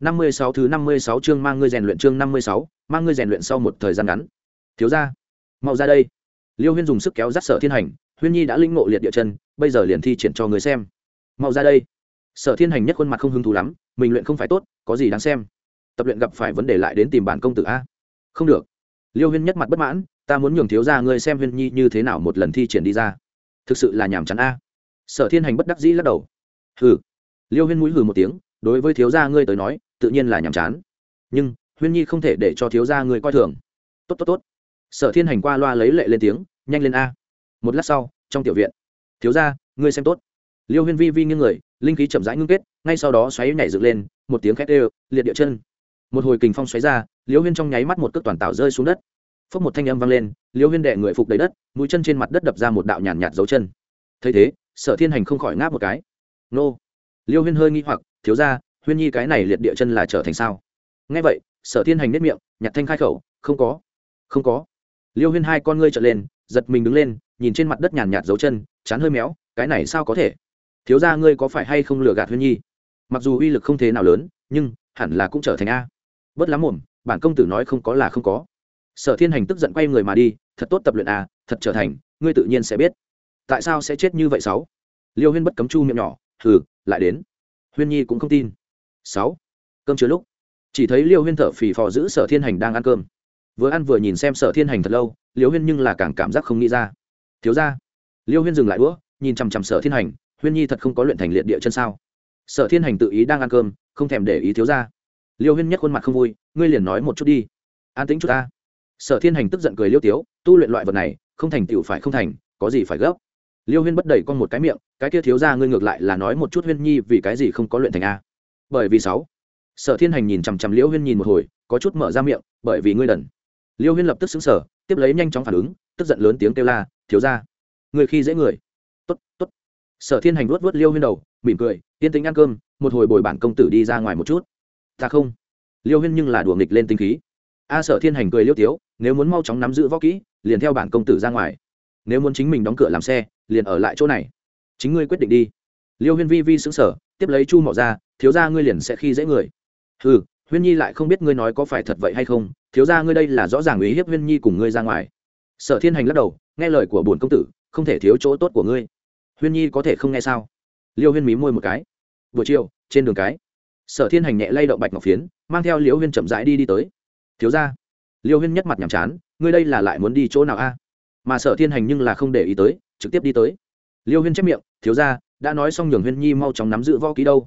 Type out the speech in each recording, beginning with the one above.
năm mươi sáu thứ năm mươi sáu chương mang ngươi rèn luyện chương năm mươi sáu, mang ngươi rèn luyện sau một thời gian ngắn. Thiếu gia, mau ra đây. Liêu huyên dùng sức kéo dắt sở thiên hành, huyên nhi đã linh ngộ liệt địa chân, bây giờ liền thi triển cho người xem. Mau ra đây. Sở thiên hành nhất khuôn mặt không hứng thú lắm, mình luyện không phải tốt, có gì đáng xem? Tập luyện gặp phải vấn đề lại đến tìm bản công tử a. Không được. Liêu huyên nhất mặt bất mãn, ta muốn nhường thiếu gia ngươi xem huyên nhi như thế nào một lần thi triển đi ra. Thực sự là nhàm chán a. Sở thiên hành bất đắc dĩ lắc đầu. Hừ. Liêu huyên mũi hừ một tiếng, đối với thiếu gia ngươi tới nói tự nhiên là nhàm chán. Nhưng, huyên nhi không thể để cho thiếu gia người coi thường. Tốt tốt tốt. Sở thiên hành qua loa lấy lệ lên tiếng, nhanh lên a. Một lát sau, trong tiểu viện, thiếu gia, ngươi xem tốt. Liêu huyên vi vi nghiêng người, linh khí chậm rãi ngưng kết, ngay sau đó xoáy nhảy dựng lên, một tiếng khét ê liệt địa chân. Một hồi kình phong xoáy ra, liêu huyên trong nháy mắt một cước toàn tạo rơi xuống đất. Phốc một thanh âm vang lên, liêu huyên đệ người phục đầy đất, mũi chân trên mặt đất đập ra một đạo nhàn nhạt dấu chân. Thấy thế, sở thiên hành không khỏi ngáp một cái. Nô. Liêu huyên hơi nghi hoặc, thiếu ra huyên nhi cái này liệt địa chân là trở thành sao? Ngay vậy sở thiên hành nếp miệng nhặt thanh khai khẩu không có không có. Liêu huyên hai con ngươi trở lên giật mình đứng lên nhìn trên mặt đất nhàn nhạt dấu chân chán hơi méo cái này sao có thể? Thiếu ra ngươi có phải hay không lừa gạt huyên nhi? Mặc dù uy lực không thế nào lớn nhưng hẳn là cũng trở thành a. Bớt lắm mồm bản công tử nói không có là không có. Sở thiên hành tức giận quay người mà đi thật tốt tập luyện a thật trở thành ngươi tự nhiên sẽ biết. Tại sao sẽ chết như vậy sáu? Liêu huyên bất cấm chu miệng nhỏ thử, lại đến. Huyên nhi cũng không tin sáu. Cơm chưa lúc, chỉ thấy liêu huyên thở phì phò giữ sở thiên hành đang ăn cơm. Vừa ăn vừa nhìn xem sở thiên hành thật lâu, liêu huyên nhưng là càng cảm giác không nghĩ ra. Thiếu ra liêu huyên dừng lại đũa, nhìn chằm chằm sở thiên hành, huyên nhi thật không có luyện thành liệt địa chân sao? Sở thiên hành tự ý đang ăn cơm, không thèm để ý thiếu ra liêu huyên nhất khuôn mặt không vui, ngươi liền nói một chút đi. An tính chút ta. Sở thiên hành tức giận cười liêu tiếu, tu luyện loại vật này, không thành tựu phải không thành, có gì phải gấp? Liêu huyên bất đầy con một cái miệng, cái kia thiếu ra ngươi ngược lại là nói một chút huyên nhi vì cái gì không có luyện thành a? Bởi vì sáu. Sở thiên hành nhìn chằm chằm liễu huyên nhìn một hồi, có chút mở ra miệng, bởi vì ngươi đần. Liêu huyên lập tức xứng sở tiếp lấy nhanh chóng phản ứng, tức giận lớn tiếng kêu la, thiếu ra người khi dễ người. Tốt tốt. Sở thiên hành vuốt vuốt liêu huyên đầu, mỉm cười yên tính ăn cơm, một hồi bồi bản công tử đi ra ngoài một chút. Ta không. Liêu huyên nhưng là đùa nghịch lên tinh khí. A sở thiên hành cười liêu tiếu, nếu muốn mau chóng nắm giữ võ kỹ, liền theo bản công tử ra ngoài. Nếu muốn chính mình đóng cửa làm xe, liền ở lại chỗ này. Chính ngươi quyết định đi liêu huyên vi vi xứng sở tiếp lấy chu mọ ra, thiếu ra ngươi liền sẽ khi dễ người. Ừ huyên nhi lại không biết ngươi nói có phải thật vậy hay không, thiếu ra ngươi đây là rõ ràng uy hiếp huyên nhi cùng ngươi ra ngoài. Sở thiên hành lắc đầu, nghe lời của bổn công tử, không thể thiếu chỗ tốt của ngươi. Huyên nhi có thể không nghe sao? Liêu huyên mí môi một cái. Buổi chiều, trên đường cái. Sở thiên hành nhẹ lay động bạch ngọc phiến, mang theo liễu huyên chậm rãi đi đi tới. Thiếu ra liêu huyên nhất mặt nhàm chán, ngươi đây là lại muốn đi chỗ nào a? Mà sở thiên hành nhưng là không để ý tới, trực tiếp đi tới. Liêu huyên chép miệng, thiếu ra đã nói xong nhường huyên nhi mau chóng nắm giữ võ ký đâu.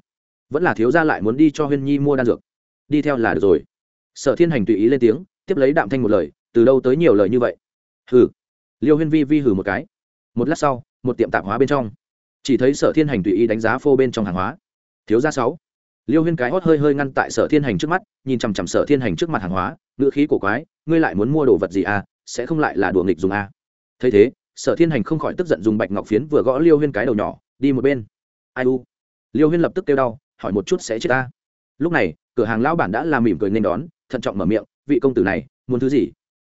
Vẫn là thiếu gia lại muốn đi cho huyên nhi mua đan dược. Đi theo là được rồi. Sở thiên hành tùy ý lên tiếng, tiếp lấy đạm thanh một lời, từ đâu tới nhiều lời như vậy? Hừ. Liêu huyên vi vi hừ một cái. Một lát sau, một tiệm tạp hóa bên trong. Chỉ thấy sở thiên hành tùy ý đánh giá phô bên trong hàng hóa. Thiếu gia sáu. Liêu huyên cái hót hơi hơi ngăn tại sở thiên hành trước mắt, nhìn chằm chằm sở thiên hành trước mặt hàng hóa ngựa khí của quái, ngươi lại muốn mua đồ vật gì à? Sẽ không lại là đùa nghịch dùng à? Thấy thế, sở thiên hành không khỏi tức giận dùng bạch ngọc phiến vừa gõ liêu huyên cái đầu nhỏ đi một bên. Ai u? Liêu huyên lập tức kêu đau, hỏi một chút sẽ chết ta. Lúc này, cửa hàng lão bản đã làm mỉm cười nên đón, thận trọng mở miệng, vị công tử này, muốn thứ gì?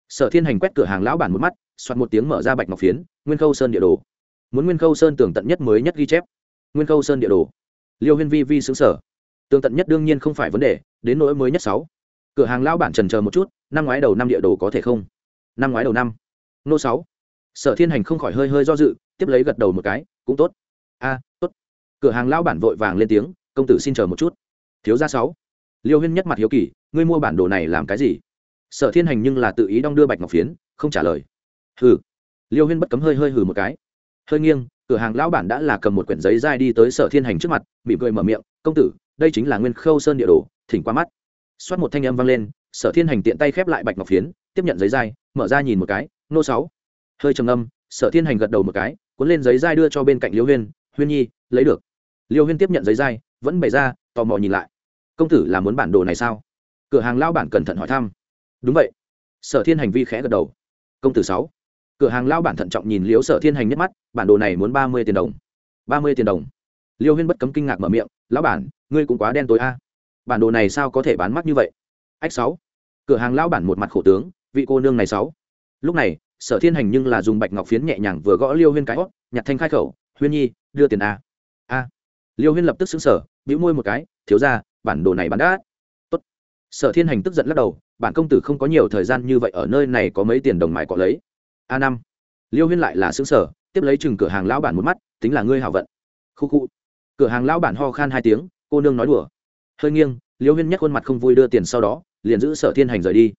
Sở thiên hành quét cửa hàng lão bản một mắt, soạt một tiếng mở ra bạch ngọc phiến, nguyên khâu sơn địa đồ. Muốn nguyên khâu sơn tường tận nhất mới nhất ghi chép. Nguyên khâu sơn địa đồ. Liêu huyên vi vi xứng sở tường tận nhất đương nhiên không phải vấn đề, đến nỗi mới nhất sáu. Cửa hàng lão bản trần chờ một chút, năm ngoái đầu năm địa đồ có thể không? Năm ngoái đầu năm. Nô sáu. Sở thiên hành không khỏi hơi hơi do dự, tiếp lấy gật đầu một cái, cũng tốt a, tốt. Cửa hàng lão bản vội vàng lên tiếng, công tử xin chờ một chút. Thiếu gia sáu. Liêu huyên nhất mặt hiếu kỳ, ngươi mua bản đồ này làm cái gì? Sở thiên hành nhưng là tự ý đong đưa bạch ngọc phiến, không trả lời. Hừ. Liêu huyên bất cấm hơi hơi hừ một cái. Hơi nghiêng, cửa hàng lão bản đã là cầm một quyển giấy dai đi tới sở thiên hành trước mặt, mỉm cười mở miệng, công tử, đây chính là nguyên khâu sơn địa đồ, thỉnh qua mắt. Xoát một thanh âm vang lên, sở thiên hành tiện tay khép lại bạch ngọc phiến, tiếp nhận giấy dai mở ra nhìn một cái, nô sáu. Hơi trầm âm sở thiên hành gật đầu một cái, cuốn lên giấy dai đưa cho bên cạnh liêu huyên huyên nhi, lấy được. Liêu huyên tiếp nhận giấy dai, vẫn bày ra, tò mò nhìn lại. Công tử là muốn bản đồ này sao? Cửa hàng lao bản cẩn thận hỏi thăm. Đúng vậy. Sở thiên hành vi khẽ gật đầu. Công tử sáu. Cửa hàng lao bản thận trọng nhìn liếu sở thiên hành nhất mắt, bản đồ này muốn ba mươi tiền đồng. Ba mươi tiền đồng. Liêu huyên bất cấm kinh ngạc mở miệng, lão bản, ngươi cũng quá đen tối a. Bản đồ này sao có thể bán mắc như vậy? Ách sáu. Cửa hàng lao bản một mặt khổ tướng, vị cô nương này sáu. Lúc này, sở thiên hành nhưng là dùng bạch ngọc phiến nhẹ nhàng vừa gõ liêu huyên cái hót nhặt thanh khai khẩu, huyên nhi đưa tiền a. A. Liêu huyên lập tức xứng sở bĩu môi một cái, thiếu ra bản đồ này bán đã. Tốt. Sở thiên hành tức giận lắc đầu, bản công tử không có nhiều thời gian như vậy ở nơi này có mấy tiền đồng mài cọ lấy. A năm. Liêu huyên lại là xứng sở tiếp lấy chừng cửa hàng lão bản một mắt, tính là ngươi hảo vận. Khu khu. Cửa hàng lão bản ho khan hai tiếng, cô nương nói đùa. Hơi nghiêng, liêu huyên nhắc khuôn mặt không vui đưa tiền sau đó, liền giữ sở thiên hành rời đi.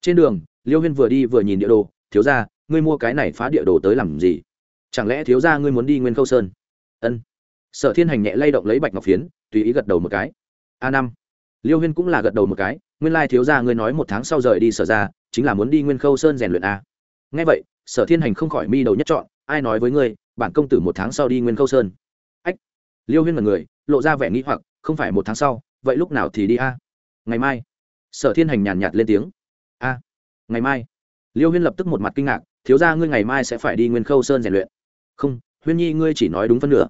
Trên đường, liêu huyên vừa đi vừa nhìn địa đồ, thiếu ra ngươi mua cái này phá địa đồ tới làm gì? Chẳng lẽ thiếu ra ngươi muốn đi nguyên khâu sơn? Ân. Sở thiên hành nhẹ lay động lấy bạch ngọc phiến, tùy ý gật đầu một cái. A năm. Liêu huyên cũng là gật đầu một cái, nguyên lai thiếu ra ngươi nói một tháng sau rời đi sở ra, chính là muốn đi nguyên khâu sơn rèn luyện a. Ngay vậy, sở thiên hành không khỏi mi đầu nhất chọn ai nói với ngươi, bản công tử một tháng sau đi nguyên khâu sơn. Ách. Liêu huyên là người, lộ ra vẻ nghĩ hoặc, không phải một tháng sau, vậy lúc nào thì đi a? Ngày mai. Sở thiên hành nhàn nhạt lên tiếng. A. Ngày mai. Liêu huyên lập tức một mặt kinh ngạc, thiếu ra ngươi ngày mai sẽ phải đi nguyên khâu sơn rèn luyện. Không huyên nhi ngươi chỉ nói đúng phân nửa.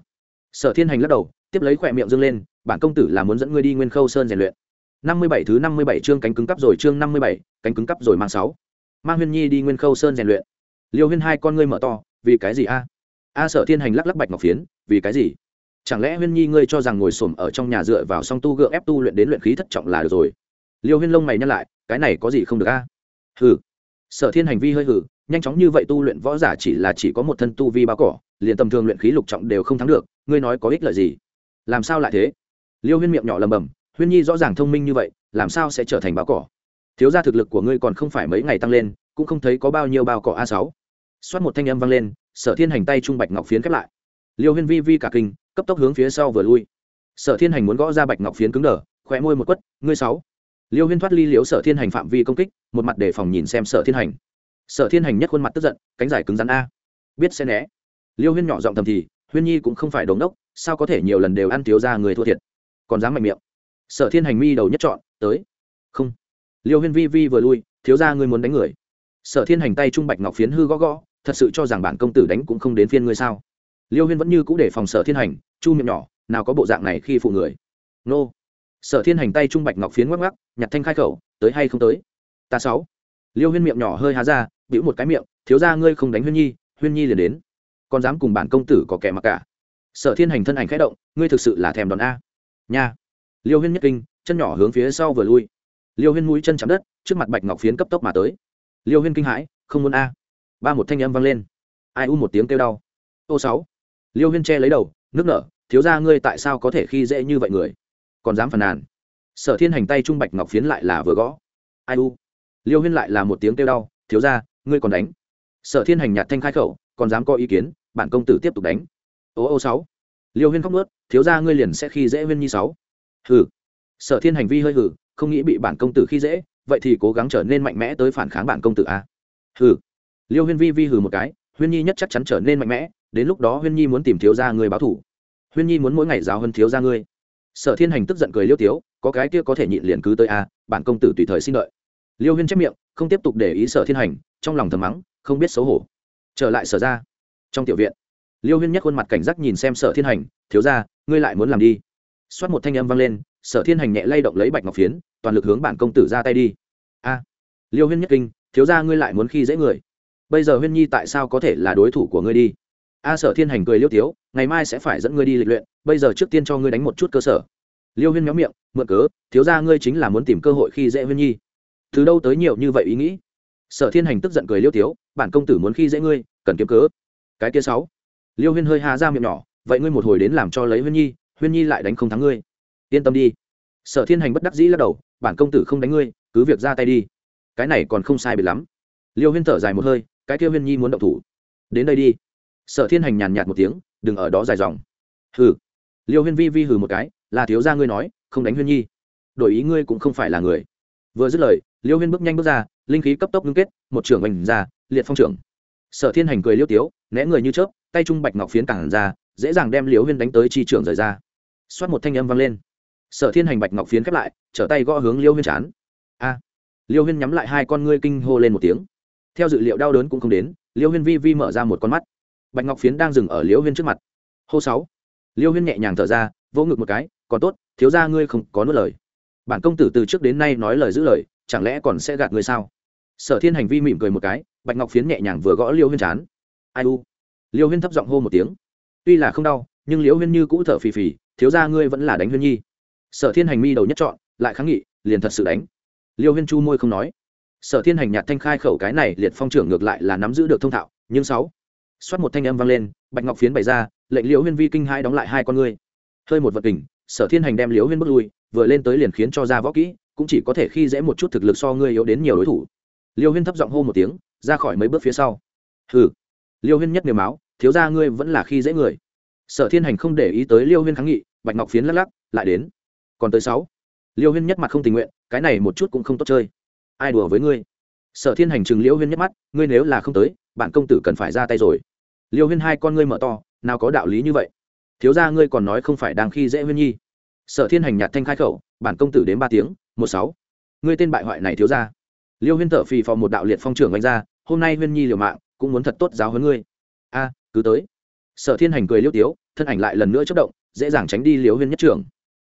Sở thiên hành lắc đầu, tiếp lấy khỏe miệng dâng lên, bản công tử là muốn dẫn ngươi đi nguyên khâu sơn rèn luyện. Năm mươi bảy thứ năm mươi bảy chương cánh cứng cắp rồi chương năm mươi bảy, cánh cứng cắp rồi mang sáu. Mang huyên nhi đi nguyên khâu sơn rèn luyện. Liêu huyên hai con ngươi mở to, vì cái gì a? A sở thiên hành lắc lắc bạch ngọc phiến, vì cái gì? Chẳng lẽ huyên nhi ngươi cho rằng ngồi xổm ở trong nhà dựa vào song tu gượng ép tu luyện đến luyện khí thất trọng là được rồi? Liêu huyên lông mày nhắc lại, cái này có gì không được a? Hừ. Sở thiên hành vi hơi hừ, nhanh chóng như vậy tu luyện võ giả chỉ là chỉ có một thân tu vi bao cỏ liền tầm thường luyện khí lục trọng đều không thắng được, ngươi nói có ích lợi gì? Làm sao lại thế? Liêu huyên miệng nhỏ lầm bầm, huyên nhi rõ ràng thông minh như vậy, làm sao sẽ trở thành báo cỏ? Thiếu ra thực lực của ngươi còn không phải mấy ngày tăng lên, cũng không thấy có bao nhiêu bao cỏ a sáu. Xoát một thanh âm vang lên, sở thiên hành tay trung bạch ngọc phiến khép lại. Liêu huyên vi vi cả kinh, cấp tốc hướng phía sau vừa lui. Sở thiên hành muốn gõ ra bạch ngọc phiến cứng đờ khỏe môi một quất, ngươi sáu. Liêu huyên thoát ly liễu sở thiên hành phạm vi công kích, một mặt để phòng nhìn xem sở thiên hành. Sở thiên hành nhất khuôn mặt tức giận, cánh giải cứng rắn a. Biết sẽ né liêu huyên nhỏ giọng thầm thì, huyên nhi cũng không phải đống đốc sao có thể nhiều lần đều ăn thiếu ra người thua thiệt? Còn dám mạnh miệng? Sở thiên hành mi đầu nhất chọn, tới. Không. Liêu huyên vi vi vừa lui, thiếu ra ngươi muốn đánh người. Sở thiên hành tay trung bạch ngọc phiến hư gõ gõ, thật sự cho rằng bản công tử đánh cũng không đến phiên ngươi sao? Liêu huyên vẫn như cũ để phòng sở thiên hành, chu miệng nhỏ, nào có bộ dạng này khi phụ người. Nô. Sở thiên hành tay trung bạch ngọc phiến ngoắc ngoắc, nhặt thanh khai khẩu, tới hay không tới? Ta sáu. Liêu huyên miệng nhỏ hơi há ra, bĩu một cái miệng, thiếu ra ngươi không đánh huyên nhi huyên nhi liền đến còn dám cùng bản công tử có kẻ mặc cả. Sở thiên hành thân ảnh khẽ động, ngươi thực sự là thèm đòn a. Nha. Liêu huyên nhất kinh, chân nhỏ hướng phía sau vừa lui. Liêu huyên mũi chân chạm đất, trước mặt bạch ngọc phiến cấp tốc mà tới. Liêu huyên kinh hãi, không muốn a. Ba một thanh âm vang lên. Ai u một tiếng kêu đau. Ô sáu. Liêu huyên che lấy đầu, nước nở, thiếu ra ngươi tại sao có thể khi dễ như vậy người? Còn dám phàn nàn. Sở thiên hành tay trung bạch ngọc phiến lại là vừa gõ. Ai u. Liêu huyên lại là một tiếng kêu đau, thiếu ra ngươi còn đánh. Sở thiên hành nhạt thanh khai khẩu, còn dám có ý kiến bản công tử tiếp tục đánh. Ô ô, sáu. Liêu huyên khóc nuốt, thiếu ra ngươi liền sẽ khi dễ huyên nhi sáu. Hừ. Sở thiên hành vi hơi hừ, không nghĩ bị bản công tử khi dễ, vậy thì cố gắng trở nên mạnh mẽ tới phản kháng bản công tử a. Hừ. Liêu huyên vi vi hừ một cái, huyên nhi nhất chắc chắn trở nên mạnh mẽ, đến lúc đó huyên nhi muốn tìm thiếu ra người báo thủ. Huyên nhi muốn mỗi ngày giáo hơn thiếu ra ngươi. Sở thiên hành tức giận cười liêu tiếu, có cái kia có thể nhịn liền cứ tới a, bản công tử tùy thời xin đợi. Liêu huyên chép miệng, không tiếp tục để ý sở thiên hành, trong lòng thầm mắng, không biết xấu hổ. Trở lại sở ra trong tiểu viện. Liêu huyên nhắc khuôn mặt cảnh giác nhìn xem sở thiên hành, thiếu ra ngươi lại muốn làm đi. Xoát một thanh âm vang lên, sở thiên hành nhẹ lay động lấy bạch ngọc phiến, toàn lực hướng bản công tử ra tay đi. A, liêu huyên nhất kinh, thiếu ra ngươi lại muốn khi dễ người. Bây giờ huyên nhi tại sao có thể là đối thủ của ngươi đi? A sở thiên hành cười liêu tiếu, ngày mai sẽ phải dẫn ngươi đi lịch luyện, bây giờ trước tiên cho ngươi đánh một chút cơ sở. Liêu huyên méo miệng, mượn cớ, thiếu ra ngươi chính là muốn tìm cơ hội khi dễ huyên nhi. Từ đâu tới nhiều như vậy ý nghĩ? Sở thiên hành tức giận cười liêu tiếu, bản công tử muốn khi dễ ngươi, cần kiếm cớ cái kia sáu. Liêu huyên hơi hà ra miệng nhỏ, vậy ngươi một hồi đến làm cho lấy huyên nhi huyên nhi lại đánh không thắng ngươi. Yên tâm đi. Sở thiên hành bất đắc dĩ lắc đầu, bản công tử không đánh ngươi, cứ việc ra tay đi. Cái này còn không sai biệt lắm. Liêu huyên thở dài một hơi, cái kia huyên nhi muốn động thủ. Đến đây đi. Sở thiên hành nhàn nhạt một tiếng, đừng ở đó dài dòng. Hừ. Liêu huyên vi vi hừ một cái, là thiếu gia ngươi nói, không đánh huyên nhi. Đổi ý ngươi cũng không phải là người. Vừa dứt lời, liêu huyên bước nhanh bước ra, linh khí cấp tốc ngưng kết, một trưởng oanh ra, liệt phong trưởng sở thiên hành cười liêu tiếu, né người như chớp, tay trung bạch ngọc phiến cản ra, dễ dàng đem liêu huyên đánh tới chi trưởng rời ra. Xoát một thanh âm vang lên. Sở thiên hành bạch ngọc phiến khép lại, trở tay gõ hướng liêu huyên chán. A! Liêu huyên nhắm lại hai con ngươi kinh hô lên một tiếng. Theo dự liệu đau đớn cũng không đến liêu huyên vi vi mở ra một con mắt. Bạch ngọc phiến đang dừng ở liêu huyên trước mặt. Hô sáu. Liêu huyên nhẹ nhàng thở ra, vỗ ngực một cái, còn tốt, thiếu ra ngươi không có nuốt lời. Bản công tử từ trước đến nay nói lời giữ lời, chẳng lẽ còn sẽ gạt ngươi sao? Sở thiên hành vi mỉm cười một cái bạch ngọc phiến nhẹ nhàng vừa gõ liêu huyên chán. Ai u? Liêu huyên thấp giọng hô một tiếng. Tuy là không đau, nhưng liêu huyên như cũ thở phì phì, thiếu ra ngươi vẫn là đánh huyên nhi. Sở thiên hành mi đầu nhất chọn lại kháng nghị, liền thật sự đánh. Liêu huyên chu môi không nói. Sở thiên hành nhạt thanh khai khẩu cái này liệt phong trưởng ngược lại là nắm giữ được thông thạo, nhưng sáu. Xoát một thanh âm vang lên, bạch ngọc phiến bày ra, lệnh liễu huyên vi kinh hai đóng lại hai con ngươi. Hơi một vật tình, sở thiên hành đem liễu huyên bước lui, vừa lên tới liền khiến cho ra võ kỹ, cũng chỉ có thể khi dễ một chút thực lực so ngươi yếu đến nhiều đối thủ. Liêu huyên thấp giọng hô một tiếng ra khỏi mấy bước phía sau. Hừ. Liêu huyên nhất nề máu, thiếu ra ngươi vẫn là khi dễ người. Sở thiên hành không để ý tới liêu huyên kháng nghị, bạch ngọc phiến lắc lắc, lại đến. Còn tới sáu. Liêu huyên nhất mặt không tình nguyện, cái này một chút cũng không tốt chơi. Ai đùa với ngươi? Sở thiên hành chừng liêu huyên nhất mắt, ngươi nếu là không tới, bạn công tử cần phải ra tay rồi. Liêu huyên hai con ngươi mở to, nào có đạo lý như vậy? Thiếu ra ngươi còn nói không phải đang khi dễ huyên nhi. Sở thiên hành nhạt thanh khai khẩu bản công tử đến ba tiếng, một sáu. Ngươi tên bại hoại này thiếu ra liêu huyên thở phì phò một đạo liệt phong trưởng đánh ra hôm nay huyên nhi liều mạng, cũng muốn thật tốt giáo hơn ngươi. A, cứ tới. Sở thiên hành cười liêu tiếu, thân ảnh lại lần nữa chất động, dễ dàng tránh đi liều huyên nhất trưởng.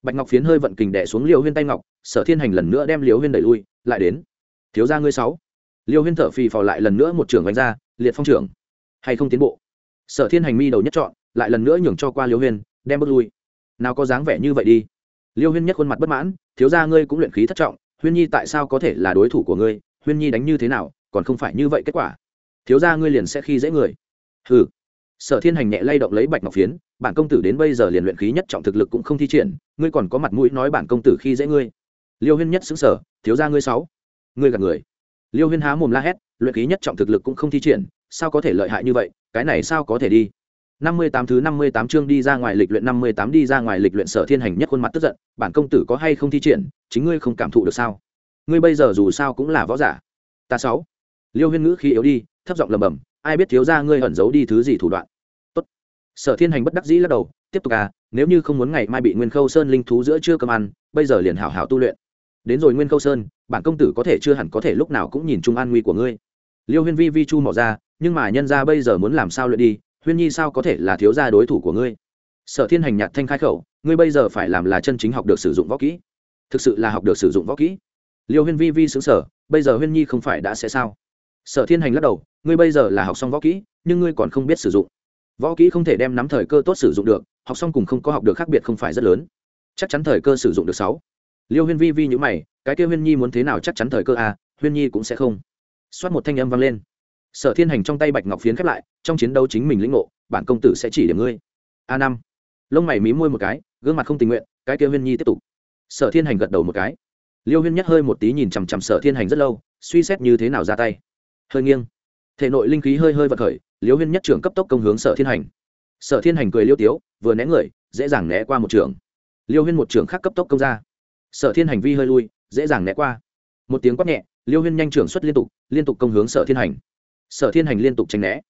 Bạch ngọc phiến hơi vận kình đẻ xuống liều huyên tay ngọc, sở thiên hành lần nữa đem liều huyên đẩy lui, lại đến. Thiếu gia ngươi sáu. Liêu huyên thở phì phò lại lần nữa một trưởng đánh ra, liệt phong trưởng. Hay không tiến bộ? Sở thiên hành mi đầu nhất chọn lại lần nữa nhường cho qua liêu huyên, đem bước lui. Nào có dáng vẻ như vậy đi. Liêu huyên nhất khuôn mặt bất mãn, thiếu gia ngươi cũng luyện khí thất trọng, huyên nhi tại sao có thể là đối thủ của ngươi? Huyên nhi đánh như thế nào? Còn không phải như vậy kết quả. Thiếu ra ngươi liền sẽ khi dễ người. Hừ. Sở thiên hành nhẹ lay động lấy bạch ngọc phiến, bản công tử đến bây giờ liền luyện khí nhất trọng thực lực cũng không thi triển, ngươi còn có mặt mũi nói bản công tử khi dễ ngươi. Liêu huyên nhất xứng sở thiếu ra ngươi sáu. Ngươi gạt người. Liêu huyên há mồm la hét, luyện khí nhất trọng thực lực cũng không thi triển, sao có thể lợi hại như vậy, cái này sao có thể đi. Năm mươi tám thứ năm mươi tám chương đi ra ngoài lịch luyện năm mươi tám đi ra ngoài lịch luyện sở thiên hành nhất khuôn mặt tức giận, bản công tử có hay không thi triển, chính ngươi không cảm thụ được sao? Ngươi bây giờ dù sao cũng là võ giả. Ta sáu liêu huyên ngữ khi yếu đi, thấp giọng lầm bầm ai biết thiếu ra ngươi ẩn giấu đi thứ gì thủ đoạn? Tốt. sở thiên hành bất đắc dĩ lắc đầu, tiếp tục à nếu như không muốn ngày mai bị nguyên khâu sơn linh thú giữa chưa cơm ăn, bây giờ liền hảo hảo tu luyện. Đến rồi nguyên khâu sơn, bản công tử có thể chưa hẳn có thể lúc nào cũng nhìn chung an nguy của ngươi. Liêu huyên vi vi chu mỏ ra, nhưng mà nhân ra bây giờ muốn làm sao luyện đi, huyên nhi sao có thể là thiếu gia đối thủ của ngươi? Sở thiên hành nhạt thanh khai khẩu, ngươi bây giờ phải làm là chân chính học được sử dụng võ kỹ. Thực sự là học được sử dụng võ kỹ. Liêu huyên vi vi xứng sở bây giờ huyên nhi không phải đã sẽ sao? Sở thiên hành lắc đầu, ngươi bây giờ là học xong võ kỹ, nhưng ngươi còn không biết sử dụng. Võ kỹ không thể đem nắm thời cơ tốt sử dụng được, học xong cùng không có học được khác biệt không phải rất lớn. Chắc chắn thời cơ sử dụng được sáu. Liêu huyên vi vi nhữ mày, cái kêu huyên nhi muốn thế nào chắc chắn thời cơ à huyên nhi cũng sẽ không. Xoát một thanh âm vang lên. Sở thiên hành trong tay bạch ngọc phiến khép lại, trong chiến đấu chính mình lĩnh ngộ, bản công tử sẽ chỉ điểm ngươi. A năm. Lông mày mí môi một cái, gương mặt không tình nguyện, cái kia huyên nhi tiếp tục. Sở thiên hành gật đầu một cái. Liêu huyên nhắc hơi một tí nhìn chằm chằm sở thiên hành rất lâu, suy xét như thế nào ra tay hơi nghiêng. Thể nội linh khí hơi hơi vật khởi liêu huyên nhất trưởng cấp tốc công hướng sở thiên hành. Sở thiên hành cười liêu tiếu, vừa né người, dễ dàng né qua một trường liêu huyên một trường khác cấp tốc công ra. Sở thiên hành vi hơi lui, dễ dàng né qua. Một tiếng quát nhẹ, liêu huyên nhanh trưởng xuất liên tục liên tục công hướng sở thiên hành. Sở thiên hành liên tục tránh né.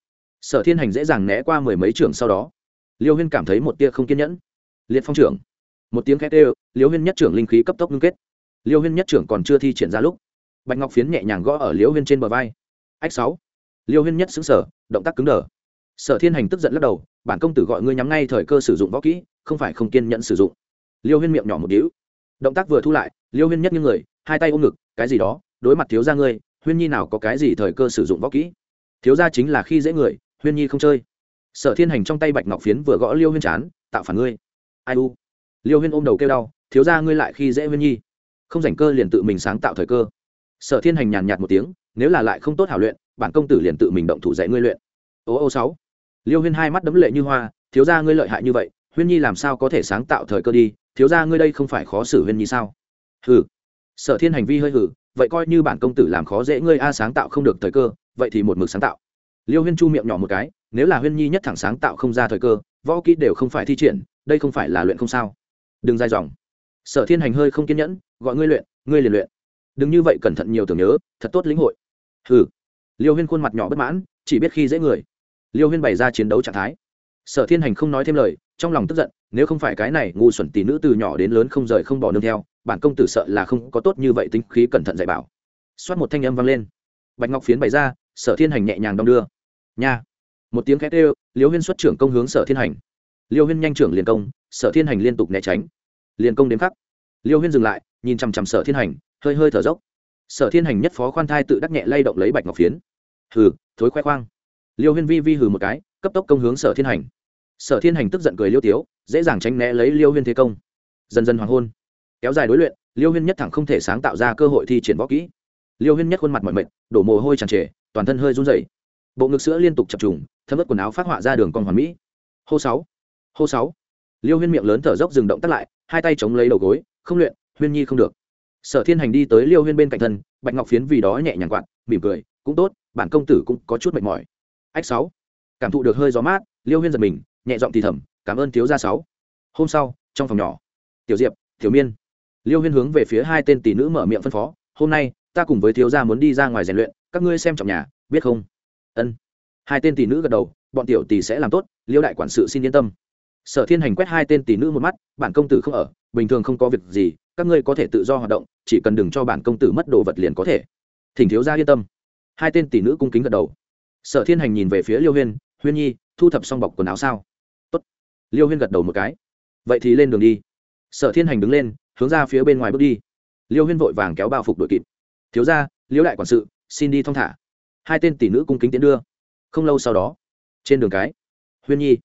Sở thiên hành dễ dàng né qua mười mấy trường sau đó. Liêu huyên cảm thấy một tia không kiên nhẫn. Liệt phong trưởng. Một tiếng khét ê liêu huyên nhất trưởng linh khí cấp tốc ngưng kết. Liêu huyên nhất trưởng còn chưa thi triển ra lúc. Bạch ngọc phiến nhẹ nhàng gõ ở liêu huyên trên bờ vai ách sáu. Liêu huyên nhất xứng sở động tác cứng đờ. Sở thiên hành tức giận lắc đầu, bản công tử gọi ngươi nhắm ngay thời cơ sử dụng võ kỹ, không phải không kiên nhẫn sử dụng. Liêu huyên miệng nhỏ một đĩu động tác vừa thu lại, liêu huyên nhất như người, hai tay ôm ngực, cái gì đó, đối mặt thiếu ra ngươi, huyên nhi nào có cái gì thời cơ sử dụng võ kỹ? Thiếu ra chính là khi dễ người, huyên nhi không chơi. Sở thiên hành trong tay bạch ngọc phiến vừa gõ liêu huyên chán, tạo phản ngươi. Ai u? Liêu huyên ôm đầu kêu đau, thiếu ra ngươi lại khi dễ huyên nhi. Không rảnh cơ liền tự mình sáng tạo thời cơ. Sở thiên hành nhàn nhạt một tiếng nếu là lại không tốt hảo luyện bản công tử liền tự mình động thủ dạy ngươi luyện. Ô ô sáu. Liêu huyên hai mắt đấm lệ như hoa thiếu ra ngươi lợi hại như vậy huyên nhi làm sao có thể sáng tạo thời cơ đi thiếu ra ngươi đây không phải khó xử huyên nhi sao? Hừ. Sở thiên hành vi hơi hừ, vậy coi như bản công tử làm khó dễ ngươi a sáng tạo không được thời cơ vậy thì một mực sáng tạo. Liêu huyên chu miệng nhỏ một cái nếu là huyên nhi nhất thẳng sáng tạo không ra thời cơ võ kỹ đều không phải thi triển đây không phải là luyện không sao. Đừng dài dòng. Sở thiên hành hơi không kiên nhẫn gọi ngươi luyện ngươi liền luyện. Đừng như vậy cẩn thận nhiều tưởng nhớ thật tốt lĩnh hội hừ. Liêu huyên khuôn mặt nhỏ bất mãn, chỉ biết khi dễ người. Liêu huyên bày ra chiến đấu trạng thái. Sở thiên hành không nói thêm lời, trong lòng tức giận, nếu không phải cái này ngu xuẩn tỷ nữ từ nhỏ đến lớn không rời không bỏ nương theo, bản công tử sợ là không có tốt như vậy tính khí cẩn thận dạy bảo. Xoát một thanh âm vang lên. Bạch ngọc phiến bày ra, sở thiên hành nhẹ nhàng đong đưa. Nha. Một tiếng khét ê liêu huyên xuất trưởng công hướng sở thiên hành. Liêu huyên nhanh trưởng liền công, sở thiên hành liên tục né tránh. Liền công đến khắc. Liêu huyên dừng lại, nhìn chằm chằm sở thiên hành, hơi hơi thở dốc sở thiên hành nhất phó khoan thai tự đắc nhẹ lay động lấy bạch ngọc phiến. Hừ, thối khoe khoang. Liêu huyên vi vi hừ một cái, cấp tốc công hướng sở thiên hành. Sở thiên hành tức giận cười liêu tiếu, dễ dàng tránh né lấy liêu huyên thế công. Dần dần hoàng hôn. Kéo dài đối luyện, liêu huyên nhất thẳng không thể sáng tạo ra cơ hội thi triển võ kỹ. Liêu huyên nhất khuôn mặt mọi mệt, đổ mồ hôi tràn trề, toàn thân hơi run rẩy. Bộ ngực sữa liên tục chập trùng, thấm ướt quần áo phát họa ra đường con hoàn mỹ. Hô sáu hô sáu. Liêu huyên miệng lớn thở dốc dừng động tắt lại, hai tay chống lấy đầu gối, không luyện, huyên nhi không được sở thiên hành đi tới liêu huyên bên cạnh thân, bạch ngọc phiến vì đó nhẹ nhàng quặn, mỉm cười, cũng tốt, bản công tử cũng có chút mệt mỏi. Ách sáu. Cảm thụ được hơi gió mát, liêu huyên giật mình, nhẹ giọng thì thầm, cảm ơn thiếu gia sáu. Hôm sau, trong phòng nhỏ. Tiểu diệp thiếu miên. Liêu huyên hướng về phía hai tên tỷ nữ mở miệng phân phó, hôm nay, ta cùng với thiếu gia muốn đi ra ngoài rèn luyện, các ngươi xem trọng nhà, biết không? Ân. Hai tên tỷ nữ gật đầu, bọn tiểu tỷ sẽ làm tốt, liêu đại quản sự xin yên tâm sở thiên hành quét hai tên tỷ nữ một mắt, bản công tử không ở, bình thường không có việc gì, các ngươi có thể tự do hoạt động, chỉ cần đừng cho bản công tử mất đồ vật liền có thể. Thỉnh thiếu gia yên tâm. Hai tên tỷ nữ cung kính gật đầu. Sở thiên hành nhìn về phía liêu huyên huyên nhi, thu thập xong bọc quần áo sao? Tốt. liêu huyên gật đầu một cái. Vậy thì lên đường đi. Sở thiên hành đứng lên, hướng ra phía bên ngoài bước đi. Liêu huyên vội vàng kéo bao phục đội kịp. Thiếu ra liêu đại quản sự, xin đi thong thả. Hai tên tỷ nữ cung kính tiến đưa. Không lâu sau đó, trên đường cái, huyên nhi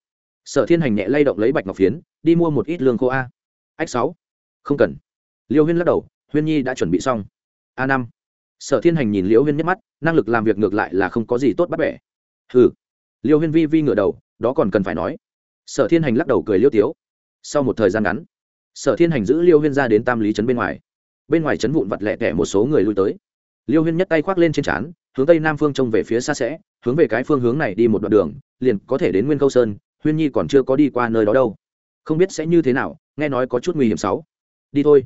sở thiên hành nhẹ lay động lấy bạch ngọc phiến, đi mua một ít lương khô a. Ách sáu. Không cần. Liêu huyên lắc đầu, huyên nhi đã chuẩn bị xong. A năm. Sở thiên hành nhìn liễu huyên nhắc mắt, năng lực làm việc ngược lại là không có gì tốt bắt bẻ. Hừ. Liêu huyên vi vi ngửa đầu, đó còn cần phải nói. Sở thiên hành lắc đầu cười liêu tiếu. Sau một thời gian ngắn, sở thiên hành giữ liêu huyên ra đến tam lý trấn bên ngoài. Bên ngoài trấn vụn vặt lẹ tẻ một số người lui tới. Liêu huyên nhất tay khoác lên trên trán, hướng tây nam phương trông về phía xa sẽ hướng về cái phương hướng này đi một đoạn đường, liền có thể đến nguyên câu sơn huyên nhi còn chưa có đi qua nơi đó đâu. Không biết sẽ như thế nào, nghe nói có chút nguy hiểm sáu. Đi thôi.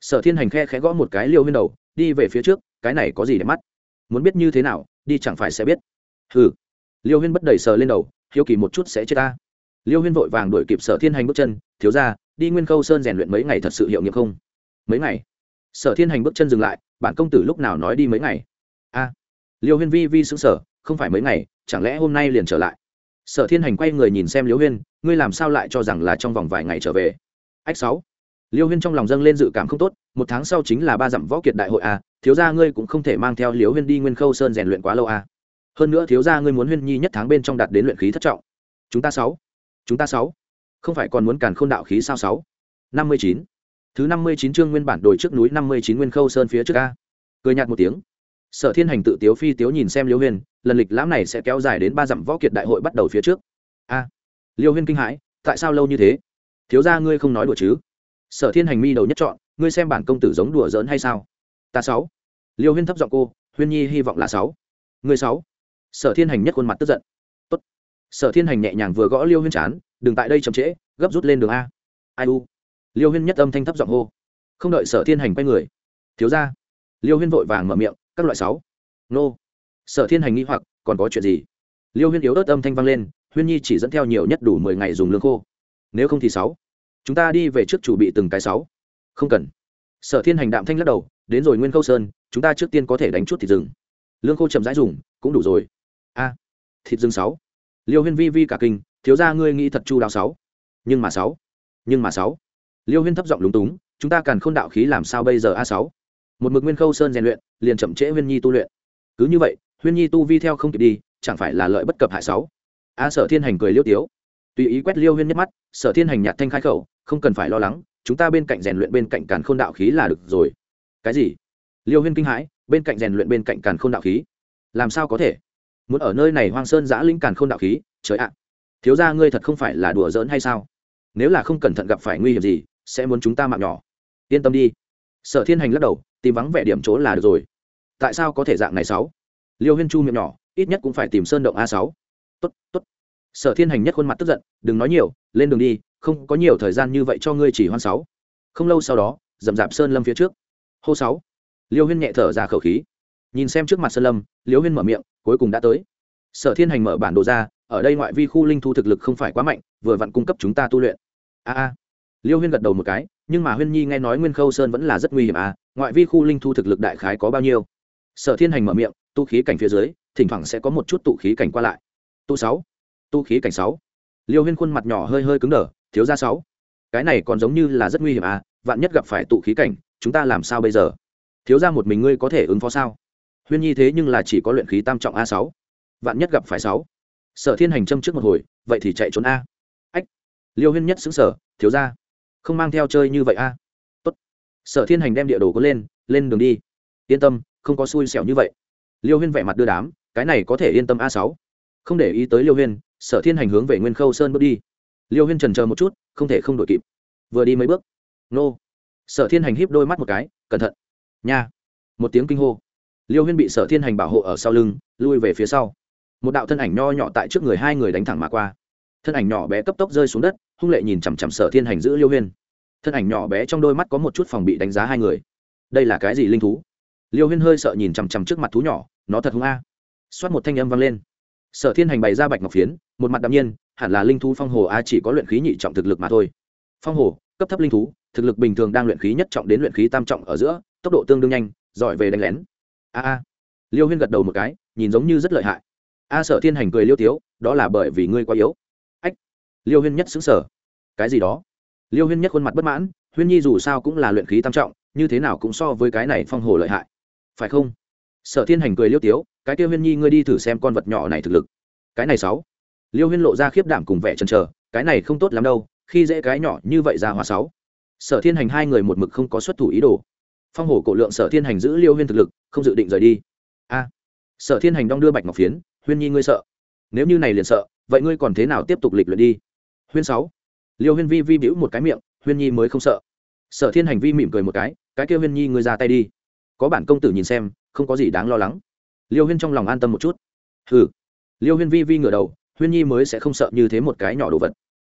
Sở thiên hành khe khẽ gõ một cái liêu huyên đầu, đi về phía trước, cái này có gì để mắt? Muốn biết như thế nào, đi chẳng phải sẽ biết. Hừ. Liêu huyên bất đầy sờ lên đầu, hiếu kỳ một chút sẽ chết ta. Liêu huyên vội vàng đuổi kịp sở thiên hành bước chân, thiếu ra, đi nguyên khâu sơn rèn luyện mấy ngày thật sự hiệu nghiệm không? Mấy ngày? Sở thiên hành bước chân dừng lại, bản công tử lúc nào nói đi mấy ngày? A. Liêu huyên vi vi xứng sở không phải mấy ngày, chẳng lẽ hôm nay liền trở lại? Sở thiên hành quay người nhìn xem liêu huyên, ngươi làm sao lại cho rằng là trong vòng vài ngày trở về? Ách sáu. Liêu huyên trong lòng dâng lên dự cảm không tốt, một tháng sau chính là ba dặm võ kiệt đại hội a thiếu gia ngươi cũng không thể mang theo liêu huyên đi nguyên khâu sơn rèn luyện quá lâu a hơn nữa thiếu gia ngươi muốn huyên nhi nhất tháng bên trong đạt đến luyện khí thất trọng. Chúng ta sáu. Chúng ta sáu. Không phải còn muốn càn khôn đạo khí sao sáu? Năm mươi chín. Thứ năm mươi chín chương nguyên bản đồi trước núi năm mươi chín nguyên khâu sơn phía trước a. Cười nhạt một tiếng sở thiên hành tự tiếu phi tiếu nhìn xem liêu huyên, lần lịch lãm này sẽ kéo dài đến ba dặm võ kiệt đại hội bắt đầu phía trước. A, liêu huyên kinh hãi, tại sao lâu như thế? Thiếu ra ngươi không nói đùa chứ? Sở thiên hành mi đầu nhất chọn ngươi xem bản công tử giống đùa giỡn hay sao? Ta sáu. Liêu huyên thấp giọng cô, huyên nhi hy vọng là sáu. Ngươi sáu. Sở thiên hành nhất khuôn mặt tức giận. Tốt. sở thiên hành nhẹ nhàng vừa gõ liêu huyên chán, đừng tại đây chậm trễ, gấp rút lên đường a. Ai u? Liêu huyên nhất âm thanh thấp giọng hô. Không đợi sở thiên hành quay người. Thiếu ra liêu huyên vội vàng mở miệng các loại sáu. Nô. Sở thiên hành nghi hoặc, còn có chuyện gì? Liêu huyên yếu ớt âm thanh vang lên, huyên nhi chỉ dẫn theo nhiều nhất đủ mười ngày dùng lương khô. Nếu không thì sáu. Chúng ta đi về trước chủ bị từng cái sáu. Không cần. Sở thiên hành đạm thanh lắc đầu, đến rồi nguyên khâu sơn, chúng ta trước tiên có thể đánh chút thịt rừng. Lương khô chậm rãi dùng, cũng đủ rồi. A. À, thịt rừng sáu. Liêu huyên vi vi cả kinh, thiếu ra ngươi nghĩ thật chu đáo sáu. Nhưng mà sáu. Nhưng mà sáu. Liêu huyên thấp giọng lúng túng, chúng ta cần k h ô n đạo khí làm sao bây giờ a sáu? Một mực nguyên khâu sơn rèn luyện, liền chậm trễ huyên nhi tu luyện. Cứ như vậy, huyên nhi tu vi theo không kịp đi, chẳng phải là lợi bất cập hại sáu? A sở thiên hành cười liêu tiếu. Tùy ý quét liêu huyên nhất mắt, sở thiên hành nhạt thanh khai khẩu, không cần phải lo lắng, chúng ta bên cạnh rèn luyện bên cạnh càn k h ô n đạo khí là được rồi. Cái gì? Liêu huyên kinh hãi, bên cạnh rèn luyện bên cạnh càn k h ô n đạo khí? Làm sao có thể? Muốn ở nơi này hoang sơn giã linh càn k h ô n đạo khí? Trời ạ! Thiếu ra ngươi thật không phải là đùa giỡn hay sao? Nếu là không cẩn thận gặp phải nguy hiểm gì, sẽ muốn chúng ta mạng nhỏ. Yên tâm đi. Sở thiên hành lắc đầu tìm vắng vẻ điểm chỗ là được rồi. Tại sao có thể dạng này sáu? Liêu huyên chu miệng nhỏ, ít nhất cũng phải tìm sơn động a sáu. Tốt tốt. Sở thiên hành nhất khuôn mặt tức giận, đừng nói nhiều, lên đường đi, không có nhiều thời gian như vậy cho ngươi chỉ hoan sáu. Không lâu sau đó dầm dạp sơn lâm phía trước. Hô sáu. Liêu huyên nhẹ thở ra khẩu khí. Nhìn xem trước mặt sơn lâm, liêu huyên mở miệng, cuối cùng đã tới. Sở thiên hành mở bản đồ ra, ở đây ngoại vi khu linh thu thực lực không phải quá mạnh, vừa vặn cung cấp chúng ta tu luyện. A a. Liêu huyên gật đầu một cái nhưng mà huyên nhi nghe nói nguyên khâu sơn vẫn là rất nguy hiểm à ngoại vi khu linh thu thực lực đại khái có bao nhiêu? Sở thiên hành mở miệng, tu khí cảnh phía dưới, thỉnh thoảng sẽ có một chút tụ khí cảnh qua lại. Tu sáu, tu khí cảnh sáu. Liêu huyên khuôn mặt nhỏ hơi hơi cứng đờ, thiếu ra sáu. Cái này còn giống như là rất nguy hiểm à vạn nhất gặp phải tụ khí cảnh, chúng ta làm sao bây giờ? Thiếu ra một mình ngươi có thể ứng phó sao? Huyên nhi thế nhưng là chỉ có luyện khí tam trọng a sáu. Vạn nhất gặp phải sáu. Sở thiên hành châm trước một hồi, vậy thì chạy trốn a. Ách. Liêu huyên nhất xứng sở thiếu ra không mang theo chơi như vậy a. Tốt. Sở thiên hành đem địa đồ có lên lên đường đi. Yên tâm, không có xui xẻo như vậy. Liêu huyên vẻ mặt đưa đám, cái này có thể yên tâm a sáu. Không để ý tới liêu huyên, sở thiên hành hướng về nguyên khâu sơn bước đi. Liêu huyên trần chờ một chút, không thể không đổi kịp. Vừa đi mấy bước. Nô. Sở thiên hành híp đôi mắt một cái, cẩn thận. Nha. Một tiếng kinh hô. Liêu huyên bị sở thiên hành bảo hộ ở sau lưng, lui về phía sau. Một đạo thân ảnh nho nhỏ tại trước người hai người đánh thẳng mà qua thân ảnh nhỏ bé cấp tốc rơi xuống đất, hung lệ nhìn chằm chằm sở thiên hành giữ liêu huyên. Thân ảnh nhỏ bé trong đôi mắt có một chút phòng bị đánh giá hai người. Đây là cái gì linh thú? Liêu huyên hơi sợ nhìn chằm chằm trước mặt thú nhỏ, nó thật hung a. Xoát một thanh âm vang lên. Sở thiên hành bày ra bạch ngọc phiến, một mặt đ ạ m nhiên, hẳn là linh thú phong hồ a chỉ có luyện khí nhị trọng thực lực mà thôi. Phong hồ, cấp thấp linh thú, thực lực bình thường đang luyện khí nhất trọng đến luyện khí tam trọng ở giữa, tốc độ tương đương nhanh, giỏi về đánh lén. A a. Liêu huyên gật đầu một cái, nhìn giống như rất lợi hại. A sở thiên hành cười liêu tiếu, đó là bởi vì ngươi quá yếu liêu huyên nhất xứng sở cái gì đó? Liêu huyên nhất khuôn mặt bất mãn, huyên nhi dù sao cũng là luyện khí tam trọng, như thế nào cũng so với cái này phong hồ lợi hại. Phải không? Sở thiên hành cười liêu tiếu, cái kia huyên nhi ngươi đi thử xem con vật nhỏ này thực lực. Cái này sáu. Liêu huyên lộ ra khiếp đảm cùng vẻ chần chờ, cái này không tốt lắm đâu, khi dễ cái nhỏ như vậy ra hòa sáu. Sở thiên hành hai người một mực không có xuất thủ ý đồ. Phong hổ cổ lượng sở thiên hành giữ liêu huyên thực lực, không dự định rời đi. A. Sở thiên hành đong đưa bạch ngọc phiến, huyên nhi ngươi sợ. Nếu như này liền sợ, vậy ngươi còn thế nào tiếp tục lịch luyện đi? Huyên sáu. Liêu huyên vi vi bĩu một cái miệng, huyên nhi mới không sợ. Sở thiên hành vi mỉm cười một cái cái kêu huyên nhi ngươi ra tay đi. Có bản công tử nhìn xem, không có gì đáng lo lắng. Liêu huyên trong lòng an tâm một chút. Hừ. Liêu huyên vi vi ngửa đầu, huyên nhi mới sẽ không sợ như thế một cái nhỏ đồ vật.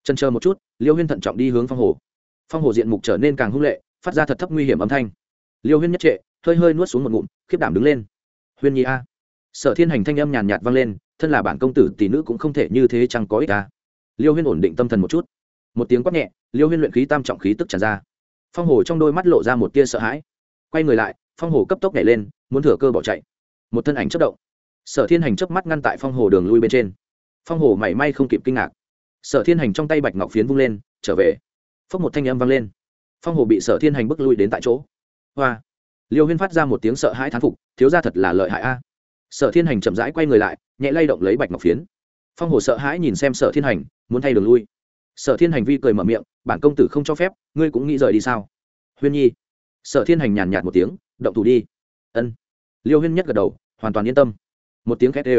Chân chờ một chút, liêu huyên thận trọng đi hướng phong hồ. Phong hồ diện mục trở nên càng hung lệ, phát ra thật thấp nguy hiểm âm thanh. Liêu huyên nhất trệ, hơi hơi nuốt xuống một ngụm, khiếp đảm đứng lên. Huyên nhi a. Sở thiên hành thanh âm nhàn nhạt vang lên, thân là bản công tử, tỷ nữ cũng không thể như thế chẳng có ích ta liêu huyên ổn định tâm thần một chút. Một tiếng quát nhẹ, liêu huyên luyện khí tam trọng khí tức tràn ra. Phong hồ trong đôi mắt lộ ra một tia sợ hãi. Quay người lại, phong hồ cấp tốc nhảy lên, muốn thừa cơ bỏ chạy. Một thân ảnh chất động. Sở thiên hành chớp mắt ngăn tại phong hồ đường lui bên trên. Phong hồ mảy may không kịp kinh ngạc. Sở thiên hành trong tay bạch ngọc phiến vung lên, trở về. Phốc một thanh âm vang lên. Phong hồ bị sở thiên hành bước lui đến tại chỗ. Hoa. Liêu huyên phát ra một tiếng sợ hãi thán phục, thiếu ra thật là lợi hại a. Sở thiên hành chậm rãi quay người lại, nhẹ lay động lấy bạch ngọc phiến phong hồ sợ hãi nhìn xem sở thiên hành, muốn thay đường lui. Sở thiên hành vi cười mở miệng, bản công tử không cho phép, ngươi cũng nghĩ rời đi sao? Huyên nhi. Sở thiên hành nhàn nhạt một tiếng, động thủ đi. Ân. Liêu huyên nhất gật đầu, hoàn toàn yên tâm. Một tiếng khét ê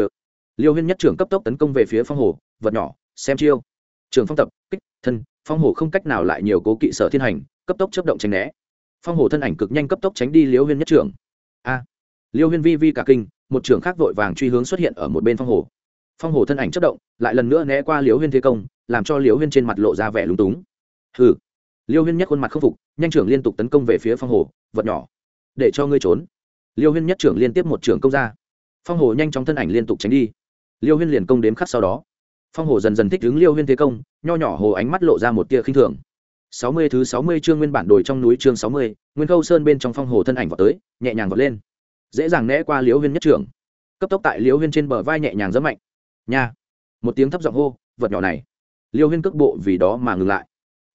liêu huyên nhất trưởng cấp tốc tấn công về phía phong hồ, vật nhỏ, xem chiêu. Trường phong tập, kích, thân, phong hồ không cách nào lại nhiều cố kỵ sở thiên hành, cấp tốc chấp động tránh né. Phong hồ thân ảnh cực nhanh cấp tốc tránh đi liêu huyên nhất trưởng. A. Liêu huyên vi vi cả kinh, một trưởng khác vội vàng truy hướng xuất hiện ở một bên phong hồ phong hồ thân ảnh chất động, lại lần nữa né qua liều huyên thế công, làm cho liều huyên trên mặt lộ ra vẻ lúng túng. Hừ. Liêu huyên nhất khuôn mặt k phục, nhanh trưởng liên tục tấn công về phía phong hồ, vật nhỏ. Để cho ngươi trốn. Liêu huyên nhất trưởng liên tiếp một trưởng công ra. Phong hồ nhanh chóng thân ảnh liên tục tránh đi. Liêu huyên liền công đếm khắc sau đó. Phong hồ dần dần thích ứng liêu huyên thế công, nho nhỏ hồ ánh mắt lộ ra một tia khinh thường. Sáu mươi thứ sáu mươi chương nguyên bản đồi trong núi chương sáu mươi, nguyên khâu sơn bên trong phong hồ thân ảnh vào tới, nhẹ nhàng vọt lên. Dễ dàng né qua liêu huyên nhất trưởng. Cấp tốc tại liêu huyên trên bờ vai nhẹ nhàng rất mạnh nha. Một tiếng thấp giọng hô, vật nhỏ này. Liêu huyên cước bộ vì đó mà ngừng lại.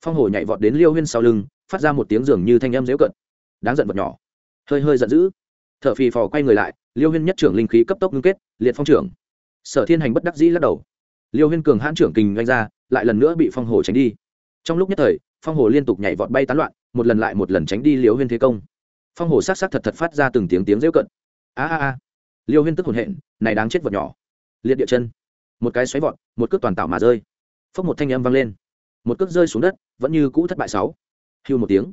Phong hồ nhảy vọt đến liêu huyên sau lưng, phát ra một tiếng dường như thanh âm dễu cận. Đáng giận vật nhỏ. Hơi hơi giận dữ. T h ở phì phò quay người lại, liêu huyên nhất trưởng linh khí cấp tốc ngưng kết, liệt phong trưởng. Sở thiên hành bất đắc dĩ lắc đầu. Liêu huyên cường hãn trưởng kình doanh ra, lại lần nữa bị phong hồ tránh đi. Trong lúc nhất thời, phong hồ liên tục nhảy vọt bay tán loạn, một lần lại một lần tránh đi liêu huyên thế công. Phong hồ s á c s á c thật thật phát ra từng tiếng tiếng rêu cận. A a a. Liêu huyên tức hồn hện, này đáng chết vật nhỏ. Liệt địa chân một cái xoáy vọt, một cước toàn tạo mà rơi. Phốc một thanh âm vang lên. Một cước rơi xuống đất, vẫn như cũ thất bại sáu. Hưu một tiếng.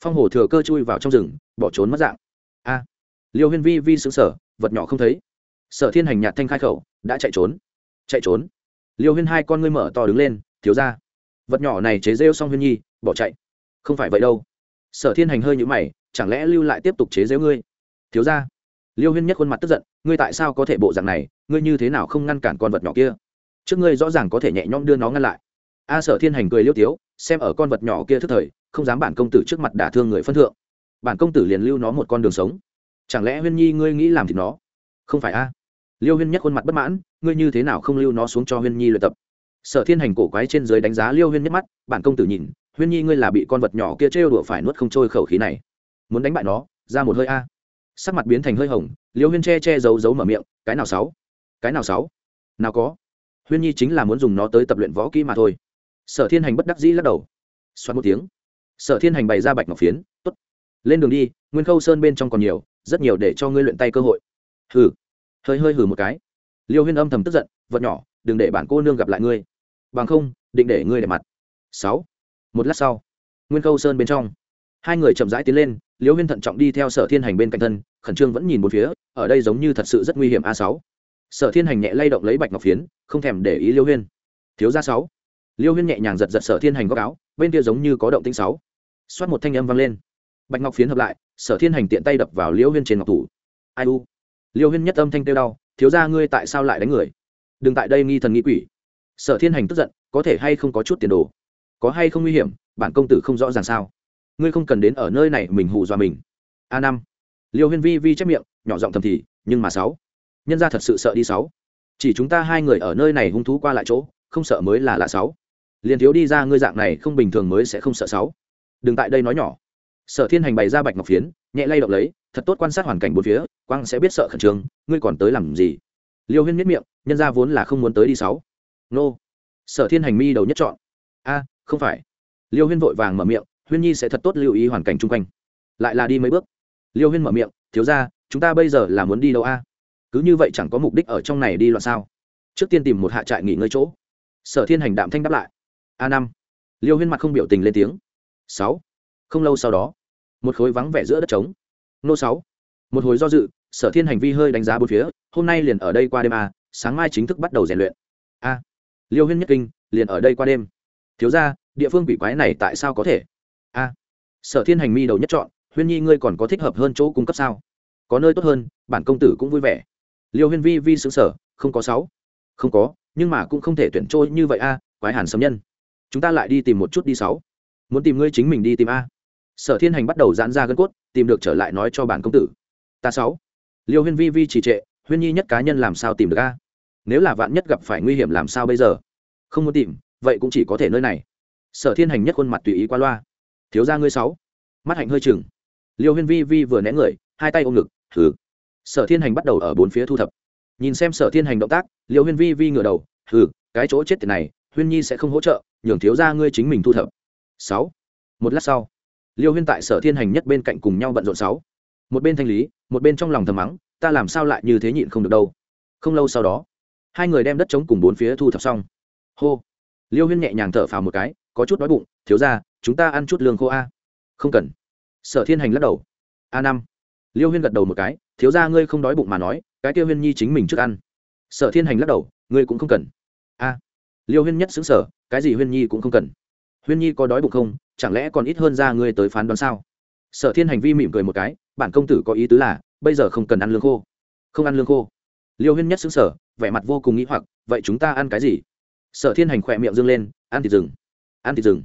Phong hồ thừa cơ chui vào trong rừng, bỏ trốn mất dạng. A. Liêu huyên vi vi xứng sở vật nhỏ không thấy. Sở thiên hành nhạt thanh khai khẩu, đã chạy trốn. Chạy trốn. Liêu huyên hai con ngươi mở to đứng lên, thiếu ra. Vật nhỏ này chế rêu xong huyên nhi, bỏ chạy. Không phải vậy đâu. Sở thiên hành hơi nhũ mày, chẳng lẽ lưu lại tiếp tục chế rêu ngươi? Thiếu ra liêu huyên nhất khuôn mặt tức giận, ngươi tại sao có thể bộ dạng này? Ngươi như thế nào không ngăn cản con vật nhỏ kia? Trước ngươi rõ ràng có thể nhẹ nhõm đưa nó ngăn lại. A sở thiên hành cười liêu tiếu, xem ở con vật nhỏ kia thức thời, không dám bản công tử trước mặt đả thương người phân thượng. Bản công tử liền lưu nó một con đường sống. Chẳng lẽ huyên nhi ngươi nghĩ làm thì nó? Không phải a. Liêu huyên nhất khuôn mặt bất mãn, ngươi như thế nào không lưu nó xuống cho huyên nhi luyện tập? Sở thiên hành cổ quái trên dưới đánh giá liêu huyên nhất mắt, bản công tử nhìn, huyên nhi ngươi là bị con vật nhỏ kia trêu đùa phải nuốt không trôi khẩu khí này. Muốn đánh bại nó, ra một hơi a sắc mặt biến thành hơi hồng, liêu huyên che che giấu giấu mở miệng, cái nào sáu? Cái nào sáu? Nào có? Huyên nhi chính là muốn dùng nó tới tập luyện võ kỹ mà thôi. Sở thiên hành bất đắc dĩ lắc đầu. Xoắn một tiếng. Sở thiên hành bày ra bạch ngọc phiến, tốt. Lên đường đi, nguyên khâu sơn bên trong còn nhiều, rất nhiều để cho ngươi luyện tay cơ hội. Hừ. Hơi hơi hừ một cái. Liêu huyên âm thầm tức giận, vật nhỏ, đừng để bản cô nương gặp lại ngươi. Bằng không, định để ngươi để mặt. Sáu. Một lát sau, nguyên khâu sơn bên trong, hai người chậm rãi tiến lên liêu huyên thận trọng đi theo sở thiên hành bên cạnh thân, khẩn trương vẫn nhìn một phía, ở đây giống như thật sự rất nguy hiểm a sáu. Sở thiên hành nhẹ lay động lấy bạch ngọc phiến, không thèm để ý liêu huyên. Thiếu gia sáu. Liêu huyên nhẹ nhàng giật giật sở thiên hành góc áo, bên kia giống như có động tĩnh sáu. Xoát một thanh âm vang lên. Bạch ngọc phiến hợp lại, sở thiên hành tiện tay đập vào liêu huyên trên ngọc thủ. Ai u? Liêu huyên nhất âm thanh kêu đau, thiếu gia ngươi tại sao lại đánh người? Đừng tại đây nghi thần nghi quỷ. Sở thiên hành tức giận, có thể hay không có chút tiền đồ? Có hay không nguy hiểm? Bản công tử không rõ ràng sao? Ngươi không cần đến ở nơi này mình hù dọa mình. A năm. Liêu huyên vi vi chép miệng, nhỏ giọng thầm thì, nhưng mà sáu. Nhân ra thật sự sợ đi sáu. Chỉ chúng ta hai người ở nơi này hung thú qua lại chỗ, không sợ mới là lạ sáu. Liền thiếu đi ra ngươi dạng này không bình thường mới sẽ không sợ sáu. Đừng tại đây nói nhỏ. Sở thiên hành bày ra bạch ngọc phiến, nhẹ lay động lấy, thật tốt quan sát hoàn cảnh bốn phía, quang sẽ biết sợ khẩn trương, ngươi còn tới làm gì? Liêu huyên miết miệng, nhân ra vốn là không muốn tới đi sáu. Nô. Sở thiên hành mi đầu nhất chọn. A, không phải. Liêu huyên vội vàng mở miệng huyên nhi sẽ thật tốt lưu ý hoàn cảnh chung quanh. Lại là đi mấy bước. Liêu huyên mở miệng, thiếu ra chúng ta bây giờ là muốn đi đâu a? Cứ như vậy chẳng có mục đích ở trong này đi loạn sao? Trước tiên tìm một hạ trại nghỉ ngơi chỗ. Sở thiên hành đạm thanh đáp lại. A năm. Liêu huyên mặt không biểu tình lên tiếng. Sáu. Không lâu sau đó, một khối vắng vẻ giữa đất trống. Nô sáu. Một hồi do dự, sở thiên hành vi hơi đánh giá bốn phía, hôm nay liền ở đây qua đêm a, sáng mai chính thức bắt đầu rèn luyện. A. Liêu huyên nhất kinh, liền ở đây qua đêm. Thiếu ra địa phương quỷ quái này tại sao có thể? A, sở thiên hành mi đầu nhất chọn, huyên nhi ngươi còn có thích hợp hơn chỗ cung cấp sao? Có nơi tốt hơn, bản công tử cũng vui vẻ. Liêu huyên vi vi xứng sở không có sáu. Không có, nhưng mà cũng không thể tuyển trôi như vậy a, quái hàn sấm nhân. Chúng ta lại đi tìm một chút đi sáu. Muốn tìm ngươi chính mình đi tìm a. Sở thiên hành bắt đầu giãn ra gân cốt, tìm được trở lại nói cho bản công tử. Ta sáu. Liêu huyên vi vi trì trệ, huyên nhi nhất cá nhân làm sao tìm được a? Nếu là vạn nhất gặp phải nguy hiểm làm sao bây giờ? Không muốn tìm, vậy cũng chỉ có thể nơi này. Sở thiên hành nhất khuôn mặt tùy ý qua loa thiếu ra ngươi sáu. Mắt hạnh hơi chừng. Liêu huyên vi vi vừa né người, hai tay ôm ngực, thử. Sở thiên hành bắt đầu ở bốn phía thu thập. Nhìn xem sở thiên hành động tác, liêu huyên vi vi ngửa đầu, thử, cái chỗ chết tiền này, huyên nhi sẽ không hỗ trợ, nhường thiếu ra ngươi chính mình thu thập. Sáu. Một lát sau, liêu huyên tại sở thiên hành nhất bên cạnh cùng nhau bận rộn sáu. Một bên thanh lý, một bên trong lòng thầm mắng, ta làm sao lại như thế nhịn không được đâu. Không lâu sau đó, hai người đem đất trống cùng bốn phía thu thập xong. Hô. Liêu huyên nhẹ nhàng thở phào một cái có chút đói bụng, thiếu ra chúng ta ăn chút lương khô a. Không cần. Sở thiên hành lắc đầu. A năm. Liêu huyên gật đầu một cái, thiếu ra ngươi không đói bụng mà nói, cái tiêu huyên nhi chính mình trước ăn. Sở thiên hành lắc đầu, ngươi cũng không cần. A. Liêu huyên nhất xứng sở cái gì huyên nhi cũng không cần. Huyên nhi có đói bụng không? Chẳng lẽ còn ít hơn ra ngươi tới phán đoán sao? Sở thiên hành vi mỉm cười một cái, bản công tử có ý tứ là, bây giờ không cần ăn lương khô. Không ăn lương khô. Liêu huyên nhất xứng sở vẻ mặt vô cùng nghĩ hoặc, vậy chúng ta ăn cái gì? Sở thiên hành khỏe miệng dâng lên, ăn thịt rừng ăn thịt rừng.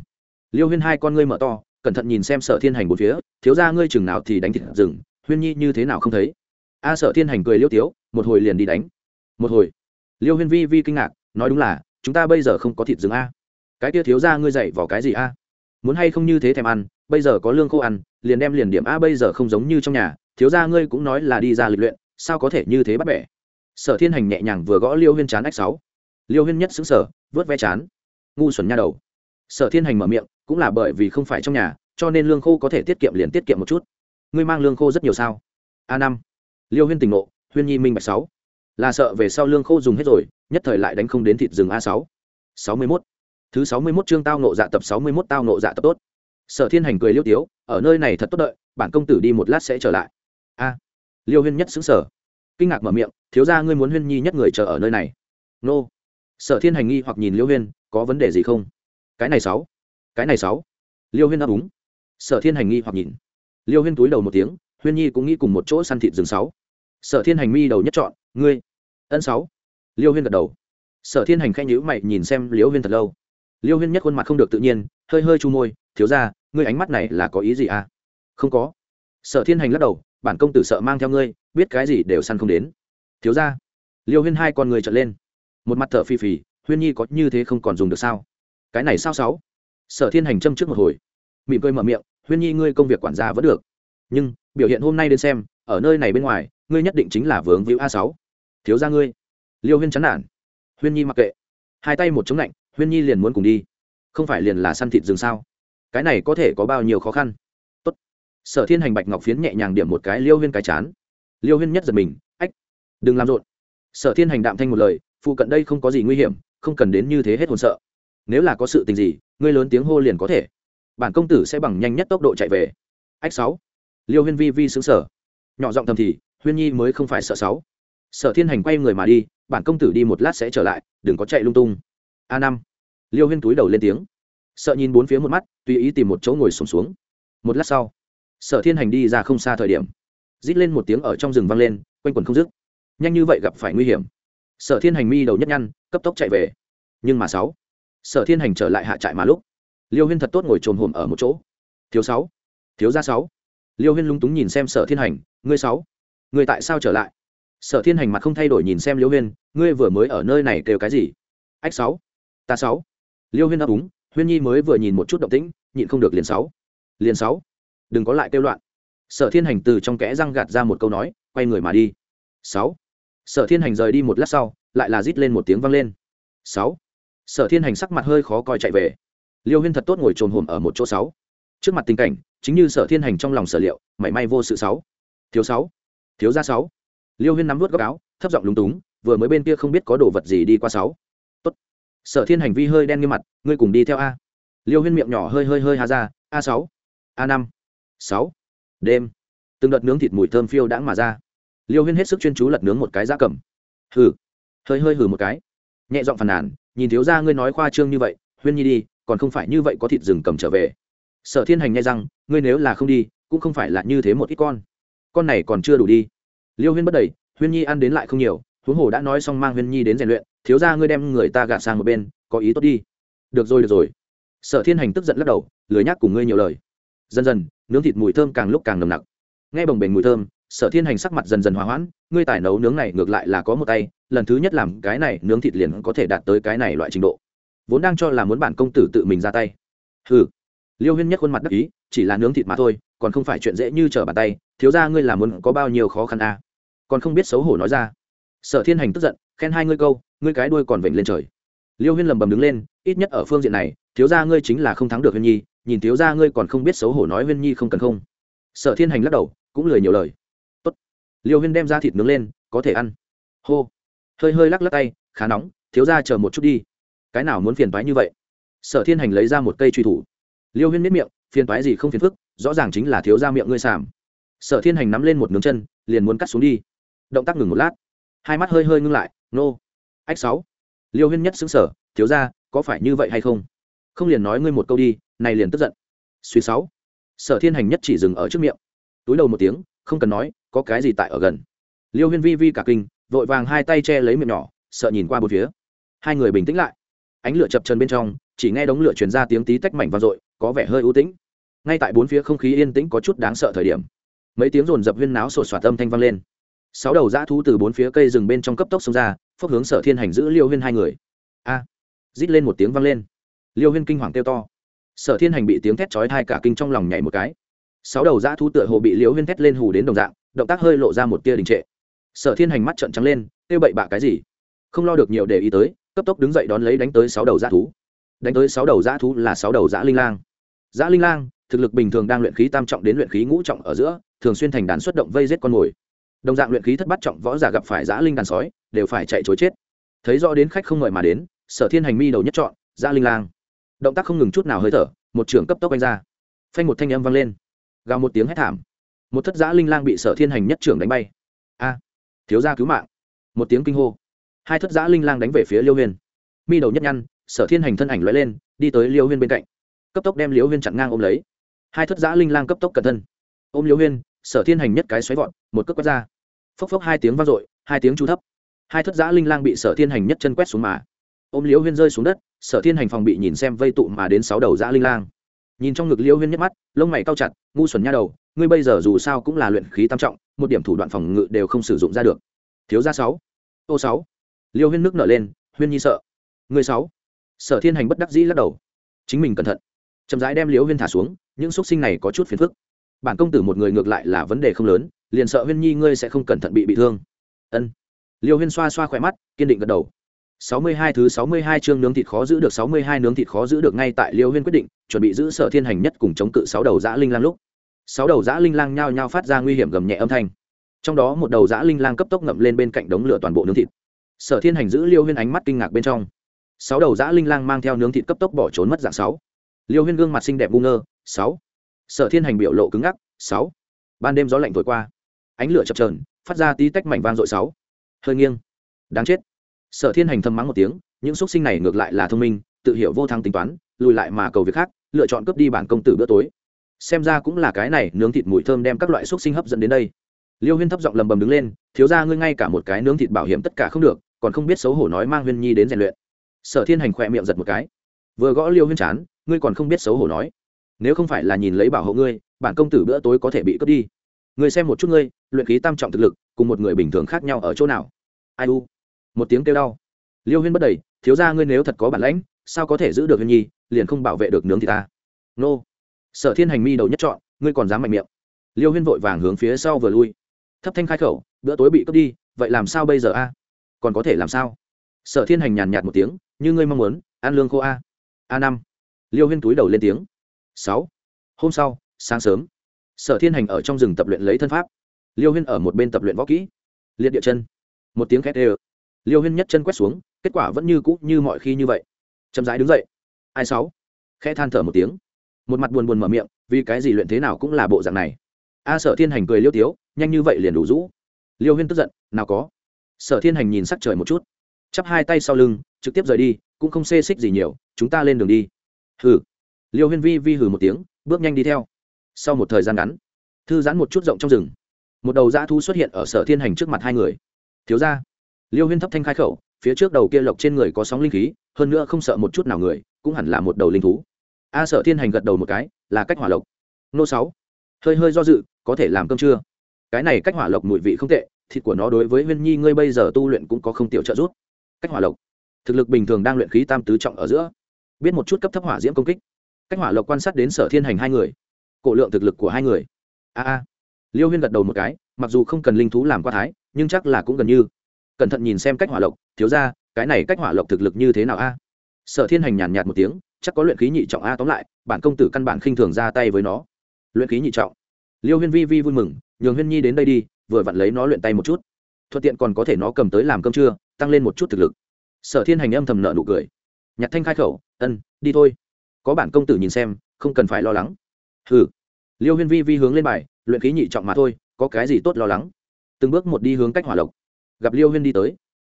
Liêu huyên hai con ngươi mở to, cẩn thận nhìn xem sở thiên hành một phía, thiếu ra ngươi chừng nào thì đánh thịt rừng, huyên nhi như thế nào không thấy? A sở thiên hành cười liêu tiếu, một hồi liền đi đánh. Một hồi. Liêu huyên vi vi kinh ngạc, nói đúng là, chúng ta bây giờ không có thịt rừng a. Cái kia thiếu ra ngươi dậy vào cái gì a? Muốn hay không như thế thèm ăn, bây giờ có lương khô ăn, liền đem liền điểm a bây giờ không giống như trong nhà, thiếu ra ngươi cũng nói là đi ra lịch luyện, sao có thể như thế bắt bẻ? Sở thiên hành nhẹ nhàng vừa gõ liêu huyên chán ách sáu. Liêu huyên nhất xứng sở vớt ve chán. Ngu xuẩn nha đầu sở thiên hành mở miệng, cũng là bởi vì không phải trong nhà, cho nên lương khô có thể tiết kiệm liền tiết kiệm một chút. Ngươi mang lương khô rất nhiều sao? A năm. Liêu huyên tỉnh nộ huyên nhi minh bạch sáu. Là sợ về sau lương khô dùng hết rồi, nhất thời lại đánh không đến thịt rừng a sáu. Sáu mươi mốt. Thứ sáu mươi mốt chương tao nộ dạ tập sáu mươi mốt tao nộ dạ tập tốt. Sở thiên hành cười liêu tiếu, ở nơi này thật tốt đợi, bản công tử đi một lát sẽ trở lại. A. Liêu huyên nhất xứng sở kinh ngạc mở miệng, thiếu ra ngươi muốn huyên nhi nhất người chờ ở nơi này. Nô. Sở thiên hành nghi hoặc nhìn liêu huyên, có vấn đề gì không? Cái này sáu. Cái này sáu. Liêu huyên đáp úng. Sở thiên hành nghi hoặc nhìn. Liêu huyên túi đầu một tiếng, huyên nhi cũng nghĩ cùng một chỗ săn thịt rừng sáu. Sở thiên hành mi đầu nhất chọn, ngươi. Ân sáu. Liêu huyên gật đầu. Sở thiên hành khẽ nhữ mày nhìn xem liêu huyên thật lâu. Liêu huyên nhất khuôn mặt không được tự nhiên, hơi hơi chu môi, thiếu ra ngươi ánh mắt này là có ý gì à? Không có. Sở thiên hành lắc đầu, bản công tử sợ mang theo ngươi, biết cái gì đều săn không đến. Thiếu ra liêu huyên hai con người trở lên. Một mặt thở phì phì, huyên nhi có như thế không còn dùng được sao? Cái này sao sáu? Sở thiên hành châm trước một hồi. Mỉm cười mở miệng, huyên nhi, ngươi công việc quản gia vẫn được. Nhưng, biểu hiện hôm nay đến xem, ở nơi này bên ngoài, ngươi nhất định chính là vướng víu a sáu. Thiếu ra ngươi. Liêu huyên chán nản. Huyên nhi mặc kệ. Hai tay một chống lạnh, huyên nhi liền muốn cùng đi. Không phải liền là săn thịt rừng sao? Cái này có thể có bao nhiêu khó khăn? Tốt. sở thiên hành bạch ngọc phiến nhẹ nhàng điểm một cái liêu huyên cái chán. Liêu huyên nhất giật mình, ách, đừng làm rộn. Sở thiên hành đạm thanh một lời, phụ cận đây không có gì nguy hiểm, không cần đến như thế hết hồn sợ nếu là có sự tình gì ngươi lớn tiếng hô liền có thể. Bản công tử sẽ bằng nhanh nhất tốc độ chạy về. Ách sáu. Liêu huyên vi vi xứng sở nhỏ giọng thầm thì huyên nhi mới không phải sợ sáu. Sở thiên hành quay người mà đi bản công tử đi một lát sẽ trở lại đừng có chạy lung tung. A năm. Liêu huyên túi đầu lên tiếng. Sợ nhìn bốn phía một mắt tùy ý tìm một chỗ ngồi sùng xuống, xuống. Một lát sau sở thiên hành đi ra không xa thời điểm. Rít lên một tiếng ở trong rừng vang lên quanh quần không dứt. Nhanh như vậy gặp phải nguy hiểm. Sở thiên hành mi đầu nhất nhăn cấp tốc chạy về. Nhưng mà sáu sở thiên hành trở lại hạ trại mà lúc, liêu huyên thật tốt ngồi trồm hồm ở một chỗ. Thiếu sáu, thiếu gia sáu. Liêu huyên lúng túng nhìn xem sở thiên hành, ngươi sáu, ngươi tại sao trở lại? Sở thiên hành mặt không thay đổi nhìn xem liêu huyên, ngươi vừa mới ở nơi này kêu cái gì? Ách sáu, ta sáu. Liêu huyên đáp úng, huyên nhi mới vừa nhìn một chút động tĩnh, nhịn không được liền sáu. Liền sáu. Đừng có lại kêu loạn. Sở thiên hành từ trong kẽ răng gạt ra một câu nói, quay người mà đi. Sáu. Sở thiên hành rời đi một lát sau, lại là rít lên một tiếng vang lên. Sáu sở thiên hành sắc mặt hơi khó coi chạy về. Liêu huyên thật tốt ngồi trồn hồm ở một chỗ sáu. Trước mặt tình cảnh, chính như sở thiên hành trong lòng sở liệu, mảy may vô sự sáu. Thiếu sáu. Thiếu gia sáu. Liêu huyên nắm vút góc áo, thấp giọng lúng túng, vừa mới bên kia không biết có đồ vật gì đi qua sáu. Tốt. Sở thiên hành vi hơi đen như mặt, ngươi cùng đi theo a. Liêu huyên miệng nhỏ hơi hơi hơi hà ra, a sáu. A năm. Sáu. Đêm. Từng đợt nướng thịt mùi thơm phiêu đãng mà ra. Liêu huyên hết sức chuyên chú lật nướng một cái da cầm. Hừ. Hơi hơi hừ một cái. Nhẹ giọng phàn nàn nhìn thiếu ra ngươi nói khoa trương như vậy, huyên nhi đi, còn không phải như vậy có thịt rừng cầm trở về. Sở thiên hành nghe rằng, ngươi nếu là không đi, cũng không phải là như thế một ít con. Con này còn chưa đủ đi. Liêu huyên bất đầy, huyên nhi ăn đến lại không nhiều, huống hồ đã nói xong mang huyên nhi đến rèn luyện, thiếu ra ngươi đem người ta gạt sang một bên, có ý tốt đi. Được rồi được rồi. Sở thiên hành tức giận lắc đầu, lười nhác cùng ngươi nhiều lời. Dần dần, nướng thịt mùi thơm càng lúc càng nồng nặc. Nghe bồng bềnh mùi thơm, sở thiên hành sắc mặt dần dần hòa hoãn, ngươi tài nấu nướng này ngược lại là có một tay lần thứ nhất làm cái này, nướng thịt liền có thể đạt tới cái này loại trình độ. Vốn đang cho là muốn bản công tử tự mình ra tay. Hừ. Liêu huyên nhất khuôn mặt đắc ý, chỉ là nướng thịt mà thôi, còn không phải chuyện dễ như trở bàn tay, thiếu ra ngươi làm muốn có bao nhiêu khó khăn à. còn không biết xấu hổ nói ra. Sở thiên hành tức giận, khen hai ngươi câu, ngươi cái đuôi còn vểnh lên trời. Liêu huyên lầm bầm đứng lên, ít nhất ở phương diện này, thiếu ra ngươi chính là không thắng được huyên nhi, nhìn thiếu ra ngươi còn không biết xấu hổ nói huyên nhi không cần không. Sở thiên hành lắc đầu, cũng lười nhiều lời. Tốt. liêu huyên đem ra thịt nướng lên, có thể ăn. Hô hơi hơi lắc lắc tay, khá nóng, thiếu ra chờ một chút đi. Cái nào muốn phiền toái như vậy? Sở thiên hành lấy ra một cây truy thủ. Liêu huyên miết miệng, phiền toái gì không phiền phức, rõ ràng chính là thiếu ra miệng ngươi sàm. Sở thiên hành nắm lên một nướng chân, liền muốn cắt xuống đi. Động tác ngừng một lát. Hai mắt hơi hơi ngưng lại, nô. Ách sáu. Liêu huyên nhất xứng sở thiếu ra có phải như vậy hay không? Không liền nói ngươi một câu đi, này liền tức giận. Suy sáu. Sở thiên hành nhất chỉ dừng ở trước miệng. Túi đầu một tiếng, không cần nói, có cái gì tại ở gần. Liêu huyên vi vi cả kinh vội vàng hai tay che lấy miệng nhỏ, sợ nhìn qua bốn phía. Hai người bình tĩnh lại. Ánh lửa chập chân bên trong, chỉ nghe đống lửa truyền ra tiếng tí tách mảnh vang dội, có vẻ hơi ưu tĩnh. Ngay tại bốn phía không khí yên tĩnh có chút đáng sợ thời điểm, mấy tiếng rồn dập huyên náo sột soạt âm thanh vang lên. Sáu đầu dã thú từ bốn phía cây rừng bên trong cấp tốc xông ra, phốc hướng sở thiên hành giữ liêu huyên hai người. A! Rít lên một tiếng vang lên. Liêu huyên kinh hoàng kêu to. Sở thiên hành bị tiếng thét chói thai cả kinh trong lòng nhảy một cái. Sáu đầu dã thú tựa hồ bị liêu huyên thét lên hù đến đồng dạng, động tác hơi lộ ra một tia đình trệ sở thiên hành mắt trợn trắng lên kêu bậy bạ cái gì? Không lo được nhiều để ý tới, cấp tốc đứng dậy đón lấy đánh tới sáu đầu dã thú. Đánh tới sáu đầu dã thú là sáu đầu dã linh lang. Dã linh lang, thực lực bình thường đang luyện khí tam trọng đến luyện khí ngũ trọng ở giữa, thường xuyên thành đàn xuất động vây giết con mồi. Đồng dạng luyện khí thất bát trọng, võ giả gặp phải dã linh đàn sói, đều phải chạy chối chết. Thấy rõ đến khách không mời mà đến, sở thiên hành mi đầu nhất chọn dã linh lang. Động tác không ngừng chút nào hơi thở, một trưởng cấp tốc anh ra. Phanh một thanh âm vang lên. Gào một tiếng hét thảm. Một thất dã linh lang bị sở thiên hành nhất trưởng đánh bay thiếu gia cứu mạng. Một tiếng kinh hô. Hai thất giã linh lang đánh về phía liêu huyên. Mi đầu nhất nhăn, sở thiên hành thân ảnh l lên, đi tới liêu huyên bên cạnh. Cấp tốc đem liêu huyên chặn ngang ôm lấy. Hai thất giã linh lang cấp tốc cẩn thân. Ôm liêu huyên, sở thiên hành nhất cái xoáy vọt, một cước quét ra. Phốc phốc hai tiếng vang dội, hai tiếng chu thấp. Hai thất giã linh lang bị sở thiên hành nhất chân quét xuống mà. Ôm liêu huyên rơi xuống đất, sở thiên hành phòng bị nhìn xem vây tụ mà đến sáu đầu giã linh lang. Nhìn trong ngực liêu huyên nhất mắt, lông mày cao chặt, ngu xuẩn nha đầu ngươi bây giờ dù sao cũng là luyện khí tam trọng một điểm thủ đoạn phòng ngự đều không sử dụng ra được. Thiếu gia sáu ô sáu. Liêu huyên nước nở lên huyên nhi sợ. Người sáu. Sở thiên hành bất đắc dĩ lắc đầu. Chính mình cẩn thận. Chậm rãi đem liêu huyên thả xuống những xúc sinh này có chút phiền phức. Bản công tử một người ngược lại là vấn đề không lớn liền sợ huyên nhi ngươi sẽ không cẩn thận bị bị thương. Ân. Liêu huyên xoa xoa khỏe mắt kiên định gật đầu. Sáu mươi hai thứ sáu mươi hai chương nướng thịt khó giữ được sáu mươi hai nướng thịt khó giữ được ngay tại Liêu Huyên quyết định, chuẩn bị giữ Sở Thiên Hành nhất cùng chống cự sáu đầu dã linh lang lúc sáu đầu dã linh lang nhao nhao phát ra nguy hiểm gầm nhẹ âm thanh. Trong đó một đầu dã linh lang cấp tốc ngậm lên bên cạnh đống lửa toàn bộ nướng thịt. Sở thiên hành giữ liêu huyên ánh mắt kinh ngạc bên trong. Sáu đầu dã linh lang mang theo nướng thịt cấp tốc bỏ trốn mất dạng sáu. Liêu huyên gương mặt xinh đẹp bu ngơ, sáu. Sở thiên hành biểu lộ cứng ngắc, sáu. Ban đêm gió lạnh thổi qua. Ánh lửa chập trờn phát ra tí tách mảnh vang dội sáu. Hơi nghiêng. Đáng chết. Sở thiên hành thầm mắng một tiếng, những xúc sinh này ngược lại là thông minh, tự hiểu vô thăng tính toán, lùi lại mà cầu việc khác, lựa chọn cướp đi bản công tử bữa tối xem ra cũng là cái này, nướng thịt mùi thơm đem các loại xúc sinh hấp dẫn đến đây. Liêu huyên thấp giọng lầm bầm đứng lên, thiếu ra ngươi ngay cả một cái nướng thịt bảo hiểm tất cả không được, còn không biết xấu hổ nói mang huyên nhi đến rèn luyện. Sở thiên hành khỏe miệng giật một cái. Vừa gõ liêu huyên chán, ngươi còn không biết xấu hổ nói. Nếu không phải là nhìn lấy bảo hộ ngươi, bản công tử bữa tối có thể bị cướp đi. Ngươi xem một chút ngươi, luyện khí tam trọng thực lực, cùng một người bình thường khác nhau ở chỗ nào? Ai u? Một tiếng kêu đau. Liêu huyên bất đầy, thiếu ra ngươi nếu thật có bản lãnh, sao có thể giữ được huyên nhi, liền không bảo vệ được nướng thì ta? Nô sở thiên hành mi đầu nhất chọn, ngươi còn dám mạnh miệng. Liêu huyên vội vàng hướng phía sau vừa lui. Thấp thanh khai khẩu, bữa tối bị cướp đi, vậy làm sao bây giờ a? Còn có thể làm sao? Sở thiên hành nhàn nhạt một tiếng, như ngươi mong muốn, ăn lương khô a. A năm. Liêu huyên túi đầu lên tiếng. Sáu. Hôm sau, sáng sớm, sở thiên hành ở trong rừng tập luyện lấy thân pháp. Liêu huyên ở một bên tập luyện võ kỹ. Liệt địa chân. Một tiếng khét ê liêu huyên nhất chân quét xuống, kết quả vẫn như cũ như mọi khi như vậy. Chậm rãi đứng dậy. Ai sáu? Khẽ than thở một tiếng một mặt buồn buồn mở miệng, vì cái gì luyện thế nào cũng là bộ dạng này. A sở thiên hành cười liêu tiếu, nhanh như vậy liền đủ rũ. Liêu huyên tức giận, nào có. Sở thiên hành nhìn sắc trời một chút, chắp hai tay sau lưng, trực tiếp rời đi, cũng không xê xích gì nhiều, chúng ta lên đường đi. Hừ. Liêu huyên vi vi hừ một tiếng, bước nhanh đi theo. Sau một thời gian ngắn, thư giãn một chút rộng trong rừng, một đầu dã thu xuất hiện ở sở thiên hành trước mặt hai người. Thiếu ra liêu huyên thấp thanh khai khẩu, phía trước đầu kia lộc trên người có sóng linh khí, hơn nữa không sợ một chút nào người, cũng hẳn là một đầu linh thú a sở thiên hành gật đầu một cái, là cách hỏa lộc. Nô sáu. Hơi hơi do dự, có thể làm cơm chưa cái này cách hỏa lộc mùi vị không tệ, thịt của nó đối với huyên nhi ngươi bây giờ tu luyện cũng có không tiểu trợ giúp. Cách hỏa lộc. Thực lực bình thường đang luyện khí tam tứ trọng ở giữa. Biết một chút cấp thấp hỏa diễm công kích. Cách hỏa lộc quan sát đến sở thiên hành hai người. Cổ lượng thực lực của hai người. A a. Liêu huyên gật đầu một cái, mặc dù không cần linh thú làm qua thái, nhưng chắc là cũng gần như. Cẩn thận nhìn xem cách hỏa lộc, thiếu ra cái này cách hỏa lộc thực lực như thế nào a? Sở thiên hành nhàn nhạt một tiếng chắc có luyện khí nhị trọng a, tóm lại, bản công tử căn bản khinh thường ra tay với nó. Luyện khí nhị trọng. Liêu huyên vi vi vui mừng, nhường huyên nhi đến đây đi, vừa vặn lấy nó luyện tay một chút. Thuận tiện còn có thể nó cầm tới làm cơm trưa, tăng lên một chút thực lực. Sở thiên hành âm thầm nợ nụ cười. Nhạc thanh khai khẩu, ân, đi thôi. Có bản công tử nhìn xem, không cần phải lo lắng. Hừ. Liêu huyên vi vi hướng lên bài, luyện khí nhị trọng mà thôi, có cái gì tốt lo lắng? Từng bước một đi hướng cách hỏa lộc. Gặp liêu huyên đi tới.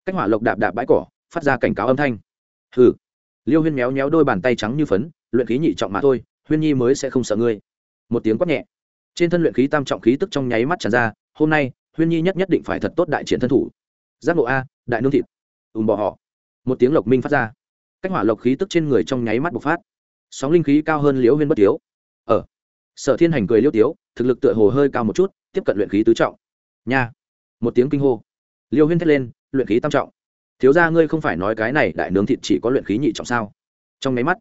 Cách hỏa lộc đạp đạp bãi cỏ, phát ra cảnh cáo âm thanh. Hừ liêu huyên méo méo đôi bàn tay trắng như phấn, luyện khí nhị trọng mà thôi, huyên nhi mới sẽ không sợ ngươi. Một tiếng quát nhẹ. Trên thân luyện khí tam trọng khí tức trong nháy mắt tràn ra, hôm nay, huyên nhi nhất nhất định phải thật tốt đại triển thân thủ. Giác ngộ a, đại nương thịt. Ùm bỏ họ. Một tiếng lộc minh phát ra. Cách hỏa lộc khí tức trên người trong nháy mắt bộc phát. Sóng linh khí cao hơn liễu huyên bất tiếu. Ở sở thiên hành cười liêu tiếu, thực lực tựa hồ hơi cao một chút, tiếp cận luyện khí tứ trọng. Nha. Một tiếng kinh hô. Liêu huyên thét lên, luyện khí tam trọng thiếu ra ngươi không phải nói cái này đại nướng thịt chỉ có luyện khí nhị trọng sao? Trong máy mắt,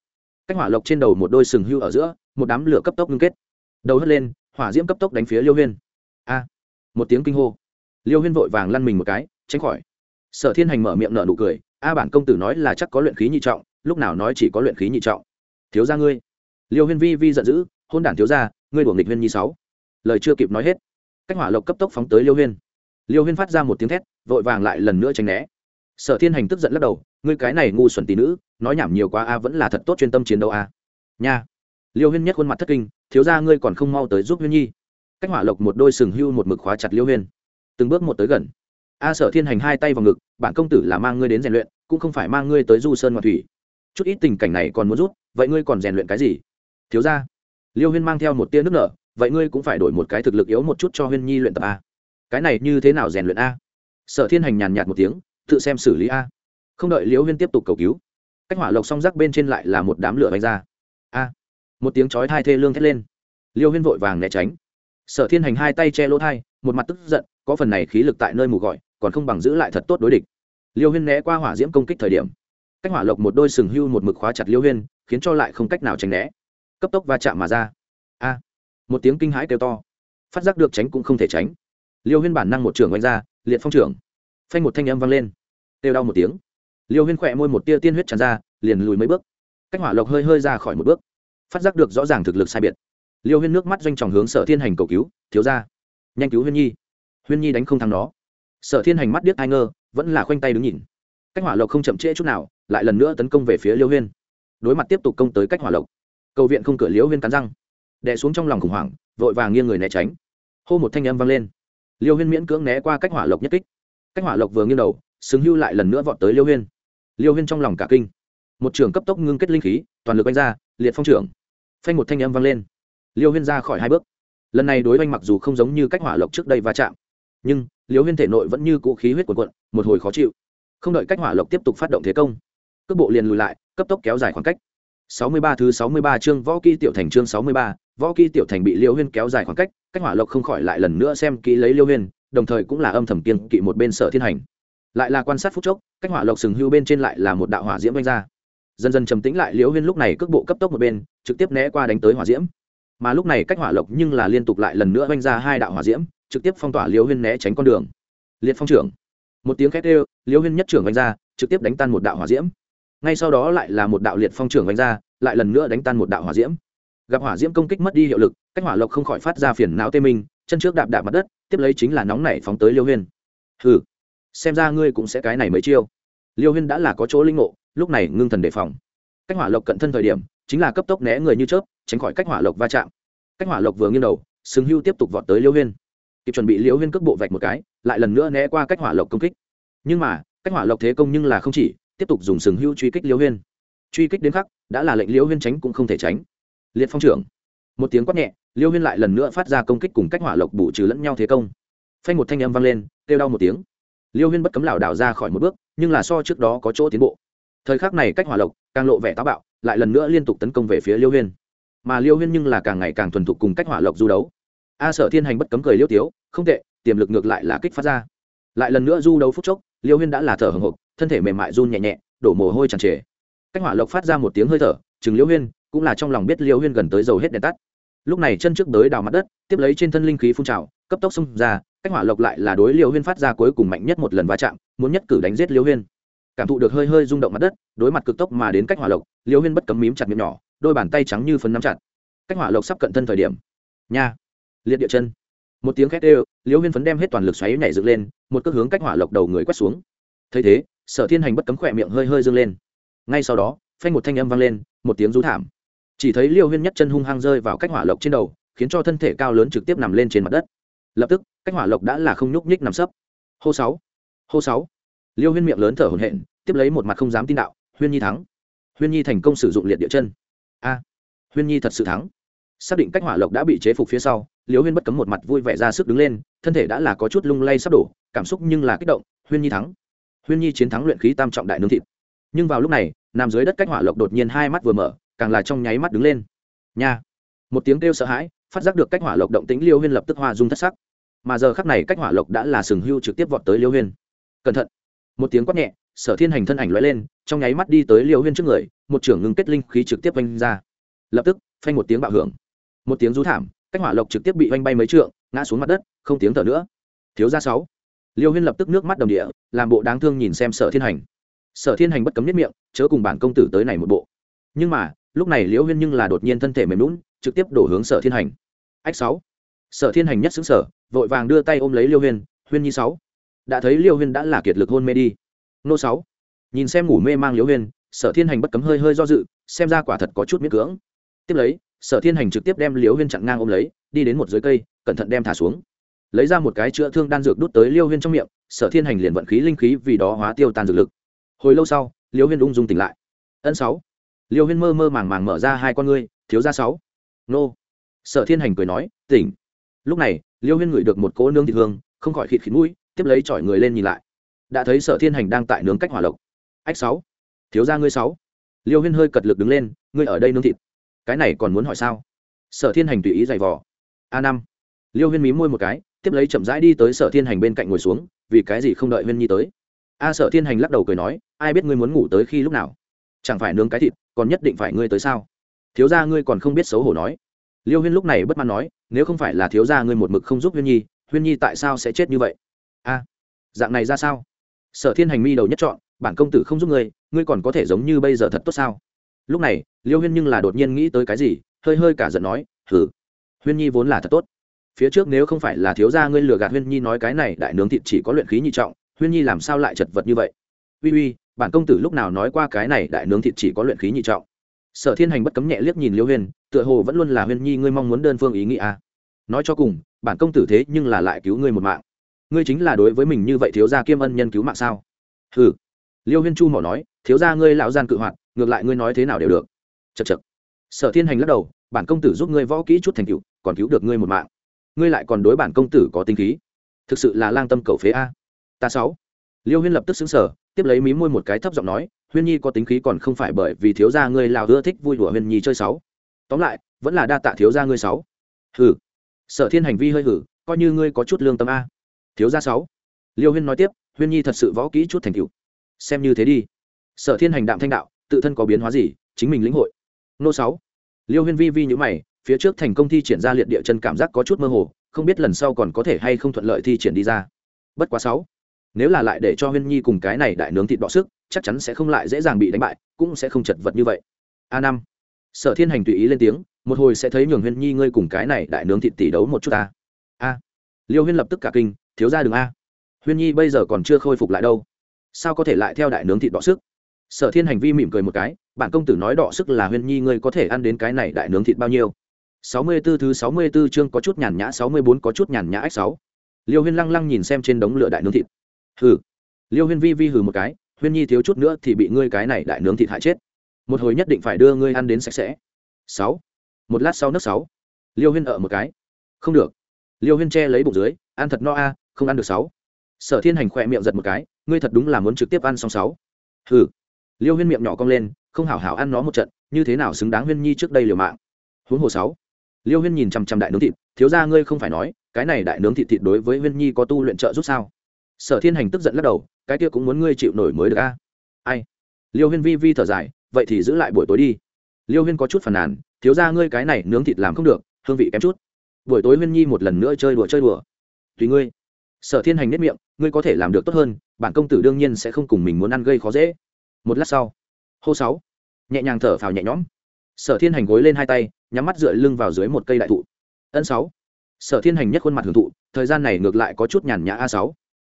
cách hỏa lộc trên đầu một đôi sừng hưu ở giữa, một đám lửa cấp tốc ngưng kết. Đầu hất lên, hỏa diễm cấp tốc đánh phía liêu huyên. A! Một tiếng kinh hô. Liêu huyên vội vàng lăn mình một cái, tránh khỏi. Sở thiên hành mở miệng nở nụ cười, a bản công tử nói là chắc có luyện khí nhị trọng, lúc nào nói chỉ có luyện khí nhị trọng? Thiếu ra ngươi. Liêu huyên vi vi giận dữ, hôn đản thiếu ra ngươi đuổi nghịch huyên nhi sáu. Lời chưa kịp nói hết, cách hỏa lộc cấp tốc phóng tới liêu huyên. Liêu huyên phát ra một tiếng thét, vội vàng lại lần nữa tránh né sở thiên hành tức giận lắc đầu, ngươi cái này ngu xuẩn tỷ nữ, nói nhảm nhiều quá a, vẫn là thật tốt chuyên tâm chiến đấu a. Nha. Liêu huyên nhất khuôn mặt thất kinh, thiếu ra ngươi còn không mau tới giúp huyên nhi. Cách hỏa lộc một đôi sừng hưu một mực khóa chặt liêu huyên. Từng bước một tới gần. A sở thiên hành hai tay vào ngực, bản công tử là mang ngươi đến rèn luyện, cũng không phải mang ngươi tới du sơn ngoại thủy. Chút ít tình cảnh này còn muốn rút, vậy ngươi còn rèn luyện cái gì? Thiếu ra liêu huyên mang theo một tia nước nở, vậy ngươi cũng phải đổi một cái thực lực yếu một chút cho huyên nhi luyện tập a. Cái này như thế nào rèn luyện a? Sở thiên hành nhàn nhạt một tiếng tự xem xử lý a. Không đợi liễu huyên tiếp tục cầu cứu, cách hỏa lộc song rác bên trên lại là một đám lửa vánh ra. A, một tiếng chói thai thê lương thét lên. Liêu huyên vội vàng né tránh. Sở thiên hành hai tay che lỗ thai một mặt tức giận, có phần này khí lực tại nơi mù gọi, còn không bằng giữ lại thật tốt đối địch. Liêu huyên né qua hỏa diễm công kích thời điểm, cách hỏa lộc một đôi sừng hưu một mực khóa chặt liêu huyên, khiến cho lại không cách nào tránh né. Cấp tốc va chạm mà ra. A, một tiếng kinh hãi kêu to, phát giác được tránh cũng không thể tránh. Liêu huyên bản năng một trường oanh ra, liệt phong trưởng phanh một thanh âm vang lên. Têu đau một tiếng. Liêu huyên khỏe môi một tia tiên huyết tràn ra, liền lùi mấy bước. Cách hỏa lộc hơi hơi ra khỏi một bước. Phát giác được rõ ràng thực lực sai biệt. Liêu huyên nước mắt doanh tròng hướng sở thiên hành cầu cứu, thiếu ra nhanh cứu huyên nhi. Huyên nhi đánh không thắng nó. Sở thiên hành mắt điếc ai ngơ vẫn là khoanh tay đứng nhìn. Cách hỏa lộc không chậm trễ chút nào, lại lần nữa tấn công về phía liêu huyên. Đối mặt tiếp tục công tới cách hỏa lộc, cầu viện không cửa liêu huyên cắn răng. Đè xuống trong lòng khủng hoảng, vội vàng nghiêng người né tránh. Hô một thanh âm vang lên. Liêu huyên miễn cưỡng né qua cách hỏa lộc nhất kích cách hỏa lộc vừa nghiêng đầu xứng hưu lại lần nữa vọt tới liêu huyên. Liêu huyên trong lòng cả kinh. Một trường cấp tốc ngưng kết linh khí toàn lực oanh ra liệt phong trưởng phanh một thanh âm vang lên. Liêu huyên ra khỏi hai bước. Lần này đối oanh mặc dù không giống như cách hỏa lộc trước đây va chạm nhưng liêu huyên thể nội vẫn như cũ khí huyết quần quận một hồi khó chịu. Không đợi cách hỏa lộc tiếp tục phát động thế công cước bộ liền lùi lại cấp tốc kéo dài khoảng cách. 63 thứ 63 chương võ kỹ tiểu thành chương 63, võ kỹ tiểu thành bị liêu huyên kéo dài khoảng cách cách hỏa lộc không khỏi lại lần nữa xem kỹ lấy liêu huyên đồng thời cũng là âm thầm kiên kỵ một bên sở thiên hành. Lại là quan sát phút chốc, cách hỏa lộc sừng hưu bên trên lại là một đạo hỏa diễm vanh ra. Dần dần trầm tĩnh lại, liễu huyên lúc này cước bộ cấp tốc một bên, trực tiếp né qua đánh tới hỏa diễm. Mà lúc này cách hỏa lộc nhưng là liên tục lại lần nữa vanh ra hai đạo hỏa diễm, trực tiếp phong tỏa liễu huyên né tránh con đường. Liệt phong trưởng. Một tiếng khét đều liễu huyên nhất trưởng vanh ra, trực tiếp đánh tan một đạo hỏa diễm. Ngay sau đó lại là một đạo liệt phong trưởng vanh ra, lại lần nữa đánh tan một đạo hỏa diễm. Gặp hỏa diễm công kích mất đi hiệu lực, cách hỏa lộc không khỏi phát ra phiền não tê minh chân trước đạp đạp mặt đất, tiếp lấy chính là nóng nảy phóng tới liêu huyên. Hừ, xem ra ngươi cũng sẽ cái này mấy chiêu. Liêu huyên đã là có chỗ linh ngộ, lúc này ngưng thần đề phòng. Cách hỏa lộc cận thân thời điểm, chính là cấp tốc né người như chớp, tránh khỏi cách hỏa lộc va chạm. Cách hỏa lộc vừa nghiêng đầu, sừng hưu tiếp tục vọt tới liêu huyên. Kịp chuẩn bị liêu huyên cước bộ vạch một cái, lại lần nữa né qua cách hỏa lộc công kích. Nhưng mà, cách hỏa lộc thế công nhưng là không chỉ, tiếp tục dùng sừng hưu truy kích liêu huyên. Truy kích đến khắc, đã là lệnh liêu huyên tránh cũng không thể tránh. Liệt phong trưởng, một tiếng quát nhẹ liêu huyên lại lần nữa phát ra công kích cùng cách hỏa lộc bù trừ lẫn nhau thế công. Phanh một thanh âm vang lên, kêu đau một tiếng. Liêu huyên bất cấm lảo đảo ra khỏi một bước, nhưng là so trước đó có chỗ tiến bộ. Thời khắc này cách hỏa lộc càng lộ vẻ táo bạo, lại lần nữa liên tục tấn công về phía liêu huyên. Mà liêu huyên nhưng là càng ngày càng thuần thục cùng cách hỏa lộc du đấu. A sở thiên hành bất cấm cười liêu tiếu, không tệ, tiềm lực ngược lại là kích phát ra. Lại lần nữa du đấu phút chốc, liêu huyên đã là thở hồng hộc, thân thể mềm mại run nhẹ nhẹ, đổ mồ hôi tràn trề. Cách hỏa lộc phát ra một tiếng hơi thở, chừng liêu huyên, cũng là trong lòng biết liêu huyên gần tới dầu hết đèn tắt lúc này chân trước đới đào mặt đất, tiếp lấy trên thân linh khí phun trào, cấp tốc xông ra, cách hỏa lộc lại là đối liêu huyên phát ra cuối cùng mạnh nhất một lần va chạm, muốn nhất cử đánh giết liêu huyên. Cảm thụ được hơi hơi rung động mặt đất, đối mặt cực tốc mà đến cách hỏa lộc, liêu huyên bất cấm mím chặt miệng nhỏ, đôi bàn tay trắng như phấn nắm chặt. Cách hỏa lộc sắp cận thân thời điểm. Nha. Liệt địa chân. Một tiếng khét ê liêu huyên phấn đem hết toàn lực xoáy nhảy dựng lên, một cước hướng cách hỏa lộc đầu người quét xuống. Thấy thế, sở thiên hành bất cấm khỏe miệng hơi hơi dâng lên. Ngay sau đó, phanh một thanh âm vang lên, một tiếng rú thảm chỉ thấy liêu huyên nhất chân hung hăng rơi vào cách hỏa lộc trên đầu, khiến cho thân thể cao lớn trực tiếp nằm lên trên mặt đất. Lập tức, cách hỏa lộc đã là không nhúc nhích nằm sấp. Hô sáu hô sáu. Liêu huyên miệng lớn thở hổn hển, tiếp lấy một mặt không dám tin đạo, huyên nhi thắng. Huyên nhi thành công sử dụng liệt địa chân. A, huyên nhi thật sự thắng. Xác định cách hỏa lộc đã bị chế phục phía sau, liêu huyên bất cấm một mặt vui vẻ ra sức đứng lên, thân thể đã là có chút lung lay sắp đổ, cảm xúc nhưng là kích động, huyên nhi thắng. Huyên nhi chiến thắng luyện khí tam trọng đại nương thịt. Nhưng vào lúc này, nằm dưới đất cách hỏa lộc đột nhiên hai mắt vừa mở càng là trong nháy mắt đứng lên. Nha. Một tiếng kêu sợ hãi, phát giác được cách hỏa lộc động tĩnh liêu huyên lập tức hoa dung thất sắc. Mà giờ khắc này cách hỏa lộc đã là sừng hưu trực tiếp vọt tới liêu huyên. Cẩn thận. Một tiếng quát nhẹ, sở thiên hành thân ảnh l lên, trong nháy mắt đi tới liêu huyên trước người, một trưởng ngưng kết linh khí trực tiếp oanh ra. Lập tức, phanh một tiếng bạo hưởng. Một tiếng rú thảm, cách hỏa lộc trực tiếp bị oanh bay mấy trượng, ngã xuống mặt đất, không tiếng thở nữa. Thiếu ra sáu. Liêu huyên lập tức nước mắt đồng địa, làm bộ đáng thương nhìn xem sở thiên hành. Sở thiên hành bất cấm nhất miệng, chớ cùng bản công tử tới này một bộ. Nhưng mà lúc này liễu huyên nhưng là đột nhiên thân thể mềm lún trực tiếp đổ hướng sở thiên hành. Ách sáu. Sở thiên hành nhất xứng sở vội vàng đưa tay ôm lấy liêu huyên huyên nhi sáu, đã thấy liêu huyên đã là kiệt lực hôn mê đi. Nô sáu. Nhìn xem ngủ mê mang liêu huyên, sở thiên hành bất cấm hơi hơi do dự, xem ra quả thật có chút miễn cưỡng. Tiếp lấy, sở thiên hành trực tiếp đem liêu huyên chặn ngang ôm lấy, đi đến một dưới cây, cẩn thận đem thả xuống. Lấy ra một cái chữa thương đan dược đút tới liêu huyên trong miệng, sở thiên hành liền vận khí linh khí vì đó hóa tiêu tan dược lực. Hồi lâu sau liêu huyên ung dung tỉnh lại. Ân sáu liêu huyên mơ mơ màng màng mở ra hai con ngươi, thiếu ra sáu. Nô. Sở thiên hành cười nói, tỉnh. Lúc này, liêu huyên ngửi được một cỗ nương thịt hương, không khỏi khịt khịt mũi, tiếp lấy chọi người lên nhìn lại. Đã thấy sở thiên hành đang tại nướng cách hỏa lộc. Ách sáu. Thiếu ra ngươi sáu. Liêu huyên hơi cật lực đứng lên, ngươi ở đây nướng thịt. Cái này còn muốn hỏi sao? Sở thiên hành tùy ý giày vò. A năm. Liêu huyên mí môi một cái, tiếp lấy chậm rãi đi tới sở thiên hành bên cạnh ngồi xuống, vì cái gì không đợi huyên nhi tới? A sở thiên hành lắc đầu cười nói, ai biết ngươi muốn ngủ tới khi lúc nào? Chẳng phải nướng cái thịt còn nhất định phải ngươi tới sao? Thiếu gia ngươi còn không biết xấu hổ nói. Liêu huyên lúc này bất mãn nói, nếu không phải là thiếu gia ngươi một mực không giúp huyên nhi huyên nhi tại sao sẽ chết như vậy? A, dạng này ra sao? Sở thiên hành mi đầu nhất chọn bản công tử không giúp ngươi ngươi còn có thể giống như bây giờ thật tốt sao? Lúc này, liêu huyên nhưng là đột nhiên nghĩ tới cái gì, hơi hơi cả giận nói hử huyên nhi vốn là thật tốt. Phía trước nếu không phải là thiếu gia ngươi lừa gạt huyên nhi nói cái này đại nướng thịt chỉ có luyện khí nhị trọng, huyên nhi làm sao lại chật vật như vậy? Uy uy bản công tử lúc nào nói qua cái này đại nướng thịt chỉ có luyện khí nhị trọng. Sở thiên hành bất cấm nhẹ liếc nhìn liêu huyên tựa hồ vẫn luôn là huyên nhi, ngươi mong muốn đơn phương ý nghĩ à. nói cho cùng, bản công tử thế nhưng là lại cứu ngươi một mạng. Ngươi chính là đối với mình như vậy thiếu gia kiêm ân nhân cứu mạng sao? Ừ liêu huyên chu mỏ nói, thiếu gia ngươi lão gian cự hoạt, ngược lại ngươi nói thế nào đều được. Chật chật sở thiên hành lắc đầu, bản công tử giúp ngươi võ kỹ chút thành cựu còn cứu được ngươi một mạng. Ngươi lại còn đối bản công tử có tinh khí. Thực sự là lang tâm cầu phế a. Ta sáu. Liêu huyên lập tức xứng sở tiếp lấy mí môi một cái thấp giọng nói, huyên nhi có tính khí còn không phải bởi vì thiếu gia ngươi lào ưa thích vui đùa huyên nhi chơi sáu tóm lại, vẫn là đa tạ thiếu gia ngươi sáu hừ. Sở thiên hành vi hơi hử, coi như ngươi có chút lương tâm a. Thiếu gia sáu liêu huyên nói tiếp, huyên nhi thật sự võ kỹ chút thành tựu. Xem như thế đi. Sở thiên hành đạm thanh đạo, tự thân có biến hóa gì, chính mình lĩnh hội. Nô sáu. Liêu huyên vi vi nhữ mày, phía trước thành công thi triển ra liệt địa chân cảm giác có chút mơ hồ, không biết lần sau còn có thể hay không thuận lợi thi triển đi ra. Bất quá sáu nếu là lại để cho huyên nhi cùng cái này đại nướng thịt đọ sức, chắc chắn sẽ không lại dễ dàng bị đánh bại, cũng sẽ không chật vật như vậy. A năm. Sở thiên hành tùy ý lên tiếng, một hồi sẽ thấy nhường huyên nhi ngươi cùng cái này đại nướng thịt tỷ đấu một chút ta. A. Liêu huyên lập tức cả kinh, thiếu ra đường a. Huyên nhi bây giờ còn chưa khôi phục lại đâu. Sao có thể lại theo đại nướng thịt đọ sức? Sở thiên hành vi mỉm cười một cái bạn công tử nói đọ sức là huyên nhi ngươi có thể ăn đến cái này đại nướng thịt bao nhiêu? Sáu mươi 64 thứ sáu mươi 64 chương có chút nhàn nhã, sáu mươi bốn có chút nhàn nhã ách sáu. Liêu huyên lăng lăng nhìn xem trên đống lửa đại nướng thịt hừ. Liêu huyên vi vi hừ một cái, huyên nhi thiếu chút nữa thì bị ngươi cái này đại nướng thịt hại chết. Một hồi nhất định phải đưa ngươi ăn đến sạch sẽ. Sáu. Một lát sau nước sáu. Liêu huyên ở một cái. Không được. Liêu huyên che lấy bụng dưới, ăn thật no a, không ăn được sáu. Sở thiên hành khỏe miệng giật một cái, ngươi thật đúng là muốn trực tiếp ăn xong sáu. Hừ. Liêu huyên miệng nhỏ cong lên, không hảo hảo ăn nó một trận, như thế nào xứng đáng huyên nhi trước đây liều mạng. Huống hồ sáu. Liêu huyên nhìn chằm chằm đại nướng thịt, thiếu ra ngươi không phải nói, cái này đại nướng thịt thịt đối với huyên nhi có tu luyện trợ giúp sao? Sở thiên hành tức giận lắc đầu, cái kia cũng muốn ngươi chịu nổi mới được a. Ai? Liêu huyên vi vi thở dài, vậy thì giữ lại buổi tối đi. Liêu huyên có chút phàn nàn, thiếu ra ngươi cái này nướng thịt làm không được, hương vị kém chút. Buổi tối huyên nhi một lần nữa chơi đùa chơi đùa. Tùy ngươi. Sở thiên hành nếp miệng, ngươi có thể làm được tốt hơn, bản công tử đương nhiên sẽ không cùng mình muốn ăn gây khó dễ. Một lát sau, hô sáu, nhẹ nhàng thở phào nhẹ nhõm. Sở thiên hành gối lên hai tay, nhắm mắt dựa lưng vào dưới một cây đại thụ. Ân sáu, sở thiên hành nhất khuôn mặt hưởng thụ, thời gian này ngược lại có chút nhàn nhã a sáu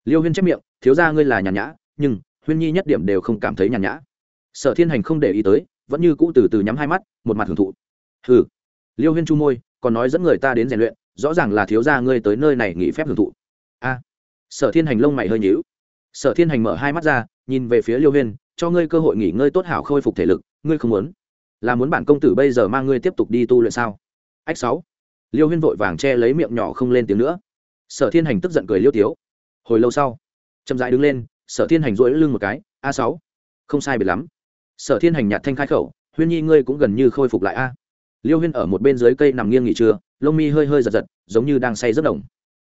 liêu huyên chép miệng, thiếu ra ngươi là nhàn nhã, nhưng huyên nhi nhất điểm đều không cảm thấy nhàn nhã. Sở thiên hành không để ý tới, vẫn như cũ từ từ nhắm hai mắt, một mặt hưởng thụ. Hừ. Liêu huyên chu môi, còn nói dẫn người ta đến rèn luyện, rõ ràng là thiếu ra ngươi tới nơi này nghỉ phép hưởng thụ. A. Sở thiên hành lông mày hơi nhíu. Sở thiên hành mở hai mắt ra, nhìn về phía liêu huyên, cho ngươi cơ hội nghỉ ngơi tốt hảo khôi phục thể lực, ngươi không muốn, là muốn bản công tử bây giờ mang ngươi tiếp tục đi tu luyện sao? Ách sáu. Liêu huyên vội vàng che lấy miệng nhỏ không lên tiếng nữa. Sở thiên hành tức giận cười liêu tiếu hồi lâu sau, chậm dãi đứng lên, sở thiên hành rỗi lưng một cái, a sáu, không sai biệt lắm. Sở thiên hành nhạt thanh khai khẩu, huyên nhi ngươi cũng gần như khôi phục lại a. Liêu huyên ở một bên dưới cây nằm nghiêng nghỉ trưa, lông mi hơi hơi giật giật, giống như đang say rất đồng.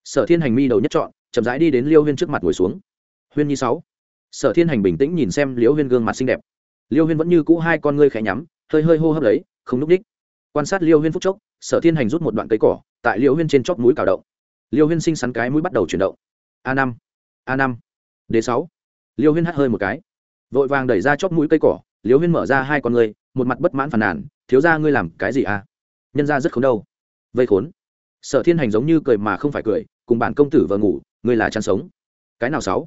Sở thiên hành mi đầu nhất chọn chậm rãi đi đến liêu huyên trước mặt ngồi xuống. Huyên nhi sáu. Sở thiên hành bình tĩnh nhìn xem liêu huyên gương mặt xinh đẹp. Liêu huyên vẫn như cũ hai con ngươi khẽ nhắm, hơi hơi hô hấp lấy, không núp đích. Quan sát liêu huyên phúc chốc, sở thiên hành rút một đoạn cây cỏ, tại liêu huyên trên chóp mũi cào động. Liêu huyên sinh xắn cái mũi bắt đầu chuyển động a năm. A năm. D sáu. Liêu huyên hắt hơi một cái. Vội vàng đẩy ra chóp mũi cây cỏ liêu huyên mở ra hai con người, một mặt bất mãn phàn nàn thiếu ra ngươi làm cái gì à? Nhân ra rất khốn đâu. Vây khốn. Sở thiên hành giống như cười mà không phải cười cùng bản công tử vợ ngủ ngươi là chăn sống. Cái nào sáu?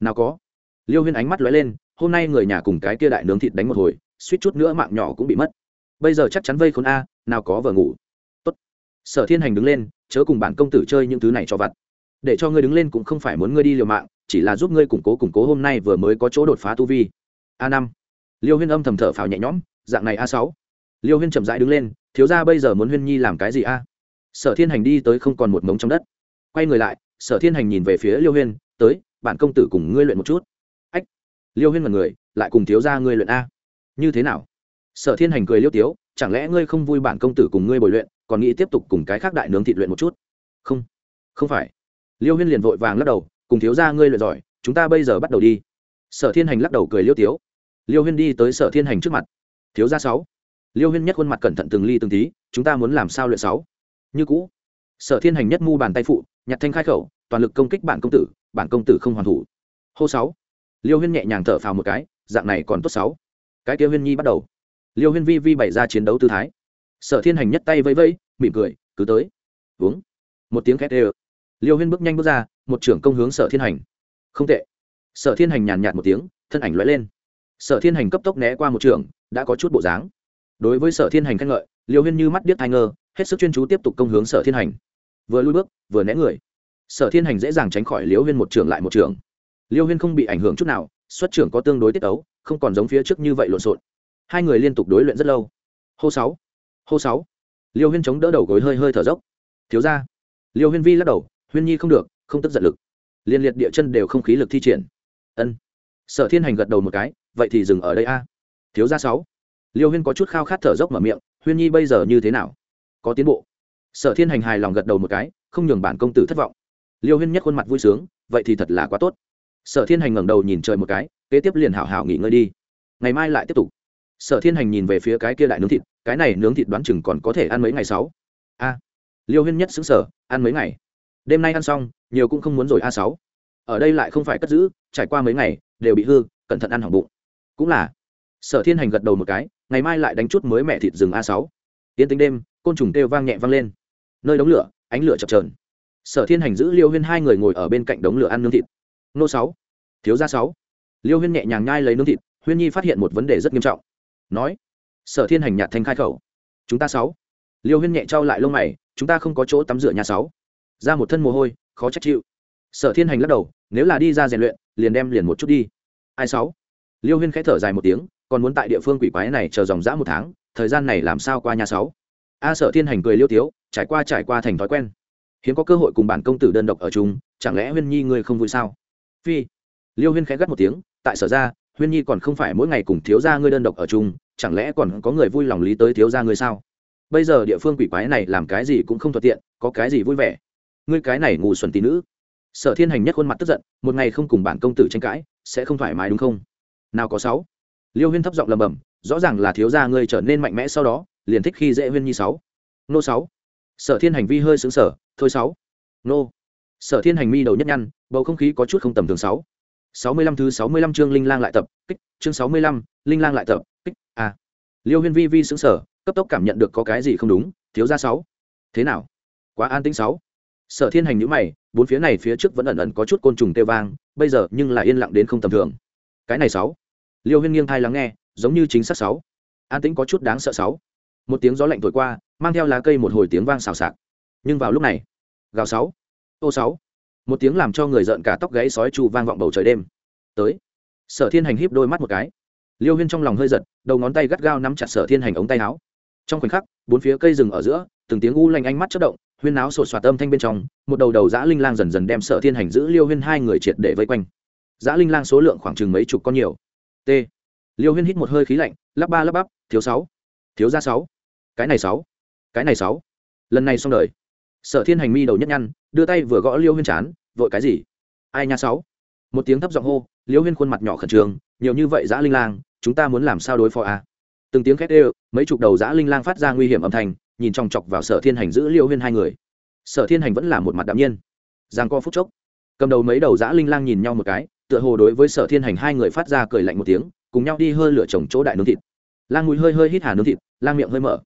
Nào có. Liêu huyên ánh mắt lóe lên hôm nay người nhà cùng cái kia đại nướng thịt đánh một hồi suýt chút nữa mạng nhỏ cũng bị mất. Bây giờ chắc chắn vây khốn a nào có vợ ngủ. Tốt. Sở thiên hành đứng lên chớ cùng bản công tử chơi những thứ này cho vặt để cho ngươi đứng lên cũng không phải muốn ngươi đi liều mạng, chỉ là giúp ngươi củng cố củng cố hôm nay vừa mới có chỗ đột phá tu vi. A năm. Liêu huyên âm thầm thở phào nhẹ nhõm, dạng này a sáu. Liêu huyên chậm rãi đứng lên, thiếu ra bây giờ muốn huyên nhi làm cái gì a? Sở thiên hành đi tới không còn một mống trong đất. Quay người lại, sở thiên hành nhìn về phía liêu huyên, tới, bản công tử cùng ngươi luyện một chút. Ách. Liêu huyên mật người, lại cùng thiếu ra ngươi luyện a. Như thế nào? Sở thiên hành cười liêu tiếu, chẳng lẽ ngươi không vui bản công tử cùng ngươi bồi luyện, còn nghĩ tiếp tục cùng cái khác đại nướng thịt luyện một chút? Không không phải liêu huyên liền vội vàng lắc đầu, cùng thiếu ra ngươi luyện giỏi, chúng ta bây giờ bắt đầu đi. Sở thiên hành lắc đầu cười liêu tiếu. Liêu huyên đi tới sở thiên hành trước mặt. Thiếu ra sáu. Liêu huyên nhất khuôn mặt cẩn thận từng ly từng tí, chúng ta muốn làm sao luyện sáu? Như cũ. Sở thiên hành nhất mu bàn tay phụ, nhặt thanh khai khẩu, toàn lực công kích bản công tử, bản công tử không hoàn thủ. Hô sáu. Liêu huyên nhẹ nhàng thở phào một cái, dạng này còn tốt sáu. Cái kia huyên nhi bắt đầu. Liêu huyên vi vi bày ra chiến đấu tư thái. Sở thiên hành nhất tay vẫy vẫy, mỉm cười, cứ tới. Uống. Một tiếng khét ê liêu huyên bước nhanh bước ra, một trưởng công hướng sở thiên hành. Không tệ. Sở thiên hành nhàn nhạt một tiếng, thân ảnh l lên. Sở thiên hành cấp tốc né qua một trường đã có chút bộ dáng. Đối với sở thiên hành khen ngợi, liêu huyên như mắt điếc thai ngơ hết sức chuyên chú tiếp tục công hướng sở thiên hành. Vừa lui bước, vừa né người. Sở thiên hành dễ dàng tránh khỏi liêu huyên một trường lại một trường liêu huyên không bị ảnh hưởng chút nào, xuất trưởng có tương đối tiết ấu không còn giống phía trước như vậy lộn xộn. Hai người liên tục đối luyện rất lâu. Hô sáu. Hô sáu. Liêu huyên chống đỡ đầu gối hơi hơi thở dốc. Thiếu ra liêu huyên vi lắc đầu huyên nhi không được, không tức giận lực. Liên liệt địa chân đều không khí lực thi triển. Ân. Sở thiên hành gật đầu một cái, vậy thì dừng ở đây a. Thiếu gia sáu. Liêu huyên có chút khao khát thở dốc mở miệng, huyên nhi bây giờ như thế nào? Có tiến bộ. Sở thiên hành hài lòng gật đầu một cái, không nhường bản công tử thất vọng. Liêu huyên nhất khuôn mặt vui sướng, vậy thì thật là quá tốt. Sở thiên hành ngẩng đầu nhìn trời một cái, kế tiếp liền hảo hảo nghỉ ngơi đi. Ngày mai lại tiếp tục. Sở thiên hành nhìn về phía cái kia đại nướng thịt, cái này nướng thịt đoán chừng còn có thể ăn mấy ngày sáu. A. Liêu huyên nhất xứng sở ăn mấy ngày? Đêm nay ăn xong, nhiều cũng không muốn rồi a sáu. Ở đây lại không phải cất giữ, trải qua mấy ngày, đều bị hư, cẩn thận ăn hỏng bụng. Cũng là. Sở thiên hành gật đầu một cái, ngày mai lại đánh chút mới mẹ thịt rừng a sáu. Tiến tính đêm, côn trùng kêu vang nhẹ vang lên. Nơi đống lửa, ánh lửa chập trờn sở thiên hành giữ liêu huyên hai người ngồi ở bên cạnh đống lửa ăn nướng thịt. Nô sáu. Thiếu gia sáu. Liêu huyên nhẹ nhàng nhai lấy nướng thịt, huyên nhi phát hiện một vấn đề rất nghiêm trọng. Nói. Sở thiên hành nhạt thanh khai khẩu. Chúng ta sáu. Liêu huyên nhẹ trao lại lông mày, chúng ta không có chỗ tắm rửa nhà sáu ra một thân mồ hôi, khó trách chịu. Sở thiên hành lắc đầu, nếu là đi ra rèn luyện, liền đem liền một chút đi. Ai sáu? Liêu huyên khẽ thở dài một tiếng, còn muốn tại địa phương quỷ quái này chờ dòng dã một tháng, thời gian này làm sao qua nhà sáu? A sở thiên hành cười liêu tiếu, trải qua trải qua thành thói quen. Hiếm có cơ hội cùng bản công tử đơn độc ở chung, chẳng lẽ huyên nhi ngươi không vui sao? Phi. Liêu huyên khẽ gắt một tiếng, tại sở ra, huyên nhi còn không phải mỗi ngày cùng thiếu gia ngươi đơn độc ở chung, chẳng lẽ còn có người vui lòng lý tới thiếu gia ngươi sao? Bây giờ địa phương quỷ quái này làm cái gì cũng không thuận tiện, có cái gì vui vẻ? Ngươi cái này ngủ xuẩn tí nữ. Sở thiên hành nhất khuôn mặt tức giận, một ngày không cùng bản công tử tranh cãi, sẽ không thoải mái đúng không? Nào có sáu. Liêu huyên thấp giọng lầm bầm rõ ràng là thiếu gia ngươi trở nên mạnh mẽ sau đó, liền thích khi dễ huyên nhi sáu. Nô sáu. Sở thiên hành vi hơi xứng sở thôi sáu. Nô. Sở thiên hành mi đầu nhất nhăn, bầu không khí có chút không tầm thường sáu. Sáu mươi lăm thứ sáu mươi lăm chương linh lang lại tập, kích, chương sáu mươi lăm, linh lang lại tập, kích a à. liêu huyên vi vi xứng sở cấp tốc cảm nhận được có cái gì không đúng, thiếu gia sáu. Thế nào? Quá an tĩnh sáu sở thiên hành nhữ mày, bốn phía này phía trước vẫn ẩn ẩn có chút côn trùng tê vang, bây giờ nhưng là yên lặng đến không tầm thường. Cái này sáu. Liêu huyên nghiêng thai lắng nghe, giống như chính xác sáu. An tĩnh có chút đáng sợ sáu. Một tiếng gió lạnh thổi qua, mang theo lá cây một hồi tiếng vang xào xạc. Nhưng vào lúc này, gào sáu. Ô sáu. Một tiếng làm cho người giận cả tóc gáy sói chu vang vọng bầu trời đêm. Tới. Sở thiên hành híp đôi mắt một cái. Liêu huyên trong lòng hơi giật, đầu ngón tay gắt gao nắm chặt sở thiên hành ống tay áo. Trong khoảnh khắc, bốn phía cây rừng ở giữa, từng tiếng u lanh ánh mắt chất động huyên áo sột soạt âm thanh bên trong, một đầu đầu dã linh lang dần dần đem sở thiên hành giữ liêu huyên hai người triệt để vây quanh. Dã linh lang số lượng khoảng chừng mấy chục con nhiều. T. Liêu huyên hít một hơi khí lạnh, lắp ba lắp bắp, thiếu sáu. Thiếu ra sáu. Cái này sáu. Cái này sáu. Lần này xong đời. Sở thiên hành mi đầu nhất nhăn, đưa tay vừa gõ liêu huyên chán, vội cái gì? Ai nha sáu. Một tiếng thấp giọng hô, liêu huyên khuôn mặt nhỏ khẩn trương, nhiều như vậy dã linh lang, chúng ta muốn làm sao đối phó a à? từng tiếng khét ê mấy chục đầu dã linh lang phát ra nguy hiểm âm thanh nhìn chòng chọc vào sở thiên hành giữ liêu huyên hai người sở thiên hành vẫn là một mặt đạm nhiên giang co phút chốc cầm đầu mấy đầu dã linh lang nhìn nhau một cái tựa hồ đối với sở thiên hành hai người phát ra cười lạnh một tiếng cùng nhau đi hơi lửa trồng chỗ đại nướng thịt lang mùi hơi hơi hít hà nướng thịt lang miệng hơi mở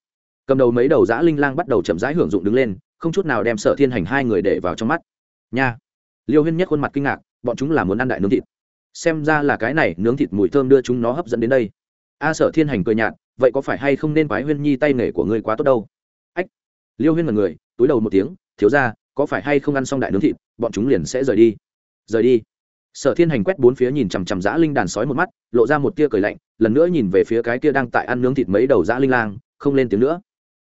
cầm đầu mấy đầu dã linh lang bắt đầu chậm rãi hưởng dụng đứng lên không chút nào đem sở thiên hành hai người để vào trong mắt nha liêu huyên nhất khuôn mặt kinh ngạc bọn chúng là muốn ăn đại nướng thịt xem ra là cái này nướng thịt mùi thơm đưa chúng nó hấp dẫn đến đây a sở thiên hành cười nhạt vậy có phải hay không nên quái huyên nhi tay nghề của ngươi quá tốt đâu liêu huyên mật người túi đầu một tiếng, thiếu ra có phải hay không ăn xong đại nướng thịt, bọn chúng liền sẽ rời đi? Rời đi? Sở thiên hành quét bốn phía nhìn chằm chằm dã linh đàn sói một mắt, lộ ra một tia cười lạnh, lần nữa nhìn về phía cái kia đang tại ăn nướng thịt mấy đầu dã linh lang, không lên tiếng nữa.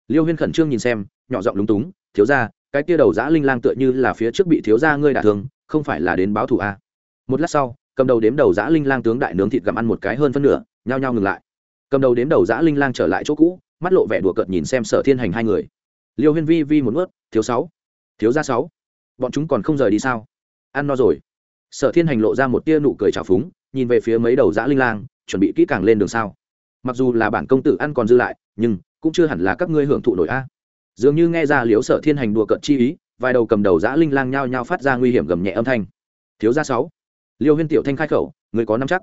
Liêu huyên khẩn trương nhìn xem, nhỏ giọng lúng túng, thiếu ra cái kia đầu dã linh lang tựa như là phía trước bị thiếu ra ngươi đả thương, không phải là đến báo thù à. một lát sau, cầm đầu đếm đầu dã linh lang tướng đại nướng thịt gặm ăn một cái hơn phân nửa, nhao nhao ngừng lại. Cầm đầu đếm đầu dã linh lang trở lại chỗ cũ, mắt lộ vẻ đùa cợt nhìn xem sở thiên hành hai người liêu huyên vi vi một ướt thiếu sáu, thiếu ra sáu, bọn chúng còn không rời đi sao? Ăn no rồi. Sở thiên hành lộ ra một tia nụ cười trào phúng, nhìn về phía mấy đầu dã linh lang, chuẩn bị kỹ càng lên đường sao. Mặc dù là bản công tử ăn còn dư lại, nhưng cũng chưa hẳn là các ngươi hưởng thụ nổi a. Dường như nghe ra liếu sở thiên hành đùa cợt chi ý, vài đầu cầm đầu dã linh lang nhao nhao phát ra nguy hiểm gầm nhẹ âm thanh. Thiếu gia sáu. Liêu huyên tiểu thanh khai khẩu người có năm chắc?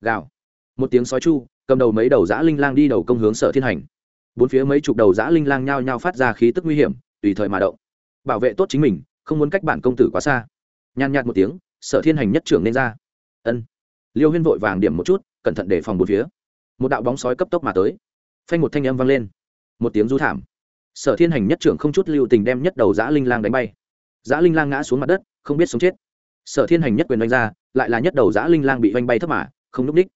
Gào. Một tiếng sói chu, cầm đầu mấy đầu dã linh lang đi đầu công hướng sở thiên hành bốn phía mấy chục đầu dã linh lang nhao nhao phát ra khí tức nguy hiểm, tùy thời mà động. Bảo vệ tốt chính mình, không muốn cách bản công tử quá xa. Nhàn nhạt một tiếng, sở thiên hành nhất trưởng nên ra. Ân. Liêu huyên vội vàng điểm một chút, cẩn thận để phòng bốn phía. Một đạo bóng sói cấp tốc mà tới. Phanh một thanh âm vang lên. Một tiếng du thảm. Sở thiên hành nhất trưởng không chút lưu tình đem nhất đầu dã linh lang đánh bay. Dã linh lang ngã xuống mặt đất, không biết sống chết. Sở thiên hành nhất quyền đánh ra, lại là nhất đầu dã linh lang bị vanh bay thấp mà, không n ú c ních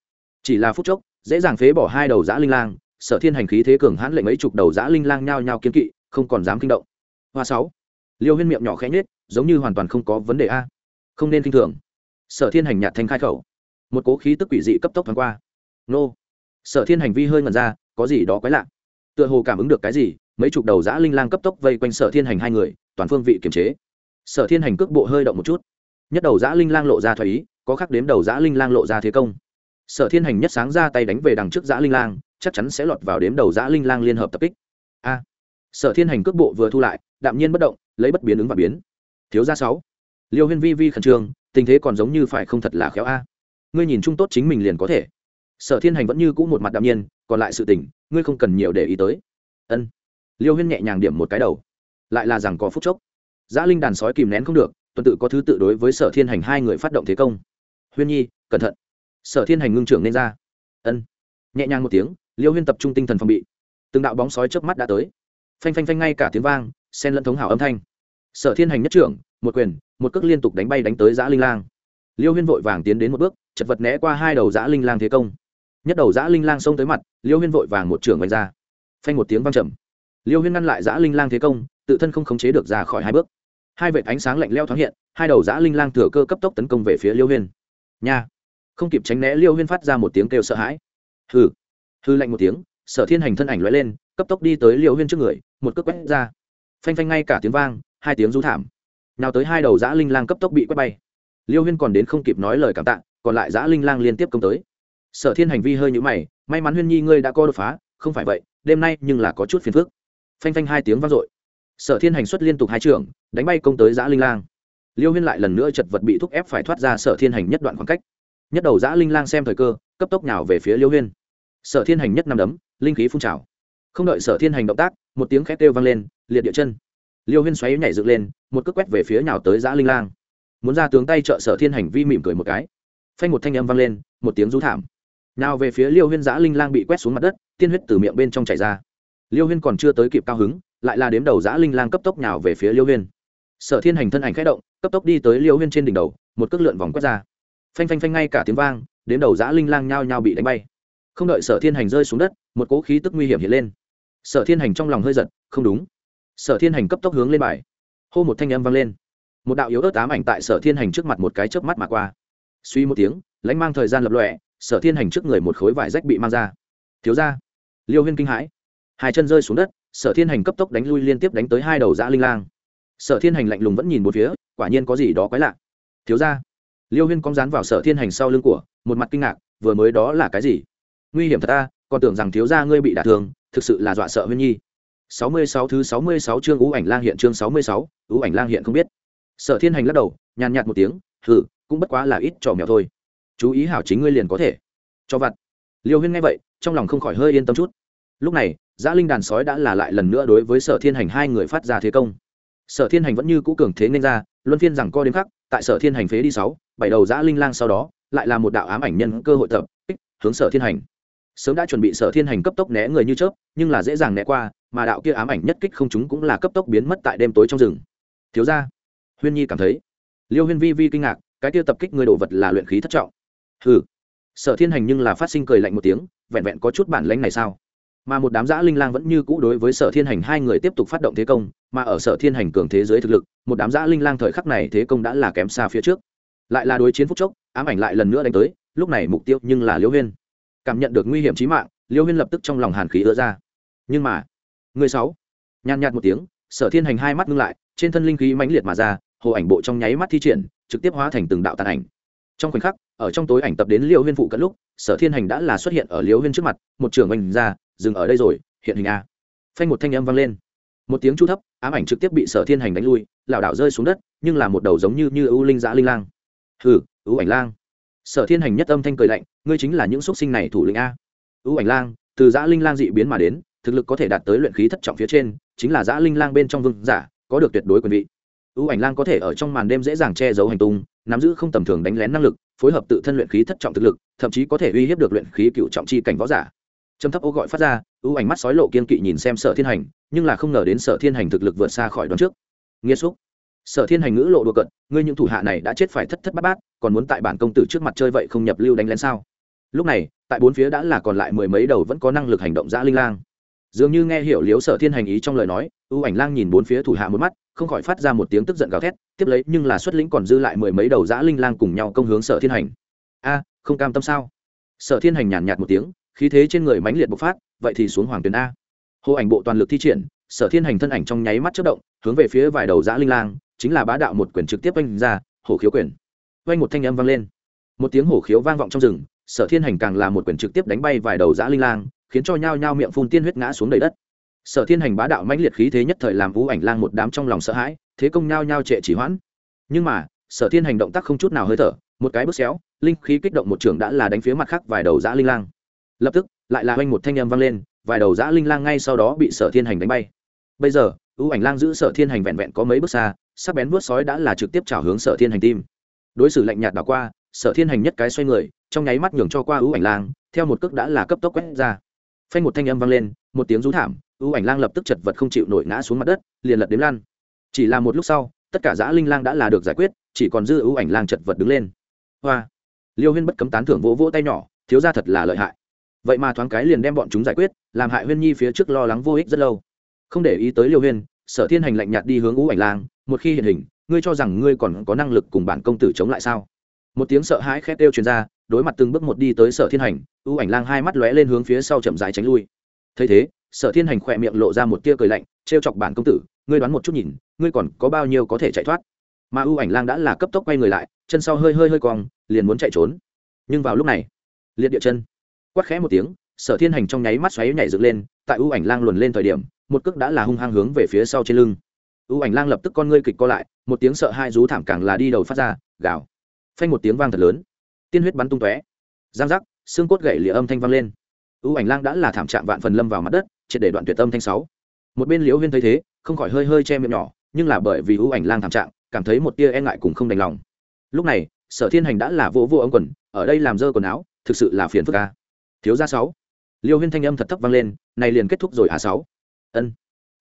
chỉ là phút chốc, dễ dàng phế bỏ hai đầu dã linh lang sở thiên hành khí thế cường hãn lệnh mấy chục đầu giã linh lang nhao nhao kiên kỵ, không còn dám kinh động. Hoa sáu. Liêu huyên miệng nhỏ khẽ nhết giống như hoàn toàn không có vấn đề a. Không nên kinh thường. Sở thiên hành nhạt thanh khai khẩu. Một cố khí tức quỷ dị cấp tốc thoáng qua. Nô. Sở thiên hành vi hơi ngần ra, có gì đó quái lạ. Tựa hồ cảm ứng được cái gì, mấy chục đầu giã linh lang cấp tốc vây quanh sở thiên hành hai người, toàn phương vị kiềm chế. Sở thiên hành cước bộ hơi động một chút. Nhất đầu giã linh lang lộ ra thoái ý, có khắc đếm đầu giã linh lang lộ ra thế công. Sở thiên hành nhất sáng ra tay đánh về đằng trước giã linh lang chắc chắn sẽ lọt vào đếm đầu giã linh lang liên hợp tập kích. A. Sở thiên hành cước bộ vừa thu lại, đạm nhiên bất động, lấy bất biến ứng và biến. Thiếu gia sáu. Liêu huyên vi vi khẩn trương, tình thế còn giống như phải không thật là khéo a. Ngươi nhìn chung tốt chính mình liền có thể. Sở thiên hành vẫn như cũ một mặt đạm nhiên, còn lại sự tình, ngươi không cần nhiều để ý tới. Ân. Liêu huyên nhẹ nhàng điểm một cái đầu. Lại là rằng có phút chốc. Giã linh đàn sói kìm nén không được, tuần tự có thứ tự đối với sở thiên hành hai người phát động thế công. Huyên nhi, cẩn thận. Sở thiên hành ngưng trưởng nên ra. Ân. Nhẹ nhàng một tiếng liêu huyên tập trung tinh thần phòng bị. Từng đạo bóng sói trước mắt đã tới. Phanh phanh phanh ngay cả tiếng vang, sen lẫn thống hảo âm thanh. Sở thiên hành nhất trưởng, một quyền, một cước liên tục đánh bay đánh tới giã linh lang. Liêu huyên vội vàng tiến đến một bước, chật vật né qua hai đầu giã linh lang thế công. Nhất đầu giã linh lang xông tới mặt, liêu huyên vội vàng một trưởng vạch ra. Phanh một tiếng văng trầm. Liêu huyên ngăn lại giã linh lang thế công, tự thân không khống chế được ra khỏi hai bước. Hai vệt ánh sáng lạnh leo thoáng hiện, hai đầu giã linh lang thừa cơ cấp tốc tấn công về phía liêu huyên. Nha! Không kịp tránh né, liêu huyên phát ra một tiếng kêu sợ hãi. Hừ! Hư lạnh một tiếng, sở thiên hành thân ảnh loại lên, cấp tốc đi tới liêu huyên trước người, một cước quét ra. Phanh phanh ngay cả tiếng vang, hai tiếng rú thảm. Nào tới hai đầu dã linh lang cấp tốc bị quét bay. Liêu huyên còn đến không kịp nói lời cảm tạ, còn lại dã linh lang liên tiếp công tới. Sở thiên hành vi hơi nhũ mày, may mắn huyên nhi ngươi đã co đột phá, không phải vậy, đêm nay nhưng là có chút phiền phức. Phanh phanh hai tiếng vang dội. Sở thiên hành xuất liên tục hai trường, đánh bay công tới dã linh lang. Liêu huyên lại lần nữa chật vật bị thúc ép phải thoát ra sở thiên hành nhất đoạn khoảng cách. Nhất đầu dã linh lang xem thời cơ, cấp tốc nào về phía liêu huyên sở thiên hành nhất năm đấm, linh khí phun trào. Không đợi sở thiên hành động tác, một tiếng khét kêu vang lên, liệt địa chân. Liêu huyên xoáy nhảy dựng lên, một cước quét về phía nào tới giã linh lang. Muốn ra tướng tay trợ sở thiên hành vi mỉm cười một cái. Phanh một thanh âm vang lên, một tiếng rú thảm. Nào về phía liêu huyên giã linh lang bị quét xuống mặt đất, tiên huyết từ miệng bên trong chảy ra. Liêu huyên còn chưa tới kịp cao hứng, lại là đếm đầu giã linh lang cấp tốc nào về phía liêu huyên. Sở thiên hành thân ảnh k h ẽ động, cấp tốc đi tới liêu huyên trên đỉnh đầu, một cước lượn vòng quét ra. Phanh phanh phanh ngay cả tiếng vang, đếm đầu giã linh lang nhao nhao bị đánh bay không đợi sở thiên hành rơi xuống đất, một cỗ khí tức nguy hiểm hiện lên. Sở thiên hành trong lòng hơi giật, không đúng. Sở thiên hành cấp tốc hướng lên bài. Hô một thanh âm vang lên. Một đạo yếu ớt ám ảnh tại sở thiên hành trước mặt một cái chớp mắt mà qua. Suy một tiếng, lãnh mang thời gian lập lọe sở thiên hành trước người một khối vải rách bị mang ra. Thiếu ra liêu huyên kinh hãi. Hai chân rơi xuống đất, sở thiên hành cấp tốc đánh lui liên tiếp đánh tới hai đầu dã linh lang. Sở thiên hành lạnh lùng vẫn nhìn một phía, quả nhiên có gì đó quái lạ. Thiếu ra liêu huyên cong rán vào sở thiên hành sau lưng của, một mặt kinh ngạc, vừa mới đó là cái gì? Nguy hiểm thật ta còn tưởng rằng thiếu gia ngươi bị đả thương thực sự là dọa sợ huyên nhi. Sáu mươi sáu thứ sáu mươi sáu chương ú ảnh lang hiện chương sáu mươi sáu ú ảnh lang hiện không biết. Sở thiên hành lắc đầu nhàn nhạt một tiếng hừ, cũng bất quá là ít trò mèo thôi. Chú ý hảo chính ngươi liền có thể. Cho vặt. Liêu huyên nghe vậy trong lòng không khỏi hơi yên tâm chút. Lúc này giã linh đàn sói đã là lại lần nữa đối với sở thiên hành hai người phát ra thế công. Sở thiên hành vẫn như cũ cường thế nên ra luân phiên rằng co đến khắc tại sở thiên hành phế đi sáu bảy đầu giã linh lang sau đó lại là một đạo ám ảnh nhân cơ hội tập kích hướng sở thiên hành sớm đã chuẩn bị sở thiên hành cấp tốc né người như chớp, nhưng là dễ dàng né qua, mà đạo kia ám ảnh nhất kích không chúng cũng là cấp tốc biến mất tại đêm tối trong rừng. Thiếu ra huyên nhi cảm thấy, liêu huyên vi vi kinh ngạc, cái kia tập kích người đồ vật là luyện khí thất trọng. Hừ. Sở thiên hành nhưng là phát sinh cười lạnh một tiếng, vẹn vẹn có chút bản lãnh này sao? Mà một đám giã linh lang vẫn như cũ đối với sở thiên hành hai người tiếp tục phát động thế công, mà ở sở thiên hành cường thế giới thực lực, một đám giã linh lang thời khắc này thế công đã là kém xa phía trước. Lại là đối chiến phúc chốc, ám ảnh lại lần nữa đánh tới, lúc này mục tiêu nhưng là liêu huyên cảm nhận được nguy hiểm chí mạng, liêu huyên lập tức trong lòng hàn khí ứa ra. Nhưng mà, người sáu, nhàn nhạt một tiếng, sở thiên hành hai mắt ngưng lại, trên thân linh khí mãnh liệt mà ra, hồ ảnh bộ trong nháy mắt thi triển, trực tiếp hóa thành từng đạo tàn ảnh. Trong khoảnh khắc, ở trong tối ảnh tập đến liêu huyên phụ cận lúc, sở thiên hành đã là xuất hiện ở liêu huyên trước mặt, một trường oanh ra, dừng ở đây rồi, hiện hình a. Phanh một thanh âm vang lên. Một tiếng chu thấp, ám ảnh trực tiếp bị sở thiên hành đánh lui, lảo đảo rơi xuống đất, nhưng là một đầu giống như như ưu linh dã linh lang. Hừ, ưu ảnh lang sở thiên hành nhất âm thanh cười lạnh, ngươi chính là những x sinh này thủ lĩnh a. Ưu ảnh lang, từ giã linh lang dị biến mà đến, thực lực có thể đạt tới luyện khí thất trọng phía trên, chính là giã linh lang bên trong vương giả, có được tuyệt đối quyền vị. Ưu ảnh lang có thể ở trong màn đêm dễ dàng che giấu hành tung, nắm giữ không tầm thường đánh lén năng lực, phối hợp tự thân luyện khí thất trọng thực lực, thậm chí có thể uy hiếp được luyện khí cựu trọng chi cảnh võ giả. Trầm thấp ô gọi phát ra ưu ảnh mắt sói lộ kiên kỵ nhìn xem sở thiên hành, nhưng là không ngờ đến sở thiên hành thực lực vượt xa khỏi đón trước. Nghiêm xúc sở thiên hành ngữ lộ đùa cận ngươi những thủ hạ này đã chết phải thất thất bát bát, còn muốn tại bản công tử trước mặt chơi vậy không nhập lưu đánh lén sao? Lúc này, tại bốn phía đã là còn lại mười mấy đầu vẫn có năng lực hành động dã linh lang. Dường như nghe hiểu liếu sở thiên hành ý trong lời nói ưu ảnh lang nhìn bốn phía thủ hạ một mắt, không khỏi phát ra một tiếng tức giận gào thét, tiếp lấy nhưng là xuất lĩnh còn dư lại mười mấy đầu dã linh lang cùng nhau công hướng sở thiên hành. A, không cam tâm sao? Sở thiên hành nhàn nhạt một tiếng, khí thế trên người mãnh liệt bộc phát, vậy thì xuống hoàng tuyến a. Hồ ảnh bộ toàn lực thi triển, sở thiên hành thân ảnh trong nháy mắt chất động, hướng về phía vài đầu dã linh lang chính là bá đạo một quyền trực tiếp oanh ra, hổ khiếu quyền. Oanh một thanh âm vang lên. Một tiếng hổ khiếu vang vọng trong rừng, sở thiên hành càng là một quyền trực tiếp đánh bay vài đầu dã linh lang, khiến cho nhao nhao miệng phun tiên huyết ngã xuống đầy đất. Sở thiên hành bá đạo mãnh liệt khí thế nhất thời làm vũ ảnh lang một đám trong lòng sợ hãi, thế công nhao nhao trệ chỉ hoãn. Nhưng mà, sở thiên hành động tác không chút nào hơi thở, một cái bước xéo, linh khí kích động một trường đã là đánh phía mặt khác vài đầu dã linh lang. Lập tức, lại là oanh một thanh âm vang lên, vài đầu dã linh lang ngay sau đó bị sở thiên hành đánh bay. Bây giờ, ưu ảnh lang giữ sở thiên hành vẹn vẹn có mấy bước xa sắc bén vuốt sói đã là trực tiếp chảo hướng sở thiên hành tim. Đối xử lạnh nhạt đảo qua, sở thiên hành nhất cái xoay người, trong nháy mắt nhường cho qua ưu ảnh lang, theo một cước đã là cấp tốc quét ra. Phanh một thanh âm vang lên, một tiếng rú thảm, ưu ảnh lang lập tức chật vật không chịu nổi ngã xuống mặt đất, liền lật đếm lan chỉ là một lúc sau, tất cả dã linh lang đã là được giải quyết, chỉ còn dư ưu ảnh lang chật vật đứng lên. Hoa! Liêu huyên bất cấm tán thưởng vỗ vỗ tay nhỏ, thiếu ra thật là lợi hại. Vậy mà thoáng cái liền đem bọn chúng giải quyết, làm hại huyên nhi phía trước lo lắng vô ích rất lâu. Không để ý tới liêu huyên sở thiên hành lạnh nhạt đi hướng ưu ảnh lang, một khi hiện hình, ngươi cho rằng ngươi còn có năng lực cùng bản công tử chống lại sao? Một tiếng sợ hãi khét kêu truyền ra, đối mặt từng bước một đi tới sở thiên hành ưu ảnh lang hai mắt lóe lên hướng phía sau chậm dài tránh lui. Thấy thế, sở thiên hành khỏe miệng lộ ra một tia cười lạnh, trêu chọc bản công tử, ngươi đoán một chút nhìn, ngươi còn có bao nhiêu có thể chạy thoát? Mà ưu ảnh lang đã là cấp tốc quay người lại, chân sau hơi hơi hơi cong, liền muốn chạy trốn. Nhưng vào lúc này, liệt địa chân quát khẽ một tiếng, sở thiên hành trong nháy mắt xoáy nhảy dựng lên, tại ưu ảnh lang luồn lên thời điểm một cước đã là hung hăng hướng về phía sau trên lưng. Ưu ảnh lang lập tức con ngươi kịch co lại, một tiếng sợ hai rú thảm càng là đi đầu phát ra, gào. Phanh một tiếng vang thật lớn. Tiên huyết bắn tung tóe. Giang giác, xương cốt gậy lìa âm thanh vang lên. Ưu ảnh lang đã là thảm trạng vạn phần lâm vào mặt đất, triệt để đoạn tuyệt âm thanh sáu. Một bên liễu huyên thấy thế, không khỏi hơi hơi che miệng nhỏ, nhưng là bởi vì ưu ảnh lang thảm trạng, cảm thấy một tia e ngại cùng không đành lòng. Lúc này, sở thiên hành đã là vô vô ống quần, ở đây làm dơ quần áo, thực sự là phiền phức ca thiếu gia sáu. Liêu huyên thanh âm thật thấp vang lên, này liền kết thúc rồi à sáu? Ân.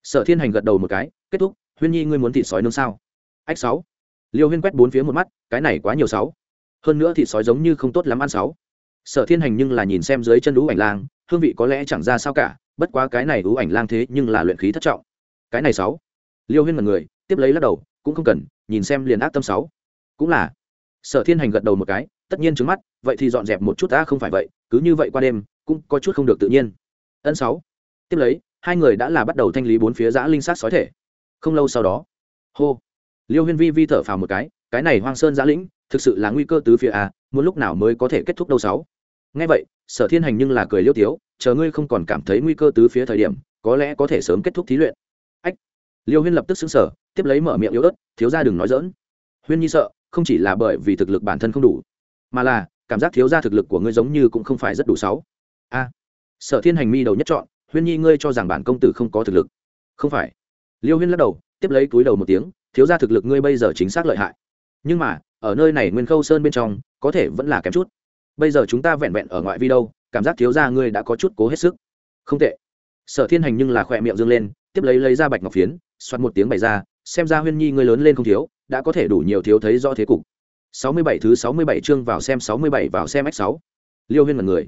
Sở thiên hành gật đầu một cái, kết thúc, huyên nhi ngươi muốn thịt sói nướng sao? Ách, sáu. Liêu huyên quét bốn phía một mắt, cái này quá nhiều sáu. Hơn nữa thịt sói giống như không tốt lắm ăn sáu. Sở thiên hành nhưng là nhìn xem dưới chân ú ảnh lang, hương vị có lẽ chẳng ra sao cả, bất quá cái này ú ảnh lang thế nhưng là luyện khí thất trọng. Cái này sáu. Liêu huyên mật người, tiếp lấy lắc đầu, cũng không cần, nhìn xem liền ác tâm sáu. Cũng là. Sở thiên hành gật đầu một cái, tất nhiên trứng mắt, vậy thì dọn dẹp một chút ta không phải vậy, cứ như vậy qua đêm, cũng có chút không được tự nhiên. Ân, sáu. Tiếp lấy hai người đã là bắt đầu thanh lý bốn phía giã linh sát sói thể. Không lâu sau đó, hô, liêu huyên vi vi thở phào một cái cái này hoang sơn giã lĩnh, thực sự là nguy cơ tứ phía à muốn lúc nào mới có thể kết thúc đâu sáu? Ngay vậy, sở thiên hành nhưng là cười liêu tiếu, chờ ngươi không còn cảm thấy nguy cơ tứ phía thời điểm, có lẽ có thể sớm kết thúc thí luyện. Ách, liêu huyên lập tức xứng sở tiếp lấy mở miệng yếu ớt, thiếu ra đừng nói dỡn huyên nhi sợ, không chỉ là bởi vì thực lực bản thân không đủ, mà là cảm giác thiếu ra thực lực của ngươi giống như cũng không phải rất đủ sáu. A, sở thiên hành mi đầu nhất chọn huyên nhi ngươi cho rằng bản công tử không có thực lực. Không phải. Liêu huyên lắc đầu, tiếp lấy túi đầu một tiếng, thiếu ra thực lực ngươi bây giờ chính xác lợi hại. Nhưng mà, ở nơi này nguyên khâu sơn bên trong, có thể vẫn là kém chút. Bây giờ chúng ta vẹn vẹn ở ngoại vi đâu, cảm giác thiếu ra ngươi đã có chút cố hết sức. Không tệ. Sở thiên hành nhưng là khỏe miệng dương lên, tiếp lấy lấy ra bạch ngọc phiến xoát một tiếng bày ra, xem ra huyên nhi ngươi lớn lên không thiếu, đã có thể đủ nhiều thiếu thấy rõ thế cục. Sáu mươi bảy thứ sáu mươi bảy chương vào xem sáu mươi bảy vào xem x sáu. Liêu huyên mật người.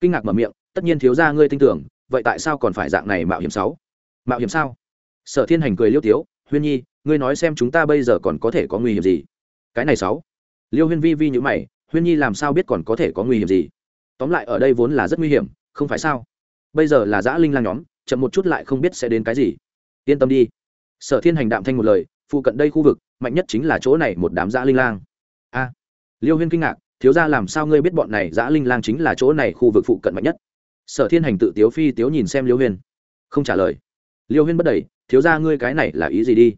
Kinh ngạc mở miệng, tất nhiên thiếu ra ngươi tin tưởng vậy tại sao còn phải dạng này mạo hiểm sáu? Mạo hiểm sao? Sở thiên hành cười liêu tiếu, huyên nhi, ngươi nói xem chúng ta bây giờ còn có thể có nguy hiểm gì? Cái này sáu. Liêu huyên vi vi nhữ mày, huyên nhi làm sao biết còn có thể có nguy hiểm gì? Tóm lại ở đây vốn là rất nguy hiểm, không phải sao? Bây giờ là giã linh lang nhóm, chậm một chút lại không biết sẽ đến cái gì. Yên tâm đi. Sở thiên hành đạm thanh một lời, phụ cận đây khu vực, mạnh nhất chính là chỗ này một đám giã linh lang. A. Liêu huyên kinh ngạc, thiếu ra làm sao ngươi biết bọn này giã linh lang chính là chỗ này khu vực phụ cận mạnh nhất? Sở thiên hành tự tiếu phi tiếu nhìn xem liêu huyên. Không trả lời. Liêu huyên bất đầy thiếu ra ngươi cái này là ý gì đi?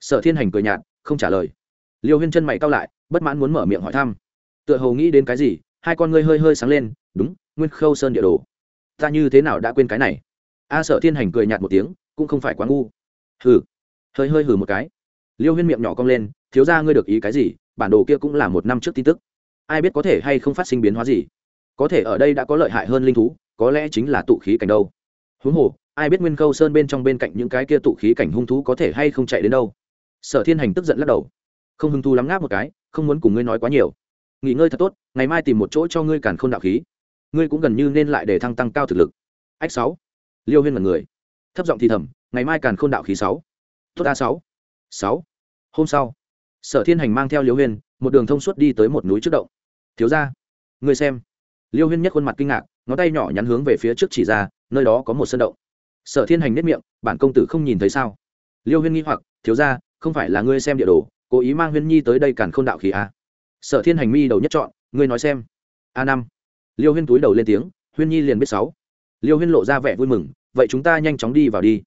Sở thiên hành cười nhạt, không trả lời. Liêu huyên chân mày cao lại, bất mãn muốn mở miệng hỏi thăm. Tựa hồ nghĩ đến cái gì, hai con ngươi hơi hơi sáng lên, đúng, nguyên khâu sơn địa đồ. Ta như thế nào đã quên cái này? A sở thiên hành cười nhạt một tiếng, cũng không phải quá ngu. Hừ. Hơi hơi hừ một cái. Liêu huyên miệng nhỏ cong lên, thiếu ra ngươi được ý cái gì, bản đồ kia cũng là một năm trước tin tức. Ai biết có thể hay không phát sinh biến hóa gì? Có thể ở đây đã có lợi hại hơn linh thú có lẽ chính là tụ khí cảnh đâu. Huống hồ, ai biết nguyên khâu sơn bên trong bên cạnh những cái kia tụ khí cảnh hung thú có thể hay không chạy đến đâu. Sở thiên hành tức giận lắc đầu. Không hứng thú lắm ngáp một cái, không muốn cùng ngươi nói quá nhiều. Nghỉ ngơi thật tốt, ngày mai tìm một chỗ cho ngươi càn k h ô n đạo khí. Ngươi cũng gần như nên lại để thăng tăng cao thực lực. Ách sáu. Liêu huyên mật người thấp giọng thì thầm, ngày mai càn k h ô n đạo khí sáu. Tốt a sáu. Sáu. Hôm sau, sở thiên hành mang theo liêu huyên, một đường thông suốt đi tới một núi trước động. Thiếu ra ngươi xem liêu huyên nhất khuôn mặt kinh ngạc, ngón tay nhỏ nhắn hướng về phía trước chỉ ra, nơi đó có một sân động. Sở thiên hành nếp miệng, bản công tử không nhìn thấy sao? Liêu huyên nghi hoặc, thiếu ra không phải là ngươi xem địa đồ, cố ý mang huyên nhi tới đây càn k h ô n đạo khí a sở thiên hành mi đầu nhất chọn ngươi nói xem. A năm. Liêu huyên túi đầu lên tiếng, huyên nhi liền biết sáu. Liêu huyên lộ ra vẻ vui mừng, vậy chúng ta nhanh chóng đi vào đi.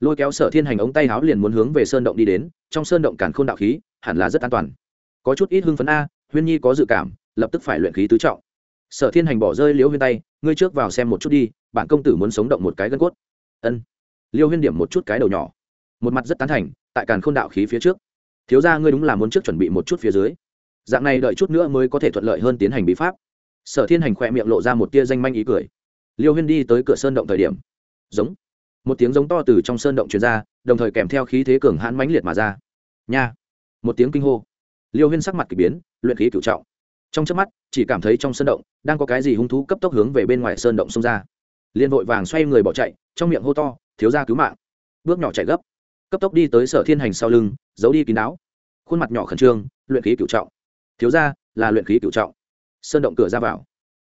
Lôi kéo sở thiên hành ống tay háo liền muốn hướng về sơn động đi đến, trong sơn động càn k h ô n đạo khí, hẳn là rất an toàn. Có chút ít hưng phấn a, huyên nhi có dự cảm, lập tức phải luyện khí tứ trọng sở thiên hành bỏ rơi liêu huyên tay, ngươi trước vào xem một chút đi, bản công tử muốn sống động một cái gân cốt. Ân. Liêu huyên điểm một chút cái đầu nhỏ, một mặt rất tán thành, tại càn k h ô n đạo khí phía trước. Thiếu ra ngươi đúng là muốn trước chuẩn bị một chút phía dưới. Dạng này đợi chút nữa mới có thể thuận lợi hơn tiến hành bí pháp. Sở thiên hành khỏe miệng lộ ra một tia danh manh ý cười. Liêu huyên đi tới cửa sơn động thời điểm, giống một tiếng giống to từ trong sơn động truyền ra, đồng thời kèm theo khí thế cường hãn mãnh liệt mà ra. Nha! Một tiếng kinh hô. Liêu huyên sắc mặt k ỳ biến, luyện khí cựu trọng trong trước mắt, chỉ cảm thấy trong sơn động đang có cái gì hung thú cấp tốc hướng về bên ngoài sơn động xông ra. Liền vội vàng xoay người bỏ chạy, trong miệng hô to, thiếu ra cứu mạng. Bước nhỏ chạy gấp, cấp tốc đi tới sở thiên hành sau lưng, giấu đi kín đáo. Khuôn mặt nhỏ khẩn trương, luyện khí cựu trọng. Thiếu ra là luyện khí cựu trọng. Sơn động cửa ra vào,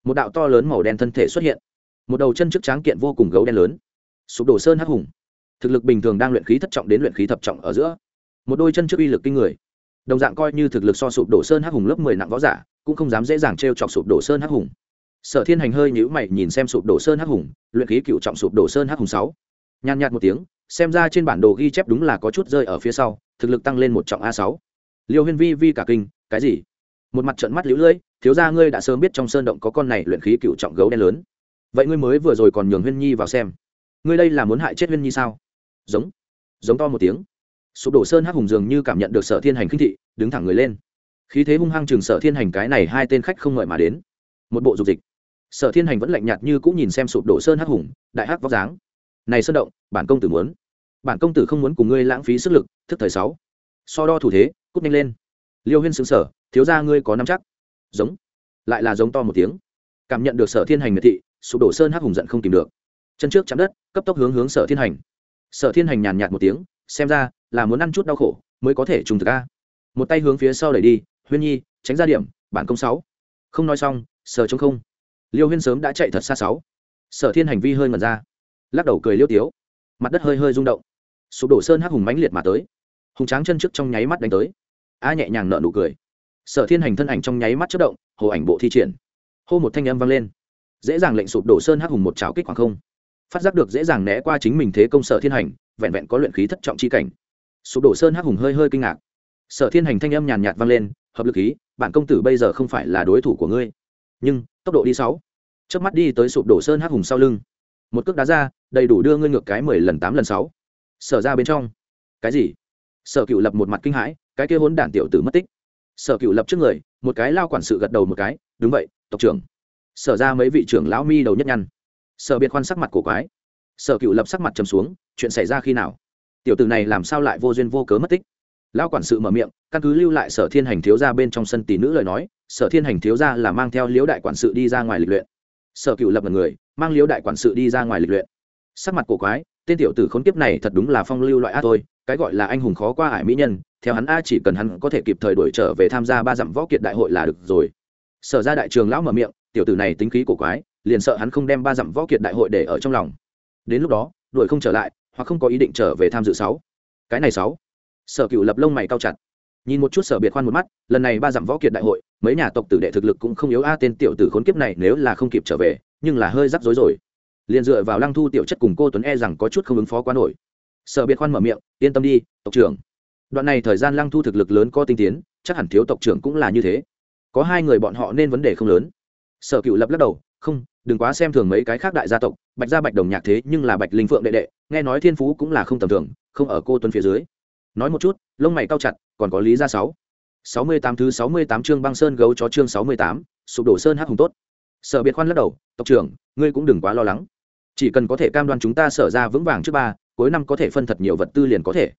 một đạo to lớn màu đen thân thể xuất hiện. Một đầu chân chức tráng kiện vô cùng gấu đen lớn. Sụp đổ sơn hắc hùng. Thực lực bình thường đang luyện khí thất trọng đến luyện khí thập trọng ở giữa. Một đôi chân trước uy lực kinh người đồng dạng coi như thực lực so sụp đổ sơn hắc hùng lớp mười nặng võ giả, cũng không dám dễ dàng t r e o chọc sụp đổ sơn hắc hùng. Sở thiên hành hơi nhữ mày nhìn xem sụp đổ sơn hắc hùng, luyện khí cựu trọng sụp đổ sơn hắc hùng sáu. Nhàn nhạt một tiếng, xem ra trên bản đồ ghi chép đúng là có chút rơi ở phía sau, thực lực tăng lên một trọng a sáu. Liêu huyên vi vi cả kinh, cái gì? Một mặt trận mắt lũ lưỡi thiếu gia ngươi đã sớm biết trong sơn động có con này luyện khí cựu trọng gấu đen lớn. Vậy ngươi mới vừa rồi còn nhường huyên nhi vào xem. Ngươi đây là muốn hại chết huyên nhi sao? Giống. Giống to một tiếng sụp đổ sơn hắc hùng dường như cảm nhận được sở thiên hành khinh thị, đứng thẳng người lên. Khí thế hung hăng chừng sở thiên hành cái này hai tên khách không ngợi mà đến. Một bộ dục dịch. Sở thiên hành vẫn lạnh nhạt như cũng nhìn xem sụp đổ sơn hắc hùng, đại hắc vóc dáng. Này sơn động, bản công tử muốn. Bản công tử không muốn cùng ngươi lãng phí sức lực, thức thời sáu. So đo thủ thế, cút nhanh lên. Liêu huyên xứng sở thiếu ra ngươi có năm chắc. Giống. Lại là giống to một tiếng. Cảm nhận được sở thiên hành miệt thị, sụp đổ sơn hắc hùng giận không tìm được. Chân trước chạm đất, cấp tốc hướng hướng sở thiên hành. Sở thiên hành nhàn nhạt một tiếng, xem ra là muốn ăn chút đau khổ, mới có thể trùng thực a. Một tay hướng phía sau đẩy đi, huyên nhi, tránh ra điểm, bản công sáu. Không nói xong, sở chống không. Liêu huyên sớm đã chạy thật xa sáu. Sở thiên hành vi hơi ngẩn ra. Lắc đầu cười liêu tiếu. Mặt đất hơi hơi rung động. Sụp đổ sơn hắc hùng mãnh liệt mà tới. Hùng tráng chân trước trong nháy mắt đánh tới. A nhẹ nhàng nợ nụ cười. Sở thiên hành thân ảnh trong nháy mắt chất động, hồ ảnh bộ thi triển. Hô một thanh âm vang lên. Dễ dàng lệnh sụp đổ sơn hắc hùng một trào kích khoảng không. Phát giác được dễ dàng né qua chính mình thế công sở thiên hành, vẹn vẹn có luyện khí thất trọng chi cảnh sụp đổ sơn hắc hùng hơi hơi kinh ngạc. Sở thiên hành thanh âm nhàn nhạt vang lên hợp lực ý, bản công tử bây giờ không phải là đối thủ của ngươi. Nhưng tốc độ đi sáu. Trước mắt đi tới sụp đổ sơn hắc hùng sau lưng. Một cước đá ra đầy đủ đưa ngươi ngược cái mười lần tám lần sáu. Sở ra bên trong. Cái gì? Sở cựu lập một mặt kinh hãi cái kia hốn đản tiểu tử mất tích. Sở cựu lập trước người một cái lao quản sự gật đầu một cái đúng vậy tộc trưởng. Sở ra mấy vị trưởng lão mi đầu nhất nhăn. Sở biệt khoan sắc mặt cổ quái. Sở cựu lập sắc mặt trầm xuống chuyện xảy ra khi nào? Tiểu tử này làm sao lại vô duyên vô cớ mất tích? Lão quản sự mở miệng, căn cứ lưu lại sở thiên hành thiếu ra bên trong sân tỷ nữ lời nói, sở thiên hành thiếu ra là mang theo liễu đại quản sự đi ra ngoài lịch luyện. Sở cựu lập một người, mang liễu đại quản sự đi ra ngoài lịch luyện. Sắc mặt cổ quái, tên tiểu tử khốn kiếp này thật đúng là phong lưu loại a thôi, cái gọi là anh hùng khó qua ải mỹ nhân, theo hắn a chỉ cần hắn có thể kịp thời đổi trở về tham gia ba dặm võ kiệt đại hội là được rồi. Sở ra đại trường lão mở miệng, tiểu tử này tính khí cổ quái, liền sợ hắn không đem ba dặm võ kiệt đại hội để ở trong lòng. Đến lúc đó, đuổi không trở lại hoặc không có ý định trở về tham dự sáu. Cái này sáu. Sở cựu lập lông mày cao chặt. Nhìn một chút sở biệt khoan một mắt, lần này ba dặm võ kiệt đại hội, mấy nhà tộc tử đệ thực lực cũng không yếu a, tên tiểu tử khốn kiếp này nếu là không kịp trở về, nhưng là hơi rắc rối rồi. Liền dựa vào lăng thu tiểu chất cùng cô tuấn e rằng có chút không ứng phó quá nổi. Sở biệt khoan mở miệng, yên tâm đi, tộc trưởng. Đoạn này thời gian lăng thu thực lực lớn có tinh tiến, chắc hẳn thiếu tộc trưởng cũng là như thế. Có hai người bọn họ nên vấn đề không lớn. Sở cựu lập lắc đầu không, đừng quá xem thường mấy cái khác đại gia tộc, bạch gia bạch đồng nhạc thế nhưng là bạch linh phượng đệ đệ, nghe nói thiên phú cũng là không tầm thường, không ở cô tuân phía dưới. Nói một chút, lông mày cao chặt, còn có lý ra sáu. Sáu mươi tám thứ sáu mươi tám chương băng sơn gấu chó chương sáu mươi tám, sụp đổ sơn hắc hùng tốt. Sở biệt khoan lắc đầu, tộc trưởng, ngươi cũng đừng quá lo lắng. Chỉ cần có thể cam đoan chúng ta sở ra vững vàng trước ba, cuối năm có thể phân thật nhiều vật tư liền có thể.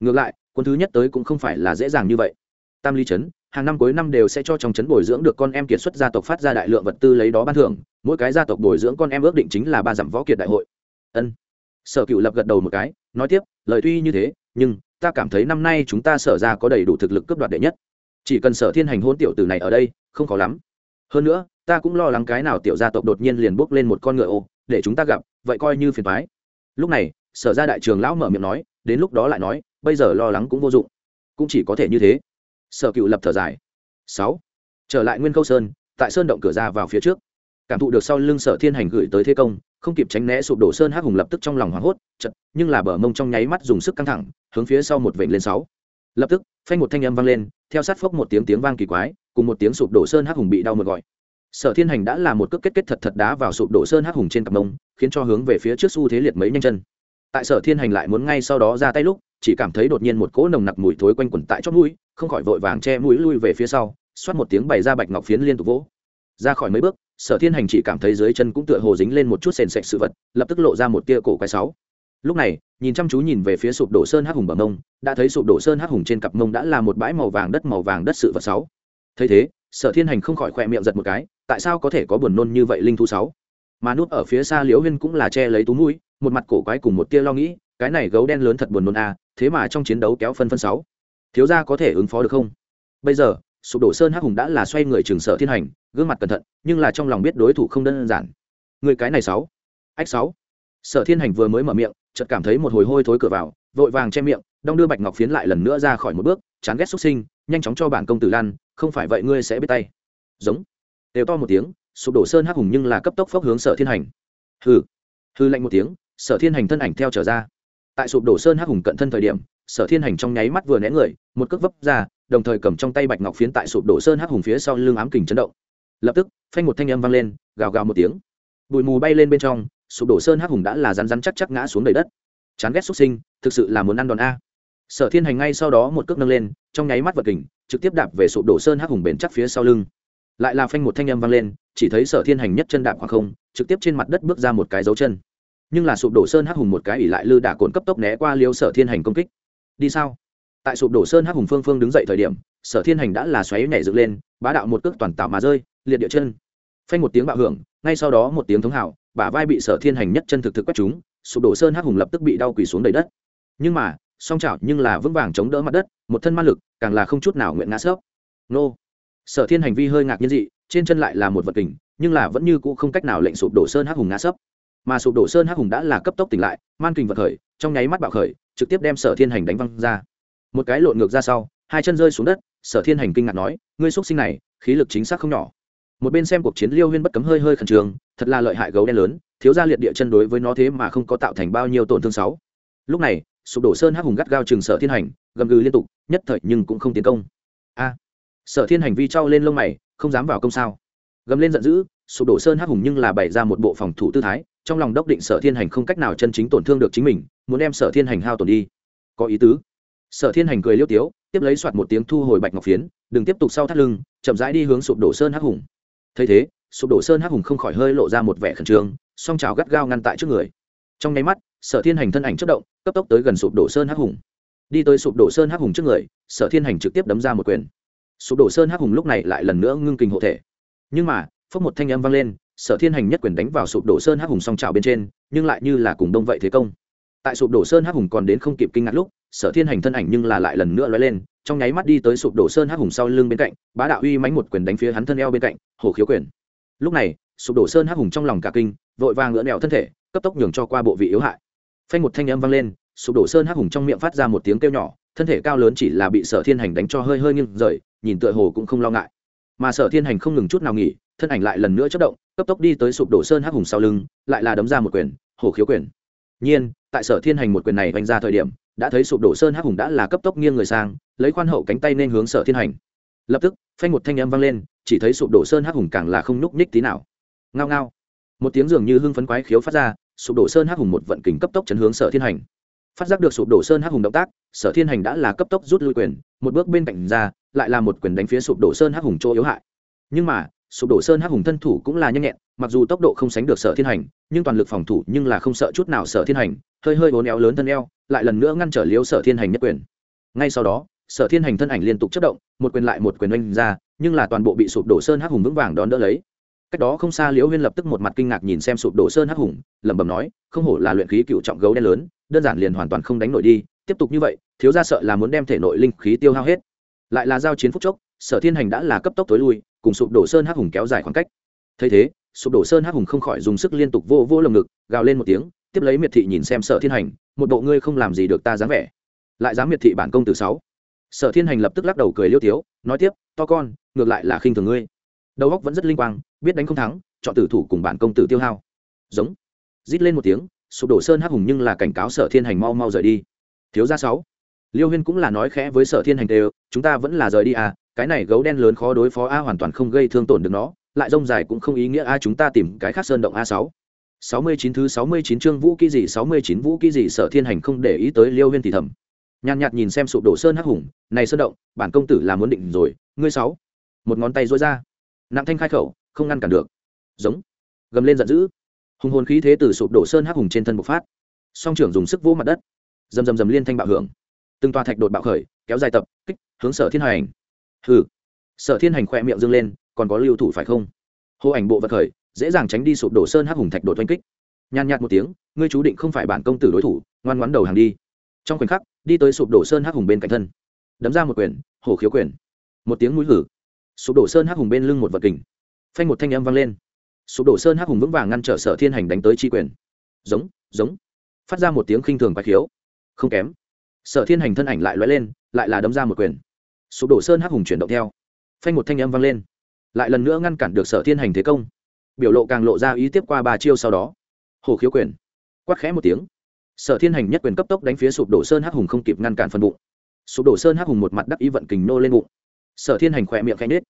Ngược lại, quân thứ nhất tới cũng không phải là dễ dàng như vậy. Tam ly trấn hàng năm cuối năm đều sẽ cho trong trấn bồi dưỡng được con em kiệt xuất gia tộc phát ra đại lượng vật tư lấy đó ban thưởng, mỗi cái gia tộc bồi dưỡng con em ước định chính là ba dặm võ kiệt đại hội. Ân. Sở cựu lập gật đầu một cái, nói tiếp, lời tuy như thế, nhưng ta cảm thấy năm nay chúng ta sở ra có đầy đủ thực lực cướp đoạt đệ nhất. Chỉ cần sở thiên hành hôn tiểu tử này ở đây, không khó lắm. Hơn nữa, ta cũng lo lắng cái nào tiểu gia tộc đột nhiên liền bước lên một con ngựa ô, để chúng ta gặp, vậy coi như phiền thoái lúc này, sở ra đại trường lão mở miệng nói, đến lúc đó lại nói, bây giờ lo lắng cũng vô dụng. Cũng chỉ có thể như thế sở cựu lập thở dài. Sáu. Trở lại nguyên câu sơn, tại sơn động cửa ra vào phía trước. Cảm thụ được sau lưng sở thiên hành gửi tới thế công, không kịp tránh né sụp đổ sơn hắc hùng lập tức trong lòng hoảng hốt chật nhưng là bờ mông trong nháy mắt dùng sức căng thẳng, hướng phía sau một vệnh lên sáu. Lập tức, phanh một thanh âm vang lên, theo sát phốc một tiếng tiếng vang kỳ quái, cùng một tiếng sụp đổ sơn hắc hùng bị đau mượt gọi. Sở thiên hành đã là một cước kết kết thật thật đá vào sụp đổ sơn hắc hùng trên cặp mông, khiến cho hướng về phía trước xu thế liệt mấy nhanh chân. Tại sở thiên hành lại muốn ngay sau đó ra tay lúc chỉ cảm thấy đột nhiên một cỗ nồng nặc mùi thối quanh quẩn tại chót mũi, không khỏi vội vàng che mũi lui về phía sau, xoát một tiếng bày ra bạch ngọc phiến liên tục vỗ. Ra khỏi mấy bước, sở thiên hành chỉ cảm thấy dưới chân cũng tựa hồ dính lên một chút sền sạch sự vật, lập tức lộ ra một tia cổ quái sáu. Lúc này, nhìn chăm chú nhìn về phía sụp đổ sơn hắc hùng bờ mông, đã thấy sụp đổ sơn hắc hùng trên cặp mông đã là một bãi màu vàng đất màu vàng đất sự vật sáu. Thấy thế, sở thiên hành không khỏi khỏe miệng giật một cái, tại sao có thể có buồn nôn như vậy linh thú sáu? Mà nút ở phía xa liễu huyên cũng là che lấy tú mũi, một mặt cổ quái cùng một tia lo nghĩ cái này gấu đen lớn thật buồn nôn a, thế mà trong chiến đấu kéo phân phân sáu. Thiếu gia có thể ứng phó được không? Bây giờ, sụp đổ sơn hắc hùng đã là xoay người trường sở thiên hành, gương mặt cẩn thận, nhưng là trong lòng biết đối thủ không đơn giản. Người cái này sáu. Ách sáu. Sở thiên hành vừa mới mở miệng, chợt cảm thấy một hồi hôi thối cửa vào, vội vàng che miệng, đong đưa bạch ngọc phiến lại lần nữa ra khỏi một bước, chán ghét xuất sinh, nhanh chóng cho bản công tử lan không phải vậy ngươi sẽ biết tay. Giống. Đều to một tiếng, sụp đổ sơn hắc hùng nhưng là cấp tốc phốc hướng sở thiên hành. Hừ. Hư lạnh một tiếng, sở thiên hành thân ảnh theo trở ra tại sụp đổ sơn hắc hùng cận thân thời điểm, sở thiên hành trong nháy mắt vừa né người, một cước vấp ra, đồng thời cầm trong tay bạch ngọc phiến tại sụp đổ sơn hắc hùng phía sau lưng ám kình chấn động. Lập tức, phanh một thanh âm vang lên, gào gào một tiếng. Bụi mù bay lên bên trong, sụp đổ sơn hắc hùng đã là rắn rắn chắc chắc ngã xuống đầy đất. Chán ghét xuất sinh, thực sự là muốn ăn đòn a. Sở thiên hành ngay sau đó một cước nâng lên, trong nháy mắt vật kình, trực tiếp đạp về sụp đổ sơn hắc hùng bền chắc phía sau lưng. Lại là phanh một thanh âm vang lên, chỉ thấy sở thiên hành nhất chân đạp khoảng không, trực tiếp trên mặt đất bước ra một cái dấu chân nhưng là sụp đổ sơn hắc hùng một cái ỉ lại lư đả cồn cấp tốc né qua liêu sở thiên hành công kích. Đi sao? Tại sụp đổ sơn hắc hùng phương phương đứng dậy thời điểm, sở thiên hành đã là xoáy nhảy dựng lên, bá đạo một cước toàn tạo mà rơi, liệt địa chân. Phanh một tiếng bạo hưởng, ngay sau đó một tiếng thống hào, bả vai bị sở thiên hành nhất chân thực thực quét chúng sụp đổ sơn hắc hùng lập tức bị đau quỳ xuống đầy đất. Nhưng mà, song chảo nhưng là vững vàng chống đỡ mặt đất, một thân ma lực, càng là không chút nào nguyện ngã sớp nô. Sở thiên hành vi hơi ngạc nhiên dị, trên chân lại là một vật kình, nhưng là vẫn như cũ không cách nào lệnh sụp đổ sơn hắc hùng ngã sấp mà sụp đổ sơn hắc hùng đã là cấp tốc tỉnh lại, man kình vật khởi, trong nháy mắt bạo khởi, trực tiếp đem sở thiên hành đánh văng ra. Một cái lộn ngược ra sau, hai chân rơi xuống đất, sở thiên hành kinh ngạc nói, ngươi x sinh này, khí lực chính xác không nhỏ. Một bên xem cuộc chiến liêu huyên bất cấm hơi hơi khẩn trương, thật là lợi hại gấu đen lớn, thiếu ra liệt địa chân đối với nó thế mà không có tạo thành bao nhiêu tổn thương sáu lúc này, sụp đổ sơn hắc hùng gắt gao chừng sở thiên hành, gầm gừ liên tục, nhất thời nhưng cũng không tiến công. A! Sở thiên hành vi trao lên lông mày, không dám vào công sao. Gầm lên giận dữ, sụp đổ sơn hắc hùng nhưng là bày ra một bộ phòng thủ tư thái trong lòng đốc định sở thiên hành không cách nào chân chính tổn thương được chính mình, muốn đem sở thiên hành hao tổn đi. Có ý tứ. Sở thiên hành cười liêu tiếu, tiếp lấy soạt một tiếng thu hồi bạch ngọc phiến, đừng tiếp tục sau thắt lưng, chậm rãi đi hướng sụp đổ sơn hắc hùng. Thấy thế, sụp đổ sơn hắc hùng không khỏi hơi lộ ra một vẻ khẩn trương, song trào gắt gao ngăn tại trước người. Trong nháy mắt, sở thiên hành thân ảnh chất động, cấp tốc tới gần sụp đổ sơn hắc hùng. Đi tới sụp đổ sơn hắc hùng trước người, sở thiên hành trực tiếp đấm ra một quyền. Sụp đổ sơn hắc hùng lúc này lại lần nữa ngưng kình hộ thể. Nhưng mà, phốc một thanh âm vang lên sở thiên hành nhất quyền đánh vào sụp đổ sơn hắc hùng song trào bên trên, nhưng lại như là cùng đông vậy thế công. Tại sụp đổ sơn hắc hùng còn đến không kịp kinh ngạc lúc, sở thiên hành thân ảnh nhưng là lại lần nữa lóe lên, trong nháy mắt đi tới sụp đổ sơn hắc hùng sau lưng bên cạnh, bá đạo uy mánh một quyền đánh phía hắn thân eo bên cạnh, hồ khiếu quyền. Lúc này, sụp đổ sơn hắc hùng trong lòng cả kinh, vội vàng ngỡ nẹo thân thể, cấp tốc nhường cho qua bộ vị yếu hại. Phanh một thanh âm vang lên, sụp đổ sơn hắc hùng trong miệng phát ra một tiếng kêu nhỏ, thân thể cao lớn chỉ là bị sở thiên hành đánh cho hơi hơi nghiêng rời, nhìn tựa hồ cũng không lo ngại. Mà sở thiên hành không ngừng chút nào nghỉ, thân ảnh lại lần nữa chất động cấp tốc đi tới sụp đổ sơn hắc hùng sau lưng, lại là đấm ra một quyền, hổ khiếu quyền. Nhiên, tại sở thiên hành một quyền này vanh ra thời điểm, đã thấy sụp đổ sơn hắc hùng đã là cấp tốc nghiêng người sang, lấy khoan hậu cánh tay nên hướng sở thiên hành. Lập tức, phanh một thanh âm vang lên, chỉ thấy sụp đổ sơn hắc hùng càng là không nhúc nhích tí nào. Ngao ngao. Một tiếng dường như hưng phấn quái khiếu phát ra, sụp đổ sơn hắc hùng một vận kình cấp tốc chấn hướng sở thiên hành. Phát giác được sụp đổ sơn hắc hùng động tác, sở thiên hành đã là cấp tốc rút lui quyền, một bước bên cạnh ra, lại là một quyền đánh phía sụp đổ sơn hắc hùng chỗ yếu hại. Nhưng mà sụp đổ sơn hắc hùng thân thủ cũng là nhanh nhẹn, mặc dù tốc độ không sánh được sở thiên hành, nhưng toàn lực phòng thủ nhưng là không sợ chút nào sở thiên hành, hơi hơi bốn éo lớn thân eo, lại lần nữa ngăn trở liếu sở thiên hành nhất quyền. Ngay sau đó, sở thiên hành thân ảnh liên tục chất động, một quyền lại một quyền oanh ra, nhưng là toàn bộ bị sụp đổ sơn hắc hùng vững vàng đón đỡ lấy. Cách đó không xa liễu huyên lập tức một mặt kinh ngạc nhìn xem sụp đổ sơn hắc hùng, lẩm bẩm nói, không hổ là luyện khí cựu trọng gấu đen lớn, đơn giản liền hoàn toàn không đánh nổi đi, tiếp tục như vậy, thiếu ra sợ là muốn đem thể nội linh khí tiêu hao hết. Lại là giao chiến phúc chốc sở thiên hành đã là cấp tốc tối lui, cùng sụp đổ sơn hắc hùng kéo dài khoảng cách. Thấy thế, sụp đổ sơn hắc hùng không khỏi dùng sức liên tục vô vô lồng ngực, gào lên một tiếng, tiếp lấy miệt thị nhìn xem sở thiên hành, một bộ ngươi không làm gì được ta dáng vẻ. Lại dám miệt thị bản công từ sáu. Sở thiên hành lập tức lắc đầu cười liêu tiếu, nói tiếp, to con, ngược lại là khinh thường ngươi. Đầu óc vẫn rất linh quang, biết đánh không thắng, chọn tử thủ cùng bản công tử tiêu hao. Giống. Rít lên một tiếng, sụp đổ sơn hắc hùng nhưng là cảnh cáo sở thiên hành mau mau rời đi. Thiếu gia sáu. Liêu huyên cũng là nói khẽ với sở thiên hành đều, chúng ta vẫn là rời đi à cái này gấu đen lớn khó đối phó a hoàn toàn không gây thương tổn được nó, lại rông dài cũng không ý nghĩa a chúng ta tìm cái khác sơn động a sáu. Sáu mươi chín thứ sáu mươi chín chương vũ kỹ gì, sáu mươi chín vũ kỹ gì sở thiên hành không để ý tới liêu huyên thì thầm. Nhàn nhạt nhìn xem sụp đổ sơn hắc hùng, này sơn động, bản công tử là muốn định rồi, ngươi sáu. Một ngón tay dối ra. Nặng thanh khai khẩu, không ngăn cản được. Giống. Gầm lên giận dữ. Hùng hồn khí thế từ sụp đổ sơn hắc hùng trên thân bộc phát. Song trưởng dùng sức vỗ mặt đất. Dầm dầm dầm liên thanh bạo hưởng. Từng toa thạch đột bạo khởi, kéo dài tập, kích, hướng sở thiên hành hừ. Sở thiên hành khỏe miệng dâng lên, còn có lưu thủ phải không? Hồ ảnh bộ vật khởi, dễ dàng tránh đi sụp đổ sơn hắc hùng thạch đột oanh kích. Nhàn nhạt một tiếng, ngươi chú định không phải bản công tử đối thủ, ngoan ngoãn đầu hàng đi. Trong khoảnh khắc, đi tới sụp đổ sơn hắc hùng bên cạnh thân. Đấm ra một quyền, hổ khiếu quyền. Một tiếng mũi hử. Sụp đổ sơn hắc hùng bên lưng một vật kình. Phanh một thanh âm vang lên. Sụp đổ sơn hắc hùng vững vàng ngăn trở sở thiên hành đánh tới chi quyền. Giống giống. Phát ra một tiếng khinh thường quái khiếu. Không kém. Sở thiên hành thân ảnh lại lóe lên, lại là đấm ra một quyền sụp đổ sơn hắc hùng chuyển động theo. Phanh một thanh âm vang lên. Lại lần nữa ngăn cản được sở thiên hành thế công. Biểu lộ càng lộ ra ý tiếp qua ba chiêu sau đó. Hồ khiếu quyền. Quát khẽ một tiếng. Sở thiên hành nhất quyền cấp tốc đánh phía sụp đổ sơn hắc hùng không kịp ngăn cản phần bụng. Sụp đổ sơn hắc hùng một mặt đắc ý vận kình nô lên bụng. Sở thiên hành khỏe miệng khẽ nết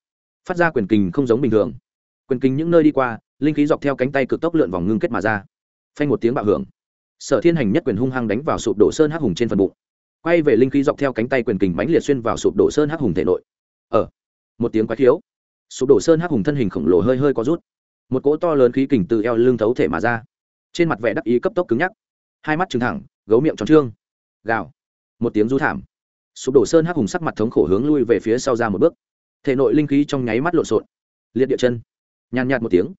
phát ra quyền kình không giống bình thường. Quyền kình những nơi đi qua, linh khí dọc theo cánh tay cực tốc lượn vòng ngưng kết mà ra. Phanh một tiếng bạo hưởng. Sở thiên hành nhất quyền hung hăng đánh vào sụp đổ sơn hắc hùng trên phần bụng quay về linh khí dọc theo cánh tay quyền kình mãnh liệt xuyên vào sụp đổ sơn hắc hùng thể nội. Ở một tiếng quái khiếu. Sụp đổ sơn hắc hùng thân hình khổng lồ hơi hơi có rút. Một cỗ to lớn khí kình từ eo lưng thấu thể mà ra. Trên mặt vẻ đắc ý cấp tốc cứng nhắc. Hai mắt trừng thẳng, gấu miệng tròn trương. Gào. Một tiếng rú thảm. Sụp đổ sơn hắc hùng sắc mặt thống khổ hướng lui về phía sau ra một bước. Thể nội linh khí trong nháy mắt lộn xộn. Liệt địa chân. Nhàn nhạt một tiếng.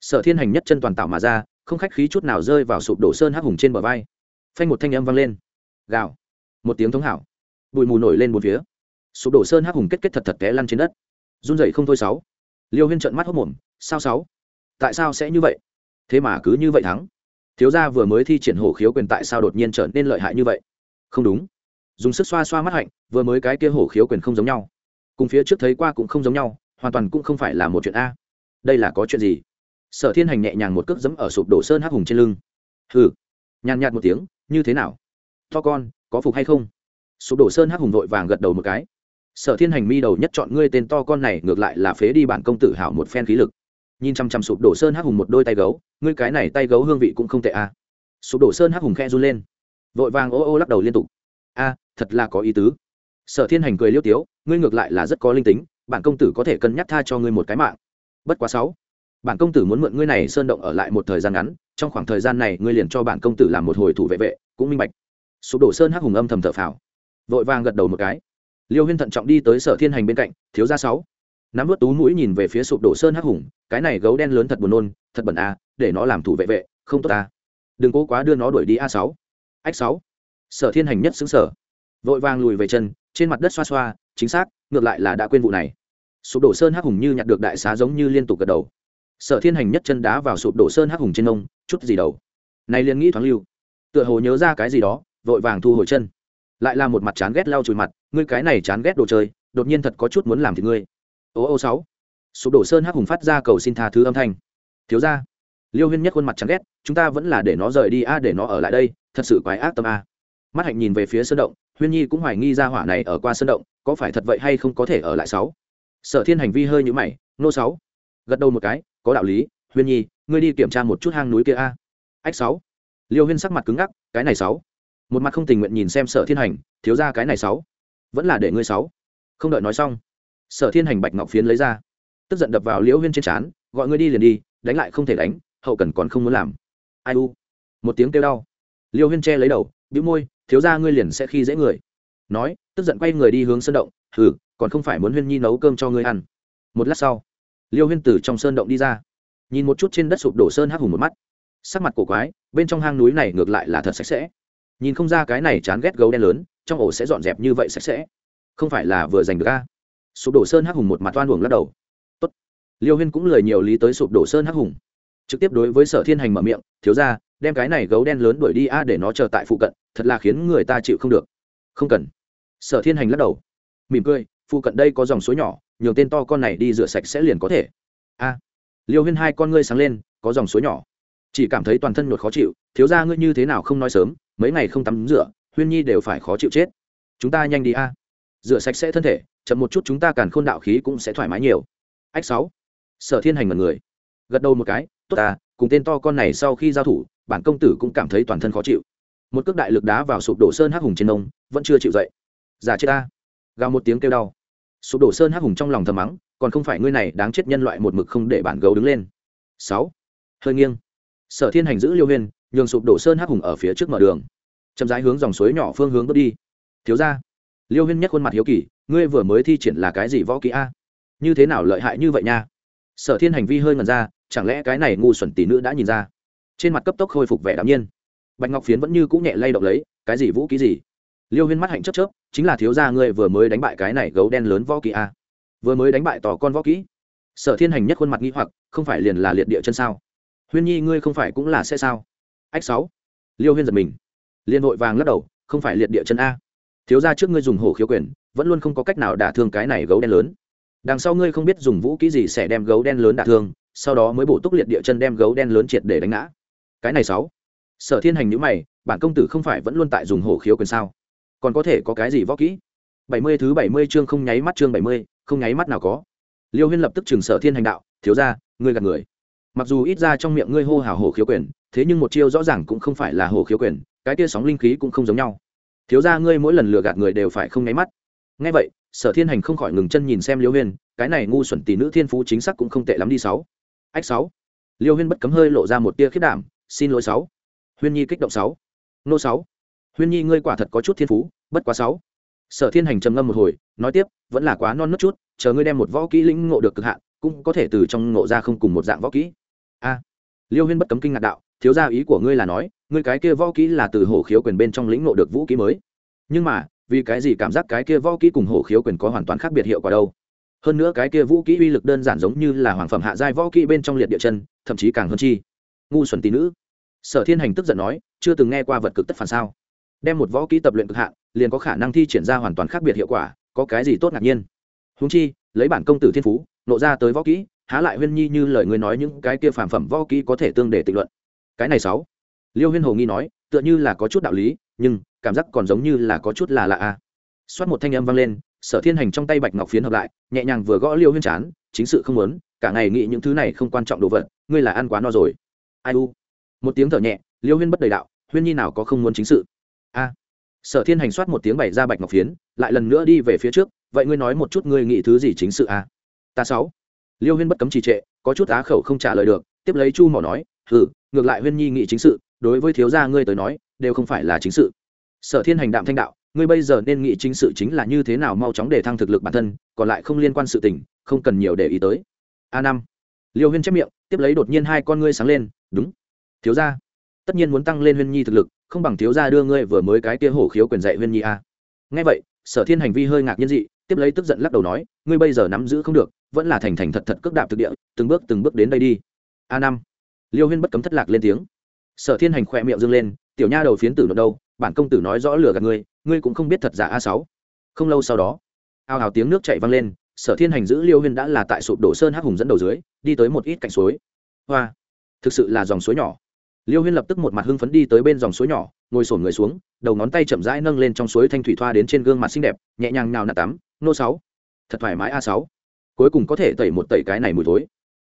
Sở thiên hành nhất chân toàn tạo mà ra, không khách khí chút nào rơi vào sụp đổ sơn hắc hùng trên bờ vai. Phanh một thanh âm vang lên. Gào một tiếng thống hảo. Bụi mù nổi lên một phía. Sụp đổ sơn hắc hùng kết kết thật thật té lăn trên đất. Run dậy không thôi sáu. Liêu huyên trợn mắt hốc mồm, sao sáu? Tại sao sẽ như vậy? Thế mà cứ như vậy thắng. Thiếu gia vừa mới thi triển hổ khiếu quyền tại sao đột nhiên trở nên lợi hại như vậy? Không đúng. Dùng sức xoa xoa mắt hạnh, vừa mới cái kia hổ khiếu quyền không giống nhau. Cùng phía trước thấy qua cũng không giống nhau, hoàn toàn cũng không phải là một chuyện a. Đây là có chuyện gì? Sở thiên hành nhẹ nhàng một cước dẫm ở sụp đổ sơn hắc hùng trên lưng. Hừ. Nhàn nhạt một tiếng, như thế nào? To con có phục hay không? Sụp đổ sơn hắc hùng vội vàng gật đầu một cái. Sở thiên hành mi đầu nhất chọn ngươi tên to con này, ngược lại là phế đi bản công tử hảo một phen khí lực. Nhìn chăm chăm sụp đổ sơn hắc hùng một đôi tay gấu, ngươi cái này tay gấu hương vị cũng không tệ a sụp đổ sơn hắc hùng khe run lên. Vội vàng ô ô lắc đầu liên tục. A thật là có ý tứ. Sở thiên hành cười liêu tiếu, ngươi ngược lại là rất có linh tính, bản công tử có thể cân nhắc tha cho ngươi một cái mạng. Bất quá sáu. Bản công tử muốn mượn ngươi này sơn động ở lại một thời gian ngắn, trong khoảng thời gian này ngươi liền cho bản công tử làm một hồi thủ vệ vệ, cũng minh bạch sụp đổ sơn hắc hùng âm thầm thở phào. Vội vàng gật đầu một cái. Liêu huyên thận trọng đi tới sở thiên hành bên cạnh, thiếu gia sáu. Nắm vớt tú mũi nhìn về phía sụp đổ sơn hắc hùng, cái này gấu đen lớn thật buồn nôn, thật bẩn a để nó làm thủ vệ vệ, không tốt ta đừng cố quá đưa nó đuổi đi a sáu. Ách sáu. Sở thiên hành nhất xứng sở vội vàng lùi về chân, trên mặt đất xoa xoa, chính xác, ngược lại là đã quên vụ này. Sụp đổ sơn hắc hùng như nhặt được đại xá giống như liên tục gật đầu. Sở thiên hành nhất chân đá vào sụp đổ sơn hắc hùng trên nông, chút gì đầu. Này liền nghĩ thoáng lưu. Tựa hồ nhớ ra cái gì đó vội vàng thu hồi chân. Lại là một mặt chán ghét lau chùi mặt, ngươi cái này chán ghét đồ chơi, đột nhiên thật có chút muốn làm thì ngươi. Ô ô sáu. Sụp đổ sơn hắc hùng phát ra cầu xin tha thứ âm thanh. Thiếu ra liêu huyên nhất khuôn mặt chán ghét, chúng ta vẫn là để nó rời đi a, để nó ở lại đây, thật sự quái ác tâm a. Mắt hạnh nhìn về phía sơn động, huyên nhi cũng hoài nghi ra hỏa này ở qua sơn động, có phải thật vậy hay không có thể ở lại sáu? Sở thiên hành vi hơi nhũ mày, nô sáu. Gật đầu một cái, có đạo lý, huyên nhi, ngươi đi kiểm tra một chút hang núi kia a. Ách sáu. Liêu huyên sắc mặt cứng ngắc, cái này sáu một mặt không tình nguyện nhìn xem sở thiên hành, thiếu ra cái này sáu. Vẫn là để ngươi sáu. Không đợi nói xong, sở thiên hành bạch ngọc phiến lấy ra. Tức giận đập vào liễu huyên trên trán, gọi ngươi đi liền đi, đánh lại không thể đánh, hậu cần còn không muốn làm. Ai u? Một tiếng kêu đau. Liêu huyên che lấy đầu, bĩu môi, thiếu ra ngươi liền sẽ khi dễ người. Nói, tức giận quay người đi hướng sơn động, hừ, còn không phải muốn huyên nhi nấu cơm cho ngươi ăn. Một lát sau liêu huyên từ trong sơn động đi ra. Nhìn một chút trên đất sụp đổ sơn hắc hùng một mắt. Sắc mặt cổ quái, bên trong hang núi này ngược lại là thật sạch sẽ nhìn không ra cái này chán ghét gấu đen lớn, trong ổ sẽ dọn dẹp như vậy sạch sẽ. Không phải là vừa giành được a? Sụp đổ sơn hắc hùng một mặt toan uổng lắc đầu. Tốt. liêu huyên cũng lời nhiều lý tới sụp đổ sơn hắc hùng. Trực tiếp đối với sở thiên hành mở miệng, thiếu ra đem cái này gấu đen lớn đuổi đi a để nó chờ tại phụ cận, thật là khiến người ta chịu không được. Không cần. Sở thiên hành lắc đầu. Mỉm cười, phụ cận đây có dòng suối nhỏ, nhường tên to con này đi rửa sạch sẽ liền có thể. A. Liêu huyên hai con ngươi sáng lên, có dòng suối nhỏ chỉ cảm thấy toàn thân nhột khó chịu, thiếu ra ngươi như thế nào không nói sớm, mấy ngày không tắm rửa, huyên nhi đều phải khó chịu chết. Chúng ta nhanh đi a. Rửa sạch sẽ thân thể, chậm một chút chúng ta càn khôn đạo khí cũng sẽ thoải mái nhiều. Ách sáu. Sở thiên hành mật người. Gật đầu một cái, tốt ta, cùng tên to con này sau khi giao thủ, bản công tử cũng cảm thấy toàn thân khó chịu. Một cước đại lực đá vào sụp đổ sơn hắc hùng trên nông vẫn chưa chịu dậy. Giả chết ta. Gào một tiếng kêu đau. Sụp đổ sơn hắc hùng trong lòng thầm mắng, còn không phải ngươi này đáng chết nhân loại một mực không để bản gấu đứng lên. Sáu. Hơi nghiêng sở thiên hành giữ liêu huyên, nhường sụp đổ sơn hắc hùng ở phía trước mở đường. Chậm rãi hướng dòng suối nhỏ phương hướng bước đi. Thiếu ra liêu huyên nhắc khuôn mặt hiếu kỳ, ngươi vừa mới thi triển là cái gì võ kỹ a? Như thế nào lợi hại như vậy nha? Sở thiên hành vi hơi ngần ra, chẳng lẽ cái này ngu xuẩn tỷ nữ đã nhìn ra? Trên mặt cấp tốc khôi phục vẻ đạm nhiên. Bạch ngọc phiến vẫn như cũng nhẹ lay động lấy, cái gì vũ kỹ gì? Liêu huyên mắt hạnh chấp chớp, chính là thiếu gia ngươi vừa mới đánh bại cái này gấu đen lớn võ kỹ a? Vừa mới đánh bại tỏ con võ kỹ? Sở thiên hành nhất khuôn mặt nghĩ hoặc, không phải liền là liệt địa chân sao? Huyên nhi, ngươi không phải cũng là xe sao? Ách sáu. Liêu huyên giật mình. Liên hội vàng lắc đầu, không phải liệt địa chân a. Thiếu ra trước ngươi dùng hổ khiếu quyền, vẫn luôn không có cách nào đả thương cái này gấu đen lớn. Đằng sau ngươi không biết dùng vũ kỹ gì sẽ đem gấu đen lớn đả thương, sau đó mới bổ túc liệt địa chân đem gấu đen lớn triệt để đánh ngã. Cái này sáu. Sở thiên hành nhữ mày, bản công tử không phải vẫn luôn tại dùng hổ khiếu quyền sao? Còn có thể có cái gì võ kỹ? Bảy mươi thứ bảy mươi chương không nháy mắt chương bảy mươi, không nháy mắt nào có. Liêu huyên lập tức chừng sở thiên hành đạo, thiếu ra ngươi gạt người mặc dù ít ra trong miệng ngươi hô hào hổ khiếu quyền, thế nhưng một chiêu rõ ràng cũng không phải là hổ khiếu quyền, cái tia sóng linh khí cũng không giống nhau. Thiếu ra ngươi mỗi lần lừa gạt người đều phải không nháy mắt. Ngay vậy, sở thiên hành không khỏi ngừng chân nhìn xem liêu huyên, cái này ngu xuẩn tỷ nữ thiên phú chính xác cũng không tệ lắm đi sáu. Ách sáu. Liêu huyên bất cấm hơi lộ ra một tia khiết đảm, xin lỗi sáu. Huyên nhi kích động sáu. Nô sáu. Huyên nhi ngươi quả thật có chút thiên phú, bất quá sáu. Sở thiên hành trầm ngâm một hồi, nói tiếp, vẫn là quá non nớt chút, chờ ngươi đem một võ kỹ lĩnh ngộ được cực hạn, cũng có thể từ trong ngộ ra không cùng một dạng võ kỹ a. Liêu huyên bất cấm kinh ngạc đạo, thiếu gia ý của ngươi là nói, ngươi cái kia võ kỹ là từ hổ khiếu quyền bên trong lĩnh ngộ được vũ kỹ mới. Nhưng mà, vì cái gì cảm giác cái kia võ kỹ cùng hổ khiếu quyền có hoàn toàn khác biệt hiệu quả đâu? Hơn nữa cái kia vũ kỹ uy lực đơn giản giống như là hoàng phẩm hạ giai võ kỹ bên trong liệt địa chân, thậm chí càng hơn chi. Ngu xuẩn tí nữ. Sở thiên hành tức giận nói, chưa từng nghe qua vật cực tất phản sao. Đem một võ kỹ tập luyện cực hạn, liền có khả năng thi triển ra hoàn toàn khác biệt hiệu quả, có cái gì tốt ngạc nhiên? Húng chi, lấy bản công tử thiên phú, nộ ra tới võ kỹ há lại huyên nhi như lời ngươi nói những cái kia phản phẩm võ kỹ có thể tương để tịnh luận. Cái này sáu. Liêu huyên hồ nghi nói, tựa như là có chút đạo lý, nhưng cảm giác còn giống như là có chút là lạ a à. xoát một thanh âm vang lên, sở thiên hành trong tay bạch ngọc phiến hợp lại, nhẹ nhàng vừa gõ liêu huyên chán, chính sự không muốn, cả ngày nghĩ những thứ này không quan trọng đồ vật, ngươi là ăn quá no rồi. Ai u? Một tiếng thở nhẹ, liêu huyên bất đầy đạo, huyên nhi nào có không muốn chính sự? A. Sở thiên hành soát một tiếng bày ra bạch ngọc phiến, lại lần nữa đi về phía trước, vậy ngươi nói một chút ngươi nghĩ thứ gì chính sự a ta sáu liêu huyên bất cấm trì trệ, có chút á khẩu không trả lời được, tiếp lấy chu mỏ nói, hừ, ngược lại huyên nhi nghị chính sự, đối với thiếu gia ngươi tới nói, đều không phải là chính sự. Sở thiên hành đạm thanh đạo, ngươi bây giờ nên nghị chính sự chính là như thế nào mau chóng để thăng thực lực bản thân, còn lại không liên quan sự tình, không cần nhiều để ý tới. A năm. Liêu huyên chép miệng, tiếp lấy đột nhiên hai con ngươi sáng lên, đúng. Thiếu gia, tất nhiên muốn tăng lên huyên nhi thực lực, không bằng thiếu gia đưa ngươi vừa mới cái kia hổ khiếu quyền dạy huyên nhi a. Ngay vậy, sở thiên hành vi hơi ngạc nhiên dị tiếp lấy tức giận lắc đầu nói, ngươi bây giờ nắm giữ không được, vẫn là thành thành thật thật cước đạp thực địa, từng bước từng bước đến đây đi. A năm. Liêu huyên bất cấm thất lạc lên tiếng. Sở thiên hành khỏe miệng dâng lên, tiểu nha đầu phiến tử nộp đâu, bản công tử nói rõ lừa gạt ngươi ngươi cũng không biết thật giả a sáu. Không lâu sau đó, ao hào tiếng nước chạy văng lên, sở thiên hành giữ liêu huyên đã là tại sụp đổ sơn hắc hùng dẫn đầu dưới, đi tới một ít cạnh suối. Hoa, thực sự là dòng suối nhỏ. Liêu huyên lập tức một mặt hưng phấn đi tới bên dòng suối nhỏ, ngồi sổn người xuống, đầu ngón tay chậm rãi nâng lên trong suối thanh thủy thoa đến trên gương mặt xinh đẹp, nhẹ nhàng nào nạt tắm nô sáu. Thật thoải mái a sáu. Cuối cùng có thể tẩy một tẩy cái này mùi thối.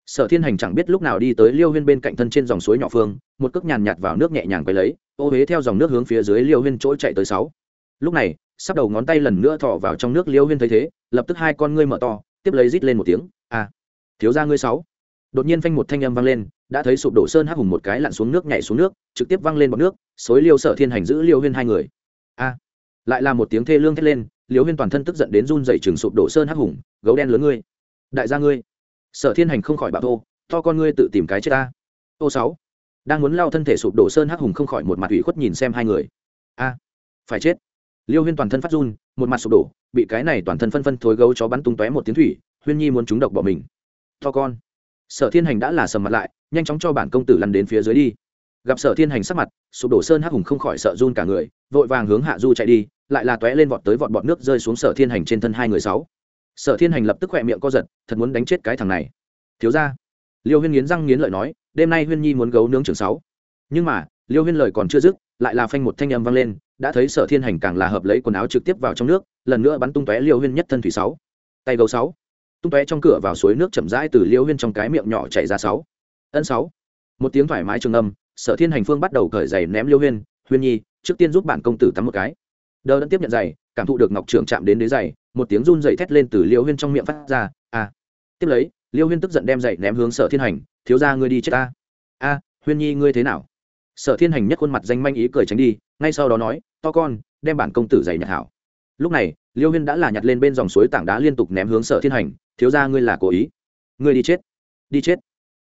Sở thiên hành chẳng biết lúc nào đi tới liêu huyên bên cạnh thân trên dòng suối nhỏ phương, một cước nhàn nhạt vào nước nhẹ nhàng quay lấy, ô huế theo dòng nước hướng phía dưới liêu huyên chỗ chạy tới sáu. Lúc này, sắp đầu ngón tay lần nữa thọ vào trong nước liêu huyên thấy thế, lập tức hai con ngươi mở to, tiếp lấy rít lên một tiếng, a, thiếu ra ngươi sáu. Đột nhiên phanh một thanh âm vang lên, đã thấy sụp đổ sơn hắc hùng một cái lặn xuống nước nhảy xuống nước, trực tiếp văng lên bọt nước, xối liêu sở thiên hành giữ liêu huyên hai người. A. Lại là một tiếng thê lương thét lên liêu huyên toàn thân tức giận đến run dậy chừng sụp đổ sơn hắc hùng, gấu đen lớn ngươi. Đại gia ngươi. Sở thiên hành không khỏi bạo thô, to con ngươi tự tìm cái chết ta. Ô sáu, đang muốn lao thân thể sụp đổ sơn hắc hùng không khỏi một mặt ủy khuất nhìn xem hai người. A, phải chết. Liêu huyên toàn thân phát run, một mặt sụp đổ, bị cái này toàn thân phân phân thối gấu chó bắn tung tóe một tiếng thủy, huyên nhi muốn trúng độc bỏ mình. To con. Sở thiên hành đã là sầm mặt lại, nhanh chóng cho bản công tử lăn đến phía dưới đi. Gặp sở thiên hành sắc mặt, sụp đổ sơn hắc hùng không khỏi sợ run cả người, vội vàng hướng hạ du chạy đi lại là tóe lên vọt tới vọt bọt nước rơi xuống sở thiên hành trên thân hai người sáu. Sở thiên hành lập tức khỏe miệng co giật, thật muốn đánh chết cái thằng này. Thiếu ra liêu huyên nghiến răng nghiến lợi nói, đêm nay huyên nhi muốn gấu nướng trường sáu. Nhưng mà, liêu huyên lời còn chưa dứt, lại là phanh một thanh âm vang lên, đã thấy sở thiên hành càng là hợp lấy quần áo trực tiếp vào trong nước, lần nữa bắn tung tóe liêu huyên nhất thân thủy sáu. Tay gấu sáu. Tung tóe trong cửa vào suối nước chậm rãi từ liêu huyên trong cái miệng nhỏ chảy ra sáu. Ân sáu. Một tiếng thoải mái trường âm, sở thiên hành phương bắt đầu cởi giày ném liêu huyên huyên nhi, trước tiên giúp bản công tử tắm một cái đờ đã tiếp nhận giày, cảm thụ được ngọc trường chạm đến đế giày, một tiếng run dày thét lên từ liêu huyên trong miệng phát ra a tiếp lấy, liêu huyên tức giận đem giày ném hướng sở thiên hành, thiếu ra ngươi đi chết ta. A, huyên nhi ngươi thế nào? Sở thiên hành nhất khuôn mặt danh manh ý cười tránh đi, ngay sau đó nói, to con, đem bản công tử giày nhặt hảo. Lúc này, liêu huyên đã là nhặt lên bên dòng suối tảng đá liên tục ném hướng sở thiên hành, thiếu ra ngươi là cố ý. Ngươi đi chết. Đi chết.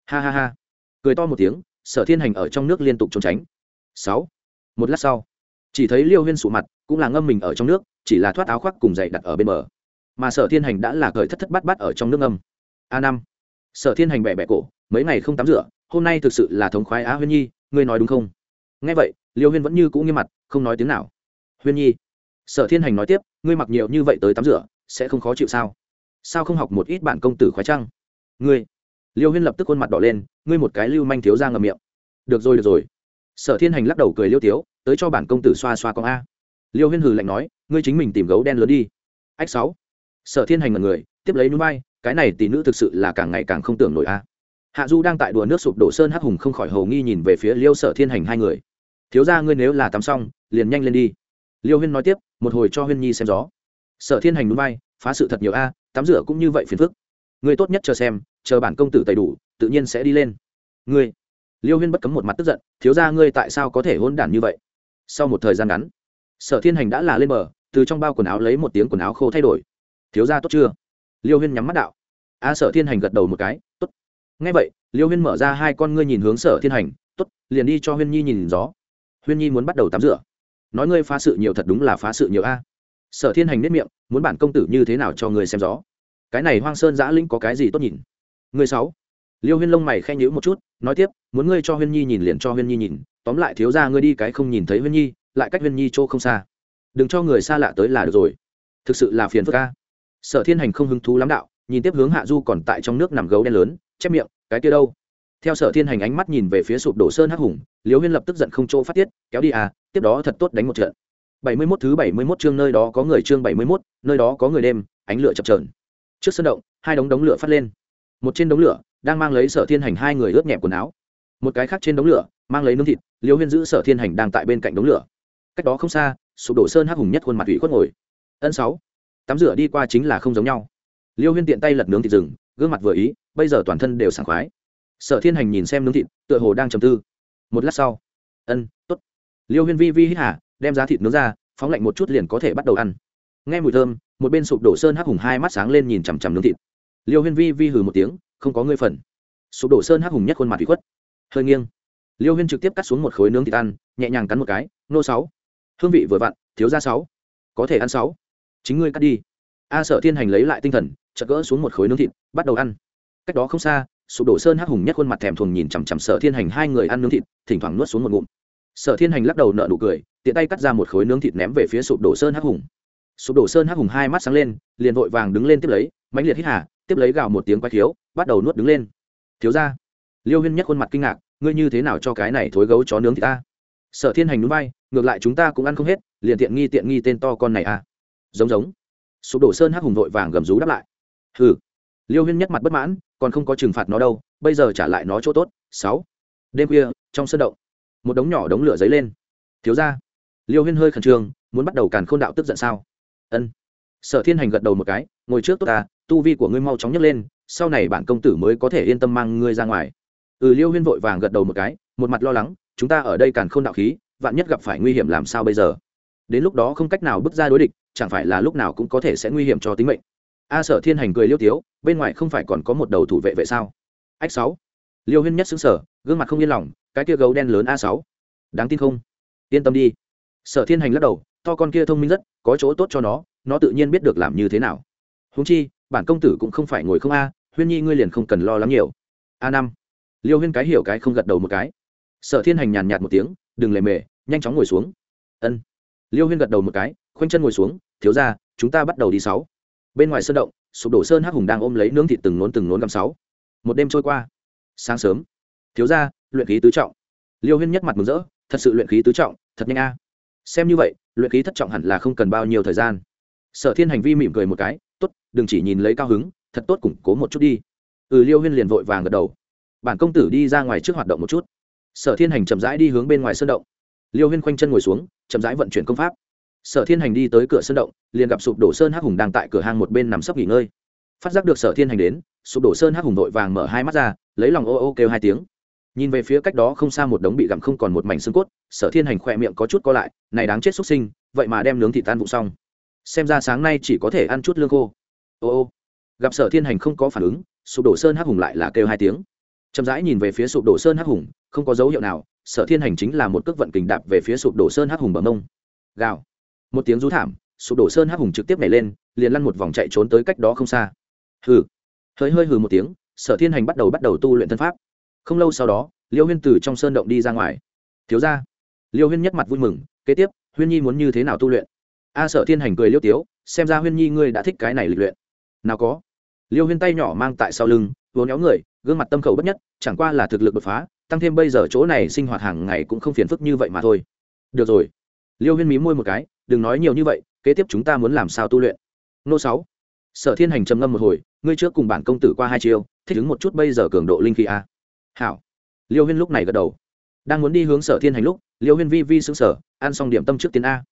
Ha ha ha. Cười to một tiếng, sở thiên hành ở trong nước liên tục trốn tránh. Sáu. Một lát sau chỉ thấy liêu huyên sụ mặt, cũng là ngâm mình ở trong nước, chỉ là thoát áo khoác cùng dậy đặt ở bên bờ. Mà sở thiên hành đã là cởi thất thất bát bát ở trong nước ngâm. A năm, sở thiên hành bẹ bẹ cổ, mấy ngày không tắm rửa, hôm nay thực sự là thống khoái á huyên nhi, ngươi nói đúng không? Nghe vậy, liêu huyên vẫn như cũ nghiêm mặt, không nói tiếng nào. Huyên nhi, sở thiên hành nói tiếp, ngươi mặc nhiều như vậy tới tắm rửa, sẽ không khó chịu sao? Sao không học một ít bạn công tử khoái trăng? Ngươi, liêu huyên lập tức khuôn mặt đỏ lên, ngươi một cái lưu manh thiếu ra ngầm miệng. Được rồi được rồi sở thiên hành lắc đầu cười liêu tiếu, tới cho bản công tử xoa xoa con a. Liêu huyên hừ lạnh nói, ngươi chính mình tìm gấu đen lớn đi. Ách sáu. Sở thiên hành ngần người, tiếp lấy núi bay, cái này tỷ nữ thực sự là càng ngày càng không tưởng nổi a. Hạ du đang tại đùa nước sụp đổ sơn hắc hùng không khỏi hầu nghi nhìn về phía liêu sở thiên hành hai người. Thiếu ra ngươi nếu là tắm xong, liền nhanh lên đi. Liêu huyên nói tiếp, một hồi cho huyên nhi xem gió. Sở thiên hành núi bay, phá sự thật nhiều a, tắm rửa cũng như vậy phiền phức. Ngươi tốt nhất chờ xem, chờ bản công tử đầy đủ, tự nhiên sẽ đi lên. Ngươi liêu huyên bất cấm một mặt tức giận, thiếu ra ngươi tại sao có thể hôn đản như vậy? Sau một thời gian ngắn, sở thiên hành đã là lên bờ, từ trong bao quần áo lấy một tiếng quần áo khô thay đổi. Thiếu ra tốt chưa? Liêu huyên nhắm mắt đạo. A sở thiên hành gật đầu một cái t ố t ngay vậy, liêu huyên mở ra hai con ngươi nhìn hướng sở thiên hành t ố t liền đi cho huyên nhi nhìn gió. Huyên nhi muốn bắt đầu tắm rửa. Nói ngươi phá sự nhiều thật đúng là phá sự nhiều a. Sở thiên hành nếp miệng, muốn bản công tử như thế nào cho ngươi xem gió? Cái này hoang sơn giã lĩnh có cái gì tốt nhìn? Người sáu. Liêu huyên lông mày khen nhữ một chút nói tiếp muốn ngươi cho huyên nhi nhìn liền cho huyên nhi nhìn tóm lại thiếu ra ngươi đi cái không nhìn thấy huyên nhi lại cách huyên nhi chỗ không xa. Đừng cho người xa lạ tới là được rồi. Thực sự là phiền phức ca sở thiên hành không hứng thú lắm đạo nhìn tiếp hướng hạ du còn tại trong nước nằm gấu đen lớn chép miệng cái kia đâu? Theo sở thiên hành ánh mắt nhìn về phía sụp đổ sơn hắc hùng liều huyên lập tức giận không chỗ phát tiết kéo đi à tiếp đó thật tốt đánh một trận. Bảy mươi 71 thứ bảy mươi 71 chương nơi đó có người chương bảy mươi 71, nơi đó có người đêm ánh lửa chập chờn. Trước sân động hai đống đống lửa phát lên. Một trên đống lửa đang mang lấy sở thiên hành hai người ướt nhẹp quần áo. Một cái khác trên đống lửa, mang lấy nướng thịt, liêu huyên giữ sở thiên hành đang tại bên cạnh đống lửa. Cách đó không xa, sụp đổ sơn hắc hùng nhất khuôn mặt ủy khuất ngồi. Ân sáu, tắm rửa đi qua chính là không giống nhau. Liêu huyên tiện tay lật nướng thịt rừng, gương mặt vừa ý, bây giờ toàn thân đều sảng khoái. Sở thiên hành nhìn xem nướng thịt, tựa hồ đang trầm tư. Một lát sau, ân t ố t liêu huyên vi vi hít hà, đem giá thịt nướng ra, phóng lạnh một chút liền có thể bắt đầu ăn. Nghe mùi thơm, một bên sụp đổ sơn hắc hùng hai mắt sáng lên nhìn chằm chằm nướng thịt. Liêu huyên vi vi hừ một tiếng không có ngươi phần. Sụp đổ sơn hắc hùng nhất khuôn mặt bị khuất. Hơi nghiêng. Liêu huyên trực tiếp cắt xuống một khối nướng thịt ăn, nhẹ nhàng cắn một cái, nô sáu, hương vị vừa vặn, thiếu ra sáu, có thể ăn sáu, chính ngươi cắt đi. A sợ thiên hành lấy lại tinh thần, chợt gỡ xuống một khối nướng thịt, bắt đầu ăn. Cách đó không xa, sụp đổ sơn hắc hùng nhất khuôn mặt thèm thuồng nhìn chằm chằm sợ thiên hành hai người ăn nướng thịt, thỉnh thoảng nuốt xuống một ngụm. Sợ thiên hành lắc đầu nợ nụ cười, tiện tay cắt ra một khối nướng thịt ném về phía sụp đổ sơn hắc hùng. Sụp đổ sơn hắc hùng hai mắt sáng lên, liền vội vàng đứng lên tiếp lấy, mãnh liệt hít hà tiếp lấy gào một tiếng quay thiếu bắt đầu nuốt đứng lên. Thiếu ra liêu huyên nhất khuôn mặt kinh ngạc, ngươi như thế nào cho cái này thối gấu chó nướng thì ta? Sở thiên hành núi bay ngược lại chúng ta cũng ăn không hết, liền tiện nghi tiện nghi tên to con này à. Giống giống. Sụp đổ sơn hắc hùng vội vàng gầm rú đáp lại. Hừ. Liêu huyên nhất mặt bất mãn, còn không có trừng phạt nó đâu, bây giờ trả lại nó chỗ tốt. Sáu. Đêm khuya, trong sân động, một đống nhỏ đống lửa dấy lên. Thiếu ra liêu huyên hơi khẩn trương, muốn bắt đầu càn khôn đạo tức giận sao? Ân. Sở thiên hành gật đầu một cái, ngồi trước tốt ta tu vi của ngươi mau chóng nhấc lên, sau này bản công tử mới có thể yên tâm mang ngươi ra ngoài. Ừ liêu huyên vội vàng gật đầu một cái, một mặt lo lắng, chúng ta ở đây càn không đạo khí, vạn nhất gặp phải nguy hiểm làm sao bây giờ? Đến lúc đó không cách nào bước ra đối địch, chẳng phải là lúc nào cũng có thể sẽ nguy hiểm cho tính mệnh. A sở thiên hành cười liêu tiếu, bên ngoài không phải còn có một đầu thủ vệ vệ sao? Ách sáu. Liêu huyên nhất xứng sở gương mặt không yên lòng, cái kia gấu đen lớn a sáu. Đáng tin không? Yên tâm đi. Sở thiên hành lắc đầu, to con kia thông minh rất, có chỗ tốt cho nó nó tự nhiên biết được làm như thế nào. Húng chi bản công tử cũng không phải ngồi không a, huyên nhi ngươi liền không cần lo lắng nhiều. A năm. Liêu huyên cái hiểu cái không gật đầu một cái. Sở thiên hành nhàn nhạt một tiếng, đừng lề mề, nhanh chóng ngồi xuống. Ân. Liêu huyên gật đầu một cái, khoanh chân ngồi xuống, thiếu ra chúng ta bắt đầu đi sáu. Bên ngoài sơn động, sụp đổ sơn hắc hùng đang ôm lấy nướng thịt từng nốn từng nốn găm sáu. Một đêm trôi qua. Sáng sớm. Thiếu ra luyện khí tứ trọng. Liêu huyên nhất mặt mừng rỡ, thật sự luyện khí tứ trọng, thật nhanh a. Xem như vậy, luyện khí thất trọng hẳn là không cần bao nhiêu thời gian. Sở thiên hành vi mỉm cười một cái, tốt đừng chỉ nhìn lấy cao hứng, thật tốt củng cố một chút đi. Ừ liêu huyên liền vội vàng gật đầu. Bản công tử đi ra ngoài trước hoạt động một chút. Sở thiên hành chậm rãi đi hướng bên ngoài sơn động. Liêu huyên khoanh chân ngồi xuống, chậm rãi vận chuyển công pháp. Sở thiên hành đi tới cửa sơn động, liền gặp sụp đổ sơn hắc hùng đang tại cửa hang một bên nằm sấp nghỉ ngơi. Phát giác được sở thiên hành đến, sụp đổ sơn hắc hùng vội vàng mở hai mắt ra, lấy lòng ô ô kêu hai tiếng. Nhìn về phía cách đó không xa một đống bị gặm không còn một mảnh xương cốt, sở thiên hành khỏe miệng có chút co lại, này đáng chết xuất sinh, vậy mà đem nướng thịt tan vụ xong. Xem ra sáng nay chỉ có thể ăn chút lương khô ô ô gặp sở thiên hành không có phản ứng sụp đổ sơn hắc hùng lại là kêu hai tiếng chậm rãi nhìn về phía sụp đổ sơn hắc hùng không có dấu hiệu nào sở thiên hành chính là một cước vận kình đạp về phía sụp đổ sơn hắc hùng bằng mông gào một tiếng rú thảm sụp đổ sơn hắc hùng trực tiếp nhảy lên liền lăn một vòng chạy trốn tới cách đó không xa hừ hơi hơi hừ một tiếng sở thiên hành bắt đầu bắt đầu tu luyện thân pháp không lâu sau đó liêu huyên từ trong sơn động đi ra ngoài thiếu ra liêu huyên nhất mặt vui mừng kế tiếp huyên nhi muốn như thế nào tu luyện a sở thiên hành cười liêu tiếu xem ra huyên nhi ngươi đã thích cái này lịch luyện nào có. Liêu huyên tay nhỏ mang tại sau lưng vốn éo người, gương mặt tâm khẩu bất nhất, chẳng qua là thực lực đột phá, tăng thêm bây giờ chỗ này sinh hoạt hàng ngày cũng không phiền phức như vậy mà thôi. Được rồi. Liêu huyên mí môi một cái, đừng nói nhiều như vậy, kế tiếp chúng ta muốn làm sao tu luyện? Nô sáu. Sở thiên hành trầm ngâm một hồi, ngươi trước cùng bản công tử qua hai chiêu, thích ứng một chút bây giờ cường độ linh khí a. Hảo. Liêu huyên lúc này gật đầu. Đang muốn đi hướng sở thiên hành lúc, liêu huyên vi vi xứng sở ăn xong điểm tâm trước tiến a.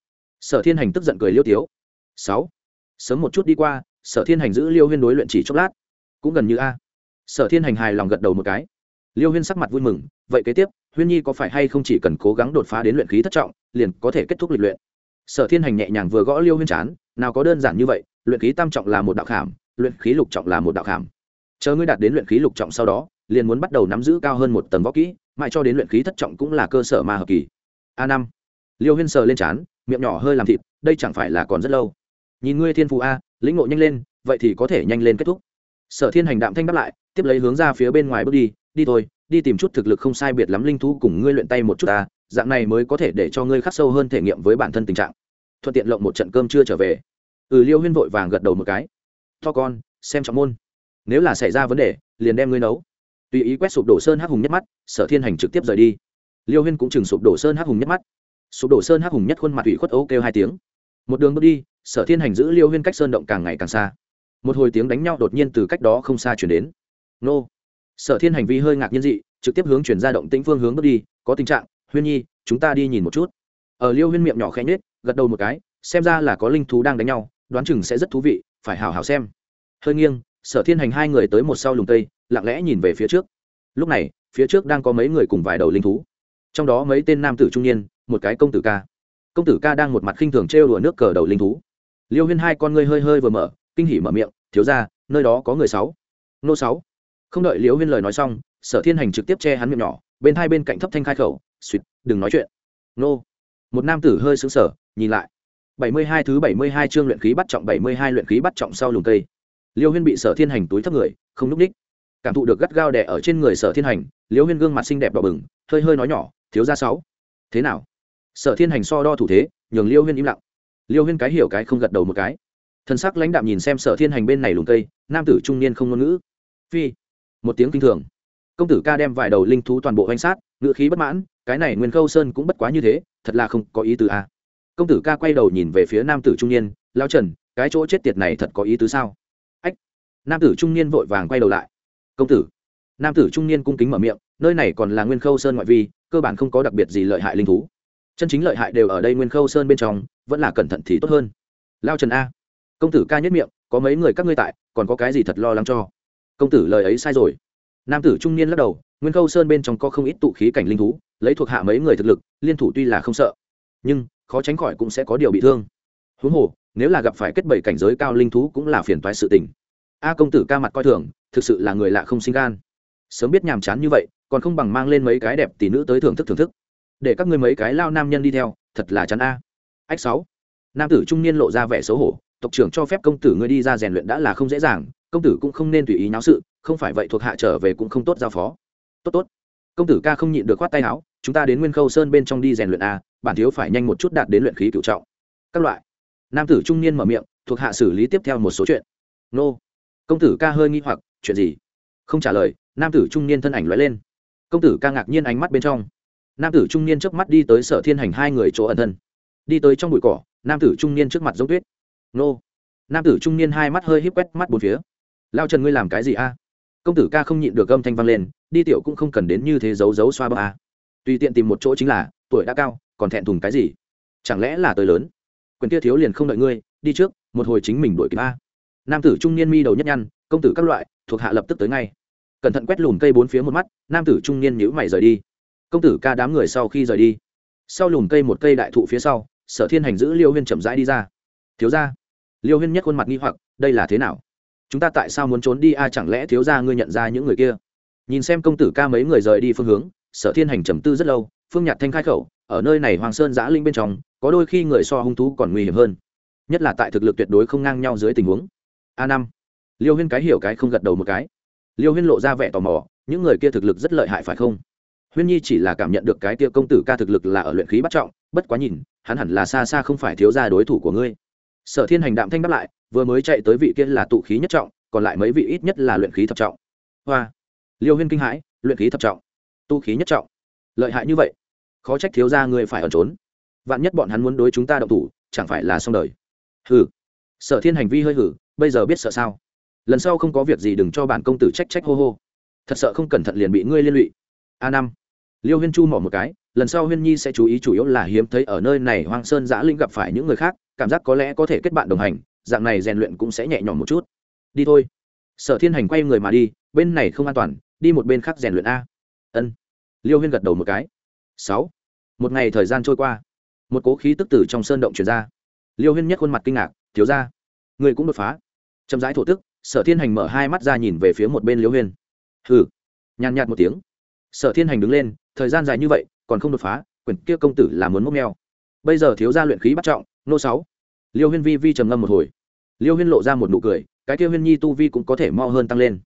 Sở thiên hành tức giận cười liêu tiếu. Sáu. Sớm một chút đi qua sở thiên hành giữ liêu huyên đối luyện chỉ chốc lát. Cũng gần như a. Sở thiên hành hài lòng gật đầu một cái. Liêu huyên sắc mặt vui mừng, vậy kế tiếp, huyên nhi có phải hay không chỉ cần cố gắng đột phá đến luyện khí thất trọng, liền có thể kết thúc lịch luyện? Sở thiên hành nhẹ nhàng vừa gõ liêu huyên chán, nào có đơn giản như vậy, luyện khí tam trọng là một đạo khảm, luyện khí lục trọng là một đạo khảm. Chờ ngươi đạt đến luyện khí lục trọng sau đó, liền muốn bắt đầu nắm giữ cao hơn một tầng võ kỹ, mãi cho đến luyện khí thất trọng cũng là cơ sở ma hợp kỳ. A năm. Liêu huyên sờ lên chán, miệng nhỏ hơi làm thịt, đây chẳng phải là còn rất lâu nhìn ngươi thiên phù a, lĩnh ngộ nhanh lên, vậy thì có thể nhanh lên kết thúc. Sở thiên hành đạm thanh đáp lại, tiếp lấy hướng ra phía bên ngoài bước đi đi thôi, đi tìm chút thực lực không sai biệt lắm linh thú cùng ngươi luyện tay một chút ta, dạng này mới có thể để cho ngươi khắc sâu hơn thể nghiệm với bản thân tình trạng. Thuận tiện lộng một trận cơm chưa trở về. Ừ liêu huyên vội vàng gật đầu một cái. To con, xem trọng môn. Nếu là xảy ra vấn đề, liền đem ngươi nấu. Tùy ý quét sụp đổ sơn hắc hùng nhất mắt, sở thiên hành trực tiếp rời đi. Liêu huyên cũng chừng sụp đổ sơn hắc hùng nhất mắt. Sụp đổ sơn hắc hùng nhất khuôn mặt ủy khuất ấu kêu hai tiếng một đường bước đi, sở thiên hành giữ liêu huyên cách sơn động càng ngày càng xa. Một hồi tiếng đánh nhau đột nhiên từ cách đó không xa chuyển đến. Nô. Sở thiên hành vi hơi ngạc nhiên dị, trực tiếp hướng chuyển ra động tĩnh phương hướng bước đi, có tình trạng, huyên nhi, chúng ta đi nhìn một chút. Ở liêu huyên miệng nhỏ khẽ nhết gật đầu một cái, xem ra là có linh thú đang đánh nhau, đoán chừng sẽ rất thú vị, phải hào hào xem. Hơi nghiêng, sở thiên hành hai người tới một sau lùng tây, lặng lẽ nhìn về phía trước. Lúc này, phía trước đang có mấy người cùng vài đầu linh thú. Trong đó mấy tên nam tử trung niên, một cái công tử ca công tử ca đang một mặt khinh thường trêu đùa nước cờ đầu linh thú. Liêu huyên hai con ngươi hơi hơi vừa mở, kinh hỉ mở miệng, thiếu ra nơi đó có người sáu. Nô sáu. Không đợi liêu huyên lời nói xong, sở thiên hành trực tiếp che hắn miệng nhỏ, bên hai bên cạnh thấp thanh khai khẩu suýt đừng nói chuyện. Nô. Một nam tử hơi xứng sở nhìn lại. Bảy mươi hai thứ bảy mươi hai chương luyện khí bắt trọng, bảy mươi hai luyện khí bắt trọng sau lùng cây. Liêu huyên bị sở thiên hành túi thấp người, không núp ních. Cảm thụ được gắt gao đẻ ở trên người sở thiên hành, liêu huyên gương mặt xinh đẹp đỏ bừng, hơi hơi nói nhỏ, thiếu ra sáu. Thế nào? Sở thiên hành so đo thủ thế, nhường liêu huyên im lặng. Liêu huyên cái hiểu cái không gật đầu một cái. Thân sắc lãnh đạm nhìn xem sở thiên hành bên này lùng cây, nam tử trung niên không ngôn ngữ. Phi. Một tiếng kinh thường. Công tử ca đem vài đầu linh thú toàn bộ oanh sát, ngữ khí bất mãn, cái này nguyên khâu sơn cũng bất quá như thế, thật là không có ý tứ à. công tử ca quay đầu nhìn về phía nam tử trung niên lao trần, cái chỗ chết tiệt này thật có ý tứ sao? Ách. Nam tử trung niên vội vàng quay đầu lại. Công tử. Nam tử trung niên cung kính mở miệng, nơi này còn là nguyên khâu sơn ngoại vi, cơ bản không có đặc biệt gì lợi hại linh thú chân chính lợi hại đều ở đây nguyên khâu sơn bên trong, vẫn là cẩn thận thì tốt hơn. Lao trần a, công tử ca nhất miệng, có mấy người các ngươi tại, còn có cái gì thật lo lắng cho? Công tử lời ấy sai rồi. Nam tử trung niên lắc đầu, nguyên khâu sơn bên trong có không ít tụ khí cảnh linh thú, lấy thuộc hạ mấy người thực lực, liên thủ tuy là không sợ, nhưng khó tránh khỏi cũng sẽ có điều bị thương. Huống hồ, nếu là gặp phải kết bảy cảnh giới cao linh thú cũng là phiền toái sự tình. A công tử ca mặt coi thường, thực sự là người lạ không sinh gan. Sớm biết nhàm chán như vậy, còn không bằng mang lên mấy cái đẹp tỷ nữ tới thưởng thức thưởng thức để các ngươi mấy cái lao nam nhân đi theo, thật là chán a. Ách sáu. Nam tử trung niên lộ ra vẻ xấu hổ, tộc trưởng cho phép công tử ngươi đi ra rèn luyện đã là không dễ dàng, công tử cũng không nên tùy ý náo sự, không phải vậy thuộc hạ trở về cũng không tốt giao phó. Tốt tốt. Công tử ca không nhịn được khoát tay áo, chúng ta đến nguyên khâu sơn bên trong đi rèn luyện a, bản thiếu phải nhanh một chút đạt đến luyện khí cựu trọng. Các loại. Nam tử trung niên mở miệng, thuộc hạ xử lý tiếp theo một số chuyện. Nô. Công tử ca hơi nghi hoặc, chuyện gì? Không trả lời, nam tử trung niên thân ảnh lóe lên. Công tử ca ngạc nhiên ánh mắt bên trong nam tử trung niên trước mắt đi tới sở thiên hành hai người chỗ ẩn thân. Đi tới trong bụi cỏ, nam tử trung niên trước mặt giống tuyết. Nô. Nam tử trung niên hai mắt hơi híp quét mắt bốn phía. Lao trần ngươi làm cái gì a? Công tử ca không nhịn được âm thanh vang lên, đi tiểu cũng không cần đến như thế giấu giấu xoa bờ a. Tùy tiện tìm một chỗ chính là, tuổi đã cao, còn thẹn thùng cái gì? Chẳng lẽ là tới lớn? Quyền tia thiếu liền không đợi ngươi, đi trước, một hồi chính mình đuổi kịp a. Nam tử trung niên mi đầu nhất nhăn, công tử các loại, thuộc hạ lập tức tới ngay. Cẩn thận quét lùm cây bốn phía một mắt, nam tử trung niên nhữ mày rời đi công tử ca đám người sau khi rời đi. Sau lùm cây một cây đại thụ phía sau, sở thiên hành giữ liêu huyên chậm rãi đi ra. Thiếu ra liêu huyên nhất khuôn mặt nghi hoặc, đây là thế nào? Chúng ta tại sao muốn trốn đi a? À, chẳng lẽ thiếu ra ngươi nhận ra những người kia? Nhìn xem công tử ca mấy người rời đi phương hướng, sở thiên hành trầm tư rất lâu, phương nhạt thanh khai khẩu, ở nơi này hoàng sơn giã linh bên trong, có đôi khi người so hung thú còn nguy hiểm hơn, nhất là tại thực lực tuyệt đối không ngang nhau dưới tình huống. A năm. Liêu huyên cái hiểu cái không gật đầu một cái. Liêu huyên lộ ra vẻ tò mò, những người kia thực lực rất lợi hại phải không? Huyên nhi chỉ là cảm nhận được cái tia công tử ca thực lực là ở luyện khí bắt trọng, bất quá nhìn, hắn hẳn là xa xa không phải thiếu ra đối thủ của ngươi. Sở thiên hành đạm thanh đáp lại, vừa mới chạy tới vị kia là tụ khí nhất trọng, còn lại mấy vị ít nhất là luyện khí thập trọng. Hoa! Liêu huyên kinh hãi, luyện khí thập trọng tu khí nhất trọng. Lợi hại như vậy, khó trách thiếu ra ngươi phải ẩn trốn. Vạn nhất bọn hắn muốn đối chúng ta động thủ, chẳng phải là xong đời. Hừ! Sở thiên hành vi hơi hử, bây giờ biết sợ sao? Lần sau không có việc gì đừng cho bản công tử trách trách hô hô. Thật sợ không cẩn thận liền bị ngươi liên lụy. A năm liêu huyên chu mỏ một cái, lần sau huyên nhi sẽ chú ý chủ yếu là hiếm thấy ở nơi này hoang sơn giã linh gặp phải những người khác, cảm giác có lẽ có thể kết bạn đồng hành, dạng này rèn luyện cũng sẽ nhẹ nhõm một chút. Đi thôi. Sở thiên hành quay người mà đi, bên này không an toàn, đi một bên khác rèn luyện a. Ân. Liêu huyên gật đầu một cái. Sáu. Một ngày thời gian trôi qua, một cố khí tức tử trong sơn động chuyển ra. Liêu huyên nhất khuôn mặt kinh ngạc, thiếu ra người cũng đột phá. Chậm rãi thổ tức, sở thiên hành mở hai mắt ra nhìn về phía một bên liêu huyên. Hừ. Nhàn nhạt một tiếng. Sở thiên hành đứng lên thời gian dài như vậy, còn không đột phá, quyển kia công tử là muốn mốc neo. Bây giờ thiếu gia luyện khí bắt trọng, nô sáu. Liêu huyên vi vi trầm ngâm một hồi. Liêu huyên lộ ra một nụ cười, cái kia huyên nhi tu vi cũng có thể mo hơn tăng lên.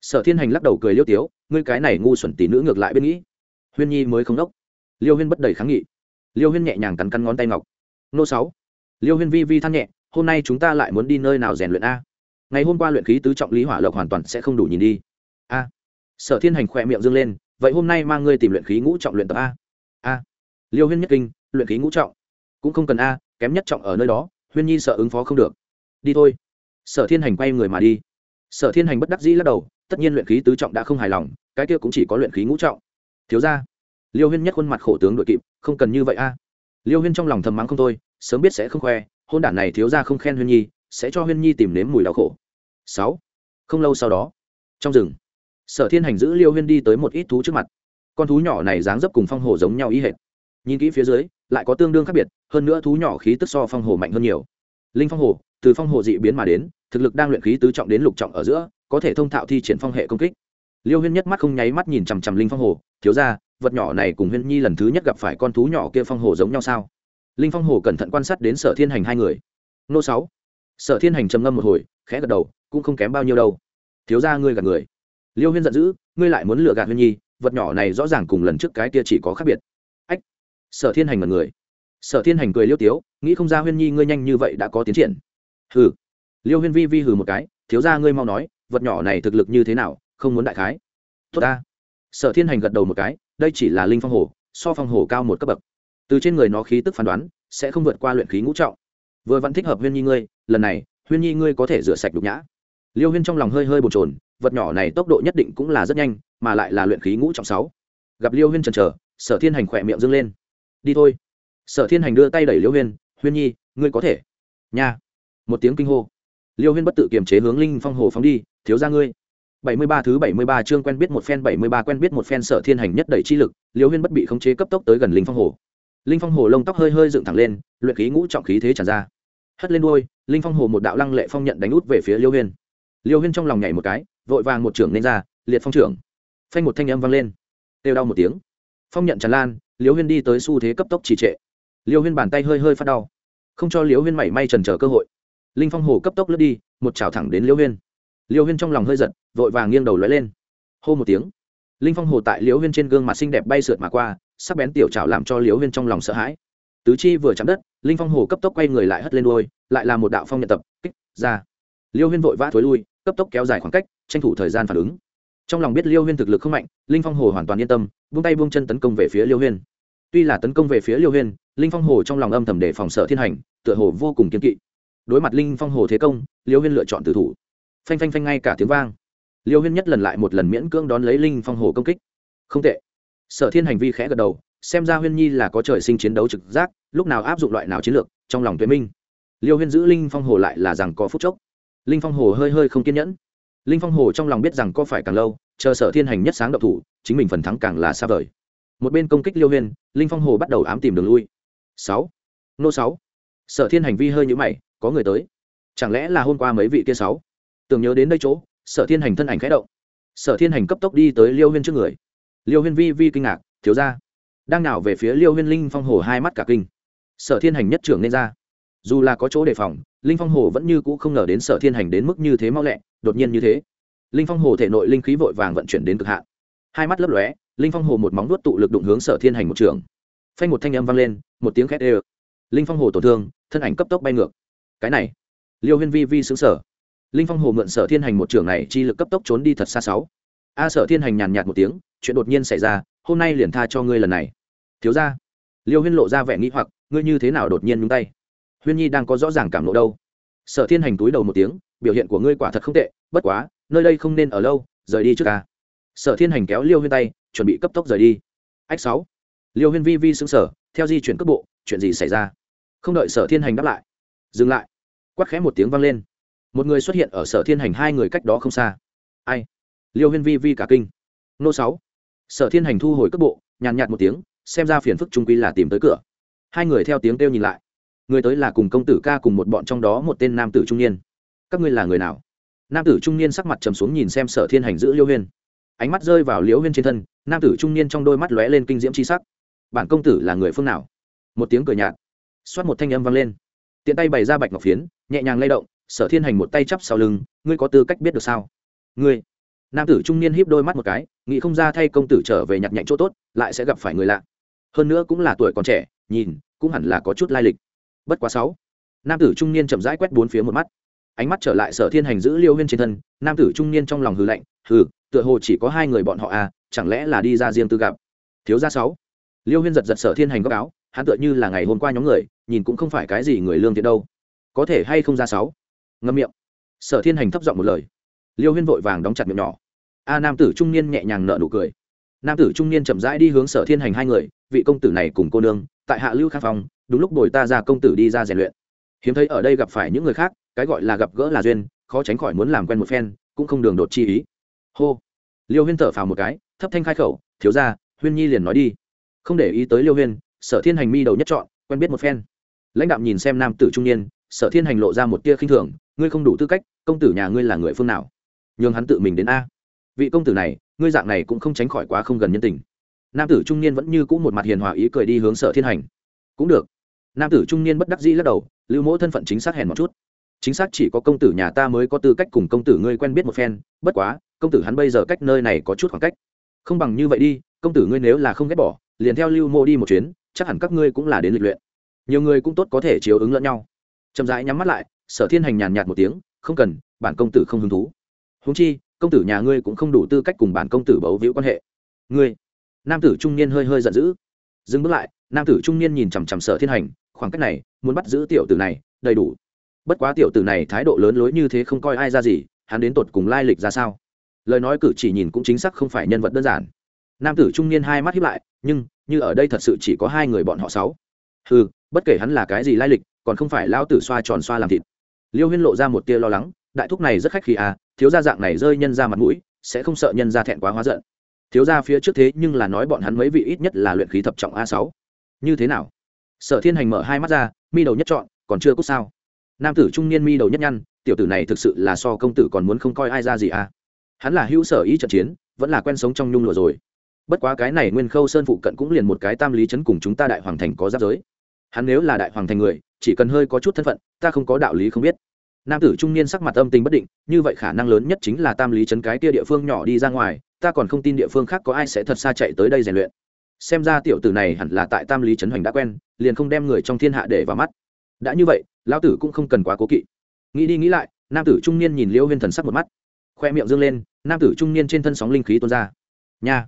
Sở thiên hành lắc đầu cười liêu tiếu, ngươi cái này ngu xuẩn tỷ nữ ngược lại bên nghĩ. Huyên nhi mới không đốc. Liêu huyên bất đầy kháng nghị. Liêu huyên nhẹ nhàng cắn cắn ngón tay ngọc. Nô sáu. Liêu huyên vi vi than nhẹ, hôm nay chúng ta lại muốn đi nơi nào rèn luyện a? Ngày hôm qua luyện khí tứ trọng lý hỏa lộc hoàn toàn sẽ không đủ nhìn đi. A. Sở thiên hành khỏe miệng dâng lên vậy hôm nay mang ngươi tìm luyện khí ngũ trọng luyện tập a. A. Liêu huyên nhất kinh, luyện khí ngũ trọng. Cũng không cần a, kém nhất trọng ở nơi đó, huyên nhi sợ ứng phó không được. Đi thôi. Sở thiên hành quay người mà đi. Sở thiên hành bất đắc dĩ lắc đầu, tất nhiên luyện khí tứ trọng đã không hài lòng, cái kia cũng chỉ có luyện khí ngũ trọng. Thiếu ra liêu huyên nhất khuôn mặt khổ tướng đội kịp, không cần như vậy a. Liêu huyên trong lòng thầm mắng không thôi, sớm biết sẽ không khoe, hôn đản này thiếu ra không khen huyên nhi, sẽ cho huyên nhi tìm nếm mùi đau khổ. Sáu. Không lâu sau đó, trong rừng sở thiên hành giữ liêu huyên đi tới một ít thú trước mặt. Con thú nhỏ này dáng dấp cùng phong hồ giống nhau ý hệt. Nhìn kỹ phía dưới, lại có tương đương khác biệt, hơn nữa thú nhỏ khí tức so phong hồ mạnh hơn nhiều. Linh phong hồ, từ phong hồ dị biến mà đến, thực lực đang luyện khí tứ trọng đến lục trọng ở giữa, có thể thông thạo thi triển phong hệ công kích. Liêu huyên nhất mắt không nháy mắt nhìn chằm chằm linh phong hồ, thiếu ra, vật nhỏ này cùng huyên nhi lần thứ nhất gặp phải con thú nhỏ kia phong hồ giống nhau sao? Linh phong hồ cẩn thận quan sát đến sở thiên hành hai người. Nô sáu. Sở thiên hành trầm ngâm một hồi, khẽ gật đầu, cũng không kém bao nhiêu đâu. Thiếu ra ngươi gạt người liêu huyên giận dữ, ngươi lại muốn lừa gạt huyên nhi, vật nhỏ này rõ ràng cùng lần trước cái kia chỉ có khác biệt. Ách, sở thiên hành mật người. Sở thiên hành cười liêu tiếu, nghĩ không ra huyên nhi ngươi nhanh như vậy đã có tiến triển. Hừ. Liêu huyên vi vi hừ một cái, thiếu ra ngươi mau nói, vật nhỏ này thực lực như thế nào, không muốn đại khái. Tốt ta. Sở thiên hành gật đầu một cái, đây chỉ là linh phong hồ, so phong hồ cao một cấp bậc. Từ trên người nó khí tức phán đoán, sẽ không vượt qua luyện khí ngũ trọng. Vừa vẫn thích hợp huyên nhi ngươi, lần này, huyên nhi ngươi có thể rửa sạch đục nhã. Liêu huyên trong lòng hơi hơi bồn trồn vật nhỏ này tốc độ nhất định cũng là rất nhanh, mà lại là luyện khí ngũ trọng sáu. Gặp liêu huyên chần chờ, sở thiên hành khỏe miệng dâng lên. Đi thôi. Sở thiên hành đưa tay đẩy liêu huyên huyên nhi, ngươi có thể. Nha. Một tiếng kinh hô. Liêu huyên bất tự kiềm chế hướng linh phong hồ phóng đi, thiếu ra ngươi. Bảy mươi ba thứ bảy mươi ba chương quen biết một phen, bảy mươi ba quen biết một phen sở thiên hành nhất đẩy chi lực, liêu huyên bất bị khống chế cấp tốc tới gần linh phong hồ. Linh phong hồ lông tóc hơi hơi dựng thẳng lên, luyện khí ngũ trọng khí thế tràn ra. Hất lên đuôi, linh phong hồ một đạo lăng lệ phong nhận đánh út về phía liêu huyên. Liêu huyên trong lòng nhảy một cái vội vàng một trưởng nên ra, liệt phong trưởng. Phanh một thanh âm vang lên. Têu đau một tiếng. Phong nhận tràn lan liễu huyên đi tới xu thế cấp tốc trì trệ. Liễu huyên bàn tay hơi hơi phát đau. Không cho liễu huyên mảy may trần trở cơ hội. Linh phong hồ cấp tốc lướt đi, một chảo thẳng đến liễu huyên. Liễu huyên trong lòng hơi giật, vội vàng nghiêng đầu lóe lên. Hô một tiếng. Linh phong hồ tại liễu huyên trên gương mặt xinh đẹp bay sượt mà qua, sắc bén tiểu chảo làm cho liễu huyên trong lòng sợ hãi. Tứ chi vừa chạm đất, linh phong hồ cấp tốc quay người lại hất lên đôi lại là một đạo phong nhận tập, kích, ra. Liêu huyên vội vã thối lui cấp tốc kéo dài khoảng cách, tranh thủ thời gian phản ứng. Trong lòng biết liêu huyên thực lực không mạnh, linh phong hồ hoàn toàn yên tâm buông tay buông chân tấn công về phía liêu huyên. Tuy là tấn công về phía liêu huyên, linh phong hồ trong lòng âm thầm để phòng sợ thiên hành, tựa hồ vô cùng kiên kỵ. Đối mặt linh phong hồ thế công, liêu huyên lựa chọn từ thủ. Phanh phanh phanh ngay cả tiếng vang. Liêu huyên nhất lần lại một lần miễn cưỡng đón lấy linh phong hồ công kích. Không tệ. Sở thiên hành vi khẽ gật đầu, xem ra huyên nhi là có trời sinh chiến đấu trực giác, lúc nào áp dụng loại nào chiến lược, trong lòng tuệ minh. Liêu huyên giữ linh phong hồ lại là rằng có phút chốc linh phong hồ hơi hơi không kiên nhẫn. Linh phong hồ trong lòng biết rằng có phải càng lâu, chờ sở thiên hành nhất sáng độc thủ, chính mình phần thắng càng là xa vời. Một bên công kích liêu huyên, linh phong hồ bắt đầu ám tìm đường lui. Sáu. Nô sáu. Sở thiên hành vi hơi nhũ mày, có người tới. Chẳng lẽ là hôm qua mấy vị kia sáu? Tưởng nhớ đến đây chỗ, sở thiên hành thân ảnh khẽ động. Sở thiên hành cấp tốc đi tới liêu huyên trước người. Liêu huyên vi vi kinh ngạc, thiếu ra đang nào về phía liêu huyên linh phong hồ hai mắt cả kinh. Sở thiên hành nhất trưởng nên ra dù là có chỗ đề phòng, linh phong hồ vẫn như cũ không ngờ đến sở thiên hành đến mức như thế mau lẹ, đột nhiên như thế. Linh phong hồ thể nội linh khí vội vàng vận chuyển đến cực hạn. Hai mắt lấp lóe, linh phong hồ một móng nuốt tụ lực đụng hướng sở thiên hành một trường. Phanh một thanh âm vang lên, một tiếng khét ê linh phong hồ tổn thương, thân ảnh cấp tốc bay ngược. Cái này, liêu huyên vi vi xứng sở linh phong hồ mượn sở thiên hành một trường này chi lực cấp tốc trốn đi thật xa sáu. A à, sở thiên hành nhàn nhạt một tiếng, chuyện đột nhiên xảy ra, hôm nay liền tha cho ngươi lần này. Thiếu ra liêu huyên lộ ra vẻ nghĩ hoặc, ngươi như thế nào đột nhiên nhúng tay? Huyên nhi đang có rõ ràng cảm lộ đâu. Sở thiên hành túi đầu một tiếng, biểu hiện của ngươi quả thật không tệ, bất quá, nơi đây không nên ở lâu, rời đi trước ca sở thiên hành kéo liêu huyên tay, chuẩn bị cấp tốc rời đi. Ách sáu. Liêu huyên vi vi xứng sở theo di chuyển cấp bộ, chuyện gì xảy ra? Không đợi sở thiên hành đáp lại, dừng lại. Quắc khẽ một tiếng vang lên. Một người xuất hiện ở sở thiên hành hai người cách đó không xa. Ai? Liêu huyên vi vi cả kinh. Nô sáu. Sở thiên hành thu hồi cấp bộ, nhàn nhạt một tiếng, xem ra phiền phức trung quy là tìm tới cửa. Hai người theo tiếng kêu nhìn lại người tới là cùng công tử ca cùng một bọn trong đó một tên nam tử trung niên. Các ngươi là người nào? Nam tử trung niên sắc mặt trầm xuống nhìn xem sở thiên hành giữ liêu huyên. Ánh mắt rơi vào liễu huyên trên thân, nam tử trung niên trong đôi mắt lóe lên kinh diễm c h i sắc. Bản công tử là người phương nào? Một tiếng cười nhạt. Xoát một thanh âm vang lên. Tiện tay bày ra bạch ngọc phiến, nhẹ nhàng lay động, sở thiên hành một tay chắp sau lưng, ngươi có tư cách biết được sao? Ngươi. Nam tử trung niên híp đôi mắt một cái, nghĩ không ra thay công tử trở về nhặt nhạnh chỗ tốt, lại sẽ gặp phải người lạ. Hơn nữa cũng là tuổi còn trẻ, nhìn, cũng hẳn là có chút lai lịch bất quá sáu. Nam tử trung niên chậm rãi quét bốn phía một mắt. Ánh mắt trở lại sở thiên hành giữ liêu huyên trên thân, nam tử trung niên trong lòng hư lạnh, hừ, tựa hồ chỉ có hai người bọn họ à chẳng lẽ là đi ra riêng tư gặp? Thiếu gia sáu. Liêu huyên giật giật sở thiên hành góc áo, hắn tựa như là ngày hôm qua nhóm người, nhìn cũng không phải cái gì người lương thiện đâu. Có thể hay không ra sáu? Ngâm miệng. Sở thiên hành thấp giọng một lời. Liêu huyên vội vàng đóng chặt miệng nhỏ. A nam tử trung niên nhẹ nhàng nợ nụ cười. Nam tử trung niên chậm rãi đi hướng sở thiên hành hai người, vị công tử này cùng cô nương, tại hạ lưu khang phong đúng lúc bồi ta ra công tử đi ra rèn luyện. Hiếm thấy ở đây gặp phải những người khác, cái gọi là gặp gỡ là duyên, khó tránh khỏi muốn làm quen một phen, cũng không đường đột chi ý. Hô. Liêu huyên thở phào một cái, thấp thanh khai khẩu, thiếu ra huyên nhi liền nói đi. Không để ý tới liêu huyên, sở thiên hành mi đầu nhất chọn, quen biết một phen. Lãnh đạo nhìn xem nam tử trung niên, sở thiên hành lộ ra một tia khinh thường, ngươi không đủ tư cách, công tử nhà ngươi là người phương nào? Nhường hắn tự mình đến a. Vị công tử này, ngươi dạng này cũng không tránh khỏi quá không gần nhân tình. Nam tử trung niên vẫn như cũ một mặt hiền hòa ý cười đi hướng sở thiên hành. Cũng được nam tử trung niên bất đắc dĩ lắc đầu, lưu mỗ thân phận chính xác hèn một chút. Chính xác chỉ có công tử nhà ta mới có tư cách cùng công tử ngươi quen biết một phen, bất quá, công tử hắn bây giờ cách nơi này có chút khoảng cách. Không bằng như vậy đi, công tử ngươi nếu là không ghét bỏ, liền theo lưu mô đi một chuyến, chắc hẳn các ngươi cũng là đến lịch luyện. Nhiều người cũng tốt có thể chiếu ứng lẫn nhau. Chậm rãi nhắm mắt lại, sở thiên hành nhàn nhạt một tiếng, không cần, bản công tử không hứng thú. Húng chi, công tử nhà ngươi cũng không đủ tư cách cùng bản công tử bấu víu quan hệ. Ngươi, nam tử trung niên hơi hơi giận dữ. Dừng bước lại, nam tử trung niên nhìn chằm chằm sở thiên hành khoảng cách này, muốn bắt giữ tiểu tử này, đầy đủ. Bất quá tiểu tử này thái độ lớn lối như thế không coi ai ra gì, hắn đến tột cùng lai lịch ra sao? Lời nói cử chỉ nhìn cũng chính xác không phải nhân vật đơn giản. Nam tử trung niên hai mắt hiếp lại, nhưng, như ở đây thật sự chỉ có hai người bọn họ sáu. Ừ bất kể hắn là cái gì lai lịch, còn không phải lao tử xoa tròn xoa làm thịt. Liêu huyên lộ ra một tia lo lắng, đại thúc này rất khách khi à thiếu gia dạng này rơi nhân ra mặt mũi, sẽ không sợ nhân ra thẹn quá hóa giận. Thiếu gia phía trước thế nhưng là nói bọn hắn mấy vị ít nhất là luyện khí thập trọng a sáu. Như thế nào? Sở thiên hành mở hai mắt ra, mi đầu nhất chọn còn chưa cút sao? Nam tử trung niên mi đầu nhất nhăn, tiểu tử này thực sự là so công tử còn muốn không coi ai ra gì à? Hắn là hữu sở ý trận chiến, vẫn là quen sống trong nhung lụa rồi. Bất quá cái này nguyên khâu sơn phụ cận cũng liền một cái tam lý chấn cùng chúng ta đại hoàng thành có giáp giới. Hắn nếu là đại hoàng thành người, chỉ cần hơi có chút thân phận, ta không có đạo lý không biết. Nam tử trung niên sắc mặt âm tình bất định, như vậy khả năng lớn nhất chính là tam lý chấn cái kia địa phương nhỏ đi ra ngoài, ta còn không tin địa phương khác có ai sẽ thật xa chạy tới đây rèn luyện xem ra tiểu tử này hẳn là tại tam lý trấn hoành đã quen, liền không đem người trong thiên hạ để vào mắt. Đã như vậy, lão tử cũng không cần quá cố kỵ. Nghĩ đi nghĩ lại, nam tử trung niên nhìn liêu huyên thần sắc một mắt. Khoe miệng dâng lên, nam tử trung niên trên thân sóng linh khí tuôn ra. Nha!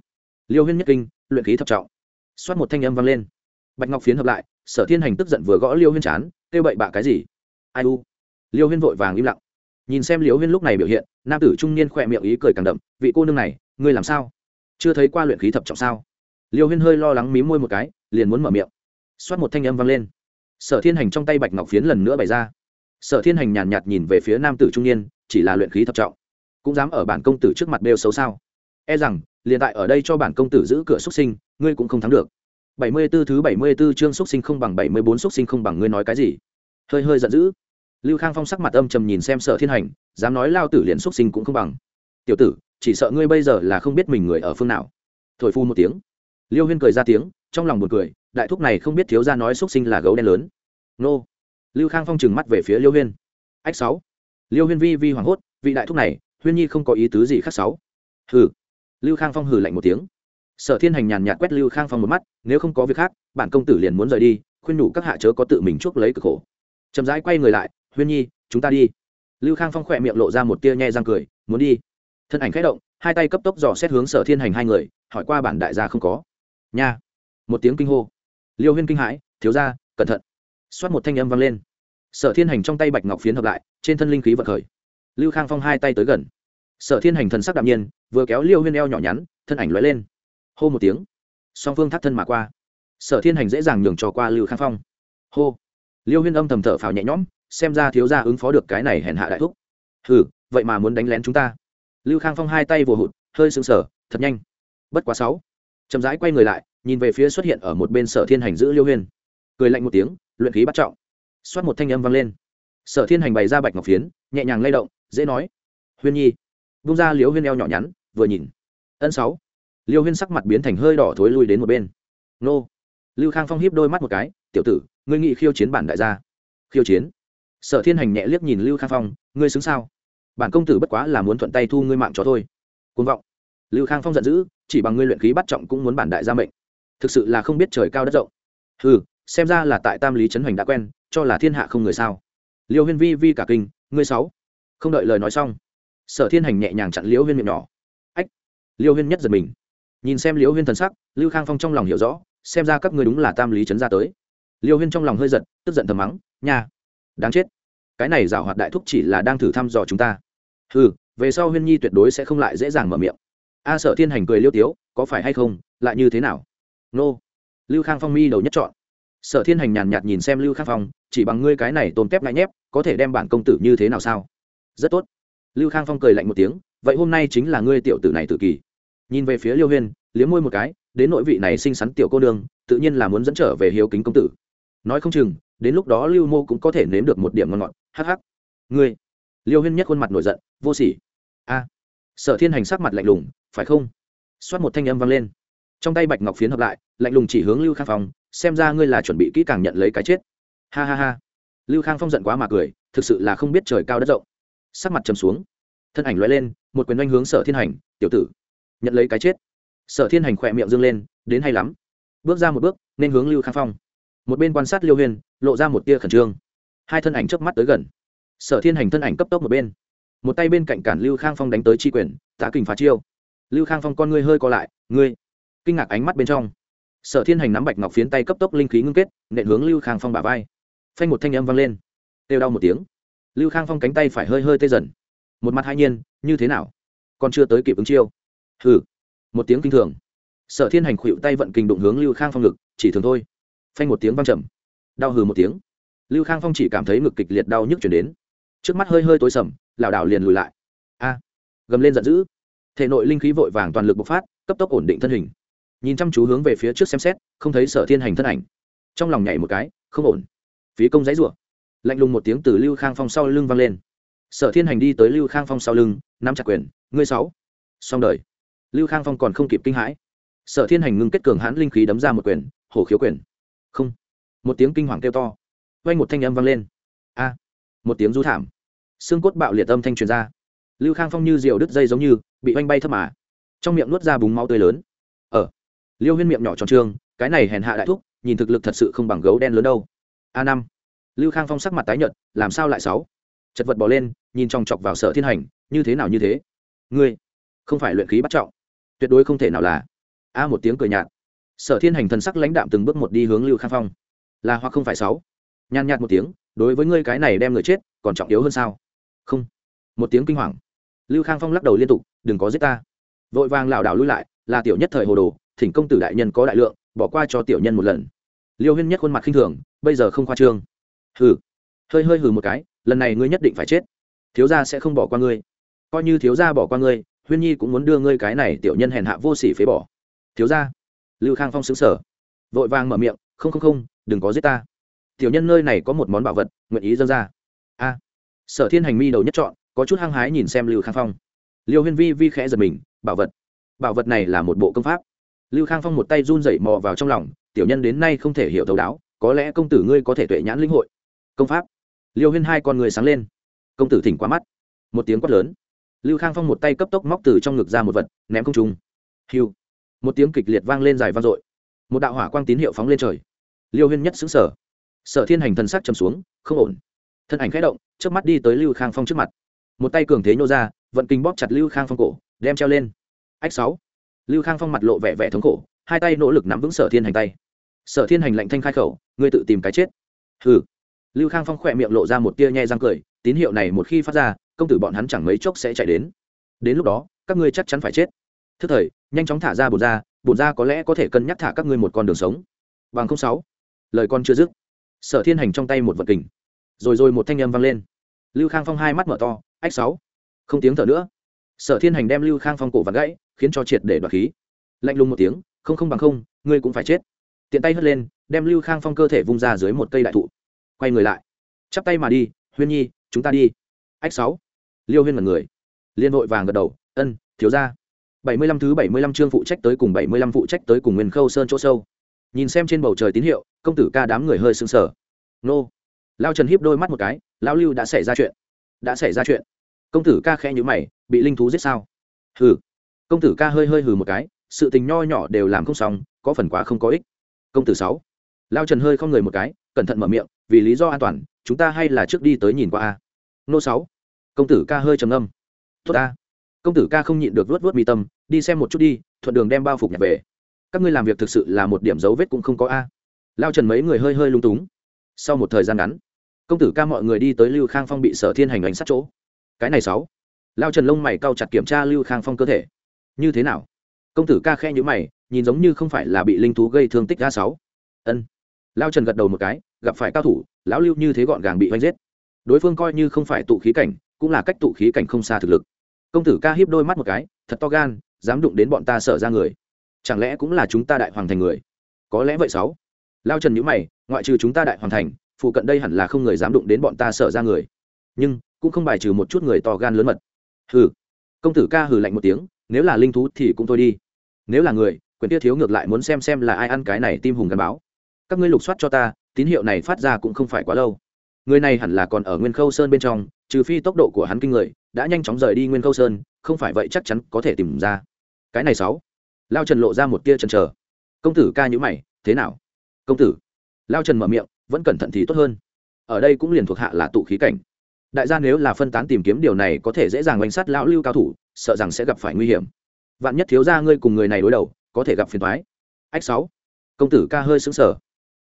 Liêu huyên nhất kinh, luyện khí thập trọng. Xoát một thanh âm vang lên. Bạch ngọc phiến hợp lại, sở thiên hành tức giận vừa gõ liêu huyên chán, kêu bậy bạ cái gì? Ai u? Liêu huyên vội vàng im lặng. Nhìn xem liêu huyên lúc này biểu hiện, nam tử trung niên khỏe miệng ý cười càng đậm. Vị cô nương này, ngươi làm sao? Chưa thấy qua luyện khí thập trọng sao? Liêu huyên hơi lo lắng mí môi một cái, liền muốn mở miệng. Xoát một thanh âm vang lên. Sở thiên hành trong tay bạch ngọc phiến lần nữa bày ra. Sở thiên hành nhàn nhạt nhìn về phía nam tử trung niên, chỉ là luyện khí thập trọng. Cũng dám ở bản công tử trước mặt đều xấu sao? E rằng, liền tại ở đây cho bản công tử giữ cửa xuất sinh, ngươi cũng không thắng được. Bảy mươi 74 thứ bảy mươi 74 chương xuất sinh không bằng bảy mươi bốn xuất sinh không bằng ngươi nói cái gì? Hơi hơi giận dữ. Lưu khang phong sắc mặt âm trầm nhìn xem sở thiên hành, dám nói lao tử liền xuất sinh cũng không bằng. Tiểu tử, chỉ sợ ngươi bây giờ là không biết mình người ở phương nào. Thổi phu một tiếng liêu huyên cười ra tiếng, trong lòng buồn cười, đại thúc này không biết thiếu gia nói xuất sinh là gấu đen lớn. Nô. Lưu khang phong trừng mắt về phía liêu huyên. Ách sáu. Liêu huyên vi vi hoảng hốt, vị đại thúc này, huyên nhi không có ý tứ gì khác sáu. Hừ. Lưu khang phong hừ lạnh một tiếng. Sở thiên hành nhàn nhạt quét lưu khang phong một mắt, nếu không có việc khác, bản công tử liền muốn rời đi, khuyên nhủ các hạ chớ có tự mình chuốc lấy cực khổ. Chậm rãi quay người lại, huyên nhi, chúng ta đi. Lưu khang phong khỏe miệng lộ ra một tia nhẹ răng cười, muốn đi. Thân ảnh khẽ động, hai tay cấp tốc dò xét hướng sở thiên hành hai người, hỏi qua bản đại gia không có nha. Một tiếng kinh hô. Liêu huyên kinh hãi, thiếu ra cẩn thận. Xoát một thanh âm vang lên. Sở thiên hành trong tay bạch ngọc phiến hợp lại, trên thân linh khí vật khởi. Lưu khang phong hai tay tới gần. Sở thiên hành thần sắc đạm nhiên, vừa kéo liêu huyên eo nhỏ nhắn, thân ảnh lóe lên. Hô một tiếng. Song phương thắt thân mà qua. Sở thiên hành dễ dàng nhường cho qua lưu khang phong. Hô. Liêu huyên âm thầm thở phào nhẹ nhõm, xem ra thiếu gia ứng phó được cái này hèn hạ đại thúc. Hừ, vậy mà muốn đánh lén chúng ta. Lưu khang phong hai tay vừa hụt, hơi sững sờ, thật nhanh. Bất quá sáu chậm rãi quay người lại, nhìn về phía xuất hiện ở một bên sở thiên hành giữ liêu huyên. Cười lạnh một tiếng, luyện khí bắt trọng. Xoát một thanh âm vang lên. Sở thiên hành bày ra bạch ngọc phiến, nhẹ nhàng lay động, dễ nói. Huyên nhi. Bung ra liêu huyên eo nhỏ nhắn, vừa nhìn. Ân sáu. Liêu huyên sắc mặt biến thành hơi đỏ thối lui đến một bên. Nô. Lưu khang phong hiếp đôi mắt một cái, tiểu tử, ngươi nghị khiêu chiến bản đại gia? Khiêu chiến? Sở thiên hành nhẹ liếc nhìn lưu khang phong, ngươi xứng sao? Bản công tử bất quá là muốn thuận tay thu ngươi mạng cho thôi. Côn vọng lưu khang phong giận dữ, chỉ bằng ngươi luyện khí bắt trọng cũng muốn bản đại gia mệnh. Thực sự là không biết trời cao đất rộng. Ừ xem ra là tại tam lý trấn hoành đã quen, cho là thiên hạ không người sao. Liêu huyên vi vi cả kinh, ngươi sáu. Không đợi lời nói xong, sở thiên hành nhẹ nhàng chặn liễu huyên miệng nhỏ. Ách, liêu huyên nhất giật mình. Nhìn xem liễu huyên thần sắc, lưu khang phong trong lòng hiểu rõ, xem ra các ngươi đúng là tam lý trấn ra tới. Liêu huyên trong lòng hơi giận tức giận thầm mắng, nha, đáng chết. Cái này giảo hoạt đại thúc chỉ là đang thử thăm dò chúng ta. Ừ về sau huyên nhi tuyệt đối sẽ không lại dễ dàng mở miệng a sở thiên hành cười liêu tiếu, có phải hay không, lại như thế nào? Nô. Lưu khang phong mi đầu nhất chọn sở thiên hành nhàn nhạt nhìn xem lưu khang phong, chỉ bằng ngươi cái này tôm tép lại nhép, có thể đem bản công tử như thế nào sao? Rất tốt. Lưu khang phong cười lạnh một tiếng, vậy hôm nay chính là ngươi tiểu tử này tự kỳ nhìn về phía liêu huyên, liếm môi một cái, đến nội vị này xinh xắn tiểu cô đương tự nhiên là muốn dẫn trở về hiếu kính công tử. Nói không chừng, đến lúc đó lưu mô cũng có thể nếm được một điểm ngon ngọt, hắc hắc. Ngươi. Liêu huyên nhất khuôn mặt nổi giận, vô sỉ. A. Sở thiên hành sắc mặt lạnh lùng phải không? Xoát một thanh âm vang lên. Trong tay bạch ngọc phiến hợp lại, lạnh lùng chỉ hướng lưu khang phong, xem ra ngươi là chuẩn bị kỹ càng nhận lấy cái chết. Ha ha ha. Lưu khang phong giận quá mà cười, thực sự là không biết trời cao đất rộng. Sắc mặt trầm xuống. Thân ảnh loại lên, một quyền oanh hướng sở thiên hành, tiểu tử, nhận lấy cái chết. Sở thiên hành khỏe miệng dâng lên, đến hay lắm. Bước ra một bước, nên hướng lưu khang phong. Một bên quan sát liêu huyền lộ ra một tia khẩn trương. Hai thân ảnh chớp mắt tới gần. Sở thiên hành thân ảnh cấp tốc một bên. Một tay bên cạnh cản lưu khang phong đánh tới chi quyền tá kình phá chiêu lưu khang phong con ngươi hơi co lại, ngươi? Kinh ngạc ánh mắt bên trong. Sở thiên hành nắm bạch ngọc phiến tay cấp tốc linh khí ngưng kết, nện hướng lưu khang phong bả vai. Phanh một thanh âm vang lên. Têu đau một tiếng. Lưu khang phong cánh tay phải hơi hơi tê dần. Một mặt hai nhiên, như thế nào? Còn chưa tới kịp ứng chiêu. Hừ. Một tiếng kinh thường. Sở thiên hành khuỵu tay vận kình đụng hướng lưu khang phong ngực, chỉ thường thôi. Phanh một tiếng văng trầm. Đau hừ một tiếng. Lưu khang phong chỉ cảm thấy ngực kịch liệt đau nhức chuyển đến. Trước mắt hơi hơi tối sầm, lảo đảo liền lùi lại. A. Gầm lên giận dữ thể nội linh khí vội vàng toàn lực bộc phát, cấp tốc ổn định thân hình. Nhìn chăm chú hướng về phía trước xem xét, không thấy sở thiên hành thân ảnh. Trong lòng nhảy một cái, không ổn. Phí công giấy rủa. Lạnh lùng một tiếng từ lưu khang phong sau lưng vang lên. Sở thiên hành đi tới lưu khang phong sau lưng, nắm chặt quyền, ngươi sáu. Xong đời. Lưu khang phong còn không kịp kinh hãi. Sở thiên hành ngưng kết cường hãn linh khí đấm ra một quyền, hổ khiếu quyền. Không. Một tiếng kinh hoàng kêu to. Quanh một thanh âm vang lên. A. Một tiếng rú thảm. Xương cốt bạo liệt âm thanh truyền ra. Lưu khang phong như diều đứt dây giống như bị oanh bay thấp mà. Trong miệng nuốt ra búng máu tươi lớn. Ở liêu huyên miệng nhỏ tròn trương, cái này hèn hạ đại thúc, nhìn thực lực thật sự không bằng gấu đen lớn đâu. A năm. Lưu khang phong sắc mặt tái nhợt, làm sao lại sáu? Chật vật bỏ lên, nhìn chòng chọc vào sở thiên hành, như thế nào như thế? Ngươi, không phải luyện khí bắt trọng. Tuyệt đối không thể nào là. A một tiếng cười nhạt. Sở thiên hành thần sắc lãnh đạm từng bước một đi hướng lưu khang phong. Là hoặc không phải sáu? Nhàn nhạt một tiếng, đối với ngươi cái này đem người chết, còn trọng yếu hơn sao? Không. Một tiếng kinh hoàng. Lưu khang phong lắc đầu liên tục đừng có giết ta. Vội vàng lảo đảo lui lại, là tiểu nhất thời hồ đồ, thỉnh công tử đại nhân có đại lượng, bỏ qua cho tiểu nhân một lần. Liêu huyên nhất khuôn mặt khinh thường, bây giờ không khoa trương. Hừ. Hơi hơi hừ một cái, lần này ngươi nhất định phải chết. Thiếu gia sẽ không bỏ qua ngươi. Coi như thiếu gia bỏ qua ngươi, huyên nhi cũng muốn đưa ngươi cái này tiểu nhân hèn hạ vô sỉ phế bỏ. Thiếu gia. Lưu khang phong xứng sở vội vàng mở miệng, không không không, đừng có giết ta. Tiểu nhân nơi này có một món bảo vật, nguyện ý dâng ra. A. Sở thiên hành mi đầu nhất chọn, có chút hăng hái nhìn xem lưu khang phong liêu huyên vi vi khẽ giật mình, bảo vật. Bảo vật này là một bộ công pháp. Lưu khang phong một tay run dậy mò vào trong lòng, tiểu nhân đến nay không thể hiểu thấu đáo, có lẽ công tử ngươi có thể tuệ nhãn linh hội. Công pháp. Liêu huyên hai con người sáng lên. Công tử thỉnh quá mắt. Một tiếng quát lớn. Lưu khang phong một tay cấp tốc móc từ trong ngực ra một vật, ném không trung. Hiu. Một tiếng kịch liệt vang lên dài vang dội. Một đạo hỏa quang tín hiệu phóng lên trời. Liêu huyên nhất xứng sở sở thiên hành thần sắc trầm xuống, không ổn. Thân ảnh khẽ động trước mắt đi tới lưu khang phong trước mặt một tay cường thế nhô ra, vận kinh bóp chặt lưu khang phong cổ, đem treo lên. Ách sáu. Lưu khang phong mặt lộ vẻ vẻ thống khổ, hai tay nỗ lực nắm vững sở thiên hành tay. Sở thiên hành lạnh thanh khai khẩu, ngươi tự tìm cái chết. Hừ. Lưu khang phong khỏe miệng lộ ra một tia nhẹ răng cười, tín hiệu này một khi phát ra, công tử bọn hắn chẳng mấy chốc sẽ chạy đến. Đến lúc đó, các ngươi chắc chắn phải chết. Thức thời, nhanh chóng thả ra bùn ra bùn ra có lẽ có thể cân nhắc thả các ngươi một con đường sống. Bằng không sáu. Lời con chưa dứt, sở thiên hành trong tay một vật kình. Rồi rồi một thanh âm vang lên. Lưu khang phong hai mắt mở to ách sáu. Không tiếng thở nữa. Sở thiên hành đem lưu khang phong cổ vặt gãy, khiến cho triệt để đoạt khí. Lạnh lùng một tiếng, không không bằng không, ngươi cũng phải chết. Tiện tay hất lên, đem lưu khang phong cơ thể vung ra dưới một cây đại thụ. Quay người lại. Chắp tay mà đi, huyên nhi, chúng ta đi. Ách sáu. Liêu huyên mật người. Liên hội vàng gật đầu, ân, thiếu ra bảy mươi lăm thứ bảy mươi lăm chương phụ trách tới cùng bảy mươi lăm phụ trách tới cùng nguyên khâu sơn chỗ sâu. Nhìn xem trên bầu trời tín hiệu, công tử ca đám người hơi sưng sờ. Nô. Lao trần hiếp đôi mắt một cái lao lưu đã xảy ra chuyện đã xảy ra chuyện. Công tử ca khẽ nhữ mày, bị linh thú giết sao? Hừ. Công tử ca hơi hơi hừ một cái, sự tình nho nhỏ đều làm không xong, có phần quá không có ích. Công tử sáu. Lao trần hơi không người một cái, cẩn thận mở miệng, vì lý do an toàn, chúng ta hay là trước đi tới nhìn qua a. Nô sáu. Công tử ca hơi trầm âm tốt a công tử ca không nhịn được vớt vớt mi tâm, đi xem một chút đi, thuận đường đem bao phục nhặt về. Các ngươi làm việc thực sự là một điểm dấu vết cũng không có a. Lao trần mấy người hơi hơi lung túng. Sau một thời gian ngắn công tử ca mọi người đi tới lưu khang phong bị sở thiên hành đánh sát chỗ cái này sáu lao trần lông mày cau chặt kiểm tra lưu khang phong cơ thể như thế nào công tử ca khe nhữ mày nhìn giống như không phải là bị linh thú gây thương tích ga sáu ân lao trần gật đầu một cái gặp phải cao thủ lão lưu như thế gọn gàng bị oanh giết đối phương coi như không phải tụ khí cảnh cũng là cách tụ khí cảnh không xa thực lực công tử ca hiếp đôi mắt một cái thật to gan dám đụng đến bọn ta sợ ra người chẳng lẽ cũng là chúng ta đại hoàng thành người có lẽ vậy sáu lao trần nhữ mày ngoại trừ chúng ta đại hoàng thành phụ cận đây hẳn là không người dám đụng đến bọn ta sợ ra người. Nhưng, cũng không bài trừ một chút người to gan lớn mật. Hừ. Công tử ca hừ lạnh một tiếng, nếu là linh thú thì cũng thôi đi. Nếu là người, quyền tia thiếu ngược lại muốn xem xem là ai ăn cái này tim hùng gắn báo. Các ngươi lục soát cho ta, tín hiệu này phát ra cũng không phải quá lâu. Người này hẳn là còn ở nguyên khâu sơn bên trong, trừ phi tốc độ của hắn kinh người, đã nhanh chóng rời đi nguyên khâu sơn, không phải vậy chắc chắn có thể tìm ra. Cái này sáu. Lao trần lộ ra một tia chần chờ. Công tử ca nhữ mày, thế nào? Công tử. Lao trần mở miệng vẫn cẩn thận thì tốt hơn. Ở đây cũng liền thuộc hạ là tụ khí cảnh. Đại gia nếu là phân tán tìm kiếm điều này có thể dễ dàng oanh sát lão lưu cao thủ, sợ rằng sẽ gặp phải nguy hiểm. Vạn nhất thiếu ra ngươi cùng người này đối đầu, có thể gặp phiền thoái ách sáu. Công tử ca hơi xứng sở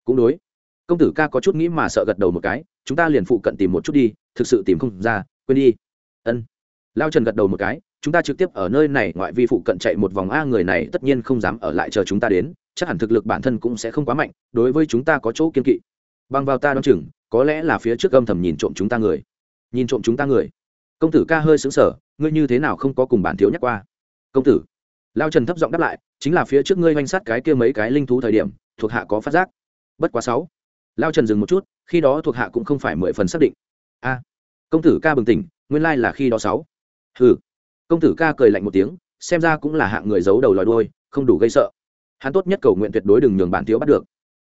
cũng đối. Công tử ca có chút nghĩ mà sợ gật đầu một cái, chúng ta liền phụ cận tìm một chút đi, thực sự tìm không ra, quên đi. Ân. Lao trần gật đầu một cái, chúng ta trực tiếp ở nơi này, ngoại vi phụ cận chạy một vòng a, người này tất nhiên không dám ở lại chờ chúng ta đến, chắc hẳn thực lực bản thân cũng sẽ không quá mạnh, đối với chúng ta có chỗ kiên kỵ bằng vào ta đ o chừng, có lẽ là phía trước âm thầm nhìn trộm chúng ta người. Nhìn trộm chúng ta người. Công tử ca hơi xứng sở ngươi như thế nào không có cùng bản thiếu nhắc qua? Công tử. Lao trần thấp giọng đáp lại, chính là phía trước ngươi oanh sát cái kia mấy cái linh thú thời điểm, thuộc hạ có phát giác. Bất quá sáu. Lao trần dừng một chút, khi đó thuộc hạ cũng không phải mười phần xác định. A. Công tử ca bừng tỉnh, nguyên lai là khi đó sáu. Hừ. Công tử ca cười lạnh một tiếng, xem ra cũng là hạng người giấu đầu lòi đôi không đủ gây sợ. Hắn tốt nhất cầu nguyện tuyệt đối đừng nhường bản thiếu bắt được.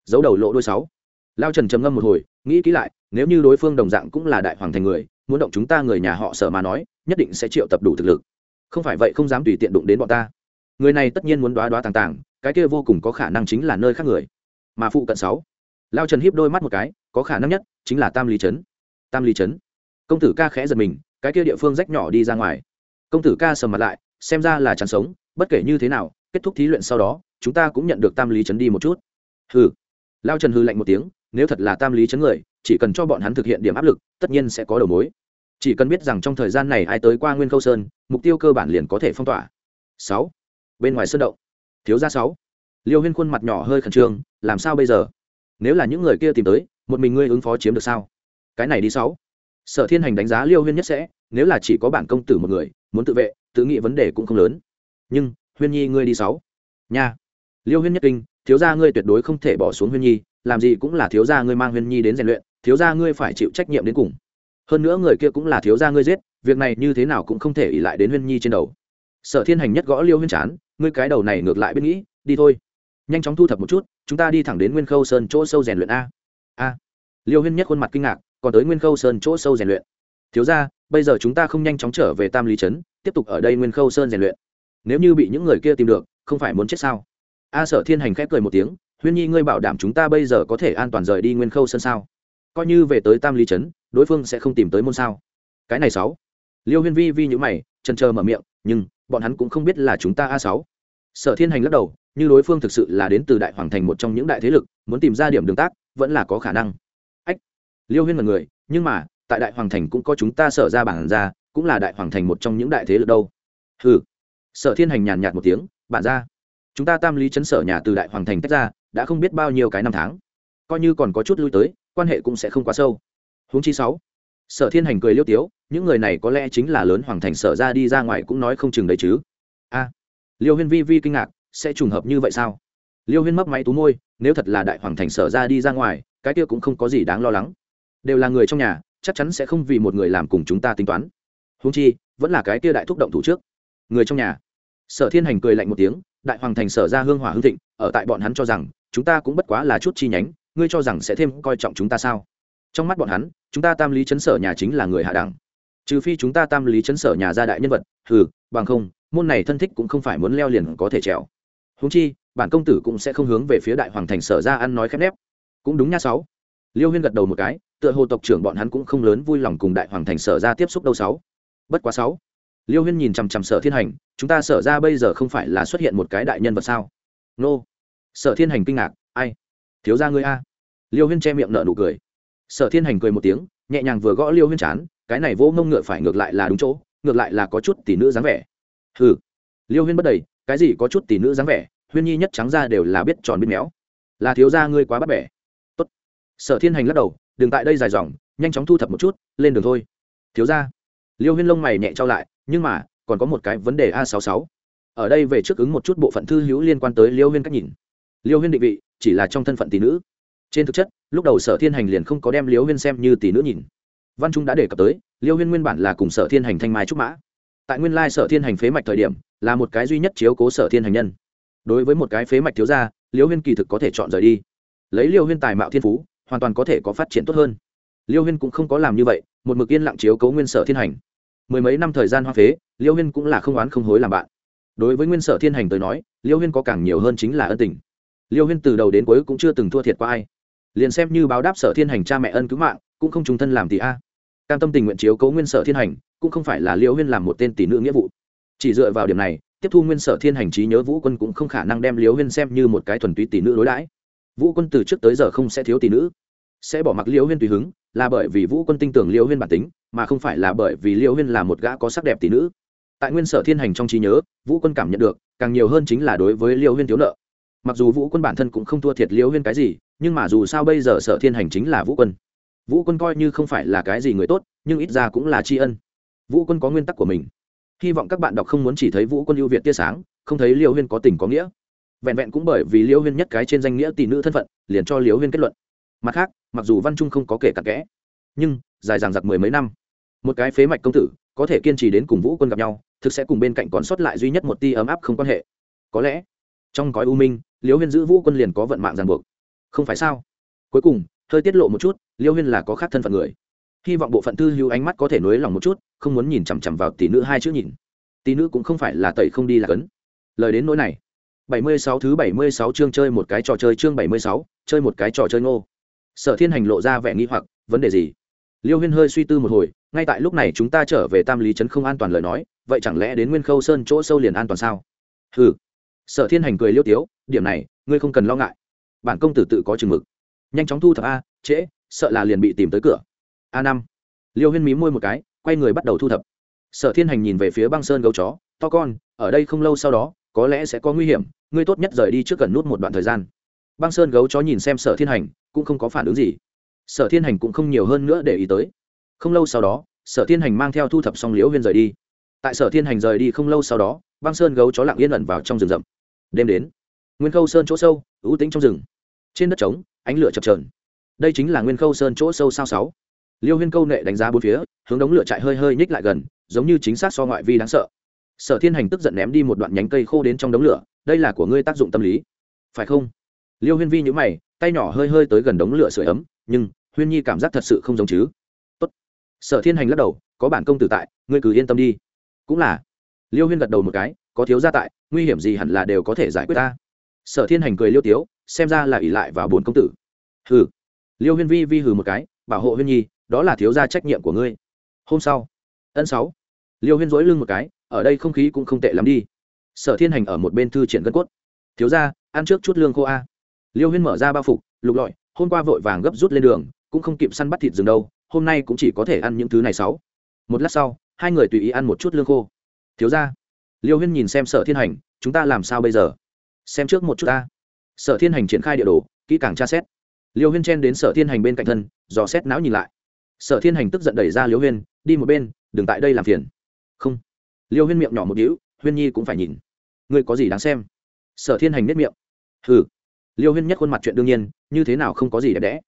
Giấu đầu lộ đôi sáu lao trần trầm ngâm một hồi, nghĩ kỹ lại, nếu như đối phương đồng dạng cũng là đại hoàng thành người, muốn động chúng ta người nhà họ sở mà nói, nhất định sẽ triệu tập đủ thực lực. Không phải vậy không dám tùy tiện đụng đến bọn ta. Người này tất nhiên muốn đoá đoá tàng tàng, cái kia vô cùng có khả năng chính là nơi khác người. Mà phụ cận sáu. Lao trần hiếp đôi mắt một cái, có khả năng nhất chính là tam lý trấn. Tam lý trấn. Công tử ca khẽ giật mình, cái kia địa phương rách nhỏ đi ra ngoài. Công tử ca sầm mặt lại, xem ra là chẳng sống, bất kể như thế nào, kết thúc thí luyện sau đó, chúng ta cũng nhận được tam lý trấn đi một chút. Hừ. Lao trần hư lạnh một tiếng nếu thật là tam lý chấn người, chỉ cần cho bọn hắn thực hiện điểm áp lực, tất nhiên sẽ có đầu mối. Chỉ cần biết rằng trong thời gian này ai tới qua nguyên khâu sơn, mục tiêu cơ bản liền có thể phong tỏa. Sáu. Bên ngoài sơn động. Thiếu gia sáu. Liêu huyên khuôn mặt nhỏ hơi khẩn trương, làm sao bây giờ? Nếu là những người kia tìm tới, một mình ngươi ứng phó chiếm được sao? Cái này đi sáu. Sở thiên hành đánh giá liêu huyên nhất sẽ, nếu là chỉ có bản công tử một người, muốn tự vệ, tự nghĩ vấn đề cũng không lớn. Nhưng, huyên nhi ngươi đi sáu. Nha. Liêu huyên nhất kinh, thiếu gia ngươi tuyệt đối không thể bỏ xuống huyên nhi làm gì cũng là thiếu gia ngươi mang huyên nhi đến rèn luyện, thiếu gia ngươi phải chịu trách nhiệm đến cùng. Hơn nữa người kia cũng là thiếu gia ngươi giết, việc này như thế nào cũng không thể ỉ lại đến huyên nhi trên đầu. Sở thiên hành nhất gõ liêu huyên chán, ngươi cái đầu này ngược lại biết nghĩ, đi thôi. Nhanh chóng thu thập một chút, chúng ta đi thẳng đến nguyên khâu sơn chỗ sâu rèn luyện a. A. Liêu huyên nhất khuôn mặt kinh ngạc, còn tới nguyên khâu sơn chỗ sâu rèn luyện. Thiếu ra bây giờ chúng ta không nhanh chóng trở về tam lý trấn, tiếp tục ở đây nguyên khâu sơn rèn luyện. Nếu như bị những người kia tìm được, không phải muốn chết sao? A sở thiên hành khép cười một tiếng huyên nhi, ngươi bảo đảm chúng ta bây giờ có thể an toàn rời đi nguyên khâu sân sao? Coi như về tới tam lý trấn, đối phương sẽ không tìm tới môn sao? Cái này sáu. Liêu huyên vi vi nhữ mày chân chờ mở miệng, nhưng bọn hắn cũng không biết là chúng ta a sáu. Sở thiên hành lắc đầu, như đối phương thực sự là đến từ đại hoàng thành một trong những đại thế lực, muốn tìm ra điểm đường tác vẫn là có khả năng. Ách. Liêu huyên là người nhưng mà, tại đại hoàng thành cũng có chúng ta sở ra bản ra, cũng là đại hoàng thành một trong những đại thế lực đâu. Ừ sở thiên hành nhàn nhạt một tiếng, bản ra chúng ta tam lý chấn sở nhà từ đại hoàng thành tách ra, đã không biết bao nhiêu cái năm tháng. Coi như còn có chút lui tới, quan hệ cũng sẽ không quá sâu. Huống chi sáu. Sở thiên hành cười liêu tiếu, những người này có lẽ chính là lớn hoàng thành sở ra đi ra ngoài cũng nói không chừng đấy chứ. A. Liêu huyên vi vi kinh ngạc, sẽ trùng hợp như vậy sao? Liêu huyên mấp máy tú môi, nếu thật là đại hoàng thành sở ra đi ra ngoài, cái kia cũng không có gì đáng lo lắng. Đều là người trong nhà, chắc chắn sẽ không vì một người làm cùng chúng ta tính toán. Huống chi, vẫn là cái kia đại thúc động thủ trước. Người trong nhà. Sở thiên hành cười lạnh một tiếng đại hoàng thành sở ra hương hỏa hương thịnh, ở tại bọn hắn cho rằng, chúng ta cũng bất quá là chút chi nhánh, ngươi cho rằng sẽ thêm coi trọng chúng ta sao? Trong mắt bọn hắn, chúng ta tam lý chấn sở nhà chính là người hạ đẳng. Trừ phi chúng ta tam lý chấn sở nhà gia đại nhân vật, hừ, bằng không, môn này thân thích cũng không phải muốn leo liền có thể trèo. Húng chi, bản công tử cũng sẽ không hướng về phía đại hoàng thành sở ra ăn nói khép nép. Cũng đúng nha sáu. Liêu huyên gật đầu một cái, tựa hồ tộc trưởng bọn hắn cũng không lớn vui lòng cùng đại hoàng thành sở ra tiếp xúc đâu sáu. Bất quá sáu liêu huyên nhìn chằm chằm sở thiên hành, chúng ta sở ra bây giờ không phải là xuất hiện một cái đại nhân vật sao? Nô. Sở thiên hành kinh ngạc, ai? Thiếu ra ngươi a? Liêu huyên che miệng nợ nụ cười. Sở thiên hành cười một tiếng, nhẹ nhàng vừa gõ liêu huyên chán, cái này vỗ mông ngựa phải ngược lại là đúng chỗ, ngược lại là có chút tỷ nữ dáng vẻ. Hừ. Liêu huyên bất đầy, cái gì có chút tỷ nữ dáng vẻ, huyên nhi nhất trắng ra đều là biết tròn biết méo. Là thiếu gia ngươi quá bắt bẻ. Tốt. Sở thiên hành lắc đầu, đừng tại đây dài dòng, nhanh chóng thu thập một chút, lên đường thôi. Thiếu gia. Liêu huyên lông mày nhẹ trao lại nhưng mà, còn có một cái vấn đề a sáu sáu. Ở đây về trước ứng một chút bộ phận thư hữu liên quan tới liêu huyên cách nhìn. Liêu huyên định vị, chỉ là trong thân phận tỷ nữ. Trên thực chất, lúc đầu sở thiên hành liền không có đem liêu huyên xem như tỷ nữ nhìn. Văn trung đã đề cập tới, liêu huyên nguyên bản là cùng sở thiên hành thanh mai trúc mã. Tại nguyên lai sở thiên hành phế mạch thời điểm, là một cái duy nhất chiếu cố sở thiên hành nhân. Đối với một cái phế mạch thiếu gia, liêu huyên kỳ thực có thể chọn rời đi. Lấy liêu huyên tài mạo thiên phú, hoàn toàn có thể có phát triển tốt hơn. Liêu huyên cũng không có làm như vậy, một mực yên lặng chiếu cố nguyên sở thiên hành mười mấy năm thời gian hoa phế, liêu huyên cũng là không oán không hối làm bạn. Đối với nguyên sở thiên hành tới nói, liêu huyên có càng nhiều hơn chính là ân tình. Liêu huyên từ đầu đến cuối cũng chưa từng thua thiệt qua ai. Liền xem như báo đáp sở thiên hành cha mẹ ân cứu mạng, cũng không trung thân làm tỷ a. Cam tâm tình nguyện chiếu cố nguyên sở thiên hành, cũng không phải là liêu huyên làm một tên tỷ nữ nghĩa vụ. Chỉ dựa vào điểm này, tiếp thu nguyên sở thiên hành trí nhớ vũ quân cũng không khả năng đem liêu huyên xem như một cái thuần túy tỷ nữ đối đãi. Vũ quân từ trước tới giờ không sẽ thiếu tỷ nữ sẽ bỏ mặc liêu huyên tùy hứng, là bởi vì vũ quân tin tưởng liêu huyên bản tính, mà không phải là bởi vì liêu huyên là một gã có sắc đẹp tỷ nữ. Tại nguyên sở thiên hành trong trí nhớ, vũ quân cảm nhận được, càng nhiều hơn chính là đối với liêu huyên thiếu nợ. Mặc dù vũ quân bản thân cũng không thua thiệt liêu huyên cái gì, nhưng mà dù sao bây giờ sở thiên hành chính là vũ quân. Vũ quân coi như không phải là cái gì người tốt, nhưng ít ra cũng là tri ân. Vũ quân có nguyên tắc của mình. Hy vọng các bạn đọc không muốn chỉ thấy vũ quân ưu việt tia sáng, không thấy liêu huyên có tình có nghĩa. Vẹn vẹn cũng bởi vì liêu huyên nhất cái trên danh nghĩa tỷ nữ thân phận, liền cho liêu huyên kết luận mặt khác mặc dù văn trung không có kể cặn kẽ nhưng dài dằng giặc mười mấy năm một cái phế mạch công tử có thể kiên trì đến cùng vũ quân gặp nhau thực sẽ cùng bên cạnh còn sót lại duy nhất một ti ấm áp không quan hệ. Có lẽ trong cõi u minh liêu huyên giữ vũ quân liền có vận mạng ràng buộc. Không phải sao? Cuối cùng hơi tiết lộ một chút liêu huyên là có khác thân phận người. Hy vọng bộ phận tư hữu ánh mắt có thể nối lòng một chút không muốn nhìn chằm chằm vào tỷ nữ hai chữ nhìn. Tỷ nữ cũng không phải là tẩy không đi là cấn. Lời đến nỗi này. 76 thứ 76 chương chơi một cái trò chơi chương 76, chơi một cái trò chơi ngô sở thiên hành lộ ra vẻ nghi hoặc, vấn đề gì? Liêu huyên hơi suy tư một hồi, ngay tại lúc này chúng ta trở về tam lý trấn không an toàn lời nói, vậy chẳng lẽ đến nguyên khâu sơn chỗ sâu liền an toàn sao? Ừ sở thiên hành cười liêu tiếu, điểm này, ngươi không cần lo ngại. Bản công tử tự có chừng mực. Nhanh chóng thu thập a, trễ, sợ là liền bị tìm tới cửa. A năm. Liêu huyên mí môi một cái, quay người bắt đầu thu thập. Sở thiên hành nhìn về phía băng sơn gấu chó, to con, ở đây không lâu sau đó, có lẽ sẽ có nguy hiểm, ngươi tốt nhất rời đi trước cần nút một đoạn thời gian. Băng sơn gấu chó nhìn xem sở thiên hành cũng không có phản ứng gì. Sở thiên hành cũng không nhiều hơn nữa để ý tới. Không lâu sau đó, sở thiên hành mang theo thu thập xong liễu huyên rời đi. Tại sở thiên hành rời đi không lâu sau đó, băng sơn gấu chó lặng yên ẩn vào trong rừng rậm. Đêm đến, nguyên khâu sơn chỗ sâu, ưu tĩnh trong rừng. Trên đất trống, ánh lửa chập trờn đây chính là nguyên khâu sơn chỗ sâu sao sáu. Liêu huyên câu nệ đánh giá bốn phía, hướng đống lửa chạy hơi hơi nhích lại gần, giống như chính xác so ngoại vi đáng sợ. Sở thiên hành tức giận ném đi một đoạn nhánh cây khô đến trong đống lửa, đây là của ngươi tác dụng tâm lý. Phải không? Liêu huyên vi nhữ mày tay nhỏ hơi hơi tới gần đống lửa sưởi ấm, nhưng huyên nhi cảm giác thật sự không giống chứ. Tốt. sở thiên hành lắc đầu, có bản công tử tại, ngươi cứ yên tâm đi. Cũng là. Liêu huyên gật đầu một cái, có thiếu gia tại, nguy hiểm gì hẳn là đều có thể giải quyết ta. Sở thiên hành cười liêu tiếu, xem ra là ỷ lại vào bốn công tử. Hừ. Liêu huyên vi vi hừ một cái, bảo hộ huyên nhi, đó là thiếu gia trách nhiệm của ngươi. Hôm sau. Ân sáu. Liêu huyên dối lưng một cái, ở đây không khí cũng không tệ lắm đi. Sở thiên hành ở một bên thư triển gân cốt. Thiếu gia, ăn trước chút lương khô a liêu huyên mở ra bao phục, lục lọi, hôm qua vội vàng gấp rút lên đường, cũng không kịp săn bắt thịt rừng đâu, hôm nay cũng chỉ có thể ăn những thứ này sáu. Một lát sau, hai người tùy ý ăn một chút lương khô. Thiếu gia, liêu huyên nhìn xem sở thiên hành, chúng ta làm sao bây giờ? Xem trước một chút ta. Sở thiên hành triển khai địa đồ, kỹ càng tra xét. Liêu huyên chen đến sở thiên hành bên cạnh thân, dò xét não nhìn lại. Sở thiên hành tức giận đẩy ra liêu huyên, đi một bên, đừng tại đây làm phiền. Không. Liêu huyên miệng nhỏ một đĩu huyên nhi cũng phải nhìn. Ngươi có gì đáng xem? Sở thiên hành nếp miệng. Hừ liêu huyên nhất khuôn mặt chuyện đương nhiên, như thế nào không có gì đẹp đẽ.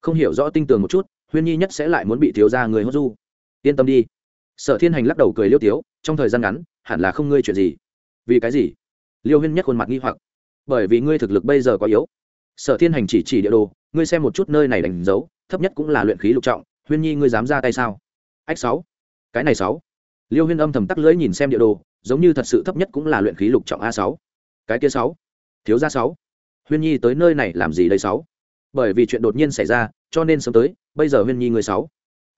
Không hiểu rõ tinh tường một chút, huyên nhi nhất sẽ lại muốn bị thiếu ra người hốt du. Yên tâm đi. Sở thiên hành lắc đầu cười liêu tiếu, trong thời gian ngắn, hẳn là không ngươi chuyện gì. Vì cái gì? Liêu huyên nhất khuôn mặt nghi hoặc. Bởi vì ngươi thực lực bây giờ quá yếu. Sở thiên hành chỉ chỉ địa đồ, ngươi xem một chút nơi này đánh dấu, thấp nhất cũng là luyện khí lục trọng, huyên nhi ngươi dám ra tay sao? Ách sáu. Cái này sáu. Liêu huyên âm thầm tắc lưỡi nhìn xem địa đồ, giống như thật sự thấp nhất cũng là luyện khí lục trọng a sáu. Cái kia sáu. Thiếu gia sáu huyên nhi tới nơi này làm gì đây sáu? Bởi vì chuyện đột nhiên xảy ra, cho nên sớm tới, bây giờ huyên nhi người sáu.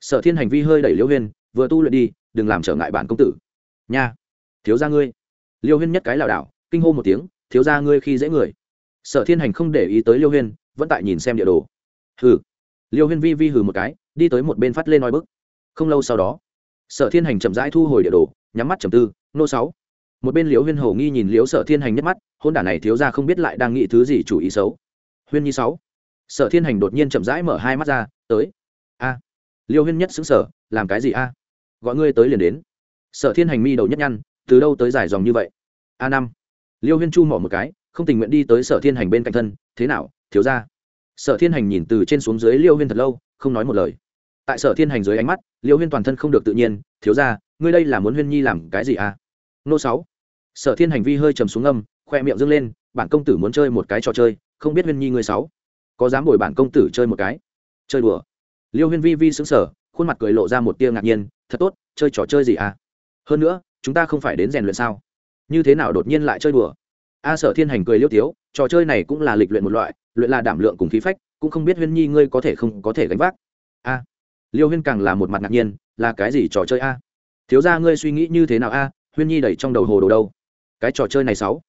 Sở thiên hành vi hơi đẩy liêu huyên, vừa tu luyện đi, đừng làm trở ngại bản công tử. Nha, thiếu gia ngươi. Liêu huyên nhất cái lảo đảo, kinh hô một tiếng, thiếu gia ngươi khi dễ người. Sở thiên hành không để ý tới liêu huyên, vẫn tại nhìn xem địa đồ. Hừ. Liêu huyên vi vi hừ một cái, đi tới một bên phát lên nói bức. Không lâu sau đó, sở thiên hành chậm rãi thu hồi địa đồ, nhắm mắt trầm tư, nô sáu một bên liễu huyên hầu nghi nhìn liễu sở thiên hành nhất mắt, hôn đả này thiếu ra không biết lại đang nghĩ thứ gì chủ ý xấu. Huyên nhi sáu. Sở thiên hành đột nhiên chậm rãi mở hai mắt ra, tới. A. Liêu huyên nhất xứng sở làm cái gì a? Gọi ngươi tới liền đến. Sở thiên hành mi đầu nhất nhăn, từ đâu tới dài dòng như vậy? A năm. Liêu huyên chu mỏ một cái, không tình nguyện đi tới sở thiên hành bên cạnh thân, thế nào, thiếu ra sở thiên hành nhìn từ trên xuống dưới liêu huyên thật lâu, không nói một lời. Tại sở thiên hành dưới ánh mắt liêu huyên toàn thân không được tự nhiên, thiếu ra ngươi đây là muốn huyên nhi làm cái gì à nô sáu. Sở thiên hành vi hơi trầm xuống âm, khoe miệng dâng lên, bản công tử muốn chơi một cái trò chơi, không biết huyên nhi ngươi sáu. Có dám bồi bản công tử chơi một cái? Chơi đùa. Liêu huyên vi vi xứng sở khuôn mặt cười lộ ra một tia ngạc nhiên, thật tốt, chơi trò chơi gì à? Hơn nữa, chúng ta không phải đến rèn luyện sao? Như thế nào đột nhiên lại chơi đùa? A sở thiên hành cười liêu tiếu, trò chơi này cũng là lịch luyện một loại, luyện là đảm lượng cùng khí phách, cũng không biết huyên nhi ngươi có thể không có thể gánh vác. A. Liêu huyên càng là một mặt ngạc nhiên, là cái gì trò chơi a? Thiếu ra ngươi suy nghĩ như thế nào a? Huyên nhi đẩy trong đầu hồ đồ đâu? Cái trò chơi này sáu.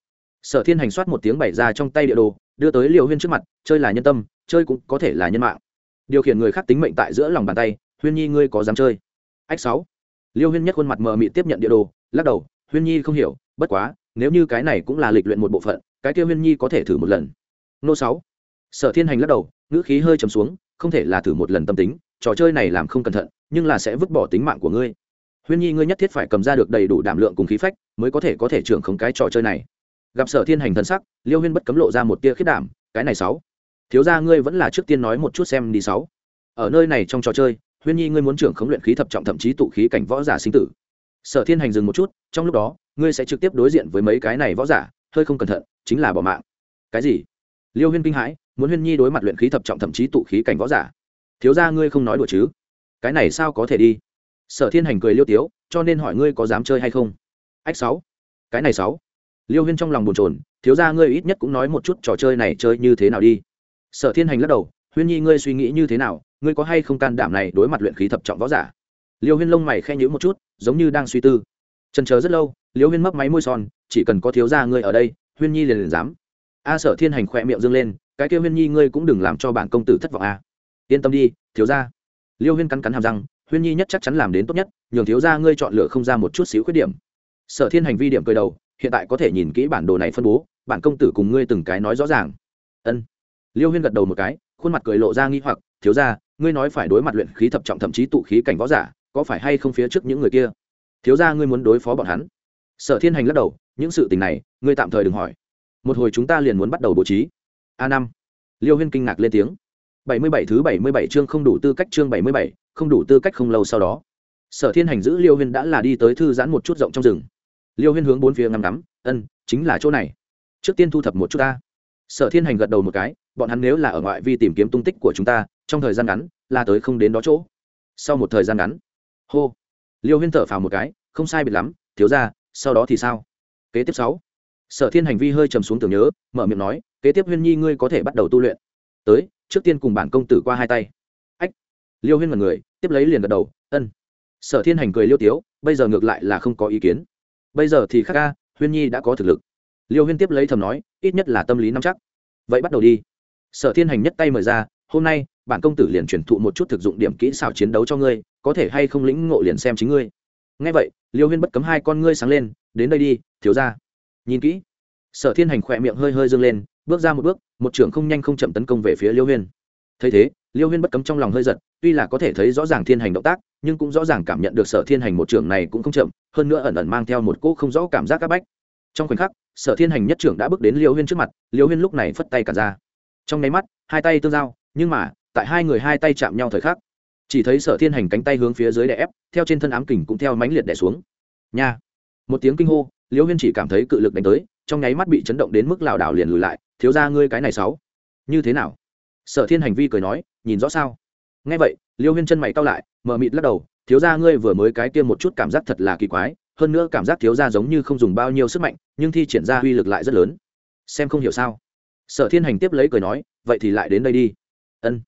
Sở thiên hành soát một tiếng bày ra trong tay địa đồ, đưa tới liều huyên trước mặt, chơi là nhân tâm, chơi cũng có thể là nhân mạng. Điều khiển người khác tính mệnh tại giữa lòng bàn tay, huyên nhi ngươi có dám chơi? Ách sáu. Liêu huyên nhất khuôn mặt mờ mị tiếp nhận địa đồ, lắc đầu, huyên nhi không hiểu, bất quá, nếu như cái này cũng là lịch luyện một bộ phận, cái kia huyên nhi có thể thử một lần. Nô sáu. Sở thiên hành lắc đầu, ngữ khí hơi trầm xuống, không thể là thử một lần tâm tính, trò chơi này làm không cẩn thận, nhưng là sẽ vứt bỏ tính mạng của ngươi huyên nhi ngươi nhất thiết phải cầm ra được đầy đủ đảm lượng cùng khí phách, mới có thể có thể trưởng không cái trò chơi này. Gặp sở thiên hành thân sắc, liêu huyên bất cấm lộ ra một tia khiết đảm, cái này sáu. Thiếu ra ngươi vẫn là trước tiên nói một chút xem đi sáu. Ở nơi này trong trò chơi, huyên nhi ngươi muốn trưởng khống luyện khí thập trọng thậm chí tụ khí cảnh võ giả sinh tử. Sở thiên hành dừng một chút, trong lúc đó, ngươi sẽ trực tiếp đối diện với mấy cái này võ giả, hơi không cẩn thận, chính là bỏ mạng. Cái gì? Liêu huyên kinh hãi, muốn huyên nhi đối mặt luyện khí thập trọng thậm chí tụ khí cảnh võ giả. Thiếu ra ngươi không nói đùa chứ? Cái này sao có thể đi? Sở thiên hành cười liêu tiếu, cho nên hỏi ngươi có dám chơi hay không? Ách sáu. Cái này sáu. Liêu huyên trong lòng bồn chồn, thiếu ra ngươi ít nhất cũng nói một chút trò chơi này chơi như thế nào đi. Sở thiên hành lắc đầu, huyên nhi ngươi suy nghĩ như thế nào, ngươi có hay không can đảm này đối mặt luyện khí thập trọng võ giả? Liêu huyên lông mày khe nhữ một chút, giống như đang suy tư. Trần chờ rất lâu, liêu huyên mấp máy môi son, chỉ cần có thiếu ra ngươi ở đây, huyên nhi liền liền dám. A sở thiên hành khỏe miệng dâng lên, cái kêu huyên nhi ngươi cũng đừng làm cho bản công tử thất vọng a. Yên tâm đi, thiếu ra liêu huyên cắn cắn hàm răng huyên nhi nhất chắc chắn làm đến tốt nhất, nhường thiếu ra ngươi chọn lựa không ra một chút xíu khuyết điểm. Sở thiên hành vi điểm cười đầu, hiện tại có thể nhìn kỹ bản đồ này phân bố, bản công tử cùng ngươi từng cái nói rõ ràng. Ân. Liêu huyên gật đầu một cái, khuôn mặt cười lộ ra nghi hoặc, thiếu ra ngươi nói phải đối mặt luyện khí thập trọng thậm chí tụ khí cảnh võ giả, có phải hay không phía trước những người kia? Thiếu ra ngươi muốn đối phó bọn hắn. Sở thiên hành lắc đầu, những sự tình này, ngươi tạm thời đừng hỏi. Một hồi chúng ta liền muốn bắt đầu bố trí. A năm. Liêu huyên kinh ngạc lên tiếng. Bảy mươi bảy thứ bảy mươi bảy chương không đủ tư cách chương bảy mươi bảy không đủ tư cách không lâu sau đó. Sở thiên hành giữ liêu huyên đã là đi tới thư giãn một chút rộng trong rừng. Liêu huyên hướng bốn phía ngắm ngắm, ân, chính là chỗ này. Trước tiên thu thập một chút ta. Sở thiên hành gật đầu một cái, bọn hắn nếu là ở ngoại vi tìm kiếm tung tích của chúng ta, trong thời gian ngắn, là tới không đến đó chỗ. Sau một thời gian ngắn, hô, liêu huyên thở phào một cái, không sai biệt lắm, thiếu ra sau đó thì sao? Kế tiếp sáu, sở thiên hành vi hơi trầm xuống tưởng nhớ, mở miệng nói, kế tiếp huyên nhi ngươi có thể bắt đầu tu luyện. Tới, trước tiên cùng bản công tử qua hai tay. Ách, liêu huyên mật người tiếp lấy liền gật đầu, ân. Sở thiên hành cười liêu tiếu, bây giờ ngược lại là không có ý kiến. Bây giờ thì khắc ca, huyên nhi đã có thực lực. Liêu huyên tiếp lấy thầm nói, ít nhất là tâm lý nắm chắc. Vậy bắt đầu đi. Sở thiên hành nhất tay mời ra, hôm nay, bản công tử liền truyền thụ một chút thực dụng điểm kỹ xảo chiến đấu cho ngươi, có thể hay không lĩnh ngộ liền xem chính ngươi. Ngay vậy, liêu huyên bất cấm hai con ngươi sáng lên, đến đây đi, thiếu ra nhìn kỹ. Sở thiên hành khỏe miệng hơi hơi dâng lên, bước ra một bước, một trưởng không nhanh không chậm tấn công về phía liêu huyên. Thấy thế liêu huyên bất cấm trong lòng hơi giật, tuy là có thể thấy rõ ràng thiên hành động tác, nhưng cũng rõ ràng cảm nhận được sở thiên hành một trưởng này cũng không chậm, hơn nữa ẩn ẩn mang theo một cỗ không rõ cảm giác áp bách. Trong khoảnh khắc, sở thiên hành nhất trưởng đã bước đến liêu huyên trước mặt, liêu huyên lúc này phất tay cả ra. Trong nháy mắt, hai tay tương giao, nhưng mà, tại hai người hai tay chạm nhau thời khắc, chỉ thấy sở thiên hành cánh tay hướng phía dưới đè ép, theo trên thân ám kình cũng theo mãnh liệt đè xuống. Nha! Một tiếng kinh hô, liêu huyên chỉ cảm thấy cự lực đánh tới, trong nháy mắt bị chấn động đến mức lảo đảo liền lùi lại, thiếu ra ngươi cái này sáu như thế nào? Sở thiên hành vi cười nói, nhìn rõ sao? Nghe vậy. Liêu huyên chân mày cao lại mờ mịt lắc đầu, thiếu ra ngươi vừa mới cái kia một chút cảm giác thật là kỳ quái, hơn nữa cảm giác thiếu ra giống như không dùng bao nhiêu sức mạnh, nhưng thi triển ra uy lực lại rất lớn. Xem không hiểu sao? Sở thiên hành tiếp lấy cười nói, vậy thì lại đến đây đi. Ân.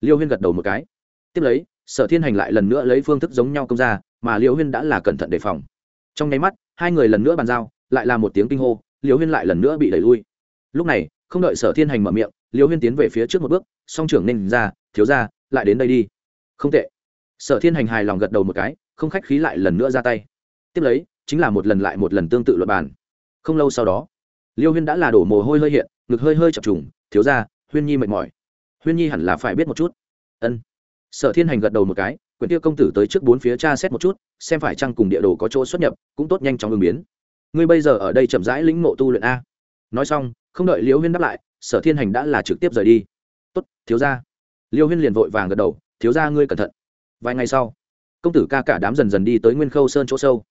Liêu huyên gật đầu một cái. Tiếp lấy, sở thiên hành lại lần nữa lấy phương thức giống nhau công ra, mà liêu huyên đã là cẩn thận đề phòng. Trong nháy mắt, hai người lần nữa bàn giao, lại là một tiếng kinh hô, liêu huyên lại lần nữa bị đẩy lui. Lúc này, không đợi sở thiên hành mở miệng liêu huyên tiến về phía trước một bước, song trưởng nên ra, thiếu ra lại đến đây đi. Không tệ. Sở thiên hành hài lòng gật đầu một cái, không khách khí lại lần nữa ra tay. Tiếp lấy, chính là một lần lại một lần tương tự luật bàn. Không lâu sau đó, liêu huyên đã là đổ mồ hôi hơi hiện, ngực hơi hơi chập trùng, thiếu ra huyên nhi mệt mỏi. Huyên nhi hẳn là phải biết một chút. Ân. Sở thiên hành gật đầu một cái, quyển tiêu công tử tới trước bốn phía cha xét một chút, xem phải chăng cùng địa đồ có chỗ xuất nhập, cũng tốt nhanh chóng ứng biến. Ngươi bây giờ ở đây chậm rãi lĩnh mộ tu luyện a. Nói xong, không đợi liễu huyên đáp lại sở thiên hành đã là trực tiếp rời đi. Tốt, thiếu ra liêu huyên liền vội vàng gật đầu, thiếu ra ngươi cẩn thận. Vài ngày sau, công tử ca cả đám dần dần đi tới nguyên khâu sơn chỗ sâu.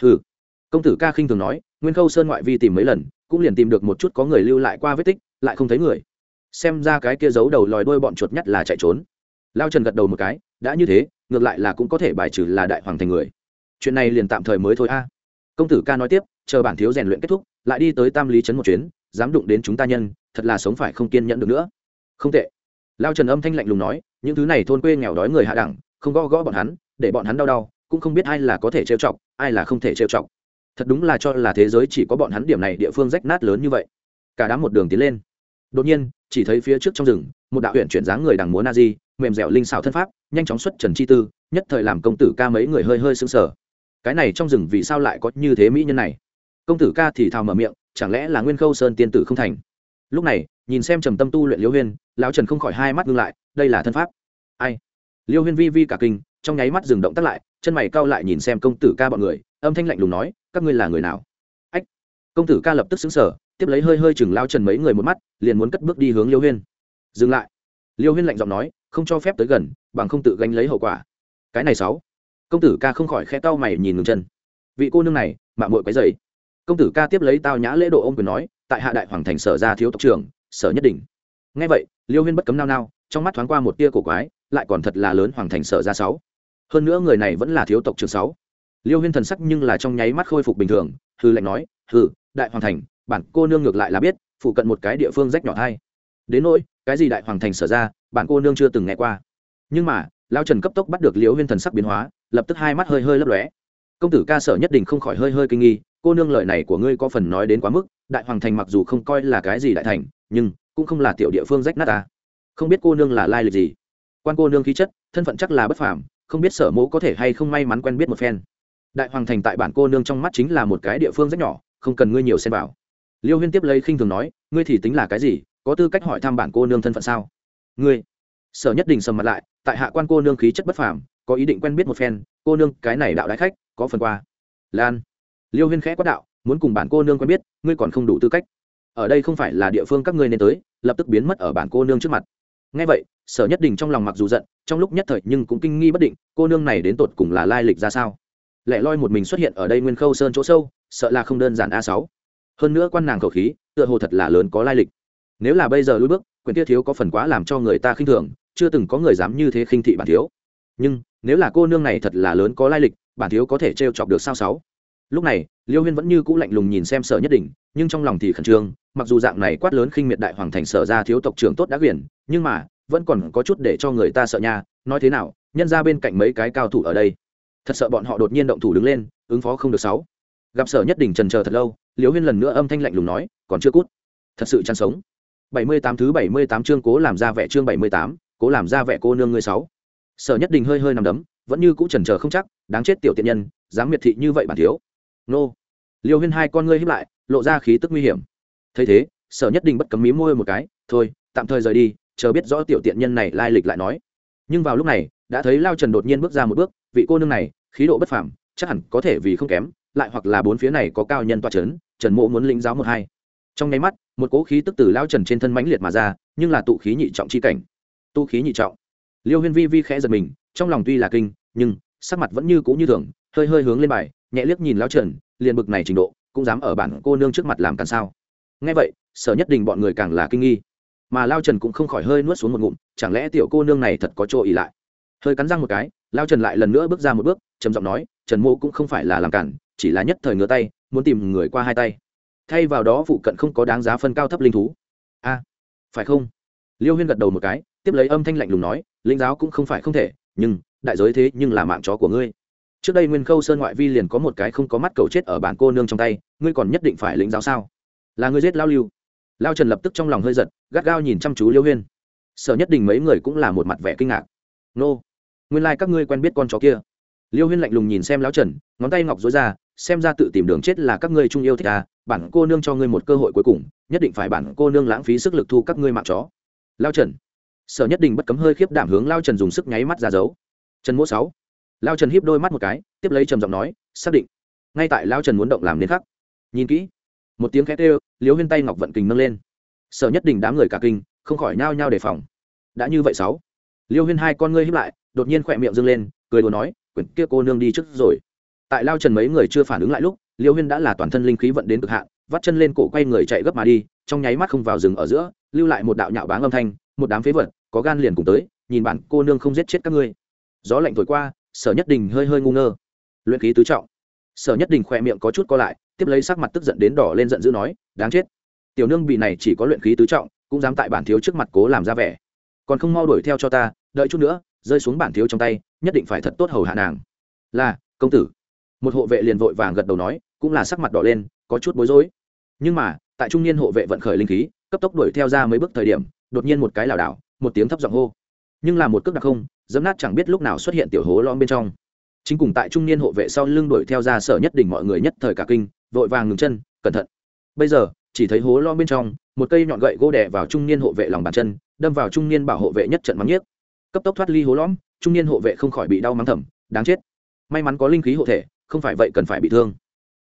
Hừ. Công tử ca khinh thường nói, nguyên khâu sơn ngoại vi tìm mấy lần, cũng liền tìm được một chút có người lưu lại qua vết tích, lại không thấy người. Xem ra cái kia giấu đầu lòi đôi bọn chuột nhất là chạy trốn. Lao trần gật đầu một cái, đã như thế, ngược lại là cũng có thể bài trừ là đại hoàng thành người. Chuyện này liền tạm thời mới thôi a. Công tử ca nói tiếp, chờ bản thiếu rèn luyện kết thúc, lại đi tới tam lý trấn một chuyến, dám đụng đến chúng ta nhân thật là sống phải không kiên nhẫn được nữa. Không tệ. Lao trần âm thanh lạnh lùng nói, những thứ này thôn quê nghèo đói người hạ đẳng, không gõ gõ bọn hắn, để bọn hắn đau đau, cũng không biết ai là có thể trêu chọc, ai là không thể trêu chọc. Thật đúng là cho là thế giới chỉ có bọn hắn điểm này địa phương rách nát lớn như vậy. Cả đám một đường tiến lên. Đột nhiên, chỉ thấy phía trước trong rừng, một đạo huyện chuyển dáng người đằng múa na di, mềm dẻo linh xảo thân pháp, nhanh chóng xuất trần chi tư, nhất thời làm công tử ca mấy người hơi hơi sững sờ. Cái này trong rừng vì sao lại có như thế mỹ nhân này? Công tử ca thì thào mở miệng, chẳng lẽ là nguyên khâu sơn tiên tử không thành? Lúc này, nhìn xem trầm tâm tu luyện liêu huyên, lão trần không khỏi hai mắt ngưng lại, đây là thân pháp. Ai? Liêu huyên vi vi cả kinh, trong nháy mắt dừng động tắt lại, chân mày cao lại nhìn xem công tử ca bọn người, âm thanh lạnh lùng nói, các ngươi là người nào? Ách! Công tử ca lập tức xứng sở tiếp lấy hơi hơi chừng lao trần mấy người một mắt, liền muốn cất bước đi hướng liêu huyên. Dừng lại. Liêu huyên lạnh giọng nói, không cho phép tới gần, bằng không tự gánh lấy hậu quả. Cái này sáu. Công tử ca không khỏi khe tao mày nhìn ngừng chân. Vị cô nương này mạng mội quấy dày công tử ca tiếp lấy tao nhã lễ độ ô m quyền nói tại hạ đại hoàng thành sở ra thiếu tộc trưởng, sở nhất định ngay vậy, liêu huyên bất cấm nao nao, trong mắt thoáng qua một tia cổ quái, lại còn thật là lớn hoàng thành sở ra sáu. Hơn nữa người này vẫn là thiếu tộc trưởng sáu. Liêu huyên thần sắc nhưng là trong nháy mắt khôi phục bình thường hư lệnh nói hư đại hoàng thành, bản cô nương ngược lại là biết, phụ cận một cái địa phương rách nhỏ thai đến nỗi, cái gì đại hoàng thành sở ra, bản cô nương chưa từng nghe qua. Nhưng mà lao trần cấp tốc bắt được liêu huyên thần sắc biến hóa, lập tức hai mắt hơi hơi lấp lóe. Công tử ca sở nhất định không khỏi hơi hơi kinh nghi, cô nương lợi này của ngươi có phần nói đến quá mức đại hoàng thành mặc dù không coi là cái gì đại thành, nhưng cũng không là tiểu địa phương rách nát ta. Không biết cô nương là lai lịch gì. Quan cô nương khí chất, thân phận chắc là bất phàm, không biết sở mẫu có thể hay không may mắn quen biết một phen. Đại hoàng thành tại bản cô nương trong mắt chính là một cái địa phương rất nhỏ, không cần ngươi nhiều xem vào. Liêu huyên tiếp lấy khinh thường nói, ngươi thì tính là cái gì, có tư cách hỏi thăm bản cô nương thân phận sao? Ngươi. Sở nhất định sầm mặt lại, tại hạ quan cô nương khí chất bất phàm, có ý định quen biết một phen, cô nương, cái này đạo đái khách, có phần qua. Lan. Liêu huyên khẽ quát đạo muốn cùng bản cô nương quen biết, ngươi còn không đủ tư cách. Ở đây không phải là địa phương các ngươi nên tới, lập tức biến mất ở bản cô nương trước mặt. Ngay vậy, sở nhất định trong lòng mặc dù giận, trong lúc nhất thời nhưng cũng kinh nghi bất định, cô nương này đến tột cùng là lai lịch ra sao? Lẽ loi một mình xuất hiện ở đây nguyên khâu sơn chỗ sâu, sợ là không đơn giản a sáu. Hơn nữa quan nàng khẩu khí, tựa hồ thật là lớn có lai lịch. Nếu là bây giờ lui bước quyền tiết thiếu có phần quá làm cho người ta khinh thường, chưa từng có người dám như thế khinh thị bản thiếu. Nhưng, nếu là cô nương này thật là lớn có lai lịch, bản thiếu có thể trêu chọc được sao sáu? Lúc này, liêu huyên vẫn như cũ lạnh lùng nhìn xem sở nhất định nhưng trong lòng thì khẩn trương, mặc dù dạng này quát lớn khinh miệt đại hoàng thành sở ra thiếu tộc trưởng tốt đã quyền, nhưng mà, vẫn còn có chút để cho người ta sợ nha, nói thế nào, nhân ra bên cạnh mấy cái cao thủ ở đây. Thật sợ bọn họ đột nhiên động thủ đứng lên, ứng phó không được sáu. Gặp sở nhất định trần chờ thật lâu, liêu huyên lần nữa âm thanh lạnh lùng nói, còn chưa cút. Thật sự chăn sống. Bảy mươi tám thứ bảy mươi tám chương cố làm ra vẻ chương bảy mươi tám, cố làm ra vẻ cô nương ngươi sáu. Sở nhất định hơi hơi nằm đấm, vẫn như cũ trần chờ không chắc, đáng chết tiểu tiện nhân dám miệt thị như vậy bản thiếu nô. Liêu huyên hai con ngươi hiếp lại, lộ ra khí tức nguy hiểm. Thấy thế, sở nhất định bất cấm mí môi một cái, thôi, tạm thời rời đi, chờ biết rõ tiểu tiện nhân này lai lịch lại nói. Nhưng vào lúc này, đã thấy lao trần đột nhiên bước ra một bước, vị cô nương này, khí độ bất phàm, chắc hẳn có thể vì không kém, lại hoặc là bốn phía này có cao nhân toa trấn, trần mộ muốn lĩnh giáo một hai. Trong nháy mắt, một cỗ khí tức từ lao trần trên thân mãnh liệt mà ra, nhưng là tụ khí nhị trọng chi cảnh. Tu khí nhị trọng. Liêu huyên vi vi khẽ giật mình, trong lòng tuy là kinh, nhưng sắc mặt vẫn như cũ như thường, hơi hơi hướng lên bài nhẹ liếc nhìn Lão trần, liền bực này trình độ, cũng dám ở bản cô nương trước mặt làm càng sao. Nghe vậy, sở nhất định bọn người càng là kinh nghi. Mà lao trần cũng không khỏi hơi nuốt xuống một ngụm, chẳng lẽ tiểu cô nương này thật có chỗ ỉ lại? Hơi cắn răng một cái lao trần lại lần nữa bước ra một bước, trầm giọng nói, trần mô cũng không phải là làm cản, chỉ là nhất thời ngứa tay, muốn tìm người qua hai tay. Thay vào đó phụ cận không có đáng giá phân cao thấp linh thú. A, phải không? Liêu huyên gật đầu một cái, tiếp lấy âm thanh lạnh lùng nói, linh giáo cũng không phải không thể, nhưng đại giới thế nhưng là mạng chó của ngươi trước đây nguyên khâu sơn ngoại vi liền có một cái không có mắt cầu chết ở bản cô nương trong tay, ngươi còn nhất định phải lĩnh giáo sao? Là ngươi giết lao lưu. Lao trần lập tức trong lòng hơi giật, gắt gao nhìn chăm chú liêu huyên. Sở nhất định mấy người cũng là một mặt vẻ kinh ngạc. Nô, nguyên lai、like、các ngươi quen biết con chó kia. Liêu huyên lạnh lùng nhìn xem lão trần, ngón tay ngọc dối ra, xem ra tự tìm đường chết là các ngươi trung yêu thích à bản cô nương cho ngươi một cơ hội cuối cùng, nhất định phải bản cô nương lãng phí sức lực thu các ngươi mạng chó. Lao trần. Sở nhất định bất cấm hơi khiếp đảm hướng lao trần dùng sức nháy mắt ra dấu. Trần mỗ sáu lao trần híp đôi mắt một cái, tiếp lấy trầm giọng nói, xác định. Ngay tại lao trần muốn động làm nên khắc, nhìn kỹ, một tiếng khét ê liếu huyên tay ngọc vận kình nâng lên. Sở nhất định đám người cả kinh, không khỏi nhao nhao đề phòng. Đã như vậy sáu. Liêu huyên hai con ngươi hiếp lại, đột nhiên khỏe miệng dâng lên, cười đùa nói, quyển kia cô nương đi trước rồi. Tại lao trần mấy người chưa phản ứng lại lúc liêu huyên đã là toàn thân linh khí vận đến cực hạn, vắt chân lên cổ quay người chạy gấp mà đi, trong nháy mắt không vào rừng ở giữa, lưu lại một đạo nhạo báng âm thanh, một đám phế vật, có gan liền cùng tới, nhìn bản cô nương không giết chết các ngươi. Gió lạnh thổi qua sở nhất đình hơi hơi ngu ngơ. Luyện khí tứ trọng. Sở nhất đình khỏe miệng có chút co lại, tiếp lấy sắc mặt tức giận đến đỏ lên giận dữ nói, đáng chết. Tiểu nương bị này chỉ có luyện khí tứ trọng, cũng dám tại bản thiếu trước mặt cố làm ra vẻ. Còn không mau đuổi theo cho ta, đợi chút nữa, rơi xuống bản thiếu trong tay, nhất định phải thật tốt hầu hạ nàng. Là, công tử. Một hộ vệ liền vội vàng gật đầu nói, cũng là sắc mặt đỏ lên, có chút bối rối. Nhưng mà, tại trung niên hộ vệ vận khởi linh khí, cấp tốc đuổi theo ra mấy bước thời điểm, đột nhiên một cái lảo đảo, một tiếng thấp giọng hô. Nhưng là một cước đặc không dấm nát chẳng biết lúc nào xuất hiện tiểu hố lõm bên trong. Chính cùng tại trung niên hộ vệ sau lưng đuổi theo ra sở nhất đỉnh mọi người nhất thời cả kinh, vội vàng ngừng chân, cẩn thận. Bây giờ, chỉ thấy hố lo bên trong, một cây nhọn gậy gỗ đè vào trung niên hộ vệ lòng bàn chân, đâm vào trung niên bảo hộ vệ nhất trận mắng nhiếc. Cấp tốc thoát ly hố lõm, trung niên hộ vệ không khỏi bị đau mắng thầm, đáng chết. May mắn có linh khí hộ thể, không phải vậy cần phải bị thương.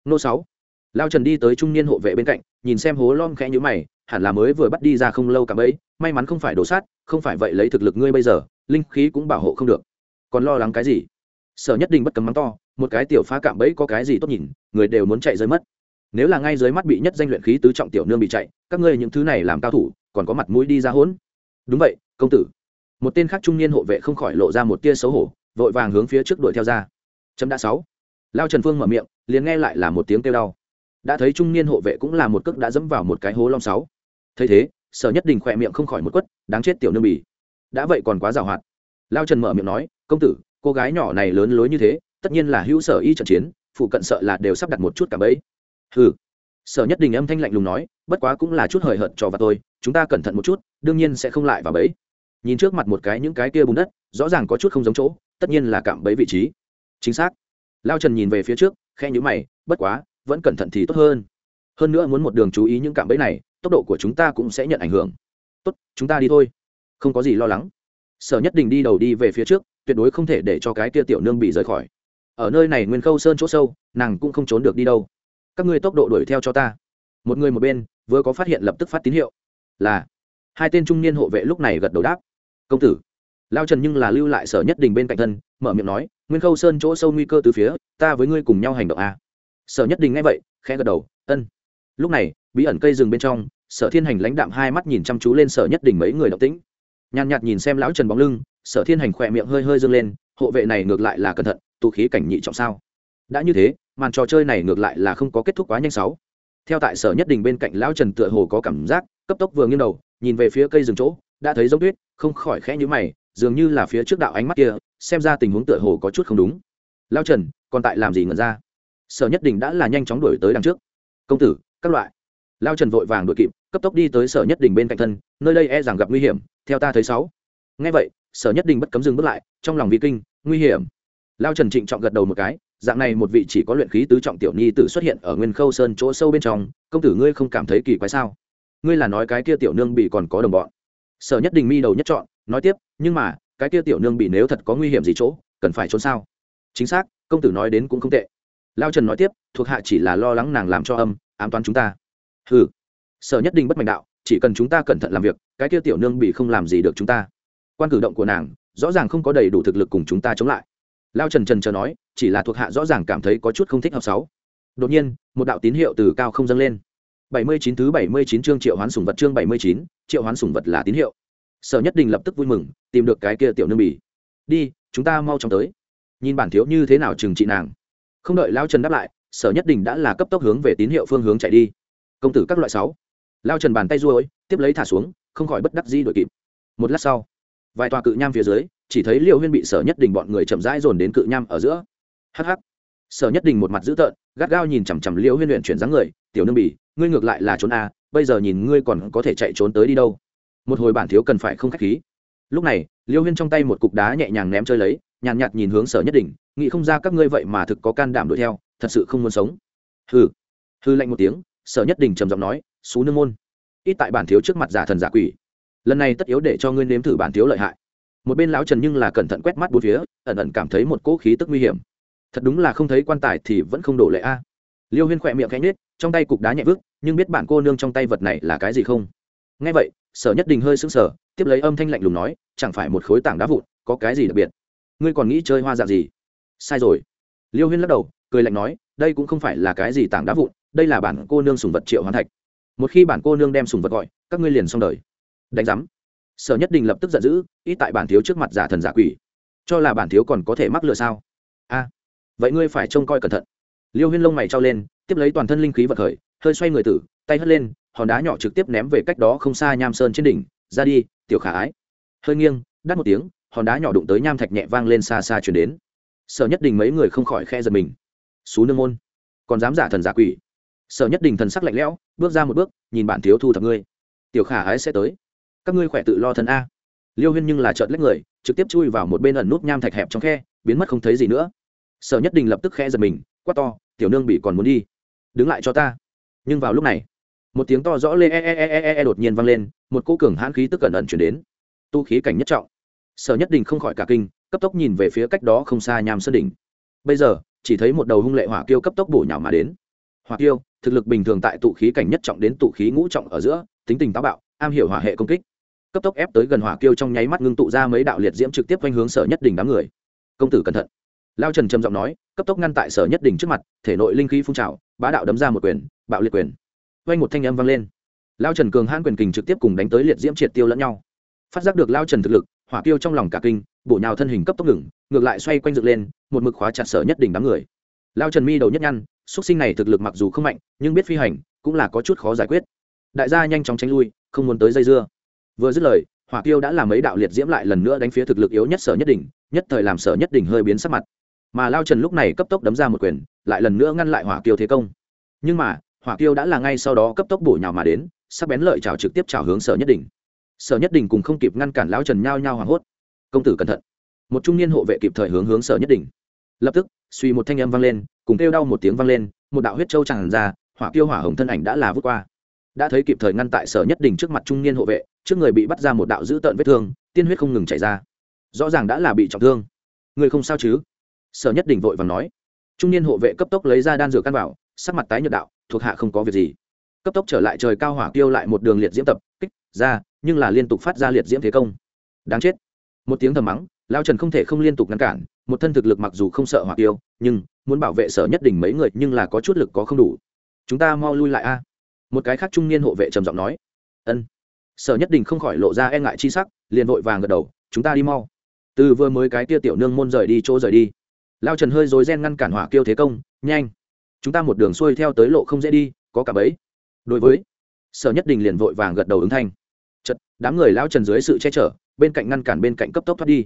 Nô sáu. Lao trần đi tới trung niên hộ vệ bên cạnh, nhìn xem hố lom khẽ nhữ mày, hẳn là mới vừa bắt đi ra không lâu cả bấy, may mắn không phải đổ sát, không phải vậy lấy thực lực ngươi bây giờ linh khí cũng bảo hộ không được. Còn lo lắng cái gì? Sở nhất định bất cấm mắng to, một cái tiểu phá cạm bẫy có cái gì tốt nhìn, người đều muốn chạy rơi mất. Nếu là ngay dưới mắt bị nhất danh luyện khí tứ trọng tiểu nương bị chạy, các ngươi những thứ này làm cao thủ, còn có mặt mũi đi ra hỗn. Đúng vậy, công tử. Một tên khác trung niên hộ vệ không khỏi lộ ra một tia xấu hổ, vội vàng hướng phía trước đuổi theo ra. Chấm đã sáu. Lao trần phương mở miệng, liền nghe lại là một tiếng kêu đau. Đã thấy trung niên hộ vệ cũng là một cước đã dẫm vào một cái hố long sáu. Thấy thế, sở nhất đình khỏe miệng không khỏi một quất, đáng chết tiểu nương bỉ đã vậy còn quá giàu hoạt. Lao trần mở miệng nói, công tử, cô gái nhỏ này lớn lối như thế, tất nhiên là hữu sở y trận chiến, phụ cận sợ là đều sắp đặt một chút cả bấy hừ. Sở nhất đình âm thanh lạnh lùng nói, bất quá cũng là chút hời hợt cho và tôi, chúng ta cẩn thận một chút, đương nhiên sẽ không lại vào bẫy. Nhìn trước mặt một cái những cái kia bùn đất, rõ ràng có chút không giống chỗ, tất nhiên là cạm bẫy vị trí. Chính xác. Lao trần nhìn về phía trước khe nhữ mày, bất quá, vẫn cẩn thận thì tốt hơn. Hơn nữa muốn một đường chú ý những cạm bẫy này, tốc độ của chúng ta cũng sẽ nhận ảnh hưởng. Tốt, chúng ta đi thôi không có gì lo lắng. Sở nhất định đi đầu đi về phía trước, tuyệt đối không thể để cho cái kia tiểu nương bị rời khỏi. Ở nơi này nguyên khâu sơn chỗ sâu, nàng cũng không trốn được đi đâu. Các ngươi tốc độ đuổi theo cho ta. Một người một bên, vừa có phát hiện lập tức phát tín hiệu. Là, hai tên trung niên hộ vệ lúc này gật đầu đáp. Công tử. Lao trần nhưng là lưu lại sở nhất đình bên cạnh thân, mở miệng nói, nguyên khâu sơn chỗ sâu nguy cơ từ phía, ta với ngươi cùng nhau hành động a. Sở nhất đình nghe vậy, khẽ gật đầu, ân. Lúc này, bí ẩn cây rừng bên trong, sở thiên hành lãnh đạm hai mắt nhìn chăm chú lên sở nhất đình mấy người động tĩnh nhàn nhạt nhìn xem lão trần bóng lưng, sở thiên hành khỏe miệng hơi hơi dâng lên, hộ vệ này ngược lại là cẩn thận tụ khí cảnh nhị trọng sao? Đã như thế, màn trò chơi này ngược lại là không có kết thúc quá nhanh sáu. Theo tại sở nhất đình bên cạnh lão trần tựa hồ có cảm giác, cấp tốc vừa nghiêng đầu, nhìn về phía cây rừng chỗ, đã thấy giống tuyết, không khỏi khẽ nhíu mày, dường như là phía trước đạo ánh mắt kia, xem ra tình huống tựa hồ có chút không đúng. Lão trần, còn tại làm gì ngẩn ra? Sở nhất đình đã là nhanh chóng đuổi tới đằng trước. Công tử, các loại. Lão trần vội vàng đuổi kịp, cấp tốc đi tới sở nhất đình bên cạnh thân, nơi đây e rằng gặp nguy hiểm theo ta thấy sáu. Ngay vậy, sở nhất đình bất cấm dừng bước lại, trong lòng vi kinh, nguy hiểm. Lao trần trịnh trọng gật đầu một cái, dạng này một vị chỉ có luyện khí tứ trọng tiểu nhi tử xuất hiện ở nguyên khâu sơn chỗ sâu bên trong, công tử ngươi không cảm thấy kỳ quái sao? Ngươi là nói cái kia tiểu nương bị còn có đồng bọn. Sở nhất đình mi đầu nhất chọn nói tiếp, nhưng mà, cái kia tiểu nương bị nếu thật có nguy hiểm gì chỗ, cần phải trốn sao? Chính xác, công tử nói đến cũng không tệ. Lao trần nói tiếp, thuộc hạ chỉ là lo lắng nàng làm cho âm, ám toán chúng ta. Ừ sở nhất đình bất mạnh đạo chỉ cần chúng ta cẩn thận làm việc, cái kia tiểu nương bị không làm gì được chúng ta. Quan cử động của nàng, rõ ràng không có đầy đủ thực lực cùng chúng ta chống lại. Lao trần trần chờ nói, chỉ là thuộc hạ rõ ràng cảm thấy có chút không thích hợp sáu. Đột nhiên, một đạo tín hiệu từ cao không dâng lên. Bảy mươi chín thứ bảy mươi chín chương triệu hoán sủng vật chương bảy mươi chín, triệu hoán sủng vật là tín hiệu. Sở nhất đình lập tức vui mừng, tìm được cái kia tiểu nương bỉ đi, chúng ta mau chóng tới. Nhìn bản thiếu như thế nào trừng trị nàng. Không đợi lao trần đáp lại, sở nhất đình đã là cấp tốc hướng về tín hiệu phương hướng chạy đi. Công tử các loại sáu lao trần bàn tay ruôi tiếp lấy thả xuống không khỏi bất đắc di đổi kịp. Một lát sau vài tòa cự nham phía dưới chỉ thấy liệu huyên bị sở nhất đình bọn người chậm rãi dồn đến cự nham ở giữa. Hh sở nhất đình một mặt dữ tợn gắt gao nhìn chằm chằm liêu huyên luyện chuyển dáng người tiểu nương bỉ ngươi ngược lại là trốn a bây giờ nhìn ngươi còn có thể chạy trốn tới đi đâu? Một hồi bản thiếu cần phải không k h á c h khí. Lúc này liêu huyên trong tay một cục đá nhẹ nhàng ném chơi lấy nhàn nhạt, nhạt nhìn hướng sở nhất định nghĩ không ra các ngươi vậy mà thực có can đảm đuổi theo thật sự không muốn sống. Hừ. Hư lạnh một tiếng sở nhất định trầm giọng nói xú nương môn. Ít tại bản thiếu trước mặt giả thần giả quỷ. Lần này tất yếu để cho ngươi nếm thử bản thiếu lợi hại. Một bên lão trần nhưng là cẩn thận quét mắt bốn phía, ẩn ẩn cảm thấy một cỗ khí tức nguy hiểm. Thật đúng là không thấy quan tài thì vẫn không đổ lệ a. Liêu huyên khỏe miệng cánh nết trong tay cục đá nhẹ vứt, nhưng biết bản cô nương trong tay vật này là cái gì không? Ngay vậy, sở nhất đình hơi sững sờ, tiếp lấy âm thanh lạnh lùng nói, chẳng phải một khối tảng đá vụn, có cái gì đặc biệt? Ngươi còn nghĩ chơi hoa dạng gì? Sai rồi. Liêu huyên lắc đầu, cười lạnh nói, đây cũng không phải là cái gì tảng đá vụn, đây là bản cô nương sùng vật triệu hoàn thạch một khi bản cô nương đem sùng vật gọi, các ngươi liền xong đời. Đánh giám. Sở nhất định lập tức giận dữ, ít tại bản thiếu trước mặt giả thần giả quỷ. Cho là bản thiếu còn có thể mắc lựa sao? A. Vậy ngươi phải trông coi cẩn thận. Liêu huyên lông mày trao lên, tiếp lấy toàn thân linh khí vật khởi, hơi xoay người tử, tay hất lên, hòn đá nhỏ trực tiếp ném về cách đó không xa nham sơn trên đỉnh, ra đi, tiểu khả ái. Hơi nghiêng, đắt một tiếng, hòn đá nhỏ đụng tới nham thạch nhẹ vang lên xa xa chuyển đến. Sở nhất định mấy người không khỏi khe giật mình. Xú nương môn, còn dám giả thần giả quỷ? Sở nhất Đình thần sắc lạnh lẽo bước ra một bước nhìn bản thiếu thu thập ngươi. Tiểu khả ái sẽ tới. Các ngươi khỏe tự lo thân a. Liêu huyên nhưng là trợt lách người trực tiếp chui vào một bên ẩn nút nham thạch hẹp trong khe biến mất không thấy gì nữa. Sở nhất đình lập tức khẽ giật mình quát to tiểu nương bị còn muốn đi. Đứng lại cho ta. Nhưng vào lúc này một tiếng to rõ lê e e e e e, e đột nhiên vang lên một cô cường hãn khí tức cẩn ẩn chuyển đến. Tu khí cảnh nhất trọng. Sở nhất đình không khỏi cả kinh cấp tốc nhìn về phía cách đó không xa nham sơn đỉnh. Bây giờ chỉ thấy một đầu hung lệ hỏa kiêu cấp tốc bổ nhào mà đến hỏa Tiêu, thực lực bình thường tại tụ khí cảnh nhất trọng đến tụ khí ngũ trọng ở giữa tính tình táo bạo am hiểu hỏa hệ công kích. Cấp tốc ép tới gần hỏa Tiêu trong nháy mắt ngưng tụ ra mấy đạo liệt diễm trực tiếp quanh hướng sở nhất đỉnh đám người. Công tử cẩn thận. Lao trần trầm giọng nói cấp tốc ngăn tại sở nhất đỉnh trước mặt thể nội linh khí phun trào bá đạo đấm ra một quyền bạo liệt quyền. Quanh một thanh âm vang lên. Lao trần cường hãn quyền kình trực tiếp cùng đánh tới liệt diễm triệt tiêu lẫn nhau. Phát giác được lao trần thực lực hỏa Tiêu trong lòng cả kinh bổ nhào thân hình cấp tốc ngừng ngược lại xoay quanh dựng lên một mực khóa chặt sở nhất đỉnh đám người lao trần mi đầu nhất nhăn xuất sinh này thực lực mặc dù không mạnh, nhưng biết phi hành cũng là có chút khó giải quyết. Đại gia nhanh chóng tránh lui, không muốn tới dây dưa. Vừa dứt lời, hỏa Tiêu đã làm mấy đạo liệt diễm lại lần nữa đánh phía thực lực yếu nhất sở nhất đỉnh nhất thời làm sở nhất đỉnh hơi biến sắc mặt. Mà lao trần lúc này cấp tốc đấm ra một quyền, lại lần nữa ngăn lại hỏa Tiêu thế công. Nhưng mà, hỏa Tiêu đã là ngay sau đó cấp tốc bổ nhào mà đến, sắc bén lợi trào trực tiếp trào hướng sở nhất đỉnh sở nhất đỉnh cùng không kịp ngăn cản lão trần nhao nhao hoảng hốt. Công tử cẩn thận. Một trung niên hộ vệ kịp thời hướng hướng sở nhất đỉnh lập tức, suy một thanh âm vang lên, cùng kêu đau một tiếng vang lên, một đạo huyết châu tràn ra, hỏa tiêu hỏa hồng thân ảnh đã là vút qua. Đã thấy kịp thời ngăn tại sở nhất đỉnh trước mặt trung niên hộ vệ, trước người bị bắt ra một đạo dữ tợn vết thương, tiên huyết không ngừng chảy ra. Rõ ràng đã là bị trọng thương. Người không sao chứ? Sở nhất đỉnh vội và nói. Trung niên hộ vệ cấp tốc lấy ra đan dược căn vào sắc mặt tái nhợt đạo, thuộc hạ không có việc gì. Cấp tốc trở lại trời cao hỏa tiêu lại một đường liệt diễm tập, kích, ra, nhưng là liên tục phát ra liệt diễm thế công. Đáng chết. Một tiếng thầm mắng, lao trần không thể không liên tục ngăn cản một thân thực lực mặc dù không sợ hỏa tiêu, nhưng muốn bảo vệ sở nhất đỉnh mấy người nhưng là có chút lực có không đủ. Chúng ta mau lui lại a. Một cái khác trung niên hộ vệ trầm giọng nói. Ân. Sở nhất định không khỏi lộ ra e ngại chi sắc, liền vội vàng gật đầu, chúng ta đi mau. Từ vừa mới cái tia tiểu nương môn rời đi chỗ rời đi. Lao trần hơi dối ren ngăn cản hỏa kiêu thế công, nhanh, chúng ta một đường xuôi theo tới lộ không dễ đi, có cả bấy. Đối với, sở nhất định liền vội vàng gật đầu ứng thanh. Chật đám người lao trần dưới sự che chở, bên cạnh ngăn cản bên cạnh cấp tốc thoát đi.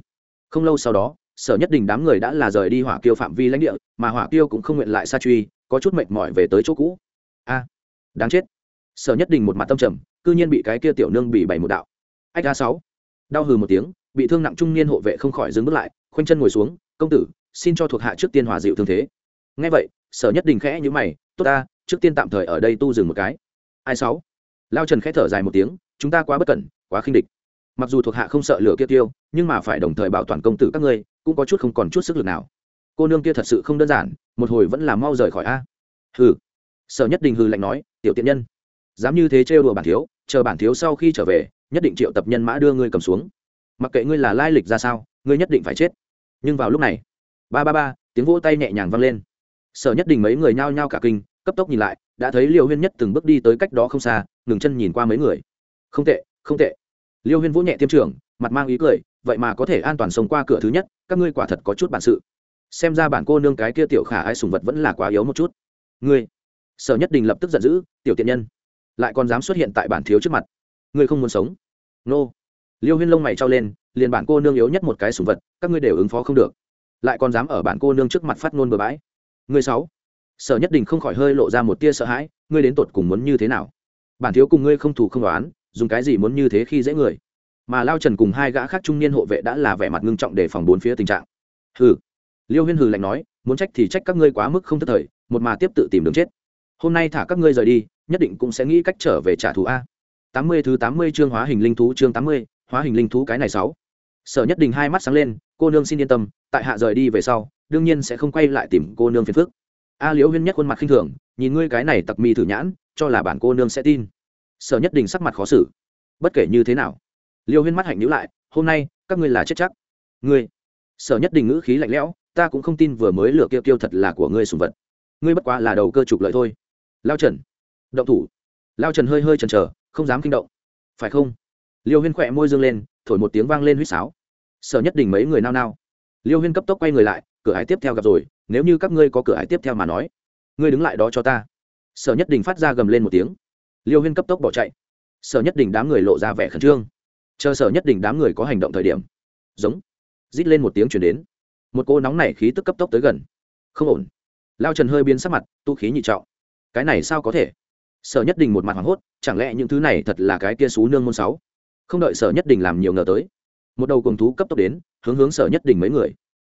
Không lâu sau đó sở nhất Đình đám người đã là rời đi hỏa kiêu phạm vi lãnh địa, mà hỏa kiêu cũng không nguyện lại xa truy, có chút mệt mỏi về tới chỗ cũ. A, đáng chết. Sở nhất Đình một mặt tâm trầm, cư nhiên bị cái kia tiểu nương bị bày một đạo. Ách a sáu, đau hừ một tiếng, bị thương nặng trung niên hộ vệ không khỏi dừng bước lại, khoanh chân ngồi xuống, công tử, xin cho thuộc hạ trước tiên hòa dịu thương thế. Ngay vậy, sở nhất Đình khẽ như mày, tốt ta, trước tiên tạm thời ở đây tu dừng một cái. Ai sáu? Lao trần khẽ thở dài một tiếng, chúng ta quá bất cẩn, quá khinh địch. Mặc dù thuộc hạ không sợ lửa kia tiêu, nhưng mà phải đồng thời bảo toàn công tử các ngươi cũng có chút không còn chút sức lực nào. Cô nương kia thật sự không đơn giản, một hồi vẫn là mau rời khỏi a. Hừ. Sở nhất đình hừ lạnh nói, tiểu tiện nhân, dám như thế trêu đùa bản thiếu, chờ bản thiếu sau khi trở về, nhất định triệu tập nhân mã đưa ngươi cầm xuống. Mặc kệ ngươi là lai lịch ra sao, ngươi nhất định phải chết. Nhưng vào lúc này, ba ba ba, tiếng vỗ tay nhẹ nhàng vang lên. Sở nhất đình mấy người nhao nhao cả kinh, cấp tốc nhìn lại, đã thấy liêu huyên nhất từng bước đi tới cách đó không xa, ngừng chân nhìn qua mấy người. Không tệ không tệ. Liêu huyên vỗ nhẹ tiêm trưởng mặt mang ý cười, vậy mà có thể an toàn sống qua cửa thứ nhất, các ngươi quả thật có chút bản sự. Xem ra bản cô nương cái kia tiểu khả ai sùng vật vẫn là quá yếu một chút. Ngươi, sở nhất định lập tức giận dữ, tiểu tiện nhân, lại còn dám xuất hiện tại bản thiếu trước mặt. Ngươi không muốn sống. Nô. Liêu huyên lông mày trao lên, liền bản cô nương yếu nhất một cái sùng vật, các ngươi đều ứng phó không được. Lại còn dám ở bản cô nương trước mặt phát ngôn bừa bãi. Ngươi sáu. Sở nhất định không khỏi hơi lộ ra một tia sợ hãi, ngươi đến tột cùng muốn như thế nào? Bản thiếu cùng ngươi không thủ không đoán dùng cái gì muốn như thế khi dễ người? Mà lao trần cùng hai gã khác trung niên hộ vệ đã là vẻ mặt ngưng trọng để phòng bốn phía tình trạng. Hừ, liêu huyên hừ lạnh nói, muốn trách thì trách các ngươi quá mức không thất thời, một mà tiếp tự tìm đường chết. Hôm nay thả các ngươi rời đi, nhất định cũng sẽ nghĩ cách trở về trả thù a. Tám mươi thứ tám mươi chương hóa hình linh thú chương tám mươi, hóa hình linh thú cái này sáu. Sở nhất định hai mắt sáng lên, cô nương xin yên tâm, tại hạ rời đi về sau, đương nhiên sẽ không quay lại tìm cô nương phiền phức. A liễu huyên nhất khuôn mặt khinh thường, nhìn ngươi cái này tặc mi thử nhãn, cho là bản cô nương sẽ tin. Sở nhất định sắc mặt khó xử, bất kể như thế nào liêu huyên mắt hạnh nhữ lại, hôm nay, các ngươi là chết chắc. Ngươi, sở nhất Đình ngữ khí lạnh lẽo, ta cũng không tin vừa mới lựa kêu kêu thật là của ngươi sùng vật. Ngươi bất quá là đầu cơ trục lợi thôi. Lao trần, động thủ. Lao trần hơi hơi chần chờ, không dám kinh động. Phải không? Liêu huyên khỏe môi dương lên, thổi một tiếng vang lên huýt sáo. Sở nhất Đình mấy người nao nao. Liêu huyên cấp tốc quay người lại, cửa hải tiếp theo gặp rồi, nếu như các ngươi có cửa hải tiếp theo mà nói, ngươi đứng lại đó cho ta. Sở nhất Đình phát ra gầm lên một tiếng. Liêu huyên cấp tốc bỏ chạy. Sở nhất Đình đám người lộ ra vẻ khẩn trương chờ sở nhất định đám người có hành động thời điểm. Giống. Rít lên một tiếng chuyển đến. Một cô nóng nảy khí tức cấp tốc tới gần. Không ổn. Lao trần hơi biến sắc mặt, tu khí nhị trọng. Cái này sao có thể? Sở nhất định một mặt hoảng hốt, chẳng lẽ những thứ này thật là cái kia xú nương môn sáu? Không đợi sở nhất định làm nhiều ngờ tới, một đầu cùng thú cấp tốc đến, hướng hướng sở nhất định mấy người.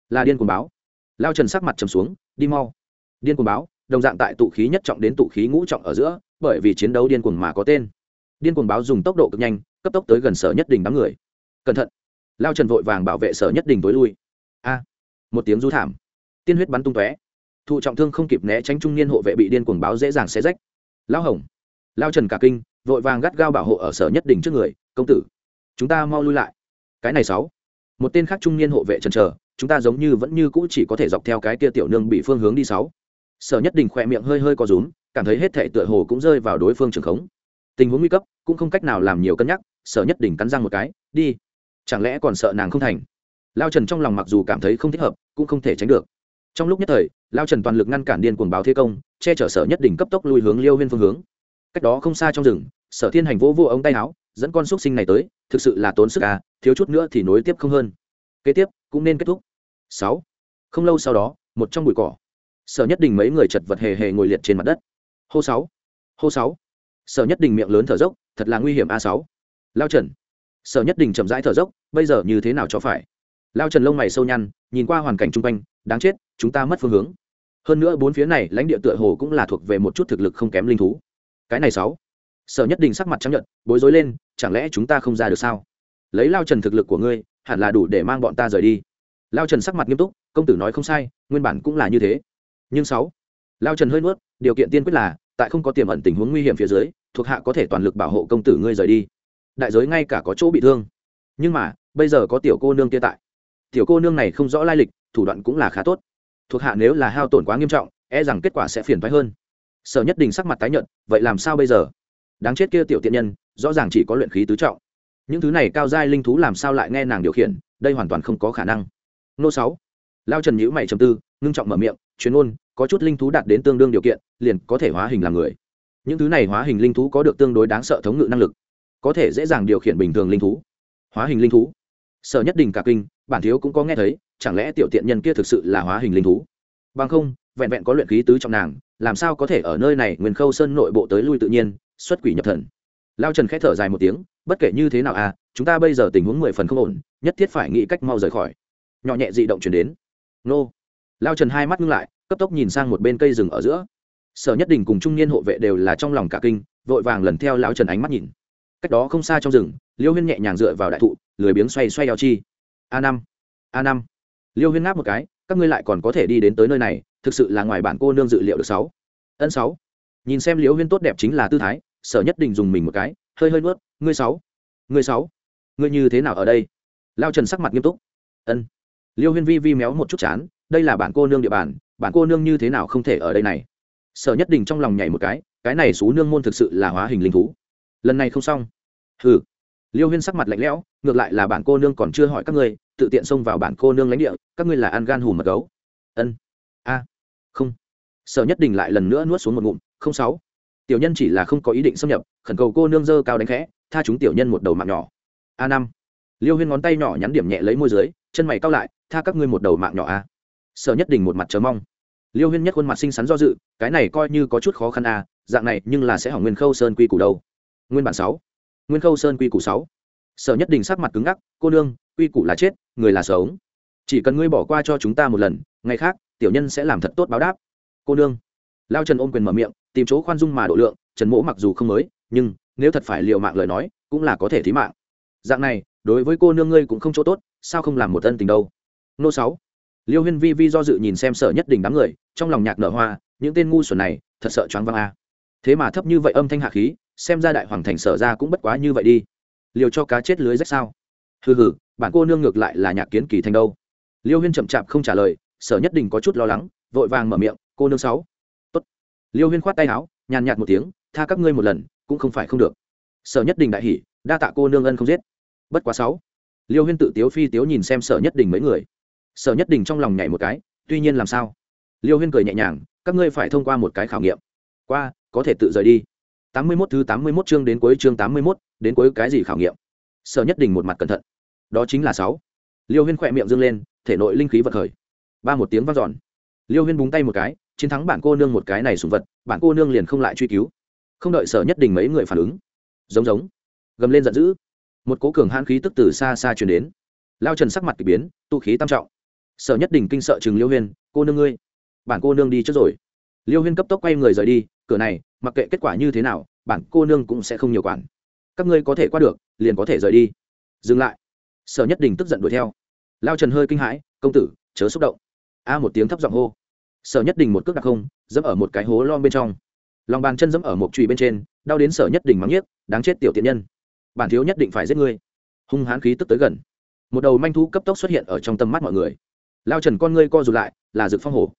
Là điên cuồng báo. Lao trần sắc mặt trầm xuống, đi mau. Điên cuồng báo, đồng dạng tại tụ khí nhất trọng đến tụ khí ngũ trọng ở giữa, bởi vì chiến đấu điên cuồng mà có tên. Điên cuồng báo dùng tốc độ cực nhanh cấp tốc tới gần sở nhất đình đám người. Cẩn thận. Lao trần vội vàng bảo vệ sở nhất đình tối lui. A. Một tiếng rú thảm. Tiên huyết bắn tung tóe. Thụ trọng thương không kịp né tránh trung niên hộ vệ bị điên cuồng báo dễ dàng xé rách. Lao hồng. Lao trần cả kinh, vội vàng gắt gao bảo hộ ở sở nhất đình trước người. Công tử, chúng ta mau lui lại. Cái này sáu. Một tên khác trung niên hộ vệ trần trờ chúng ta giống như vẫn như cũ chỉ có thể dọc theo cái kia tiểu nương bị phương hướng đi sáu. Sở nhất đình khỏe miệng hơi hơi có rúm, cảm thấy hết thể tựa hồ cũng rơi vào đối phương trường khống. Tình huống nguy cấp, cũng không cách nào làm nhiều cân nhắc sở nhất đỉnh cắn răng một cái, đi. Chẳng lẽ còn sợ nàng không thành? Lao trần trong lòng mặc dù cảm thấy không thích hợp, cũng không thể tránh được. Trong lúc nhất thời, lao trần toàn lực ngăn cản điên cuồng báo thế công, che chở sở nhất định cấp tốc lui hướng liêu huyên phương hướng. Cách đó không xa trong rừng, sở thiên hành vỗ vô ống tay áo, dẫn con xúc sinh này tới, thực sự là tốn sức à thiếu chút nữa thì nối tiếp không hơn. Kế tiếp, cũng nên kết thúc. Sáu. Không lâu sau đó, một trong bụi cỏ, sở nhất định mấy người chật vật hề hề ngồi liệt trên mặt đất. Hô sáu. Hô sáu. Sở nhất định miệng lớn thở dốc, thật là nguy hiểm a sáu lao trần. Sở nhất định chậm rãi thở dốc, bây giờ như thế nào cho phải? Lao trần lông mày sâu nhăn, nhìn qua hoàn cảnh chung quanh, đáng chết, chúng ta mất phương hướng. Hơn nữa bốn phía này lãnh địa tựa hồ cũng là thuộc về một chút thực lực không kém linh thú. Cái này sáu. Sở nhất định sắc mặt chấp nhận bối rối lên, chẳng lẽ chúng ta không ra được sao? Lấy lao trần thực lực của ngươi, hẳn là đủ để mang bọn ta rời đi. Lao trần sắc mặt nghiêm túc, công tử nói không sai, nguyên bản cũng là như thế. Nhưng sáu. Lao trần hơi nuốt, điều kiện tiên quyết là, tại không có tiềm ẩn tình huống nguy hiểm phía dưới, thuộc hạ có thể toàn lực bảo hộ công tử ngươi rời đi đại giới ngay cả có chỗ bị thương. Nhưng mà, bây giờ có tiểu cô nương kia tại. Tiểu cô nương này không rõ lai lịch, thủ đoạn cũng là khá tốt. Thuộc hạ nếu là hao tổn quá nghiêm trọng e rằng kết quả sẽ phiền thoái hơn. Sở nhất Đình sắc mặt tái nhận vậy làm sao bây giờ? Đáng chết kia tiểu tiện nhân, rõ ràng chỉ có luyện khí tứ trọng. Những thứ này cao giai linh thú làm sao lại nghe nàng điều khiển, đây hoàn toàn không có khả năng. Nô sáu. Lao trần nhữ mày trầm tư, ngưng trọng mở miệng, chuyên ôn có chút linh thú đạt đến tương đương điều kiện, liền có thể hóa hình làm người. Những thứ này hóa hình linh thú có được tương đối đáng sợ thống ngự năng lực có thể dễ dàng điều khiển bình thường linh thú, hóa hình linh thú. Sở nhất đình cả kinh, bản thiếu cũng có nghe thấy, chẳng lẽ tiểu tiện nhân kia thực sự là hóa hình linh thú? Bằng không, vẹn vẹn có luyện khí tứ trong nàng, làm sao có thể ở nơi này nguyên khâu sơn nội bộ tới lui tự nhiên, xuất quỷ nhập thần? Lao trần k h ẽ thở dài một tiếng, bất kể như thế nào à chúng ta bây giờ tình huống mười phần không ổn, nhất thiết phải nghĩ cách mau rời khỏi. Nhỏ nhẹ dị động chuyển đến. Nô. Lao trần hai mắt ngưng lại, cấp tốc nhìn sang một bên cây rừng ở giữa. Sở nhất đình cùng trung niên hộ vệ đều là trong lòng cả kinh, vội vàng lần theo lao trần ánh mắt nhìn cách đó không xa trong rừng, liêu huyên nhẹ nhàng dựa vào đại thụ, lười biếng xoay xoay eo chi. A năm a năm. Liêu huyên ngáp một cái, các ngươi lại còn có thể đi đến tới nơi này, thực sự là ngoài bản cô nương dự liệu được sáu. Ân sáu. Nhìn xem liêu huyên tốt đẹp chính là tư thái, sở nhất định dùng mình một cái, hơi hơi nuốt, ngươi sáu. Ngươi sáu. Ngươi như thế nào ở đây? Lao trần sắc mặt nghiêm túc. Ân. Liêu huyên vi vi méo một chút chán, đây là bản cô nương địa bàn, bản cô nương như thế nào không thể ở đây này? Sở nhất định trong lòng nhảy một cái cái này xú nương môn thực sự là hóa hình linh thú lần này không xong. Hừ. Liêu huyên sắc mặt lạnh lẽo, ngược lại là bản cô nương còn chưa hỏi các ngươi, tự tiện xông vào bản cô nương lãnh địa, các ngươi là ăn gan hùm mật gấu. Ân. A. Không. Sở nhất định lại lần nữa nuốt xuống một ngụm, không sáu. Tiểu nhân chỉ là không có ý định xâm nhập, khẩn cầu cô nương dơ cao đánh khẽ, tha chúng tiểu nhân một đầu mạng nhỏ. A năm. Liêu huyên ngón tay nhỏ nhắn điểm nhẹ lấy môi dưới, chân mày cao lại, tha các ngươi một đầu mạng nhỏ a. Sở nhất định một mặt chờ mong. Liêu huyên nhất khuôn mặt xinh xắn do dự, cái này coi như có chút khó khăn a, dạng này nhưng là sẽ hỏng nguyên khâu sơn quy củ đâu nguyên bản sáu. Nguyên khâu sơn quy củ sáu. Sở nhất đình sắc mặt cứng ngắc, cô nương, quy củ là chết, người là sống. Chỉ cần ngươi bỏ qua cho chúng ta một lần, ngày khác, tiểu nhân sẽ làm thật tốt báo đáp. Cô nương. Lao trần ôm quyền mở miệng, tìm chỗ khoan dung mà độ lượng, trần mỗ mặc dù không mới, nhưng, nếu thật phải liệu mạng lời nói, cũng là có thể thí mạng. Dạng này, đối với cô nương ngươi cũng không chỗ tốt, sao không làm một ân tình đâu? Nô sáu. Liêu huyên vi vi do dự nhìn xem sở nhất đình đám người, trong lòng nhạc nở hoa, những tên ngu xuẩn này, thật sợ choáng văng a. Thế mà thấp như vậy âm thanh hạ khí xem ra đại hoàng thành sở ra cũng bất quá như vậy đi. Liều cho cá chết lưới rách sao? Hừ hừ, bản cô nương ngược lại là nhạc kiến kỳ thành đâu. Liêu huyên chậm chạp không trả lời, sở nhất định có chút lo lắng, vội vàng mở miệng, cô nương sáu. Tốt. liêu huyên khoát tay áo, nhàn nhạt một tiếng, tha các ngươi một lần, cũng không phải không được. Sở nhất định đại hỉ, đa tạ cô nương ân không giết. Bất quá sáu. Liêu huyên tự tiếu phi tiếu nhìn xem sở nhất định mấy người. Sở nhất định trong lòng nhảy một cái, tuy nhiên làm sao? Liêu huyên cười nhẹ nhàng, các ngươi phải thông qua một cái khảo nghiệm. Qua, có thể tự rời đi tám mươi 81 thứ tám mươi 81 chương đến cuối chương tám mươi 81, đến cuối cái gì khảo nghiệm? Sở nhất định một mặt cẩn thận. Đó chính là sáu. Liêu huyên khỏe miệng dương lên thể nội linh khí vật khởi. Ba một tiếng vang dọn. Liêu huyên búng tay một cái chiến thắng bản cô nương một cái này sủng vật bản cô nương liền không lại truy cứu. Không đợi sở nhất định mấy người phản ứng. Giống giống. Gầm lên giận dữ. Một cố cường hãn khí tức từ xa xa truyền đến. Lao trần sắc mặt kỳ biến tu khí tam trọng. Sở nhất đình kinh sợ chừng liêu huyên cô nương ngươi bản cô nương đi trước rồi. Liêu huyên cấp tốc quay người rời đi cửa này mặc kệ kết quả như thế nào, bản cô nương cũng sẽ không nhiều quản. Các ngươi có thể qua được, liền có thể rời đi. Dừng lại. Sở nhất đình tức giận đuổi theo. Lao trần hơi kinh hãi, công tử, chớ xúc động. A một tiếng thấp giọng hô. Sở nhất đình một cước đặc không, dẫm ở một cái hố lon bên trong. Lòng bàn chân dẫm ở một trụy bên trên, đau đến sở nhất đình mắng nhiếc, đáng chết tiểu tiện nhân. Bản thiếu nhất định phải giết ngươi. Hung hãn khí tức tới gần. Một đầu manh thú cấp tốc xuất hiện ở trong tâm mắt mọi người. Lao trần con ngươi co rụt lại, là dực phong hổ.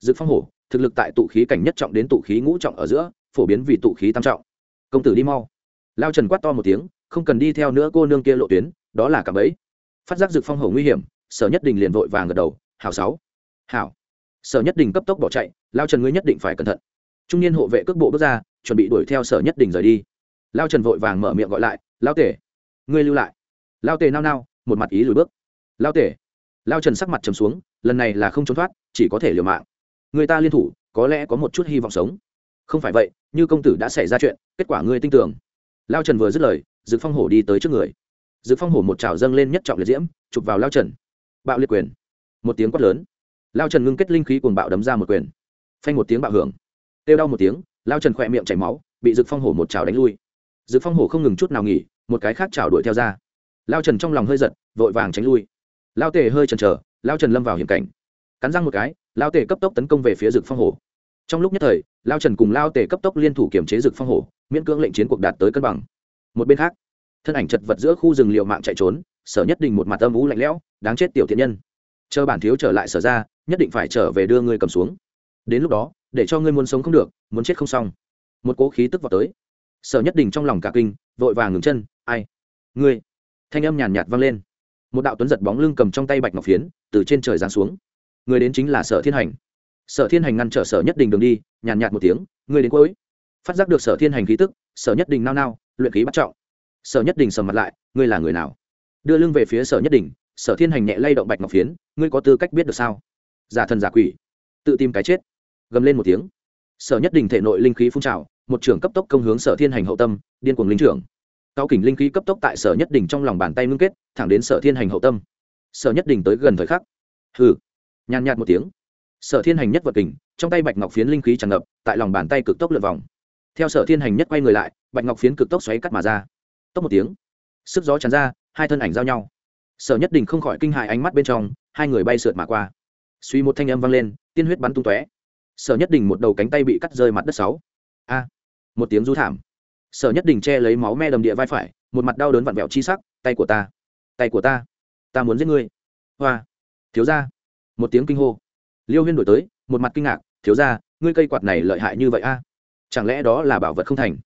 Dực phong hổ, thực lực tại tụ khí cảnh nhất trọng đến tụ khí ngũ trọng ở giữa phổ biến vì tụ khí tam trọng. Công tử đi mau. Lao trần quát to một tiếng, không cần đi theo nữa cô nương kia lộ tuyến, đó là cả bấy phát giác dực phong hổ nguy hiểm, sở nhất đình liền vội vàng gật đầu, hảo sáu, hảo. Sở nhất đình cấp tốc bỏ chạy, lao trần ngươi nhất định phải cẩn thận. Trung niên hộ vệ cước bộ bước ra, chuẩn bị đuổi theo sở nhất đình rời đi. Lao trần vội vàng mở miệng gọi lại, lao tể, ngươi lưu lại. Lao tể nao nao, một mặt ý lùi bước. Lao tể. Lao trần sắc mặt trầm xuống, lần này là không trốn thoát, chỉ có thể liều mạng. Người ta liên thủ, có lẽ có một chút hy vọng sống không phải vậy, như công tử đã xảy ra chuyện, kết quả ngươi tin tưởng. Lao trần vừa dứt lời dự phong hổ đi tới trước người. Dự phong hổ một trào dâng lên nhất trọng liệt diễm, chụp vào lao trần. Bạo liệt quyền. Một tiếng quát lớn. Lao trần ngưng kết linh khí cuồng bạo đấm ra một quyền. Phanh một tiếng bạo hưởng. Têu đau một tiếng, lao trần khỏe miệng chảy máu, bị dự phong hổ một trào đánh lui. Dự phong hổ không ngừng chút nào nghỉ, một cái khác trào đuổi theo ra. Lao trần trong lòng hơi giật, vội vàng tránh lui. Lao tề hơi chần chờ, lao trần lâm vào hiểm cảnh. Cắn răng một cái, lao tề cấp tốc tấn công về phía dực phong hổ trong lúc nhất thời, lao trần cùng lao tề cấp tốc liên thủ kiểm chế rực phong hổ, miễn cưỡng lệnh chiến cuộc đạt tới cân bằng. Một bên khác, thân ảnh chật vật giữa khu rừng liệu mạng chạy trốn, sở nhất định một mặt âm ú lạnh lẽo, đáng chết tiểu thiện nhân. Chờ bản thiếu trở lại sở ra, nhất định phải trở về đưa ngươi cầm xuống. Đến lúc đó, để cho ngươi muốn sống không được, muốn chết không xong. Một cố khí tức vào tới. Sở nhất định trong lòng cả kinh, vội vàng ngừng chân, ai? Ngươi? Thanh âm nhàn nhạt vang lên. Một đạo tuấn giật bóng lưng cầm trong tay bạch ngọc phiến, từ trên trời giáng xuống. Người đến chính là sở thiên hành sở thiên hành ngăn trở sở nhất Đình đường đi, nhàn nhạt một tiếng người đến cuối. Phát giác được sở thiên hành khí tức, sở nhất Đình nao nao, luyện khí bắt trọng. Sở nhất Đình sầm mặt lại, ngươi là người nào? Đưa lưng về phía sở nhất Đình. sở thiên hành nhẹ lay động bạch ngọc phiến, ngươi có tư cách biết được sao? Giả thần giả quỷ. Tự tìm cái chết. Gầm lên một tiếng. Sở nhất Đình thể nội linh khí phun trào, một trưởng cấp tốc công hướng sở thiên hành hậu tâm, điên cuồng linh trưởng. Cao kỉnh linh khí cấp tốc tại sở nhất Đình trong lòng bàn tay ngưng kết, thẳng đến sở thiên hành hậu tâm. Sở nhất Đình tới gần thời khắc. Hừ. Nhàn nhạt một tiếng sở thiên hành nhất vật kình, trong tay bạch ngọc phiến linh khí tràn ngập, tại lòng bàn tay cực tốc lượt vòng. Theo sở thiên hành nhất quay người lại, bạch ngọc phiến cực tốc xoáy cắt mà ra. Tốc một tiếng, sức gió tràn ra, hai thân ảnh giao nhau. Sở nhất đình không khỏi kinh hại ánh mắt bên trong, hai người bay sượt mà qua. Suy một thanh âm vang lên, tiên huyết bắn tung tóe. Sở nhất đình một đầu cánh tay bị cắt rơi mặt đất sáu. A! Một tiếng du thảm. Sở nhất đình che lấy máu me đầm địa vai phải, một mặt đau đớn vặn vẹo chi sắc, tay của ta, tay của ta ta muốn giết ngươi. Hoa! Thiếu ra một tiếng kinh hô liêu huyên đổi tới, một mặt kinh ngạc, thiếu ra ngươi cây quạt này lợi hại như vậy a? Chẳng lẽ đó là bảo vật không thành?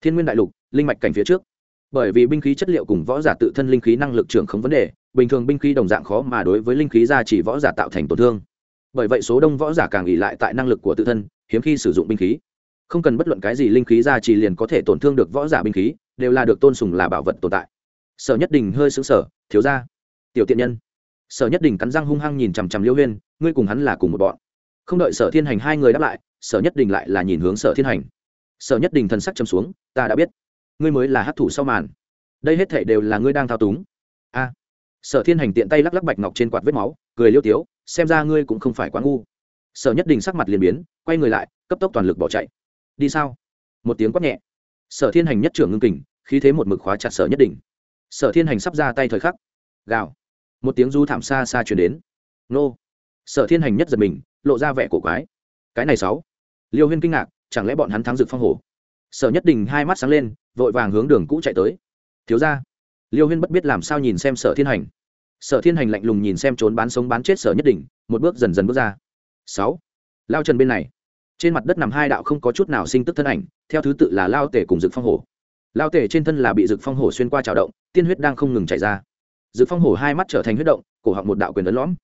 Thiên nguyên đại lục, linh mạch cảnh phía trước. Bởi vì binh khí chất liệu cùng võ giả tự thân linh khí năng lực trưởng không vấn đề, bình thường binh khí đồng dạng khó mà đối với linh khí ra chỉ võ giả tạo thành tổn thương. Bởi vậy số đông võ giả càng ỉ lại tại năng lực của tự thân, hiếm khi sử dụng binh khí. Không cần bất luận cái gì linh khí ra chỉ liền có thể tổn thương được võ giả binh khí, đều là được tôn sùng là bảo vật tồn tại. Sở nhất đình hơi xứng sở thiếu ra tiểu tiện nhân sở nhất đình cắn răng hung hăng nhìn chằm chằm liêu huyên, ngươi cùng hắn là cùng một bọn. Không đợi sở thiên hành hai người đáp lại, sở nhất đình lại là nhìn hướng sở thiên hành. Sở nhất đình thần sắc chấm xuống, ta đã biết. Ngươi mới là hát thủ sau màn. Đây hết thể đều là ngươi đang thao túng. A. Sở thiên hành tiện tay lắc lắc bạch ngọc trên quạt vết máu, cười liêu tiếu, xem ra ngươi cũng không phải quá ngu. Sở nhất đình sắc mặt liền biến, quay người lại, cấp tốc toàn lực bỏ chạy. Đi sao? Một tiếng quát nhẹ. Sở thiên hành nhất trưởng ngưng kình, khí thế một mực khóa chặt sở nhất đình. Sở thiên hành sắp ra tay thời khắc. Gào một tiếng du thảm xa xa chuyển đến. Nô. Sở thiên hành nhất giật mình, lộ ra vẻ cổ quái. Cái này sáu. Liêu huyên kinh ngạc, chẳng lẽ bọn hắn thắng rực phong hổ? Sở nhất đình hai mắt sáng lên, vội vàng hướng đường cũ chạy tới. Thiếu ra liêu huyên bất biết làm sao nhìn xem sở thiên hành. Sở thiên hành lạnh lùng nhìn xem trốn bán sống bán chết sở nhất đình, một bước dần dần bước ra. Sáu. Lao trần bên này. Trên mặt đất nằm hai đạo không có chút nào sinh tức thân ảnh, theo thứ tự là lao tể cùng dực phong hổ. Lao tể trên thân là bị dực phong hổ xuyên qua trào động, tiên huyết đang không ngừng chảy ra dực phong hổ hai mắt trở thành huyết động, cổ họng một đạo quyền ấn lõm.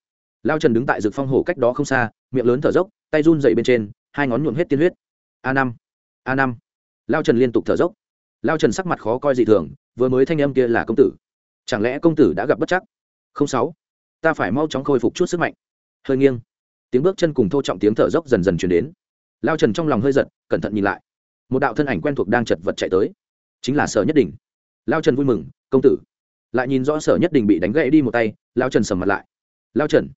Lao trần đứng tại dực phong hổ cách đó không xa, miệng lớn thở dốc, tay run dậy bên trên, hai ngón nhuộm hết tiên huyết. A năm a năm. Lao trần liên tục thở dốc. Lao trần sắc mặt khó coi dị thường, vừa mới thanh âm kia là công tử. Chẳng lẽ công tử đã gặp bất chắc? Không sáu. Ta phải mau chóng khôi phục chút sức mạnh. Hơi nghiêng. Tiếng bước chân cùng thô trọng tiếng thở dốc dần dần chuyển đến. Lao trần trong lòng hơi giật, cẩn thận nhìn lại. Một đạo thân ảnh quen thuộc đang chật vật chạy tới. Chính là sở nhất đỉnh. lao trần vui mừng, công tử lại nhìn rõ sở nhất đình bị đánh gãy đi một tay, lao trần sầm mặt lại. Lao trần,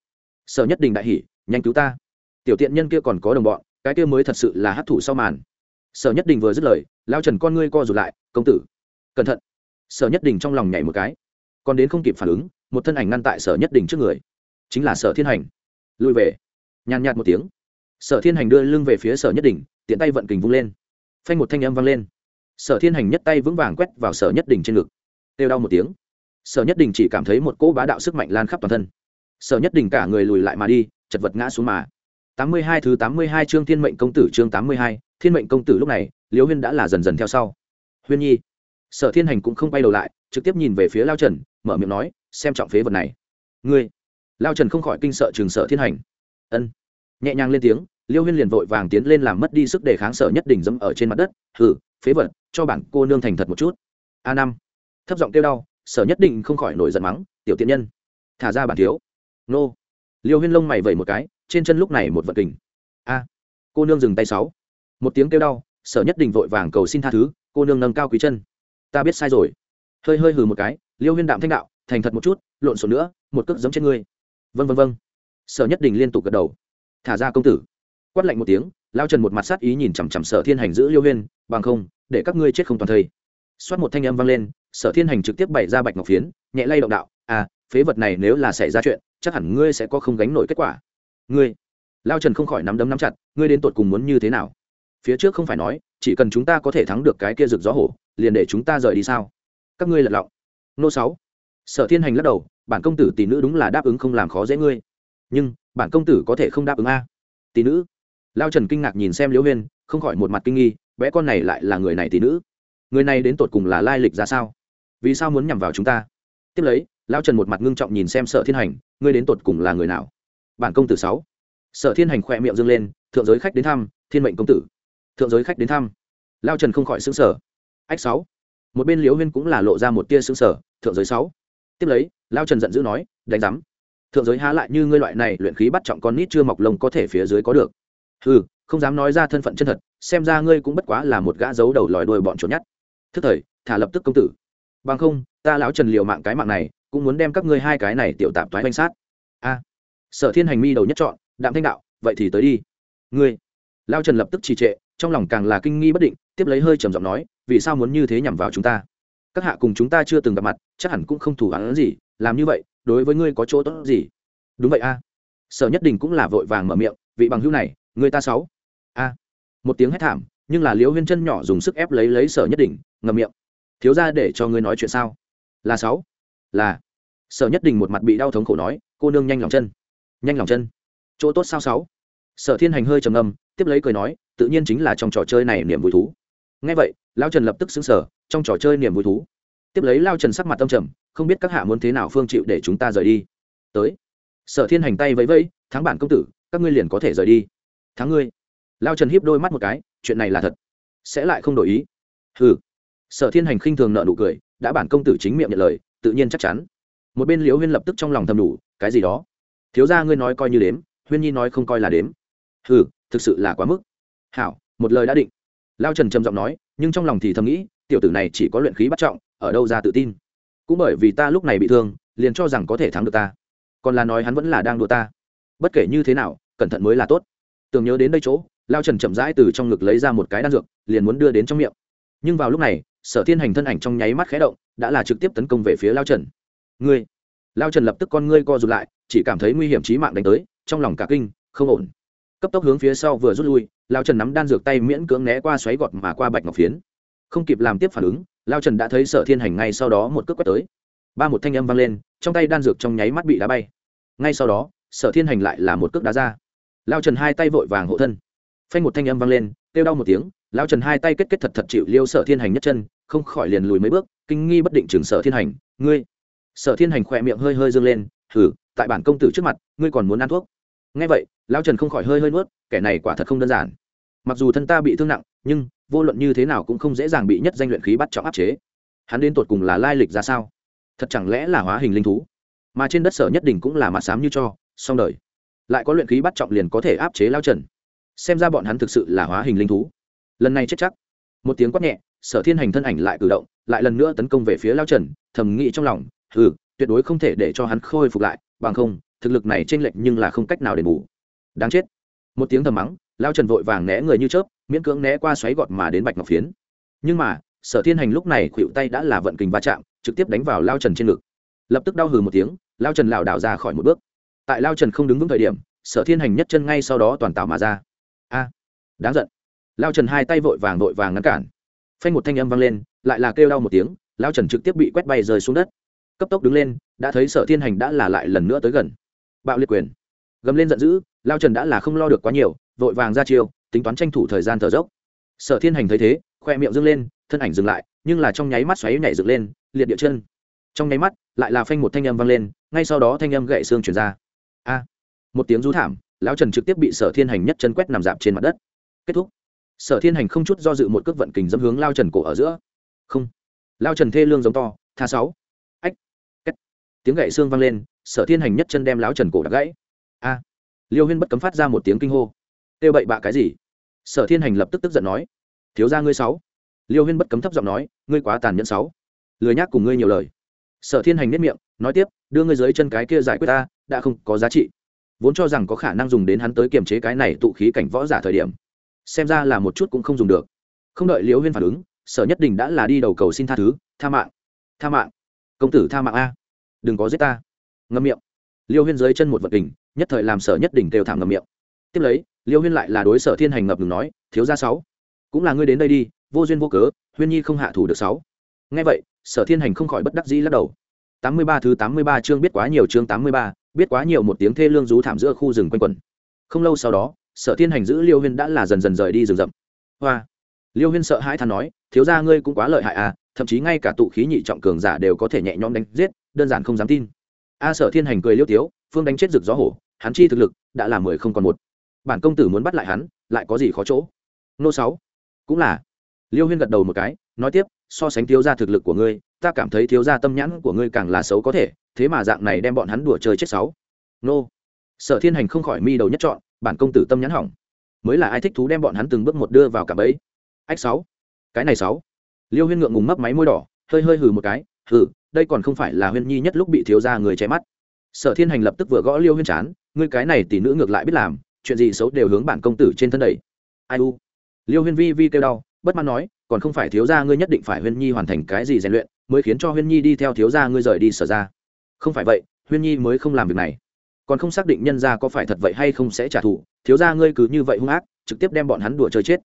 sở nhất đình đại hỉ, nhanh cứu ta. Tiểu tiện nhân kia còn có đồng bọn, cái kia mới thật sự là hát thủ sau màn. Sở nhất đình vừa dứt lời, lao trần con ngươi co rụt lại, công tử, cẩn thận. Sở nhất đình trong lòng nhảy một cái. Còn đến không kịp phản ứng, một thân ảnh ngăn tại sở nhất đình trước người. Chính là sở thiên hành. Lùi về. Nhàn nhạt một tiếng. Sở thiên hành đưa lưng về phía sở nhất đình, tiện tay vận kình vung lên. Phanh một thanh âm vang lên. Sở thiên hành nhất tay vững vàng quét vào sở nhất đình trên ngực. Têu đau một tiếng sở nhất đình chỉ cảm thấy một cỗ bá đạo sức mạnh lan khắp toàn thân. Sở nhất đình cả người lùi lại mà đi, chật vật ngã xuống mà. Tám mươi hai thứ tám mươi hai chương thiên mệnh công tử chương tám mươi hai, thiên mệnh công tử lúc này, liễu huyên đã là dần dần theo sau. Huyên nhi. Sở thiên hành cũng không quay đầu lại, trực tiếp nhìn về phía lao trần, mở miệng nói, xem trọng phế vật này. Ngươi. Lao trần không khỏi kinh sợ trường sở thiên hành. Ân. Nhẹ nhàng lên tiếng liêu huyên liền vội vàng tiến lên làm mất đi sức đề kháng sở nhất định dẫm ở trên mặt đất. Hử phế vật, cho bản cô nương thành thật một chút. A năm. Thấp giọng kêu đau sở nhất định không khỏi nổi giận mắng, tiểu tiện nhân, thả ra bản thiếu. Nô. Liêu huyên lông mày vẩy một cái, trên chân lúc này một vật kình. A, cô nương dừng tay sáu. Một tiếng kêu đau, sở nhất định vội vàng cầu xin tha thứ, cô nương nâng cao quý chân. Ta biết sai rồi. Hơi hơi hừ một cái, liêu huyên đạm thanh đạo, thành thật một chút, lộn xộn nữa, một cước giấm trên ngươi. Vân vân vân sở nhất định liên tục gật đầu. Thả ra công tử. Quát lạnh một tiếng, lao trần một mặt sát ý nhìn chằm chằm sở thiên hành giữ liêu huyên, bằng không, để các ngươi chết không toàn thây xoát một thanh âm vang lên, sở thiên hành trực tiếp bày ra bạch ngọc phiến, nhẹ lay động đạo à phế vật này nếu là xảy ra chuyện, chắc hẳn ngươi sẽ có không gánh nổi kết quả. Ngươi? Lao trần không khỏi nắm đấm nắm chặt, ngươi đến tột cùng muốn như thế nào? Phía trước không phải nói, chỉ cần chúng ta có thể thắng được cái kia rực gió hổ, liền để chúng ta rời đi sao? Các ngươi lật lọng. Nô sáu. Sở thiên hành lắc đầu, bản công tử tỷ nữ đúng là đáp ứng không làm khó dễ ngươi. Nhưng, bản công tử có thể không đáp ứng a? Tỷ nữ? Lao trần kinh ngạc nhìn xem liễu huyên, không khỏi một mặt kinh nghi vẽ con này lại là người này tỷ nữ? Người này đến tột cùng là lai lịch ra sao? Vì sao muốn nhằm vào chúng ta? Tiếp lấy lao trần một mặt ngưng trọng nhìn xem sở thiên hành, ngươi đến tột cùng là người nào? Bản công tử sáu. Sở thiên hành khỏe miệng dâng lên, thượng giới khách đến thăm, thiên mệnh công tử. Thượng giới khách đến thăm. Lao trần không khỏi xứng sở ách sáu. Một bên liễu huyên cũng là lộ ra một tia xứng sở thượng giới sáu. Tiếp lấy lao trần giận dữ nói, đánh giám, thượng giới há lại như ngươi loại này luyện khí bắt trọng con nít chưa mọc lông có thể phía dưới có được? Ừ không dám nói ra thân phận chân thật, xem ra ngươi cũng bất quá là một gã giấu đầu lòi đuôi bọn trốn nhát thức thời, thả lập tức công tử. Bằng không, ta lão trần liều mạng cái mạng này, cũng muốn đem các ngươi hai cái này tiểu tạp thoái banh sát. A. Sở thiên hành mi đầu nhất chọn đạm thanh đạo, vậy thì tới đi. Ngươi? Lao trần lập tức trì trệ, trong lòng càng là kinh nghi bất định, tiếp lấy hơi trầm giọng nói, vì sao muốn như thế nhằm vào chúng ta? Các hạ cùng chúng ta chưa từng gặp mặt, chắc hẳn cũng không thủ hắn gì, làm như vậy, đối với ngươi có chỗ tốt gì? Đúng vậy a. Sở nhất định cũng là vội vàng mở miệng, vị bằng hữu này, người ta sáu. A. Một tiếng hét thảm nhưng là liễu huyên chân nhỏ dùng sức ép lấy lấy sở nhất định ngậm miệng. Thiếu ra để cho ngươi nói chuyện sao? Là sáu. Là. Sở nhất định một mặt bị đau thống khổ nói, cô nương nhanh lòng chân. Nhanh lòng chân. Chỗ tốt sao sáu? Sở thiên hành hơi trầm ngâm, tiếp lấy cười nói, tự nhiên chính là trong trò chơi này niềm vui thú. Ngay vậy, lao trần lập tức xứng sở trong trò chơi niềm vui thú? Tiếp lấy lao trần sắc mặt tâm trầm, không biết các hạ muốn thế nào phương chịu để chúng ta rời đi? Tới. Sở thiên hành tay vẫy vẫy, thắng bản công tử, các ngươi liền có thể rời đi. Thắng ngươi lao trần hiếp đôi mắt một cái, chuyện này là thật. Sẽ lại không đổi ý. Hừ. Sở thiên hành khinh thường nợ nụ cười, đã bản công tử chính miệng nhận lời, tự nhiên chắc chắn. Một bên liễu huyên lập tức trong lòng thầm đủ, cái gì đó? Thiếu ra ngươi nói coi như đếm, huyên nhi nói không coi là đếm. Hừ, thực sự là quá mức. Hảo, một lời đã định. Lao trần trầm giọng nói, nhưng trong lòng thì thầm nghĩ, tiểu tử này chỉ có luyện khí bắt trọng, ở đâu ra tự tin? Cũng bởi vì ta lúc này bị thương, liền cho rằng có thể thắng được ta. Còn là nói hắn vẫn là đang đùa ta. Bất kể như thế nào, cẩn thận mới là tốt. Tưởng nhớ đến đây chỗ lao trần chậm rãi từ trong ngực lấy ra một cái đan dược, liền muốn đưa đến trong miệng. Nhưng vào lúc này, sở thiên hành thân ảnh trong nháy mắt khé động, đã là trực tiếp tấn công về phía lao trần. Ngươi! Lao trần lập tức con ngươi co rụt lại, chỉ cảm thấy nguy hiểm trí mạng đánh tới, trong lòng cả kinh, không ổn. Cấp tốc hướng phía sau vừa rút lui, lao trần nắm đan dược tay miễn cưỡng né qua xoáy gọt mà qua bạch ngọc phiến. Không kịp làm tiếp phản ứng, lao trần đã thấy sở thiên hành ngay sau đó một cước quét tới. Ba một thanh âm vang lên, trong tay đan dược trong nháy mắt bị đá bay. Ngay sau đó, sở thiên hành lại là một cước đá ra. Lao trần hai tay vội vàng hộ thân phanh một thanh âm vang lên, kêu đau một tiếng lao trần hai tay kết kết thật thật chịu liêu sở thiên hành nhất chân, không khỏi liền lùi mấy bước, kinh nghi bất định chừng sở thiên hành, ngươi? Sở thiên hành khỏe miệng hơi hơi dâng lên thử tại bản công tử trước mặt, ngươi còn muốn ăn thuốc? Ngay vậy lao trần không khỏi hơi hơi nuốt, kẻ này quả thật không đơn giản. Mặc dù thân ta bị thương nặng, nhưng vô luận như thế nào cũng không dễ dàng bị nhất danh luyện khí bắt trọng áp chế. Hắn đến tột cùng là lai lịch ra sao? Thật chẳng lẽ là hóa hình linh thú? Mà trên đất sở nhất định cũng là mặt sám như cho song đời. Lại có luyện khí bắt trọng liền có thể áp chế lao trần xem ra bọn hắn thực sự là hóa hình linh thú. Lần này chết chắc. Một tiếng quát nhẹ, sở thiên hành thân ảnh lại cử động, lại lần nữa tấn công về phía lao trần, thầm nghĩ trong lòng ừ tuyệt đối không thể để cho hắn khôi phục lại, bằng không, thực lực này trên lệch nhưng là không cách nào đền bù. Đáng chết. Một tiếng thầm mắng, lao trần vội vàng né người như chớp, miễn cưỡng né qua xoáy gọt mà đến bạch ngọc phiến. Nhưng mà, sở thiên hành lúc này khuỵu tay đã là vận kình va chạm, trực tiếp đánh vào lao trần trên ngực. Lập tức đau hừ một tiếng, lao trần lảo đảo ra khỏi một bước. Tại lao trần không đứng vững thời điểm, sở thiên hành nhất chân ngay sau đó toàn tạo mà ra đáng giận. Lao trần hai tay vội vàng vội vàng ngăn cản. Phanh một thanh âm vang lên, lại là kêu đau một tiếng, lao trần trực tiếp bị quét bay rơi xuống đất. Cấp tốc đứng lên, đã thấy sở thiên hành đã là lại lần nữa tới gần. Bạo liệt quyền. Gầm lên giận dữ, lao trần đã là không lo được quá nhiều, vội vàng ra chiêu, tính toán tranh thủ thời gian thở dốc. Sở thiên hành thấy thế, khoe miệng dâng lên, thân ảnh dừng lại, nhưng là trong nháy mắt xoáy nhảy dựng lên, liệt địa chân. Trong nháy mắt, lại là phanh một thanh âm vang lên, ngay sau đó thanh âm gậy xương chuyển ra. A! Một tiếng rú thảm lão trần trực tiếp bị sở thiên hành nhất chân quét nằm dạp trên mặt đất kết thúc. Sở thiên hành không chút do dự một cước vận kình dẫm hướng lao trần cổ ở giữa. Không. Lao trần thê lương giống to, tha sáu. Ách. Cách tiếng gậy xương vang lên, sở thiên hành nhất chân đem lao trần cổ đã gãy. A. Liêu huyên bất cấm phát ra một tiếng kinh hô. Têu bậy bạ cái gì? Sở thiên hành lập tức tức giận nói. Thiếu ra ngươi sáu. Liêu huyên bất cấm thấp giọng nói, ngươi quá tàn nhẫn sáu. Lười nhác cùng ngươi nhiều lời. Sở thiên hành nếp miệng, nói tiếp, đưa ngươi dưới chân cái kia giải quyết ta, đã không có giá trị. Vốn cho rằng có khả năng dùng đến hắn tới kiềm chế cái này tụ khí cảnh võ giả thời điểm xem ra là một chút cũng không dùng được. Không đợi liễu huyên phản ứng, sở nhất định đã là đi đầu cầu xin tha thứ, tha mạng tha mạng, công tử tha mạng a, đừng có giết ta. Ngâm miệng. Liêu huyên dưới chân một vật đỉnh nhất thời làm sở nhất đỉnh đều thảm ngầm miệng. Tiếp lấy liêu huyên lại là đối sở thiên hành ngập ngừng nói, thiếu ra sáu, cũng là ngươi đến đây đi, vô duyên vô cớ, huyên nhi không hạ thủ được sáu. Nghe vậy, sở thiên hành không khỏi bất đắc dĩ lắc đầu. Tám mươi ba thứ tám mươi ba chương biết quá nhiều chương tám mươi ba, biết quá nhiều một tiếng thê lương rú thảm giữa khu rừng quanh quẩn. Không lâu sau đó sở thiên hành giữ liêu huyên đã là dần dần rời đi rừng rậm. Hoa. Liêu huyên sợ hãi than nói, thiếu ra ngươi cũng quá lợi hại à thậm chí ngay cả tụ khí nhị trọng cường giả đều có thể nhẹ nhõm đánh giết, đơn giản không dám tin. A sở thiên hành cười liêu tiếu, phương đánh chết rực gió hổ, hắn chi thực lực đã là mười không còn một. Bản công tử muốn bắt lại hắn, lại có gì khó chỗ? Nô sáu. Cũng là. Liêu huyên gật đầu một cái, nói tiếp, so sánh thiếu gia thực lực của ngươi, ta cảm thấy thiếu gia tâm nhãn của ngươi càng là xấu có thể, thế mà dạng này đem bọn hắn đùa chơi chết sáu. Nô sở thiên hành không khỏi mi đầu nhất chọn, bản công tử tâm nhắn hỏng. Mới là ai thích thú đem bọn hắn từng bước một đưa vào cả bẫy? Ách sáu. Cái này sáu. Liêu huyên ngượng ngùng mấp máy môi đỏ, hơi hơi hừ một cái, hừ, đây còn không phải là huyên nhi nhất lúc bị thiếu gia người che mắt. Sở thiên hành lập tức vừa gõ liêu huyên chán, ngươi cái này tỷ nữ ngược lại biết làm, chuyện gì xấu đều hướng bản công tử trên thân đầy ai u? Liêu huyên vi vi kêu đau, bất mãn nói, còn không phải thiếu gia ngươi nhất định phải huyên nhi hoàn thành cái gì rèn luyện, mới khiến cho huyên nhi đi theo thiếu gia ngươi rời đi sở ra. Không phải vậy, huyên nhi mới không làm việc này còn không xác định nhân gia có phải thật vậy hay không sẽ trả thù, thiếu gia ngươi cứ như vậy hung ác, trực tiếp đem bọn hắn đùa chơi chết.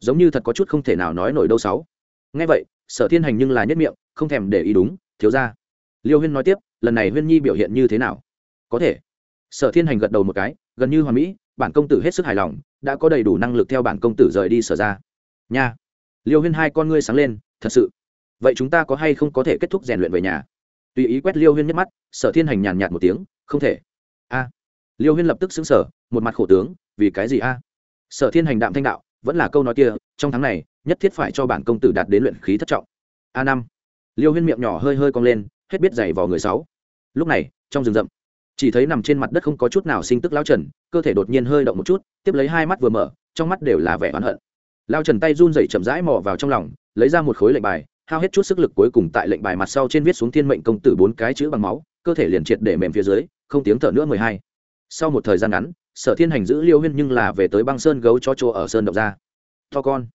Giống như thật có chút không thể nào nói nổi đâu sáu. Ngay vậy, sở thiên hành nhưng là nhất miệng, không thèm để ý đúng, thiếu gia. Liêu huyên nói tiếp, lần này huyên nhi biểu hiện như thế nào? Có thể. Sở thiên hành gật đầu một cái, gần như hoàn mỹ, bản công tử hết sức hài lòng, đã có đầy đủ năng lực theo bản công tử rời đi sở ra. Nha. Liêu huyên hai con ngươi sáng lên, thật sự. Vậy chúng ta có hay không có thể kết thúc rèn luyện về nhà? Tùy ý quét liêu huyên nhắc mắt, sở thiên hành nhàn nhạt một tiếng, không thể liêu huyên lập tức xứng sở một mặt khổ tướng, vì cái gì a? Sở thiên hành đạm thanh đạo, vẫn là câu nói kia, trong tháng này, nhất thiết phải cho bản công tử đạt đến luyện khí thất trọng. A năm. Liêu huyên miệng nhỏ hơi hơi cong lên, hết biết giày vào người sáu. Lúc này, trong rừng rậm, chỉ thấy nằm trên mặt đất không có chút nào sinh tức lao trần, cơ thể đột nhiên hơi động một chút, tiếp lấy hai mắt vừa mở, trong mắt đều là vẻ oán hận. Lao trần tay run rẩy chậm rãi mò vào trong lòng, lấy ra một khối lệnh bài, hao hết chút sức lực cuối cùng tại lệnh bài mặt sau trên viết xuống thiên mệnh công tử bốn cái chữ bằng máu, cơ thể liền triệt để mềm phía dưới, không tiếng thở nữa mười hai sau một thời gian ngắn, sở thiên hành giữ liêu huyên nhưng là về tới băng sơn gấu cho chỗ ở sơn động ra. To con.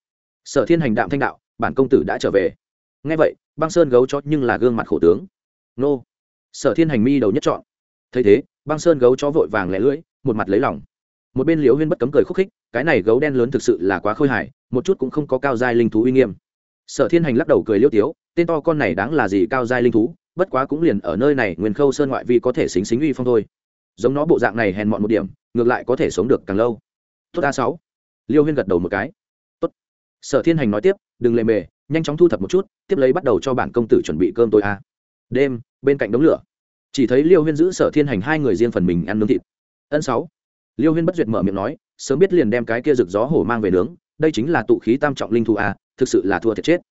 Sở thiên hành đạm thanh đạo, bản công tử đã trở về. Ngay vậy, băng sơn gấu cho nhưng là gương mặt khổ tướng. Nô. Sở thiên hành mi đầu nhất chọn thấy thế, băng sơn gấu chó vội vàng lẻ lưỡi, một mặt lấy lòng. Một bên liễu huyên bất cấm cười khúc khích, cái này gấu đen lớn thực sự là quá khôi hài, một chút cũng không có cao giai linh thú uy nghiêm. Sở thiên hành lắc đầu cười liêu tiếu, tên to con này đáng là gì cao giai linh thú, bất quá cũng liền ở nơi này, nguyên khâu sơn ngoại vi có thể xính xính uy phong thôi giống nó bộ dạng này hèn mọn một điểm, ngược lại có thể sống được càng lâu. Tốt a sáu. Liêu huyên gật đầu một cái. Tốt. Sở thiên hành nói tiếp, đừng lề mề, nhanh chóng thu thập một chút, tiếp lấy bắt đầu cho bản công tử chuẩn bị cơm tôi a. Đêm, bên cạnh đống lửa. Chỉ thấy liêu huyên giữ sở thiên hành hai người riêng phần mình ăn nướng thịt. Ân sáu. Liêu huyên bất duyệt mở miệng nói, sớm biết liền đem cái kia rực gió hổ mang về nướng, đây chính là tụ khí tam trọng linh thu a, thực sự là thua thiệt chết.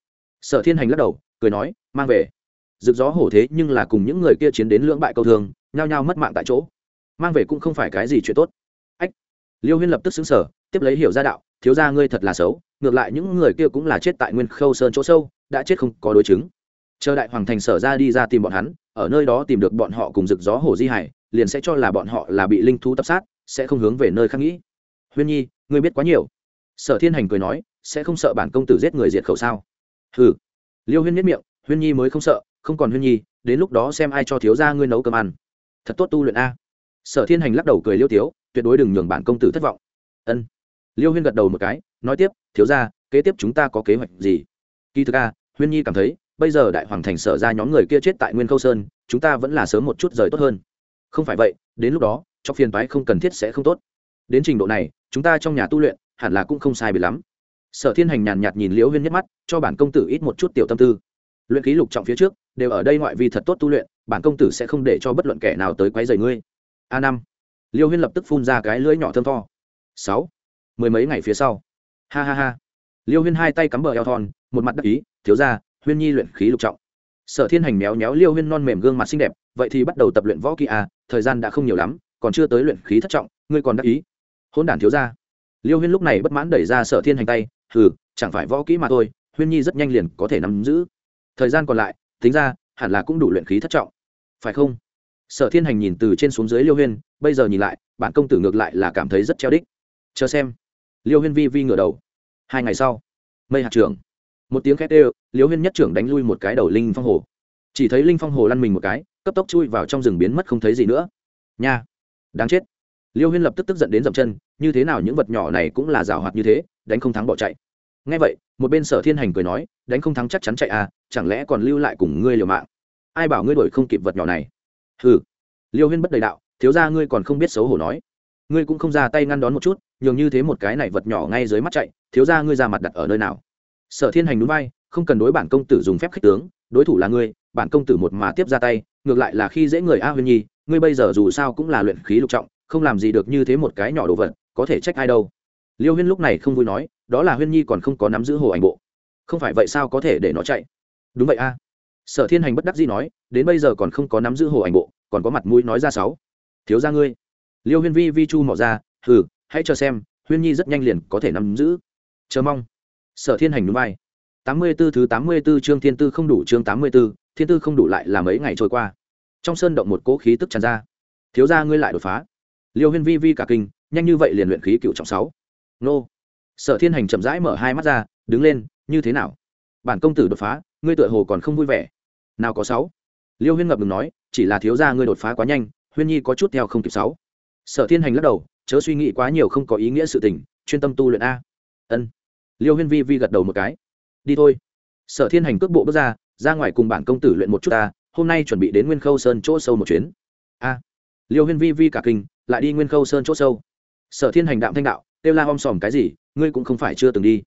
Sở thiên hành lắc đầu, cười nói, mang về. Rực gió hổ thế nhưng là cùng những người kia chiến đến lưỡng bại câu thường nhao nhao mất mạng tại chỗ mang về cũng không phải cái gì chuyện tốt. Ách, liêu huyên lập tức xứng sở tiếp lấy hiểu ra đạo, thiếu ra ngươi thật là xấu, ngược lại những người kia cũng là chết tại nguyên khâu sơn chỗ sâu, đã chết không có đối chứng. Chờ đại hoàng thành sở ra đi ra tìm bọn hắn, ở nơi đó tìm được bọn họ cùng rực gió hồ di hải, liền sẽ cho là bọn họ là bị linh thú tập sát, sẽ không hướng về nơi khác nghĩ. Huyên nhi, ngươi biết quá nhiều. Sở thiên hành cười nói, sẽ không sợ bản công tử giết người diệt khẩu sao? Ừ liêu huyên nhất miệng, huyên nhi mới không sợ, không còn huyên nhi, đến lúc đó xem ai cho thiếu ra ngươi nấu cơm ăn. Thật tốt tu luyện a sở thiên hành lắc đầu cười liêu tiếu, tuyệt đối đừng nhường bản công tử thất vọng. Ân. Liêu huyên gật đầu một cái, nói tiếp, thiếu ra kế tiếp chúng ta có kế hoạch gì? Kỳ thực a, huyên nhi cảm thấy, bây giờ đại hoàng thành sở ra nhóm người kia chết tại nguyên khâu sơn, chúng ta vẫn là sớm một chút rời tốt hơn. Không phải vậy, đến lúc đó, cho phiền toái không cần thiết sẽ không tốt. Đến trình độ này, chúng ta trong nhà tu luyện, hẳn là cũng không sai bị lắm. Sở thiên hành nhàn nhạt nhìn liễu huyên nhất mắt, cho bản công tử ít một chút tiểu tâm tư. Luyện khí lục trọng phía trước, đều ở đây ngoại vi thật tốt tu luyện, bản công tử sẽ không để cho bất luận kẻ nào tới quấy rầy ngươi a năm. Liêu huyên lập tức phun ra cái lưỡi nhỏ thơm tho. Sáu. Mười mấy ngày phía sau. Ha ha ha. Liêu huyên hai tay cắm bờ eo thon, một mặt đắc ý, thiếu ra huyên nhi luyện khí lục trọng. Sở thiên hành méo méo liêu huyên non mềm gương mặt xinh đẹp, vậy thì bắt đầu tập luyện võ kỹ à thời gian đã không nhiều lắm, còn chưa tới luyện khí thất trọng, ngươi còn đắc ý. Hôn đản thiếu ra liêu huyên lúc này bất mãn đẩy ra sở thiên hành tay, hừ, chẳng phải võ kỹ mà thôi, huyên nhi rất nhanh liền có thể nắm giữ. Thời gian còn lại, tính ra, hẳn là cũng đủ luyện khí thất trọng. Phải không? Sở thiên hành nhìn từ trên xuống dưới liêu huyên, bây giờ nhìn lại, bản công tử ngược lại là cảm thấy rất treo đích. Chờ xem. Liêu huyên vi vi ngửa đầu. Hai ngày sau, mây hạt trưởng. Một tiếng khét ê liêu huyên nhất trưởng đánh lui một cái đầu linh phong hồ. Chỉ thấy linh phong hồ lăn mình một cái, cấp tốc chui vào trong rừng biến mất không thấy gì nữa. Nha! Đáng chết! Liêu huyên lập tức tức giận đến dậm chân, như thế nào những vật nhỏ này cũng là rào hoạt như thế, đánh không thắng bỏ chạy. Ngay vậy, một bên sở thiên hành cười nói, đánh không thắng chắc chắn chạy à chẳng lẽ còn lưu lại cùng ngươi liều mạng? Ai bảo ngươi đổi không kịp vật nhỏ này? Hừ. Liêu huyên bất đầy đạo thiếu ra ngươi còn không biết xấu hổ nói. Ngươi cũng không ra tay ngăn đón một chút nhường như thế một cái này vật nhỏ ngay dưới mắt chạy thiếu ra ngươi ra mặt đặt ở nơi nào? Sở thiên hành núi vai, không cần đối bản công tử dùng phép khích tướng đối thủ là ngươi bản công tử một mà tiếp ra tay ngược lại là khi dễ người a huyên nhi ngươi bây giờ dù sao cũng là luyện khí lục trọng không làm gì được như thế một cái nhỏ đồ vật có thể trách ai đâu. Liêu huyên lúc này không vui nói đó là huyên nhi còn không có nắm giữ hồ ảnh bộ. Không phải vậy sao có thể để nó chạy? Đúng vậy a sở thiên hành bất đắc dĩ nói, đến bây giờ còn không có nắm giữ hồ ảnh bộ, còn có mặt mũi nói ra sáu. Thiếu ra ngươi. Liêu huyên vi vi chu mỏ ra, hừ, hãy chờ xem, huyên nhi rất nhanh liền có thể nắm giữ. Chờ mong. Sở thiên hành núi vai. Tám mươi b ố thứ tám mươi b ố chương thiên tư không đủ chương tám mươi b ố thiên tư không đủ lại là mấy ngày trôi qua. Trong sơn động một cỗ khí tức tràn ra. Thiếu ra ngươi lại đột phá. Liêu huyên vi vi cả kinh, nhanh như vậy liền luyện khí cựu trọng sáu. Nô. Sở thiên hành chậm rãi mở hai mắt ra, đứng lên, như thế nào? Bản công tử đột phá, ngươi tựa hồ còn không vui vẻ nào có sáu. Liêu huyên ngập ngừng nói, chỉ là thiếu gia ngươi đột phá quá nhanh, huyên nhi có chút theo không kịp sáu. Sở thiên hành lắc đầu, chớ suy nghĩ quá nhiều không có ý nghĩa sự tình, chuyên tâm tu luyện a. Ân. Liêu huyên vi vi gật đầu một cái. Đi thôi. Sở thiên hành cước bộ bước ra ra ngoài cùng bản công tử luyện một chút ta, hôm nay chuẩn bị đến nguyên khâu sơn chỗ sâu một chuyến. A. Liêu huyên vi vi cả kinh, lại đi nguyên khâu sơn chỗ sâu. Sở thiên hành đạm thanh đạo, kêu la om sòm cái gì, ngươi cũng không phải chưa từng đi.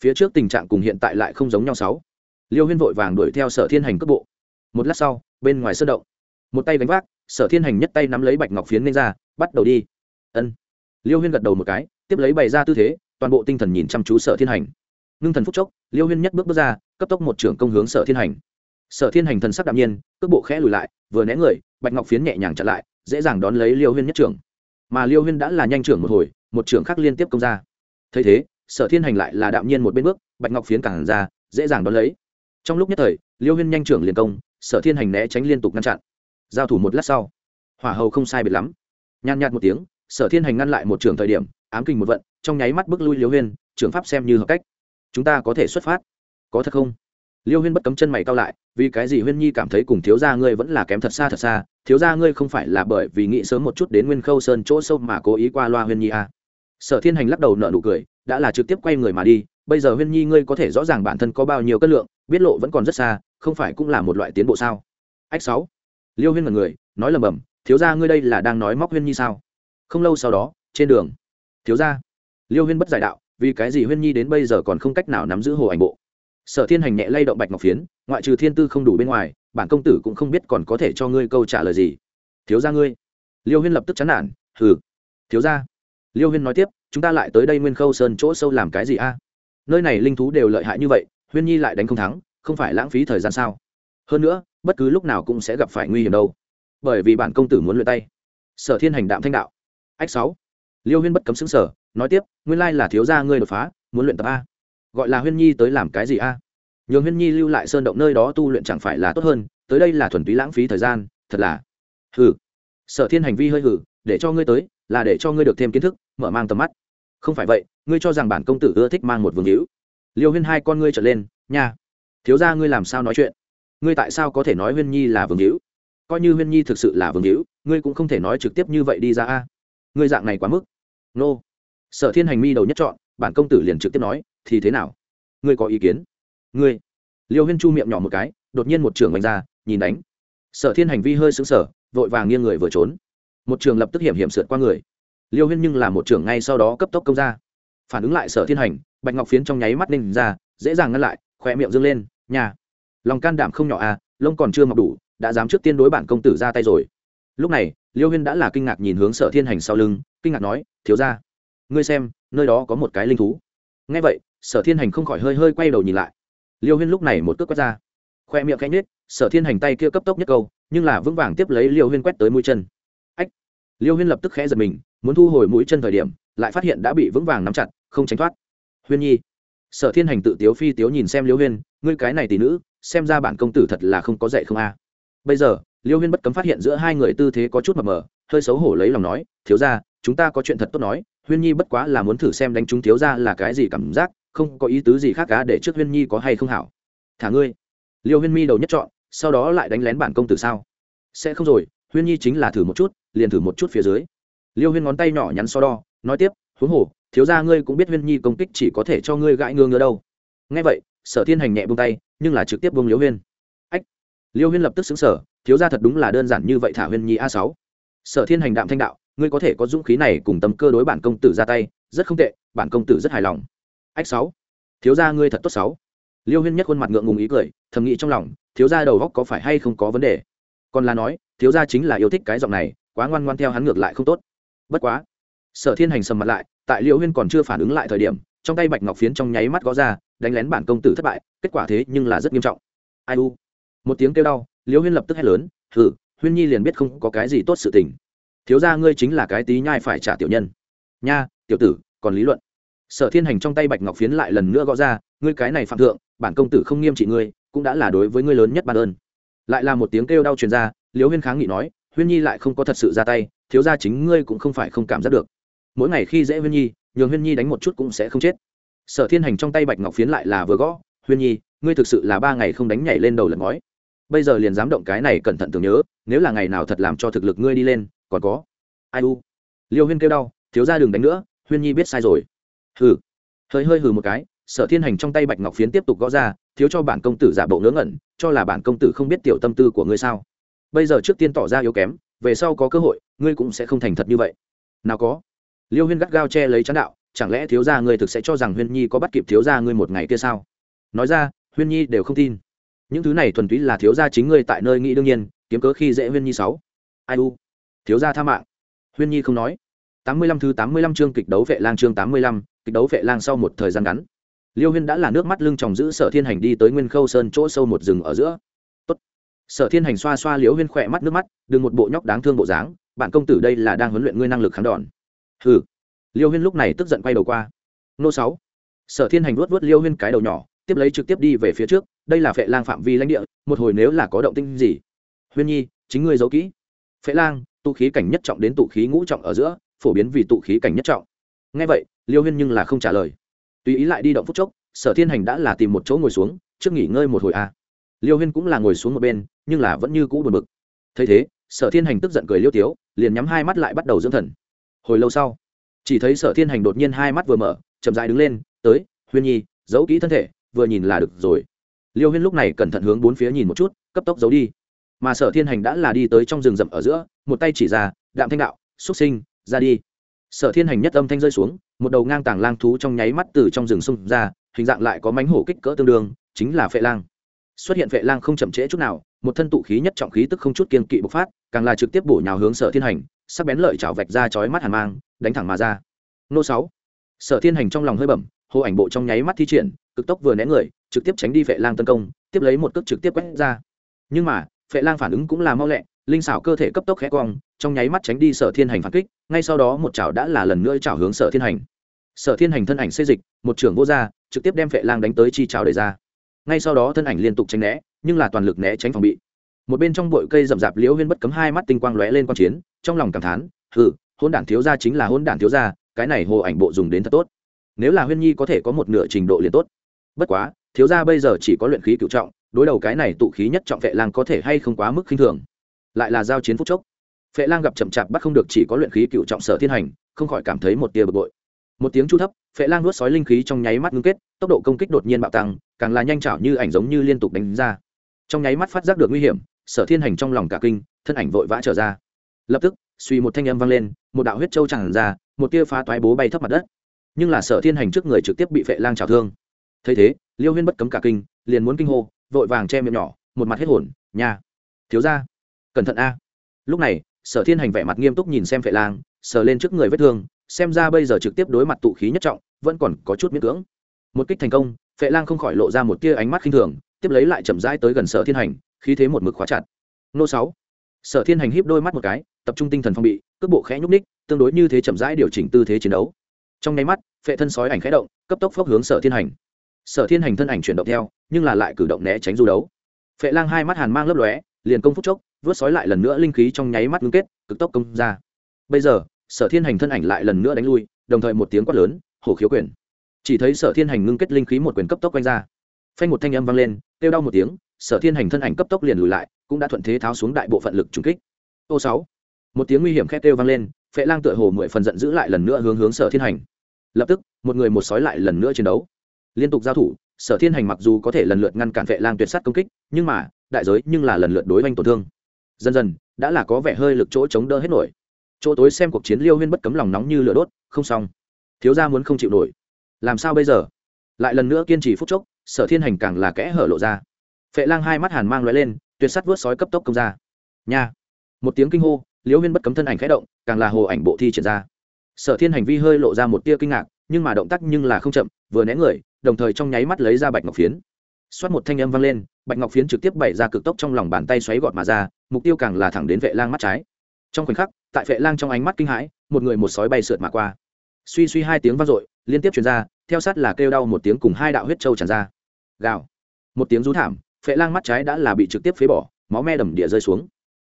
Phía trước tình trạng cùng hiện tại lại không giống nhau sáu. Liêu huyên vội vàng đuổi theo sở thiên hành cước bộ một lát sau, bên ngoài sơn động. Một tay gánh vác, sở thiên hành nhất tay nắm lấy bạch ngọc phiến lên ra, bắt đầu đi. Ân. Liêu huyên gật đầu một cái, tiếp lấy bày ra tư thế, toàn bộ tinh thần nhìn chăm chú sở thiên hành. Ngưng thần phúc chốc, liêu huyên nhất bước bước ra, cấp tốc một trưởng công hướng sở thiên hành. Sở thiên hành thần sắc đạm nhiên, cước bộ khẽ lùi lại, vừa né người, bạch ngọc phiến nhẹ nhàng chặn lại, dễ dàng đón lấy liêu huyên nhất trưởng. Mà liêu huyên đã là nhanh trưởng một hồi, một trưởng khác liên tiếp công ra. Thấy thế, sở thiên hành lại là đạm nhiên một bên bước, bạch ngọc phiến càng ra, dễ dàng đón lấy. Trong lúc nhất thời, liêu huyên nhanh trưởng liền công sở thiên hành né tránh liên tục ngăn chặn. Giao thủ một lát sau, hỏa hầu không sai biệt lắm. Nhàn nhạt một tiếng, sở thiên hành ngăn lại một trường thời điểm, ám kinh một vận, trong nháy mắt bước lui liêu huyên trưởng pháp xem như hợp cách. Chúng ta có thể xuất phát. Có thật không? Liêu huyên bất cấm chân mày cao lại, vì cái gì huyên nhi cảm thấy cùng thiếu gia ngươi vẫn là kém thật xa thật xa, thiếu gia ngươi không phải là bởi vì nghĩ sớm một chút đến nguyên khâu sơn chỗ sâu mà cố ý qua loa huyên nhi à. sở thiên hành lắc đầu nợ nụ cười, đã là trực tiếp quay người mà đi, bây giờ huyên nhi ngươi có thể rõ ràng bản thân có bao nhiêu cân lượng, biết lộ vẫn còn rất xa không phải cũng là một loại tiến bộ sao? Ách sáu. Liêu huyên là người, nói lầm bầm, thiếu gia ngươi đây là đang nói móc huyên nhi sao? Không lâu sau đó, trên đường. Thiếu gia. Liêu huyên bất giải đạo, vì cái gì huyên nhi đến bây giờ còn không cách nào nắm giữ hồ ảnh bộ? Sở thiên hành nhẹ lay động bạch ngọc phiến, ngoại trừ thiên tư không đủ bên ngoài, bản công tử cũng không biết còn có thể cho ngươi câu trả lời gì. Thiếu gia ngươi. Liêu huyên lập tức chán nản, hừ. Thiếu gia. Liêu huyên nói tiếp, chúng ta lại tới đây nguyên khâu sơn chỗ sâu làm cái gì a? Nơi này linh thú đều lợi hại như vậy, huyên nhi lại đánh không thắng không phải lãng phí thời gian sao? Hơn nữa, bất cứ lúc nào cũng sẽ gặp phải nguy hiểm đâu. Bởi vì bản công tử muốn luyện tay. Sở thiên hành đạm thanh đạo. Ách sáu. Liêu huyên bất cấm xứng sở nói tiếp, nguyên lai là thiếu gia ngươi đột phá, muốn luyện tập a. Gọi là huyên nhi tới làm cái gì a? Nhường huyên nhi lưu lại sơn động nơi đó tu luyện chẳng phải là tốt hơn, tới đây là thuần túy lãng phí thời gian, thật là. Hừ. Sở thiên hành vi hơi hừ. để cho ngươi tới, là để cho ngươi được thêm kiến thức, mở mang tầm mắt. Không phải vậy, ngươi cho rằng bản công tử ưa thích mang một vương hữu. Liêu huyên hai con ngươi trở lên, nha thiếu ra ngươi làm sao nói chuyện? Ngươi tại sao có thể nói huyên nhi là vương hữu? Coi như huyên nhi thực sự là vương hữu, ngươi cũng không thể nói trực tiếp như vậy đi ra a. Ngươi dạng này quá mức. Nô. Sở thiên hành mi đầu nhất chọn bản công tử liền trực tiếp nói, thì thế nào? Ngươi có ý kiến? Ngươi. Liêu huyên chu miệng nhỏ một cái, đột nhiên một trường vành ra, nhìn đánh. Sở thiên hành vi hơi xứng sở vội vàng nghiêng người vừa trốn. Một trường lập tức hiểm hiểm sượt qua người. Liêu huyên nhưng là một trường ngay sau đó cấp tốc công ra. Phản ứng lại sở thiên hành, bạch ngọc phiến trong nháy mắt ninh ra, dễ dàng ngăn lại khỏe miệng dâng lên nhà. Lòng can đảm không nhỏ à lông còn chưa mọc đủ, đã dám trước tiên đối bản công tử ra tay rồi. Lúc này, liêu huyên đã là kinh ngạc nhìn hướng sở thiên hành sau lưng, kinh ngạc nói, thiếu ra ngươi xem, nơi đó có một cái linh thú. Ngay vậy, sở thiên hành không khỏi hơi hơi quay đầu nhìn lại. Liêu huyên lúc này một cước quét ra. Khoe miệng cánh nết sở thiên hành tay kia cấp tốc nhất câu, nhưng là vững vàng tiếp lấy liêu huyên quét tới mũi chân. Ách! Liêu huyên lập tức khẽ giật mình, muốn thu hồi mũi chân thời điểm, lại phát hiện đã bị vững vàng nắm chặt, không tránh thoát. Huyên nhi. Sở thiên hành tự tiếu phi tiếu nhìn xem liêu huyên ngươi cái này tỷ nữ, xem ra bản công tử thật là không có dạy không a. Bây giờ, liêu huyên bất cấm phát hiện giữa hai người tư thế có chút mập mờ, hơi xấu hổ lấy lòng nói, thiếu ra chúng ta có chuyện thật tốt nói, huyên nhi bất quá là muốn thử xem đánh chúng thiếu ra là cái gì cảm giác, không có ý tứ gì khác cá để trước huyên nhi có hay không hảo. Thả ngươi. Liêu huyên mi đầu nhất chọn, sau đó lại đánh lén bản công tử sao? Sẽ không rồi, huyên nhi chính là thử một chút, liền thử một chút phía dưới. Liêu huyên ngón tay nhỏ nhắn so đo, nói tiếp, huống hồ, thiếu ra ngươi cũng biết huyên nhi công kích chỉ có thể cho ngươi gãi ngương ngơ đâu. Ngay vậy sở thiên hành nhẹ buông tay, nhưng là trực tiếp buông Liễu huyên. Ách! Liễu huyên lập tức xứng sở thiếu ra thật đúng là đơn giản như vậy thả huyên nhi a sáu. Sở thiên hành đạm thanh đạo, ngươi có thể có dũng khí này cùng tâm cơ đối bản công tử ra tay, rất không tệ, bản công tử rất hài lòng. Ách sáu! Thiếu ra ngươi thật tốt sáu. Liêu huyên nhất khuôn mặt ngượng ngùng ý cười, thầm nghĩ trong lòng, thiếu ra đầu góc có phải hay không có vấn đề? Còn là nói, thiếu ra chính là yêu thích cái giọng này, quá ngoan ngoan theo hắn ngược lại không tốt. Bất quá, sở thiên hành sầm mặt lại, tại liêu huyên còn chưa phản ứng lại thời điểm trong tay bạch ngọc phiến trong nháy mắt gó ra, đánh lén bản công tử thất bại, kết quả thế nhưng là rất nghiêm trọng. Ai u? Một tiếng kêu đau liêu huyên lập tức hét lớn, hừ, huyên nhi liền biết không có cái gì tốt sự tình. Thiếu ra ngươi chính là cái tí nhai phải trả tiểu nhân. Nha, tiểu tử, còn lý luận. Sở thiên hành trong tay bạch ngọc phiến lại lần nữa gõ ra, ngươi cái này phạm thượng, bản công tử không nghiêm trị ngươi, cũng đã là đối với ngươi lớn nhất bản ơn. Lại là một tiếng kêu đau truyền ra, liễu huyên kháng nghị nói, huyên nhi lại không có thật sự ra tay, thiếu ra chính ngươi cũng không phải không cảm giác được. Mỗi ngày khi dễ huyên nhi nhường huyên nhi đánh một chút cũng sẽ không chết. Sở thiên hành trong tay bạch ngọc phiến lại là vừa gõ, huyên nhi, ngươi thực sự là ba ngày không đánh nhảy lên đầu lần ngói. Bây giờ liền dám động cái này cẩn thận tưởng nhớ, nếu là ngày nào thật làm cho thực lực ngươi đi lên, còn có. Ai u? Liêu huyên kêu đau, thiếu ra đừng đánh nữa, huyên nhi biết sai rồi. Hừ. Hơi hơi hừ một cái, sở thiên hành trong tay bạch ngọc phiến tiếp tục gõ ra, thiếu cho bản công tử giả bộ ngớ ngẩn, cho là bản công tử không biết tiểu tâm tư của ngươi sao. Bây giờ trước tiên tỏ ra yếu kém, về sau có cơ hội, ngươi cũng sẽ không thành thật như vậy. Nào có liêu huyên gắt gao che lấy chán đạo, chẳng lẽ thiếu gia ngươi thực sẽ cho rằng huyên nhi có bắt kịp thiếu gia ngươi một ngày kia sao? Nói ra, huyên nhi đều không tin. Những thứ này thuần túy là thiếu gia chính ngươi tại nơi nghĩ đương nhiên, kiếm cớ khi dễ huyên nhi sáu. Ai u? Thiếu gia tha mạng. Huyên nhi không nói. Tám mươi lăm thứ tám mươi lăm chương kịch đấu vệ lang chương tám mươi lăm, kịch đấu vệ lang sau một thời gian ngắn. Liêu huyên đã là nước mắt lưng tròng giữ sở thiên hành đi tới nguyên khâu sơn chỗ sâu một rừng ở giữa. Tốt. sở thiên hành xoa xoa liêu huyên khỏe mắt nước mắt, đừng một bộ nhóc đáng thương bộ dáng, bạn công tử đây là đang huấn luyện ngươi năng lực kháng đòn hừ. Liêu huyên lúc này tức giận quay đầu qua. Nô sáu. Sở thiên hành vuốt vuốt liêu huyên cái đầu nhỏ, tiếp lấy trực tiếp đi về phía trước, đây là phệ lang phạm vi lãnh địa, một hồi nếu là có động tinh gì. Huyên nhi, chính ngươi giấu kỹ. Phệ lang, tụ khí cảnh nhất trọng đến tụ khí ngũ trọng ở giữa, phổ biến vì tụ khí cảnh nhất trọng. Ngay vậy, liêu huyên nhưng là không trả lời. Tùy ý lại đi động phút chốc, sở thiên hành đã là tìm một chỗ ngồi xuống, trước nghỉ ngơi một hồi a à. liêu huyên cũng là ngồi xuống một bên, nhưng là vẫn như cũ buồn bực. Thấy thế, sở thiên hành tức giận cười liêu tiếu, liền nhắm hai mắt lại bắt đầu dưỡng thần hồi lâu sau, chỉ thấy sở thiên hành đột nhiên hai mắt vừa mở, chậm dại đứng lên, tới, huyên nhi, giấu kỹ thân thể, vừa nhìn là được rồi. Liêu huyên lúc này cẩn thận hướng bốn phía nhìn một chút, cấp tốc giấu đi. Mà sở thiên hành đã là đi tới trong rừng rậm ở giữa, một tay chỉ ra, đạm thanh đạo, xuất sinh, ra đi. Sở thiên hành nhất âm thanh rơi xuống, một đầu ngang tàng lang thú trong nháy mắt từ trong rừng xung ra, hình dạng lại có mánh hổ kích cỡ tương đương, chính là phệ lang. Xuất hiện phệ lang không chậm trễ chút nào, một thân tụ khí nhất trọng khí tức không chút kiên kỵ bộc phát, càng là trực tiếp bổ nhào hướng sở thiên hành sắc bén lợi chảo vạch ra chói mắt hàn mang, đánh thẳng mà ra. Nô sáu. Sở thiên hành trong lòng hơi bẩm hồ ảnh bộ trong nháy mắt thi triển, cực tốc vừa né người, trực tiếp tránh đi vệ lang tấn công, tiếp lấy một cước trực tiếp quét ra. Nhưng mà vệ lang phản ứng cũng là mau lẹ, linh xảo cơ thể cấp tốc khẽ cong, trong nháy mắt tránh đi sở thiên hành phản kích, ngay sau đó một chảo đã là lần nữa chảo hướng sở thiên hành. Sở thiên hành thân ảnh xê dịch, một trưởng vô r trực tiếp đem vệ lang đánh tới chi chảo đẩy ra. Ngay sau đó thân ảnh liên tục tránh né, nhưng là toàn lực né tránh phòng bị. Một bên trong bụi cây rậm rạp liễu huyên bất cấm hai mắt tinh quang lóe lên q chiến trong lòng cảm thán, hừ, hôn đản thiếu gia chính là hôn đản thiếu gia, cái này hồ ảnh bộ dùng đến thật tốt. Nếu là huyên nhi có thể có một nửa trình độ liền tốt. Bất quá, thiếu gia bây giờ chỉ có luyện khí cựu trọng, đối đầu cái này tụ khí nhất trọng vệ lang có thể hay không quá mức khinh thường. Lại là giao chiến phúc chốc. Vệ lang gặp chậm chạp bắt không được chỉ có luyện khí cựu trọng sở thiên hành, không khỏi cảm thấy một tia bực bội. Một tiếng chu thấp vệ lang nuốt sói linh khí trong nháy mắt ngưng kết, tốc độ công kích đột nhiên bạo tăng, càng là nhanh chảo như ảnh giống như liên tục đánh ra. Trong nháy mắt phát giác được nguy hiểm, sở thiên hành trong lòng cả kinh, thân ảnh vội vã trở ra lập tức, suy một thanh âm vang lên, một đạo huyết trâu chẳng ra, một tia phá toái bố bay thấp mặt đất. Nhưng là sở thiên hành trước người trực tiếp bị vệ lang trào thương. Thấy thế, liêu huyên bất cấm cả kinh, liền muốn kinh hô, vội vàng che miệng nhỏ, một mặt hết hồn nhà thiếu ra cẩn thận a. Lúc này, sở thiên hành vẻ mặt nghiêm túc nhìn xem vệ lang, sờ lên trước người vết thương, xem ra bây giờ trực tiếp đối mặt tụ khí nhất trọng, vẫn còn có chút miễn cưỡng. Một kích thành công vệ lang không khỏi lộ ra một tia ánh mắt khinh thường, tiếp lấy lại chậm rãi tới gần sở thiên hành, khí thế một mực khóa chặt. Nô sáu sở thiên hành híp đôi mắt một cái, tập trung tinh thần phong bị, cước bộ khẽ nhúc ních tương đối như thế chậm rãi điều chỉnh tư thế chiến đấu. Trong nháy mắt, phệ thân sói ảnh khẽ động, cấp tốc phốc hướng sở thiên hành. Sở thiên hành thân ảnh chuyển động theo, nhưng là lại cử động né tránh du đấu. Phệ lang hai mắt hàn mang lấp lóe, liền công phúc chốc, vớt sói lại lần nữa linh khí trong nháy mắt ngưng kết, cực tốc công ra. Bây giờ, sở thiên hành thân ảnh lại lần nữa đánh lui, đồng thời một tiếng quát lớn, hổ khiếu quyền. Chỉ thấy sở thiên hành ngưng kết linh khí một quyền cấp tốc quanh ra. Phanh một thanh âm vang lên, kêu đau một tiếng, sở thiên hành thân ảnh cấp tốc liền lùi lại cũng đã thuận thế tháo xuống đại bộ phận lực trùng kích. Ô sáu, một tiếng nguy hiểm khét kêu vang lên, phệ lang tựa hồ mười phần giận giữ lại lần nữa hướng hướng sở thiên hành. Lập tức, một người một sói lại lần nữa chiến đấu. Liên tục giao thủ, sở thiên hành mặc dù có thể lần lượt ngăn cản vệ lang tuyệt sát công kích, nhưng mà, đại giới nhưng là lần lượt đối oanh tổn thương. Dần dần, đã là có vẻ hơi lực chỗ chống đỡ hết nổi. Chỗ tối xem cuộc chiến liêu huyên bất cấm lòng nóng như lửa đốt, không xong. Thiếu gia muốn không chịu nổi. Làm sao bây giờ? Lại lần nữa kiên trì phút chốc, sở thiên hành càng là kẽ hở lộ ra. Phệ lang hai mắt hàn mang lóe lên tuyệt sắt vớt sói cấp tốc công ra. Nha. Một tiếng kinh hô, liễu huyên bất cấm thân ảnh khẽ động, càng là hồ ảnh bộ thi triển ra. Sở thiên hành vi hơi lộ ra một tia kinh ngạc, nhưng mà động tác nhưng là không chậm, vừa né người, đồng thời trong nháy mắt lấy ra bạch ngọc phiến. Xoát một thanh âm vang lên, bạch ngọc phiến trực tiếp bày ra cực tốc trong lòng bàn tay xoáy gọt mà ra, mục tiêu càng là thẳng đến vệ lang mắt trái. Trong khoảnh khắc, tại vệ lang trong ánh mắt kinh hãi, một người một sói bay sượt mà qua. Suy suy hai tiếng vang dội, liên tiếp truyền ra, theo sát là kêu đau một tiếng cùng hai đạo huyết trâu tràn ra. Gào. Một tiếng rú thảm phệ lang mắt trái đã là bị trực tiếp phế bỏ, máu me đầm địa rơi xuống.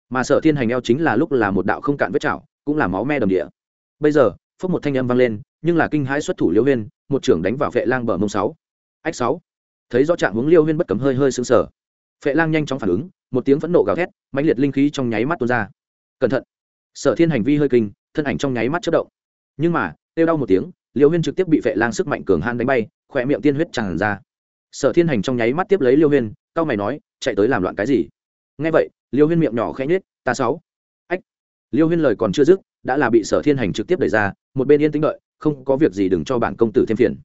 Mà sở thiên hành eo chính là lúc là một đạo không cạn vết chảo, cũng là máu me đầm địa. Bây giờ, phốc một thanh âm vang lên, nhưng là kinh hãi xuất thủ liêu huyên, một trưởng đánh vào phệ lang bờ mông sáu. Ách sáu. Thấy rõ trạng hướng liêu huyên bất cấm hơi hơi sững sờ. Phệ lang nhanh chóng phản ứng, một tiếng phẫn nộ gào thét, mãnh liệt linh khí trong nháy mắt tuôn ra. Cẩn thận. Sở thiên hành vi hơi kinh, thân ảnh trong nháy mắt chất động. Nhưng mà, kêu đau một tiếng, liêu huyên trực tiếp bị phệ lang sức mạnh cường han đánh bay khỏe miệng tiên huyết tràn ra. Sở thiên hành trong nháy mắt tiếp lấy liêu huyên cao mày nói, chạy tới làm loạn cái gì? Nghe vậy, liêu huyên miệng nhỏ khẽ nhết ta sáu. Ách, liêu huyên lời còn chưa dứt, đã là bị sở thiên hành trực tiếp đẩy ra, một bên yên tĩnh đợi, không có việc gì đừng cho bản công tử thêm phiền.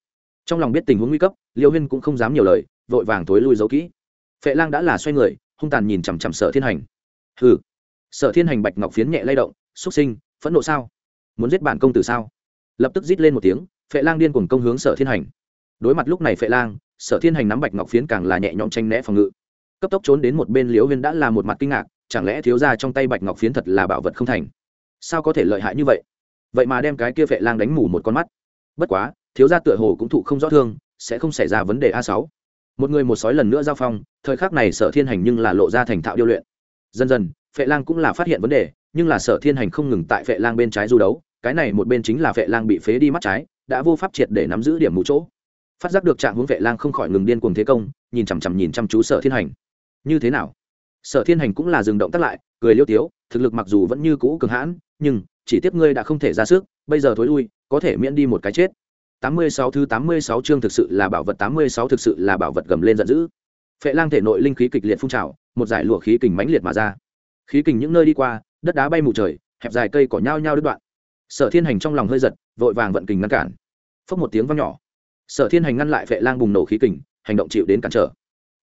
Trong lòng biết tình huống nguy cấp, liêu huyên cũng không dám nhiều lời, vội vàng thối lui giấu kỹ. Phệ lang đã là xoay người, hung tàn nhìn chằm chằm sở thiên hành. Hừ. Sở thiên hành bạch ngọc phiến nhẹ lay động xúc sinh, phẫn nộ sao? Muốn giết bản công tử sao? Lập tức rít lên một tiếng, phệ lang điên cuồng công hướng sở thiên hành đối mặt lúc này phệ lang, sở thiên hành nắm bạch ngọc phiến càng là nhẹ nhõm tranh né phòng ngự. Cấp tốc trốn đến một bên liễu huyên đã là một mặt kinh ngạc, chẳng lẽ thiếu ra trong tay bạch ngọc phiến thật là bảo vật không thành? Sao có thể lợi hại như vậy? Vậy mà đem cái kia phệ lang đánh mù một con mắt. Bất quá, thiếu gia tựa hồ cũng thụ không rõ thương, sẽ không xảy ra vấn đề a sáu. Một người một sói lần nữa giao phong, thời khắc này sở thiên hành nhưng là lộ ra thành thạo điêu luyện. Dần dần, phệ lang cũng là phát hiện vấn đề, nhưng là sở thiên hành không ngừng tại phệ lang bên trái du đấu, cái này một bên chính là phệ lang bị phế đi mắt trái, đã vô pháp triệt để nắm giữ điểm mù chỗ phát giác được trạng hướng vệ lang không khỏi ngừng điên cuồng thế công, nhìn chằm chằm nhìn chăm chú sở thiên hành. Như thế nào? Sở thiên hành cũng là dừng động tác lại, cười liêu tiếu, thực lực mặc dù vẫn như cũ cường hãn, nhưng chỉ tiếp ngươi đã không thể ra sức, bây giờ thối lui, có thể miễn đi một cái chết. 86 thứ 86 chương thực sự là bảo vật 86 thực sự là bảo vật gầm lên giận dữ. Phệ lang thể nội linh khí kịch liệt phun trào, một giải lụa khí kình mãnh liệt mà ra. Khí kình những nơi đi qua, đất đá bay mù trời, hẹp dài cây cỏ nhao nhao đứt đoạn. Sở thiên hành trong lòng hơi giật, vội vàng vận kình ngăn cản. Phốc một tiếng vang nhỏ sở thiên hành ngăn lại phệ lang bùng nổ khí kình, hành động chịu đến cản trở.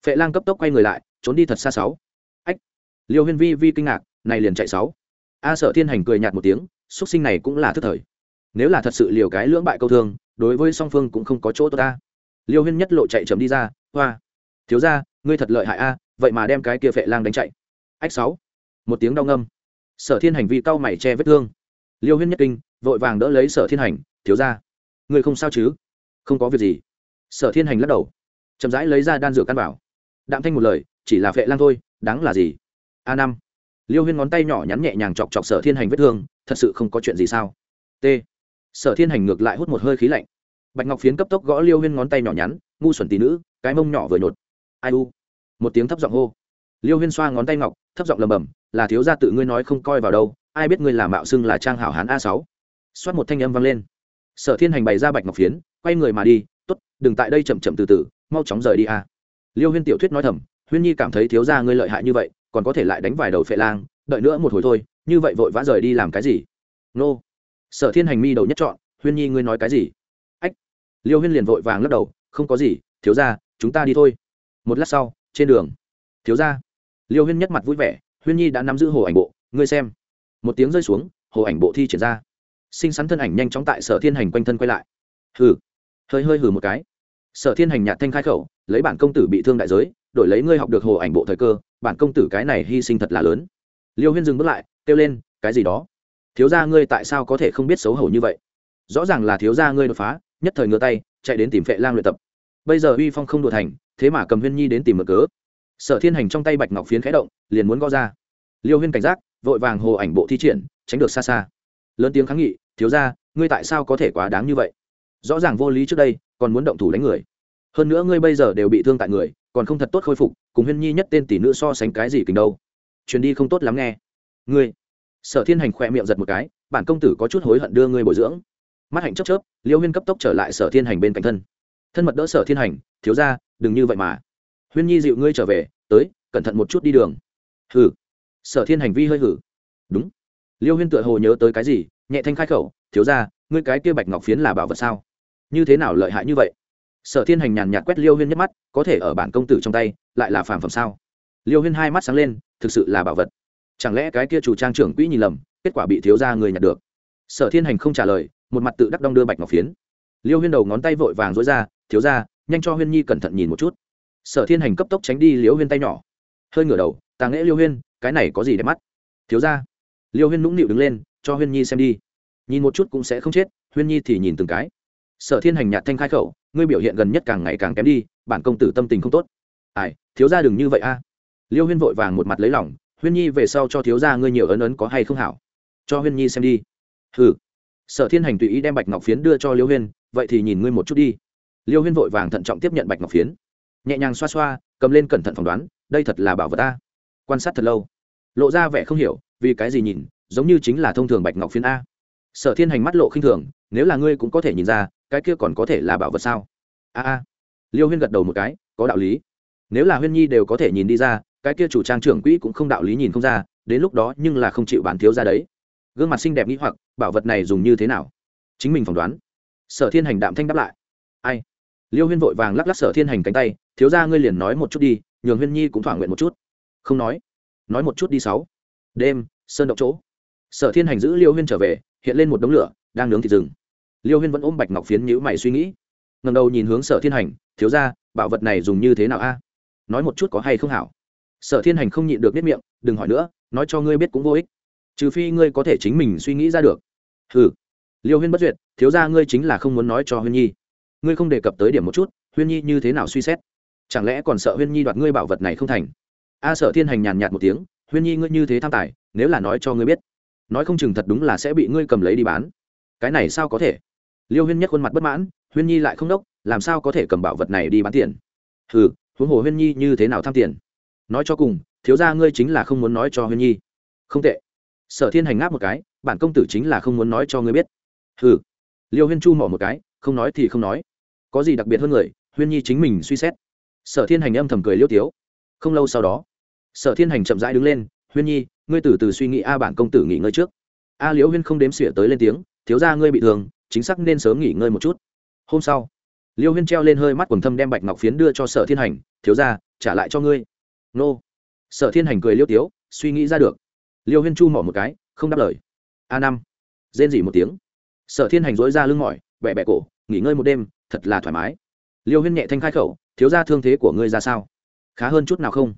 Phệ lang cấp tốc quay người lại, trốn đi thật xa sáu. Ách! Liêu huyên vi vi kinh ngạc, này liền chạy sáu. A sở thiên hành cười nhạt một tiếng xuất sinh này cũng là thức thời. Nếu là thật sự liều cái lưỡng bại câu thương, đối với song phương cũng không có chỗ tốt ta. Liêu huyên nhất lộ chạy chậm đi ra, hoa, thiếu ra ngươi thật lợi hại a, vậy mà đem cái kia phệ lang đánh chạy. Ách sáu. Một tiếng đau ngâm. Sở thiên hành vi cau mày che vết thương. Liêu huyên nhất kinh, vội vàng đỡ lấy sở thiên hành, thiếu ra ngươi không sao chứ? Không có việc gì. Sở thiên hành lắc đầu, chậm rãi lấy ra đan dược căn bảo đạm thanh một lời, chỉ là phệ lang thôi, đáng là gì? A năm. Liêu huyên ngón tay nhỏ nhắn nhẹ nhàng chọc chọc sở thiên hành vết thương, thật sự không có chuyện gì sao? T. Sở thiên hành ngược lại hút một hơi khí lạnh. Bạch ngọc phiến cấp tốc gõ liêu huyên ngón tay nhỏ nhắn, ngu xuẩn tí nữ, cái mông nhỏ vừa nhột. Ai u? Một tiếng thấp giọng hô. Liêu huyên xoa ngón tay ngọc, thấp giọng lầm bầm là thiếu gia tự ngươi nói không coi vào đâu, ai biết ngươi là mạo xưng là trang hảo hán a sáu? Xoát một thanh âm vang lên. Sở thiên hành bày ra bạch ngọc phiến quay người mà đi t ố t đừng tại đây chậm chậm từ từ, mau chóng rời đi a liêu huyên tiểu thuyết nói thầm, huyên nhi cảm thấy thiếu gia ngươi lợi hại như vậy, còn có thể lại đánh vài đầu phệ lang, đợi nữa một hồi thôi, như vậy vội vã rời đi làm cái gì? Nô. Sở thiên hành mi đầu nhất chọn, huyên nhi ngươi nói cái gì? Ách. Liêu huyên liền vội vàng lắc đầu, không có gì, thiếu gia, chúng ta đi thôi. Một lát sau, trên đường, thiếu gia. Liêu huyên nhất mặt vui vẻ, huyên nhi đã nắm giữ hồ ảnh bộ, ngươi xem. Một tiếng rơi xuống, hồ ảnh bộ thi triển ra. Xinh xắn thân ảnh nhanh chóng tại sở thiên hành quanh thân quay lại. Hừ hơi hơi hừ một cái. Sở thiên hành nhạt thanh khai khẩu, lấy bản công tử bị thương đại giới, đổi lấy ngươi học được hồ ảnh bộ thời cơ, bản công tử cái này hy sinh thật là lớn. Liêu huyên dừng bước lại, kêu lên, cái gì đó? Thiếu gia ngươi tại sao có thể không biết xấu hổ như vậy? Rõ ràng là thiếu gia ngươi đột phá, nhất thời ngửa tay, chạy đến tìm phệ lang luyện tập. Bây giờ uy phong không đột thành, thế mà cầm huyên nhi đến tìm mở cớ. Sở thiên hành trong tay bạch ngọc phiến khẽ động, liền muốn gõ ra. Liêu huyên cảnh giác, vội vàng hồ ảnh bộ thi triển, tránh được xa xa. Lớn tiếng kháng nghị, thiếu gia, ngươi tại sao có thể quá đáng như vậy? Rõ ràng vô lý trước đây, còn muốn động thủ đánh người. Hơn nữa ngươi bây giờ đều bị thương tại người, còn không thật tốt khôi phục, cùng huyên nhi nhất tên tỷ nữ so sánh cái gì kình đâu. Truyền đi không tốt lắm nghe. Ngươi. Sở thiên hành khỏe miệng giật một cái, bản công tử có chút hối hận đưa ngươi bồi dưỡng. Mắt hạnh chấp chớp, liêu huyên cấp tốc trở lại sở thiên hành bên cạnh thân. Thân mật đỡ sở thiên hành, thiếu ra đừng như vậy mà. Huyên nhi dịu ngươi trở về, tới, cẩn thận một chút đi đường. Hử sở thiên hành vi hơi hử. Đúng. Liêu huyên tựa hồ nhớ tới cái gì, nhẹ thanh khai khẩu, thiếu ra ngươi cái kia bạch ngọc phiến là bảo vật sao? Như thế nào lợi hại như vậy? Sở thiên hành nhàn nhạt quét liêu huyên nhất mắt, có thể ở bản công tử trong tay, lại là phàm phẩm sao? Liêu huyên hai mắt sáng lên, thực sự là bảo vật. Chẳng lẽ cái kia chủ trang trưởng quỹ nhìn lầm, kết quả bị thiếu ra người nhặt được? Sở thiên hành không trả lời, một mặt tự đắc đong đưa bạch ngọc phiến. Liêu huyên đầu ngón tay vội vàng dối ra, thiếu ra nhanh cho huyên nhi cẩn thận nhìn một chút. Sở thiên hành cấp tốc tránh đi liêu huyên tay nhỏ. Hơi ngửa đầu tàng lễ liêu huyên, cái này có gì đẹp mắt? Thiếu ra liêu huyên nũng nịu đứng lên, cho huyên nhi xem đi. Nhìn một chút cũng sẽ không chết, huyên nhi thì nhìn từng cái sở thiên hành nhạt thanh khai khẩu, ngươi biểu hiện gần nhất càng ngày càng kém đi, bản công tử tâm tình không tốt. Ai, thiếu ra đừng như vậy a. Liêu huyên vội vàng một mặt lấy lỏng huyên nhi về sau cho thiếu gia ngươi nhiều ấn ấn có hay không hảo? Cho huyên nhi xem đi. Hừ. Sở thiên hành tùy ý đem bạch ngọc phiến đưa cho liêu huyên, vậy thì nhìn ngươi một chút đi. Liêu huyên vội vàng thận trọng tiếp nhận bạch ngọc phiến. Nhẹ nhàng xoa xoa, cầm lên cẩn thận phỏng đoán, đây thật là bảo vật ta. Quan sát thật lâu, lộ ra vẻ không hiểu, vì cái gì nhìn, giống như chính là thông thường bạch ngọc phiến a? Sở thiên hành mắt lộ khinh thường, nếu là ngươi cũng có thể nhìn ra cái kia còn có thể là bảo vật sao? A a. Liêu huyên gật đầu một cái, có đạo lý. Nếu là huyên nhi đều có thể nhìn đi ra, cái kia chủ trang trưởng quỹ cũng không đạo lý nhìn không ra, đến lúc đó nhưng là không chịu bán thiếu ra đấy. Gương mặt xinh đẹp nghĩ hoặc, bảo vật này dùng như thế nào? Chính mình phỏng đoán. Sở thiên hành đạm thanh đáp lại. Ai? Liêu huyên vội vàng lắc lắc sở thiên hành cánh tay, thiếu ra ngươi liền nói một chút đi, nhường huyên nhi cũng thỏa nguyện một chút. Không nói. Nói một chút đi sáu. Đêm, sơn động chỗ. Sở thiên hành giữ liêu huyên trở về, hiện lên một đống lửa, đang nướng thịt rừng liêu huyên vẫn ôm bạch ngọc phiến nhữ mày suy nghĩ. Ngầm đầu nhìn hướng sở thiên hành, thiếu ra bảo vật này dùng như thế nào a? Nói một chút có hay không hảo? Sở thiên hành không nhịn được biết miệng, đừng hỏi nữa, nói cho ngươi biết cũng vô ích. Trừ phi ngươi có thể chính mình suy nghĩ ra được. Hừ. Liêu huyên bất duyệt, thiếu ra ngươi chính là không muốn nói cho huyên nhi. Ngươi không đề cập tới điểm một chút, huyên nhi như thế nào suy xét? Chẳng lẽ còn sợ huyên nhi đoạt ngươi bảo vật này không thành? A sở thiên hành nhàn nhạt một tiếng, huyên nhi ngươi như thế tham tài, nếu là nói cho ngươi biết, nói không chừng thật đúng là sẽ bị ngươi cầm lấy đi bán. Cái này sao có thể? Liêu huyên nhất khuôn mặt bất mãn, huyên nhi lại không đốc, làm sao có thể cầm bảo vật này đi bán tiền? Hừ, huống hồ huyên nhi như thế nào tham tiền? Nói cho cùng, thiếu gia ngươi chính là không muốn nói cho huyên nhi. Không tệ. Sở thiên hành ngáp một cái, bản công tử chính là không muốn nói cho ngươi biết. Hừ. Liêu huyên chu mỏ một cái, không nói thì không nói. Có gì đặc biệt hơn người, huyên nhi chính mình suy xét. Sở thiên hành âm thầm cười liêu tiếu. Không lâu sau đó, sở thiên hành chậm rãi đứng lên, huyên nhi, ngươi từ từ suy nghĩ a, bản công tử nghỉ ngơi trước. A liễu huyên không đếm xỉa tới lên tiếng, thiếu gia ngươi bị thương chính xác nên sớm nghỉ ngơi một chút. Hôm sau, liêu huyên treo lên hơi mắt quần thâm đem bạch ngọc phiến đưa cho sở thiên hành, thiếu gia, trả lại cho ngươi. Nô. Sở thiên hành cười liêu tiếu, suy nghĩ ra được. Liêu huyên chu mỏ một cái, không đáp lời. A năm. Rên dỉ một tiếng. Sở thiên hành dối ra lưng mỏi bẹ bẹ cổ, nghỉ ngơi một đêm, thật là thoải mái. Liêu huyên nhẹ thanh khai khẩu, thiếu ra thương thế của ngươi ra sao? Khá hơn chút nào không?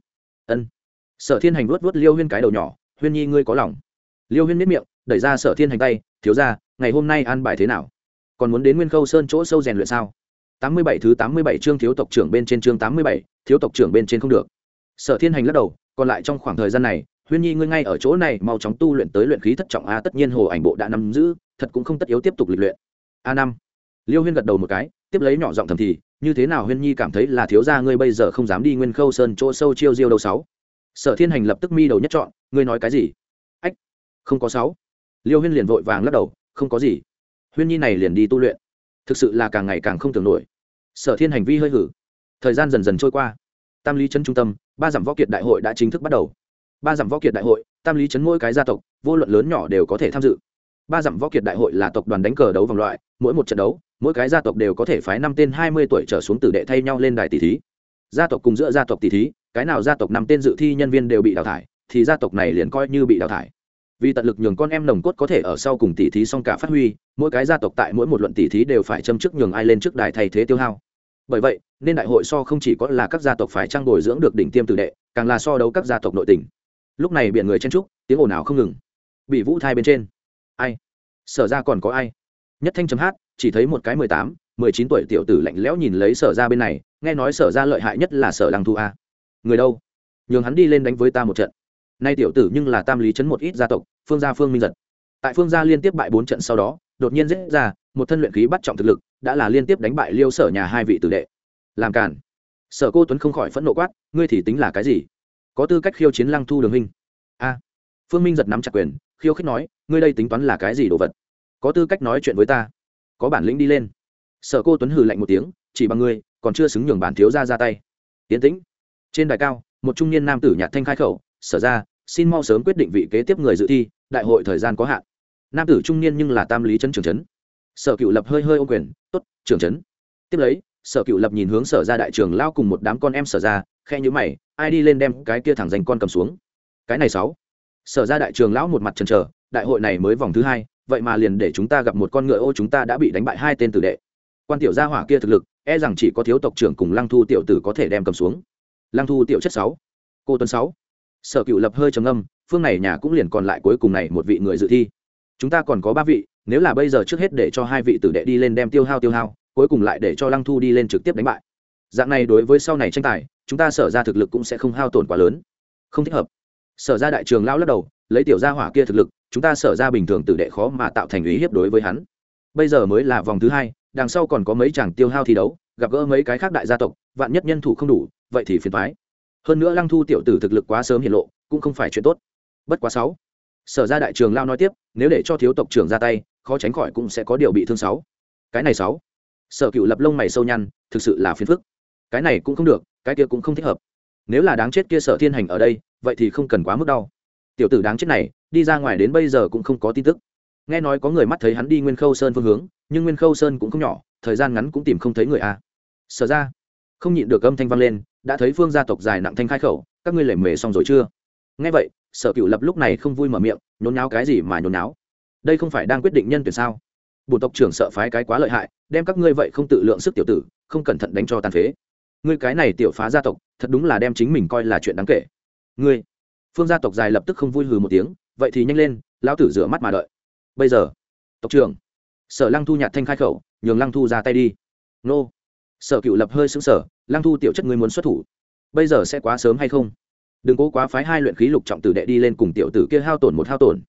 Ân. Sở thiên hành vuốt vuốt liêu huyên cái đầu nhỏ, huyên nhi ngươi có lòng. Liêu huyên miết miệng, đẩy ra sở thiên hành tay thiếu ra, ngày hôm nay ăn bài thế nào? Còn muốn đến nguyên khâu sơn chỗ sâu rèn luyện sao? Tám mươi bảy thứ tám mươi bảy chương thiếu tộc trưởng bên trên chương tám mươi bảy, thiếu tộc trưởng bên trên không được. Sở thiên hành lắc đầu, còn lại trong khoảng thời gian này, huyên nhi ngươi ngay ở chỗ này, mau chóng tu luyện tới luyện khí thất trọng a, tất nhiên hồ ảnh bộ đã nắm giữ, thật cũng không tất yếu tiếp tục lịch luyện. A năm. Liêu huyên gật đầu một cái, tiếp lấy nhỏ giọng thầm thì, như thế nào huyên nhi cảm thấy là thiếu gia ngươi bây giờ không dám đi nguyên khâu sơn chỗ sâu chiêu diêu đâu sáu? Sở thiên hành lập tức mi đầu nhất chọn, ngươi nói cái gì? Ách, không có sáu liêu huyên liền vội vàng lắc đầu, không có gì. Huyên nhi này liền đi tu luyện. Thực sự là càng ngày càng không tưởng nổi. Sở thiên hành vi hơi hử. Thời gian dần dần trôi qua. Tam lý trấn trung tâm, ba dặm võ kiệt đại hội đã chính thức bắt đầu. Ba dặm võ kiệt đại hội, tam lý trấn mỗi cái gia tộc, vô luận lớn nhỏ đều có thể tham dự. Ba dặm võ kiệt đại hội là tộc đoàn đánh cờ đấu vòng loại, mỗi một trận đấu, mỗi cái gia tộc đều có thể phái năm tên hai mươi tuổi trở xuống tử đệ thay nhau lên đài tỷ thí. Gia tộc cùng giữa gia tộc tỷ thí, cái nào gia tộc năm tên dự thi nhân viên đều bị đào thải, thì gia tộc này liền coi như bị đào thải vì tận lực nhường con em nồng cốt có thể ở sau cùng tỷ thí xong cả phát huy, mỗi cái gia tộc tại mỗi một luận tỷ thí đều phải châm chức nhường ai lên trước đài thay thế tiêu hao. Bởi vậy, nên đại hội so không chỉ có là các gia tộc phải trang bồi dưỡng được đỉnh tiêm tử đệ, càng là so đấu các gia tộc nội tỉnh lúc này biển người chen trúc tiếng ồn ào không ngừng. Bị vũ thai bên trên. Ai? Sở ra còn có ai? Nhất thanh chấm hát, chỉ thấy một cái mười tám, mười chín tuổi tiểu tử lạnh lẽo nhìn lấy sở ra bên này, nghe nói sở ra lợi hại nhất là sở lăng thu a. Người đâu? Nhường hắn đi lên đánh với ta một trận. Nay tiểu tử nhưng là tam lý chấn một ít gia tộc phương gia phương minh giật. Tại phương gia liên tiếp bại bốn trận sau đó, đột nhiên giết ra, một thân luyện khí bắt trọng thực lực, đã là liên tiếp đánh bại liêu sở nhà hai vị tử đệ. Làm cản sở cô tuấn không khỏi phẫn nộ quát, ngươi thì tính là cái gì? Có tư cách khiêu chiến lăng thu đường minh. A. Phương minh giật nắm chặt quyền, khiêu khích nói, ngươi đây tính toán là cái gì đồ vật? Có tư cách nói chuyện với ta. Có bản lĩnh đi lên. Sở cô tuấn hừ lạnh một tiếng, chỉ bằng ngươi, còn chưa xứng nhường bản thiếu ra ra tay. Tiến tĩnh. Trên đài cao, một trung niên nam tử nhạt thanh khai khẩu, sở ra xin mau sớm quyết định vị kế tiếp người dự thi, đại hội thời gian có hạn. Nam tử trung niên nhưng là tam lý trấn trường trấn sở cựu lập hơi hơi ô quyền t ố t trường trấn tiếp lấy, sở cựu lập nhìn hướng sở ra đại trường lao cùng một đám con em sở ra khe nhữ mày, ai đi lên đem cái kia thẳng dành con cầm xuống? Cái này sáu. Sở ra đại trường lão một mặt trần trờ đại hội này mới vòng thứ hai, vậy mà liền để chúng ta gặp một con ngựa ô chúng ta đã bị đánh bại hai tên tử đệ. Quan tiểu gia hỏa kia thực lực e rằng chỉ có thiếu tộc trưởng cùng lăng thu tiểu tử có thể đem cầm xuống. Lăng thu tiểu chất sáu, cô tuấn sáu sở cựu lập hơi trầm âm phương này nhà cũng liền còn lại cuối cùng này một vị người dự thi. Chúng ta còn có ba vị, nếu là bây giờ trước hết để cho hai vị tử đệ đi lên đem tiêu hao tiêu hao, cuối cùng lại để cho lăng thu đi lên trực tiếp đánh bại. Dạng này đối với sau này tranh tài, chúng ta sở ra thực lực cũng sẽ không hao tổn quá lớn. Không thích hợp. Sở ra đại trường lao lắc đầu, lấy tiểu gia hỏa kia thực lực, chúng ta sở ra bình thường tử đệ khó mà tạo thành ý hiếp đối với hắn. Bây giờ mới là vòng thứ hai, đằng sau còn có mấy chàng tiêu hao thi đấu, gặp gỡ mấy cái khác đại gia tộc, vạn nhất nhân thủ không đủ, vậy thì phiền thoái hơn nữa lăng thu tiểu tử thực lực quá sớm hiện lộ, cũng không phải chuyện tốt. Bất quá sáu. Sở ra đại trường lao nói tiếp, nếu để cho thiếu tộc trưởng ra tay, khó tránh khỏi cũng sẽ có điều bị thương sáu. Cái này sáu. Sở cựu lập lông mày sâu nhăn, thực sự là phiền phức. Cái này cũng không được, cái kia cũng không thích hợp. Nếu là đáng chết kia sở thiên hành ở đây, vậy thì không cần quá mức đau. Tiểu tử đáng chết này, đi ra ngoài đến bây giờ cũng không có tin tức. Nghe nói có người mắt thấy hắn đi nguyên khâu sơn phương hướng, nhưng nguyên khâu sơn cũng không nhỏ, thời gian ngắn cũng tìm không thấy người a. À. sở ra. Không nhịn được âm thanh vang lên đã thấy phương gia tộc dài nặng thanh khai khẩu, các ngươi lệ mề xong rồi chưa? Nghe vậy, sở cựu lập lúc này không vui mở miệng, nhốn náo cái gì mà nhốn náo đây không phải đang quyết định nhân tuyển sao? Bùn tộc trưởng sợ phái cái quá lợi hại, đem các ngươi vậy không tự lượng sức tiểu tử, không cẩn thận đánh cho tàn phế. Ngươi cái này tiểu phá gia tộc, thật đúng là đem chính mình coi là chuyện đáng kể. Ngươi, phương gia tộc dài lập tức không vui hừ một tiếng, vậy thì nhanh lên, lão tử rửa mắt mà đợi. Bây giờ, tộc trưởng, sở lăng thu nhạt thanh khai khẩu, nhường lăng thu ra tay đi. Nô sở cựu lập hơi xứng sở lăng thu tiểu chất ngươi muốn xuất thủ, bây giờ sẽ quá sớm hay không? Đừng cố quá phái hai luyện khí lục trọng tử đệ đi lên cùng tiểu tử kia hao tổn một hao tổn.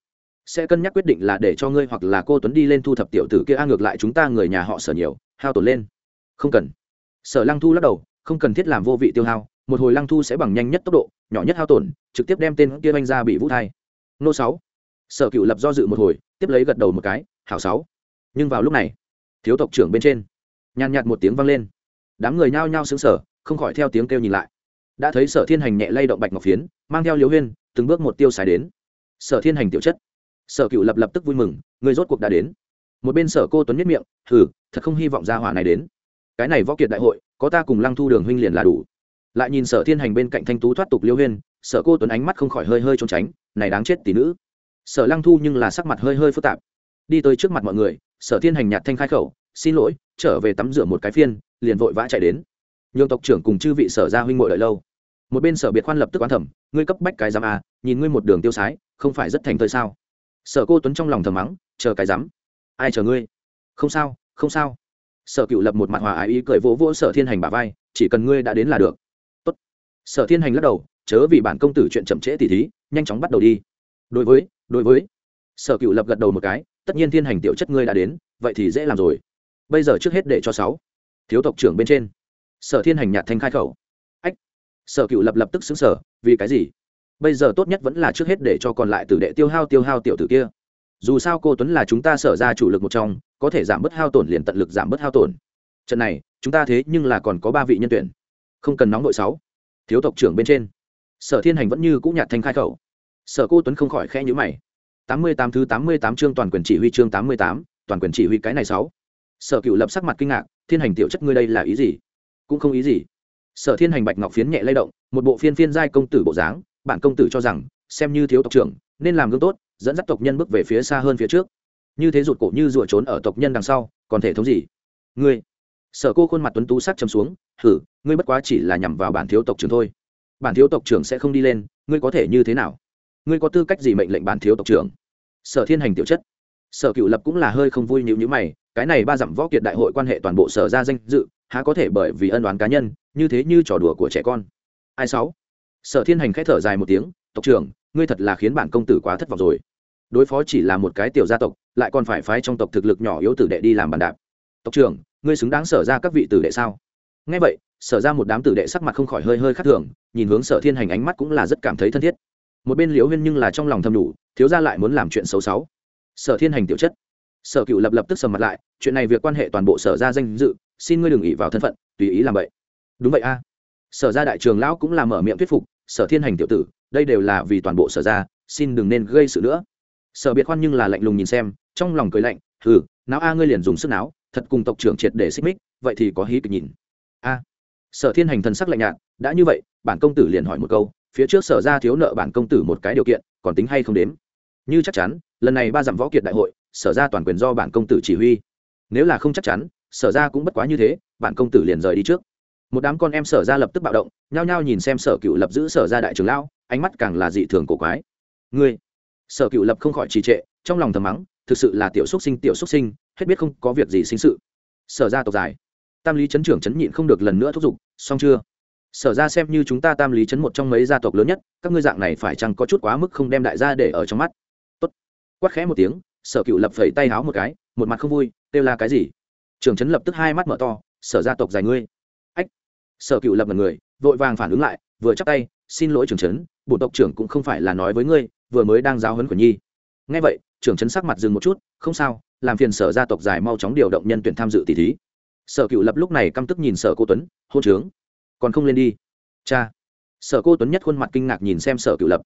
Sẽ cân nhắc quyết định là để cho ngươi hoặc là cô tuấn đi lên thu thập tiểu tử kia, a, ngược lại chúng ta người nhà họ sở nhiều, hao tổn lên. Không cần. Sở lăng thu lắc đầu, không cần thiết làm vô vị tiêu hao, một hồi lăng thu sẽ bằng nhanh nhất tốc độ, nhỏ nhất hao tổn, trực tiếp đem tên kia anh ra bị vũ thai. Nô sáu. Sở cựu lập do dự một hồi, tiếp lấy gật đầu một cái, hảo sáu. Nhưng vào lúc này, thiếu tộc trưởng bên trên, nhàn nhạt một tiếng vang lên đám người nhao nhao xứng sở không khỏi theo tiếng kêu nhìn lại. Đã thấy sở thiên hành nhẹ lay động bạch ngọc phiến, mang theo liều huyên, từng bước một tiêu xài đến. Sở thiên hành tiểu chất. Sở cựu lập lập tức vui mừng, người rốt cuộc đã đến. Một bên sở cô tuấn nhất miệng thử thật không hy vọng ra hỏa này đến. Cái này võ kiệt đại hội, có ta cùng lăng thu đường huynh liền là đủ. Lại nhìn sở thiên hành bên cạnh thanh tú thoát tục liêu huyên, sở cô tuấn ánh mắt không khỏi hơi hơi trốn tránh, này đáng chết tỷ nữ. Sở lăng thu nhưng là sắc mặt hơi hơi phức tạp. Đi tới trước mặt mọi người, sở thiên hành nhạt thanh khai khẩu, xin lỗi trở về tắm rửa một cái phiên, liền vội vã chạy đến. Nhường tộc trưởng cùng chư vị sở gia huynh ngội đợi lâu. Một bên sở biệt khoan lập tức quan thẩm ngươi cấp bách cái giám à nhìn ngươi một đường tiêu sái, không phải rất thành thơi sao? Sở cô tuấn trong lòng thầm mắng, chờ cái giám, ai chờ ngươi? Không sao không sao. Sở cựu lập một mặt hòa ái ý cười vỗ vỗ sở thiên hành bà vai, chỉ cần ngươi đã đến là được. Tốt. sở thiên hành lắc đầu, chớ vì bản công tử chuyện chậm trễ tỉ thí, nhanh chóng bắt đầu đi. Đối với đối với. Sở cựu lập gật đầu một cái, tất nhiên thiên hành tiểu chất ngươi đã đến, vậy thì dễ làm rồi bây giờ trước hết để cho sáu thiếu tộc trưởng bên trên. Sở thiên hành nhạt thanh khai khẩu. Ách, sở cựu lập lập tức xứng sở, vì cái gì? Bây giờ tốt nhất vẫn là trước hết để cho còn lại tử đệ tiêu hao tiêu hao tiểu tử kia. Dù sao cô tuấn là chúng ta sở ra chủ lực một trong, có thể giảm bớt hao tổn liền tận lực giảm bớt hao tổn. Trận này, chúng ta thế nhưng là còn có ba vị nhân tuyển. Không cần nóng đội sáu. Thiếu tộc trưởng bên trên. Sở thiên hành vẫn như cũng nhạt thanh khai khẩu. Sở cô tuấn không khỏi khẽ nhữ mày. Tám mươi tám thứ tám mươi tám chương toàn quyền chỉ huy chương tám mươi tám, toàn quyền chỉ huy cái này sáu sở cựu lập sắc mặt kinh ngạc, thiên hành tiểu chất ngươi đây là ý gì? Cũng không ý gì. Sở thiên hành bạch ngọc phiến nhẹ lay động, một bộ phiên phiên giai công tử bộ dáng, bản công tử cho rằng, xem như thiếu tộc trưởng, nên làm gương tốt, dẫn dắt tộc nhân bước về phía xa hơn phía trước. Như thế rụt cổ như rụa trốn ở tộc nhân đằng sau, còn thể thống gì? Ngươi. Sở cô khuôn mặt tuấn tú sắc chấm xuống thử ngươi bất quá chỉ là nhằm vào bản thiếu tộc trưởng thôi. Bản thiếu tộc trưởng sẽ không đi lên, ngươi có thể như thế nào? Ngươi có tư cách gì mệnh lệnh bản thiếu tộc trưởng? Sở thiên hành tiểu chất. Sở cựu lập cũng là hơi không vui nhịu nhữ mày cái này ba dặm võ kiệt đại hội quan hệ toàn bộ sở ra danh dự, há có thể bởi vì ân đoán cá nhân, như thế như trò đùa của trẻ con. Ai sáu? Sở thiên hành k h ẽ thở dài một tiếng, tộc trưởng, ngươi thật là khiến bản công tử quá thất vọng rồi. Đối phó chỉ là một cái tiểu gia tộc, lại còn phải phái trong tộc thực lực nhỏ yếu tử đệ đi làm bàn đạp. Tộc trưởng, ngươi xứng đáng sở ra các vị tử đệ sao? Ngay vậy, sở ra một đám tử đệ sắc mặt không khỏi hơi hơi khắc thường, nhìn hướng sở thiên hành ánh mắt cũng là rất cảm thấy thân thiết. Một bên liễu huyên nhưng là trong lòng thầm đủ, thiếu ra lại muốn làm chuyện xấu xấu sở thiên hành tiểu chất sở cựu lập lập tức sầm mặt lại, chuyện này việc quan hệ toàn bộ sở ra danh dự, xin ngươi đừng ỉ vào thân phận, tùy ý làm vậy. Đúng vậy a. Sở ra đại trường lão cũng là mở miệng thuyết phục, sở thiên hành tiểu tử, đây đều là vì toàn bộ sở ra, xin đừng nên gây sự nữa. Sở biệt khoan nhưng là lạnh lùng nhìn xem, trong lòng cười lạnh, hừ, não a ngươi liền dùng sức não, thật cùng tộc trưởng triệt để xích mích, vậy thì có hí kịch nhìn. A. Sở thiên hành thần sắc lạnh nhạt, đã như vậy, bản công tử liền hỏi một câu, phía trước sở ra thiếu nợ bản công tử một cái điều kiện, còn tính hay không đếm? Như chắc chắn, lần này ba dặm võ kiệt đại hội sở ra toàn quyền do bản công tử chỉ huy. Nếu là không chắc chắn, sở ra cũng bất quá như thế, bản công tử liền rời đi trước. Một đám con em sở ra lập tức bạo động, nhao nhao nhìn xem sở cựu lập giữ sở ra đại trưởng lão, ánh mắt càng là dị thường cổ quái. Ngươi, sở cựu lập không khỏi trì trệ, trong lòng thầm mắng, thực sự là tiểu xúc sinh, tiểu xúc sinh, hết biết không có việc gì sinh sự. Sở ra tộc dài, tam lý chấn trưởng chấn nhịn không được lần nữa thúc giục, xong chưa? Sở ra xem như chúng ta tam lý chấn một trong mấy gia tộc lớn nhất, các ngươi dạng này phải chăng có chút quá mức không đem đại gia để ở trong mắt? Tốt. Quát khẽ một tiếng sở cựu lập phẩy tay háo một cái một mặt không vui kêu là cái gì? Trường Trấn lập tức hai mắt mở to sở gia tộc dài ngươi. Ách! Sở cựu lập là người vội vàng phản ứng lại vừa chắp tay xin lỗi Trường Trấn, bổn tộc trưởng cũng không phải là nói với ngươi vừa mới đang giáo huấn của nhi. Ngay vậy trưởng Trấn sắc mặt dừng một chút không sao làm phiền sở gia tộc dài mau chóng điều động nhân tuyển tham dự tỷ thí. Sở cựu lập lúc này căm tức nhìn sở cô tuấn hôn trướng. Còn không lên đi. Cha! Sở cô tuấn nhất khuôn mặt kinh ngạc nhìn xem sở cựu lập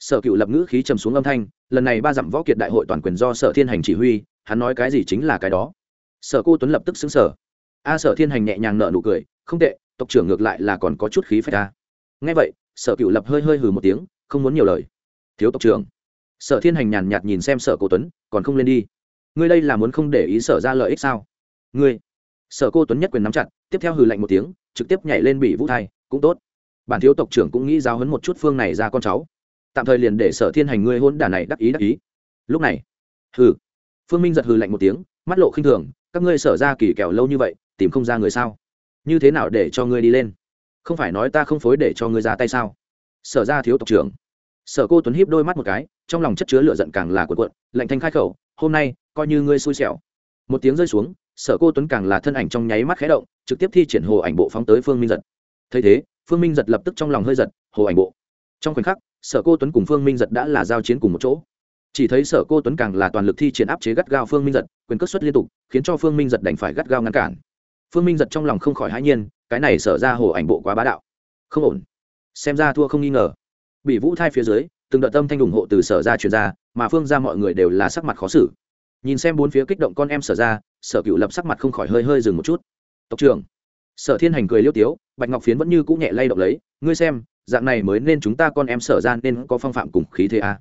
sở cựu lập ngữ khí trầm xuống âm thanh, lần này ba dặm võ kiệt đại hội toàn quyền do sở thiên hành chỉ huy, hắn nói cái gì chính là cái đó. Sở cô tuấn lập tức xứng sở a sở thiên hành nhẹ nhàng nở nụ cười, không tệ, tộc trưởng ngược lại là còn có chút khí phách ta. Ngay vậy, sở cựu lập hơi hơi hừ một tiếng, không muốn nhiều lời. Thiếu tộc trưởng. Sở thiên hành nhàn nhạt nhìn xem sở cô tuấn, còn không lên đi. Ngươi đây là muốn không để ý sở ra lợi ích sao? Ngươi. Sở cô tuấn nhất quyền nắm chặt, tiếp theo hừ lạnh một tiếng, trực tiếp nhảy lên bị vũ thai, cũng tốt. Bản thiếu tộc trưởng cũng nghĩ giáo hấn một chút phương này ra con cháu tạm thời liền để sở thiên hành ngươi hôn đả này đắc ý đắc ý. Lúc này, hừ, phương minh giật hừ lạnh một tiếng, mắt lộ khinh thường, các ngươi sở ra kỳ kèo lâu như vậy, tìm không ra người sao? Như thế nào để cho ngươi đi lên? Không phải nói ta không phối để cho ngươi ra tay sao? Sở ra thiếu tộc trưởng. Sở cô tuấn hiếp đôi mắt một cái, trong lòng chất chứa lửa giận càng là cuộn cuộn, lạnh thanh khai khẩu, hôm nay, coi như ngươi xui xẻo. Một tiếng rơi xuống, sở cô tuấn càng là thân ảnh trong nháy mắt khé động, trực tiếp thi triển hồ ảnh bộ phóng tới phương minh giật. Thấy thế, phương minh giật lập tức trong lòng hơi giật, hồ ảnh bộ. Trong khoảnh khắc sở cô tuấn cùng phương minh giật đã là giao chiến cùng một chỗ. chỉ thấy sở cô tuấn càng là toàn lực thi triển áp chế gắt gao phương minh giật, quyền cất xuất liên tục, khiến cho phương minh giật đành phải gắt gao ngăn cản. phương minh giật trong lòng không khỏi hãi nhiên, cái này sở ra hồ ảnh bộ quá bá đạo. không ổn. xem ra thua không nghi ngờ. bị vũ thai phía dưới, từng đợt tâm thanh ủng hộ từ sở ra truyền ra, mà phương ra mọi người đều là sắc mặt khó xử. nhìn xem bốn phía kích động con em sở ra, sở cựu lập sắc mặt không khỏi hơi hơi dừng một chút. tộc trưởng. sở thiên hành cười liêu tiếu, bạch ngọc phiến vẫn như cũ nhẹ lay động lấy, ngươi xem dạng này mới nên chúng ta con em sở ra nên có phong phạm cùng khí thế a.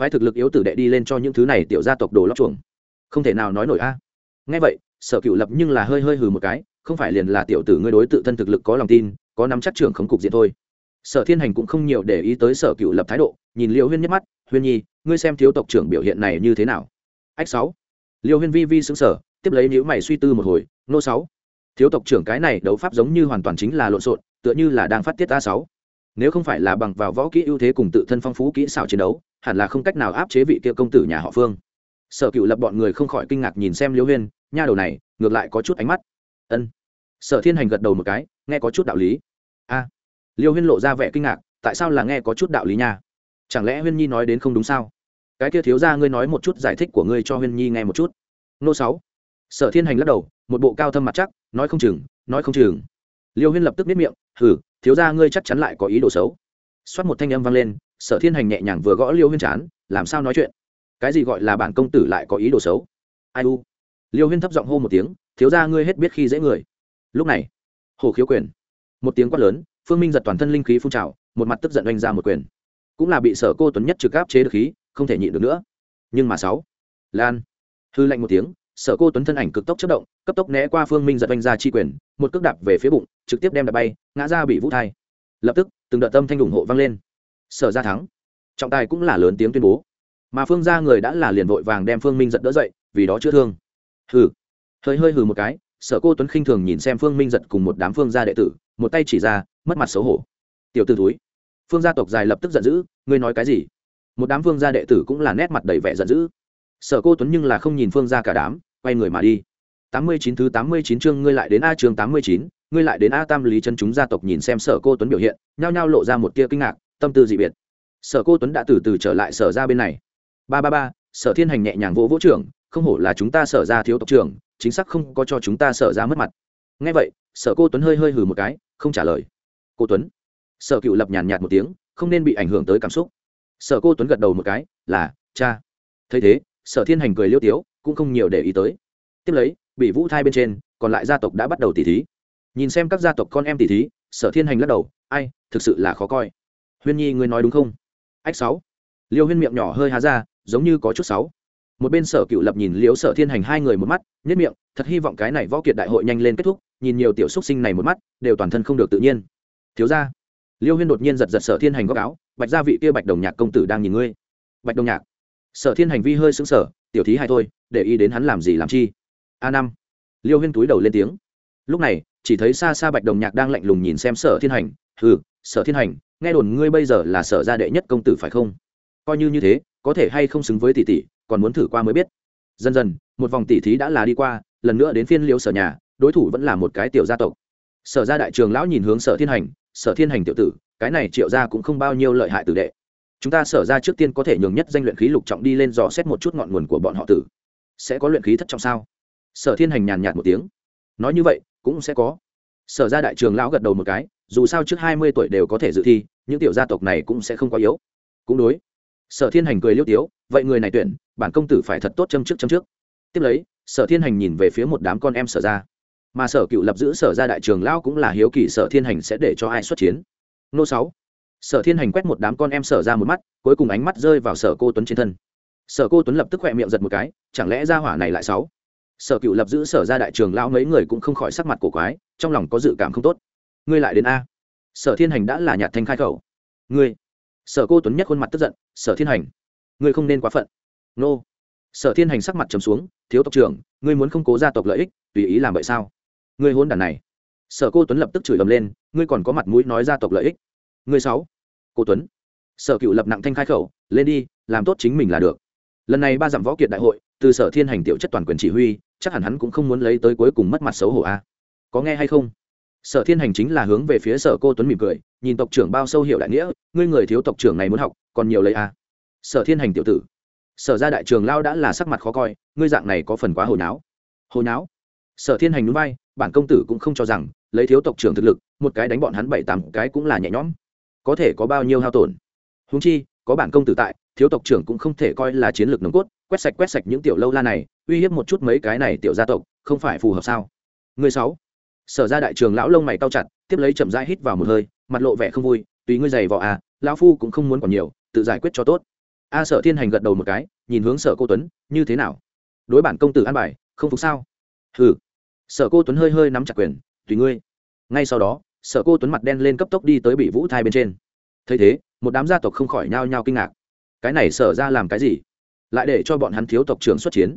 Phái thực lực yếu tử đệ đi lên cho những thứ này tiểu gia tộc đồ lóc chuồng. Không thể nào nói nổi a. Ngay vậy, sở cựu lập nhưng là hơi hơi hừ một cái, không phải liền là tiểu tử ngươi đối tự thân thực lực có lòng tin, có nắm chắc trưởng khống cục diện thôi. Sở thiên hành cũng không nhiều để ý tới sở cựu lập thái độ, nhìn liêu huyên nhắc mắt, huyên nhi, ngươi xem thiếu tộc trưởng biểu hiện này như thế nào? Ách sáu. Liêu huyên vi vi xứng sở tiếp lấy nếu mày suy tư một hồi, nô sáu. Thiếu tộc trưởng cái này đấu pháp giống như hoàn toàn chính là lộn xộn, tựa như là đang phát tiết a sáu nếu không phải là bằng vào võ kỹ ưu thế cùng tự thân phong phú kỹ xảo chiến đấu, hẳn là không cách nào áp chế vị kia công tử nhà họ phương. Sở cựu lập bọn người không khỏi kinh ngạc nhìn xem liêu huyên, nha đầu này, ngược lại có chút ánh mắt. Ân. Sở thiên hành gật đầu một cái, nghe có chút đạo lý. A. Liêu huyên lộ ra vẻ kinh ngạc, tại sao là nghe có chút đạo lý nha? Chẳng lẽ huyên nhi nói đến không đúng sao? Cái kia thiếu ra ngươi nói một chút giải thích của ngươi cho huyên nhi nghe một chút. Nô sáu. Sở thiên hành lắc đầu, một bộ cao thâm mặt chắc, nói không chừng, nói không chừng. Liêu huyên lập tức biết miệng hử thiếu ra ngươi chắc chắn lại có ý đồ xấu. Xoát một thanh âm vang lên, sở thiên hành nhẹ nhàng vừa gõ liêu huyên chán, làm sao nói chuyện? Cái gì gọi là bản công tử lại có ý đồ xấu? Ai u? Liêu huyên thấp giọng hô một tiếng, thiếu ra ngươi hết biết khi dễ người. Lúc này, hồ khiếu quyền, một tiếng quát lớn, phương minh giật toàn thân linh khí phun trào, một mặt tức giận oanh ra một quyền. Cũng là bị sở cô tuấn nhất trực áp chế được khí, không thể nhịn được nữa. Nhưng mà sáu, lan, hư lạnh một tiếng sở cô tuấn thân ảnh cực tốc chất động, cấp tốc né qua phương minh giật oanh ra chi quyền, một cước đạp về phía bụng, trực tiếp đem đạp bay, ngã ra bị vũ thai. Lập tức, từng đợt tâm thanh ủng hộ vang lên. Sở ra thắng. Trọng tài cũng là lớn tiếng tuyên bố. Mà phương ra người đã là liền vội vàng đem phương minh giật đỡ dậy, vì đó chữa thương. Hừ. Hơi hơi hừ một cái, sở cô tuấn khinh thường nhìn xem phương minh giật cùng một đám phương gia đệ tử, một tay chỉ ra, mất mặt xấu hổ. Tiểu t ử túi phương gia tộc dài lập tức giận dữ, ngươi nói cái gì? Một đám phương gia đệ tử cũng là nét mặt đầy vẻ giận dữ. Sở cô tuấn nhưng là không nhìn phương gia cả đám quay người mà đi. Tám mươi chín thứ tám mươi chín chương, ngươi lại đến a chương tám mươi chín, ngươi lại đến a tam lý chân chúng gia tộc nhìn xem sở cô tuấn biểu hiện, nhao nhao lộ ra một tia kinh ngạc, tâm tư dị biệt. Sở cô tuấn đã từ từ trở lại sở ra bên này. Ba ba ba, sở thiên hành nhẹ nhàng vỗ vỗ trưởng, không hổ là chúng ta sở ra thiếu tộc trưởng, chính xác không có cho chúng ta sở ra mất mặt. Ngay vậy, sở cô tuấn hơi hơi hừ một cái, không trả lời. Cô tuấn. Sở cựu lập nhàn nhạt một tiếng, không nên bị ảnh hưởng tới cảm xúc. Sở cô tuấn gật đầu một cái, là, cha. Thấy thế, sở thiên hành cười liêu tiếu cũng không nhiều để ý tới. Tiếp lấy, bị vũ thai bên trên, còn lại gia tộc đã bắt đầu tỉ thí. Nhìn xem các gia tộc con em tỉ thí, sở thiên hành lắc đầu, ai, thực sự là khó coi. Huyên nhi, ngươi nói đúng không? Ách, sáu. Liêu huyên miệng nhỏ hơi há ra, giống như có chút sáu. Một bên sở cựu lập nhìn liếu sở thiên hành hai người một mắt nhất miệng, thật hy vọng cái này võ kiệt đại hội nhanh lên kết thúc, nhìn nhiều tiểu xúc sinh này một mắt, đều toàn thân không được tự nhiên. Thiếu ra liêu huyên đột nhiên giật giật sở thiên hành góc áo, bạch gia vị kia bạch đồng nhạc công tử đang nhìn ngươi. Bạch đồng nhạc. Sở thiên hành vi hơi xứng sở tiểu thí hay thôi, để ý đến hắn làm gì làm chi. A năm. Liêu huyên túi đầu lên tiếng. Lúc này, chỉ thấy xa xa bạch đồng nhạc đang lạnh lùng nhìn xem sở thiên hành. Ừ sở thiên hành, nghe đồn ngươi bây giờ là sở gia đệ nhất công tử phải không? Coi như như thế, có thể hay không xứng với tỷ tỷ, còn muốn thử qua mới biết. Dần dần, một vòng tỷ thí đã là đi qua, lần nữa đến phiên liêu sở nhà, đối thủ vẫn là một cái tiểu gia tộc. Sở gia đại trường lão nhìn hướng sở thiên hành, sở thiên hành tiểu tử, cái này triệu gia cũng không bao nhiêu lợi hại tử đệ chúng ta sở ra trước tiên có thể nhường nhất danh luyện khí lục trọng đi lên dò xét một chút ngọn nguồn của bọn họ tử. Sẽ có luyện khí thất trọng sao? Sở thiên hành nhàn nhạt một tiếng. Nói như vậy, cũng sẽ có. Sở ra đại trường lão gật đầu một cái, dù sao trước hai mươi tuổi đều có thể dự thi, những tiểu gia tộc này cũng sẽ không quá yếu. Cũng đối. Sở thiên hành cười liêu tiếu, vậy người này tuyển, bản công tử phải thật tốt châm trước châm trước. Tiếp lấy, sở thiên hành nhìn về phía một đám con em sở ra mà sở cựu lập giữ sở ra đại trường lão cũng là hiếu kỳ sở thiên hành sẽ để cho ai xuất chiến. Nô sáu sở thiên hành quét một đám con em sở ra một mắt, cuối cùng ánh mắt rơi vào sở cô tuấn trên thân. Sở cô tuấn lập tức khỏe miệng giật một cái, chẳng lẽ ra hỏa này lại sáu sở cựu lập giữ sở ra đại trường lão mấy người cũng không khỏi sắc mặt cổ quái, trong lòng có dự cảm không tốt. Ngươi lại đến a? Sở thiên hành đã là nhạt thanh khai khẩu. Ngươi? Sở cô tuấn nhất khuôn mặt tức giận, sở thiên hành, ngươi không nên quá phận. Nô. Sở thiên hành sắc mặt trầm xuống, thiếu tộc trưởng, ngươi muốn không cố gia tộc lợi ích, tùy ý làm vậy sao? Ngươi hôn đàn này. Sở cô tuấn lập tức chửi ầm lên, ngươi còn có mặt mũi nói gia tộc lợi ích ngươi sáu, cô tuấn. Sở cựu lập nặng thanh khai khẩu, lên đi, làm tốt chính mình là được. Lần này ba dặm võ kiệt đại hội, từ sở thiên hành tiểu chất toàn quyền chỉ huy, chắc hẳn hắn cũng không muốn lấy tới cuối cùng mất mặt xấu hổ a. Có nghe hay không? Sở thiên hành chính là hướng về phía sở cô tuấn mỉm cười, nhìn tộc trưởng bao sâu hiểu đại nghĩa, ngươi người thiếu tộc trưởng này muốn học, còn nhiều lấy a. Sở thiên hành tiểu tử, sở ra đại trường lao đã là sắc mặt khó coi, ngươi dạng này có phần quá hồi náo. Hồi náo? Sở thiên hành núi bay bản công tử cũng không cho rằng, lấy thiếu tộc trưởng thực lực, một cái đánh bọn hắn bảy tám cái cũng là nhẹ nhõm có thể có bao nhiêu hao tổn. Húng chi, có bản công tử tại, thiếu tộc trưởng cũng không thể coi là chiến lược nồng cốt, quét sạch quét sạch những tiểu lâu la này, uy hiếp một chút mấy cái này tiểu gia tộc, không phải phù hợp sao? Người sáu. Sở ra đại trường lão lông mày cao chặt, tiếp lấy chậm rãi hít vào một hơi, mặt lộ vẻ không vui, tùy ngươi giày vò à lão phu cũng không muốn còn nhiều, tự giải quyết cho tốt. A sở thiên hành gật đầu một cái, nhìn hướng sở cô tuấn, như thế nào? Đối bản công tử an bài, không phục sao? Hừ. Sở cô tuấn hơi hơi nắm chặt quyền, tùy ngươi. Ngay sau đó sở cô tuấn mặt đen lên cấp tốc đi tới bị vũ thai bên trên thấy thế một đám gia tộc không khỏi nhao nhao kinh ngạc cái này sở ra làm cái gì lại để cho bọn hắn thiếu tộc trưởng xuất chiến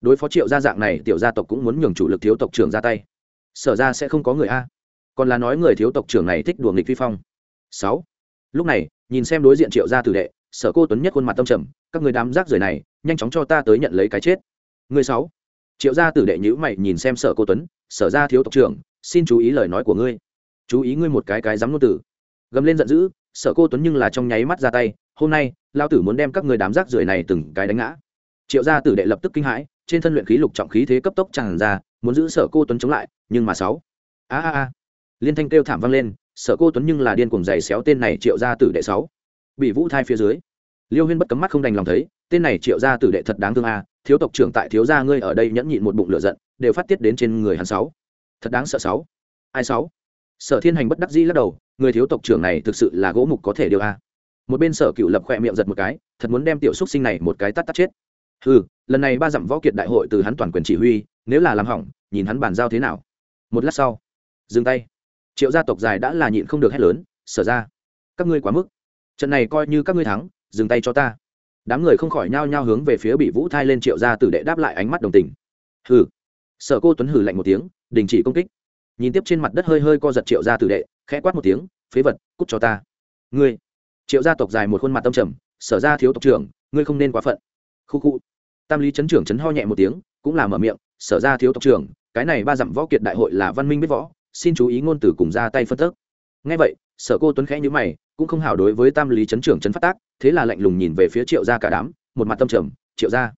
đối phó triệu gia dạng này tiểu gia tộc cũng muốn nhường chủ lực thiếu tộc trưởng ra tay sở ra sẽ không có người a còn là nói người thiếu tộc trưởng này thích đùa nghịch phi phong sáu lúc này nhìn xem đối diện triệu gia tử đệ sở cô tuấn nhất khuôn mặt tâm trầm các người đám rác rưởi này nhanh chóng cho ta tới nhận lấy cái chết người sáu triệu gia tử đệ nhữ mày nhìn xem sở cô tuấn sở ra thiếu tộc trưởng xin chú ý lời nói của ngươi chú ý ngươi một cái cái dám ngôn tử gầm lên giận dữ sở cô tuấn nhưng là trong nháy mắt ra tay, hôm nay lao tử muốn đem các người đám rác rưởi này từng cái đánh ngã. Triệu gia tử đệ lập tức kinh hãi, trên thân luyện khí lục trọng khí thế cấp tốc tràn ra, muốn giữ sở cô tuấn chống lại, nhưng mà sáu. A a a. Liên thanh kêu thảm vang lên sở cô tuấn nhưng là điên cuồng giày xéo tên này triệu gia tử đệ sáu. Bị vũ thai phía dưới. Liêu huyên bất cấm mắt không đành lòng thấy, tên này triệu gia tử đệ thật đáng thương a, thiếu tộc trưởng tại thiếu gia ngươi ở đây nhẫn nhịn một bụng lửa giận, đều phát tiết đến trên người hắn sáu. Thật đáng sợ sáu. Ai sáu? Sở thiên hành bất đắc dĩ lắc đầu, người thiếu tộc trưởng này thực sự là gỗ mục có thể điều a. Một bên sở cựu lập khỏe miệng giật một cái, thật muốn đem tiểu xúc sinh này một cái tắt tắt chết. Ừ lần này ba dặm võ kiệt đại hội từ hắn toàn quyền chỉ huy, nếu là làm hỏng, nhìn hắn bàn giao thế nào. Một lát sau, dừng tay. Triệu gia tộc dài đã là nhịn không được hét lớn, sở ra các ngươi quá mức. Trận này coi như các ngươi thắng, dừng tay cho ta. Đám người không khỏi nhao nhao hướng về phía bị vũ thai lên triệu gia tử đệ đáp lại ánh mắt đồng tình. Hừ. Sở cô tuấn hừ lạnh một tiếng, đình chỉ công kích nhìn tiếp trên mặt đất hơi hơi co giật triệu gia tử đệ, khẽ quát một tiếng, phế vật, cút cho ta. Ngươi? Triệu gia tộc dài một khuôn mặt tâm trầm, sở ra thiếu tộc trưởng, ngươi không nên quá phận. Khu khu. Tam lý chấn trưởng chấn ho nhẹ một tiếng, cũng là mở miệng, sở ra thiếu tộc trưởng, cái này ba dặm võ kiệt đại hội là văn minh biết võ, xin chú ý ngôn từ cùng ra tay phân tức. Ngay vậy, sở cô tuấn khẽ nhữ mày, cũng không hảo đối với tam lý chấn trưởng chấn phát tác, thế là lạnh lùng nhìn về phía triệu gia cả đám, một mặt tâm trầm, triệu gia,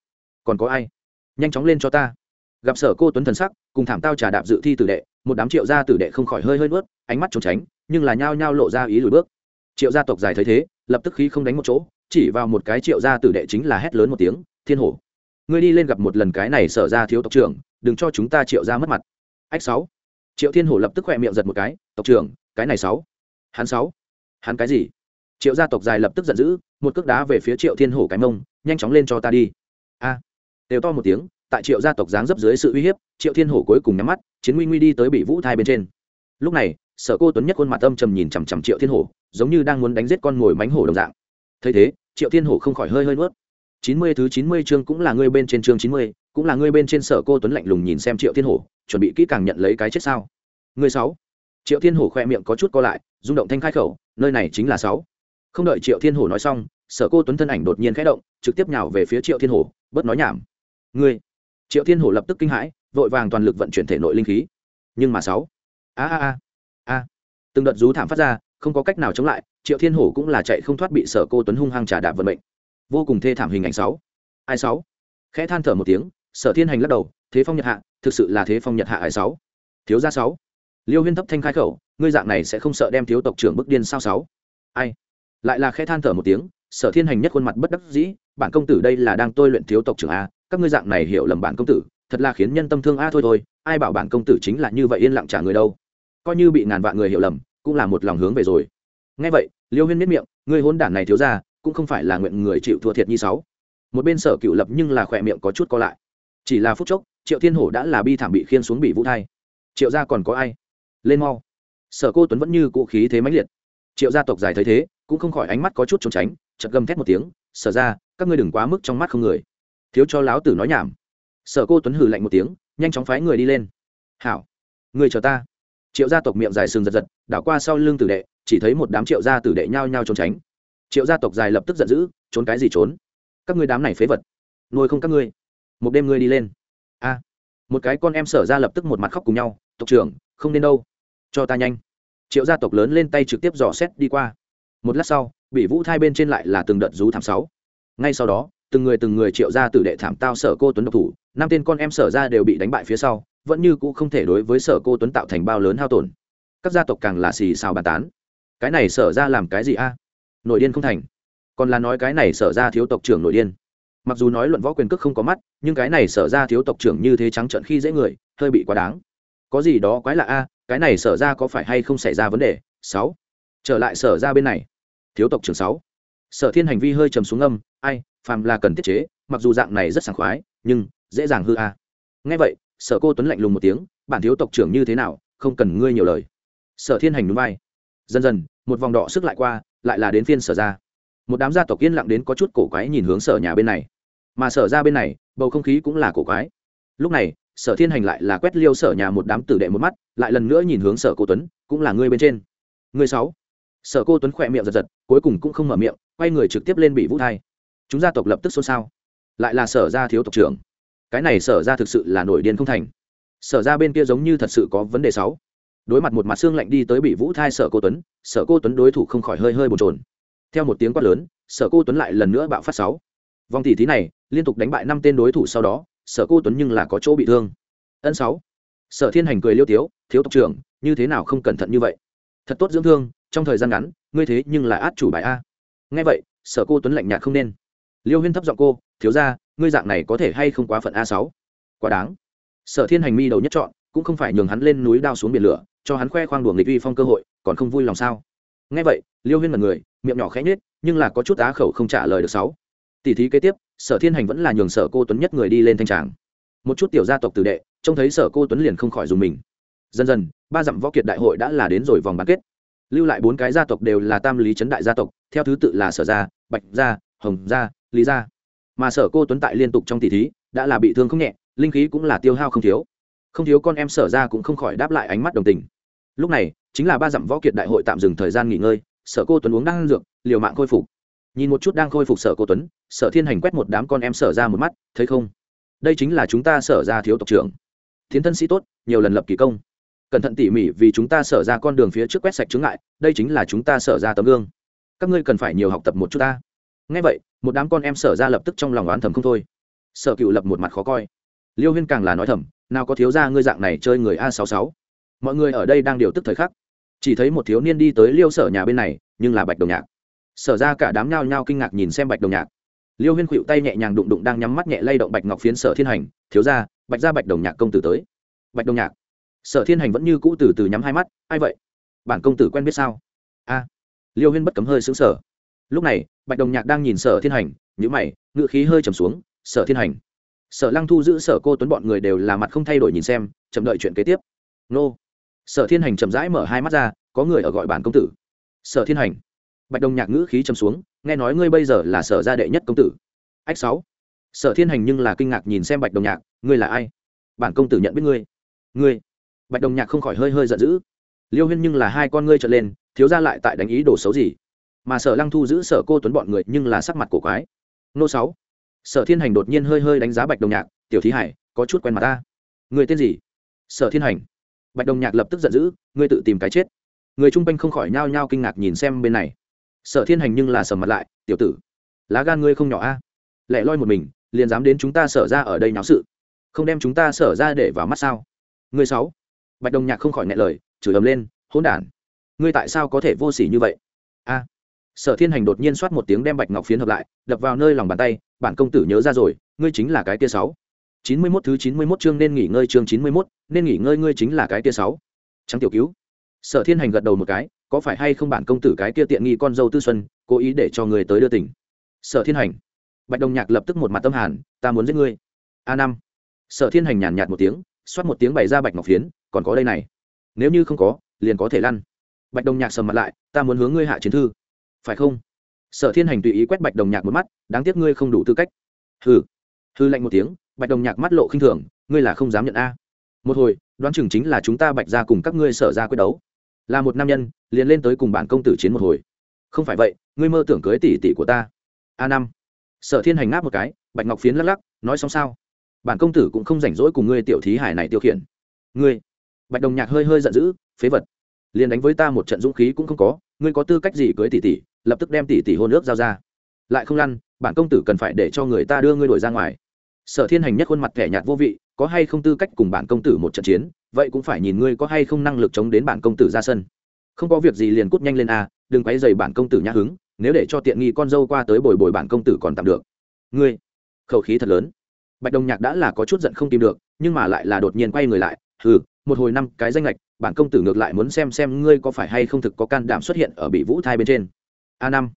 còn có ai? Nhanh chóng lên cho ta. Gặp sở cô tuấn thần sắc, cùng thảm tao trà đạp dự thi tử đệ một đám triệu gia tử đệ không khỏi hơi hơi bớt ánh mắt trốn tránh, nhưng là nhao nhao lộ ra ý lùi bước. Triệu gia tộc dài thấy thế, lập tức khí không đánh một chỗ, chỉ vào một cái triệu gia tử đệ chính là hét lớn một tiếng, thiên hổ, ngươi đi lên gặp một lần cái này sở ra thiếu tộc trưởng, đừng cho chúng ta triệu ra mất mặt. Ách sáu. Triệu thiên hổ lập tức khỏe miệng giật một cái, tộc trưởng, cái này sáu. Hắn sáu. Hắn cái gì? Triệu gia tộc dài lập tức giận dữ, một cước đá về phía triệu thiên hổ cái mông, nhanh chóng lên cho ta đi. A. Đều to một tiếng tại triệu gia tộc dáng dấp dưới sự uy hiếp, triệu thiên hổ cuối cùng nhắm mắt, chiến nguy nguy đi tới bị vũ thai bên trên. Lúc này, sở cô tuấn nhất khuôn mặt âm trầm nhìn chằm chằm triệu thiên hổ, giống như đang muốn đánh giết con mồi mánh hổ đồng dạng. Thấy thế, triệu thiên hổ không khỏi hơi hơi nuốt. Chín mươi thứ chín mươi chương cũng là ngươi bên trên chương chín mươi, cũng là ngươi bên trên sở cô tuấn lạnh lùng nhìn xem triệu thiên hổ, chuẩn bị kỹ càng nhận lấy cái chết sao? Người sáu. Triệu thiên hổ khoe miệng có chút co lại, rung động thanh khai khẩu, nơi này chính là sáu. Không đợi triệu thiên hổ nói xong, sở cô tuấn thân ảnh đột nhiên khẽ động, trực tiếp nhào về phía triệu thiên hổ, bớt nói nhảm. Ngươi triệu thiên hổ lập tức kinh hãi, vội vàng toàn lực vận chuyển thể nội linh khí. Nhưng mà sáu. A a a. A. Từng đợt rú thảm phát ra, không có cách nào chống lại, triệu thiên hổ cũng là chạy không thoát bị sở cô tuấn hung hăng trả đạp vận mệnh. Vô cùng thê thảm hình ảnh sáu. Ai sáu? Khẽ than thở một tiếng, sở thiên hành lắc đầu, thế phong nhật hạ, thực sự là thế phong nhật hạ ai sáu? Thiếu gia sáu. Liêu huyên thấp thanh khai khẩu, ngươi dạng này sẽ không sợ đem thiếu tộc trưởng bức điên sao sáu? Ai? Lại là khẽ than thở một tiếng, sở thiên hành nhất khuôn mặt bất đắc dĩ, bản công tử đây là đang tôi luyện thiếu tộc trưởng a các ngươi dạng này hiểu lầm bản công tử, thật là khiến nhân tâm thương a thôi thôi, ai bảo bản công tử chính là như vậy yên lặng trả người đâu. Coi như bị ngàn vạn người hiểu lầm, cũng là một lòng hướng về rồi. Ngay vậy, liêu huyên miết miệng, ngươi hôn đản này thiếu ra cũng không phải là nguyện người chịu thua thiệt như sáu. Một bên sở cựu lập nhưng là khỏe miệng có chút co lại. Chỉ là phút chốc, triệu thiên hổ đã là bi thảm bị khiên xuống bị vũ thai. Triệu gia còn có ai? Lên mau. Sở cô tuấn vẫn như cụ khí thế mãnh liệt. Triệu gia tộc dài thấy thế, cũng không khỏi ánh mắt có chút trốn tránh chật gầm thét một tiếng, sở ra các ngươi đừng quá mức trong mắt không người thiếu cho láo tử nói nhảm. Sở cô tuấn hử lạnh một tiếng, nhanh chóng phái người đi lên. Hảo, người chờ ta. Triệu gia tộc miệng dài sừng giật giật, đảo qua sau lưng tử đệ, chỉ thấy một đám triệu gia tử đệ nhao nhao trốn tránh. Triệu gia tộc dài lập tức giận dữ, trốn cái gì trốn? Các ngươi đám này phế vật, nuôi không các ngươi. Một đêm ngươi đi lên. A. Một cái con em sở ra lập tức một mặt khóc cùng nhau, tộc trưởng, không nên đâu. Cho ta nhanh. Triệu gia tộc lớn lên tay trực tiếp dò xét đi qua. Một lát sau, bị vũ thai bên trên lại là từng đợt rú thảm sáu. Ngay sau đó từng người từng người triệu gia tử đệ thảm tao sở cô tuấn độc thủ, năm tên con em sở ra đều bị đánh bại phía sau, vẫn như cũ không thể đối với sở cô tuấn tạo thành bao lớn hao tổn. Các gia tộc càng là xì xào bàn tán. Cái này sở ra làm cái gì a? Nội điên không thành. Còn là nói cái này sở ra thiếu tộc trưởng nội điên. Mặc dù nói luận võ quyền cước không có mắt, nhưng cái này sở ra thiếu tộc trưởng như thế trắng trợn khi dễ người, hơi bị quá đáng. Có gì đó quái lạ a? Cái này sở ra có phải hay không xảy ra vấn đề? Sáu. Trở lại sở ra bên này. Thiếu tộc trưởng sáu. Sở thiên hành vi hơi trầm xuống âm, ai phàm là cần tiết chế, mặc dù dạng này rất sảng khoái, nhưng dễ dàng hư a. Nghe vậy, sở cô tuấn lạnh lùng một tiếng, bản thiếu tộc trưởng như thế nào, không cần ngươi nhiều lời. Sở thiên hành núi vai. Dần dần, một vòng đỏ sức lại qua, lại là đến phiên sở ra một đám gia tộc yên lặng đến có chút cổ quái nhìn hướng sở nhà bên này. Mà sở ra bên này, bầu không khí cũng là cổ quái. Lúc này, sở thiên hành lại là quét liêu sở nhà một đám tử đệ một mắt, lại lần nữa nhìn hướng sở cô tuấn, cũng là ngươi bên trên. Ngươi sáu. Sở cô tuấn khỏe miệng giật giật, cuối cùng cũng không mở miệng, quay người trực tiếp lên bị vũ thai chúng gia tộc lập tức xôn xao. Lại là sở ra thiếu tộc trưởng. Cái này sở ra thực sự là nổi điên không thành. Sở ra bên kia giống như thật sự có vấn đề sáu. Đối mặt một mặt xương lạnh đi tới bị vũ thai sở cô tuấn, sở cô tuấn đối thủ không khỏi hơi hơi bồn trồn theo một tiếng quát lớn, sở cô tuấn lại lần nữa bạo phát sáu. Vòng tỷ thí này, liên tục đánh bại năm tên đối thủ sau đó, sở cô tuấn nhưng là có chỗ bị thương. Ân sáu. Sở thiên hành cười liêu tiếu, thiếu tộc trưởng, như thế nào không cẩn thận như vậy? Thật tốt dưỡng thương, trong thời gian ngắn, ngươi thế nhưng là át chủ bài a. Nghe vậy, sở cô tuấn lạnh nhạt không nên liêu huyên thấp giọng cô, thiếu ra ngươi dạng này có thể hay không quá phận a sáu? Quá đáng. Sở thiên hành mi đầu nhất chọn cũng không phải nhường hắn lên núi đao xuống biển lửa, cho hắn khoe khoang đùa nghịch uy phong cơ hội, còn không vui lòng sao? Nghe vậy, liêu huyên mật người, miệng nhỏ khẽ nhết nhưng là có chút á khẩu không trả lời được sáu. Tỷ thí kế tiếp, sở thiên hành vẫn là nhường sở cô tuấn nhất người đi lên thanh tràng. Một chút tiểu gia tộc tử đệ, trông thấy sở cô tuấn liền không khỏi dùng mình. Dần dần, ba dặm võ kiệt đại hội đã là đến rồi vòng bán kết. Lưu lại bốn cái gia tộc đều là tam lý trấn đại gia tộc, theo thứ tự là sở gia, bạch gia, hồng gia lý gia mà sở cô tuấn tại liên tục trong tỷ thí, đã là bị thương không nhẹ, linh khí cũng là tiêu hao không thiếu. Không thiếu con em sở ra cũng không khỏi đáp lại ánh mắt đồng tình. Lúc này, chính là ba dặm võ kiệt đại hội tạm dừng thời gian nghỉ ngơi, sở cô tuấn uống đang dược, liều mạng khôi phục. Nhìn một chút đang khôi phục sở cô tuấn, sở thiên hành quét một đám con em sở ra một mắt, thấy không? Đây chính là chúng ta sở ra thiếu tộc trưởng. Thiến thân sĩ tốt, nhiều lần lập kỳ công. Cẩn thận tỉ mỉ vì chúng ta sở ra con đường phía trước quét sạch chướng ngại, đây chính là chúng ta sở ra tấm gương. Các ngươi cần phải nhiều học tập một chút ta ngay vậy, một đám con em sở ra lập tức trong lòng oán thầm không thôi. Sở cựu lập một mặt khó coi. Liêu huyên càng là nói thầm, nào có thiếu ra ngươi dạng này chơi người a sáu sáu mọi người ở đây đang điều tức thời khắc. Chỉ thấy một thiếu niên đi tới liêu sở nhà bên này, nhưng là bạch đồng nhạc. Sở ra cả đám nhao nhao kinh ngạc nhìn xem bạch đồng nhạc. Liêu huyên khuỵu tay nhẹ nhàng đụng đụng đang nhắm mắt nhẹ lay động bạch ngọc phiến sở thiên hành, thiếu ra bạch ra bạch đồng nhạc công tử tới. Bạch đồng nhạc. Sở thiên hành vẫn như cũ từ từ nhắm hai mắt, ai vậy? Bản công tử quen biết sao? A. Liêu huyên bất cấm hơi xứng sở lúc này, bạch đồng nhạc đang nhìn sở thiên hành nhữ mày ngự khí hơi trầm xuống, sở thiên hành. Sở lăng thu giữ sở cô tuấn bọn người đều là mặt không thay đổi nhìn xem, chậm đợi chuyện kế tiếp. Nô. Sở thiên hành chậm rãi mở hai mắt ra, có người ở gọi bản công tử. Sở thiên hành. Bạch đồng nhạc ngữ khí chầm xuống, nghe nói ngươi bây giờ là sở gia đệ nhất công tử. Ách sáu. Sở thiên hành nhưng là kinh ngạc nhìn xem bạch đồng nhạc, ngươi là ai? Bản công tử nhận biết ngươi. Ngươi? Bạch đồng nhạc không khỏi hơi hơi giận dữ. Liêu huyên nhưng là hai con ngươi trở lên, thiếu ra lại tại đánh ý đồ xấu gì? Mà sở lăng thu giữ sở cô tuấn bọn người nhưng là sắc mặt cổ quái. Nô sáu, sở thiên hành đột nhiên hơi hơi đánh giá bạch đồng nhạc, tiểu thí hải, có chút quen mặt ta. Người tên gì? Sở thiên hành. Bạch đồng nhạc lập tức giận dữ, ngươi tự tìm cái chết. Người chung quanh không khỏi nhao nhao kinh ngạc nhìn xem bên này. Sở thiên hành nhưng là sở mặt lại, tiểu tử, lá gan ngươi không nhỏ a. À? lẽ loi một mình, liền dám đến chúng ta sở ra ở đây náo sự. Không đem chúng ta sở ra để vào mắt sao? Ngươi sáu. Bạch đồng nhạc không khỏi ngại lời, chửi ầm lên, hỗn đản, ngươi tại sao có thể vô s ỉ như vậy? A sở thiên hành đột nhiên soát một tiếng đem bạch ngọc phiến hợp lại, đập vào nơi lòng bàn tay, bản công tử nhớ ra rồi, ngươi chính là cái tia sáu. Chín mươi mốt thứ chín mươi mốt chương nên nghỉ ngơi chương chín mươi mốt, nên nghỉ ngơi ngươi chính là cái tia sáu. Trắng tiểu cứu. Sở thiên hành gật đầu một cái, có phải hay không bản công tử cái tia tiện nghi con dâu tư xuân, cố ý để cho người tới đưa tỉnh sở thiên hành. Bạch đồng nhạc lập tức một mặt tâm hàn, ta muốn giết ngươi. A năm. Sở thiên hành nhàn nhạt một tiếng, xoát một tiếng bày ra bạch ngọc phiến, còn có đây này. Nếu như không có, liền có thể lăn. Bạch đồng nhạc sầm mặt lại, ta muốn hướng ngươi hạ chiến thư phải không? Sở thiên hành tùy ý quét bạch đồng nhạc một mắt, đáng tiếc ngươi không đủ tư cách. Hừ hư lạnh một tiếng, bạch đồng nhạc mắt lộ khinh thường, ngươi là không dám nhận a. Một hồi, đoán chừng chính là chúng ta bạch ra cùng các ngươi sở ra quyết đấu. Là một nam nhân, liền lên tới cùng bản công tử chiến một hồi. Không phải vậy, ngươi mơ tưởng cưới tỷ tỷ của ta. A năm. Sở thiên hành ngáp một cái, bạch ngọc phiến lắc lắc, nói xong sao? Bản công tử cũng không rảnh rỗi cùng ngươi tiểu thí hải này tiêu khiển. Ngươi. Bạch đồng nhạc hơi hơi giận dữ, phế vật. Liền đánh với ta một trận dũng khí cũng không có, ngươi có tư cách gì cưới tỷ tỷ? Lập tức đem tỷ tỷ hôn ước giao ra. Lại không lăn, bản công tử cần phải để cho người ta đưa ngươi đổi ra ngoài. Sở thiên hành nhất khuôn mặt thẻ nhạt vô vị, có hay không tư cách cùng bản công tử một trận chiến, vậy cũng phải nhìn ngươi có hay không năng lực chống đến bản công tử ra sân. Không có việc gì liền cút nhanh lên a, đừng quấy dày bản công tử nhã hứng, nếu để cho tiện nghi con dâu qua tới bồi bồi bản công tử còn tạm được. Ngươi, khẩu khí thật lớn. Bạch đồng nhạc đã là có chút giận không tìm được, nhưng mà lại là đột nhiên quay người lại ừ một hồi năm cái danh lệch, bản công tử ngược lại muốn xem xem ngươi có phải hay không thực có can đảm xuất hiện ở bị vũ thai bên trên a năm.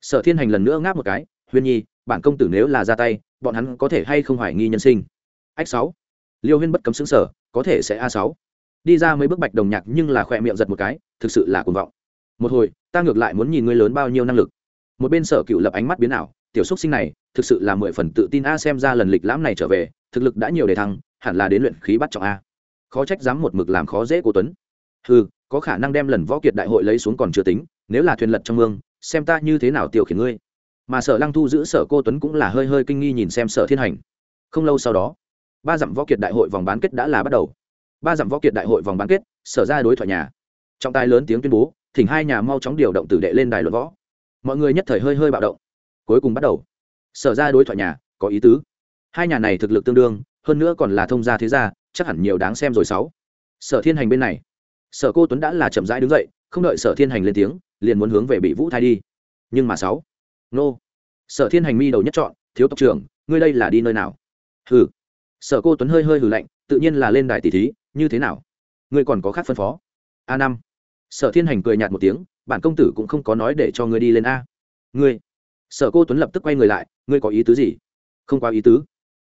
Sở thiên hành lần nữa ngáp một cái, huyên nhi, bản công tử nếu là ra tay, bọn hắn có thể hay không hoài nghi nhân sinh? Ách sáu. Liêu huyên bất cấm xứng sở có thể sẽ a sáu. Đi ra mấy bước bạch đồng nhạc nhưng là khỏe miệng giật một cái, thực sự là cuồng vọng. Một hồi, ta ngược lại muốn nhìn ngươi lớn bao nhiêu năng lực. Một bên sở cựu lập ánh mắt biến ảo, tiểu xúc sinh này, thực sự là mười phần tự tin a xem ra lần lịch lãm này trở về, thực lực đã nhiều đề thăng, hẳn là đến luyện khí bắt trọng a. Khó trách dám một mực làm khó dễ của tuấn. Ừ có khả năng đem lần võ kiệt đại hội lấy xuống còn chưa tính, nếu là thuyền lật trong mương xem ta như thế nào tiêu khiển ngươi. Mà sở lăng thu giữ sở cô tuấn cũng là hơi hơi kinh nghi nhìn xem sở thiên hành. Không lâu sau đó, ba dặm võ kiệt đại hội vòng bán kết đã là bắt đầu. Ba dặm võ kiệt đại hội vòng bán kết, sở ra đối thoại nhà. Trọng tài lớn tiếng tuyên bố, thỉnh hai nhà mau chóng điều động tử đệ lên đài luận võ. Mọi người nhất thời hơi hơi bạo động. Cuối cùng bắt đầu. Sở ra đối thoại nhà, có ý tứ. Hai nhà này thực lực tương đương, hơn nữa còn là thông gia thế gia, chắc hẳn nhiều đáng xem rồi sáu. Sở thiên hành bên này. Sở cô tuấn đã là chậm rãi đứng dậy, không đợi sở thiên hành lên tiếng liền muốn hướng về bị vũ thai đi. Nhưng mà sáu, nô, sở thiên hành mi đầu nhất chọn, thiếu tộc trưởng, ngươi đây là đi nơi nào? Hừ. Sở cô tuấn hơi hơi hừ lạnh, tự nhiên là lên đài tỷ thí, như thế nào? Ngươi còn có khác phân phó? A năm. Sở thiên hành cười nhạt một tiếng, bản công tử cũng không có nói để cho ngươi đi lên a. Ngươi. Sở cô tuấn lập tức quay người lại, ngươi có ý tứ gì? Không có ý tứ.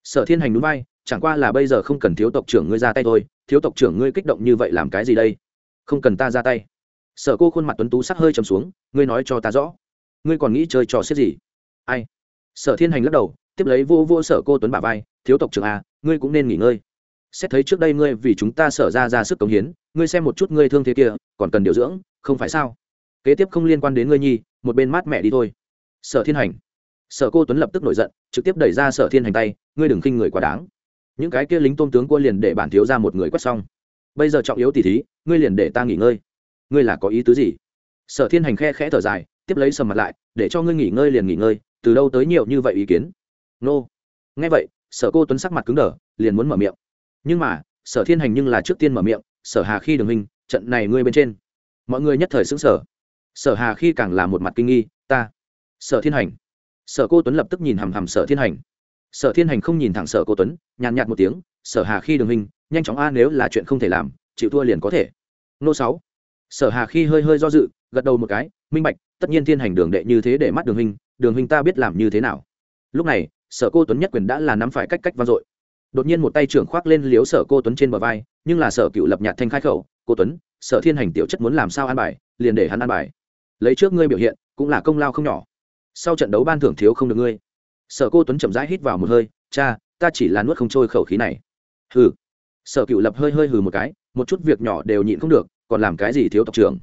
Sở thiên hành núi bay chẳng qua là bây giờ không cần thiếu tộc trưởng ngươi ra tay thôi, thiếu tộc trưởng ngươi kích động như vậy làm cái gì đây? Không cần ta ra tay sở cô khuôn mặt tuấn tú sắc hơi trầm xuống, ngươi nói cho ta rõ, ngươi còn nghĩ chơi trò xếp gì? Ai? Sở thiên hành lắc đầu, tiếp lấy vô vô sở cô tuấn bà vai, thiếu tộc trưởng à ngươi cũng nên nghỉ ngơi. Xét thấy trước đây ngươi vì chúng ta sở ra ra sức cống hiến, ngươi xem một chút ngươi thương thế kia, còn cần điều dưỡng, không phải sao? Kế tiếp không liên quan đến ngươi nhi, một bên mát mẹ đi thôi. Sở thiên hành. Sở cô tuấn lập tức nổi giận, trực tiếp đẩy ra sở thiên hành tay, ngươi đừng khinh người quá đáng. Những cái kia lính tôn tướng quân liền để bản thiếu ra một người quét xong. Bây giờ trọng yếu tỉ thí, ngươi liền để ta nghỉ ngơi ngươi là có ý tứ gì? Sở thiên hành khe khẽ thở dài, tiếp lấy sầm mặt lại, để cho ngươi nghỉ ngơi liền nghỉ ngơi, từ đâu tới nhiều như vậy ý kiến? Nô. Nghe vậy, sở cô tuấn sắc mặt cứng đờ, liền muốn mở miệng. Nhưng mà, sở thiên hành nhưng là trước tiên mở miệng, sở hà khi đường hình trận này ngươi bên trên. Mọi người nhất thời xứng sở sở hà khi càng là một mặt kinh nghi, ta. Sở thiên hành. Sở cô tuấn lập tức nhìn hằm hằm sở thiên hành. Sở thiên hành không nhìn thẳng sở cô tuấn, nhàn nhạt một tiếng, sở hà khi đường hình nhanh chóng a, nếu là chuyện không thể làm, chịu thua liền có thể. Nô sáu sở hà khi hơi hơi do dự, gật đầu một cái, minh bạch, tất nhiên thiên hành đường đệ như thế để mắt đường hình đường hình ta biết làm như thế nào. Lúc này, sở cô tuấn nhất quyền đã là nắm phải cách cách vang dội. Đột nhiên một tay trưởng khoác lên liếu sở cô tuấn trên bờ vai, nhưng là sở cựu lập nhạt thanh khai khẩu, cô tuấn, sở thiên hành tiểu chất muốn làm sao an bài, liền để hắn an bài. Lấy trước ngươi biểu hiện, cũng là công lao không nhỏ. Sau trận đấu ban thưởng thiếu không được ngươi. Sở cô tuấn chậm rãi hít vào một hơi, cha, ta chỉ là nuốt không trôi khẩu khí này. Hừ. Sở cựu lập hơi hơi hừ một cái, một chút việc nhỏ đều nhịn không được còn làm cái gì thiếu tộc trưởng?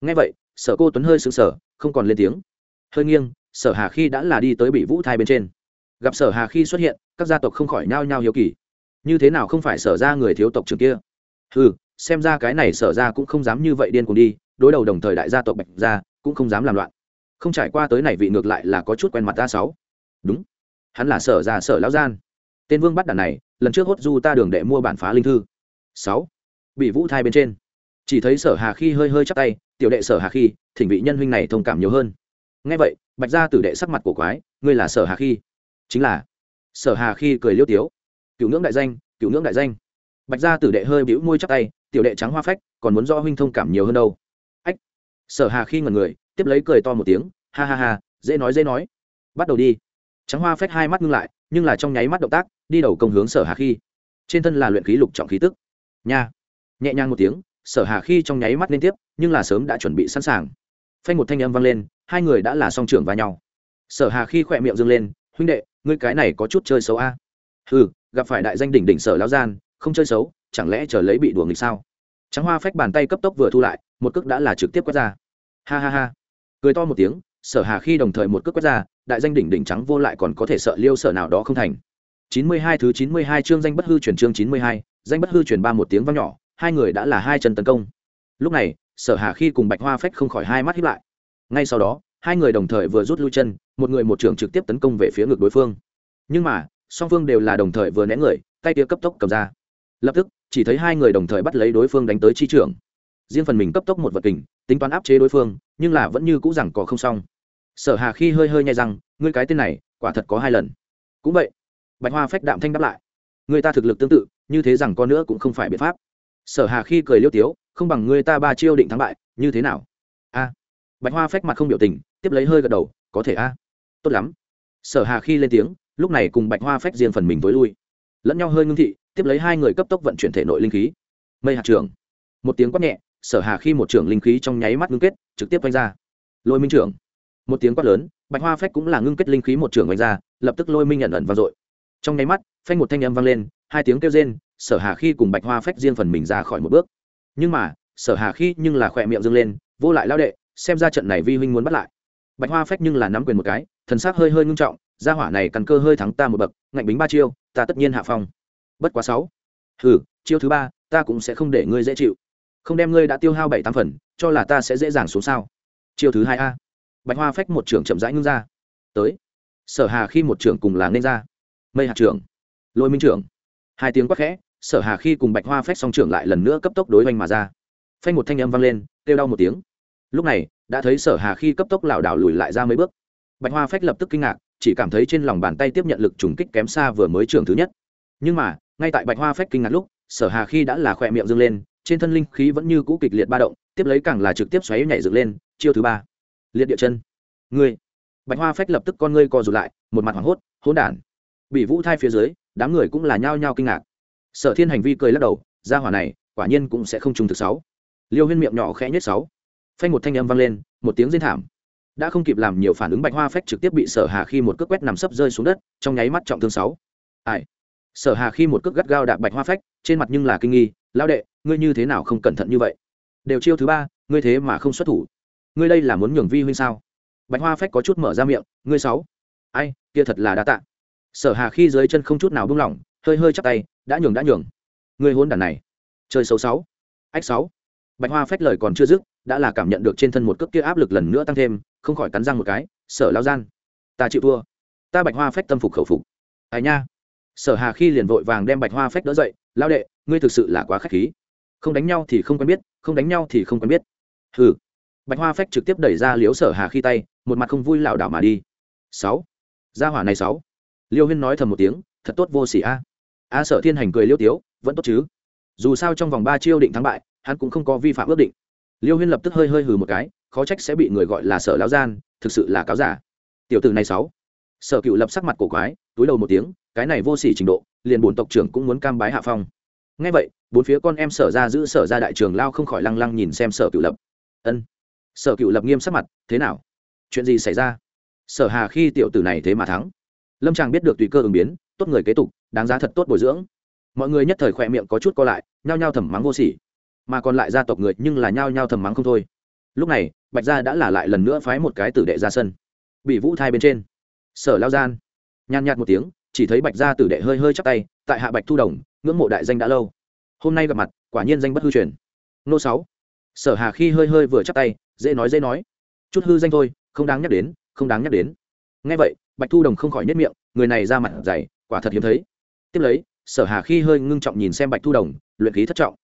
Ngay vậy, sở cô tuấn hơi sững sờ, không còn lên tiếng. Hơi nghiêng, sở hà khi đã là đi tới bị vũ thai bên trên. Gặp sở hà khi xuất hiện, các gia tộc không khỏi nhao nhao hiếu kỳ. Như thế nào không phải sở ra người thiếu tộc trưởng kia? Ừ xem ra cái này sở ra cũng không dám như vậy điên cuồng đi, đối đầu đồng thời đại gia tộc bạch gia, cũng không dám làm loạn. Không trải qua tới này vị ngược lại là có chút quen mặt ta sáu. Đúng, hắn là sở ra sở lão gian. Tên vương bắt đàn này, lần trước hốt du ta đường đệ mua bản phá linh thư. Sáu, bị vũ thai bên trên chỉ thấy sở hà khi hơi hơi chắc tay, tiểu đệ sở hà khi, thỉnh vị nhân huynh này thông cảm nhiều hơn. Ngay vậy, bạch gia tử đệ sắc mặt của quái, ngươi là sở hà khi? Chính là. Sở hà khi cười liêu tiếu. Cựu ngưỡng đại danh, cựu ngưỡng đại danh. Bạch gia tử đệ hơi bĩu môi chắc tay, tiểu đệ trắng hoa phách, còn muốn do huynh thông cảm nhiều hơn đâu. Ách. Sở hà khi ngần người, tiếp lấy cười to một tiếng, ha ha ha, dễ nói dễ nói. Bắt đầu đi. Trắng hoa phách hai mắt ngưng lại, nhưng là trong nháy mắt động tác, đi đầu công hướng sở hà khi. Trên thân là luyện khí lục trọng khí tức. Nha. Nhẹ nhàng một tiếng sở hà khi trong nháy mắt liên tiếp, nhưng là sớm đã chuẩn bị sẵn sàng. Phanh một thanh âm vang lên, hai người đã là song trưởng va nhau. Sở hà khi khỏe miệng dâng lên, huynh đệ, ngươi cái này có chút chơi xấu a. À? ừ gặp phải đại danh đỉnh đỉnh sở lão gian, không chơi xấu, chẳng lẽ chờ lấy bị đùa nghịch sao? Trắng hoa phách bàn tay cấp tốc vừa thu lại, một cước đã là trực tiếp quét ra. Ha ha ha. Cười to một tiếng, sở hà khi đồng thời một cước quét ra, đại danh đỉnh đỉnh trắng vô lại còn có thể sợ liêu sở nào đó không thành. Chín mươi hai thứ chín mươi hai chương danh bất hư truyền chương chín mươi hai, danh bất hư truyền ba một tiếng vang nhỏ hai người đã là hai chân tấn công. Lúc này, sở hà khi cùng bạch hoa phách không khỏi hai mắt hiếp lại. Ngay sau đó, hai người đồng thời vừa rút lui chân, một người một trường trực tiếp tấn công về phía ngực đối phương. Nhưng mà, song phương đều là đồng thời vừa né người, tay kia cấp tốc cầm ra. Lập tức, chỉ thấy hai người đồng thời bắt lấy đối phương đánh tới chi trưởng. Riêng phần mình cấp tốc một vật kình, tính toán áp chế đối phương, nhưng là vẫn như cũ rằng có không xong. Sở hà khi hơi hơi nhai rằng ngươi cái tên này, quả thật có hai lần. Cũng vậy. Bạch hoa phách đạm thanh đáp lại. Người ta thực lực tương tự, như thế rằng có nữa cũng không phải biện pháp sở hà khi cười liêu tiếu, không bằng người ta ba chiêu định thắng bại, như thế nào? A. Bạch hoa phách mặt không biểu tình, tiếp lấy hơi gật đầu, có thể a. Tốt lắm. Sở hà khi lên tiếng, lúc này cùng bạch hoa phách riêng phần mình tối lui. Lẫn nhau hơi ngưng thị, tiếp lấy hai người cấp tốc vận chuyển thể nội linh khí. Mây hạt trưởng. Một tiếng quát nhẹ, sở hà khi một trưởng linh khí trong nháy mắt ngưng kết, trực tiếp vanh ra. Lôi minh trưởng. Một tiếng quát lớn, bạch hoa phách cũng là ngưng kết linh khí một trưởng vanh ra, lập tức lôi minh nhận ẩn vang dội. Trong nháy mắt, phanh một thanh âm vang lên, hai tiếng kêu rên sở hà khi cùng bạch hoa phách riêng phần mình ra khỏi một bước. Nhưng mà, sở hà khi nhưng là khỏe miệng dâng lên, vô lại lao đệ, xem ra trận này vi huynh muốn bắt lại. Bạch hoa phách nhưng là nắm quyền một cái, thần sắc hơi hơi ngưng trọng, gia hỏa này căn cơ hơi thắng ta một bậc, ngạnh bính ba chiêu, ta tất nhiên hạ phong. Bất quá sáu. Hừ, chiêu thứ ba, ta cũng sẽ không để ngươi dễ chịu. Không đem ngươi đã tiêu hao bảy tám phần, cho là ta sẽ dễ dàng xuống sao. Chiêu thứ hai a. Bạch hoa phách một trưởng chậm rãi ngưng ra. Tới. Sở hà khi một trưởng cùng là nên ra. Mây hạt trưởng. Lôi minh trưởng. Hai tiếng quát khẽ sở hà khi cùng bạch hoa phách song trưởng lại lần nữa cấp tốc đối oanh mà ra. Phanh một thanh âm vang lên, kêu đau một tiếng. Lúc này, đã thấy sở hà khi cấp tốc lảo đảo lùi lại ra mấy bước. Bạch hoa phách lập tức kinh ngạc, chỉ cảm thấy trên lòng bàn tay tiếp nhận lực trùng kích kém xa vừa mới trưởng thứ nhất. Nhưng mà, ngay tại bạch hoa phách kinh ngạc lúc, sở hà khi đã là khỏe miệng dâng lên, trên thân linh khí vẫn như cũ kịch liệt ba động, tiếp lấy càng là trực tiếp xoáy nhảy dựng lên, chiêu thứ ba. Liệt địa chân. Ngươi. Bạch hoa phách lập tức con ngươi co rụt lại, một mặt hoảng hốt, hỗn đản. Bị vũ thai phía dưới, đám người cũng là nhao nhao kinh ngạc sở thiên hành vi cười lắc đầu ra hỏa này, quả nhiên cũng sẽ không trùng thực sáu. Liêu huyên miệng nhỏ khẽ nhất sáu. Phanh một thanh âm vang lên, một tiếng rên thảm. Đã không kịp làm nhiều phản ứng bạch hoa phách trực tiếp bị sở hà khi một cước quét nằm sấp rơi xuống đất, trong nháy mắt trọng thương sáu. Ai? Sở hà khi một cước gắt gao đạp bạch hoa phách, trên mặt nhưng là kinh nghi lao đệ, ngươi như thế nào không cẩn thận như vậy? Đều chiêu thứ ba, ngươi thế mà không xuất thủ. Ngươi đây là muốn nhường vi huynh sao? Bạch hoa phách có chút mở ra miệng, ngươi sáu. Ai, kia thật là đa tạ. Sở hà khi dưới chân không chút nào buông lỏng, hơi hơi chắp tay đã nhường đã nhường. Người hôn đàn này. Chơi xấu sáu. Ách sáu. Bạch hoa phách lời còn chưa dứt, đã là cảm nhận được trên thân một cước kia áp lực lần nữa tăng thêm, không khỏi cắn răng một cái, sở lao gian, ta chịu thua. Ta bạch hoa phách tâm phục khẩu phục. Ai nha. Sở hà khi liền vội vàng đem bạch hoa phách đỡ dậy lao đệ, ngươi thực sự là quá khách khí. Không đánh nhau thì không quen biết, không đánh nhau thì không quen biết. Hừ. Bạch hoa phách trực tiếp đẩy ra liếu sở hà khi tay, một mặt không vui lảo đảo mà đi. Sáu. Gia hỏa này sáu. Liêu huyên nói thầm một tiếng, thật tốt vô sỉ a a sở thiên hành cười liêu tiếu, vẫn tốt chứ. Dù sao trong vòng ba chiêu định thắng bại, hắn cũng không có vi phạm ước định. Liêu huyên lập tức hơi hơi hừ một cái, khó trách sẽ bị người gọi là sở lão gian, thực sự là cáo giả. Tiểu tử này sáu. Sở cựu lập sắc mặt cổ quái, túi đầu một tiếng, cái này vô sỉ trình độ, liền bổn tộc trưởng cũng muốn cam bái hạ phong. Ngay vậy, bốn phía con em sở ra giữ sở ra đại trường lao không khỏi lăng lăng nhìn xem sở cựu lập. Ân. Sở cựu lập nghiêm sắc mặt, thế nào? Chuyện gì xảy ra? Sở hà khi tiểu tử này thế mà thắng. Lâm tràng biết được tùy cơ ứng biến tốt người kế tục, đáng giá thật tốt bồi dưỡng. Mọi người nhất thời khỏe miệng có chút co lại, nhao nhao thầm mắng vô sỉ. Mà còn lại gia tộc người nhưng là nhao nhao thầm mắng không thôi. Lúc này, bạch gia đã là lại lần nữa phái một cái tử đệ ra sân. Bị vũ thai bên trên. Sở lao gian. Nhàn nhạt một tiếng, chỉ thấy bạch gia tử đệ hơi hơi chắp tay, tại hạ bạch thu đồng, ngưỡng mộ đại danh đã lâu. Hôm nay gặp mặt, quả nhiên danh bất hư truyền. Nô sáu. Sở hà khi hơi hơi vừa chắp tay, dễ nói dễ nói. Chút hư danh thôi, không đáng nhắc đến, không đáng nhắc đến. Ngay vậy, bạch thu đồng không khỏi nhất miệng, người này ra mặt dày quả thật hiếm thấy. Tiếp lấy, sở hà khi hơi ngưng trọng nhìn xem bạch thu đồng, luyện khí thất trọng.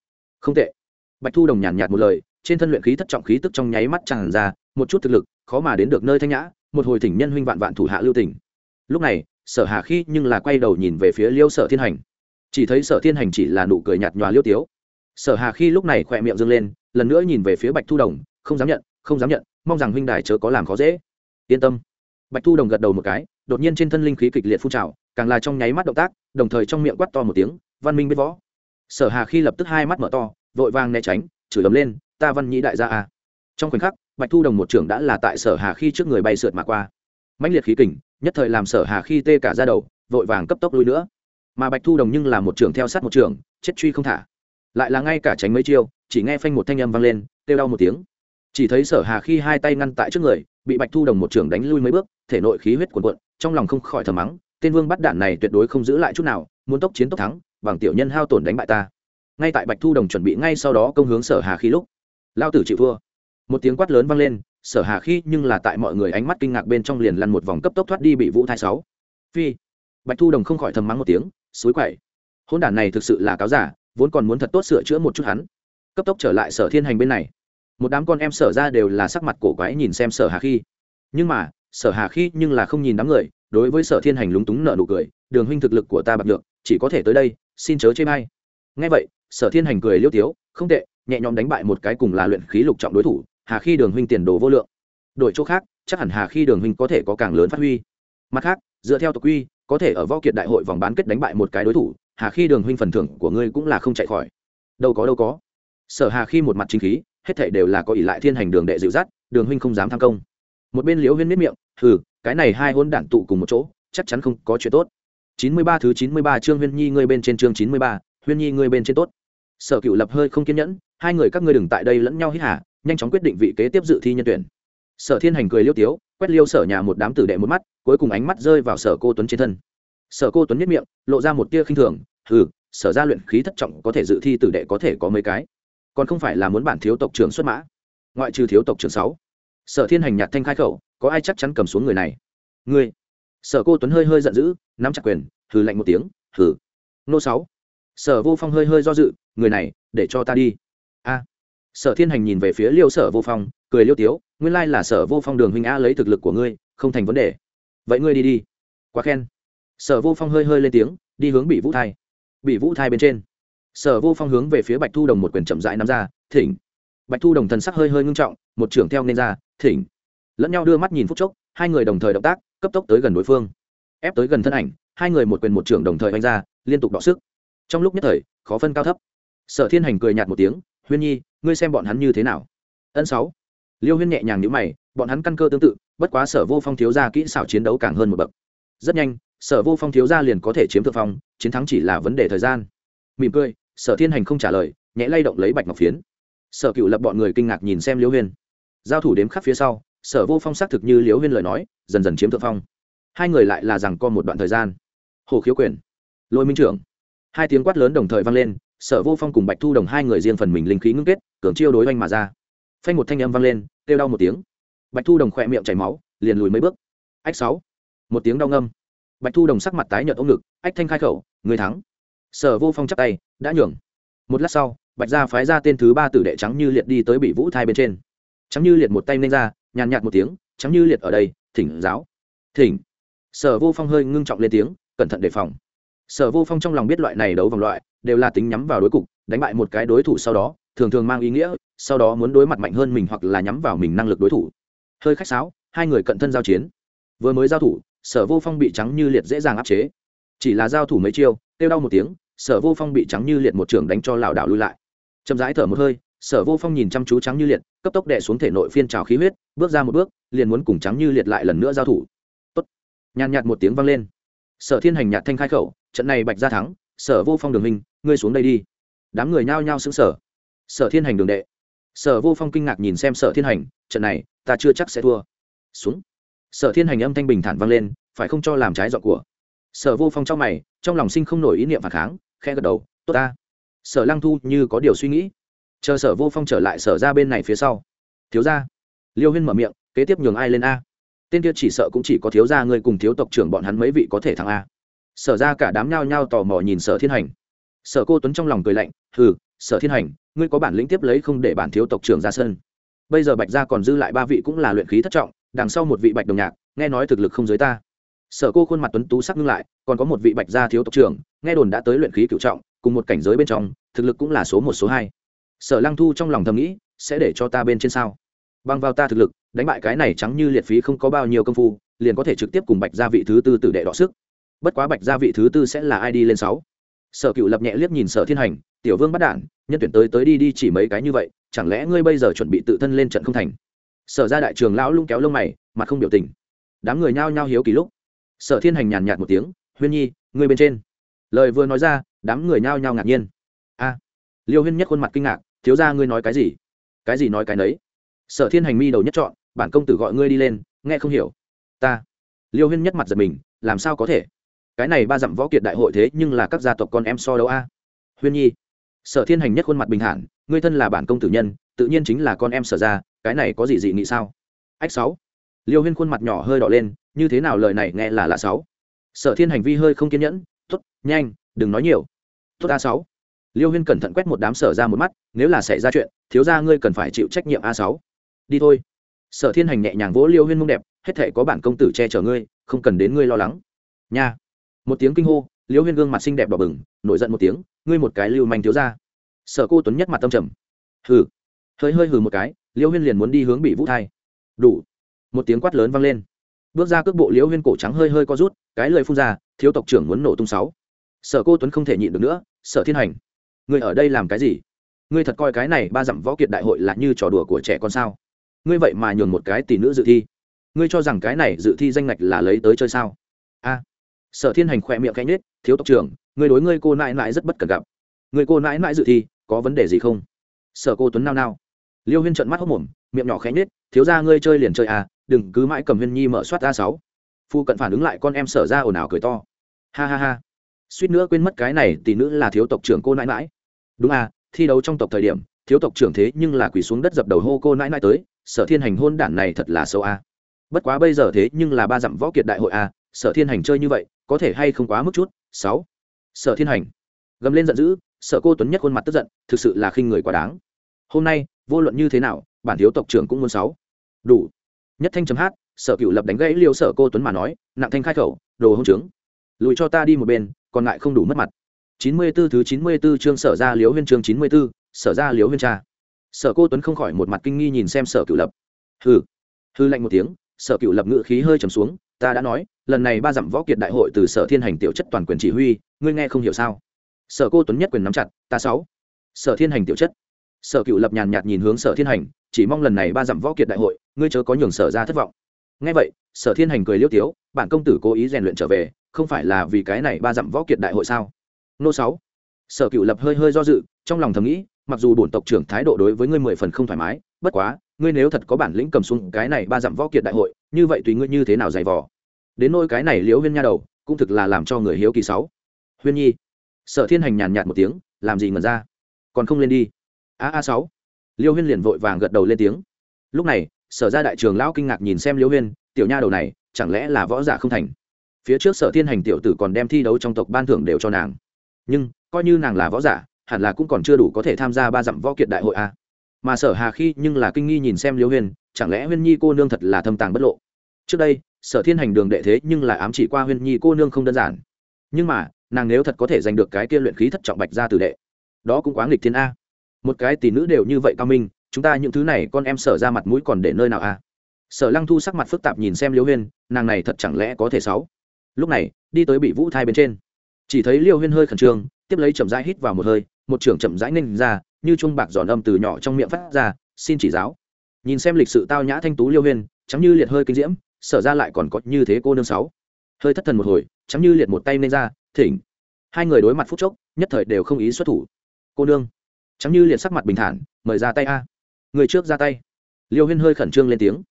Không tệ. Bạch thu đồng nhàn nhạt một lời, trên thân luyện khí thất trọng khí tức trong nháy mắt tràn ra, một chút thực lực, khó mà đến được nơi thanh nhã, một hồi thỉnh nhân huynh vạn vạn thủ hạ lưu tỉnh lúc này, sở hà khi nhưng là quay đầu nhìn về phía liêu sở thiên hành. Chỉ thấy sở thiên hành chỉ là nụ cười nhạt nhòa liêu tiếu. Sở hà khi lúc này khỏe miệng dâng lên, lần nữa nhìn về phía bạch thu đồng, không dám nhận, không dám nhận, mong rằng huynh đài chớ có làm khó dễ. Yên tâm. Bạch thu đồng gật đầu một cái, đột nhiên trên thân linh khí kịch liệt phun trào càng là trong nháy mắt động tác, đồng thời trong miệng quát to một tiếng, văn minh biết võ. Sở hà khi lập tức hai mắt mở to, vội vàng né tránh, chửi ấm lên, ta văn nhĩ đại gia a trong khoảnh khắc, bạch thu đồng một trưởng đã là tại sở hà khi trước người bay sượt mà qua. Mãnh liệt khí kình, nhất thời làm sở hà khi tê cả ra đầu, vội vàng cấp tốc lui nữa. Mà bạch thu đồng nhưng là một trưởng theo sát một trưởng, chết truy không thả. Lại là ngay cả tránh mấy chiêu, chỉ nghe phanh một thanh âm vang lên, kêu đau một tiếng. Chỉ thấy sở hà khi hai tay ngăn tại trước người, bị bạch thu đồng một trưởng đánh lui mấy bước, thể nội khí huyết cuồn cuộn, trong lòng không khỏi thầm mắng tên vương bắt đạn này tuyệt đối không giữ lại chút nào, muốn tốc chiến tốc thắng, bằng tiểu nhân hao tổn đánh bại ta. Ngay tại bạch thu đồng chuẩn bị ngay sau đó công hướng sở hà khi lúc, lao tử chịu thua. Một tiếng quát lớn vang lên, sở hà khi nhưng là tại mọi người ánh mắt kinh ngạc bên trong liền lăn một vòng cấp tốc thoát đi bị vũ thai sáu. Phi. Bạch thu đồng không khỏi thầm mắng một tiếng, suối quậy. Hôn đản này thực sự là cáo giả, vốn còn muốn thật tốt sửa chữa một chút hắn. Cấp tốc trở lại sở thiên hành bên này. Một đám con em sở ra đều là sắc mặt cổ quái nhìn xem sở hà khi. Nhưng mà, sở hà khi nhưng là không nhìn đám người đối với sở thiên hành lúng túng nợ nụ cười, đường huynh thực lực của ta bạc được chỉ có thể tới đây, xin chớ chê may ngay vậy, sở thiên hành cười liêu tiếu, không tệ, nhẹ nhõm đánh bại một cái cùng là luyện khí lục trọng đối thủ, hà khi đường huynh tiền đồ vô lượng. Đổi chỗ khác, chắc hẳn hà khi đường huynh có thể có càng lớn phát huy. Mặt khác, dựa theo tộc quy, có thể ở võ kiệt đại hội vòng bán kết đánh bại một cái đối thủ, hà khi đường huynh phần thưởng của ngươi cũng là không chạy khỏi. Đâu có đâu có. Sở hà khi một mặt chính khí, hết thảy đều là có ỷ lại thiên hành đường đệ dịu dắt, đường huynh không dám tham công. Một bên liễu huyên miết miệng, hừ cái này hai hôn đản tụ cùng một chỗ, chắc chắn không có chuyện tốt. Chín mươi ba thứ chín mươi ba chương huyên nhi ngươi bên trên chương chín mươi ba, huyên nhi ngươi bên trên tốt. Sở cựu lập hơi không kiên nhẫn, hai người các ngươi đừng tại đây lẫn nhau hít hả nhanh chóng quyết định vị kế tiếp dự thi nhân tuyển. Sở thiên hành cười liêu tiếu, quét liêu sở nhà một đám tử đệ một mắt, cuối cùng ánh mắt rơi vào sở cô tuấn trên thân. Sở cô tuấn nhất miệng, lộ ra một tia khinh thường, hừ, sở ra luyện khí thất trọng có thể dự thi tử đệ có thể có mấy cái? Còn không phải là muốn bản thiếu tộc trưởng xuất mã? Ngoại trừ thiếu tộc trưởng sáu. Sở thiên hành nhạt thanh khai khẩu có ai chắc chắn cầm xuống người này? Ngươi. Sở cô tuấn hơi hơi giận dữ, nắm chặt quyền, hừ lạnh một tiếng, hừ. Nô sáu. Sở vô phong hơi hơi do dự, người này, để cho ta đi. A. Sở thiên hành nhìn về phía liêu sở vô phong, cười liêu tiếu, nguyên lai là sở vô phong đường huynh a lấy thực lực của ngươi, không thành vấn đề. Vậy ngươi đi đi. Quá khen. Sở vô phong hơi hơi lên tiếng, đi hướng bị vũ thai. Bị vũ thai bên trên. Sở vô phong hướng về phía bạch thu đồng một quyền chậm rãi nắm ra, thỉnh. Bạch thu đồng thần sắc hơi hơi ngưng trọng, một trưởng theo nên ra, thỉnh lẫn nhau đưa mắt nhìn phút chốc, hai người đồng thời động tác, cấp tốc tới gần đối phương. Ép tới gần thân ảnh, hai người một quyền một trưởng đồng thời oanh ra, liên tục đọ sức. Trong lúc nhất thời, khó phân cao thấp. Sở thiên hành cười nhạt một tiếng, huyên nhi, ngươi xem bọn hắn như thế nào? Ân sáu. Liêu huyên nhẹ nhàng nhữ mày, bọn hắn căn cơ tương tự, bất quá sở vô phong thiếu ra kỹ xảo chiến đấu càng hơn một bậc. Rất nhanh, sở vô phong thiếu ra liền có thể chiếm thượng phong, chiến thắng chỉ là vấn đề thời gian. Mỉm cười, sở thiên hành không trả lời, nhẹ lay động lấy bạch ngọc phiến. Sở cựu lập bọn người kinh ngạc nhìn xem liêu huyên. Giao thủ đếm khắp phía sau sở vô phong xác thực như liễu huyên lời nói, dần dần chiếm thượng phong. Hai người lại là rằng co một đoạn thời gian. Hồ khiếu quyền, lôi minh trưởng. Hai tiếng quát lớn đồng thời vang lên, sở vô phong cùng bạch thu đồng hai người riêng phần mình linh khí ngưng kết, cường chiêu đối oanh mà ra. Phanh một thanh âm vang lên, kêu đau một tiếng. Bạch thu đồng khỏe miệng chảy máu, liền lùi mấy bước. Ách sáu. Một tiếng đau ngâm. Bạch thu đồng sắc mặt tái nhợt ống ngực, ách thanh khai khẩu, người thắng. Sở vô phong chắp tay, đã nhường. Một lát sau, bạch gia phái ra tên thứ ba tử đệ trắng như liệt đi tới bị vũ thai bên trên. Trắng như liệt một tay nên ra nhàn nhạt một tiếng, trắng như liệt ở đây, thỉnh giáo. Thỉnh. Sở vô phong hơi ngưng trọng lên tiếng, cẩn thận đề phòng. Sở vô phong trong lòng biết loại này đấu vòng loại, đều là tính nhắm vào đối cục, đánh bại một cái đối thủ sau đó, thường thường mang ý nghĩa, sau đó muốn đối mặt mạnh hơn mình hoặc là nhắm vào mình năng lực đối thủ. Hơi khách sáo, hai người cận thân giao chiến. Vừa mới giao thủ, sở vô phong bị trắng như liệt dễ dàng áp chế. Chỉ là giao thủ mấy chiêu, kêu đau một tiếng, sở vô phong bị trắng như liệt một trường đánh cho lảo đảo lui lại. Chậm rãi thở một hơi sở vô phong nhìn chăm chú trắng như liệt cấp tốc đệ xuống thể nội phiên trào khí huyết bước ra một bước liền muốn cùng trắng như liệt lại lần nữa giao thủ. Tốt. nhàn nhạt một tiếng vang lên. Sở thiên hành nhạt thanh khai khẩu trận này bạch ra thắng sở vô phong đường hình, ngươi xuống đây đi. Đám người nhao nhao xứng sở sở thiên hành đường đệ. Sở vô phong kinh ngạc nhìn xem sở thiên hành trận này ta chưa chắc sẽ thua. Xuống. Sở thiên hành âm thanh bình thản vang lên phải không cho làm trái dọn của. Sở vô phong trong mày trong lòng sinh không nổi ý niệm phản kháng khe gật đầu tốt ta. Sở lăng thu như có điều suy nghĩ chờ sở vô phong trở lại sở ra bên này phía sau. Thiếu ra liêu huyên mở miệng, kế tiếp nhường ai lên a? Tên kia chỉ sợ cũng chỉ có thiếu gia ngươi cùng thiếu tộc trưởng bọn hắn mấy vị có thể thắng a. Sở ra cả đám nhao nhao tò mò nhìn sở thiên hành. Sở cô tuấn trong lòng cười lạnh, hừ, sở thiên hành, ngươi có bản lĩnh tiếp lấy không để bản thiếu tộc trưởng ra sân. Bây giờ bạch gia còn dư lại ba vị cũng là luyện khí thất trọng, đằng sau một vị bạch đồng nhạc, nghe nói thực lực không dưới ta. Sở cô khuôn mặt tuấn tú sắc ngưng lại, còn có một vị bạch gia thiếu tộc trưởng, nghe đồn đã tới luyện khí cựu trọng, cùng một cảnh giới bên trong, thực lực cũng là số một, số hai sở lăng thu trong lòng thầm nghĩ, sẽ để cho ta bên trên sao? Bằng vào ta thực lực, đánh bại cái này trắng như liệt phí không có bao nhiêu công phu, liền có thể trực tiếp cùng bạch gia vị thứ tư tử đệ đọ sức. Bất quá bạch gia vị thứ tư sẽ là ai đi lên sáu? Sở cựu lập nhẹ liếc nhìn sở thiên hành, tiểu vương bắt đản nhân tuyển tới tới đi đi chỉ mấy cái như vậy, chẳng lẽ ngươi bây giờ chuẩn bị tự thân lên trận không thành? Sở ra đại trường lão lung kéo lông mày, mặt không biểu tình. Đám người nhao nhao hiếu kỳ lúc, sở thiên hành nhàn nhạt một tiếng, huyên nhi, ngươi bên trên. Lời vừa nói ra, đám người nhao nhao ngạc nhiên liêu huyên nhất khuôn mặt kinh ngạc, thiếu ra ngươi nói cái gì? Cái gì nói cái nấy? Sở thiên hành mi đầu nhất chọn, bản công tử gọi ngươi đi lên, nghe không hiểu. Ta. Liêu huyên nhất mặt giật mình, làm sao có thể? Cái này ba dặm võ kiệt đại hội thế nhưng là các gia tộc con em so đấu a? Huyên nhi. Sở thiên hành nhất khuôn mặt bình thản, ngươi thân là bản công tử nhân, tự nhiên chính là con em sở ra cái này có gì dị nghị sao? Ách sáu. Liêu huyên khuôn mặt nhỏ hơi đỏ lên, như thế nào lời này nghe là lạ sáu? Sở thiên hành vi hơi không kiên nhẫn t ố t nhanh, đừng nói nhiều. Tốt a sáu liêu huyên cẩn thận quét một đám sở ra một mắt, nếu là xảy ra chuyện, thiếu ra ngươi cần phải chịu trách nhiệm a sáu. Đi thôi. Sở thiên hành nhẹ nhàng vỗ liêu huyên mông đẹp, hết thể có bản công tử che chở ngươi, không cần đến ngươi lo lắng. Nha. Một tiếng kinh hô, liêu huyên gương mặt xinh đẹp đỏ bừng, nổi giận một tiếng, ngươi một cái lưu manh thiếu ra sở cô tuấn nhất mặt tâm trầm. Hừ. Hơi hơi hừ một cái, liêu huyên liền muốn đi hướng bị vũ thai. Đủ. Một tiếng quát lớn vang lên. Bước ra cước bộ liêu huyên cổ trắng hơi hơi co rút, cái lời phun ra, thiếu tộc trưởng muốn nổ tung sáu. Sở cô tuấn không thể nhịn được nữa, sở thiên hành ngươi ở đây làm cái gì? Ngươi thật coi cái này ba dặm võ kiệt đại hội là như trò đùa của trẻ con sao? Ngươi vậy mà nhường một cái tỷ nữ dự thi. Ngươi cho rằng cái này dự thi danh ngạch là lấy tới chơi sao? A. Sở thiên hành khỏe miệng cánh nết thiếu tộc trưởng, ngươi đối ngươi cô nãi nãi rất bất cần gặp. Người cô nãi nãi dự thi, có vấn đề gì không? Sở cô tuấn nao nao. Liêu huyên trận mắt hốc mồm, miệng nhỏ khẽ nhết thiếu ra ngươi chơi liền chơi à đừng cứ mãi cầm huyên nhi mở soát a sáu. Phu cận phản ứng lại con em sở ra ồn ào cười to. Ha ha ha suýt nữa quên mất cái này tỷ nữ là thiếu tộc trưởng cô nãi mãi đúng à thi đấu trong tộc thời điểm, thiếu tộc trưởng thế nhưng là quỳ xuống đất dập đầu hô cô nãi nãi tới, sở thiên hành hôn đản này thật là xấu a bất quá bây giờ thế nhưng là ba dặm võ kiệt đại hội a sở thiên hành chơi như vậy, có thể hay không quá mức chút? Sáu. Sở thiên hành. Gầm lên giận dữ, sở cô tuấn nhất khuôn mặt tức giận, thực sự là khinh người quá đáng. Hôm nay, vô luận như thế nào, bản thiếu tộc trưởng cũng muốn sáu. Đủ. Nhất thanh chấm hát, sở cựu lập đánh gãy liêu sở cô tuấn mà nói, nặng thanh khai khẩu, đồ hông trướng. Lùi cho ta đi một bên còn lại không đủ mất mặt. Chín mươi 94 thứ chín mươi 94 chương sở ra liếu huyên chương chín mươi 94, sở ra liếu huyên cha. Sở cô tuấn không khỏi một mặt kinh nghi nhìn xem sở cựu lập. Hư hư lạnh một tiếng sở cựu lập ngự khí hơi trầm xuống ta đã nói lần này ba dặm võ kiệt đại hội từ sở thiên hành tiểu chất toàn quyền chỉ huy ngươi nghe không hiểu sao? Sở cô tuấn nhất quyền nắm chặt ta sáu. Sở thiên hành tiểu chất. Sở cựu lập nhàn nhạt nhìn hướng sở thiên hành chỉ mong lần này ba dặm võ kiệt đại hội ngươi chớ có nhường sở ra thất vọng. Nghe vậy sở thiên hành cười liêu tiếu bản công tử cố ý rèn luyện trở về không phải là vì cái này ba dặm võ kiệt đại hội sao? Nô sáu. Sở cựu lập hơi hơi do dự, trong lòng thầm nghĩ, mặc dù bổn tộc trưởng thái độ đối với ngươi mười phần không thoải mái, bất quá, ngươi nếu thật có bản lĩnh cầm xuống cái này ba dặm võ kiệt đại hội, như vậy tùy ngươi như thế nào dày vò? Đến nôi cái này liễu huyên nha đầu, cũng thực là làm cho người hiếu kỳ sáu. Huyên nhi. Sở thiên hành nhàn nhạt một tiếng, làm gì ngần ra? Còn không lên đi. A a sáu. Liêu huyên liền vội vàng gật đầu lên tiếng. Lúc này, sở ra đại trường lão kinh ngạc nhìn xem liêu huyên, tiểu nha đầu này, chẳng lẽ là võ giả không thành? Phía trước sở thiên hành tiểu tử còn đem thi đấu trong tộc ban thưởng đều cho nàng. Nhưng, coi như nàng là võ giả, hẳn là cũng còn chưa đủ có thể tham gia ba dặm võ kiệt đại hội a mà sở hà khi nhưng là kinh nghi nhìn xem liêu huyền chẳng lẽ huyên nhi cô nương thật là thâm tàng bất lộ? Trước đây, sở thiên hành đường đệ thế nhưng là ám chỉ qua huyên nhi cô nương không đơn giản. Nhưng mà, nàng nếu thật có thể giành được cái kia luyện khí thất trọng bạch ra từ đệ, đó cũng quá nghịch thiên a. Một cái tỷ nữ đều như vậy cao minh, chúng ta những thứ này con em sở ra mặt mũi còn để nơi nào a sở lăng thu sắc mặt phức tạp nhìn xem liêu huyên, nàng này thật chẳng lẽ có thể sáu? Lúc này, đi tới bị vũ thai bên trên. Chỉ thấy liêu huyên hơi khẩn trương, tiếp lấy chậm rãi hít vào một hơi, một trưởng chậm rãi ninh ra, như chuông bạc giòn âm từ nhỏ trong miệng phát ra, xin chỉ giáo. Nhìn xem lịch sự tao nhã thanh tú liêu huyên chắm như liệt hơi kinh diễm, sở ra lại còn có như thế cô nương sáu. Hơi thất thần một hồi chắm như liệt một tay nên ra, thỉnh. Hai người đối mặt phút chốc, nhất thời đều không ý xuất thủ. Cô nương. Chắm như liệt sắc mặt bình thản, mời ra tay a. Người trước ra tay. Liêu huyên hơi khẩn trương lên tiếng.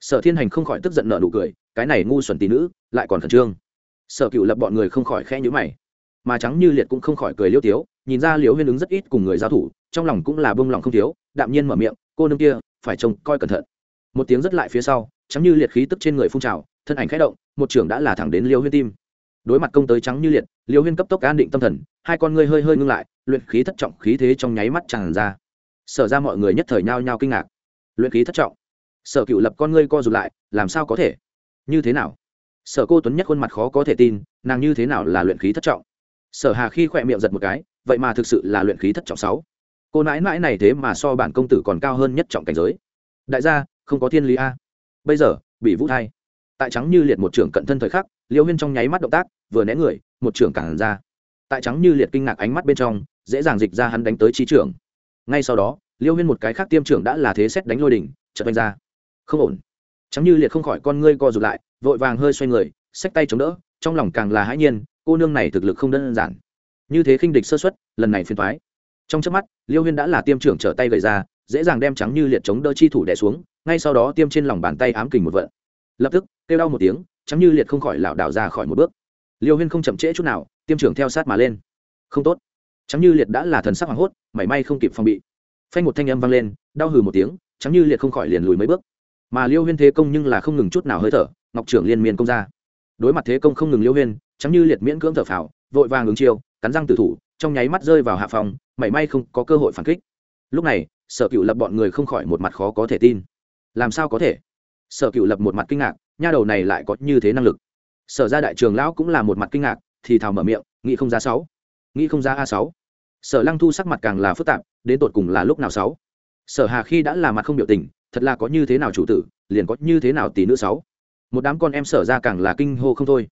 Sở thiên hành không khỏi tức giận nợ nụ cười, cái này ngu xuẩn tí nữ, lại còn khẩn trương sở cựu lập bọn người không khỏi khẽ nhữ mày. Mà trắng như liệt cũng không khỏi cười liêu tiếu, nhìn ra liều huyên ứng rất ít cùng người giao thủ, trong lòng cũng là bông lòng không thiếu, đạm nhiên mở miệng, cô nương kia, phải trông coi cẩn thận. Một tiếng rất lại phía sau, trắng như liệt khí tức trên người phun trào, thân ảnh khẽ động, một trưởng đã là thẳng đến liêu huyên tim. Đối mặt công tới trắng như liệt liêu huyên cấp tốc an định tâm thần, hai con ngươi hơi hơi ngưng lại, luyện khí thất trọng khí thế trong nháy mắt tràn ra. Sở ra mọi người nhất thời nhao nhao kinh ngạc. Luyện khí thất trọng. Sở cựu lập con ngươi co rụt lại, làm sao có thể? Như thế nào? Sở cô tuấn nhất khuôn mặt khó có thể tin, nàng như thế nào là luyện khí thất trọng? Sở hà khi khỏe miệng giật một cái, vậy mà thực sự là luyện khí thất trọng sáu. Cô nãi nãi này thế mà so bản công tử còn cao hơn nhất trọng cảnh giới. Đại gia, không có thiên lý a. Bây giờ, bị vũ thai tại trắng như liệt một trưởng cận thân thời khắc, liêu huyên trong nháy mắt động tác, vừa né người, một trưởng cản ra. Tại trắng như liệt kinh ngạc ánh mắt bên trong, dễ dàng dịch ra hắn đánh tới trí trưởng. Ngay sau đó, liêu huyên một cái khác tiêm trưởng đã là thế xét đánh lôi đỉnh, chợt đánh ra. Không ổn. Trắng như liệt không khỏi con ngươi co rụt lại vội vàng hơi xoay người, xách tay chống đỡ, trong lòng càng là hãi nhiên, cô nương này thực lực không đơn giản. Như thế khinh địch sơ xuất lần này phiền thoái trong trước mắt, liêu huyên đã là tiêm trưởng trở tay gầy ra, dễ dàng đem trắng như liệt chống đỡ chi thủ đẻ xuống, ngay sau đó tiêm trên lòng bàn tay ám kình một vận. Lập tức, kêu đau một tiếng, trắng như liệt không khỏi lảo đảo ra khỏi một bước. Liêu huyên không chậm trễ chút nào, tiêm trưởng theo sát mà lên. Không tốt. Trắng như liệt đã là thần sắc hoảng hốt, mảy may không kịp phòng bị. Phanh một thanh âm vang lên, đau hừ một tiếng, trắng như liệt không khỏi liền lùi mấy bước. Mà liêu huyên thế công nhưng là không ngừng chút nào hơi thở ngọc trưởng liên miên công ra. Đối mặt thế công không ngừng liêu huyên, trắng như liệt miễn cưỡng thở phào, vội vàng ứng chiêu, cắn răng tử thủ, trong nháy mắt rơi vào hạ phòng, mảy may không có cơ hội phản kích. Lúc này, sở cựu lập bọn người không khỏi một mặt khó có thể tin. Làm sao có thể? Sở cựu lập một mặt kinh ngạc, nha đầu này lại có như thế năng lực. Sở ra đại trường lão cũng là một mặt kinh ngạc, thì thào mở miệng, nghĩ không ra sáu. Nghĩ không ra a sáu. Sở lăng thu sắc mặt càng là phức tạp, đến tột cùng là lúc nào sáu? Sở hà khi đã là mặt không biểu tình, thật là có như thế nào chủ tử, liền có như thế nào tỷ nữ sáu? Một đám con em sở ra càng là kinh hô không thôi.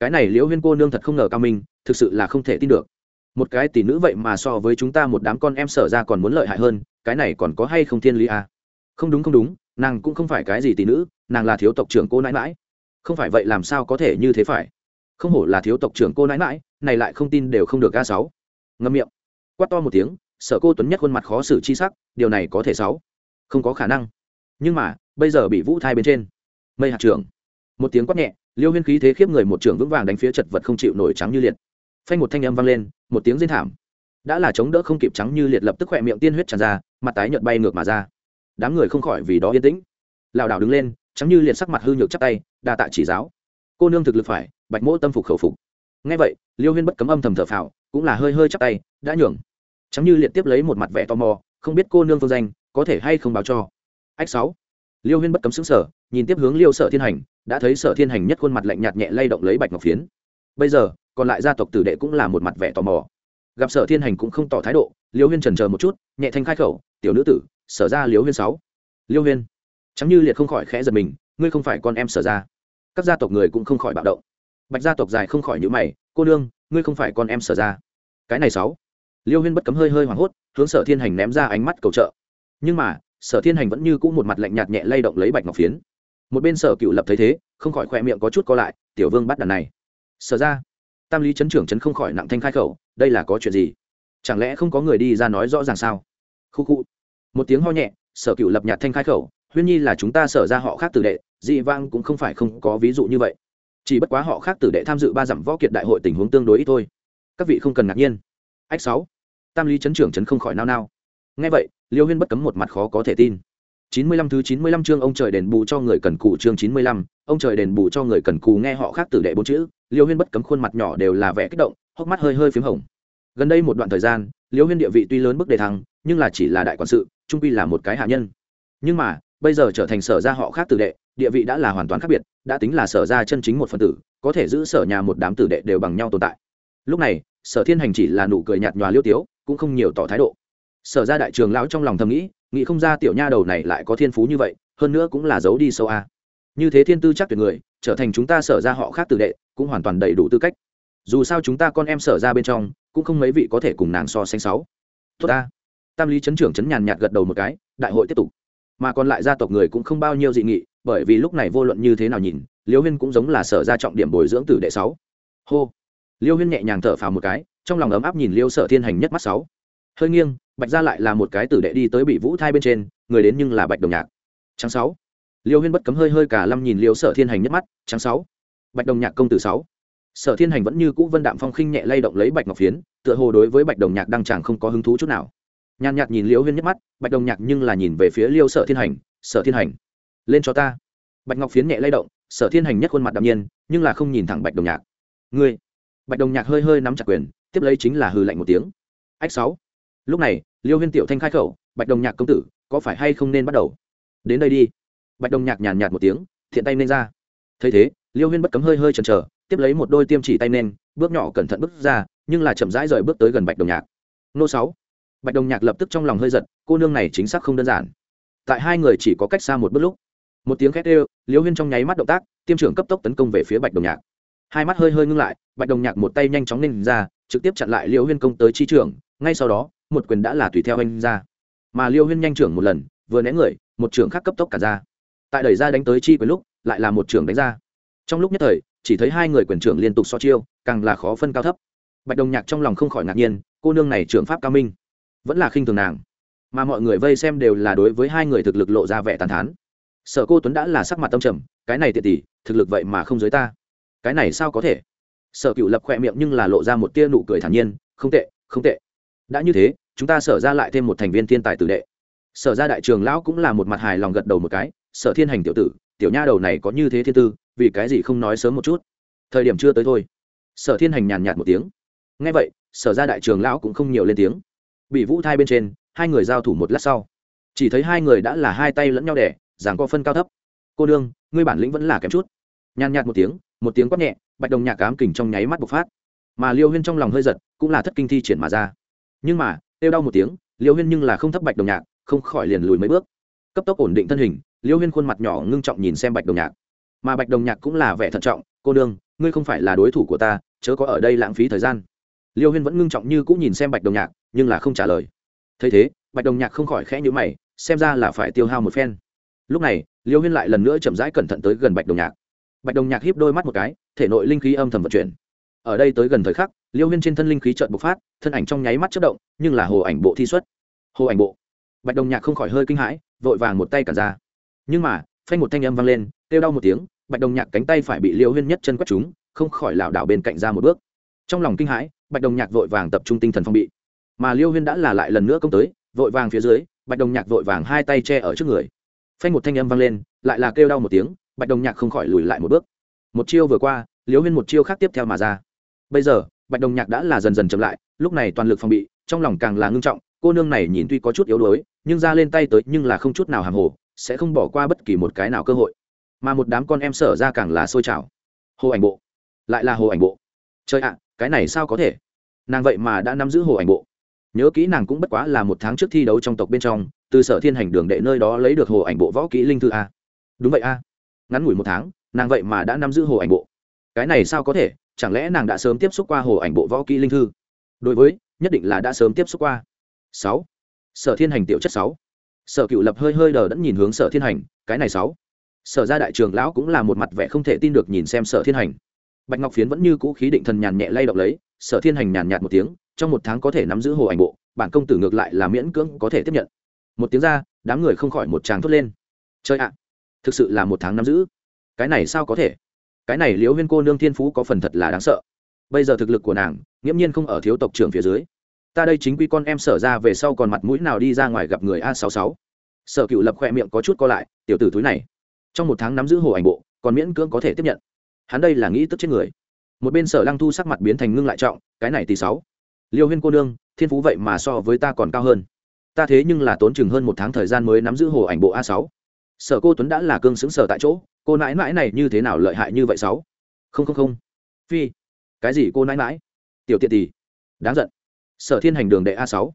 Cái này liễu huyên cô nương thật không ngờ cao minh, thực sự là không thể tin được. Một cái tỷ nữ vậy mà so với chúng ta một đám con em sở ra còn muốn lợi hại hơn, cái này còn có hay không thiên lý à? không đúng không đúng, nàng cũng không phải cái gì tỷ nữ, nàng là thiếu tộc trưởng cô nãi mãi không phải vậy làm sao có thể như thế phải? Không hổ là thiếu tộc trưởng cô nãi mãi này lại không tin đều không được ga sáu. Ngâm miệng. Quát to một tiếng, sở cô tuấn nhất khuôn mặt khó xử chi sắc, điều này có thể sáu? Không có khả năng. Nhưng mà, bây giờ bị vũ thai bên trên. Mây hạt trưởng một tiếng quát nhẹ, liêu huyên khí thế khiếp người một trưởng vững vàng đánh phía chật vật không chịu nổi trắng như liệt. Phanh một thanh âm vang lên, một tiếng rên thảm. Đã là chống đỡ không kịp trắng như liệt lập tức khỏe miệng tiên huyết tràn ra, mặt tái nhợt bay ngược mà ra. Đám người không khỏi vì đó yên tĩnh. Lảo đảo đứng lên, trắng như liệt sắc mặt hư nhược chắp tay, đa tạ chỉ giáo. Cô nương thực lực phải, bạch mỗ tâm phục khẩu phục. Ngay vậy, liêu huyên bất cấm âm thầm thở phào, cũng là hơi hơi chắp tay, đã nhường. Trắng như liệt tiếp lấy một mặt vẻ tò mò, không biết cô nương phương danh, có thể hay không báo cho. Ách sáu. Liêu huyên bất cấm xứng sở nhìn tiếp hướng liêu sở thiên hành đã thấy sở thiên hành nhất khuôn mặt lạnh nhạt nhẹ lay động lấy bạch ngọc phiến. Bây giờ, còn lại gia tộc tử đệ cũng là một mặt vẻ tò mò. Gặp sở thiên hành cũng không tỏ thái độ, liêu huyên trần chờ một chút, nhẹ thanh khai khẩu, tiểu nữ tử, sở ra liêu huyên sáu. Liêu huyên? Chẳng như liệt không khỏi khẽ giật mình, ngươi không phải con em sở ra. Các gia tộc người cũng không khỏi bạo động. Bạch gia tộc dài không khỏi nhữ mày, cô nương, ngươi không phải con em sở ra. Cái này sáu. Liêu huyên bất cấm hơi hơi hoảng hốt, hướng sở thiên hành ném ra ánh mắt cầu trợ. Nhưng mà, sở thiên hành vẫn như cũ một mặt lạnh nhạt nhẹ lay động lấy bạch ngọc phiến một bên sở cựu lập thấy thế, không khỏi khoe miệng có chút co lại, tiểu vương bắt đàn này. Sở ra. Tam lý chấn trưởng chấn không khỏi nặng thanh khai khẩu, đây là có chuyện gì? Chẳng lẽ không có người đi ra nói rõ ràng sao? Khu khu. Một tiếng ho nhẹ, sở cựu lập nhạt thanh khai khẩu, huyên nhi là chúng ta sở ra họ khác tử đệ, dị vang cũng không phải không có ví dụ như vậy. Chỉ bất quá họ khác tử đệ tham dự ba dặm võ kiệt đại hội tình huống tương đối ít thôi. Các vị không cần ngạc nhiên. Ách sáu. Tam lý chấn trưởng chấn không khỏi nao nao. Nghe vậy, liêu huyên bất cấm một mặt khó có thể tin chín mươi lăm thứ chín mươi lăm chương ông trời đền bù cho người cần cù chương chín mươi lăm, ông trời đền bù cho người cần cù nghe họ khác tử đệ bốn chữ, liêu huyên bất cấm khuôn mặt nhỏ đều là vẻ kích động, hốc mắt hơi hơi phím hồng. Gần đây một đoạn thời gian, liêu huyên địa vị tuy lớn bước đề thăng, nhưng là chỉ là đại quản sự, trung quy là một cái hạ nhân. Nhưng mà, bây giờ trở thành sở ra họ khác tử đệ, địa vị đã là hoàn toàn khác biệt, đã tính là sở ra chân chính một phần tử, có thể giữ sở nhà một đám tử đệ đều bằng nhau tồn tại. Lúc này, sở thiên hành chỉ là nụ cười nhạt nhòa liêu tiếu, cũng không nhiều tỏ thái độ. Sở ra đại trường lão trong lòng thầm nghĩ nghĩ không ra tiểu nha đầu này lại có thiên phú như vậy, hơn nữa cũng là giấu đi sâu a. Như thế thiên tư chắc tuyệt người, trở thành chúng ta sở ra họ khác tử đệ, cũng hoàn toàn đầy đủ tư cách. Dù sao chúng ta con em sở ra bên trong, cũng không mấy vị có thể cùng nàng so sánh sáu. Tốt ta. Tam lý chấn trưởng chấn nhàn nhạt gật đầu một cái, đại hội tiếp tục. Mà còn lại gia tộc người cũng không bao nhiêu dị nghị, bởi vì lúc này vô luận như thế nào nhìn, liêu huyên cũng giống là sở ra trọng điểm bồi dưỡng tử đệ sáu. Hô. Liêu huyên nhẹ nhàng thở phào một cái, trong lòng ấm áp nhìn liêu sở thiên hành nhất mắt sáu. Hơi nghiêng bạch ra lại là một cái tử đệ đi tới bị vũ thai bên trên, người đến nhưng là bạch đồng nhạc. Trang sáu. Liêu huyên bất cấm hơi hơi cả lâm nhìn liêu sở thiên hành nhất mắt Trang sáu. Bạch đồng nhạc công tử sáu. Sở thiên hành vẫn như cũ vân đạm phong khinh nhẹ lay động lấy bạch ngọc phiến, tựa hồ đối với bạch đồng nhạc đang chẳng không có hứng thú chút nào. Nhàn nhạt nhìn liêu huyên nhất mắt, bạch đồng nhạc nhưng là nhìn về phía liêu sở thiên hành, sở thiên hành, lên cho ta. Bạch ngọc phiến nhẹ lay động, sở thiên hành nhất khuôn mặt đạm nhiên, nhưng là không nhìn thẳng bạch đồng nhạc. Ngươi. Bạch đồng nhạc hơi hơi nắm chặt quyền, tiếp lấy chính là hừ lạnh một tiếng. Ách sáu. Lúc này liêu huyên tiểu thanh khai khẩu, bạch đồng nhạc công tử, có phải hay không nên bắt đầu? Đến đây đi. Bạch đồng nhạc nhàn nhạt một tiếng, thiện tay nên ra. Thấy thế, liêu huyên bất cấm hơi hơi chần chờ, tiếp lấy một đôi tiêm chỉ tay nên, bước nhỏ cẩn thận bước ra, nhưng là chậm rãi rời bước tới gần bạch đồng nhạc. Nô sáu. Bạch đồng nhạc lập tức trong lòng hơi giật, cô nương này chính xác không đơn giản. Tại hai người chỉ có cách xa một bước lúc, một tiếng khét ê liêu huyên trong nháy mắt động tác, tiêm trưởng cấp tốc tấn công về phía bạch đồng nhạc. Hai mắt hơi hơi ngưng lại, bạch đồng nhạc một tay nhanh chóng nên ra, trực tiếp chặn lại liêu huyên công tới chi trưởng, ngay sau đó một quyền đã là tùy theo anh ra. Mà liêu huyên nhanh trưởng một lần, vừa né người, một trưởng khác cấp tốc cả ra. Tại đẩy ra đánh tới chi quyền lúc, lại là một trưởng đánh ra. Trong lúc nhất thời, chỉ thấy hai người quyền trưởng liên tục so chiêu, càng là khó phân cao thấp. Bạch đồng nhạc trong lòng không khỏi ngạc nhiên, cô nương này trưởng pháp cao minh, vẫn là khinh thường nàng. Mà mọi người vây xem đều là đối với hai người thực lực lộ ra vẻ tàn thán. Sở cô tuấn đã là sắc mặt tâm trầm, cái này tiện tỷ thực lực vậy mà không giới ta. Cái này sao có thể? Sở cựu lập khỏe miệng nhưng là lộ ra một tia nụ cười thản nhiên, không tệ không tệ. Đã như thế chúng ta sở ra lại thêm một thành viên thiên tài tử đệ. Sở ra đại trường lão cũng là một mặt hài lòng gật đầu một cái, sở thiên hành tiểu tử, tiểu nha đầu này có như thế thiên tư, vì cái gì không nói sớm một chút? Thời điểm chưa tới thôi. Sở thiên hành nhàn nhạt một tiếng. Ngay vậy, sở ra đại trường lão cũng không nhiều lên tiếng. Bị vũ thai bên trên, hai người giao thủ một lát sau. Chỉ thấy hai người đã là hai tay lẫn nhau đẻ giảng co phân cao thấp. Cô đương ngươi bản lĩnh vẫn là kém chút. Nhàn nhạt một tiếng một tiếng quát nhẹ, bạch đồng nhạc cám kình trong nháy mắt bộc phát. Mà liêu huyên trong lòng hơi giật, cũng là thất kinh thi triển mà ra. Nhưng mà kêu đau một tiếng, liêu huyên nhưng là không thấp bạch đồng nhạc, không khỏi liền lùi mấy bước. Cấp tốc ổn định thân hình, liêu huyên khuôn mặt nhỏ ngưng trọng nhìn xem bạch đồng nhạc. Mà bạch đồng nhạc cũng là vẻ thận trọng, cô đương ngươi không phải là đối thủ của ta, chớ có ở đây lãng phí thời gian. Liêu huyên vẫn ngưng trọng như cũng nhìn xem bạch đồng nhạc, nhưng là không trả lời. Thấy thế, bạch đồng nhạc không khỏi khẽ nhữ mày, xem ra là phải tiêu hao một phen. Lúc này, liêu huyên lại lần nữa chậm rãi cẩn thận tới gần bạch đồng nhạc. Bạch đồng nhạc hiếp đôi mắt một cái, thể nội linh khí âm thầm vận chuyển. Ở đây tới gần thời khắc liêu huyên trên thân linh khí trợn bộc phát, thân ảnh trong nháy mắt chất động, nhưng là hồ ảnh bộ thi xuất. Hồ ảnh bộ. Bạch đồng nhạc không khỏi hơi kinh hãi, vội vàng một tay cản ra. Nhưng mà, phanh một thanh âm vang lên, kêu đau một tiếng, bạch đồng nhạc cánh tay phải bị liêu huyên nhất chân quất chúng không khỏi lảo đảo bên cạnh ra một bước. Trong lòng kinh hãi, bạch đồng nhạc vội vàng tập trung tinh thần phong bị. Mà liêu huyên đã là lại lần nữa công tới, vội vàng phía dưới, bạch đồng nhạc vội vàng hai tay che ở trước người. Phanh một thanh âm vang lên, lại là kêu đau một tiếng, bạch đồng nhạc không khỏi lùi lại một bước. Một chiêu vừa qua, liêu huyên một chiêu khác tiếp theo mà ra. Bây giờ bạch đồng nhạc đã là dần dần chậm lại, lúc này toàn lực phòng bị, trong lòng càng là ngưng trọng, cô nương này nhìn tuy có chút yếu đuối, nhưng ra lên tay tới nhưng là không chút nào hàng hồ, sẽ không bỏ qua bất kỳ một cái nào cơ hội. Mà một đám con em sở ra càng là sôi trào. Hồ ảnh bộ. Lại là hồ ảnh bộ. Trời ạ, cái này sao có thể? Nàng vậy mà đã nắm giữ hồ ảnh bộ. Nhớ kỹ nàng cũng bất quá là một tháng trước thi đấu trong tộc bên trong, từ sở thiên hành đường đệ nơi đó lấy được hồ ảnh bộ võ kỹ linh thư a. Đúng vậy a. Ngắn ngủi một tháng, nàng vậy mà đã nắm giữ hồ ảnh bộ. Cái này sao có thể? Chẳng lẽ nàng đã sớm tiếp xúc qua hồ ảnh bộ võ kỹ linh thư? Đối với, nhất định là đã sớm tiếp xúc qua. Sáu. Sở thiên hành tiểu chất sáu. Sở cựu lập hơi hơi đờ đẫn nhìn hướng sở thiên hành, cái này sáu. Sở ra đại trường lão cũng là một mặt vẻ không thể tin được nhìn xem sở thiên hành. Bạch ngọc phiến vẫn như cũ khí định thần nhàn nhẹ lay động lấy, sở thiên hành nhàn nhạt một tiếng, trong một tháng có thể nắm giữ hồ ảnh bộ, bản công tử ngược lại là miễn cưỡng có thể tiếp nhận. Một tiếng ra, đám người không khỏi một tràng thốt lên. Chơi ạ, thực sự là một tháng nắm giữ. Cái này sao có thể? Cái này liễu huyên cô nương thiên phú có phần thật là đáng sợ. Bây giờ thực lực của nàng, nghiễm nhiên không ở thiếu tộc trưởng phía dưới. Ta đây chính quy con em sở ra về sau còn mặt mũi nào đi ra ngoài gặp người a sáu sáu. Sở cựu lập khoe miệng có chút co lại, tiểu tử túi này. Trong một tháng nắm giữ hồ ảnh bộ, còn miễn cưỡng có thể tiếp nhận. Hắn đây là nghĩ tức chết người. Một bên sở lăng thu sắc mặt biến thành ngưng lại trọng, cái này thì sáu. Liêu huyên cô nương, thiên phú vậy mà so với ta còn cao hơn. Ta thế nhưng là tốn chừng hơn một tháng thời gian mới nắm giữ hồ ảnh bộ a sáu. Sở cô tuấn đã là cương xứng sở tại chỗ cô nãi nãi này như thế nào lợi hại như vậy sáu? Không không không. Phi, cái gì cô nãi nãi? Tiểu tiện tỷ, đáng giận. Sở thiên hành đường đệ a sáu.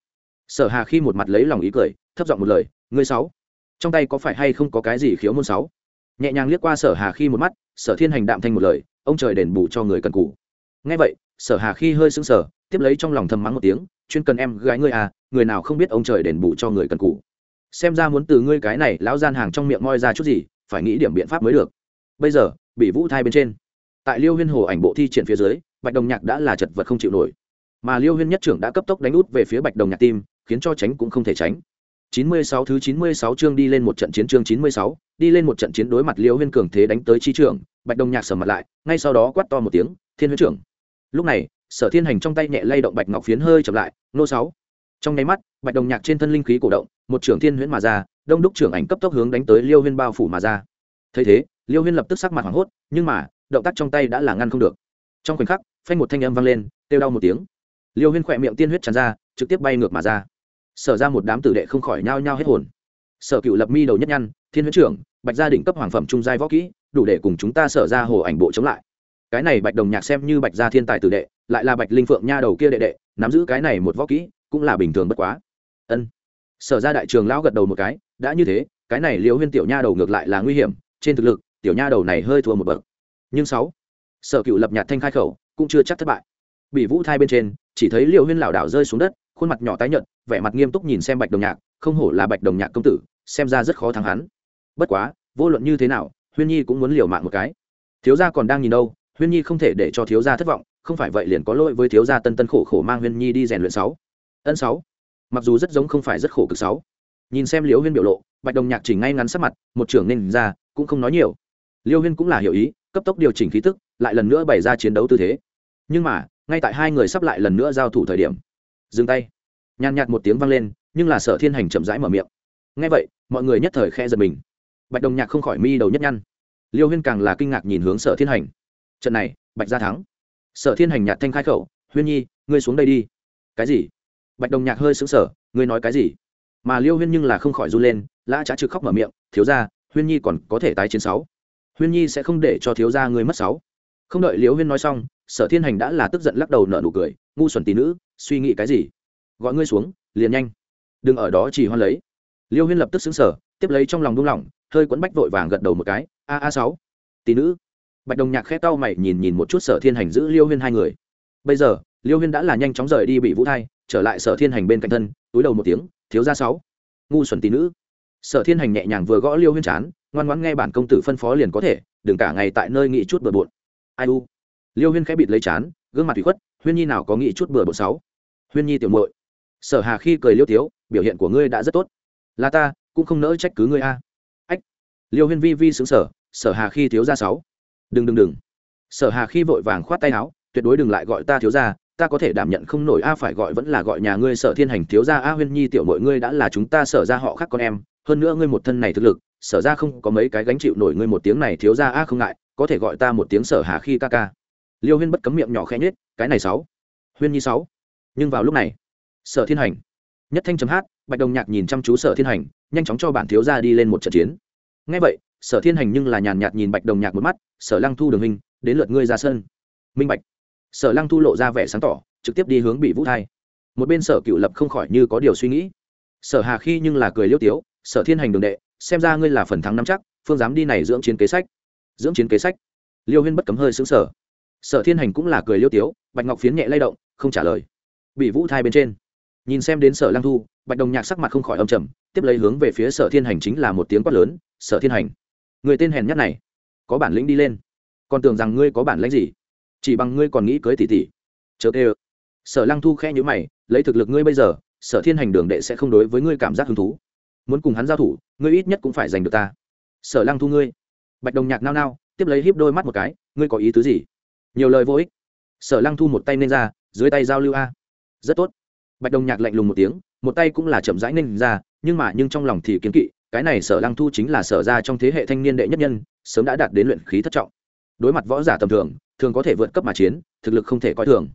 Sở hà khi một mặt lấy lòng ý cười, thấp giọng một lời, ngươi sáu. Trong tay có phải hay không có cái gì khiếu môn sáu? Nhẹ nhàng liếc qua sở hà khi một mắt, sở thiên hành đạm thanh một lời, ông trời đền bù cho người cần cù. Ngay vậy, sở hà khi hơi sững sờ, tiếp lấy trong lòng thầm mắng một tiếng, chuyên cần em gái ngươi à người nào không biết ông trời đền bù cho người cần cù. Xem ra muốn từ ngươi cái này, lão gian hàng trong miệng moi ra chút gì phải nghĩ điểm biện pháp mới được. Bây giờ bị vũ thai bên trên. Tại liêu huyên hồ ảnh bộ thi triển phía dưới bạch đồng nhạc đã là chật vật không chịu nổi. Mà liêu huyên nhất trưởng đã cấp tốc đánh út về phía bạch đồng nhạc tim khiến cho tránh cũng không thể tránh. 96 thứ 96 chương đi lên một trận chiến chương 96, đi lên một trận chiến đối mặt liêu huyên cường thế đánh tới chi trưởng bạch đồng nhạc sầm mặt lại ngay sau đó quát to một tiếng thiên huyết trưởng. Lúc này sở thiên hành trong tay nhẹ lay động bạch ngọc phiến hơi chậm lại nô sáu. Trong nháy mắt bạch đồng nhạc trên thân linh khí cổ động, một trưởng thiên huyễn mà ra, đông đúc trưởng ảnh cấp tốc hướng đánh tới liêu huyên bao phủ mà ra. Thấy thế, liêu huyên lập tức sắc mặt hoảng hốt, nhưng mà, động tác trong tay đã là ngăn không được. Trong khoảnh khắc, phanh một thanh âm vang lên, kêu đau một tiếng. Liêu huyên khỏe miệng tiên huyết tràn ra, trực tiếp bay ngược mà ra. Sở ra một đám tử đệ không khỏi nhao nhao hết hồn. Sở cựu lập mi đầu nhất nhăn, thiên huyết trưởng, bạch gia đỉnh cấp hoàng phẩm trung giai võ kỹ, đủ để cùng chúng ta sở ra hồ ảnh bộ chống lại. Cái này bạch đồng nhạc xem như bạch gia thiên tài tử đệ, lại là bạch linh phượng nha đầu kia đệ đệ, nắm giữ cái này một võ kỹ, cũng là bình thường bất quá ân. Sở ra đại trường lão gật đầu một cái, đã như thế, cái này liều huyên tiểu nha đầu ngược lại là nguy hiểm, trên thực lực, tiểu nha đầu này hơi thua một bậc. Nhưng sáu, sở cựu lập nhạt thanh khai khẩu, cũng chưa chắc thất bại. Bị vũ thai bên trên, chỉ thấy liều huyên lảo đảo rơi xuống đất, khuôn mặt nhỏ tái nhợt, vẻ mặt nghiêm túc nhìn xem bạch đồng nhạc, không hổ là bạch đồng nhạc công tử, xem ra rất khó thắng hắn. Bất quá, vô luận như thế nào, huyên nhi cũng muốn liều mạng một cái. Thiếu gia còn đang nhìn đâu, huyên nhi không thể để cho thiếu gia thất vọng, không phải vậy liền có lỗi với thiếu gia tân tân khổ khổ mang huyên nhi đi rèn luyện sáu. Ân sáu mặc dù rất giống không phải rất khổ cực sáu. Nhìn xem liễu huyên biểu lộ, bạch đồng nhạc chỉnh ngay ngắn sắc mặt, một trưởng nên ra, cũng không nói nhiều. Liêu huyên cũng là hiểu ý, cấp tốc điều chỉnh khí tức, lại lần nữa bày ra chiến đấu tư thế. Nhưng mà, ngay tại hai người sắp lại lần nữa giao thủ thời điểm, dừng tay. Nhàn nhạt một tiếng vang lên, nhưng là sở thiên hành chậm rãi mở miệng. Ngay vậy, mọi người nhất thời khe giật mình. Bạch đồng nhạc không khỏi mi đầu nhất nhăn. Liêu huyên càng là kinh ngạc nhìn hướng sở thiên hành. Trận này, bạch gia thắng. Sở thiên hành nhạt thanh khai khẩu, huyên nhi, ngươi xuống đây đi. Cái gì? Bạch đồng nhạc hơi xứng sở ngươi nói cái gì? Mà liêu huyên nhưng là không khỏi run lên, lã trá trực khóc mở miệng, thiếu ra huyên nhi còn có thể tái chiến sáu. Huyên nhi sẽ không để cho thiếu ra ngươi mất sáu. Không đợi liêu huyên nói xong, sở thiên hành đã là tức giận lắc đầu nở nụ cười, ngu xuẩn tỷ nữ, suy nghĩ cái gì? Gọi ngươi xuống, liền nhanh. Đừng ở đó chỉ hoan lấy. Liêu huyên lập tức xứng sở tiếp lấy trong lòng đung lòng hơi quấn bách vội vàng gật đầu một cái, a a sáu. Tỷ nữ. Bạch đồng nhạc khẽ tao mày nhìn nhìn một chút sở thiên hành giữ liêu huyên hai người. Bây giờ liêu huyên đã là nhanh chóng rời đi bị vũ thai, trở lại sở thiên hành bên cạnh thân, túi đầu một tiếng, thiếu ra sáu. Ngu xuẩn tỷ nữ. Sở thiên hành nhẹ nhàng vừa gõ liêu huyên chán, ngoan ngoãn nghe bản công tử phân phó liền có thể, đừng cả ngày tại nơi nghị chút bừa bộn. Ai u? Liêu huyên khẽ bịt lấy chán, gương mặt thủy khuất, huyên nhi nào có nghị chút bừa bộn sáu? Huyên nhi tiểu muội. Sở hà khi cười liêu tiếu biểu hiện của ngươi đã rất tốt. Là ta, cũng không nỡ trách cứ ngươi a. Ách. Liêu huyên vi vi xứng sở sở hà khi thiếu ra sáu. Đừng đừng đừng. Sở hà khi vội vàng khoát tay áo, tuyệt đối đừng lại gọi ta thiếu ra ta có thể đảm nhận không nổi, a, phải gọi vẫn là gọi nhà ngươi sở thiên hành thiếu gia, a, huyên nhi tiểu mọi ngươi đã là chúng ta sở ra họ khác con em, hơn nữa ngươi một thân này thực lực, sở ra không có mấy cái gánh chịu nổi ngươi một tiếng này thiếu gia, a, không ngại, có thể gọi ta một tiếng sở hà khi ca ca. Liêu huyên bất cấm miệng nhỏ khẽ nhết cái này sáu, huyên nhi sáu. Nhưng vào lúc này, sở thiên hành, nhất thanh chấm hát, bạch đồng nhạc nhìn chăm chú sở thiên hành, nhanh chóng cho bản thiếu gia đi lên một trận chiến. Ngay vậy, sở thiên hành nhưng là nhàn nhạt nhìn bạch đồng nhạc một mắt, sở lăng thu đường hình, đến lượt ngươi ra sân. Minh bạch sở lăng thu lộ ra vẻ sáng tỏ, trực tiếp đi hướng bị vũ thai. Một bên sở cựu lập không khỏi như có điều suy nghĩ. Sở hà khi nhưng là cười liêu tiếu, sở thiên hành đường đệ, xem ra ngươi là phần thắng nắm chắc, phương dám đi này dưỡng chiến kế sách. Dưỡng chiến kế sách? Liêu huyên bất cấm hơi xứng sở sở thiên hành cũng là cười liêu tiếu, bạch ngọc phiến nhẹ lay động, không trả lời. Bị vũ thai bên trên. Nhìn xem đến sở lăng thu, bạch đồng nhạc sắc mặt không khỏi âm trầm, tiếp lấy hướng về phía sở thiên hành chính là một tiếng quát lớn, sở thiên hành, người tên hèn nhất này, có bản lĩnh đi lên. Còn tưởng rằng ngươi có bản lĩnh gì? Chỉ bằng ngươi còn nghĩ cưới tỷ tỷ. Chớ tê sở lăng thu khe nhữ mày, lấy thực lực ngươi bây giờ, sở thiên hành đường đệ sẽ không đối với ngươi cảm giác hứng thú. Muốn cùng hắn giao thủ, ngươi ít nhất cũng phải giành được ta. Sở lăng thu ngươi. Bạch đồng nhạc nao nao, tiếp lấy híp đôi mắt một cái, ngươi có ý tứ gì? Nhiều lời vô ích. Sở lăng thu một tay nên ra, dưới tay giao lưu a. Rất tốt. Bạch đồng nhạc lạnh lùng một tiếng, một tay cũng là chậm rãi nên ra, nhưng mà nhưng trong lòng thì kiến kỵ, cái này sở lăng thu chính là sở ra trong thế hệ thanh niên đệ nhất nhân, sớm đã đạt đến luyện khí thất trọng. Đối mặt võ giả tầm thường thường có thể vượt cấp mà chiến, thực lực không thể coi thường.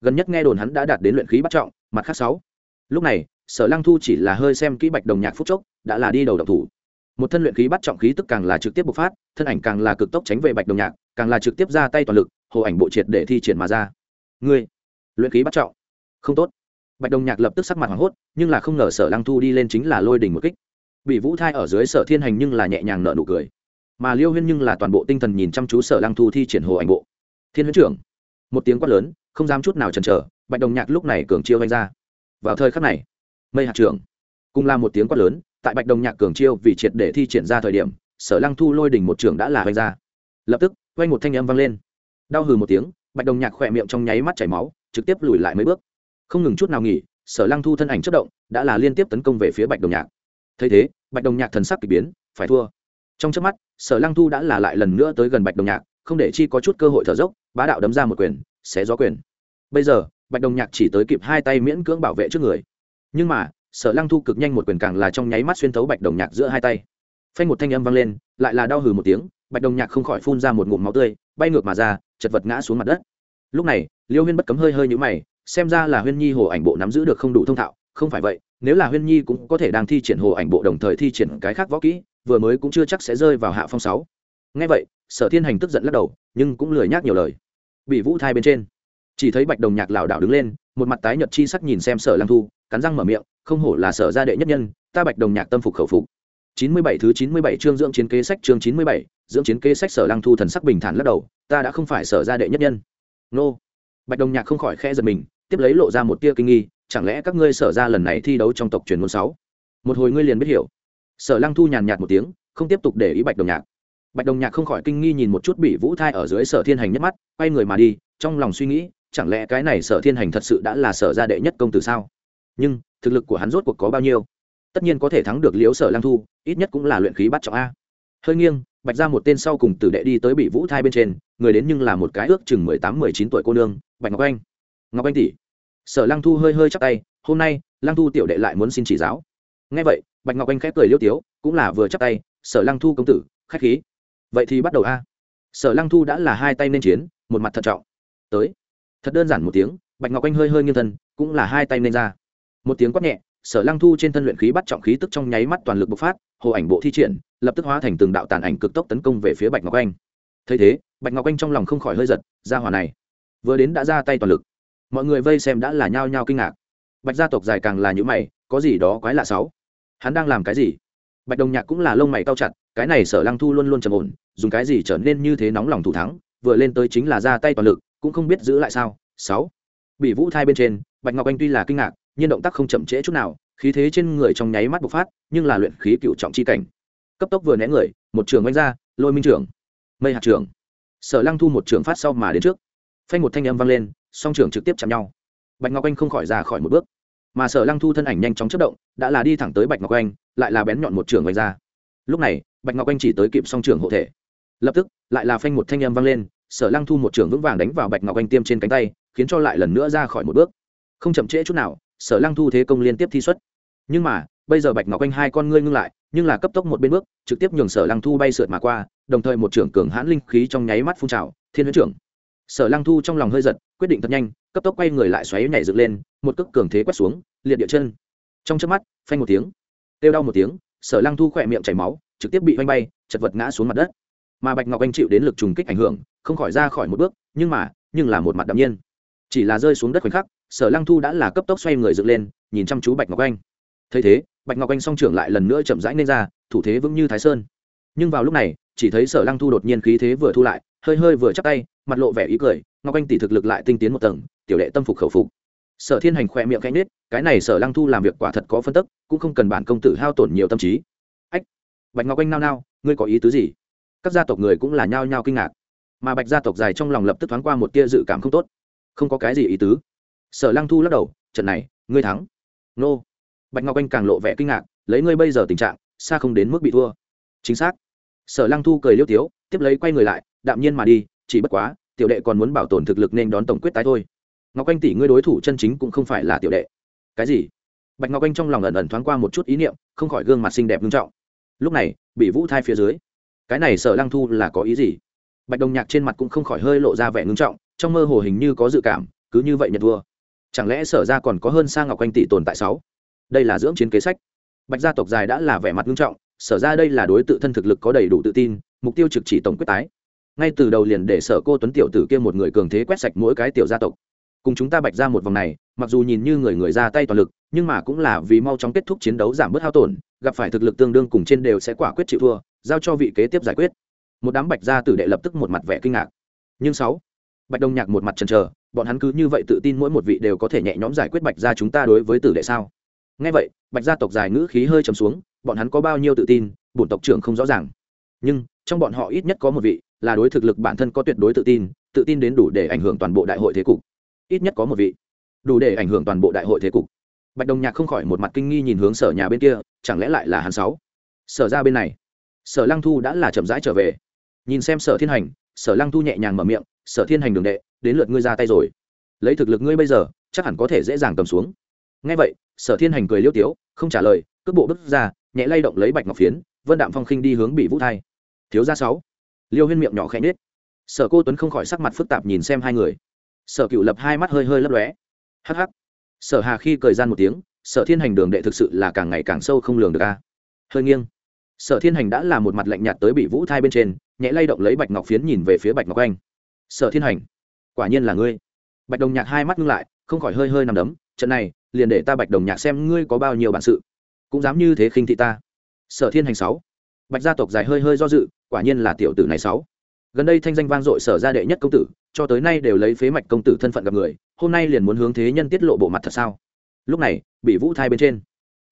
Gần nhất nghe đồn hắn đã đạt đến luyện khí bắt trọng, mặt khác sáu. Lúc này, sở lăng thu chỉ là hơi xem kỹ bạch đồng nhạc phúc chốc, đã là đi đầu độc thủ. Một thân luyện khí bắt trọng khí tức càng là trực tiếp bộc phát, thân ảnh càng là cực tốc tránh về bạch đồng nhạc, càng là trực tiếp ra tay toàn lực, hồ ảnh bộ triệt để thi triển mà ra. Ngươi, luyện khí bắt trọng. Không tốt. Bạch đồng nhạc lập tức sắc mặt hoảng hốt, nhưng là không ngờ sở lăng thu đi lên chính là lôi đỉnh một kích. Bị vũ thai ở dưới sở thiên hành nhưng là nhẹ nhàng nợ nụ cười. Mà liêu huyên nhưng là toàn bộ tinh thần nhìn chăm chú sở lăng thu thi triển hồ ảnh bộ thiên huyễn trưởng. Một tiếng quát lớn, không dám chút nào chần chờ, bạch đồng nhạc lúc này cường chiêu vanh ra. Vào thời khắc này, mây hạt trưởng cùng là một tiếng quát lớn, tại bạch đồng nhạc cường chiêu vì triệt để thi triển ra thời điểm, sở lăng thu lôi đỉnh một trưởng đã là vanh ra. Lập tức vanh một thanh âm vang lên. Đau hừ một tiếng, bạch đồng nhạc khỏe miệng trong nháy mắt chảy máu, trực tiếp lùi lại mấy bước. Không ngừng chút nào nghỉ, sở lăng thu thân ảnh chất động, đã là liên tiếp tấn công về phía bạch đồng nhạc. Thấy thế, bạch đồng nhạc thần sắc k ỳ biến, phải thua. Trong trước mắt, sở lăng thu đã là lại lần nữa tới gần bạch đồng nhạc, không để chi có chút cơ hội thở dốc bá đạo đấm ra một quyền, xé gió quyền. Bây giờ, bạch đồng nhạc chỉ tới kịp hai tay miễn cưỡng bảo vệ trước người. Nhưng mà, sở lăng thu cực nhanh một quyền càng là trong nháy mắt xuyên thấu bạch đồng nhạc giữa hai tay. Phanh một thanh âm vang lên, lại là đau hừ một tiếng, bạch đồng nhạc không khỏi phun ra một ngụm máu tươi, bay ngược mà ra, chật vật ngã xuống mặt đất. Lúc này, liêu huyên bất cấm hơi hơi nhũ mày, xem ra là huyên nhi hồ ảnh bộ nắm giữ được không đủ thông thạo, không phải vậy, nếu là huyên nhi cũng có thể đang thi triển hồ ảnh bộ đồng thời thi triển cái khác võ kỹ, vừa mới cũng chưa chắc sẽ rơi vào hạ phong sáu. Ngay vậy, sở thiên hành tức giận lắc đầu, nhưng cũng lười nhác nhiều lời bị vũ thai bên trên. Chỉ thấy bạch đồng nhạc lảo đảo đứng lên, một mặt tái nhợt chi sắc nhìn xem sở lăng thu, cắn răng mở miệng, không hổ là sở gia đệ nhất nhân, ta bạch đồng nhạc tâm phục khẩu phục. Chín mươi bảy thứ chín mươi bảy chương dưỡng chiến kế sách, chương chín mươi bảy, dưỡng chiến kế sách sở lăng thu thần sắc bình thản lắc đầu, ta đã không phải sở gia đệ nhất nhân. Nô. Bạch đồng nhạc không khỏi khẽ giật mình, tiếp lấy lộ ra một tia kinh nghi, chẳng lẽ các ngươi sở ra lần này thi đấu trong tộc truyền môn sáu? Một hồi ngươi liền biết hiểu. Sở lăng thu nhàn nhạt một tiếng, không tiếp tục để ý bạch đồng nhạc bạch đồng nhạc không khỏi kinh nghi nhìn một chút bị vũ thai ở dưới sở thiên hành nhất mắt, quay người mà đi, trong lòng suy nghĩ, chẳng lẽ cái này sở thiên hành thật sự đã là sở gia đệ nhất công tử sao? Nhưng, thực lực của hắn rốt cuộc có bao nhiêu? Tất nhiên có thể thắng được liếu sở Lang thu, ít nhất cũng là luyện khí bắt trọng a. Hơi nghiêng, bạch ra một tên sau cùng tử đệ đi tới bị vũ thai bên trên, người đến nhưng là một cái ước chừng mười tám, mười chín tuổi cô nương, bạch ngọc anh. Ngọc anh tỷ. Sở Lang thu hơi hơi chắc tay, hôm nay Lang thu tiểu đệ lại muốn xin chỉ giáo. Ngay vậy, bạch ngọc anh khép cười liêu tiếu, cũng là vừa chắc tay, sở Lang thu công tử, khách khí vậy thì bắt đầu a. Sở lăng thu đã là hai tay nên chiến, một mặt thận trọng. Tới. Thật đơn giản một tiếng, bạch ngọc anh hơi hơi nghiêng thân, cũng là hai tay nên ra. Một tiếng quát nhẹ, sở lăng thu trên thân luyện khí bắt trọng khí tức trong nháy mắt toàn lực bộc phát, hồ ảnh bộ thi triển, lập tức hóa thành từng đạo tàn ảnh cực tốc tấn công về phía bạch ngọc anh. Thấy thế, bạch ngọc anh trong lòng không khỏi hơi giật ra hỏa này vừa đến đã ra tay toàn lực. Mọi người vây xem đã là nhao nhao kinh ngạc. Bạch gia tộc dài càng là những mày, có gì đó quái lạ sáu? Hắn đang làm cái gì? Bạch đồng nhạc cũng là lông mày cao chặt, cái này sở lăng thu luôn luôn trầm ổn dùng cái gì trở nên như thế nóng lòng thủ thắng, vừa lên tới chính là ra tay toàn lực, cũng không biết giữ lại sao. Sáu. Bị vũ thai bên trên, bạch ngọc anh tuy là kinh ngạc, nhưng động tác không chậm trễ chút nào, khí thế trên người trong nháy mắt bộc phát, nhưng là luyện khí cựu trọng chi cảnh. Cấp tốc vừa né người, một trường oanh ra, lôi minh trưởng. Mây hạt trưởng. Sở lăng thu một trường phát sau mà đến trước. Phanh một thanh âm vang lên, song trường trực tiếp chạm nhau. Bạch ngọc anh không khỏi ra khỏi một bước. Mà sở lăng thu thân ảnh nhanh chóng chất động, đã là đi thẳng tới bạch ngọc anh, lại là bén nhọn một trường oanh ra. Lúc này, bạch ngọc anh chỉ tới kịp song trường hộ thể lập tức, lại là phanh một thanh âm vang lên, sở lăng thu một trường vững vàng đánh vào bạch ngọc anh tiêm trên cánh tay, khiến cho lại lần nữa ra khỏi một bước. Không chậm trễ chút nào, sở lăng thu thế công liên tiếp thi xuất. Nhưng mà, bây giờ bạch ngọc anh hai con ngươi ngưng lại, nhưng là cấp tốc một bên bước, trực tiếp nhường sở lăng thu bay sượt mà qua, đồng thời một trưởng cường hãn linh khí trong nháy mắt phun trào, thiên huyễn trưởng. Sở lăng thu trong lòng hơi giật, quyết định thật nhanh, cấp tốc quay người lại xoáy nhảy dựng lên, một cước cường thế quét xuống, liệt địa chân. Trong chớp mắt, phanh một tiếng. Kêu đau một tiếng, sở lăng thu khỏe miệng chảy máu, trực tiếp bị phanh bay, chật vật ngã xuống mặt đất mà bạch ngọc anh chịu đến lực trùng kích ảnh hưởng, không khỏi ra khỏi một bước, nhưng mà, nhưng là một mặt đạm nhiên. Chỉ là rơi xuống đất khoảnh khắc, sở lăng thu đã là cấp tốc xoay người dựng lên, nhìn chăm chú bạch ngọc anh. Thấy thế, bạch ngọc anh song trưởng lại lần nữa chậm rãi nên ra, thủ thế vững như thái sơn. Nhưng vào lúc này, chỉ thấy sở lăng thu đột nhiên khí thế vừa thu lại, hơi hơi vừa chắc tay, mặt lộ vẻ ý cười, ngọc anh tỷ thực lực lại tinh tiến một tầng, tiểu đệ tâm phục khẩu phục. Sở thiên hành khỏe miệng canh nết cái này sở lăng thu làm việc quả thật có phân tức, cũng không cần bản công tử hao tổn nhiều tâm trí. Ách, bạch ngọc anh nao nao, ngươi có ý tứ gì? Các gia tộc người cũng là nhao nhao kinh ngạc. Mà bạch gia tộc dài trong lòng lập tức thoáng qua một tia dự cảm không tốt. Không có cái gì ý tứ. Sở lăng thu lắc đầu, trận này, ngươi thắng. Nô. Bạch ngọc anh càng lộ vẻ kinh ngạc, lấy ngươi bây giờ tình trạng, xa không đến mức bị thua. Chính xác. Sở lăng thu cười liêu tiếu, tiếp lấy quay người lại, đạm nhiên mà đi, chỉ bất quá, tiểu đệ còn muốn bảo tồn thực lực nên đón tổng quyết tái thôi. Ngọc anh tỷ ngươi đối thủ chân chính cũng không phải là tiểu đệ. Cái gì? Bạch ngọc anh trong lòng ẩn ẩn thoáng qua một chút ý niệm, không khỏi gương mặt xinh đẹp nghiêm trọng. Lúc này, bị vũ thai phía dưới cái này sở lăng thu là có ý gì? Bạch đồng nhạc trên mặt cũng không khỏi hơi lộ ra vẻ ngưng trọng, trong mơ hồ hình như có dự cảm, cứ như vậy nhận thua. Chẳng lẽ sở ra còn có hơn sang ngọc anh tỷ tồn tại sáu? Đây là dưỡng chiến kế sách. Bạch gia tộc dài đã là vẻ mặt ngưng trọng, sở ra đây là đối tự thân thực lực có đầy đủ tự tin, mục tiêu trực chỉ tổng quyết tái. Ngay từ đầu liền để sở cô tuấn tiểu tử kia một người cường thế quét sạch mỗi cái tiểu gia tộc. Cùng chúng ta bạch ra một vòng này, mặc dù nhìn như người người ra tay toàn lực, nhưng mà cũng là vì mau chóng kết thúc chiến đấu giảm bớt hao tổn, gặp phải thực lực tương đương cùng trên đều sẽ quả quyết chịu thua giao cho vị kế tiếp giải quyết. Một đám bạch gia tử đệ lập tức một mặt vẻ kinh ngạc. Nhưng sáu, bạch đông nhạc một mặt chần chờ, bọn hắn cứ như vậy tự tin mỗi một vị đều có thể nhẹ nhõm giải quyết bạch gia chúng ta đối với tử đệ sao? Ngay vậy, bạch gia tộc dài ngữ khí hơi trầm xuống, bọn hắn có bao nhiêu tự tin, bổn tộc trưởng không rõ ràng. Nhưng, trong bọn họ ít nhất có một vị, là đối thực lực bản thân có tuyệt đối tự tin tự tin đến đủ để ảnh hưởng toàn bộ đại hội thế cục. Ít nhất có một vị, đủ để ảnh hưởng toàn bộ đại hội thế cục. Bạch đồng nhạc không khỏi một mặt kinh nghi nhìn hướng sở nhà bên kia, chẳng lẽ lại là hắn sáu? Sở ra bên này sở lăng thu đã là chậm rãi trở về. Nhìn xem sở thiên hành, sở lăng thu nhẹ nhàng mở miệng, sở thiên hành đường đệ, đến lượt ngươi ra tay rồi. Lấy thực lực ngươi bây giờ, chắc hẳn có thể dễ dàng cầm xuống. Ngay vậy, sở thiên hành cười liêu tiếu, không trả lời, cước bộ bước ra, nhẹ lay động lấy bạch ngọc phiến, vân đạm phong khinh đi hướng bị vũ thai. Thiếu gia sáu. Liêu huyên miệng nhỏ khẽ nết sở cô tuấn không khỏi sắc mặt phức tạp nhìn xem hai người. Sở cựu lập hai mắt hơi hơi lấp lóe. Hh sở hà khi cười gian một tiếng, sở thiên hành đường đệ thực sự là càng ngày càng sâu không lường được a. Hơi nghiêng sở thiên hành đã là một mặt lạnh nhạt tới bị vũ thai bên trên, nhẹ lay động lấy bạch ngọc phiến nhìn về phía bạch ngọc anh. Sở thiên hành, quả nhiên là ngươi. Bạch đồng nhạc hai mắt ngưng lại, không khỏi hơi hơi nằm đấm, trận này, liền để ta bạch đồng nhạc xem ngươi có bao nhiêu bản sự. Cũng dám như thế khinh thị ta. Sở thiên hành sáu. Bạch gia tộc dài hơi hơi do dự, quả nhiên là tiểu tử này sáu. Gần đây thanh danh vang dội sở gia đệ nhất công tử, cho tới nay đều lấy phế mạch công tử thân phận gặp người, hôm nay liền muốn hướng thế nhân tiết lộ bộ mặt thật sao? Lúc này, bị vũ thai bên trên.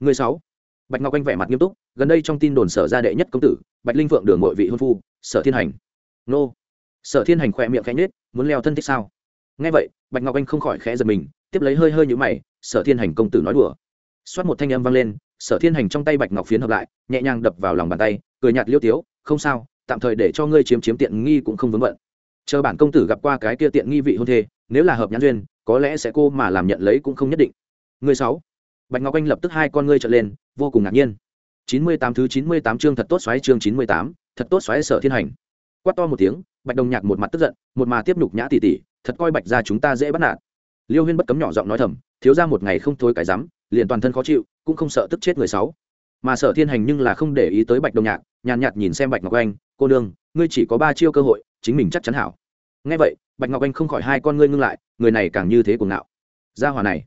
Người sáu bạch ngọc anh vẻ mặt nghiêm túc, gần đây trong tin đồn sở gia đệ nhất công tử, bạch linh phượng đường mọi vị hôn phu, sở thiên hành. Nô. Sở thiên hành khỏe miệng khẽ nhết muốn leo thân thích sao? Nghe vậy, bạch ngọc anh không khỏi khẽ giật mình, tiếp lấy hơi hơi nhũ mày, sở thiên hành công tử nói đùa. Xoát một thanh âm vang lên, sở thiên hành trong tay bạch ngọc phiến hợp lại, nhẹ nhàng đập vào lòng bàn tay, cười nhạt liêu tiếu, không sao, tạm thời để cho ngươi chiếm chiếm tiện nghi cũng không vướng bận. Chờ bản công tử gặp qua cái kia tiện nghi vị hôn thê, nếu là hợp nhãn duyên, có lẽ sẽ cô mà làm nhận lấy cũng không nhất định. Người sáu. Bạch Ngọc Anh lập tức hai con ngươi trợn lên, vô cùng ngạc nhiên. Chín mươi tám thứ chín mươi tám chương thật tốt xoáy chương chín mươi tám, thật tốt xoáy sở thiên hành. Quát to một tiếng, Bạch Đồng Nhạc một mặt tức giận, một mà tiếp nhục nhã tỷ tỷ, thật coi Bạch gia chúng ta dễ bắt nạt. Liêu Huyên bất cấm nhỏ giọng nói thầm, thiếu gia một ngày không thôi cái rắm, liền toàn thân khó chịu, cũng không sợ tức chết người sáu. Mà Sở Thiên Hành nhưng là không để ý tới Bạch Đồng Nhạc, nhàn nhạt nhìn xem Bạch Ngọc Anh, cô đương, ngươi chỉ có ba chiêu cơ hội, chính mình chắc chắn hảo. Nghe vậy, Bạch Ngọc Anh không khỏi hai con ngươi ngưng lại, người này càng như thế cuồng ngạo. Gia hỏa này,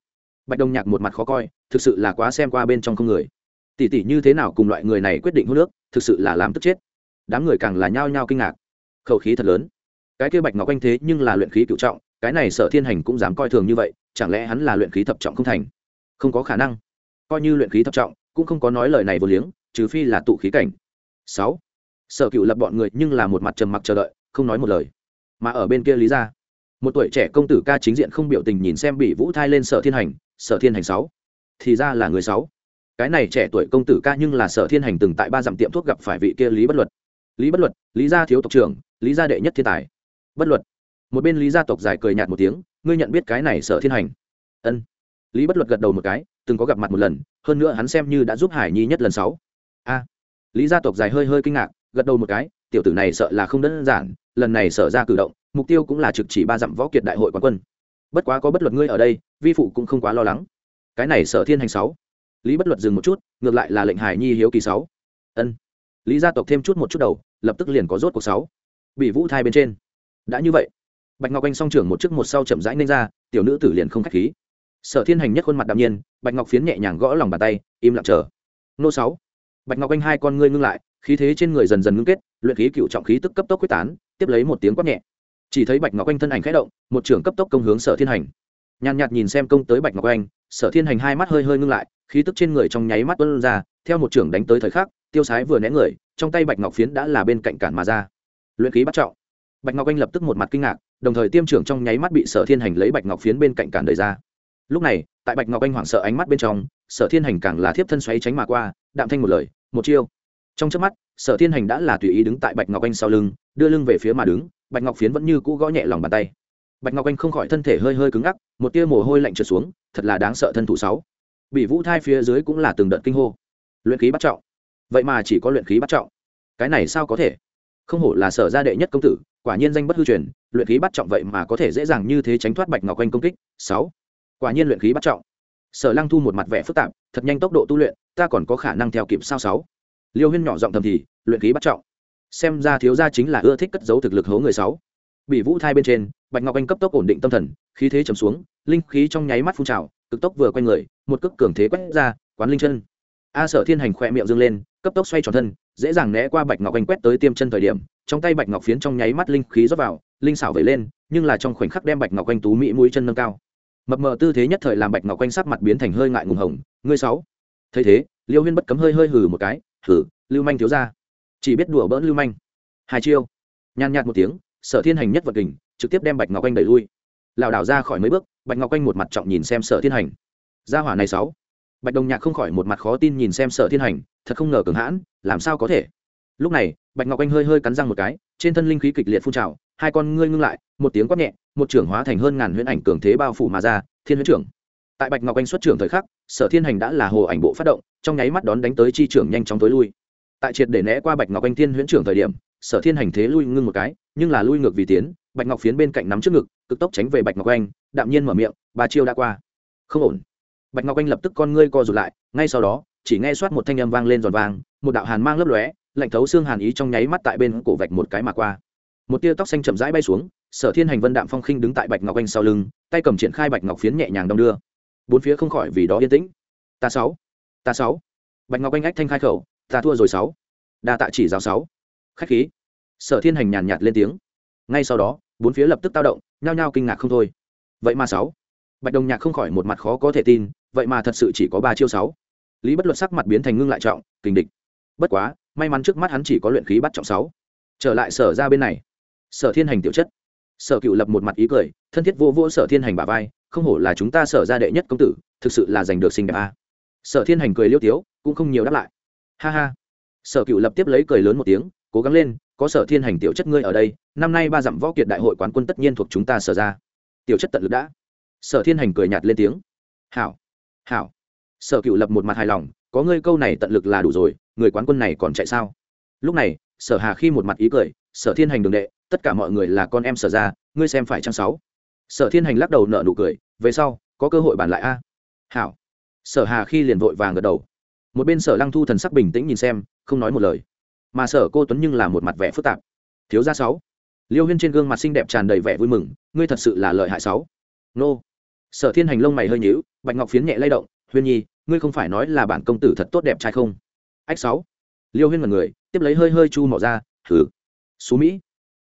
bạch đồng nhạc một mặt khó coi thực sự là quá xem qua bên trong không người. Tỷ tỷ như thế nào cùng loại người này quyết định hút nước thực sự là làm tức chết. Đám người càng là nhao nhao kinh ngạc. Khẩu khí thật lớn. Cái kia bạch ngọc anh thế nhưng là luyện khí cựu trọng, cái này sở thiên hành cũng dám coi thường như vậy, chẳng lẽ hắn là luyện khí thập trọng không thành? Không có khả năng. Coi như luyện khí thập trọng, cũng không có nói lời này vô liếng, trừ phi là tụ khí cảnh. Sáu. Sở cựu lập bọn người nhưng là một mặt trầm mặc chờ đợi, không nói một lời. Mà ở bên kia lý ra một tuổi trẻ công tử ca chính diện không biểu tình nhìn xem bị vũ thai lên sở thiên hành, sở thiên hành sáu thì ra là người sáu. Cái này trẻ tuổi công tử ca nhưng là sở thiên hành từng tại ba dặm tiệm thuốc gặp phải vị kia lý bất luật. Lý bất luật, lý gia thiếu tộc trưởng, lý gia đệ nhất thiên tài. Bất luật. Một bên lý gia tộc dài cười nhạt một tiếng, ngươi nhận biết cái này sở thiên hành? Ân. Lý bất luật gật đầu một cái, từng có gặp mặt một lần, hơn nữa hắn xem như đã giúp hải nhi nhất lần sáu. A. Lý gia tộc dài hơi hơi kinh ngạc, gật đầu một cái, tiểu tử này sợ là không đơn giản, lần này sở ra cử động, mục tiêu cũng là trực chỉ ba dặm võ kiệt đại hội quán quân. Bất quá có bất luật ngươi ở đây, vi phụ cũng không quá lo lắng cái này sở thiên hành sáu. Lý bất luật dừng một chút, ngược lại là lệnh hải nhi hiếu kỳ sáu. Ân. Lý gia tộc thêm chút một chút đầu, lập tức liền có rốt cuộc sáu. Bị vũ thai bên trên. Đã như vậy. Bạch ngọc anh song trưởng một trước một sau chậm rãi nên ra, tiểu nữ tử liền không khách khí. Sở thiên hành nhất khuôn mặt đạm nhiên, bạch ngọc phiến nhẹ nhàng gõ lòng bàn tay, im lặng chờ. Nô sáu. Bạch ngọc anh hai con ngươi ngưng lại, khí thế trên người dần dần ngưng kết, luyện khí cựu trọng khí tức cấp tốc quyết tán, tiếp lấy một tiếng quát nhẹ. Chỉ thấy bạch ngọc anh thân ảnh khẽ động, một trưởng cấp tốc công hướng sở thiên hành. Nhàn nhạt nhìn xem công tới bạch ngọc anh sở thiên hành hai mắt hơi hơi ngưng lại, khí tức trên người trong nháy mắt tuân ra, theo một trưởng đánh tới thời khắc, tiêu sái vừa né người, trong tay bạch ngọc phiến đã là bên cạnh cản mà ra. Luyện khí bắt trọng. Bạch ngọc anh lập tức một mặt kinh ngạc, đồng thời tiêm trưởng trong nháy mắt bị sở thiên hành lấy bạch ngọc phiến bên cạnh cản đời ra. Lúc này, tại bạch ngọc anh hoảng sợ ánh mắt bên trong, sở thiên hành càng là thiếp thân xoáy tránh mà qua, đạm thanh một lời, một chiêu. Trong trước mắt, sở thiên hành đã là tùy ý đứng tại bạch ngọc anh sau lưng, đưa lưng về phía mà đứng, bạch ngọc phiến vẫn như cũ gõ nhẹ lòng bàn tay bạch ngọc anh không khỏi thân thể hơi hơi cứng ngắc, một tia mồ hôi lạnh trượt xuống, thật là đáng sợ thân thủ sáu. Bị vũ thai phía dưới cũng là từng đợt kinh hô. Luyện khí bắt trọng. Vậy mà chỉ có luyện khí bắt trọng. Cái này sao có thể? Không hổ là sở gia đệ nhất công tử, quả nhiên danh bất hư truyền, luyện khí bắt trọng vậy mà có thể dễ dàng như thế tránh thoát bạch ngọc anh công kích, sáu. Quả nhiên luyện khí bắt trọng. Sở lăng thu một mặt vẻ phức tạp, thật nhanh tốc độ tu luyện, ta còn có khả năng theo kịp sao sáu? Liêu huyên nhỏ giọng thầm thì, luyện khí bắt trọng. Xem ra thiếu gia chính là ưa thích cất giấu thực lực hố người sáu bị vũ thai bên trên, bạch ngọc anh cấp tốc ổn định tâm thần, khí thế trầm xuống, linh khí trong nháy mắt phun trào, cực tốc vừa quanh người, một cước cường thế quét ra, quán linh chân. A sở thiên hành khỏe miệng dâng lên, cấp tốc xoay tròn thân, dễ dàng né qua bạch ngọc anh quét tới tiêm chân thời điểm, trong tay bạch ngọc phiến trong nháy mắt linh khí rót vào, linh xảo vẩy lên, nhưng là trong khoảnh khắc đem bạch ngọc anh tú mỹ mũi chân nâng cao. Mập mờ tư thế nhất thời làm bạch ngọc anh sắc mặt biến thành hơi ngại ngùng hồng, ngươi sáu. Thấy thế, liêu huyên bất cấm hơi hơi hừ một cái hử lưu manh thiếu ra chỉ biết đùa bỡn lưu manh. Hai chiêu. Nhàn nhạt một tiếng sở thiên hành nhất vật kình, trực tiếp đem bạch ngọc anh đẩy lui. Lảo đảo ra khỏi mấy bước, bạch ngọc anh một mặt trọng nhìn xem sở thiên hành. Gia hỏa này sáu bạch đồng nhạc không khỏi một mặt khó tin nhìn xem sở thiên hành, thật không ngờ cường hãn, làm sao có thể? Lúc này, bạch ngọc anh hơi hơi cắn răng một cái, trên thân linh khí kịch liệt phun trào, hai con ngươi ngưng lại, một tiếng quát nhẹ, một trưởng hóa thành hơn ngàn huyễn ảnh cường thế bao phủ mà ra, thiên huyễn trưởng. Tại bạch ngọc anh xuất trưởng thời khắc, sở thiên hành đã là hồ ảnh bộ phát động, trong nháy mắt đón đánh tới chi trưởng nhanh chóng tối lui. Tại triệt để né qua bạch ngọc anh thiên huyễn trưởng thời điểm, sở thiên hành thế lui ngưng một cái nhưng là lui ngược vì tiến, bạch ngọc phiến bên cạnh nắm trước ngực, cực tốc tránh về bạch ngọc anh, đạm nhiên mở miệng, ba chiêu đã qua. Không ổn. Bạch ngọc anh lập tức con ngươi co rụt lại, ngay sau đó, chỉ nghe soát một thanh âm vang lên giòn vang một đạo hàn mang lấp lóe, lạnh thấu xương hàn ý trong nháy mắt tại bên cổ vạch một cái mà qua. Một tia tóc xanh chậm rãi bay xuống, sở thiên hành vân đạm phong khinh đứng tại bạch ngọc anh sau lưng, tay cầm triển khai bạch ngọc phiến nhẹ nhàng đong đưa. Bốn phía không khỏi vì đó yên tĩnh. Ta sáu ta sáu. Bạch ngọc anh ách thanh khai khẩu, ta thua rồi sáu. Đa tạ chỉ giáo sáu. Khách khí sở thiên hành nhàn nhạt lên tiếng. Ngay sau đó, bốn phía lập tức tao động, nhao nhao kinh ngạc không thôi. Vậy mà sáu. Bạch đồng nhạc không khỏi một mặt khó có thể tin, vậy mà thật sự chỉ có ba chiêu sáu. Lý bất luật sắc mặt biến thành ngưng lại trọng kình địch. Bất quá, may mắn trước mắt hắn chỉ có luyện khí bắt trọng sáu. Trở lại sở ra bên này. Sở thiên hành tiểu chất. Sở cựu lập một mặt ý cười, thân thiết vô vô sở thiên hành bà vai, không hổ là chúng ta sở ra đệ nhất công tử, thực sự là giành được sinh đẹp a. Sở thiên hành cười liêu tiếu, cũng không nhiều đáp lại. Ha ha. Sở cựu lập tiếp lấy cười lớn một tiếng cố gắng lên, có sở thiên hành tiểu chất ngươi ở đây, năm nay ba dặm võ kiệt đại hội quán quân tất nhiên thuộc chúng ta sở ra. Tiểu chất tận lực đã. Sở thiên hành cười nhạt lên tiếng. Hảo hảo. Sở cựu lập một mặt hài lòng, có ngươi câu này tận lực là đủ rồi, người quán quân này còn chạy sao? Lúc này, sở hà khi một mặt ý cười, sở thiên hành đường đệ, tất cả mọi người là con em sở ra, ngươi xem phải chăng sáu? Sở thiên hành lắc đầu nợ nụ cười, về sau, có cơ hội bàn lại a. Hảo. Sở hà khi liền vội vàng gật đầu. Một bên sở lăng thu thần sắc bình tĩnh nhìn xem, không nói một lời mà sở cô tuấn nhưng là một mặt vẻ phức tạp. Thiếu gia sáu. Liêu huyên trên gương mặt xinh đẹp tràn đầy vẻ vui mừng, ngươi thật sự là lợi hại sáu. Nô. Sở thiên hành lông mày hơi nhíu, bạch ngọc phiến nhẹ lay động, huyên nhi, ngươi không phải nói là bản công tử thật tốt đẹp trai không? Ách sáu. Liêu huyên mật người, tiếp lấy hơi hơi chu mỏ ra thử xú mỹ.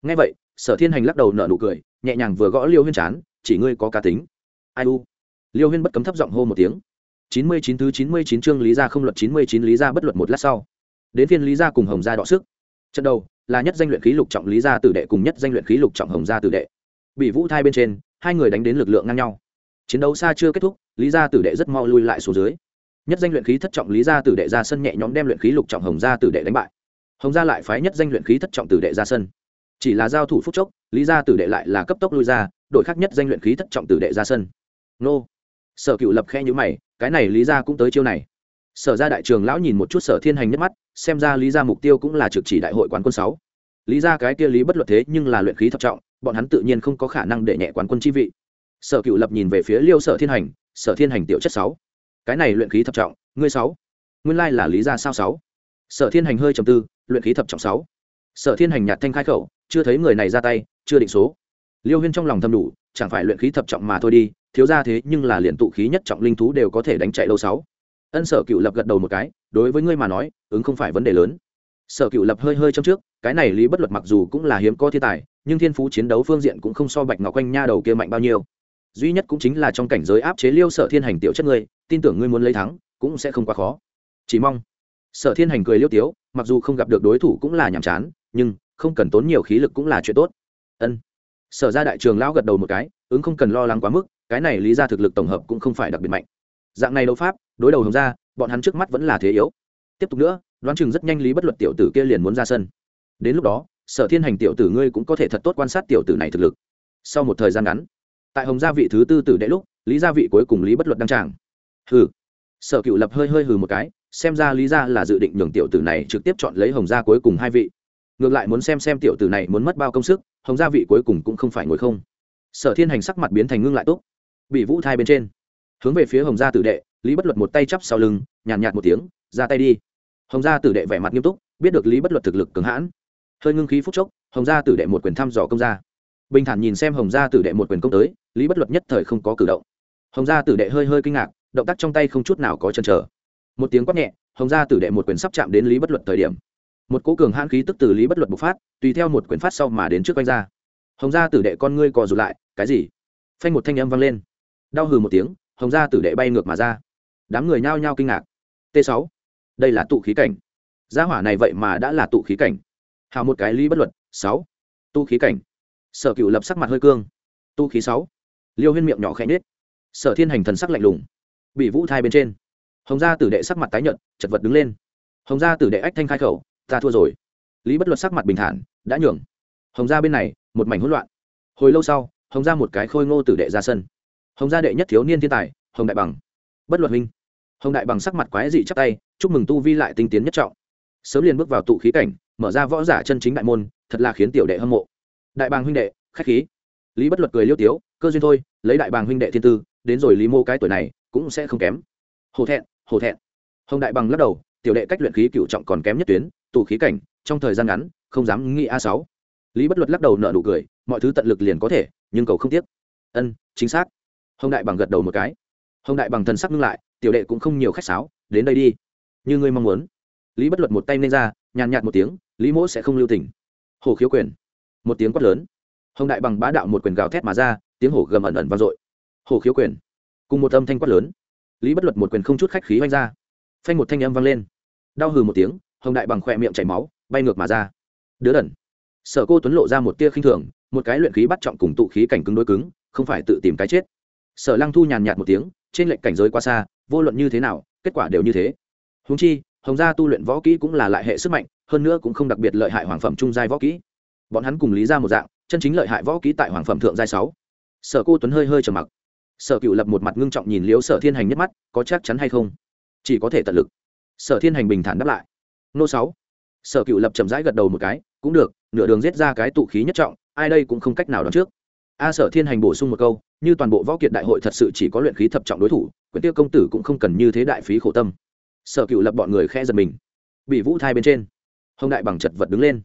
Nghe vậy, sở thiên hành lắc đầu nở nụ cười, nhẹ nhàng vừa gõ liêu huyên chán, chỉ ngươi có cá tính. Ai u? Liêu huyên bất cấm thấp giọng hô một tiếng. Chín mươi chín thứ chín mươi chín chương lý gia không luật chín mươi chín lý gia bất luật một lát sau đến phiên lý gia cùng hồng gia đọ sức. Trận đầu là nhất danh luyện khí lục trọng lý gia tử đệ cùng nhất danh luyện khí lục trọng hồng gia tử đệ. Bị vũ thai bên trên, hai người đánh đến lực lượng ngang nhau. Chiến đấu xa chưa kết thúc, lý gia tử đệ rất mau lui lại xuống dưới. Nhất danh luyện khí thất trọng lý gia tử đệ ra sân nhẹ nhõm đem luyện khí lục trọng hồng gia tử đệ đánh bại. Hồng gia lại phái nhất danh luyện khí thất trọng tử đệ ra sân. Chỉ là giao thủ phúc chốc, lý gia tử đệ lại là cấp tốc lui ra, đội khác nhất danh luyện khí thất trọng tử đệ ra sân. Nô. Sở cựu lập khe nhữ mày, cái này lý gia cũng tới chiêu này sở ra đại trường lão nhìn một chút sở thiên hành nhất mắt, xem ra lý gia mục tiêu cũng là trực chỉ đại hội quán quân sáu. Lý gia cái kia lý bất luật thế nhưng là luyện khí thập trọng, bọn hắn tự nhiên không có khả năng để nhẹ quán quân chi vị. Sở cựu lập nhìn về phía liêu sở thiên hành, sở thiên hành tiểu chất sáu. Cái này luyện khí thập trọng, ngươi sáu. Nguyên lai là lý gia sao sáu? Sở thiên hành hơi trầm tư, luyện khí thập trọng sáu. Sở thiên hành nhạt thanh khai khẩu, chưa thấy người này ra tay, chưa định số. Liêu huyên trong lòng thầm đủ, chẳng phải luyện khí thập trọng mà thôi đi, thiếu ra thế nhưng là liền tụ khí nhất trọng linh thú đều có thể đánh chạy lâu sáu ân sở cựu lập gật đầu một cái, đối với ngươi mà nói, ứng không phải vấn đề lớn. Sở cựu lập hơi hơi trong trước, cái này lý bất luật mặc dù cũng là hiếm có thiên tài, nhưng thiên phú chiến đấu phương diện cũng không so bạch ngọc quanh nha đầu kia mạnh bao nhiêu. Duy nhất cũng chính là trong cảnh giới áp chế liêu sở thiên hành tiểu chất ngươi, tin tưởng ngươi muốn lấy thắng, cũng sẽ không quá khó. Chỉ mong. Sở thiên hành cười liêu tiếu, mặc dù không gặp được đối thủ cũng là nhàm chán, nhưng không cần tốn nhiều khí lực cũng là chuyện tốt. Ân. Sở ra đại trường lão gật đầu một cái, ứng không cần lo lắng quá mức, cái này lý ra thực lực tổng hợp cũng không phải đặc biệt mạnh dạng này đấu pháp, đối đầu hồng ra bọn hắn trước mắt vẫn là thế yếu. Tiếp tục nữa, đoán chừng rất nhanh lý bất luật tiểu tử kia liền muốn ra sân. Đến lúc đó, sở thiên hành tiểu tử ngươi cũng có thể thật tốt quan sát tiểu tử này thực lực. Sau một thời gian ngắn, tại hồng gia vị thứ tư tử đệ lúc, lý gia vị cuối cùng lý bất luật đăng tràng. Hừ. Sở cựu lập hơi hơi hừ một cái, xem ra lý gia là dự định nhường tiểu tử này trực tiếp chọn lấy hồng gia cuối cùng hai vị. Ngược lại muốn xem xem tiểu tử này muốn mất bao công sức, hồng gia vị cuối cùng cũng không phải ngồi không. Sở thiên hành sắc mặt biến thành ngưng lại tốt bị vũ thai bên trên hướng về phía hồng gia tử đệ lý bất luật một tay chắp sau lưng nhàn nhạt, nhạt một tiếng ra tay đi. Hồng gia tử đệ vẻ mặt nghiêm túc biết được lý bất luật thực lực cường hãn. Hơi ngưng khí phúc chốc hồng gia tử đệ một quyền thăm dò công gia. Bình thản nhìn xem hồng gia tử đệ một quyền công tới lý bất luật nhất thời không có cử động. Hồng gia tử đệ hơi hơi kinh ngạc động tác trong tay không chút nào có chân trở một tiếng quát nhẹ hồng gia tử đệ một quyền sắp chạm đến lý bất luật thời điểm. Một cố cường hãn khí tức từ lý bất luật bộc phát tùy theo một quyền phát sau mà đến trước quanh ra. Hồng gia tử đệ con ngươi cò rụt lại cái gì? Phanh một thanh âm vang lên. Đau hừ một tiếng hồng gia tử đệ bay ngược mà ra. Đám người nhao nhao kinh ngạc. T 6 đây là tụ khí cảnh. Gia hỏa này vậy mà đã là tụ khí cảnh. Hào một cái lý bất luật sáu tu khí cảnh. Sở cựu lập sắc mặt hơi cương. Tu khí sáu, liêu huyên miệng nhỏ khẽ nết sở thiên hành thần sắc lạnh lùng. Bị vũ thai bên trên. Hồng gia tử đệ sắc mặt tái nhợt, chật vật đứng lên. Hồng gia tử đệ ách thanh khai khẩu, ta thua rồi. Lý bất luật sắc mặt bình thản, đã nhường. Hồng gia bên này, một mảnh hỗn loạn. Hồi lâu sau, hồng gia một cái khôi ngô tử đệ ra sân hồng gia đệ nhất thiếu niên thiên tài, hồng đại bằng. Bất luật huynh. Hồng đại bằng sắc mặt quái dị chắc tay, chúc mừng tu vi lại tinh tiến nhất trọng. Sớm liền bước vào tụ khí cảnh, mở ra võ giả chân chính đại môn, thật là khiến tiểu đệ hâm mộ. Đại bàng huynh đệ, khách khí. Lý bất luật cười liêu tiếu, cơ duyên thôi, lấy đại bàng huynh đệ thiên tư, đến rồi lý mô cái tuổi này, cũng sẽ không kém. Hổ thẹn hổ thẹn. Hồng đại bằng lắc đầu, tiểu đệ cách luyện khí cựu trọng còn kém nhất tuyến, tụ khí cảnh, trong thời gian ngắn, không dám nghĩ a sáu. Lý bất luật lắc đầu nợ nụ cười, mọi thứ tận lực liền có thể, nhưng cầu không tiếc. Ân, chính xác hồng đại bằng gật đầu một cái. Hồng đại bằng thần sắc ngưng lại, tiểu đệ cũng không nhiều khách sáo, đến đây đi. Như ngươi mong muốn. Lý bất luật một tay lên ra, nhàn nhạt một tiếng, lý mỗ sẽ không lưu tình. Hồ khiếu quyền. Một tiếng quát lớn. Hồng đại bằng bá đạo một quyền gào thét mà ra, tiếng hổ gầm ẩn ẩn vang dội. Hồ khiếu quyền. Cùng một âm thanh quát lớn. Lý bất luật một quyền không chút khách khí oanh ra. Phanh một thanh âm vang lên. Đau hừ một tiếng, hồng đại bằng khỏe miệng chảy máu, bay ngược mà ra. Đứa đẩn sở cô tuấn lộ ra một tia khinh thường, một cái luyện khí bắt trọng cùng tụ khí cảnh cứng đối cứng, không phải tự tìm cái chết sở lăng thu nhàn nhạt một tiếng, trên lệnh cảnh giới quá xa, vô luận như thế nào, kết quả đều như thế. Húng chi, hồng gia tu luyện võ kỹ cũng là lại hệ sức mạnh, hơn nữa cũng không đặc biệt lợi hại hoàng phẩm trung giai võ kỹ. Bọn hắn cùng lý ra một dạng, chân chính lợi hại võ kỹ tại hoàng phẩm thượng giai sáu. Sở cô tuấn hơi hơi trầm mặc. Sở cựu lập một mặt ngưng trọng nhìn liếu sở thiên hành nhất mắt, có chắc chắn hay không? Chỉ có thể tận lực. Sở thiên hành bình thản đáp lại. Nô sáu. Sở cựu lập chậm rãi gật đầu một cái, cũng được, nửa đường giết ra cái tụ khí nhất trọng, ai đây cũng không cách nào đoán trước. A sở thiên hành bổ sung một câu như toàn bộ võ kiệt đại hội thật sự chỉ có luyện khí thập trọng đối thủ quyển tiêu công tử cũng không cần như thế đại phí khổ tâm. Sở cựu lập bọn người khe giật mình. Bị vũ thai bên trên, hồng đại bằng chật vật đứng lên.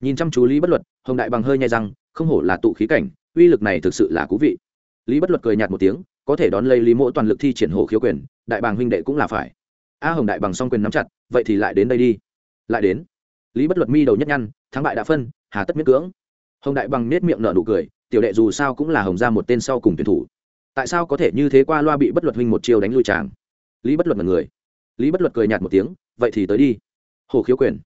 Nhìn chăm chú lý bất luật, hồng đại bằng hơi nhai răng, không hổ là tụ khí cảnh, uy lực này thực sự là cú vị. Lý bất luật cười nhạt một tiếng, có thể đón lấy lý mỗ toàn lực thi triển hồ khiếu quyền, đại bàng huynh đệ cũng là phải. A hồng đại bằng song quyền nắm chặt, vậy thì lại đến đây đi. Lại đến. Lý bất luật mi đầu nhất nhăn, thắng bại đã phân, hà tất miết cưỡng. Hồng đại bằng nết miệng nở nụ cười tiểu đệ dù sao cũng là hồng ra một tên sau cùng tuyển thủ. Tại sao có thể như thế qua loa bị bất luật huynh một chiêu đánh lui tràng lý bất luật là người. Lý bất luật cười nhạt một tiếng, vậy thì tới đi. Hồ khiếu quyền.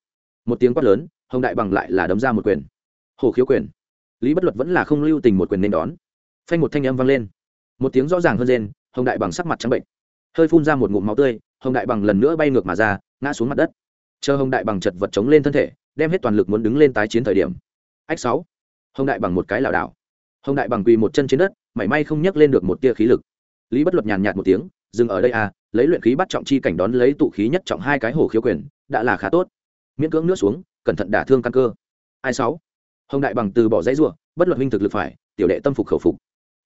Một tiếng quát lớn, hồng đại bằng lại là đấm ra một quyền. Hồ khiếu quyền. Lý bất luật vẫn là không lưu tình một quyền nên đón. Phanh một thanh âm vang lên. Một tiếng rõ ràng hơn rên, hồng đại bằng sắc mặt trắng bệnh. Hơi phun ra một ngụm máu tươi, hồng đại bằng lần nữa bay ngược mà ra, ngã xuống mặt đất. Chờ hồng đại bằng chật vật chống lên thân thể, đem hết toàn lực muốn đứng lên tái chiến thời điểm. Ách sáu. Hồng đại bằng một cái lảo đảo hồng đại bằng quỳ một chân trên đất, mảy may không nhấc lên được một tia khí lực. Lý bất luật nhàn nhạt một tiếng, dừng ở đây à lấy luyện khí bắt trọng chi cảnh đón lấy tụ khí nhất trọng hai cái hổ khiếu quyền, đã là khá tốt. Miễn cưỡng nước xuống, cẩn thận đả thương căn cơ. Ai sáu? Hồng đại bằng từ bỏ dãy ruộng bất luật huynh thực lực phải, tiểu đệ tâm phục khẩu phục.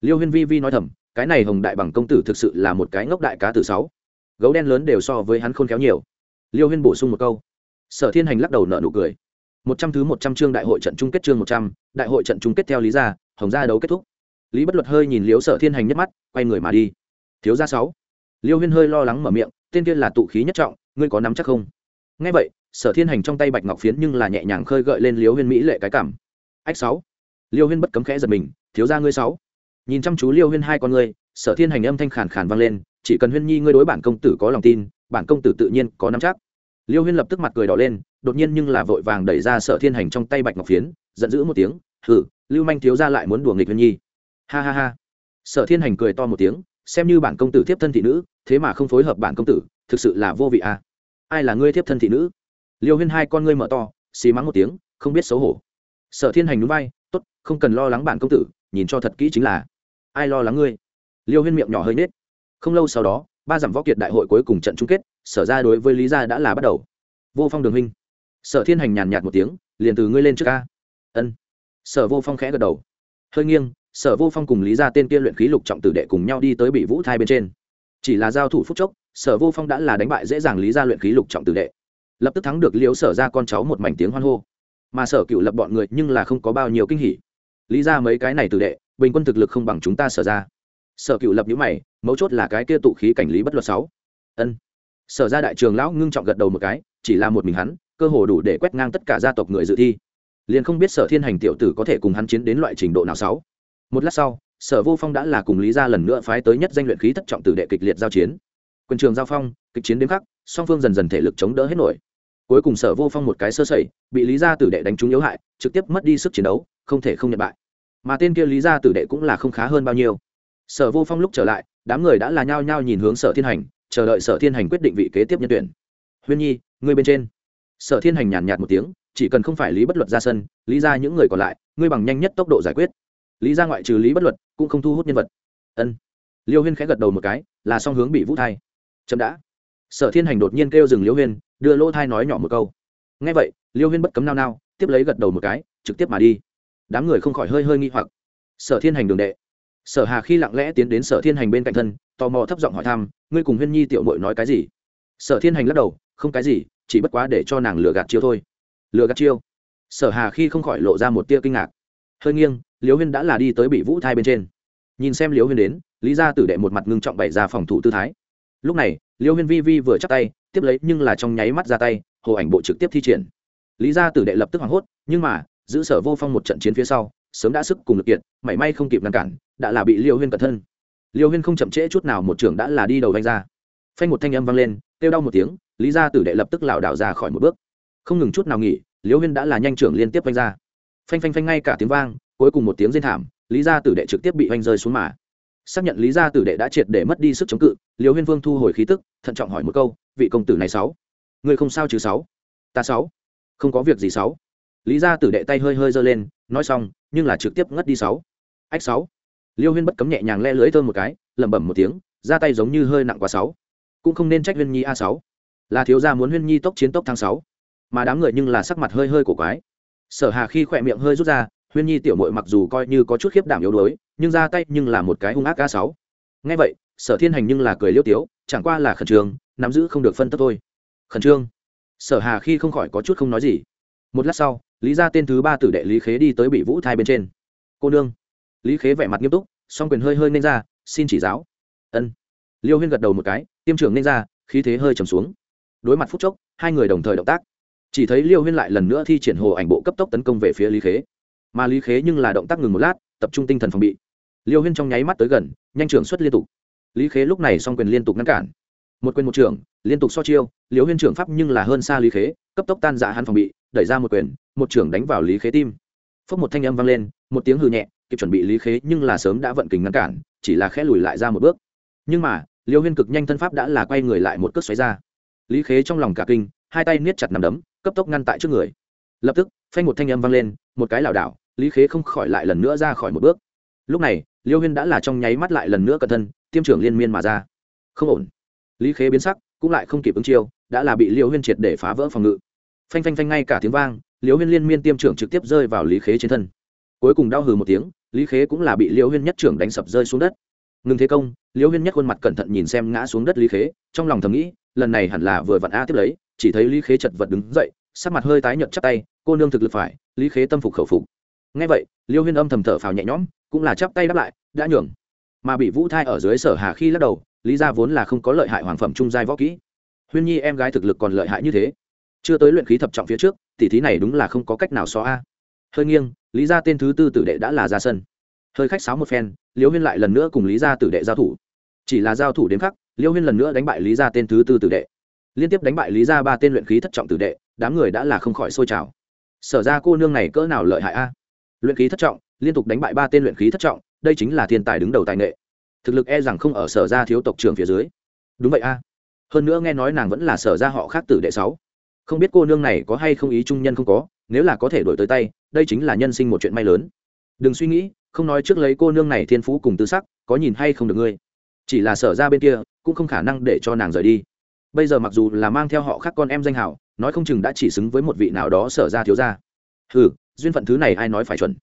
Liêu huyên vi vi nói thầm, cái này hồng đại bằng công tử thực sự là một cái ngốc đại cá từ sáu. Gấu đen lớn đều so với hắn khôn khéo nhiều. Liêu huyên bổ sung một câu. Sở thiên hành lắc đầu nợ nụ cười. Một trăm thứ một trăm chương đại hội trận chung kết chương một trăm, đại hội trận chung kết theo lý gia hồng gia đấu kết thúc. Lý bất luật hơi nhìn liếu sở thiên hành nhất mắt, quay người mà đi. Thiếu gia sáu. Liêu huyên hơi lo lắng mở miệng, tên kia là tụ khí nhất trọng, ngươi có nắm chắc không? Nghe vậy, sở thiên hành trong tay bạch ngọc phiến nhưng là nhẹ nhàng khơi gợi lên liêu huyên mỹ lệ cái cảm. Ách sáu. Liêu huyên bất cấm khẽ giật mình, thiếu gia ngươi sáu. Nhìn chăm chú liêu huyên hai con ngươi, sở thiên hành âm thanh khàn khàn vang lên, chỉ cần huyên nhi ngươi đối bản công tử có lòng tin, bản công tử tự nhiên có nắm chắc. Liêu huyên lập tức mặt cười đỏ lên, đột nhiên nhưng là vội vàng đẩy ra sở thiên hành trong tay bạch ngọc phiến, giận dữ một tiếng hử, lưu manh thiếu ra lại muốn đùa nghịch huyên nhi. Ha ha ha. Sở thiên hành cười to một tiếng, xem như bản công tử tiếp thân thị nữ, thế mà không phối hợp bản công tử, thực sự là vô vị à. Ai là ngươi tiếp thân thị nữ? Liêu huyên hai con ngươi mở to, xì mắng một tiếng, không biết xấu hổ. Sở thiên hành núi bay tốt, không cần lo lắng bản công tử, nhìn cho thật kỹ chính là. Ai lo lắng ngươi? Liêu huyên miệng nhỏ hơi nết không lâu sau đó, ba dặm võ kiệt đại hội cuối cùng trận chung kết, sở ra đối với lý gia đã là bắt đầu. Vô phong đường huynh. Sở thiên hành nhàn nhạt một tiếng, liền từ ngươi lên trước ca ân sở vô phong khẽ gật đầu. Hơi nghiêng, sở vô phong cùng lý gia tên kia luyện khí lục trọng tử đệ cùng nhau đi tới bị vũ thai bên trên. Chỉ là giao thủ phúc chốc, sở vô phong đã là đánh bại dễ dàng lý gia luyện khí lục trọng tử đệ. Lập tức thắng được liếu sở ra con cháu một mảnh tiếng hoan hô. Mà sở cựu lập bọn người nhưng là không có bao nhiêu kinh hỉ. Lý ra mấy cái này tử đệ, bình quân thực lực không bằng chúng ta sở ra sở cựu lập nhữ mày, mấu chốt là cái kia tụ khí cảnh lý bất luật sáu. Ân. Sở ra đại trường lão ngưng trọng gật đầu một cái, chỉ là một mình hắn, cơ hồ đủ để quét ngang tất cả gia tộc người dự thi liền không biết sở thiên hành tiểu tử có thể cùng hắn chiến đến loại trình độ nào sáu. Một lát sau, sở vô phong đã là cùng lý gia lần nữa phái tới nhất danh luyện khí thất trọng tử đệ kịch liệt giao chiến. Quân trường giao phong, kịch chiến đến khắc, song phương dần dần thể lực chống đỡ hết nổi. Cuối cùng sở vô phong một cái sơ sẩy, bị lý gia tử đệ đánh trúng yếu hại, trực tiếp mất đi sức chiến đấu, không thể không nhận bại. Mà tên kia lý gia tử đệ cũng là không khá hơn bao nhiêu. Sở vô phong lúc trở lại, đám người đã là nhao nhao nhìn hướng sở thiên hành, chờ đợi sở thiên hành quyết định vị kế tiếp nhân tuyển. Huyên nhi, ngươi bên trên. Sở thiên hành nhàn nhạt một tiếng chỉ cần không phải lý bất luật ra sân, lý ra những người còn lại, ngươi bằng nhanh nhất tốc độ giải quyết. Lý ra ngoại trừ lý bất luật, cũng không thu hút nhân vật. Ân. Liêu huyên khẽ gật đầu một cái, là song hướng bị vũ thai. Chậm đã. Sở thiên hành đột nhiên kêu dừng liêu huyên, đưa lỗ thai nói nhỏ một câu. Ngay vậy, liêu huyên bất cấm nao nao, tiếp lấy gật đầu một cái, trực tiếp mà đi. Đám người không khỏi hơi hơi nghi hoặc. Sở thiên hành đường đệ. Sở hà khi lặng lẽ tiến đến sở thiên hành bên cạnh thân, tò mò thấp giọng hỏi thăm, ngươi cùng huyên nhi tiểu mội nói cái gì? Sở thiên hành lắc đầu, không cái gì, chỉ bất quá để cho nàng lừa gạt chiêu thôi lừa gạt chiêu. Sở hà khi không khỏi lộ ra một tia kinh ngạc. Hơi nghiêng, liễu huyên đã là đi tới bị vũ thai bên trên. Nhìn xem liễu huyên đến, lý gia tử đệ một mặt ngưng trọng bày ra phòng thủ tư thái. Lúc này, liễu huyên vi vi vừa chắc tay, tiếp lấy nhưng là trong nháy mắt ra tay, hồ ảnh bộ trực tiếp thi triển. Lý gia tử đệ lập tức hoảng hốt, nhưng mà, giữ sở vô phong một trận chiến phía sau, sớm đã sức cùng lực kiện mảy may không kịp ngăn cản, đã là bị liêu huyên cẩn thân. Liêu huyên không chậm trễ chút nào một trưởng đã là đi đầu vanh ra. Phanh một thanh âm vang lên, kêu đau một tiếng, lý gia tử đệ lập tức lảo đảo ra khỏi một bước không ngừng chút nào nghỉ liêu huyên đã là nhanh trưởng liên tiếp vanh ra. Phanh phanh phanh ngay cả tiếng vang, cuối cùng một tiếng rên thảm, lý gia tử đệ trực tiếp bị vanh rơi xuống mà. Xác nhận lý gia tử đệ đã triệt để mất đi sức chống cự liêu huyên vương thu hồi khí tức, thận trọng hỏi một câu, vị công tử này sáu, người không sao chứ sáu? Ta sáu, không có việc gì sáu. Lý gia tử đệ tay hơi hơi giơ lên, nói xong, nhưng là trực tiếp ngất đi sáu. Ách sáu. Liêu huyên bất cấm nhẹ nhàng le lưới thơm một cái, lẩm bẩm một tiếng ra tay giống như hơi nặng quá sáu. Cũng không nên trách huyên nhi a sáu. Là thiếu gia muốn huyên nhi tốc chiến tốc tháng sáu mà đám người nhưng là sắc mặt hơi hơi cổ quái. Sở hà khi khỏe miệng hơi rút ra, huyên nhi tiểu mội mặc dù coi như có chút khiếp đảm yếu đuối, nhưng ra tay nhưng là một cái hung ác a sáu. Nghe vậy, sở thiên hành nhưng là cười liêu tiếu, chẳng qua là khẩn trương, nắm giữ không được phân tất thôi. Khẩn trương? Sở hà khi không khỏi có chút không nói gì. Một lát sau, lý ra tên thứ ba tử đệ lý khế đi tới bị vũ thai bên trên. Cô nương. Lý khế vẻ mặt nghiêm túc, song quyền hơi hơi nên ra, xin chỉ giáo. Ân. Liêu huyên gật đầu một cái, tiêm trường nên ra, khí thế hơi trầm xuống. Đối mặt phút chốc, hai người đồng thời động tác chỉ thấy liêu huyên lại lần nữa thi triển hồ ảnh bộ cấp tốc tấn công về phía lý khế. Mà lý khế nhưng là động tác ngừng một lát, tập trung tinh thần phòng bị. Liêu huyên trong nháy mắt tới gần, nhanh trưởng xuất liên tục. Lý khế lúc này song quyền liên tục ngăn cản. Một quyền một trưởng, liên tục so chiêu, liêu huyên trưởng pháp nhưng là hơn xa lý khế, cấp tốc tan dạ hắn phòng bị, đẩy ra một quyền, một trưởng đánh vào lý khế tim. Phốc một thanh âm vang lên, một tiếng hừ nhẹ, kịp chuẩn bị lý khế nhưng là sớm đã vận kình ngăn cản, chỉ là khẽ lùi lại ra một bước. Nhưng mà, liêu huyên cực nhanh thân pháp đã là quay người lại một cước xoáy ra. Lý khế trong lòng cả kinh, hai tay niết chặt nằm đấm cấp tốc ngăn tại trước người. Lập tức, phanh một thanh âm vang lên, một cái lảo đảo, lý khế không khỏi lại lần nữa ra khỏi một bước. Lúc này, liêu huyên đã là trong nháy mắt lại lần nữa cẩn thân, tiêm trưởng liên miên mà ra. Không ổn. Lý khế biến sắc, cũng lại không kịp ứng chiêu, đã là bị liêu huyên triệt để phá vỡ phòng ngự. Phanh phanh phanh ngay cả tiếng vang, liêu huyên liên miên tiêm trưởng trực tiếp rơi vào lý khế trên thân. Cuối cùng đau hừ một tiếng, lý khế cũng là bị liêu huyên nhất trưởng đánh sập rơi xuống đất. Ngừng thế công, liêu huyên nhất khuôn mặt cẩn thận nhìn xem ngã xuống đất lý khế, trong lòng thầm nghĩ, lần này hẳn là vừa vặn a tiếp lấy, chỉ thấy lý khế chật vật đứng dậy sắc mặt hơi tái nhợt chắp tay, cô nương thực lực phải, lý khế tâm phục khẩu phục. Ngay vậy, liêu huyên âm thầm thở phào nhẹ nhõm, cũng là chắp tay đáp lại, đã nhường. Mà bị vũ thai ở dưới sở hà khi lắc đầu, lý ra vốn là không có lợi hại hoàng phẩm trung giai võ kỹ. Huyên nhi em gái thực lực còn lợi hại như thế. Chưa tới luyện khí thập trọng phía trước tỉ thí này đúng là không có cách nào xóa a. Hơi nghiêng, lý ra tên thứ tư tử đệ đã là ra sân hơi khách sáo một phen, liêu huyên lại lần nữa cùng lý ra tử đệ giao thủ. Chỉ là giao thủ đến khắc, liêu huyên lần nữa đánh bại lý ra tên thứ tư tử đệ. Liên tiếp đánh bại lý ra ba tên luyện khí thất trọng tử đệ đám người đã là không khỏi sôi trào. Sở ra cô nương này cỡ nào lợi hại a? Luyện khí thất trọng, liên tục đánh bại ba tên luyện khí thất trọng, đây chính là thiên tài đứng đầu tài nghệ. Thực lực e rằng không ở sở ra thiếu tộc trưởng phía dưới. Đúng vậy a. Hơn nữa nghe nói nàng vẫn là sở ra họ khác tử đệ sáu. Không biết cô nương này có hay không ý trung nhân không có, nếu là có thể đổi tới tay, đây chính là nhân sinh một chuyện may lớn. Đừng suy nghĩ, không nói trước lấy cô nương này thiên phú cùng tư sắc, có nhìn hay không được ngươi. Chỉ là sở ra bên kia, cũng không khả năng để cho nàng rời đi bây giờ mặc dù là mang theo họ khác con em danh hảo, nói không chừng đã chỉ xứng với một vị nào đó sở ra thiếu ra ừ duyên phận thứ này ai nói phải chuẩn?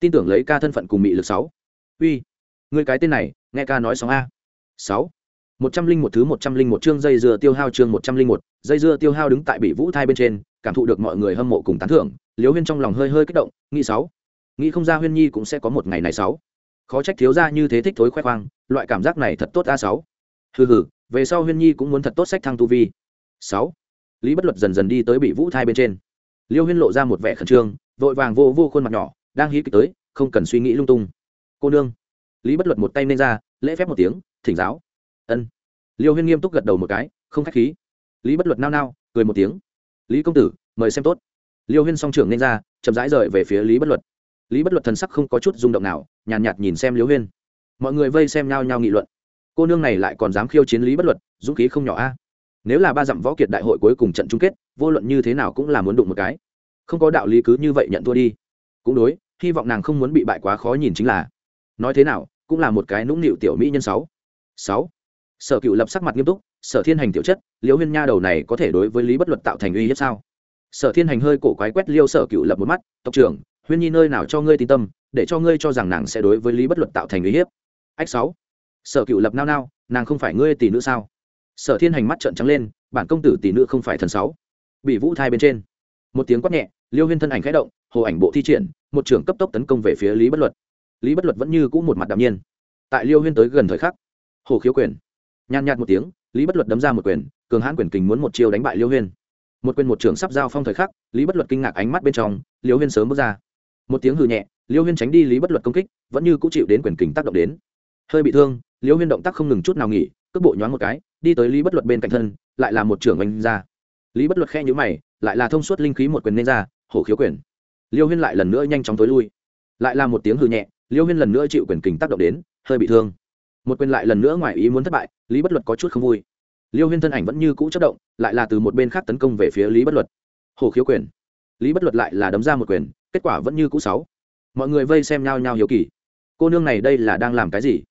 Tin tưởng lấy ca thân phận cùng mị lực sáu. Uy người cái tên này, nghe ca nói sóng a. Sáu. Một trăm linh một thứ một trăm linh một chương dây dưa tiêu hao chương một trăm linh một, dây dưa tiêu hao đứng tại bị vũ thai bên trên, cảm thụ được mọi người hâm mộ cùng tán thưởng liều huyên trong lòng hơi hơi kích động, nghĩ sáu. Nghĩ không ra huyên nhi cũng sẽ có một ngày này sáu. Khó trách thiếu ra như thế thích thối khoe khoang, loại cảm giác này thật tốt a sáu. Hừ hừ về sau huyên nhi cũng muốn thật tốt sách thăng tu vi. Sáu. Lý bất luật dần dần đi tới bị vũ thai bên trên. Liêu huyên lộ ra một vẻ khẩn trương vội vàng vô vô khuôn mặt nhỏ đang hí kịch tới không cần suy nghĩ lung tung. Cô nương. Lý bất luật một tay nên ra lễ phép một tiếng thỉnh giáo. Ân. Liêu huyên nghiêm túc gật đầu một cái không k h á c h khí. Lý bất luật nao nao cười một tiếng. Lý công tử mời xem tốt. Liêu huyên song trưởng nên ra chậm rãi rời về phía lý bất luật. Lý bất luật thần sắc không có chút rung động nào nhàn nhạt, nhạt nhìn xem liêu huyên. Mọi người vây xem nhau nhau nghị luận cô nương này lại còn dám khiêu chiến lý bất luật dũng khí không nhỏ a à? nếu là ba dặm võ kiệt đại hội cuối cùng trận chung kết vô luận như thế nào cũng là muốn đụng một cái không có đạo lý cứ như vậy nhận thua đi cũng đối hy vọng nàng không muốn bị bại quá khó nhìn chính là nói thế nào cũng là một cái nũng nịu tiểu mỹ nhân sáu sáu sở cựu lập sắc mặt nghiêm túc sở thiên hành tiểu chất liễu huyên nha đầu này có thể đối với lý bất luật tạo thành uy hiếp sao sở thiên hành hơi cổ quái quét liêu sở cựu lập một mắt tộc trưởng huyên nhi nơi nào cho ngươi tin tâm để cho ngươi cho rằng nàng sẽ đối với lý bất luật tạo thành uy hiếp ách sáu sở cựu lập nao nao, nàng không phải ngươi tỷ nữ sao? Sở thiên hành mắt trợn trắng lên, bản công tử tỷ nữ không phải thần sáu. Bị vũ thai bên trên. Một tiếng quát nhẹ, liêu huyên thân ảnh khẽ động, hồ ảnh bộ thi triển, một trưởng cấp tốc tấn công về phía lý bất luật. Lý bất luật vẫn như cũ một mặt đạm nhiên. Tại liêu huyên tới gần thời khắc, hồ khiếu quyền, nhàn nhạt một tiếng, lý bất luật đấm ra một quyền, cường hãn quyền kình muốn một chiêu đánh bại liêu huyên. Một quyền một trưởng sắp giao phong thời khắc, lý bất luật kinh ngạc ánh mắt bên trong, liêu huyên sớm bước ra. Một tiếng hư nhẹ, liêu huyên tránh đi lý bất luật công kích, vẫn như cũng chịu đến quyền kình tác động đến. Hơi bị thương liêu huyên động tác không ngừng chút nào nghỉ, cước bộ nhoáng một cái, đi tới lý bất luật bên cạnh thân, lại là một trưởng oanh ra. Lý bất luật khe nhữ mày, lại là thông suốt linh khí một quyền nên ra, hổ khiếu quyền. Liêu huyên lại lần nữa nhanh chóng tối lui. Lại là một tiếng hư nhẹ, liêu huyên lần nữa chịu quyền kình tác động đến, hơi bị thương. Một quyền lại lần nữa ngoài ý muốn thất bại, lý bất luật có chút không vui. Liêu huyên thân ảnh vẫn như cũ chất động, lại là từ một bên khác tấn công về phía lý bất luật. Hổ khiếu quyền. Lý bất luật lại là đấm ra một quyền, kết quả vẫn như cũ sáu. Mọi người vây xem nhau nhau hiếu kỳ. Cô nương này đây là đang làm cái gì?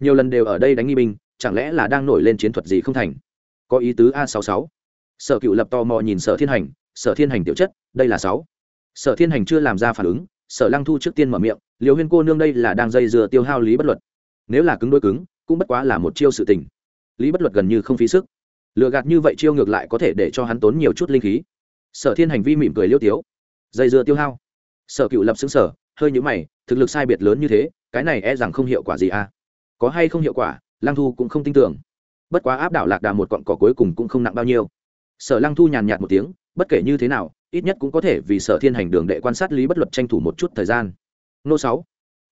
Nhiều lần đều ở đây đánh nghi binh, chẳng lẽ là đang nổi lên chiến thuật gì không thành? Có ý tứ a sáu sáu. Sở cựu lập tò mò nhìn sở thiên hành, sở thiên hành tiểu chất, đây là sáu. Sở thiên hành chưa làm ra phản ứng, sở lăng thu trước tiên mở miệng liều huyên cô nương đây là đang dây dừa tiêu hao lý bất luật. Nếu là cứng đôi cứng, cũng bất quá là một chiêu sự tình. Lý bất luật gần như không phí sức. Lừa gạt như vậy chiêu ngược lại có thể để cho hắn tốn nhiều chút linh khí. Sở thiên hành vi mỉm cười liêu tiếu. Dây dưa tiêu hao. Sở cựu lập xứng sở hơi nhũ mày, thực lực sai biệt lớn như thế, cái này e rằng không hiệu quả gì à có hay không hiệu quả, lăng thu cũng không tin tưởng. Bất quá áp đảo lạc đà một cọn cỏ cuối cùng cũng không nặng bao nhiêu. Sở lăng thu nhàn nhạt một tiếng, bất kể như thế nào, ít nhất cũng có thể vì sở thiên hành đường đệ quan sát lý bất luật tranh thủ một chút thời gian. Nô sáu.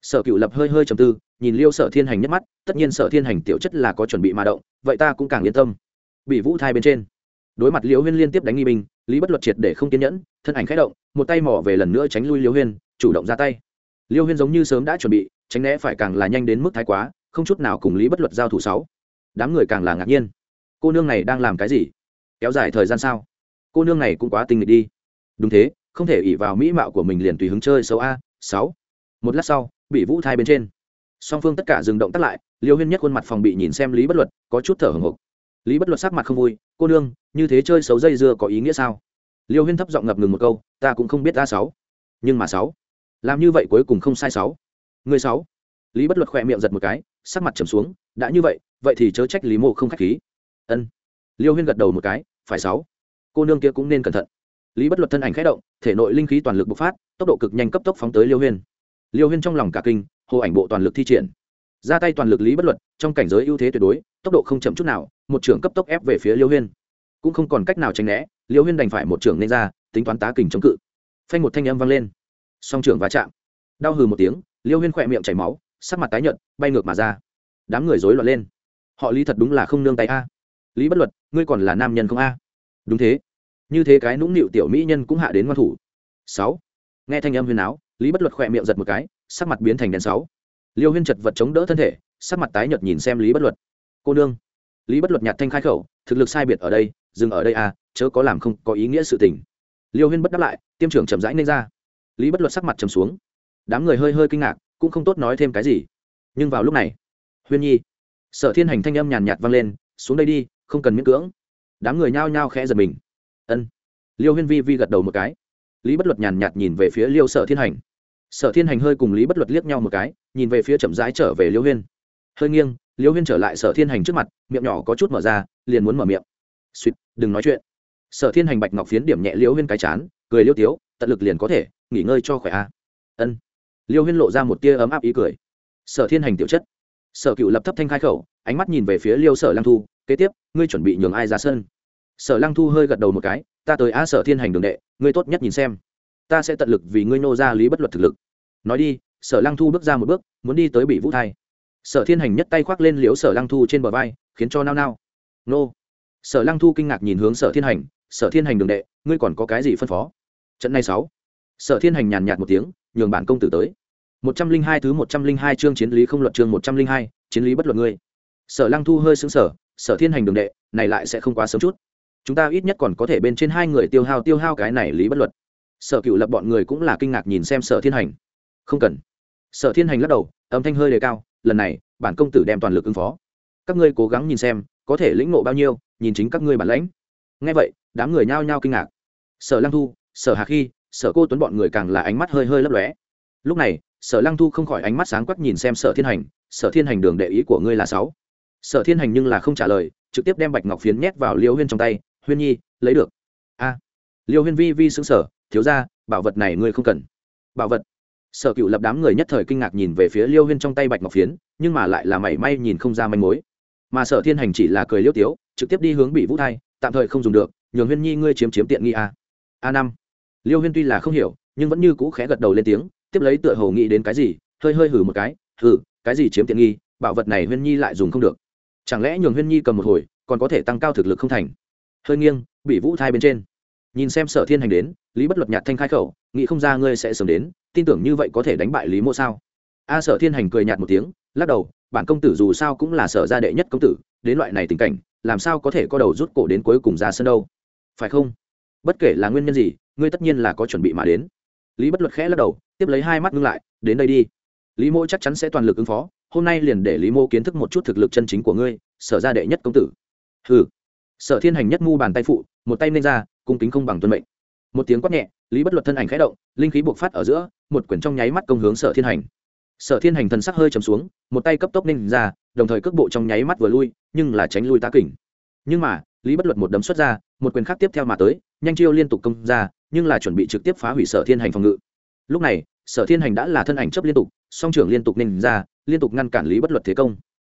Sở cựu lập hơi hơi trầm tư, nhìn liêu sở thiên hành nhất mắt, tất nhiên sở thiên hành tiểu chất là có chuẩn bị mà động, vậy ta cũng càng yên tâm. Bị vũ thai bên trên. Đối mặt liêu huyên liên tiếp đánh nghi binh, lý bất luật triệt để không kiên nhẫn, thân ảnh khẽ động, một tay mỏ về lần nữa tránh lui liêu huyên, chủ động ra tay. Liêu huyên giống như sớm đã chuẩn bị, tránh né phải càng là nhanh đến mức thái quá không chút nào cùng lý bất luật giao thủ sáu. Đám người càng là ngạc nhiên. Cô nương này đang làm cái gì? Kéo dài thời gian sao? Cô nương này cũng quá tinh nghịch đi. Đúng thế, không thể ỉ vào mỹ mạo của mình liền tùy hứng chơi xấu a, sáu. Một lát sau, bị vũ thai bên trên. Song phương tất cả dừng động tắt lại, liêu huyên nhất khuôn mặt phòng bị nhìn xem lý bất luật, có chút thở hồng hộc. Lý bất luật sắc mặt không vui, cô nương, như thế chơi xấu dây dưa có ý nghĩa sao? Liêu huyên thấp giọng ngập ngừng một câu, ta cũng không biết a sáu. Nhưng mà sáu. Làm như vậy cuối cùng không sai sáu. Người sáu. Lý bất luật khỏe miệng giật một cái sắc mặt trầm xuống, đã như vậy vậy thì chớ trách lý mộ không khách khí. Ân. Liêu huyên gật đầu một cái, phải sáu. Cô nương kia cũng nên cẩn thận. Lý bất luật thân ảnh khẽ động, thể nội linh khí toàn lực bộc phát, tốc độ cực nhanh cấp tốc phóng tới liêu huyên. Liêu huyên trong lòng cả kinh, hồ ảnh bộ toàn lực thi triển. Ra tay toàn lực lý bất luật, trong cảnh giới ưu thế tuyệt đối, tốc độ không chậm chút nào, một trưởng cấp tốc ép về phía liêu huyên. Cũng không còn cách nào tránh né, liêu huyên đành phải một trưởng nên ra, tính toán tá kình chống cự. Phanh một thanh âm vang lên. Song trưởng va chạm. Đau hừ một tiếng, liêu huyên khỏe miệng chảy máu sắc mặt tái nhợt, bay ngược mà ra. Đám người rối loạn lên. Họ lý thật đúng là không nương tay a. Lý bất luật, ngươi còn là nam nhân không a? Đúng thế. Như thế cái nũng nịu tiểu mỹ nhân cũng hạ đến ngoan thủ. Sáu. Nghe thanh âm huyền áo, lý bất luật khỏe miệng giật một cái, sắc mặt biến thành đèn sáu. Liêu huyên chật vật chống đỡ thân thể, sắc mặt tái nhợt nhìn xem lý bất luật. Cô nương. Lý bất luật nhạt thanh khai khẩu, thực lực sai biệt ở đây, dừng ở đây à chớ có làm không có ý nghĩa sự tình. Liêu huyên bất đáp lại, tiêm trưởng chậm rãi nên ra. Lý bất luật sắc mặt trầm xuống. Đám người hơi hơi kinh ngạc cũng không tốt nói thêm cái gì. Nhưng vào lúc này, huyên nhi, sở thiên hành thanh âm nhàn nhạt vang lên, xuống đây đi, không cần miễn cưỡng. Đám người nhao nhao khẽ giật mình. Ân. Liêu huyên vi vi gật đầu một cái. Lý bất luật nhàn nhạt nhìn về phía liêu sở thiên hành. Sở thiên hành hơi cùng lý bất luật liếc nhau một cái, nhìn về phía chậm rãi trở về liêu huyên. Hơi nghiêng, liêu huyên trở lại sở thiên hành trước mặt, miệng nhỏ có chút mở ra, liền muốn mở miệng. Suýt đừng nói chuyện. Sở thiên hành bạch ngọc phiến điểm nhẹ liêu huyên cái chán, cười liêu tiếu, tận lực liền có thể, nghỉ ngơi cho khỏe a. Ân liêu huyên lộ ra một tia ấm áp ý cười. Sở thiên hành tiểu chất. Sở cựu lập thấp thanh khai khẩu, ánh mắt nhìn về phía liêu sở lăng thu, kế tiếp, ngươi chuẩn bị nhường ai ra sân? Sở lăng thu hơi gật đầu một cái, ta tới a sở thiên hành đường đệ, ngươi tốt nhất nhìn xem. Ta sẽ tận lực vì ngươi nô ra lý bất luật thực lực. Nói đi, sở lăng thu bước ra một bước, muốn đi tới bị vũ thai. Sở thiên hành nhất tay khoác lên liếu sở lăng thu trên bờ vai, khiến cho nao nao. Nô. Sở lăng thu kinh ngạc nhìn hướng sở thiên hành, sở thiên hành đường đệ, ngươi còn có cái gì phân phó? Trận này sáu. Sở thiên hành nhàn nhạt một tiếng nhường bản công tử tới. Một trăm linh hai thứ một trăm linh hai chương chiến lý không luật chương một trăm linh hai, chiến lý bất luật ngươi. Sở lăng thu hơi xứng sở sở thiên hành đường đệ, này lại sẽ không quá sớm chút. Chúng ta ít nhất còn có thể bên trên hai người tiêu hao tiêu hao cái này lý bất luật sở cựu lập bọn người cũng là kinh ngạc nhìn xem sở thiên hành. Không cần. Sở thiên hành lắc đầu, âm thanh hơi đề cao, lần này, bản công tử đem toàn lực ứng phó. Các ngươi cố gắng nhìn xem, có thể lĩnh ngộ bao nhiêu, nhìn chính các ngươi bản lãnh. Ngay vậy, đám người nhao nhao kinh ngạc. Sở lăng thu, sở hà khi sở cô tuấn bọn người càng là ánh mắt hơi hơi lấp lóe. Lúc này, sở lăng thu không khỏi ánh mắt sáng quắc nhìn xem sở thiên hành, sở thiên hành đường đệ ý của ngươi là sáu. Sở thiên hành nhưng là không trả lời, trực tiếp đem bạch ngọc phiến nhét vào liêu huyên trong tay, huyên nhi, lấy được. A. Liêu huyên vi vi xứng sở thiếu ra bảo vật này ngươi không cần. Bảo vật? Sở cựu lập đám người nhất thời kinh ngạc nhìn về phía liêu huyên trong tay bạch ngọc phiến, nhưng mà lại là mảy may nhìn không ra manh mối. Mà sở thiên hành chỉ là cười liêu tiếu, trực tiếp đi hướng bị vũ thai, tạm thời không dùng được, nhường huyên nhi ngươi chiếm chiếm tiện nghi a. A năm liêu huyên tuy là không hiểu, nhưng vẫn như cũ khẽ gật đầu lên tiếng, tiếp lấy tựa hồ nghĩ đến cái gì, hơi hơi hử một cái, hử, cái gì chiếm tiện nghi, bảo vật này huyên nhi lại dùng không được. Chẳng lẽ nhường huyên nhi cầm một hồi, còn có thể tăng cao thực lực không thành? Hơi nghiêng, bị vũ thai bên trên. Nhìn xem sở thiên hành đến, lý bất luật nhạt thanh khai khẩu, nghĩ không ra ngươi sẽ sớm đến, tin tưởng như vậy có thể đánh bại lý mô sao? A sở thiên hành cười nhạt một tiếng, lắc đầu, bản công tử dù sao cũng là sở gia đệ nhất công tử, đến loại này tình cảnh, làm sao có thể có đầu rút cổ đến cuối cùng ra sân đâu? Phải không? Bất kể là nguyên nhân gì ngươi tất nhiên là có chuẩn bị mà đến. Lý bất luật khẽ lắc đầu, tiếp lấy hai mắt ngưng lại, đến đây đi. Lý mô chắc chắn sẽ toàn lực ứng phó, hôm nay liền để lý mô kiến thức một chút thực lực chân chính của ngươi, sở ra đệ nhất công tử. Hừ. Sở thiên hành nhất mu bàn tay phụ, một tay nên ra, cung kính không bằng tuân mệnh. Một tiếng quát nhẹ, lý bất luật thân ảnh khẽ động, linh khí buộc phát ở giữa, một quyển trong nháy mắt công hướng sở thiên hành. Sở thiên hành thần sắc hơi chầm xuống, một tay cấp tốc nên ra, đồng thời cước bộ trong nháy mắt vừa lui, nhưng là tránh lui tá kỉnh nhưng mà, lý bất luật một đấm xuất ra, một quyền khác tiếp theo mà tới, nhanh chiêu liên tục công ra nhưng là chuẩn bị trực tiếp phá hủy sở thiên hành phòng ngự. Lúc này, sở thiên hành đã là thân ảnh chấp liên tục, song trưởng liên tục nên ra, liên tục ngăn cản lý bất luật thế công.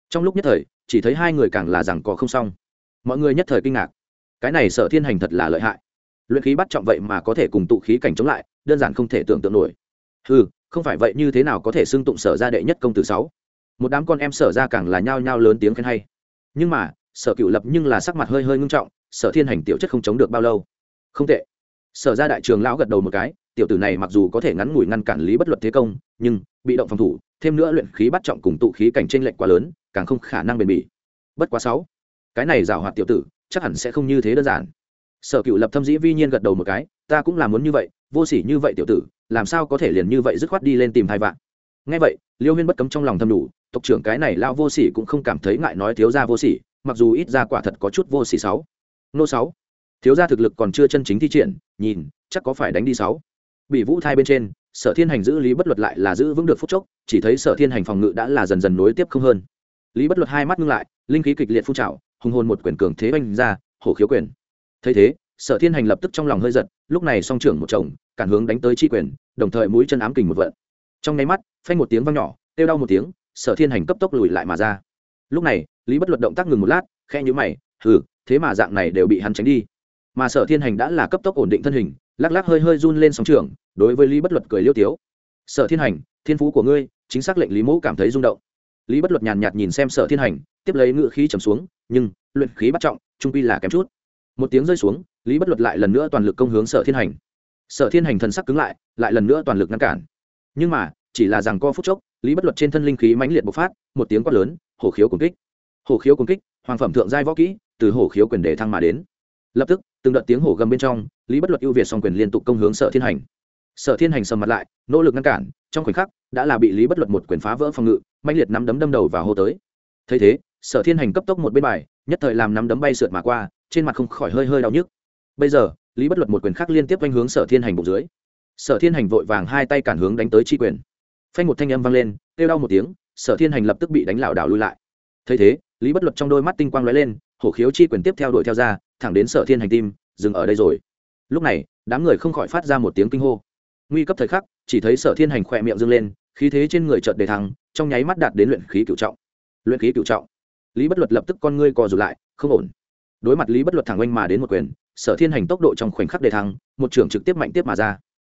Trong lúc nhất thời, chỉ thấy hai người càng là rằng có không xong. Mọi người nhất thời kinh ngạc. Cái này sở thiên hành thật là lợi hại. Luyện khí bắt trọng vậy mà có thể cùng tụ khí cảnh chống lại, đơn giản không thể tưởng tượng nổi. Ừ không phải vậy như thế nào có thể xưng tụng sở ra đệ nhất công tử sáu? Một đám con em sở ra càng là nhao nhao lớn tiếng khen hay. Nhưng mà, sở cựu lập nhưng là sắc mặt hơi hơi ngưng trọng, sở thiên hành tiểu chất không chống được bao lâu. Không tệ sở ra đại trường lão gật đầu một cái, tiểu tử này mặc dù có thể ngắn ngủi ngăn cản lý bất luật thế công, nhưng bị động phòng thủ, thêm nữa luyện khí bắt trọng cùng tụ khí cảnh tranh lệch quá lớn, càng không khả năng bền bỉ. Bất quá sáu, cái này giảo hoạt tiểu tử, chắc hẳn sẽ không như thế đơn giản. Sở cựu lập thâm dĩ vi nhiên gật đầu một cái, ta cũng làm muốn như vậy, vô sỉ như vậy tiểu tử, làm sao có thể liền như vậy dứt khoát đi lên tìm hai vạn. Ngay vậy, liêu huyên bất cấm trong lòng thầm đủ, tộc trưởng cái này lao vô sỉ cũng không cảm thấy ngại nói thiếu gia vô sỉ, mặc dù ít ra quả thật có chút vô sỉ sáu. Nô sáu thiếu gia thực lực còn chưa chân chính thi triển, nhìn, chắc có phải đánh đi sáu. Bị vũ thai bên trên, sở thiên hành giữ lý bất luật lại là giữ vững được phút chốc, chỉ thấy sở thiên hành phòng ngự đã là dần dần nối tiếp không hơn. Lý bất luật hai mắt ngưng lại, linh khí kịch liệt phun trào, hùng hồn một quyền cường thế oanh ra, hổ khiếu quyền. Thấy thế, sở thiên hành lập tức trong lòng hơi giật, lúc này song trưởng một chồng, cản hướng đánh tới chi quyền, đồng thời mũi chân ám kình một vận. Trong nháy mắt, phanh một tiếng vang nhỏ, kêu đau một tiếng, sở thiên hành cấp tốc lùi lại mà ra. Lúc này, lý bất luật động tác ngừng một lát khe nhữ mày, hừ, thế mà dạng này đều bị hắn tránh đi mà sở thiên hành đã là cấp tốc ổn định thân hình, lắc lắc hơi hơi run lên sóng trường, đối với lý bất luật cười liêu tiếu. Sở thiên hành, thiên phú của ngươi, chính xác lệnh lý mẫu cảm thấy rung động. Lý bất luật nhàn nhạt nhìn xem sở thiên hành, tiếp lấy ngự khí trầm xuống, nhưng, luyện khí bắt trọng, trung quy là kém chút. Một tiếng rơi xuống, lý bất luật lại lần nữa toàn lực công hướng sở thiên hành. Sở thiên hành thần sắc cứng lại lại lần nữa toàn lực ngăn cản. Nhưng mà, chỉ là rằng co phút chốc, lý bất luật trên thân linh khí mãnh liệt bộc phát, một tiếng quát lớn, hổ khiếu cùng kích. Hổ khiếu cùng kích, hoàng phẩm thượng giai võ kỹ, từ hổ khiếu quyền đề thăng mà đến. Lập tức từng đợt tiếng hổ gầm bên trong, lý bất luật ưu việt song quyền liên tục công hướng sở thiên hành. Sở thiên hành sầm mặt lại, nỗ lực ngăn cản, trong khoảnh khắc, đã là bị lý bất luật một quyền phá vỡ phòng ngự mạnh liệt nắm đấm đâm đầu vào hô tới. Thấy thế, sở thiên hành cấp tốc một bên bài, nhất thời làm nắm đấm bay sượt mà qua, trên mặt không khỏi hơi hơi đau nhức. Bây giờ, lý bất luật một quyền khác liên tiếp quanh hướng sở thiên hành bụng dưới. Sở thiên hành vội vàng hai tay cản hướng đánh tới chi quyền. Phanh một thanh âm vang lên, kêu đau một tiếng, sở thiên hành lập tức bị đánh lảo đảo lui lại. Thấy thế, lý bất luật trong đôi mắt tinh quang lóe lên hổ khiếu chi quyền tiếp theo đuổi theo ra, thẳng đến sở thiên hành tim, dừng ở đây rồi. Lúc này, đám người không khỏi phát ra một tiếng kinh hô. Nguy cấp thời khắc, chỉ thấy sở thiên hành khỏe miệng dâng lên, khí thế trên người chợt đề thăng, trong nháy mắt đạt đến luyện khí cựu trọng. Luyện khí cựu trọng. Lý bất luật lập tức con ngươi co rụt lại, không ổn. Đối mặt lý bất luật thẳng oanh mà đến một quyền, sở thiên hành tốc độ trong khoảnh khắc đề thăng, một trưởng trực tiếp mạnh tiếp mà ra.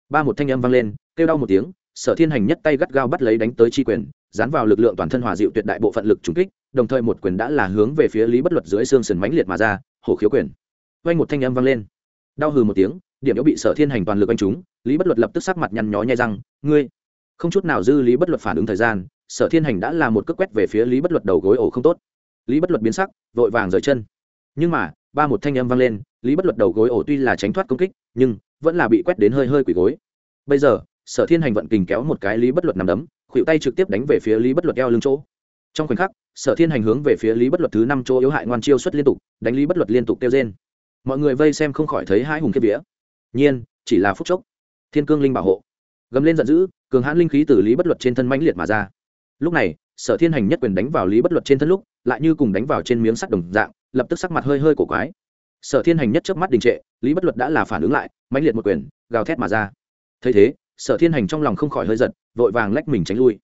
Ba một thanh âm vang lên, kêu đau một tiếng, sở thiên hành nhất tay gắt gao bắt lấy đánh tới chi quyền, dán vào lực lượng toàn thân hòa dịu tuyệt đại bộ phận lực trúng kích đồng thời một quyền đã là hướng về phía lý bất luật dưới xương sườn mãnh liệt mà ra, hổ khiếu quyền. Quanh một thanh âm vang lên. Đau hừ một tiếng, điểm yếu bị sở thiên hành toàn lực anh chúng lý bất luật lập tức sắc mặt nhăn nhó nhai răng, ngươi, không chút nào dư lý bất luật phản ứng thời gian, sở thiên hành đã là một cước quét về phía lý bất luật đầu gối ổ không tốt. Lý bất luật biến sắc, vội vàng rời chân. Nhưng mà, ba một thanh âm vang lên, lý bất luật đầu gối ổ tuy là tránh thoát công kích, nhưng vẫn là bị quét đến hơi hơi quỷ gối. Bây giờ, sở thiên hành vận kình kéo một cái lý bất luật nằm đấm khuỵu tay trực tiếp đánh về phía lý bất luật eo lưng chỗ trong khoảnh khắc, sở thiên hành hướng về phía lý bất luật thứ năm chỗ yếu hại ngoan chiêu xuất liên tục, đánh lý bất luật liên tục kêu trên mọi người vây xem không khỏi thấy hai hùng kiếp vía. Nhiên, chỉ là phút chốc. Thiên cương linh bảo hộ. Gầm lên giận dữ, cường hãn linh khí từ lý bất luật trên thân mãnh liệt mà ra. Lúc này, sở thiên hành nhất quyền đánh vào lý bất luật trên thân lúc, lại như cùng đánh vào trên miếng sắt đồng dạng, lập tức sắc mặt hơi hơi cổ quái. Sở thiên hành nhất trước mắt đình trệ, lý bất luật đã là phản ứng lại, mãnh liệt một quyền, gào thét mà ra. Thấy thế, sở thiên hành trong lòng không khỏi hơi giật, vội vàng lách mình tránh lui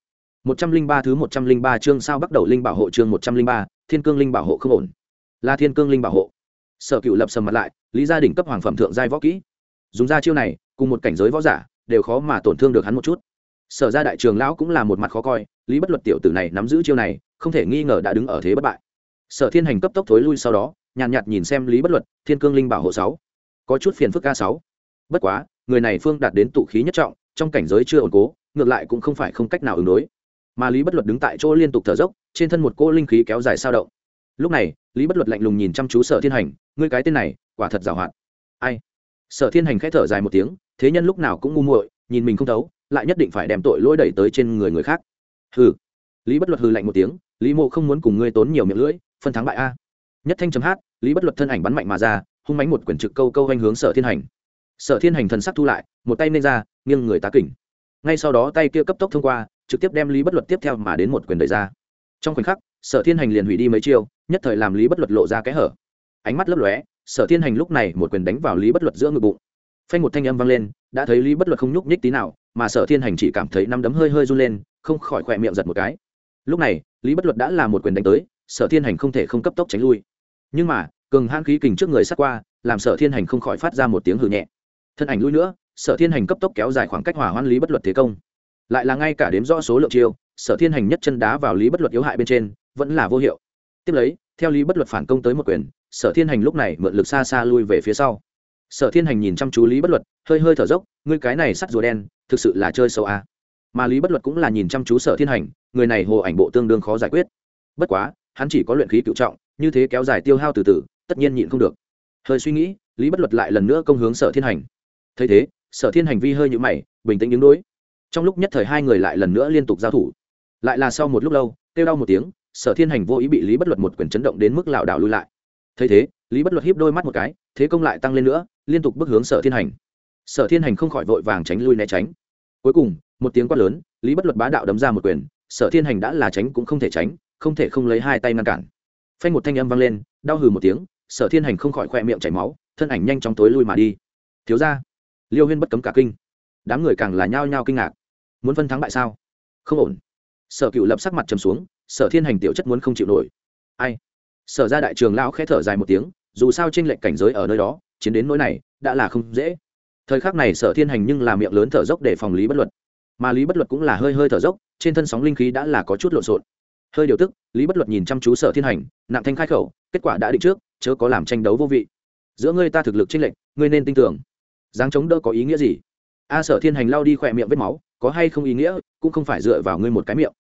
một trăm linh ba thứ một trăm linh ba chương sao bắt đầu linh bảo hộ chương một trăm linh ba thiên cương linh bảo hộ không ổn. Là thiên cương linh bảo hộ. Sở cựu lập sầm mặt lại lý gia đình cấp hoàng phẩm thượng giai võ kỹ. Dùng ra chiêu này cùng một cảnh giới võ giả đều khó mà tổn thương được hắn một chút. Sở ra đại trường lão cũng là một mặt khó coi lý bất luật tiểu tử này nắm giữ chiêu này không thể nghi ngờ đã đứng ở thế bất bại. Sở thiên hành cấp tốc thối lui sau đó nhàn nhạt, nhạt nhìn xem lý bất luật thiên cương linh bảo hộ sáu. Có chút phiền phức ca sáu. Bất quá người này phương đạt đến tụ khí nhất trọng trong cảnh giới chưa ổn cố ngược lại cũng không phải không cách nào ứng đối mà lý bất luật đứng tại chỗ liên tục thở dốc, trên thân một cô linh khí kéo dài sao động. Lúc này, lý bất luật lạnh lùng nhìn chăm chú sở thiên hành, ngươi cái tên này, quả thật giàu hạn ai? Sở thiên hành khẽ thở dài một tiếng, thế nhân lúc nào cũng ngu muội, nhìn mình không thấu, lại nhất định phải đem tội lỗi đẩy tới trên người người khác. Hừ. Lý bất luật hừ lạnh một tiếng, lý mộ không muốn cùng ngươi tốn nhiều miệng lưỡi, phân thắng bại a. Nhất thanh chấm hát, lý bất luật thân ảnh bắn mạnh mà ra, hung mánh một quyển trực câu câu anh hướng sở thiên hành. Sở thiên hành thần sắc thu lại, một tay nên ra, nghiêng người tá kỉnh ngay sau đó tay kia cấp tốc thông qua trực tiếp đem lý bất luật tiếp theo mà đến một quyền đẩy ra. Trong khoảnh khắc, sở thiên hành liền hủy đi mấy chiêu, nhất thời làm lý bất luật lộ ra kẽ hở. Ánh mắt lấp lóe, sở thiên hành lúc này một quyền đánh vào lý bất luật giữa ngực bụng. Phanh một thanh âm vang lên, đã thấy lý bất luật không nhúc nhích tí nào, mà sở thiên hành chỉ cảm thấy năm đấm hơi hơi run lên, không khỏi khỏe miệng giật một cái. Lúc này, lý bất luật đã là một quyền đánh tới, sở thiên hành không thể không cấp tốc tránh lui. Nhưng mà, cường hãn khí kình trước người sát qua, làm sở thiên hành không khỏi phát ra một tiếng hử nhẹ. Thân ảnh lui nữa, sở thiên hành cấp tốc kéo dài khoảng cách hỏa hoan lý bất luật thế công lại là ngay cả đếm rõ số lượng chiêu, sở thiên hành nhất chân đá vào lý bất luật yếu hại bên trên, vẫn là vô hiệu. Tiếp lấy, theo lý bất luật phản công tới một quyền, sở thiên hành lúc này mượn lực xa xa lui về phía sau. Sở thiên hành nhìn chăm chú lý bất luật, hơi hơi thở dốc, ngươi cái này sắt rùa đen, thực sự là chơi sâu à. mà lý bất luật cũng là nhìn chăm chú sở thiên hành, người này hồ ảnh bộ tương đương khó giải quyết. Bất quá, hắn chỉ có luyện khí cựu trọng, như thế kéo dài tiêu hao từ từ, tất nhiên nhịn không được. Hơi suy nghĩ, lý bất luật lại lần nữa công hướng sở thiên hành. Thấy thế, sở thiên hành vi hơi nhũ mày, bình tĩnh đứng đối trong lúc nhất thời hai người lại lần nữa liên tục giao thủ. Lại là sau một lúc lâu, kêu đau một tiếng, sở thiên hành vô ý bị lý bất luật một quyền chấn động đến mức lảo đảo lui lại. Thấy thế, lý bất luật hiếp đôi mắt một cái, thế công lại tăng lên nữa, liên tục bước hướng sở thiên hành. Sở thiên hành không khỏi vội vàng tránh lui né tránh. Cuối cùng, một tiếng quát lớn, lý bất luật bá đạo đấm ra một quyền, sở thiên hành đã là tránh cũng không thể tránh, không thể không lấy hai tay ngăn cản. Phanh một thanh âm vang lên, đau hừ một tiếng, sở thiên hành không khỏi khoe miệng chảy máu, thân ảnh nhanh chóng tối lui mà đi. Thiếu ra liêu huyên bất cấm cả kinh. Đám người càng là nhao nhao kinh ngạc muốn phân thắng bại sao? Không ổn. Sở cựu lập sắc mặt trầm xuống, sở thiên hành tiểu chất muốn không chịu nổi. Ai? Sở ra đại trường lão khẽ thở dài một tiếng, dù sao tranh lệch cảnh giới ở nơi đó, chiến đến nỗi này, đã là không dễ. Thời khắc này sở thiên hành nhưng là miệng lớn thở dốc để phòng lý bất luật. Mà lý bất luật cũng là hơi hơi thở dốc, trên thân sóng linh khí đã là có chút lộn xộn. Hơi điều tức, lý bất luật nhìn chăm chú sở thiên hành, nặng thanh khai khẩu, kết quả đã định trước, chớ có làm tranh đấu vô vị. Giữa ngươi ta thực lực tranh lệch, ngươi nên tin tưởng. Dáng chống đỡ có ý nghĩa gì? A sở thiên hành lao đi khỏe miệng vết máu, có hay không ý nghĩa, cũng không phải dựa vào ngươi một cái miệng.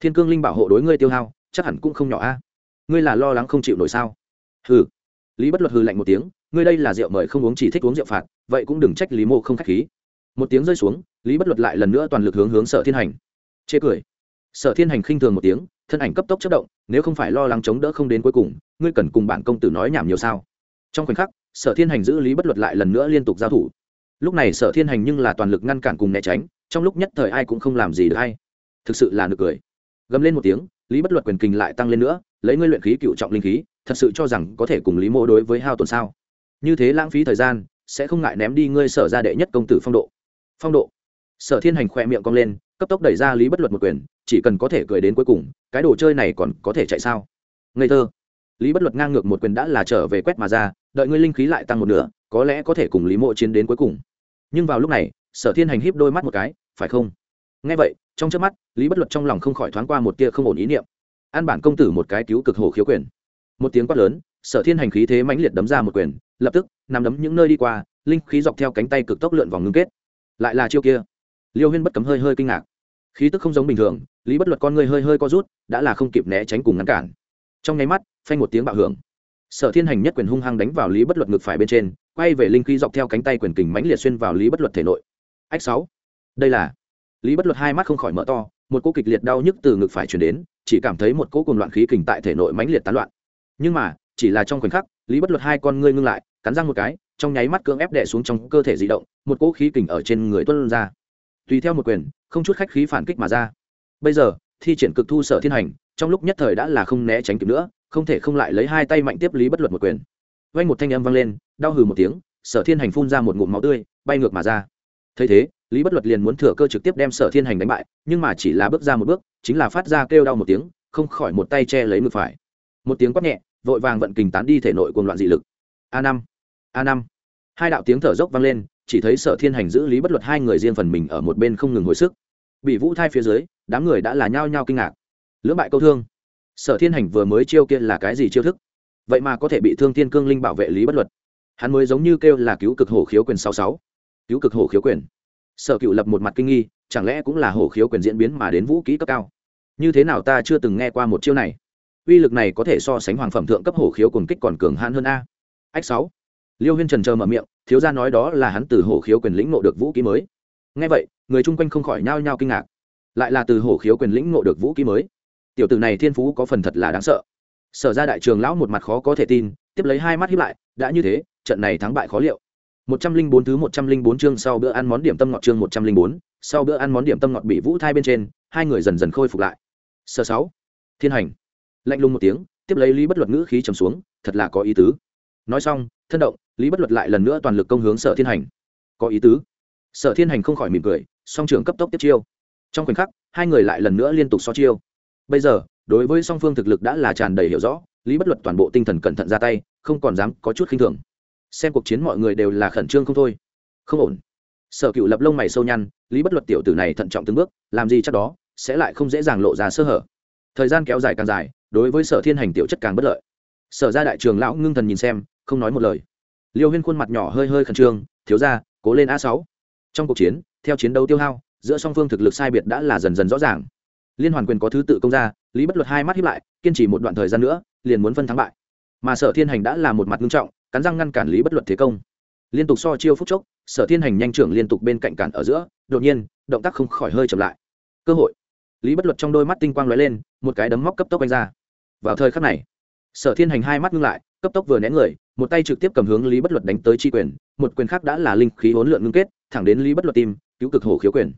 Thiên cương linh bảo hộ đối ngươi tiêu hao, chắc hẳn cũng không nhỏ a. Ngươi là lo lắng không chịu nổi sao? Hừ. Lý bất luật hừ lạnh một tiếng, ngươi đây là rượu mời không uống chỉ thích uống rượu phạt, vậy cũng đừng trách lý mô không k h á c h khí. Một tiếng rơi xuống, lý bất luật lại lần nữa toàn lực hướng hướng sở thiên hành. Chê cười. Sở thiên hành khinh thường một tiếng, thân ảnh cấp tốc chất động, nếu không phải lo lắng chống đỡ không đến cuối cùng, ngươi cần cùng bản công tử nói nhảm nhiều sao? Trong khoảnh khắc, sở thiên hành giữ lý bất luật lại lần nữa liên tục giao thủ lúc này sở thiên hành nhưng là toàn lực ngăn cản cùng né tránh, trong lúc nhất thời ai cũng không làm gì được hay. Thực sự là nực cười. Gầm lên một tiếng, lý bất luật quyền kình lại tăng lên nữa, lấy ngươi luyện khí cựu trọng linh khí, thật sự cho rằng có thể cùng lý mô đối với hao tổn sao? Như thế lãng phí thời gian, sẽ không ngại ném đi ngươi sở ra đệ nhất công tử phong độ. Phong độ. Sở thiên hành khỏe miệng cong lên, cấp tốc đẩy ra lý bất luật một quyền, chỉ cần có thể cười đến cuối cùng, cái đồ chơi này còn có thể chạy sao? Ngây thơ. Lý bất luật ngang ngược một quyền đã là trở về quét mà ra, đợi ngươi linh khí lại tăng một nửa, có lẽ có thể cùng lý mộ chiến đến cuối cùng nhưng vào lúc này, sở thiên hành híp đôi mắt một cái, phải không? Ngay vậy, trong trước mắt, lý bất luật trong lòng không khỏi thoáng qua một tia không ổn ý niệm. An bản công tử một cái cứu cực hồ khiếu quyền. Một tiếng quát lớn, sở thiên hành khí thế mãnh liệt đấm ra một quyền, lập tức, nằm đấm những nơi đi qua, linh khí dọc theo cánh tay cực tốc lượn vòng ngưng kết. Lại là chiêu kia. Liêu huyên bất cấm hơi hơi kinh ngạc. Khí tức không giống bình thường, lý bất luật con người hơi hơi co rút, đã là không kịp né tránh cùng ngăn cản. Trong nháy mắt, phanh một tiếng bạo hưởng. Sở thiên hành nhất quyền hung hăng đánh vào lý bất luật ngực phải bên trên quay về linh khí dọc theo cánh tay quyền kình mãnh liệt xuyên vào lý bất luật thể nội. Ách sáu. Đây là lý bất luật hai mắt không khỏi mở to, một cô kịch liệt đau nhức từ ngực phải chuyển đến, chỉ cảm thấy một cỗ cùng loạn khí kình tại thể nội mãnh liệt tán loạn. Nhưng mà, chỉ là trong khoảnh khắc, lý bất luật hai con ngươi ngưng lại, cắn răng một cái, trong nháy mắt cưỡng ép đè xuống trong cơ thể di động, một cỗ khí kình ở trên người tuân ra. Tùy theo một quyền, không chút khách khí phản kích mà ra. Bây giờ, thi triển cực thu sở thiên hành, trong lúc nhất thời đã là không né tránh kịp nữa, không thể không lại lấy hai tay mạnh tiếp lý bất luật một quyền vang một thanh âm vang lên, đau hừ một tiếng, sở thiên hành phun ra một ngụm máu tươi, bay ngược mà ra. Thấy thế, lý bất luật liền muốn thừa cơ trực tiếp đem sở thiên hành đánh bại, nhưng mà chỉ là bước ra một bước, chính là phát ra kêu đau một tiếng, không khỏi một tay che lấy ngực phải. Một tiếng quát nhẹ, vội vàng vận kình tán đi thể nội cuồng loạn dị lực. A năm a năm. Hai đạo tiếng thở dốc vang lên, chỉ thấy sở thiên hành giữ lý bất luật hai người riêng phần mình ở một bên không ngừng hồi sức. Bị vũ thai phía dưới, đám người đã là nhao nhao kinh ngạc. Lưỡng bại câu thương. Sở thiên hành vừa mới chiêu kia là cái gì chiêu thức? Vậy mà có thể bị thương thiên cương linh bảo vệ lý bất luật. Hắn mới giống như kêu là cứu cực hổ khiếu quyền sáu sáu. Cứu cực hổ khiếu quyền. Sở cựu lập một mặt kinh nghi, chẳng lẽ cũng là hổ khiếu quyền diễn biến mà đến vũ kỹ cấp cao? Như thế nào ta chưa từng nghe qua một chiêu này? Uy lực này có thể so sánh hoàng phẩm thượng cấp hổ khiếu cùng kích còn cường hãn hơn a. Ách sáu. Liêu huyên trần chờ mở miệng, thiếu gia nói đó là hắn từ hổ khiếu quyền lĩnh ngộ được vũ kỹ mới. Nghe vậy, người chung quanh không khỏi nhao nhao kinh ngạc. Lại là từ hổ khiếu quyền lĩnh ngộ được vũ kỹ mới. Tiểu tử này thiên phú có phần thật là đáng sợ sở ra đại trường lão một mặt khó có thể tin, tiếp lấy hai mắt hiếp lại, đã như thế, trận này thắng bại khó liệu. Một trăm linh bốn thứ một trăm linh bốn chương sau bữa ăn món điểm tâm ngọt chương một trăm linh bốn, sau bữa ăn món điểm tâm ngọt bị vũ thai bên trên, hai người dần dần khôi phục lại. Sở sáu, thiên hành. Lạnh lùng một tiếng, tiếp lấy lý bất luật ngữ khí trầm xuống, thật là có ý tứ. Nói xong, thân động, lý bất luật lại lần nữa toàn lực công hướng sở thiên hành. Có ý tứ. Sở thiên hành không khỏi mỉm cười, song trường cấp tốc tiếp chiêu. Trong khoảnh khắc, hai người lại lần nữa liên tục so chiêu. Bây giờ đối với song phương thực lực đã là tràn đầy hiểu rõ, lý bất luật toàn bộ tinh thần cẩn thận ra tay, không còn dám có chút khinh thường. Xem cuộc chiến mọi người đều là khẩn trương không thôi. Không ổn. Sở cựu lập lông mày sâu nhăn, lý bất luật tiểu tử này thận trọng từng bước, làm gì chắc đó, sẽ lại không dễ dàng lộ ra sơ hở. Thời gian kéo dài càng dài, đối với sở thiên hành tiểu chất càng bất lợi. Sở ra đại trường lão ngưng thần nhìn xem, không nói một lời. Liêu huyên khuôn mặt nhỏ hơi hơi khẩn trương, thiếu ra cố lên a sáu. Trong cuộc chiến, theo chiến đấu tiêu hao, giữa song phương thực lực sai biệt đã là dần dần rõ ràng liên hoàn quyền có thứ tự công ra, lý bất luật hai mắt hiếp lại, kiên trì một đoạn thời gian nữa, liền muốn phân thắng bại. Mà sở thiên hành đã là một mặt nghiêm trọng, cắn răng ngăn cản lý bất luật thế công. Liên tục so chiêu phút chốc, sở thiên hành nhanh trưởng liên tục bên cạnh cản ở giữa, đột nhiên, động tác không khỏi hơi chậm lại. Cơ hội. Lý bất luật trong đôi mắt tinh quang lóe lên, một cái đấm móc cấp tốc đánh ra. Vào thời khắc này, sở thiên hành hai mắt ngưng lại, cấp tốc vừa nén người, một tay trực tiếp cầm hướng lý bất luật đánh tới tri quyền, một quyền khác đã là linh khí hỗn lượn ngưng kết, thẳng đến lý bất luật tim, cứu cực hổ khiếu quyền.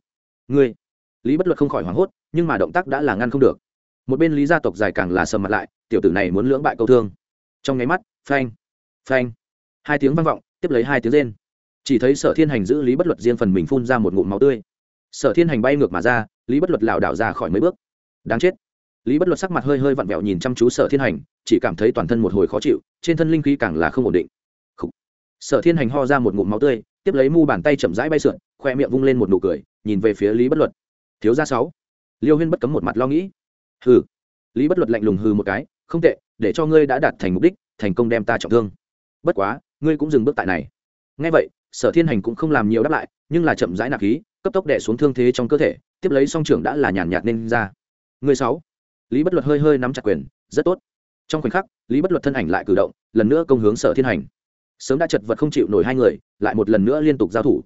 Ngươi lý bất luật không khỏi hoảng hốt, nhưng mà động tác đã là ngăn không được. Một bên lý gia tộc dài càng là sầm mặt lại, tiểu tử này muốn lưỡng bại câu thương. Trong nháy mắt, phanh phanh, hai tiếng vang vọng, tiếp lấy hai tiếng rên. Chỉ thấy sở thiên hành giữ lý bất luật riêng phần mình phun ra một ngụm máu tươi. Sở thiên hành bay ngược mà ra, lý bất luật lảo đảo ra khỏi mấy bước. Đáng chết. Lý bất luật sắc mặt hơi hơi vặn vẹo nhìn chăm chú sở thiên hành, chỉ cảm thấy toàn thân một hồi khó chịu, trên thân linh khí càng là không ổn định. Sở thiên hành ho ra một ngụm máu tươi, tiếp lấy mu bàn tay chậm rãi bay sượn, khoe miệng vung lên một nụ cười, nhìn về phía lý bất luật thiếu gia sáu. Liêu huyên bất cấm một mặt lo nghĩ. Hừ. Lý bất luật lạnh lùng hừ một cái, không tệ, để cho ngươi đã đạt thành mục đích, thành công đem ta trọng thương. Bất quá, ngươi cũng dừng bước tại này. Ngay vậy, sở thiên hành cũng không làm nhiều đáp lại, nhưng là chậm rãi nạp khí, cấp tốc đẻ xuống thương thế trong cơ thể, tiếp lấy song trưởng đã là nhàn nhạt nên ra. Người sáu. Lý bất luật hơi hơi nắm chặt quyền, rất tốt. Trong khoảnh khắc, lý bất luật thân ảnh lại cử động, lần nữa công hướng sở thiên hành. Sớm đã chật vật không chịu nổi hai người, lại một lần nữa liên tục giao thủ.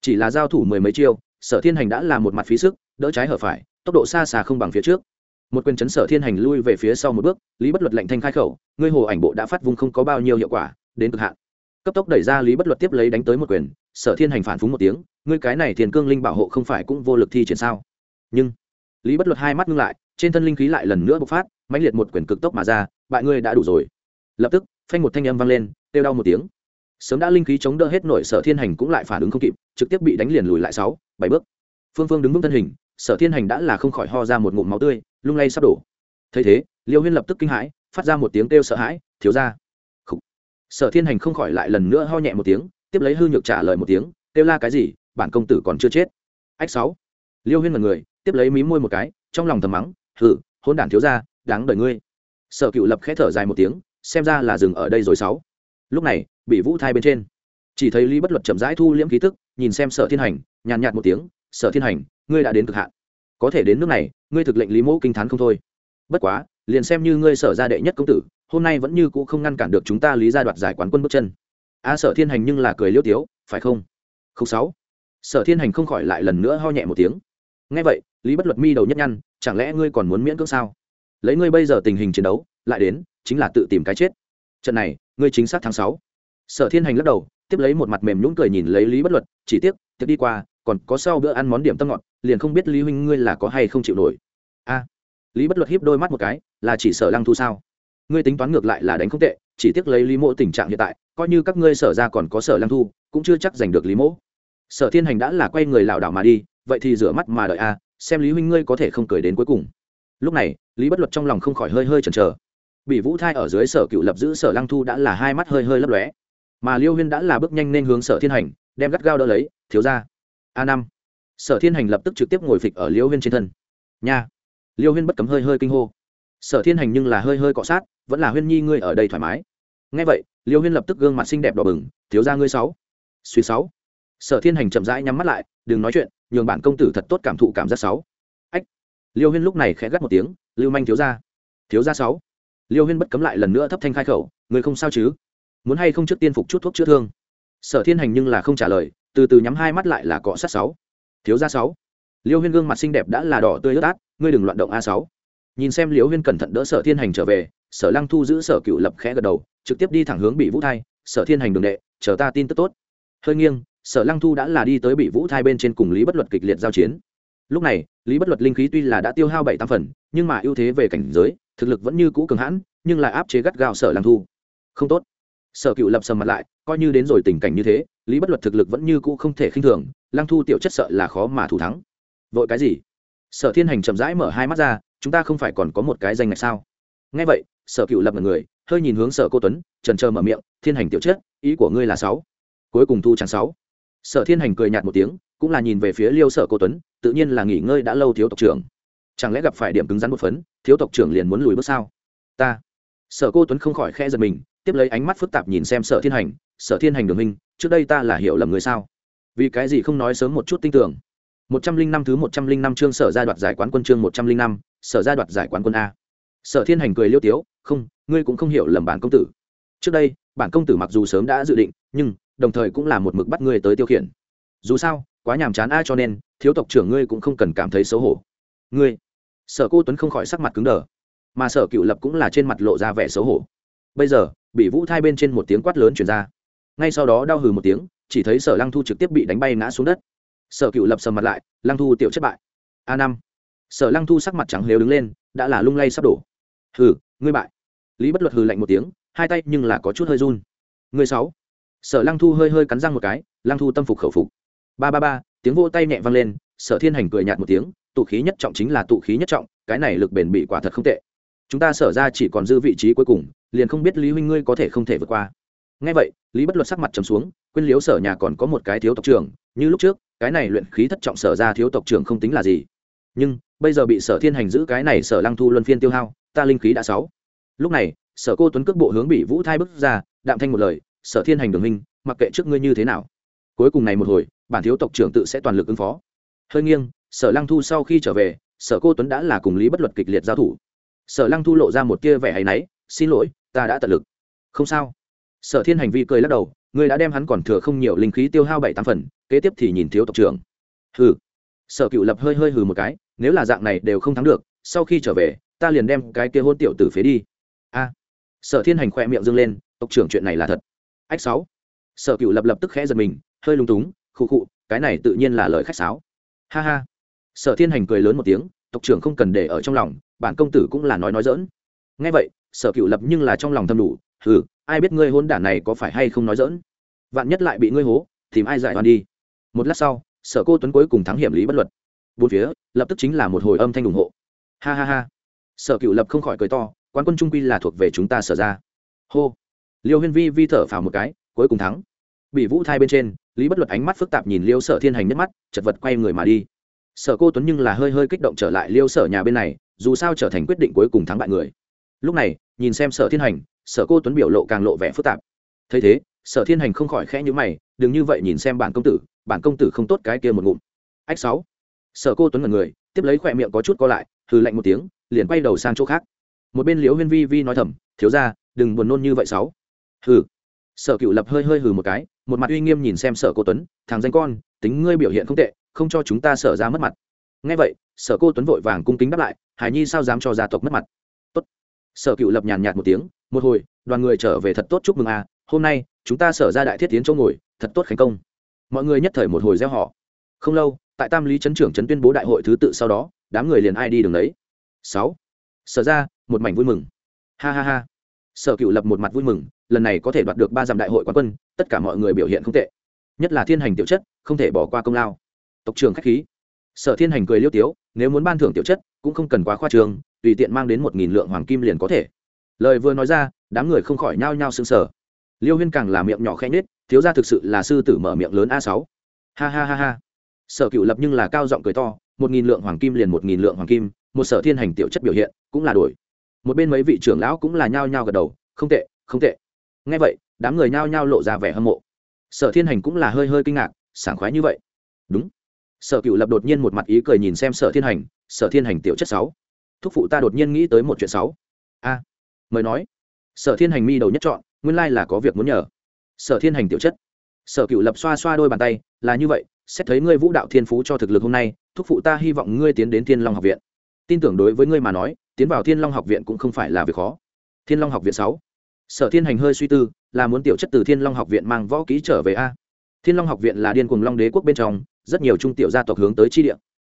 Chỉ là giao thủ mười mấy chiêu sở thiên hành đã là một mặt phí sức, đỡ trái hở phải, tốc độ xa xa không bằng phía trước. Một quyền chấn sở thiên hành lui về phía sau một bước, lý bất luật lạnh thanh khai khẩu, ngươi hồ ảnh bộ đã phát vung không có bao nhiêu hiệu quả, đến cực hạn. Cấp tốc đẩy ra lý bất luật tiếp lấy đánh tới một quyền, sở thiên hành phản phúng một tiếng, ngươi cái này thiền cương linh bảo hộ không phải cũng vô lực thi triển sao? Nhưng lý bất luật hai mắt ngưng lại, trên thân linh khí lại lần nữa bộc phát, mãnh liệt một quyền cực tốc mà ra, bại ngươi đã đủ rồi. Lập tức, phanh một thanh âm vang lên, kêu đau một tiếng. Sớm đã linh khí chống đỡ hết nổi sở thiên hành cũng lại phản ứng không kịp, trực tiếp bị đánh liền lùi lại sáu bảy bước. Phương phương đứng vững thân hình, sở thiên hành đã là không khỏi ho ra một ngụm máu tươi, lung lay sắp đổ. Thấy thế, liêu huyên lập tức kinh hãi, phát ra một tiếng kêu sợ hãi, thiếu ra sở thiên hành không khỏi lại lần nữa ho nhẹ một tiếng, tiếp lấy hư nhược trả lời một tiếng, kêu la cái gì, bản công tử còn chưa chết. Ách sáu. Liêu huyên mật người, tiếp lấy mí môi một cái, trong lòng thầm mắng hử hôn đản thiếu ra đáng đời ngươi. Sở cựu lập khẽ thở dài một tiếng, xem ra là dừng ở đây rồi sáu. Lúc này, bị vũ thai bên trên, chỉ thấy lý bất luật chậm rãi thu liễm ký tức nhìn xem sở thiên hành, nhàn nhạt một tiếng, sở thiên hành, ngươi đã đến cực hạn. Có thể đến nước này, ngươi thực lệnh lý mẫu kinh t h á n không thôi. Bất quá, liền xem như ngươi sở ra đệ nhất công tử, hôm nay vẫn như c ũ không ngăn cản được chúng ta lý ra đoạt giải quán quân bước chân. A sở thiên hành nhưng là cười liêu tiếu, phải không? Không sáu. Sở thiên hành không khỏi lại lần nữa ho nhẹ một tiếng. Ngay vậy, lý bất luật mi đầu nhất nhăn, chẳng lẽ ngươi còn muốn miễn cưỡng sao? Lấy ngươi bây giờ tình hình chiến đấu, lại đến, chính là tự tìm cái chết. Trận này, ngươi chính xác tháng sáu. Sở thiên hành lắc đầu tiếp lấy một mặt mềm nhũng cười nhìn lấy lý bất luật chỉ tiếc tiếc đi qua, còn có sau bữa ăn món điểm tâm ngọt, liền không biết lý huynh ngươi là có hay không chịu nổi. A, lý bất luật hiếp đôi mắt một cái, là chỉ sở lăng thu sao? Ngươi tính toán ngược lại là đánh không tệ, chỉ tiếc lấy lý mộ tình trạng hiện tại, coi như các ngươi sở ra còn có sở lăng thu, cũng chưa chắc giành được lý mộ sở thiên hành đã là quay người lảo đảo mà đi, vậy thì rửa mắt mà đợi a, xem lý huynh ngươi có thể không cười đến cuối cùng. Lúc này, lý bất luật trong lòng không khỏi hơi hơi chần chờ. Bị vũ thai ở dưới sở cựu lập giữ sở lăng thu đã là hai mắt hơi hơi lấp lóe mà liêu huyên đã là bước nhanh nên hướng sở thiên hành, đem gắt gao đỡ lấy, thiếu ra a năm. Sở thiên hành lập tức trực tiếp ngồi phịch ở liêu huyên trên thân. Nha. Liêu huyên bất cấm hơi hơi kinh hô. Sở thiên hành nhưng là hơi hơi cọ sát, vẫn là huyên nhi ngươi ở đây thoải mái. Ngay vậy, liêu huyên lập tức gương mặt xinh đẹp đỏ bừng, thiếu ra ngươi sáu, suy sáu. Sở thiên hành chậm rãi nhắm mắt lại, đừng nói chuyện, nhường bản công tử thật tốt cảm thụ cảm giác sáu. Ách. Liêu huyên lúc này khẽ gắt một tiếng, lưu manh thiếu ra thiếu ra sáu. Liêu huyên bất cấm lại lần nữa thấp thanh khai khẩu người không sao chứ? Muốn hay không trước tiên phục chút thuốc chữa thương? Sở thiên hành nhưng là không trả lời, từ từ nhắm hai mắt lại là cọ sát sáu. Thiếu gia sáu. Liêu huyên gương mặt xinh đẹp đã là đỏ tươi ướt át, ngươi đừng loạn động a sáu. Nhìn xem liêu huyên cẩn thận đỡ sở thiên hành trở về, sở lăng thu giữ sở cựu lập khẽ gật đầu, trực tiếp đi thẳng hướng bị vũ thai. Sở thiên hành đường đệ, chờ ta tin tức tốt. Hơi nghiêng, sở lăng thu đã là đi tới bị vũ thai bên trên cùng lý bất luật kịch liệt giao chiến. Lúc này, lý bất luật linh khí tuy là đã tiêu hao bảy tam phần, nhưng mà ưu thế về cảnh giới, thực lực vẫn như cũ cường hãn, nhưng lại áp chế gắt gao sở lăng thu. Không tốt sở cựu lập sầm mặt lại, coi như đến rồi tình cảnh như thế, lý bất luật thực lực vẫn như cũ không thể khinh thường, lăng thu tiểu chất sợ là khó mà thủ thắng. Vội cái gì? Sở thiên hành chậm rãi mở hai mắt ra, chúng ta không phải còn có một cái danh ngạch sao? Ngay vậy, sở cựu lập một người, hơi nhìn hướng sở cô tuấn, trần trơ mở miệng, thiên hành tiểu chất, ý của ngươi là sáu. Cuối cùng thu chẳng sáu. Sở thiên hành cười nhạt một tiếng, cũng là nhìn về phía liêu sở cô tuấn, tự nhiên là nghỉ ngơi đã lâu thiếu tộc trưởng. Chẳng lẽ gặp phải điểm cứng rắn một phấn, thiếu tộc trưởng liền muốn lùi bước sao? Ta. Sở cô tuấn không khỏi khe giật mình tiếp lấy ánh mắt phức tạp nhìn xem sở thiên hành, sở thiên hành đường minh trước đây ta là hiểu lầm người sao? Vì cái gì không nói sớm một chút tin tưởng? Một trăm linh năm thứ một trăm linh năm chương sở gia đoạt giải quán quân chương một trăm linh năm, sở gia đoạt giải quán quân a. Sở thiên hành cười liêu tiếu, không, ngươi cũng không hiểu lầm bản công tử. Trước đây, bản công tử mặc dù sớm đã dự định, nhưng đồng thời cũng là một mực bắt ngươi tới tiêu khiển. Dù sao, quá nhàm chán ai cho nên, thiếu tộc trưởng ngươi cũng không cần cảm thấy xấu hổ. Ngươi? Sở cô tuấn không khỏi sắc mặt cứng đờ, mà sở cựu lập cũng là trên mặt lộ ra vẻ xấu hổ bây giờ, bị vũ thai bên trên một tiếng quát lớn chuyển ra. Ngay sau đó đau hừ một tiếng, chỉ thấy sở lăng thu trực tiếp bị đánh bay ngã xuống đất. Sở cựu lập sầm mặt lại, lăng thu tiểu chất bại. A năm. Sở lăng thu sắc mặt trắng lếu đứng lên, đã là lung lay sắp đổ. Hừ, ngươi bại. Lý bất luật hừ lạnh một tiếng, hai tay nhưng là có chút hơi run. Người sáu. Sở lăng thu hơi hơi cắn răng một cái, lăng thu tâm phục khẩu phục. Ba ba ba, tiếng vô tay nhẹ vang lên, sở thiên hành cười nhạt một tiếng, tụ khí nhất trọng chính là tụ khí nhất trọng, cái này lực bền bị quả thật không tệ. Chúng ta sở ra chỉ còn dư vị trí cuối cùng liền không biết lý huynh ngươi có thể không thể vượt qua. Ngay vậy, lý bất luật sắc mặt trầm xuống, quên liếu sở nhà còn có một cái thiếu tộc trưởng, như lúc trước, cái này luyện khí thất trọng sở ra thiếu tộc trưởng không tính là gì. Nhưng, bây giờ bị sở thiên hành giữ cái này sở lăng thu luân phiên tiêu hao, ta linh khí đã sáu. Lúc này, sở cô tuấn cước bộ hướng bị vũ thai bước ra, đạm thanh một lời, sở thiên hành đường minh mặc kệ trước ngươi như thế nào. Cuối cùng này một hồi, bản thiếu tộc trưởng tự sẽ toàn lực ứng phó. Hơi nghiêng, sở lăng thu sau khi trở về, sở cô tuấn đã là cùng lý bất luật kịch liệt giao thủ. Sở lăng thu lộ ra một tia vẻ hay náy, xin lỗi ta đã tận lực. Không sao. Sở thiên hành vi cười lắc đầu, ngươi đã đem hắn còn thừa không nhiều linh khí tiêu hao bảy tám phần, kế tiếp thì nhìn thiếu tộc trưởng. Hừ. Sở cựu lập hơi hơi hừ một cái, nếu là dạng này đều không thắng được, sau khi trở về, ta liền đem cái kia hôn tiểu tử phế đi. A. Sở thiên hành khỏe miệng dâng lên, tộc trưởng chuyện này là thật. Ách sáu. Sở cựu lập lập tức khẽ giật mình, hơi lung túng, khụ khụ, cái này tự nhiên là lời khách sáo. Ha ha. Sở thiên hành cười lớn một tiếng, tộc trưởng không cần để ở trong lòng, bản công tử cũng là nói nói dỡn ngay vậy sở cựu lập nhưng là trong lòng thâm đủ, hừ, ai biết ngươi hôn đản này có phải hay không nói dỡn vạn nhất lại bị ngươi hố, tìm ai giải oan đi? Một lát sau, sở cô tuấn cuối cùng thắng hiểm lý bất luật bốn phía, lập tức chính là một hồi âm thanh ủng hộ. Ha ha ha. Sở cựu lập không khỏi cười to Quan quân trung quy là thuộc về chúng ta sở ra. Hô. Liêu huyên vi vi thở phào một cái, cuối cùng thắng. Bị vũ thai bên trên, lý bất luật ánh mắt phức tạp nhìn liêu sở thiên hành nhất mắt, chật vật quay người mà đi. Sở cô tuấn nhưng là hơi hơi kích động trở lại liêu sở nhà bên này, dù sao trở thành quyết định cuối cùng thắng bại người lúc này, nhìn xem sở thiên hành, sở cô tuấn biểu lộ càng lộ vẻ phức tạp. Thấy thế, sở thiên hành không khỏi khẽ nhữ mày, đừng như vậy nhìn xem bản công tử, bản công tử không tốt cái kia một ngụm. Ách sáu. Sở cô tuấn ngần người, tiếp lấy khỏe miệng có chút co lại, hừ lạnh một tiếng, liền quay đầu sang chỗ khác. Một bên liễu huyên vi vi nói thầm, thiếu ra đừng buồn nôn như vậy sáu. Hừ. Sở cựu lập hơi hơi hừ một cái, một mặt uy nghiêm nhìn xem sở cô tuấn, thằng danh con, tính ngươi biểu hiện không tệ, không cho chúng ta sở ra mất mặt. Ngay vậy, sở cô tuấn vội vàng cung kính đáp lại, hải nhi sao dám cho gia tộc mất mặt? Sở cựu lập nhàn nhạt một tiếng, một hồi, đoàn người trở về thật tốt chúc mừng a, hôm nay chúng ta sở ra đại thiết tiến chỗ ngồi, thật tốt khánh công. Mọi người nhất thời một hồi gieo họ không lâu, tại tam lý chấn trưởng chấn tuyên bố đại hội thứ tự sau đó, đám người liền ai đi đường đấy. Sáu. Sở ra, một mảnh vui mừng. Ha ha ha. Sở cựu lập một mặt vui mừng, lần này có thể đoạt được ba dặm đại hội quán quân, tất cả mọi người biểu hiện không tệ. Nhất là thiên hành tiểu chất, không thể bỏ qua công lao. Tộc trường khách khí. Sở thiên hành cười liêu tiếu, nếu muốn ban thưởng tiểu chất, cũng không cần quá khoa trường tùy tiện mang đến một nghìn lượng hoàng kim liền có thể. Lời vừa nói ra, đám người không khỏi nhao nhao sưng sở liêu huyên càng là miệng nhỏ khẽ nết thiếu ra thực sự là sư tử mở miệng lớn a sáu. Ha ha ha ha. Sở cựu lập nhưng là cao giọng cười to, một nghìn lượng hoàng kim liền một nghìn lượng hoàng kim, một sở thiên hành tiểu chất biểu hiện, cũng là đổi. Một bên mấy vị trưởng lão cũng là nhao nhao gật đầu, không tệ không tệ. Ngay vậy, đám người nhao nhao lộ ra vẻ hâm mộ. Sở thiên hành cũng là hơi hơi kinh ngạc, sảng khoái như vậy. Đúng. Sở cựu lập đột nhiên một mặt ý cười nhìn xem sở thiên hành, sở thiên hành tiểu chất sáu thúc phụ ta đột nhiên nghĩ tới một chuyện sáu a, mời nói. Sở thiên hành mi đầu nhất chọn, nguyên lai là có việc muốn nhờ. Sở thiên hành tiểu chất. Sở cựu lập xoa xoa đôi bàn tay, là như vậy, xét thấy ngươi vũ đạo thiên phú cho thực lực hôm nay, thúc phụ ta hy vọng ngươi tiến đến thiên long học viện. Tin tưởng đối với ngươi mà nói, tiến vào thiên long học viện cũng không phải là việc khó. Thiên long học viện sáu. Sở thiên hành hơi suy tư, là muốn tiểu chất từ thiên long học viện mang võ kỹ trở về a. Thiên long học viện là điên cùng long đế quốc bên trong, rất nhiều trung tiểu gia tộc hướng tới chi địa.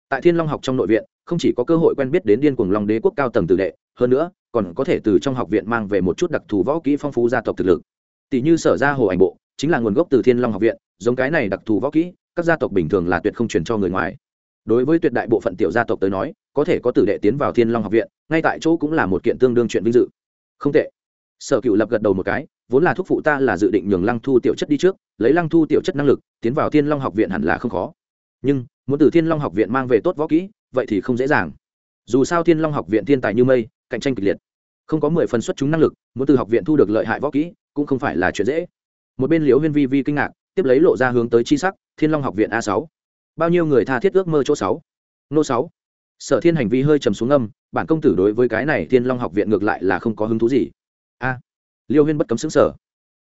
Tại thiên long học trong nội viện không chỉ có cơ hội quen biết đến điên cùng long đế quốc cao tầng tử đệ, hơn nữa, còn có thể từ trong học viện mang về một chút đặc thù võ kỹ phong phú gia tộc thực lực. Tỷ như sở ra hồ ảnh bộ, chính là nguồn gốc từ thiên long học viện, giống cái này đặc thù võ kỹ, các gia tộc bình thường là tuyệt không truyền cho người ngoài. Đối với tuyệt đại bộ phận tiểu gia tộc tới nói, có thể có tử đệ tiến vào thiên long học viện, ngay tại chỗ cũng là một kiện tương đương chuyện vinh dự. Không tệ. Sở cựu lập gật đầu một cái, vốn là thúc phụ ta là dự định nhường lăng thu tiểu chất đi trước, lấy lăng thu tiểu chất năng lực, tiến vào thiên long học viện hẳn là không khó. Nhưng, muốn từ thiên long học viện mang về tốt võ kỹ vậy thì không dễ dàng. Dù sao thiên long học viện thiên tài như mây, cạnh tranh kịch liệt. Không có mười phần xuất chúng năng lực, muốn từ học viện thu được lợi hại võ kỹ, cũng không phải là chuyện dễ. Một bên liễu huyên vi vi kinh ngạc, tiếp lấy lộ ra hướng tới chi sắc, thiên long học viện a sáu. Bao nhiêu người tha thiết ước mơ chỗ sáu? Nô sáu. Sở thiên hành vi hơi trầm xuống âm, bản công tử đối với cái này thiên long học viện ngược lại là không có hứng thú gì. A. Liêu huyên bất cấm xứng sở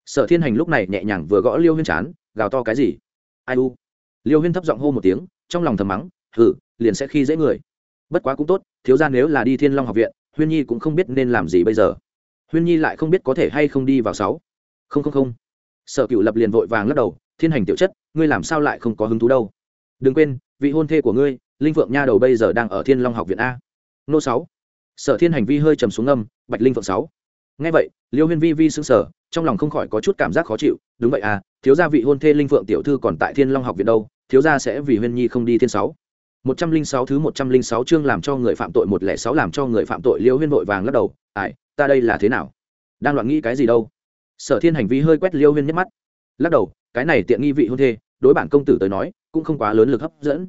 sở thiên hành lúc này nhẹ nhàng vừa gõ liêu huyên chán, gào to cái gì? Ai u? Liêu huyên thấp giọng hô một tiếng, trong lòng thầm mắng hử liền sẽ khi dễ người. Bất quá cũng tốt, thiếu ra nếu là đi thiên long học viện, huyên nhi cũng không biết nên làm gì bây giờ. Huyên nhi lại không biết có thể hay không đi vào sáu. Không không không. Sở cựu lập liền vội vàng lắc đầu, thiên hành tiểu chất, ngươi làm sao lại không có hứng thú đâu? Đừng quên, vị hôn thê của ngươi, linh phượng nha đầu bây giờ đang ở thiên long học viện a. Nô sáu. Sở thiên hành vi hơi trầm xuống âm bạch linh phượng sáu. Ngay vậy, liêu huyên vi vi xứng sở trong lòng không khỏi có chút cảm giác khó chịu, đúng vậy à thiếu gia vị hôn thê linh phượng tiểu thư còn tại thiên long học viện đâu, thiếu gia sẽ vì huyên nhi không đi thiên sáu một trăm linh sáu thứ một trăm linh sáu chương làm cho người phạm tội một lẻ sáu làm cho người phạm tội liêu huyên vội vàng lắc đầu, ai, ta đây là thế nào? Đang loạn nghĩ cái gì đâu? Sở thiên hành vi hơi quét liêu huyên nhất mắt, lắc đầu, cái này tiện nghi vị hôn thê, đối bản công tử tới nói, cũng không quá lớn lực hấp dẫn.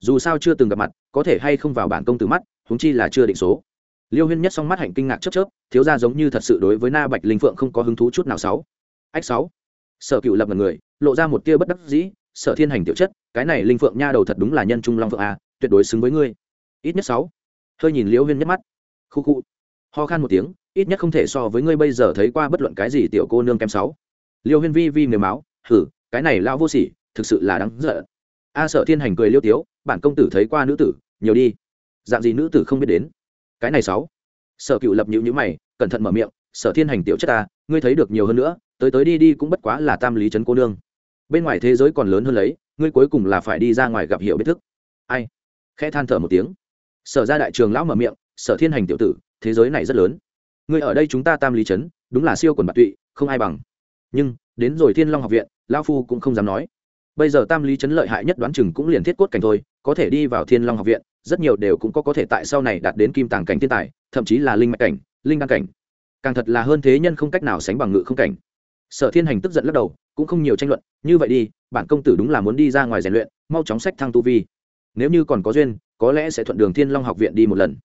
Dù sao chưa từng gặp mặt, có thể hay không vào bản công tử mắt, huống chi là chưa định số. Liêu huyên nhất song mắt hạnh kinh ngạc chớp chớp, thiếu gia giống như thật sự đối với na bạch linh phượng không có hứng thú chút nào sáu. Ách sáu. Sở cựu lập người, lộ ra một tia bất đắc dĩ sở thiên hành tiểu chất, cái này linh phượng nha đầu thật đúng là nhân trung long phượng a, tuyệt đối xứng với ngươi. Ít nhất sáu. Hơi nhìn liêu huyên nhắc mắt. Khu khu. Ho khan một tiếng, ít nhất không thể so với ngươi bây giờ thấy qua bất luận cái gì tiểu cô nương kém sáu. Liêu huyên vi vi mềm máu hử, cái này lao vô sỉ, thực sự là đáng giận. A sở thiên hành cười liêu tiếu, bản công tử thấy qua nữ tử, nhiều đi. Dạng gì nữ tử không biết đến. Cái này sáu. Sở cựu lập nhữ nhữ mày, cẩn thận mở miệng, sở thiên hành tiểu chất ta, ngươi thấy được nhiều hơn nữa, tới tới đi đi cũng bất quá là tam lý trấn cô nương bên ngoài thế giới còn lớn hơn lấy, ngươi cuối cùng là phải đi ra ngoài gặp hiểu biết thức. Ai? Khẽ than thở một tiếng. Sở ra đại trường lão mở miệng, sở thiên hành tiểu tử, thế giới này rất lớn. Ngươi ở đây chúng ta tam lý trấn đúng là siêu quần bạc tụy, không ai bằng. Nhưng, đến rồi thiên long học viện, lão phu cũng không dám nói. Bây giờ tam lý trấn lợi hại nhất đoán chừng cũng liền thiết cốt cảnh thôi, có thể đi vào thiên long học viện, rất nhiều đều cũng có có thể tại sau này đạt đến kim tàng cảnh thiên tài, thậm chí là linh mạch cảnh, linh đăng cảnh. Càng thật là hơn thế nhân không cách nào sánh bằng ngự không cảnh sở thiên hành tức giận lắc đầu, cũng không nhiều tranh luận, như vậy đi, bản công tử đúng là muốn đi ra ngoài rèn luyện, mau chóng sách thăng tu vi. Nếu như còn có duyên, có lẽ sẽ thuận đường thiên long học viện đi một lần.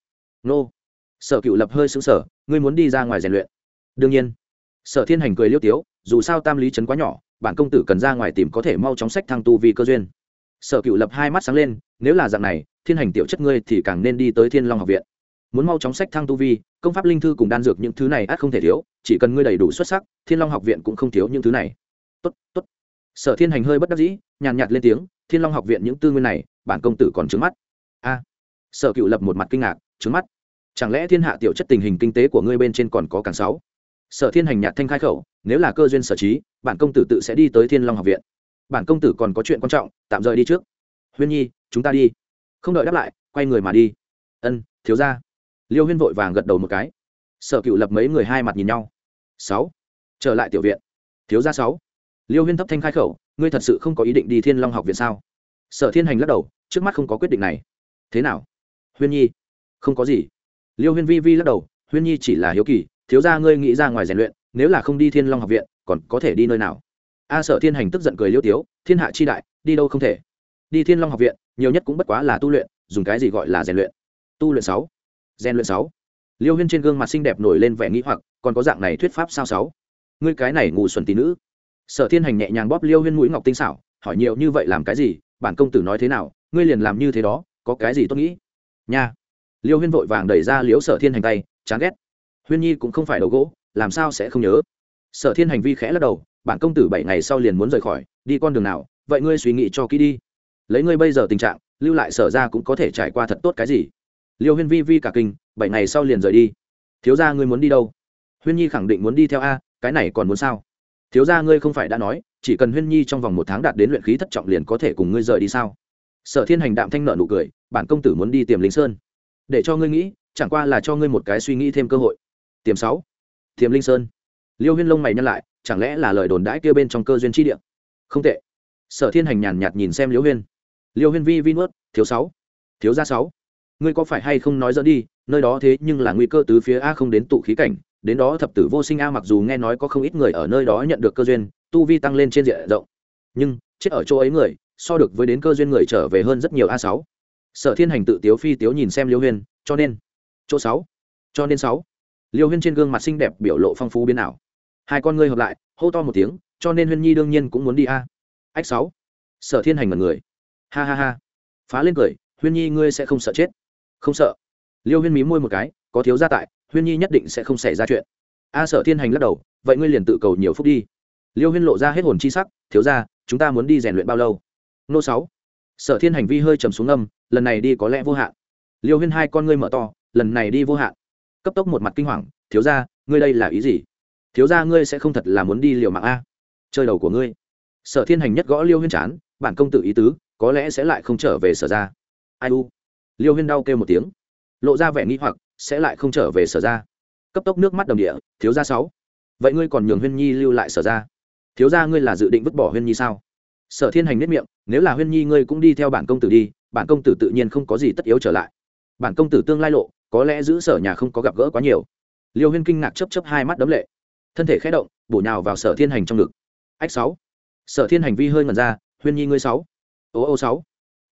Nô. Sở cựu lập hơi xứng sở ngươi muốn đi ra ngoài rèn luyện? Đương nhiên. Sở thiên hành cười liêu tiếu, dù sao tam lý trấn quá nhỏ, bản công tử cần ra ngoài tìm có thể mau chóng sách thăng tu vì cơ duyên. Sở cựu lập hai mắt sáng lên, nếu là dạng này, thiên hành tiểu chất ngươi thì càng nên đi tới thiên long học viện muốn mau chóng sách thăng tu vi, công pháp linh thư cùng đan dược những thứ này át không thể thiếu, chỉ cần ngươi đầy đủ xuất sắc, thiên long học viện cũng không thiếu những thứ này. Tốt tốt. Sở thiên hành hơi bất đắc dĩ, nhàn nhạt lên tiếng, thiên long học viện những tư nguyên này, bản công tử còn trứng mắt. A. Sở cựu lập một mặt kinh ngạc, trứng mắt. Chẳng lẽ thiên hạ tiểu chất tình hình kinh tế của ngươi bên trên còn có càng sáu? Sở thiên hành nhạt thanh khai khẩu, nếu là cơ duyên sở trí, bản công tử tự sẽ đi tới thiên long học viện. Bản công tử còn có chuyện quan trọng, tạm rời đi trước. Huyên nhi, chúng ta đi. Không đợi đáp lại, quay người mà đi. Ân, thiếu ra liêu huyên vội vàng gật đầu một cái. Sở cựu lập mấy người hai mặt nhìn nhau. Sáu. Trở lại tiểu viện. Thiếu gia sáu. Liêu huyên thấp thanh khai khẩu, ngươi thật sự không có ý định đi thiên long học viện sao? Sở thiên hành lắc đầu, trước mắt không có quyết định này. Thế nào? Huyên nhi? Không có gì. Liêu huyên vi vi lắc đầu, huyên nhi chỉ là hiếu kỳ, thiếu gia ngươi nghĩ ra ngoài rèn luyện, nếu là không đi thiên long học viện, còn có thể đi nơi nào? A sở thiên hành tức giận cười liêu tiếu, thiên hạ chi đại, đi đâu không thể? Đi thiên long học viện, nhiều nhất cũng bất quá là tu luyện, dùng cái gì gọi là rèn luyện? Tu luyện sáu rèn luyện sáu. Liêu huyên trên gương mặt xinh đẹp nổi lên vẻ nghĩ hoặc, còn có dạng này thuyết pháp sao sáu? Ngươi cái này ngủ xuẩn tí nữ. Sở thiên hành nhẹ nhàng bóp liêu huyên mũi ngọc tinh xảo, hỏi nhiều như vậy làm cái gì, bản công tử nói thế nào, ngươi liền làm như thế đó, có cái gì tốt nghĩ? Nha. Liêu huyên vội vàng đẩy ra liễu sở thiên hành tay, chán ghét. Huyên nhi cũng không phải đầu gỗ, làm sao sẽ không nhớ? Sở thiên hành vi khẽ lắc đầu, bản công tử bảy ngày sau liền muốn rời khỏi, đi con đường nào, vậy ngươi suy nghĩ cho kỹ đi. Lấy ngươi bây giờ tình trạng, lưu lại sở ra cũng có thể trải qua thật tốt cái gì? Liêu huyên vi vi cả kinh, bảy ngày sau liền rời đi. Thiếu ra ngươi muốn đi đâu? Huyên nhi khẳng định muốn đi theo a, cái này còn muốn sao? Thiếu ra ngươi không phải đã nói, chỉ cần huyên nhi trong vòng một tháng đạt đến luyện khí thất trọng liền có thể cùng ngươi rời đi sao? Sở thiên hành đạm thanh nợ nụ cười, bản công tử muốn đi tiềm lính sơn. Để cho ngươi nghĩ, chẳng qua là cho ngươi một cái suy nghĩ thêm cơ hội. Tiềm sáu, tiềm linh sơn. Liêu huyên lông mày nhăn lại, chẳng lẽ là lời đồn đãi kia bên trong cơ duyên chi địa? Không tệ. Sở thiên hành nhàn nhạt nhìn xem liêu huyên. Liêu huyên vi vi nuốt, thiếu sáu, thiếu gia sáu ngươi có phải hay không nói dẫn đi, nơi đó thế nhưng là nguy cơ từ phía a không đến tụ khí cảnh, đến đó thập tử vô sinh a mặc dù nghe nói có không ít người ở nơi đó nhận được cơ duyên, tu vi tăng lên trên diện rộng. Nhưng, chết ở chỗ ấy người, so được với đến cơ duyên người trở về hơn rất nhiều a sáu. Sở thiên hành tự tiếu phi tiếu nhìn xem liêu huyên, cho nên. Chỗ sáu, cho nên sáu. Liêu huyên trên gương mặt xinh đẹp biểu lộ phong phú biến ảo. Hai con ngươi hợp lại, hô to một tiếng, cho nên huyên nhi đương nhiên cũng muốn đi a. Ách sáu. Sở thiên hành mật người ha ha ha. Phá lên cười, huyên nhi ngươi sẽ không sợ chết không sợ. Liêu huyên mí môi một cái, có thiếu gia tại, huyên nhi nhất định sẽ không xảy ra chuyện. A sở thiên hành lắc đầu, vậy ngươi liền tự cầu nhiều phút đi. Liêu huyên lộ ra hết hồn chi sắc, thiếu gia, chúng ta muốn đi rèn luyện bao lâu? Nô sáu. Sở thiên hành vi hơi trầm xuống âm, lần này đi có lẽ vô hạn. Liêu huyên hai con ngươi mở to, lần này đi vô hạn. Cấp tốc một mặt kinh hoàng, thiếu gia, ngươi đây là ý gì? Thiếu gia ngươi sẽ không thật là muốn đi liều mạng a. Chơi đầu của ngươi. Sở thiên hành nhất gõ liêu huyên chán, bản công tử ý tứ, có lẽ sẽ lại không trở về sở ra. Ai u? Liêu huyên đau kêu một tiếng, lộ ra vẻ nghĩ hoặc, sẽ lại không trở về sở ra. Cấp tốc nước mắt đồng địa, thiếu ra sáu. Vậy ngươi còn nhường huyên nhi lưu lại sở ra? Thiếu ra ngươi là dự định vứt bỏ huyên nhi sao? Sở thiên hành nếp miệng, nếu là huyên nhi ngươi cũng đi theo bản công tử đi, bản công tử tự nhiên không có gì tất yếu trở lại. Bản công tử tương lai lộ, có lẽ giữ sở nhà không có gặp gỡ quá nhiều. Liêu huyên kinh ngạc chấp chấp hai mắt đấm lệ. Thân thể khé động, bổ nhào vào sở thiên hành trong ngực. Ách sáu. Sở thiên hành vi hơi ngần ra, huyên nhi ngươi sáu. Ô ô sáu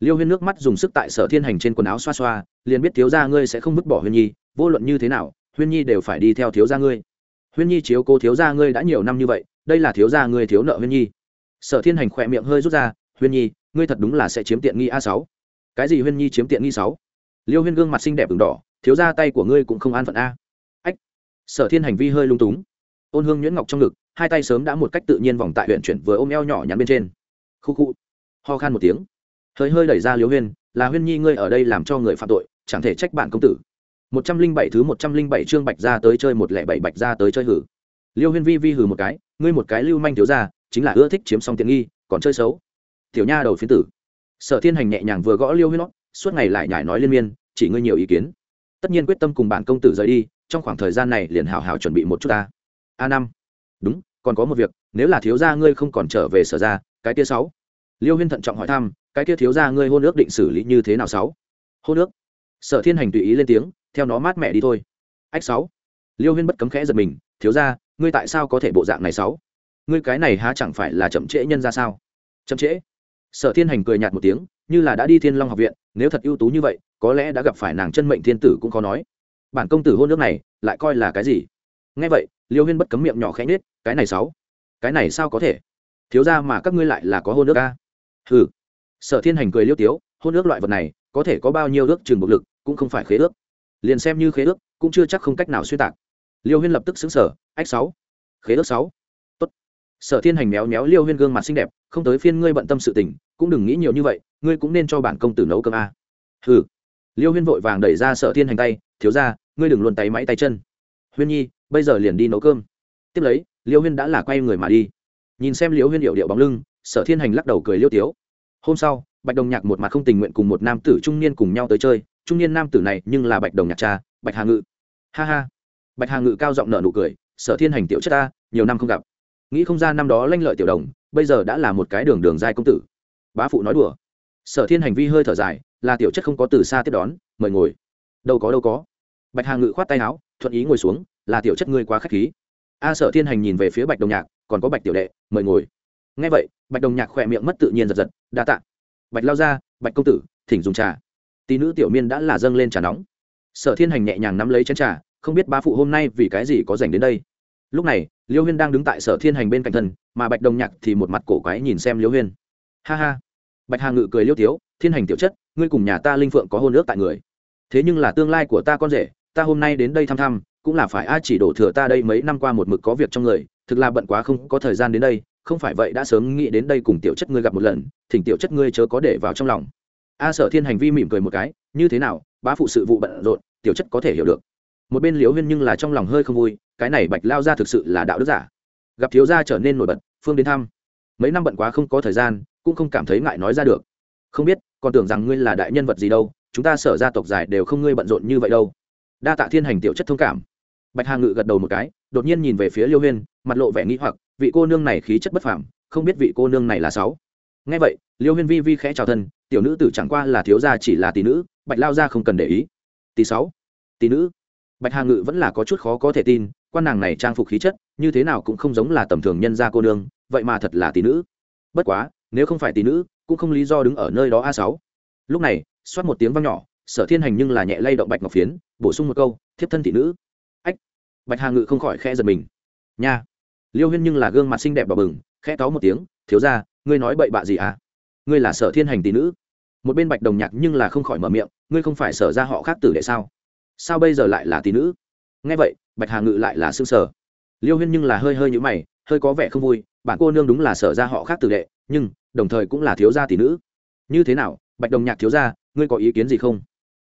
liêu huyên nước mắt dùng sức tại sở thiên hành trên quần áo xoa xoa, liền biết thiếu gia ngươi sẽ không vứt bỏ huyên nhi, vô luận như thế nào, huyên nhi đều phải đi theo thiếu gia ngươi. Huyên nhi chiếu cố thiếu gia ngươi đã nhiều năm như vậy, đây là thiếu gia ngươi thiếu nợ huyên nhi. Sở thiên hành khỏe miệng hơi rút ra, huyên nhi, ngươi thật đúng là sẽ chiếm tiện nghi a sáu. Cái gì huyên nhi chiếm tiện nghi sáu? Liêu huyên gương mặt xinh đẹp ửng đỏ, thiếu gia tay của ngươi cũng không an phận a. Ách. Sở thiên hành vi hơi lung túng. Ôn hương nhuyễn ngọc trong ngực, hai tay sớm đã một cách tự nhiên vòng tại huyện chuyển vừa ôm eo nhỏ nhắn bên trên. Khu khu. Ho khan một tiếng hơi hơi đẩy ra liễu huyên, là huyên nhi, ngươi ở đây làm cho người phạm tội, chẳng thể trách bạn công tử. Một trăm linh bảy thứ một trăm linh bảy chương bạch ra tới chơi một lẻ bảy, bạch ra tới chơi hử. Liêu huyên vi vi hử một cái, ngươi một cái lưu manh thiếu ra chính là ưa thích chiếm xong tiện nghi, còn chơi xấu. Tiểu nha đầu phiến tử. Sở thiên hành nhẹ nhàng vừa gõ liêu huyên nó, suốt ngày lại nhải nói liên miên, chỉ ngươi nhiều ý kiến. Tất nhiên quyết tâm cùng bản công tử rời đi, trong khoảng thời gian này liền hào hào chuẩn bị một chút ta. A năm. Đúng, còn có một việc, nếu là thiếu gia ngươi không còn trở về sở ra, cái tia sáu. Liêu huyên thận trọng hỏi thăm cái kia thiếu gia ngươi hôn ước định xử lý như thế nào sáu? Hôn ước? Sở thiên hành tùy ý lên tiếng, theo nó mát mẹ đi thôi. Ách sáu. Liêu huyên bất cấm khẽ giật mình, thiếu gia, ngươi tại sao có thể bộ dạng này sáu? Ngươi cái này há chẳng phải là chậm trễ nhân ra sao? Chậm trễ. Sở thiên hành cười nhạt một tiếng, như là đã đi thiên long học viện, nếu thật ưu tú như vậy, có lẽ đã gặp phải nàng chân mệnh thiên tử cũng khó nói. Bản công tử hôn nước này, lại coi là cái gì? Nghe vậy, liêu huyên bất cấm miệng nhỏ khẽ nết cái này sáu? Cái này sao có thể? Thiếu ra mà các ngươi lại là có hôn nước ca à? hừ sở thiên hành cười liêu tiếu, hôn ước loại vật này, có thể có bao nhiêu ước chừng bộc lực, cũng không phải khế ước. Liền xem như khế ước, cũng chưa chắc không cách nào xuyên tạc. Liêu huyên lập tức xứng sở ách sáu, khế ước sáu. Tốt. Sở thiên hành méo méo liêu huyên gương mặt xinh đẹp, không tới phiên ngươi bận tâm sự tình, cũng đừng nghĩ nhiều như vậy, ngươi cũng nên cho bản công tử nấu cơm a. Hừ. Liêu huyên vội vàng đẩy ra sở thiên hành tay, thiếu ra ngươi đừng luôn tay máy tay chân. Huyên nhi, bây giờ liền đi nấu cơm. Tiếp lấy, liêu huyên đã là quay người mà đi. Nhìn xem liêu huyên điệu điệu bóng lưng, sở thiên hành lắc đầu cười liêu tiếu hôm sau, bạch đồng nhạc một mặt không tình nguyện cùng một nam tử trung niên cùng nhau tới chơi. Trung niên nam tử này nhưng là bạch đồng nhạc cha, bạch hà ngự. Ha ha. Bạch hà ngự cao giọng nở nụ cười, sở thiên hành tiểu chất ta, nhiều năm không gặp. Nghĩ không ra năm đó lanh lợi tiểu đồng, bây giờ đã là một cái đường đường giai công tử. Bá phụ nói đùa. Sở thiên hành vi hơi thở dài, là tiểu chất không có từ xa tiếp đón, mời ngồi. Đâu có đâu có. Bạch hà ngự khoát tay áo, thuận ý ngồi xuống, là tiểu chất ngươi quá k h á c h khí. A sở thiên hành nhìn về phía bạch đồng nhạc, còn có bạch tiểu đệ, mời ngồi. Ngay vậy bạch đồng nhạc khỏe miệng mất tự nhiên giật giật, đa t ạ bạch lao ra bạch công tử, thỉnh dùng trà. Tí nữ tiểu miên đã là dâng lên trà nóng. Sở thiên hành nhẹ nhàng nắm lấy chén trà, không biết ba phụ hôm nay vì cái gì có dành đến đây? Lúc này, liêu huyên đang đứng tại sở thiên hành bên cạnh thân, mà bạch đồng nhạc thì một mặt cổ quái nhìn xem liêu huyên. Ha ha. Bạch hà ngự cười liêu tiếu, thiên hành tiểu chất, ngươi cùng nhà ta linh phượng có hôn ước tại người. Thế nhưng là tương lai của ta con rể, ta hôm nay đến đây thăm thăm, cũng là phải a chỉ đổ thừa ta đây mấy năm qua một mực có việc trong người, thực là bận quá không có thời gian đến đây không phải vậy đã sớm nghĩ đến đây cùng tiểu chất ngươi gặp một lần, thỉnh tiểu chất ngươi chớ có để vào trong lòng. A sở thiên hành vi mỉm cười một cái, như thế nào, bá phụ sự vụ bận rộn, tiểu chất có thể hiểu được. Một bên liễu huyên nhưng là trong lòng hơi không vui, cái này bạch lao ra thực sự là đạo đức giả. Gặp thiếu gia trở nên nổi bật, phương đến thăm. Mấy năm bận quá không có thời gian, cũng không cảm thấy ngại nói ra được. Không biết, còn tưởng rằng ngươi là đại nhân vật gì đâu, chúng ta sở gia tộc dài đều không ngươi bận rộn như vậy đâu. Đa tạ thiên hành tiểu chất thông cảm. Bạch hà ngự gật đầu một cái đột nhiên nhìn về phía liêu huyên, mặt lộ vẻ nghĩ hoặc, vị cô nương này khí chất bất phàm, không biết vị cô nương này là sáu. Ngay vậy, liêu huyên vi vi khẽ chào thân, tiểu nữ tử chẳng qua là thiếu gia chỉ là tỷ nữ, bạch lao gia không cần để ý. Tỷ sáu, tỷ nữ. Bạch hà ngự vẫn là có chút khó có thể tin, quan nàng này trang phục khí chất, như thế nào cũng không giống là tầm thường nhân gia cô nương, vậy mà thật là tỷ nữ. Bất quá, nếu không phải tỷ nữ, cũng không lý do đứng ở nơi đó a sáu. Lúc này, xoát một tiếng vang nhỏ, sở thiên hành nhưng là nhẹ lay động bạch ngọc phiến, bổ sung một câu, thiếp thân tỷ nữ bạch hà ngự không khỏi khẽ giật mình. Nha. Liêu huyên nhưng là gương mặt xinh đẹp và bừng, khẽ cáu một tiếng, thiếu ra ngươi nói bậy bạ gì à? Ngươi là sở thiên hành tỷ nữ. Một bên bạch đồng nhạc nhưng là không khỏi mở miệng, ngươi không phải sở ra họ khác tử đệ sao? Sao bây giờ lại là tỷ nữ? Nghe vậy, bạch hà ngự lại là xương sở liêu huyên nhưng là hơi hơi nhữ mày, hơi có vẻ không vui, bản cô nương đúng là sở ra họ khác tử đệ, nhưng đồng thời cũng là thiếu gia tỷ nữ. Như thế nào, bạch đồng nhạc thiếu gia, ngươi có ý kiến gì không?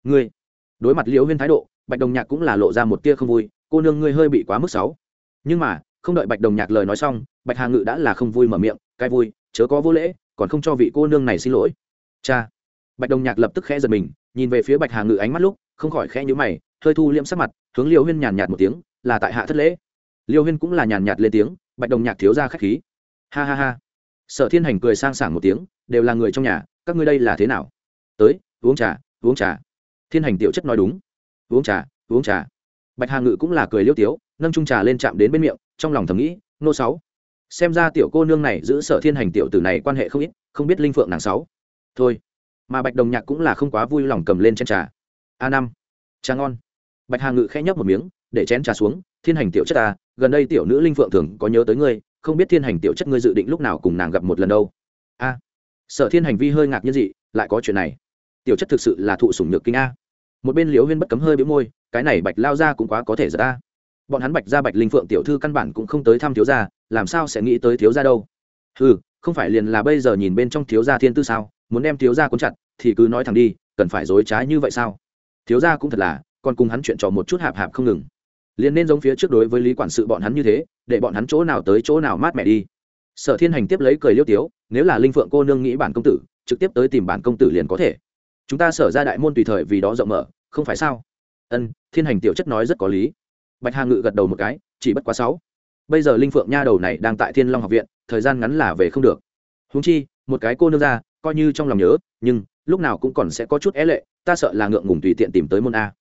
Ngươi. Đối mặt liêu huyên thái độ, bạch đồng nhạc cũng là lộ ra một tia không vui cô nương ngươi hơi bị quá mức sáu. Nhưng mà, không đợi bạch đồng nhạc lời nói xong, bạch hà ngự đã là không vui mở miệng, cái vui, chớ có vô lễ, còn không cho vị cô nương này xin lỗi. Cha. Bạch đồng nhạc lập tức khẽ giật mình, nhìn về phía bạch hà ngự ánh mắt lúc, không khỏi khẽ nhíu mày, hơi thu liễm sắc mặt, hướng liêu huyên nhàn nhạt một tiếng, là tại hạ thất lễ. Liêu huyên cũng là nhàn nhạt lên tiếng, bạch đồng nhạc thiếu ra khách khí. Ha ha ha. Sở thiên hành cười sang sảng một tiếng, đều là người trong nhà, các ngươi đây là thế nào? Tới, uống trà uống trà. Thiên hành tiểu chất nói đúng. Uống trà uống trà bạch hà ngự cũng là cười liêu tiếu, nâng trung trà lên chạm đến bên miệng, trong lòng thầm nghĩ, nô sáu, xem ra tiểu cô nương này giữ sở thiên hành tiểu tử này quan hệ không ít, không biết linh phượng nàng sáu. Thôi. Mà bạch đồng nhạc cũng là không quá vui lòng cầm lên chén trà. A năm, trà ngon. Bạch hà ngự khẽ nhấp một miếng, để chén trà xuống, thiên hành tiểu chất ta, gần đây tiểu nữ linh phượng thường có nhớ tới ngươi, không biết thiên hành tiểu chất ngươi dự định lúc nào cùng nàng gặp một lần đâu. A. Sở thiên hành vi hơi ngạc nhiên dị, lại có chuyện này. Tiểu chất thực sự là thụ sủng nhược kinh a một bên liễu huyên bất cấm hơi bĩu môi, cái này bạch lao ra cũng quá có thể giật ta. Bọn hắn bạch ra bạch linh phượng tiểu thư căn bản cũng không tới thăm thiếu gia, làm sao sẽ nghĩ tới thiếu gia đâu? Ừ không phải liền là bây giờ nhìn bên trong thiếu gia thiên tư sao? Muốn đem thiếu gia cuốn chặt, thì cứ nói thẳng đi, cần phải dối trái như vậy sao? Thiếu gia cũng thật là, còn cùng hắn chuyện trò một chút hạp hạp không ngừng. Liền nên giống phía trước đối với lý quản sự bọn hắn như thế, để bọn hắn chỗ nào tới chỗ nào mát mẻ đi. Sở thiên hành tiếp lấy cười liêu tiếu, nếu là linh phượng cô nương nghĩ bản công tử, trực tiếp tới tìm bản công tử liền có thể. Chúng ta sở ra đại môn tùy thời vì đó rộng mở không phải sao? Ân, thiên hành tiểu chất nói rất có lý. Bạch hà ngự gật đầu một cái, chỉ bất quá sáu. Bây giờ linh phượng nha đầu này đang tại thiên long học viện, thời gian ngắn là về không được. Húng chi, một cái cô nương ra, coi như trong lòng nhớ, nhưng lúc nào cũng còn sẽ có chút é lệ, ta sợ là ngượng ngùng tùy tiện tìm tới môn a.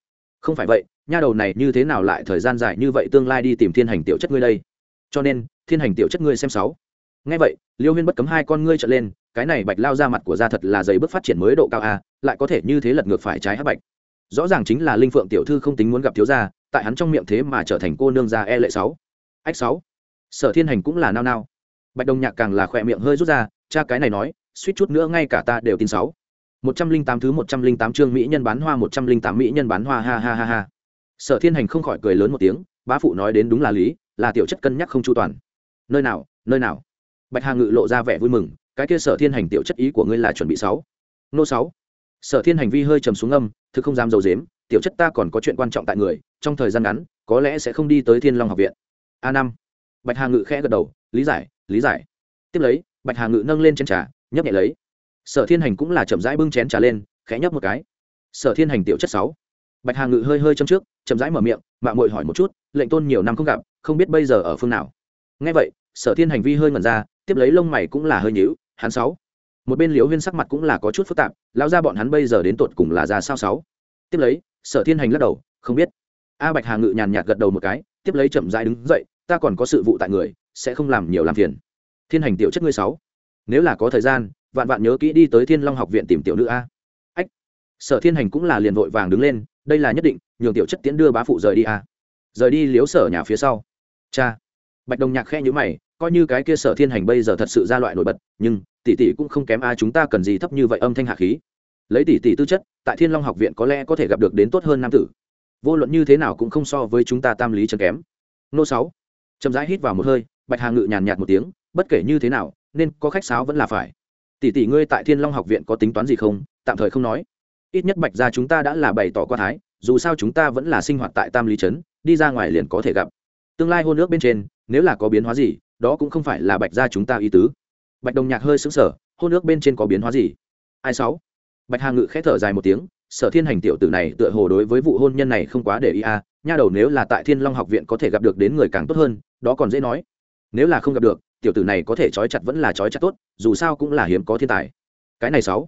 Không phải vậy, nha đầu này như thế nào lại thời gian dài như vậy tương lai đi tìm thiên hành tiểu chất ngươi đây? Cho nên, thiên hành tiểu chất ngươi xem sáu. Ngay vậy, liêu huyên bất cấm hai con ngươi trở lên, cái này bạch lao ra mặt của da thật là giấy bước phát triển mới độ cao a, lại có thể như thế lật ngược phải trái hắc bạch rõ ràng chính là linh phượng tiểu thư không tính muốn gặp thiếu gia, tại hắn trong miệng thế mà trở thành cô nương gia e lệ sáu. Ách sáu. Sở thiên hành cũng là nao nao. Bạch đồng nhạc càng là khỏe miệng hơi rút ra, cha cái này nói, suýt chút nữa ngay cả ta đều tin sáu. Một trăm linh tám thứ một trăm linh tám chương mỹ nhân bán hoa, một trăm linh tám mỹ nhân bán hoa, ha ha ha ha. Sở thiên hành không khỏi cười lớn một tiếng, bá phụ nói đến đúng là lý, là tiểu chất cân nhắc không chu toàn. Nơi nào nơi nào? Bạch hà ngự lộ ra vẻ vui mừng, cái kia sở thiên hành tiểu chất ý của ngươi là chuẩn bị sáu. Nô sáu sở thiên hành vi hơi trầm xuống âm, thực không dám dầu dếm tiểu chất ta còn có chuyện quan trọng tại người, trong thời gian ngắn, có lẽ sẽ không đi tới thiên long học viện. A năm. Bạch hà ngự khẽ gật đầu, lý giải lý giải. Tiếp lấy, bạch hà ngự nâng lên chân trà, nhấp nhẹ lấy. Sở thiên hành cũng là chậm rãi bưng chén trà lên, khẽ nhấp một cái. Sở thiên hành tiểu chất sáu. Bạch hà ngự hơi hơi châm trước, chậm rãi mở miệng mạng mội hỏi một chút, lệnh tôn nhiều năm không gặp, không biết bây giờ ở phương nào? Nghe vậy, sở thiên hành vi hơi ngẩn ra, tiếp lấy lông mày cũng là hơi nhíu, hắn sáu một bên liễu huyên sắc mặt cũng là có chút phức tạp lao ra bọn hắn bây giờ đến tột cùng là ra sao sáu tiếp lấy sở thiên hành lắc đầu không biết a bạch hà ngự nhàn nhạt gật đầu một cái tiếp lấy chậm rãi đứng dậy ta còn có sự vụ tại người sẽ không làm nhiều làm phiền thiên hành tiểu chất ngươi sáu nếu là có thời gian vạn vạn nhớ kỹ đi tới thiên long học viện tìm tiểu nữ a ách sở thiên hành cũng là liền vội vàng đứng lên đây là nhất định nhường tiểu chất tiễn đưa bá phụ rời đi a rời đi liếu sở nhà phía sau cha bạch đồng nhạc khe nhữ mày coi như cái kia sở thiên hành bây giờ thật sự ra loại nổi bật, nhưng tỷ tỷ cũng không kém a chúng ta cần gì thấp như vậy âm thanh hạ khí. Lấy tỷ tỷ tư chất, tại thiên long học viện có lẽ có thể gặp được đến tốt hơn nam tử. Vô luận như thế nào cũng không so với chúng ta tam lý chân kém. Nô sáu. Chậm rãi hít vào một hơi, bạch hà ngự nhàn nhạt một tiếng, bất kể như thế nào, nên có khách sáo vẫn là phải. Tỷ tỷ ngươi tại thiên long học viện có tính toán gì không? Tạm thời không nói. Ít nhất bạch ra chúng ta đã là bày tỏ qua thái, dù sao chúng ta vẫn là sinh hoạt tại tam lý trấn, đi ra ngoài liền có thể gặp. Tương lai hôn ước bên trên nếu là có biến hóa gì, đó cũng không phải là bạch ra chúng ta ý tứ. Bạch đồng nhạc hơi xứng sở hôn ước bên trên có biến hóa gì? Ai sáu? Bạch hà ngự khẽ thở dài một tiếng, sở thiên hành tiểu tử này tựa hồ đối với vụ hôn nhân này không quá để ý à nha đầu nếu là tại thiên long học viện có thể gặp được đến người càng tốt hơn, đó còn dễ nói. Nếu là không gặp được, tiểu tử này có thể trói chặt vẫn là trói chặt tốt, dù sao cũng là hiếm có thiên tài. Cái này sáu.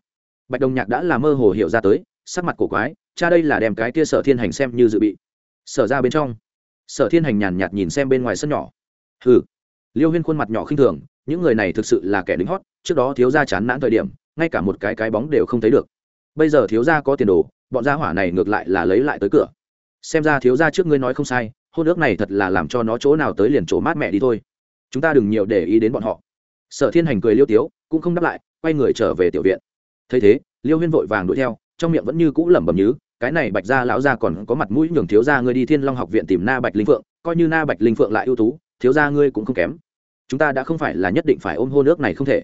Bạch đồng nhạc đã là mơ hồ hiểu ra tới, sắc mặt cổ quái, cha đây là đem cái kia sở thiên hành xem như dự bị. Sở ra bên trong. Sở thiên hành nhàn nhạt nhìn xem bên ngoài sân nhỏ hừ. Liêu huyên khuôn mặt nhỏ khinh thường, những người này thực sự là kẻ lính hót, trước đó thiếu gia chán nản thời điểm, ngay cả một cái cái bóng đều không thấy được. Bây giờ thiếu gia có tiền đồ, bọn gia hỏa này ngược lại là lấy lại tới cửa. Xem ra thiếu gia trước ngươi nói không sai, hôn ước này thật là làm cho nó chỗ nào tới liền chỗ mát mẹ đi thôi. Chúng ta đừng nhiều để ý đến bọn họ. Sở thiên hành cười liêu tiếu, cũng không đáp lại, quay người trở về tiểu viện. Thấy thế, liêu huyên vội vàng đuổi theo, trong miệng vẫn như cũ lẩm bẩm nhứ, cái này bạch gia lão gia còn có mặt mũi nhường thiếu gia ngươi đi thiên long học viện tìm na bạch linh phượng, coi như na bạch linh phượng lại ưu tú thiếu ra ngươi cũng không kém. Chúng ta đã không phải là nhất định phải ôm hô nước này không thể.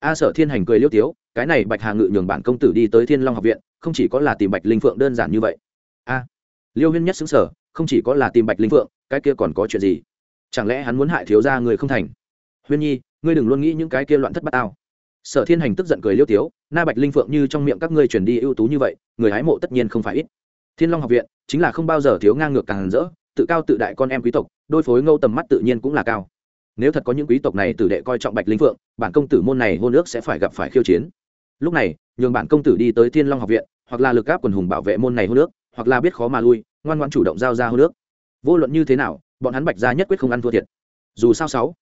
A sở thiên hành cười liêu tiếu, cái này bạch hà ngự nhường bản công tử đi tới thiên long học viện, không chỉ có là tìm bạch linh phượng đơn giản như vậy. A, liêu huyên nhất xứng sở không chỉ có là tìm bạch linh phượng, cái kia còn có chuyện gì? Chẳng lẽ hắn muốn hại thiếu ra người không thành? Huyên nhi, ngươi đừng luôn nghĩ những cái kia loạn thất bát tao. Sở thiên hành tức giận cười liêu tiếu, na bạch linh phượng như trong miệng các ngươi truyền đi ưu tú như vậy, người hái mộ tất nhiên không phải ít. Thiên long học viện, chính là không bao giờ thiếu ngang ngược càng rỡ tự cao tự đại con em quý tộc, đôi phối ngâu tầm mắt tự nhiên cũng là cao. Nếu thật có những quý tộc này tử đệ coi trọng bạch linh phượng, bản công tử môn này hôn ước sẽ phải gặp phải khiêu chiến. Lúc này, nhường bản công tử đi tới thiên long học viện, hoặc là lực gáp quần hùng bảo vệ môn này hôn ước, hoặc là biết khó mà lui, ngoan ngoan chủ động giao ra hôn ước. Vô luận như thế nào, bọn hắn bạch gia nhất quyết không ăn thua thiệt. Dù sao sáu,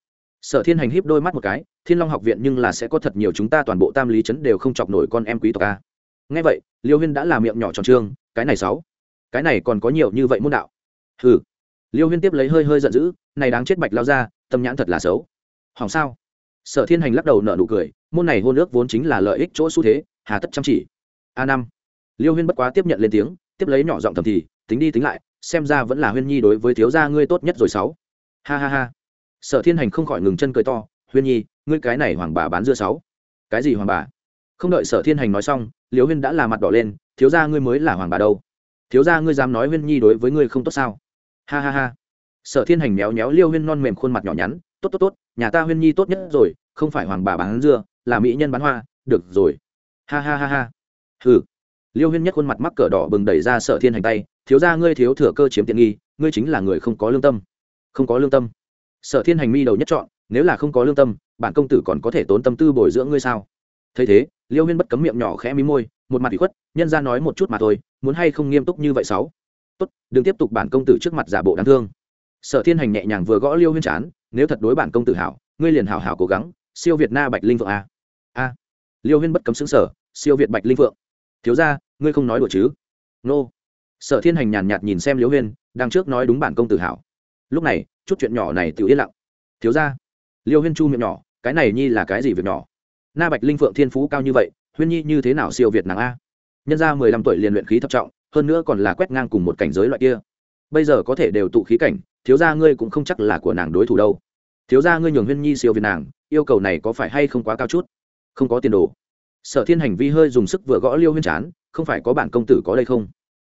sở thiên hành híp đôi mắt một cái, thiên long học viện nhưng là sẽ có thật nhiều chúng ta toàn bộ tam lý chấn đều không chọc nổi con em quý tộc a. Ngay vậy, liêu huyên đã làm miệng nhỏ tròn trương, cái này sáu, cái này còn có nhiều như vậy môn đạo hừ. Liêu huyên tiếp lấy hơi hơi giận dữ, này đáng chết bạch lao ra tâm nhãn thật là xấu. Hỏng sao? Sở thiên hành lắc đầu nở nụ cười, môn này hôn ước vốn chính là lợi ích chỗ xu thế, hà tất chăm chỉ. A năm. Liêu huyên bất quá tiếp nhận lên tiếng, tiếp lấy nhỏ giọng thầm thì, tính đi tính lại, xem ra vẫn là huyên nhi đối với thiếu gia ngươi tốt nhất rồi sáu. Ha ha ha. Sở thiên hành không khỏi ngừng chân cười to, huyên nhi, ngươi cái này hoàng bà bán dưa sáu. Cái gì hoàng bà? Không đợi sở thiên hành nói xong, liêu huyên đã là mặt đỏ lên, thiếu gia ngươi mới là hoàng bà đâu? Thiếu gia ngươi dám nói huyên nhi đối với ngươi không tốt sao? Ha ha ha. Sở thiên hành méo méo liêu huyên non mềm khuôn mặt nhỏ nhắn, tốt tốt tốt, nhà ta huyên nhi tốt nhất rồi, không phải hoàng bà bán dưa, là mỹ nhân bán hoa, được rồi. Ha ha ha ha. Hừ. Liêu huyên nhất khuôn mặt mắc cỡ đỏ bừng đẩy ra sở thiên hành tay, thiếu gia ngươi thiếu thừa cơ chiếm tiện nghi, ngươi chính là người không có lương tâm. Không có lương tâm. Sở thiên hành mi đầu nhất chọn nếu là không có lương tâm, bản công tử còn có thể tốn tâm tư bồi dưỡng ngươi sao? Thấy thế, liêu huyên bất cấm miệng nhỏ khẽ mí môi, một mặt bị khuất, nhân ra nói một chút mà thôi, muốn hay không nghiêm túc như vậy sáu? Tốt, đừng tiếp tục bản công tử trước mặt giả bộ đáng thương. Sở thiên hành nhẹ nhàng vừa gõ liêu huyên chán, nếu thật đối bản công tử hảo, ngươi liền hảo hảo cố gắng, siêu việt na bạch linh vượng a. A. Liêu huyên bất cấm xứng sở siêu việt bạch linh vượng thiếu ra ngươi không nói đùa chứ? Nô. Sở thiên hành nhàn nhạt nhìn xem liêu huyên đang trước nói đúng bản công tử hảo. Lúc này, chút chuyện nhỏ này tự yên lặng. Thiếu ra liêu huyên chu miệng nhỏ, cái này nhi là cái gì việc nhỏ? Na bạch linh phượng thiên phú cao như vậy, huyên nhi như thế nào siêu việt nàng a? Nhân ra mười lăm tuổi liền luyện khí thập trọng hơn nữa còn là quét ngang cùng một cảnh giới loại kia. Bây giờ có thể đều tụ khí cảnh, thiếu gia ngươi cũng không chắc là của nàng đối thủ đâu. Thiếu gia ngươi nhường huyên nhi siêu việt nàng, yêu cầu này có phải hay không quá cao chút? Không có tiền đồ. Sở thiên hành vi hơi dùng sức vừa gõ liêu huyên chán, không phải có bản công tử có đây không?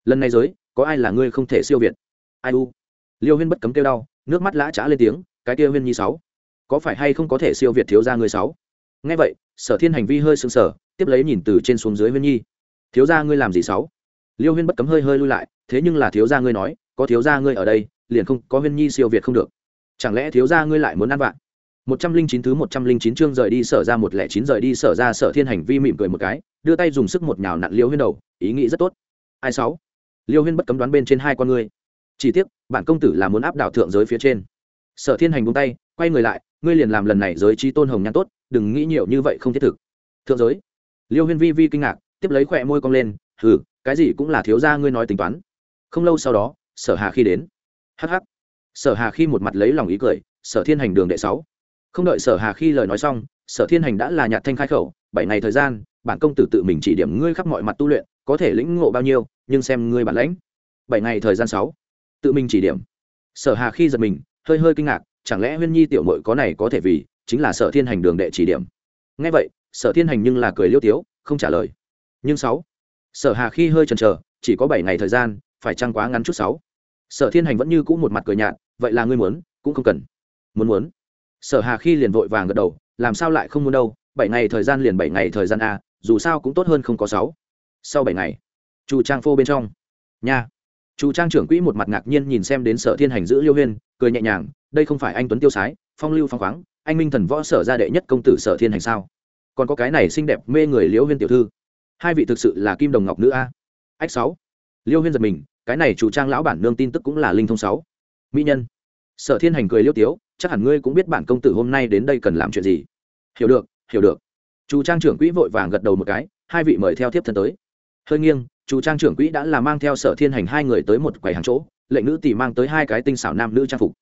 Lần này giới, có ai là ngươi không thể siêu việt? Ai u? Liêu huyên bất cấm kêu đau, nước mắt lã trá lên tiếng, cái kia huyên nhi sáu. Có phải hay không có thể siêu việt thiếu gia ngươi sáu? Nghe vậy, sở thiên hành vi hơi sững sờ, tiếp lấy nhìn từ trên xuống dưới huyên nhi. Thiếu gia ngươi làm gì sáu? Liêu huyên bất cấm hơi hơi lui lại, thế nhưng là thiếu gia ngươi nói, có thiếu gia ngươi ở đây, liền không có huyên nhi siêu việt không được. Chẳng lẽ thiếu gia ngươi lại muốn ăn vạn một trăm linh chín thứ một trăm linh chín chương rời đi sở ra một lẻ chín rời đi sở ra sở thiên hành vi mỉm cười một cái, đưa tay dùng sức một nhào nặn liêu huyên đầu, ý nghĩ rất tốt. Ai sáu? Liêu huyên bất cấm đoán bên trên hai con ngươi. Chỉ tiếc, bản công tử là muốn áp đảo thượng giới phía trên. Sở thiên hành buông tay, quay người lại, ngươi liền làm lần này giới trí tôn hồng nhan tốt, đừng nghĩ nhiều như vậy không thiết thực. Thượng giới. Liêu huyên vi vi kinh ngạc, tiếp lấy khỏe môi cong lên hừ, cái gì cũng là thiếu gia ngươi nói tính toán. Không lâu sau đó, sở hà khi đến. Hh sở hà khi một mặt lấy lòng ý cười, sở thiên hành đường đệ sáu. Không đợi sở hà khi lời nói xong, sở thiên hành đã là nhạt thanh khai khẩu, bảy ngày thời gian, bản công tử tự mình chỉ điểm ngươi khắp mọi mặt tu luyện, có thể lĩnh ngộ bao nhiêu, nhưng xem ngươi bản lãnh. Bảy ngày thời gian sáu. Tự mình chỉ điểm. Sở hà khi giật mình, hơi hơi kinh ngạc, chẳng lẽ huyên nhi tiểu mội có này có thể vì, chính là sở thiên hành đường đệ chỉ điểm. Nghe vậy, sở thiên hành nhưng là cười liêu tiếu, không trả lời. Nhưng sáu sở hà khi hơi chần chờ, chỉ có bảy ngày thời gian, phải chăng quá ngắn chút sáu? Sở thiên hành vẫn như cũ một mặt cười nhạt, vậy là ngươi muốn, cũng không cần. Muốn muốn. Sở hà khi liền vội vàng gật đầu, làm sao lại không muốn đâu, bảy ngày thời gian liền bảy ngày thời gian a, dù sao cũng tốt hơn không có sáu. Sau bảy ngày, chu trang phô bên trong. Nha. Chu trang trưởng quỹ một mặt ngạc nhiên nhìn xem đến sở thiên hành giữ liêu huyên, cười nhẹ nhàng, đây không phải anh tuấn tiêu sái, phong lưu phong khoáng, anh minh thần võ sở gia đệ nhất công tử sở thiên hành sao? Còn có cái này xinh đẹp mê người liễu huyên tiểu thư hai vị thực sự là kim đồng ngọc nữ a. Ách sáu. Liêu huyên giật mình, cái này chủ trang lão bản nương tin tức cũng là linh thông sáu. Mỹ nhân. Sở thiên hành cười liêu tiếu, chắc hẳn ngươi cũng biết bản công tử hôm nay đến đây cần làm chuyện gì. Hiểu được hiểu được. Chủ trang trưởng quỹ vội vàng gật đầu một cái, hai vị mời theo tiếp thân tới. Hơi nghiêng, chủ trang trưởng quỹ đã là mang theo sở thiên hành hai người tới một quầy hàng chỗ, lệnh nữ tỷ mang tới hai cái tinh xảo nam nữ trang phục.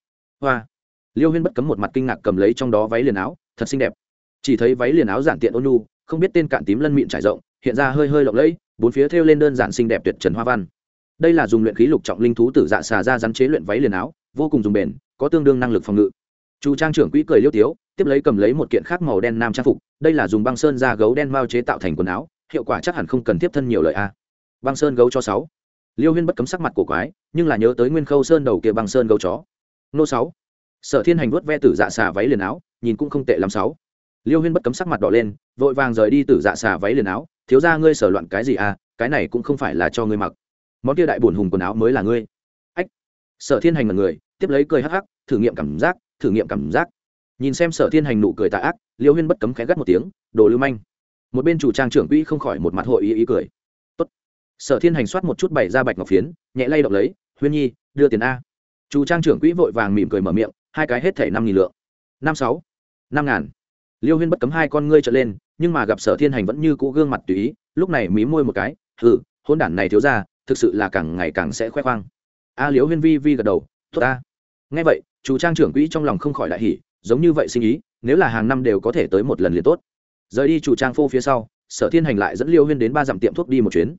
Hoa. Liêu huyên bất cấm một mặt kinh ngạc cầm lấy trong đó váy liền áo, thật xinh đẹp. Chỉ thấy váy liền áo giản tiện ôn nhu không biết tên cạn tím lân miệng trải rộng, hiện ra hơi hơi lộng lẫy, bốn phía thêu lên đơn giản xinh đẹp tuyệt trần hoa văn. Đây là dùng luyện khí lục trọng linh thú tử dạ xà ra rắn chế luyện váy liền áo, vô cùng dùng bền, có tương đương năng lực phòng ngự. Chu trang trưởng quỹ cười liêu tiếu, tiếp lấy cầm lấy một kiện khác màu đen nam trang phục, đây là dùng băng sơn da gấu đen mao chế tạo thành quần áo, hiệu quả chắc hẳn không cần tiếp thân nhiều lợi a. Băng sơn gấu cho sáu. Liêu huyên bất cấm sắc mặt của quái, nhưng là nhớ tới nguyên khâu sơn đầu kia băng sơn gấu chó. Nô sáu. Sở thiên hành vuốt ve tử dạ xà váy liền áo, nhìn cũng không tệ lắm sáu liêu huyên bất cấm sắc mặt đỏ lên, vội vàng rời đi tử dạ xà váy liền áo. Thiếu ra ngươi sở loạn cái gì à? Cái này cũng không phải là cho ngươi mặc. Món kia đại bổn hùng quần áo mới là ngươi. Ách. Sở thiên hành là người, tiếp lấy cười hắc hắc, thử nghiệm cảm giác, thử nghiệm cảm giác. Nhìn xem sở thiên hành nụ cười tạ ác, liêu huyên bất cấm khẽ gắt một tiếng, đồ lưu manh. Một bên chủ trang trưởng quỹ không khỏi một mặt hội ý ý cười. Tốt. sở thiên hành soát một chút bày ra bạch ngọc phiến, nhẹ lay động lấy, huyên nhi, đưa tiền a. Chủ trang trưởng quỹ vội vàng mỉm cười mở miệng, hai cái hết thẻ năm nghìn lượng. Năm sáu. Năm ngàn liêu huyên bất cấm hai con ngươi trở lên, nhưng mà gặp sở thiên hành vẫn như cũ gương mặt tùy ý, lúc này mí môi một cái, hừ hôn đản này thiếu ra thực sự là càng ngày càng sẽ khoe khoang. A liễu huyên vi vi gật đầu, tốt ta. Nghe vậy chủ trang trưởng quỹ trong lòng không khỏi đại hỉ, giống như vậy sinh ý, nếu là hàng năm đều có thể tới một lần liền tốt. Rời đi chủ trang phô phía sau, sở thiên hành lại dẫn liêu huyên đến ba dặm tiệm thuốc đi một chuyến.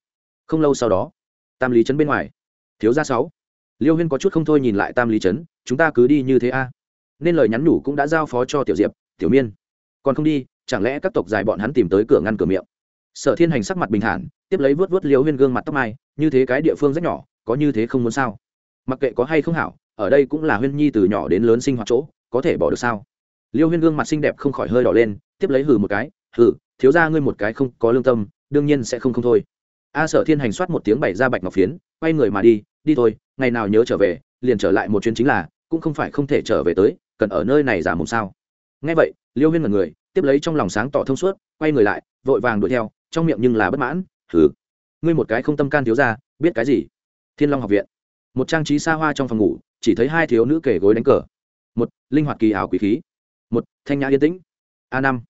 Không lâu sau đó, tam lý trấn bên ngoài. Thiếu gia sáu. Liêu huyên có chút không thôi nhìn lại tam lý trấn, chúng ta cứ đi như thế a. Nên lời nhắn nhủ cũng đã giao phó cho tiểu diệp, tiểu miên còn không đi, chẳng lẽ các tộc dài bọn hắn tìm tới cửa ngăn cửa miệng? Sở thiên hành sắc mặt bình thản, tiếp lấy vớt vớt liêu huyên gương mặt tóc mai, như thế cái địa phương rất nhỏ, có như thế không muốn sao? Mặc kệ có hay không hảo, ở đây cũng là huyên nhi từ nhỏ đến lớn sinh hoạt chỗ, có thể bỏ được sao? Liêu huyên gương mặt xinh đẹp không khỏi hơi đỏ lên, tiếp lấy hừ một cái, hừ, thiếu ra ngươi một cái không có lương tâm, đương nhiên sẽ không không thôi. A sở thiên hành soát một tiếng bày ra bạch ngọc phiến, quay người mà đi đi thôi, ngày nào nhớ trở về, liền trở lại một chuyến chính là, cũng không phải không thể trở về tới, cần ở nơi này giả mồm sao? Ngay vậy, liêu huyên là người, tiếp lấy trong lòng sáng tỏ thông suốt, quay người lại, vội vàng đuổi theo, trong miệng nhưng là bất mãn thử ngươi một cái không tâm can thiếu ra biết cái gì? Thiên long học viện. Một trang trí xa hoa trong phòng ngủ, chỉ thấy hai thiếu nữ kể gối đánh cờ. Một, linh hoạt kỳ ảo quý khí. Một, thanh nhã yên tĩnh. A năm.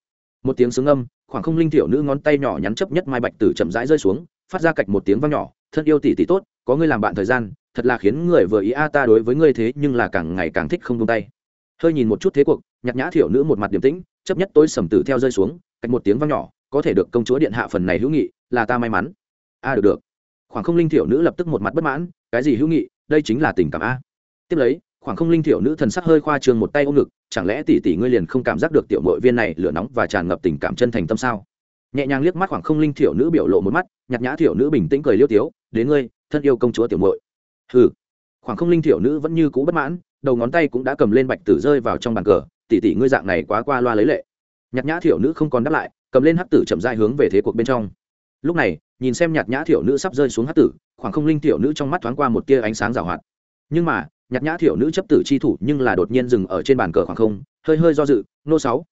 Một tiếng sướng âm, khoảng không linh tiểu nữ ngón tay nhỏ nhắn chấp nhất mai bạch tử chậm rãi rơi xuống, phát ra cạch một tiếng vang nhỏ, thân yêu tỷ tỷ tốt, có ngươi làm bạn thời gian, thật là khiến người vừa ý a ta đối với ngươi thế nhưng là càng ngày càng thích không tung tay hơi nhìn một chút thế cuộc, nhạc nhã thiểu nữ một mặt điềm tĩnh chấp nhất tôi sầm tử theo rơi xuống, cách một tiếng vang nhỏ, có thể được công chúa điện hạ phần này hữu nghị, là ta may mắn. A, được được. Khoảng không linh thiểu nữ lập tức một mặt bất mãn, cái gì hữu nghị, đây chính là tình cảm a. Tiếp lấy, khoảng không linh thiểu nữ thần sắc hơi khoa trương một tay ôm ngực, chẳng lẽ tỷ tỷ ngươi liền không cảm giác được tiểu mội viên này lửa nóng và tràn ngập tình cảm chân thành tâm sao? Nhẹ nhàng liếc mắt khoảng không linh thiểu nữ biểu lộ một mắt, nhạc nhã thiểu nữ bình tĩnh cười liêu tiếu, đến ngươi, thân yêu công chúa tiểu mội hừ. Khoảng không linh thiểu nữ vẫn như cũ bất mãn đầu ngón tay cũng đã cầm lên bạch tử rơi vào trong bàn cờ, tỷ tỷ, ngươi dạng này quá qua loa lấy lệ. Nhặt nhã thiểu nữ không còn đáp lại, cầm lên hắc tử chậm dai hướng về thế cuộc bên trong. Lúc này, nhìn xem nhạt nhã thiểu nữ sắp rơi xuống hắc tử, khoảng không linh thiểu nữ trong mắt thoáng qua một tia ánh sáng rào hoạt. Nhưng mà nhạt nhã thiểu nữ chấp tử chi thủ nhưng là đột nhiên dừng ở trên bàn cờ khoảng không, hơi hơi do dự, nô sáu.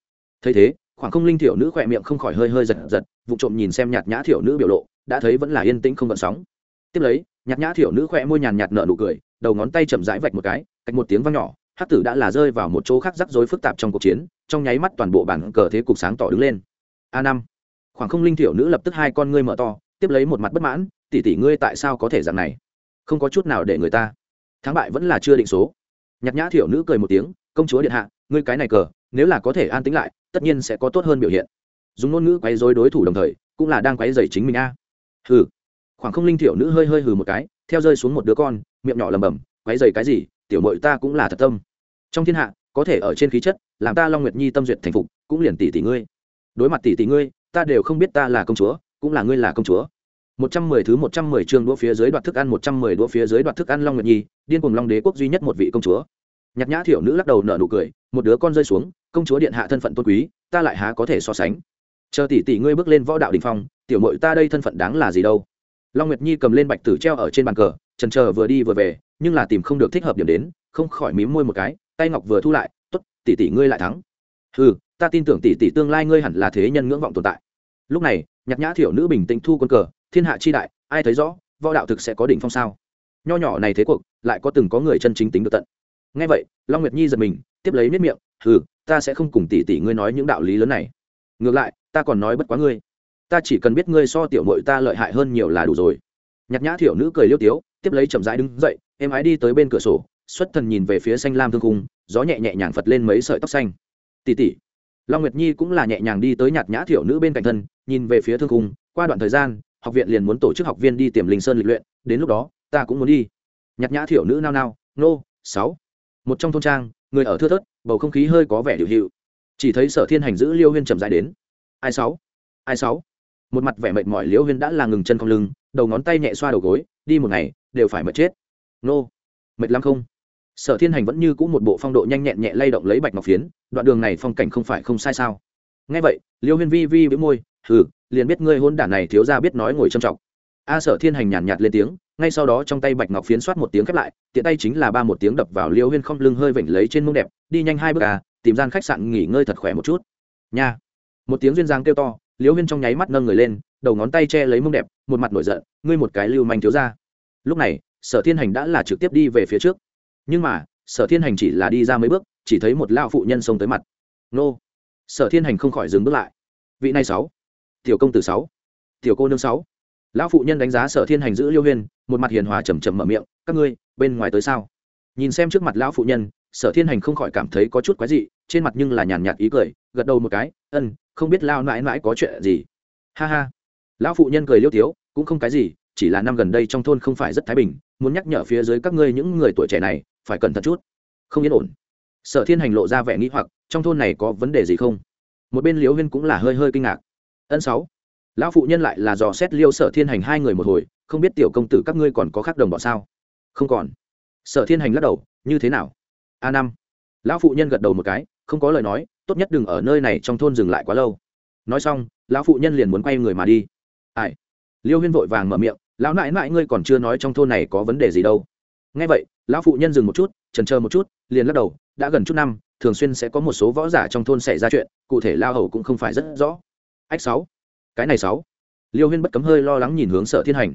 Thấy thế, khoảng không linh thiểu nữ khỏe miệng không khỏi hơi hơi giật giật, vụ trộm nhìn xem nhạt nhã thiểu nữ biểu lộ, đã thấy vẫn là yên tĩnh không gợn sóng. Tiếp lấy nhạt nhã thiểu nữ khỏe môi nhàn nhạt nở nụ cười, đầu ngón tay chậm rãi vạch một cái cách một tiếng vang nhỏ, hắc tử đã là rơi vào một chỗ khác rắc rối phức tạp trong cuộc chiến, trong nháy mắt toàn bộ bản cờ thế cục sáng tỏ đứng lên. A năm. Khoảng không linh thiểu nữ lập tức hai con ngươi mở to, tiếp lấy một mặt bất mãn, tỷ tỷ ngươi tại sao có thể dạng này? Không có chút nào để người ta. Thắng bại vẫn là chưa định số. Nhặt nhã thiểu nữ cười một tiếng, công chúa điện hạ, ngươi cái này cờ, nếu là có thể an tính lại, tất nhiên sẽ có tốt hơn biểu hiện. Dùng ngôn ngữ quấy dối đối thủ đồng thời, cũng là đang quấy dày chính mình a. Hừ. Khoảng không linh thiểu nữ hơi hơi hừ một cái, theo rơi xuống một đứa con, miệng nhỏ lầm bầm, quấy dày cái gì? Tiểu mội ta cũng là thật tâm. Trong thiên hạ, có thể ở trên khí chất, làm ta long nguyệt nhi tâm duyệt thành phục, cũng liền tỷ tỷ ngươi. Đối mặt tỷ tỷ ngươi, ta đều không biết ta là công chúa, cũng là ngươi là công chúa. Một trăm mười thứ một trăm mười chương đũa phía dưới đoạt thức ăn, một trăm mười đũa phía dưới đoạt thức ăn long nguyệt nhi, điên cùng long đế quốc duy nhất một vị công chúa. Nhạc nhã thiểu nữ lắc đầu nở nụ cười, một đứa con rơi xuống, công chúa điện hạ thân phận tôn quý, ta lại há có thể so sánh. Chờ tỷ tỷ ngươi bước lên võ đạo đình phong, tiểu mội ta đây thân phận đáng là gì đâu? Long nguyệt nhi cầm lên bạch tử treo ở trên bàn cờ trần chờ vừa đi vừa về, nhưng là tìm không được thích hợp điểm đến, không khỏi mím môi một cái, tay ngọc vừa thu lại t ố t tỷ tỷ ngươi lại thắng. Ừ ta tin tưởng tỷ tỷ tương lai ngươi hẳn là thế nhân ngưỡng vọng tồn tại. Lúc này, nhạc nhã thiểu nữ bình tĩnh thu quân cờ, thiên hạ chi đại, ai thấy rõ, võ đạo thực sẽ có đỉnh phong sao? Nho nhỏ này thế cuộc, lại có từng có người chân chính tính được tận. Ngay vậy, long nguyệt nhi giật mình, tiếp lấy nếp miệng, hừ, ta sẽ không cùng tỷ tỷ ngươi nói những đạo lý lớn này. Ngược lại, ta còn nói bất quá ngươi ta chỉ cần biết ngươi so tiểu mội ta lợi hại hơn nhiều là đủ rồi. Nhạc nhã thiểu nữ cười liêu tiếu, tiếp lấy chậm rãi đứng dậy, em ái đi tới bên cửa sổ, xuất thần nhìn về phía xanh lam thương cung gió nhẹ nhẹ nhàng phật lên mấy sợi tóc xanh. Tỉ tỉ. long nguyệt nhi cũng là nhẹ nhàng đi tới nhạt nhã thiểu nữ bên cạnh thân, nhìn về phía thương cung qua đoạn thời gian, học viện liền muốn tổ chức học viên đi tiềm linh sơn lịch luyện, đến lúc đó, ta cũng muốn đi. Nhạt nhã thiểu nữ nao nao, nô, sáu. Một trong thôn trang, người ở thưa thớt, bầu không khí hơi có vẻ điều hiệu. Chỉ thấy sở thiên hành giữ liêu huyên trầm dài đến. Ai sáu? Ai sáu? Một mặt vẻ mệt mỏi liêu huyên đã là ngừng chân không lưng đầu ngón tay nhẹ xoa đầu gối đi một ngày đều phải mệt chết. Nô mệt lắm không? Sở thiên hành vẫn như cũ một bộ phong độ nhanh nhẹn nhẹ lay động lấy bạch ngọc phiến đoạn đường này phong cảnh không phải không sai sao? Nghe vậy liêu huyên vi vi với môi hừ liền biết ngươi hôn đản này thiếu ra biết nói ngồi trầm trọng a sở thiên hành nhàn nhạt, nhạt lên tiếng ngay sau đó trong tay bạch ngọc phiến soát một tiếng khép lại tiện tay chính là ba một tiếng đập vào liêu huyên không lưng hơi vểnh lấy trên mông đẹp đi nhanh hai bước à tìm gian khách sạn nghỉ ngơi thật khỏe một chút. Nha. Một tiếng duyên giang kêu to liêu huyên trong nháy mắt nâng người lên, đầu ngón tay che lấy mông đẹp, một mặt nổi giận, ngươi một cái lưu manh thiếu ra lúc này, sở thiên hành đã là trực tiếp đi về phía trước. Nhưng mà, sở thiên hành chỉ là đi ra mấy bước, chỉ thấy một lao phụ nhân xông tới mặt. Nô. Sở thiên hành không khỏi dừng bước lại. Vị này sáu, tiểu công tử sáu, tiểu cô nương sáu. Lão phụ nhân đánh giá sở thiên hành giữ liêu huyên, một mặt hiền hòa chầm chầm mở miệng, các ngươi, bên ngoài tới sao? Nhìn xem trước mặt lão phụ nhân sở thiên hành không khỏi cảm thấy có chút quái dị, trên mặt nhưng là nhàn nhạt ý cười, gật đầu một cái, ân, không biết lao mãi mãi có chuyện gì? Ha ha. Lão phụ nhân cười liêu tiếu, cũng không cái gì, chỉ là năm gần đây trong thôn không phải rất thái bình, muốn nhắc nhở phía dưới các ngươi những người tuổi trẻ này, phải cẩn thận chút. Không yên ổn. Sở thiên hành lộ ra vẻ nghĩ hoặc, trong thôn này có vấn đề gì không? Một bên liễu huyên cũng là hơi hơi kinh ngạc. Ân sáu. Lão phụ nhân lại là dò xét liêu sở thiên hành hai người một hồi, không biết tiểu công tử các ngươi còn có khác đồng bọn sao? Không còn. Sở thiên hành lắc đầu, như thế nào? A năm. Lão phụ nhân gật đầu một cái, không có lời nói, tốt nhất đừng ở nơi này trong thôn dừng lại quá lâu. Nói xong, lão phụ nhân liền muốn quay người mà đi. Ai? Liêu huyên vội vàng mở miệng, lão nại nại ngươi còn chưa nói trong thôn này có vấn đề gì đâu. Nghe vậy, lão phụ nhân dừng một chút trần chờ một chút, liền lắc đầu, đã gần chút năm, thường xuyên sẽ có một số võ giả trong thôn xảy ra chuyện, cụ thể lao hầu cũng không phải rất rõ. Ách sáu. Cái này sáu. Liêu huyên bất cấm hơi lo lắng nhìn hướng sở thiên hành.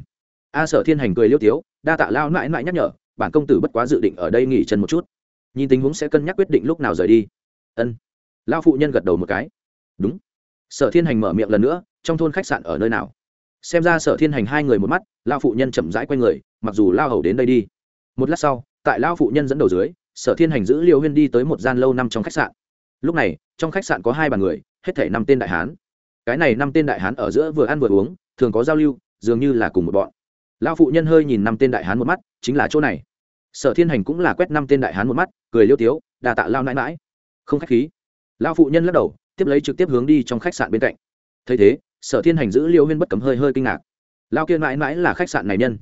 A sở thiên hành cười liêu tiếu, đa tạ lao nại nại nhắc nhở, bản công tử bất quá dự định ở đây nghỉ chân một chút nhìn tình huống sẽ cân nhắc quyết định lúc nào rời đi. Ân. Lao phụ nhân gật đầu một cái. Đúng. Sở thiên hành mở miệng lần nữa, trong thôn khách sạn ở nơi nào? Xem ra sở thiên hành hai người một mắt lao phụ nhân chậm rãi q u a y người, mặc dù lao hầu đến đây đi. Một lát sau, tại lao phụ nhân dẫn đầu dưới, sở thiên hành giữ liêu huyên đi tới một gian lâu năm trong khách sạn. Lúc này, trong khách sạn có hai bàn người, hết thể năm tên đại hán. Cái này năm tên đại hán ở giữa vừa ăn vừa uống, thường có giao lưu, dường như là cùng một bọn. Lao phụ nhân hơi nhìn năm tên đại hán một mắt, chính là chỗ này. Sở thiên hành cũng là quét năm tên đại hán một mắt cười liêu tiếu đà tạ lao nãi mãi không khách khí. Lao phụ nhân lắc đầu, tiếp lấy trực tiếp hướng đi trong khách sạn bên cạnh. Thấy thế, sở thiên hành giữ liêu huyên bất cấm hơi hơi kinh ngạc. Lao kia mãi mãi là khách sạn này nhân?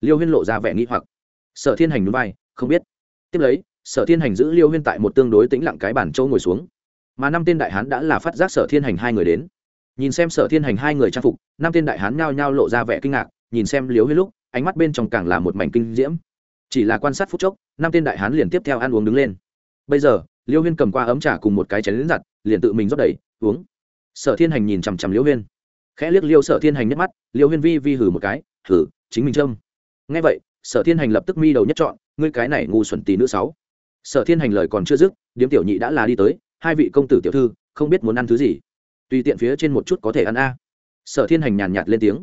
Liêu huyên lộ ra vẻ nghĩ hoặc. Sở thiên hành núi vai, không biết. Tiếp lấy, sở thiên hành giữ liêu huyên tại một tương đối tĩnh lặng cái bản châu ngồi xuống. Mà năm tên đại hán đã là phát giác sở thiên hành hai người đến. Nhìn xem sở thiên hành hai người trang phục, năm tên đại hán nhao nhao lộ ra vẻ kinh ngạc, nhìn xem liêu huyên lúc, ánh mắt bên trong càng là một mảnh kinh diễm chỉ là quan sát phút chốc, năm tên đại hán liền tiếp theo ăn uống đứng lên. Bây giờ, liêu huyên cầm qua ấm trà cùng một cái chén lính giặt, liền tự mình rót đầy, uống. Sở thiên hành nhìn chằm chằm liêu huyên. Khẽ liếc liêu sở thiên hành nhắc mắt, liêu huyên vi vi hử một cái, hử, chính mình trâm ngay vậy, sở thiên hành lập tức mi đầu nhất chọn ngươi cái này ngu xuẩn tí nữ sáu. Sở thiên hành lời còn chưa dứt, điếm tiểu nhị đã là đi tới, hai vị công tử tiểu thư, không biết muốn ăn thứ gì? Tùy tiện phía trên một chút có thể ăn a. Sở thiên hành nhàn nhạt lên tiếng.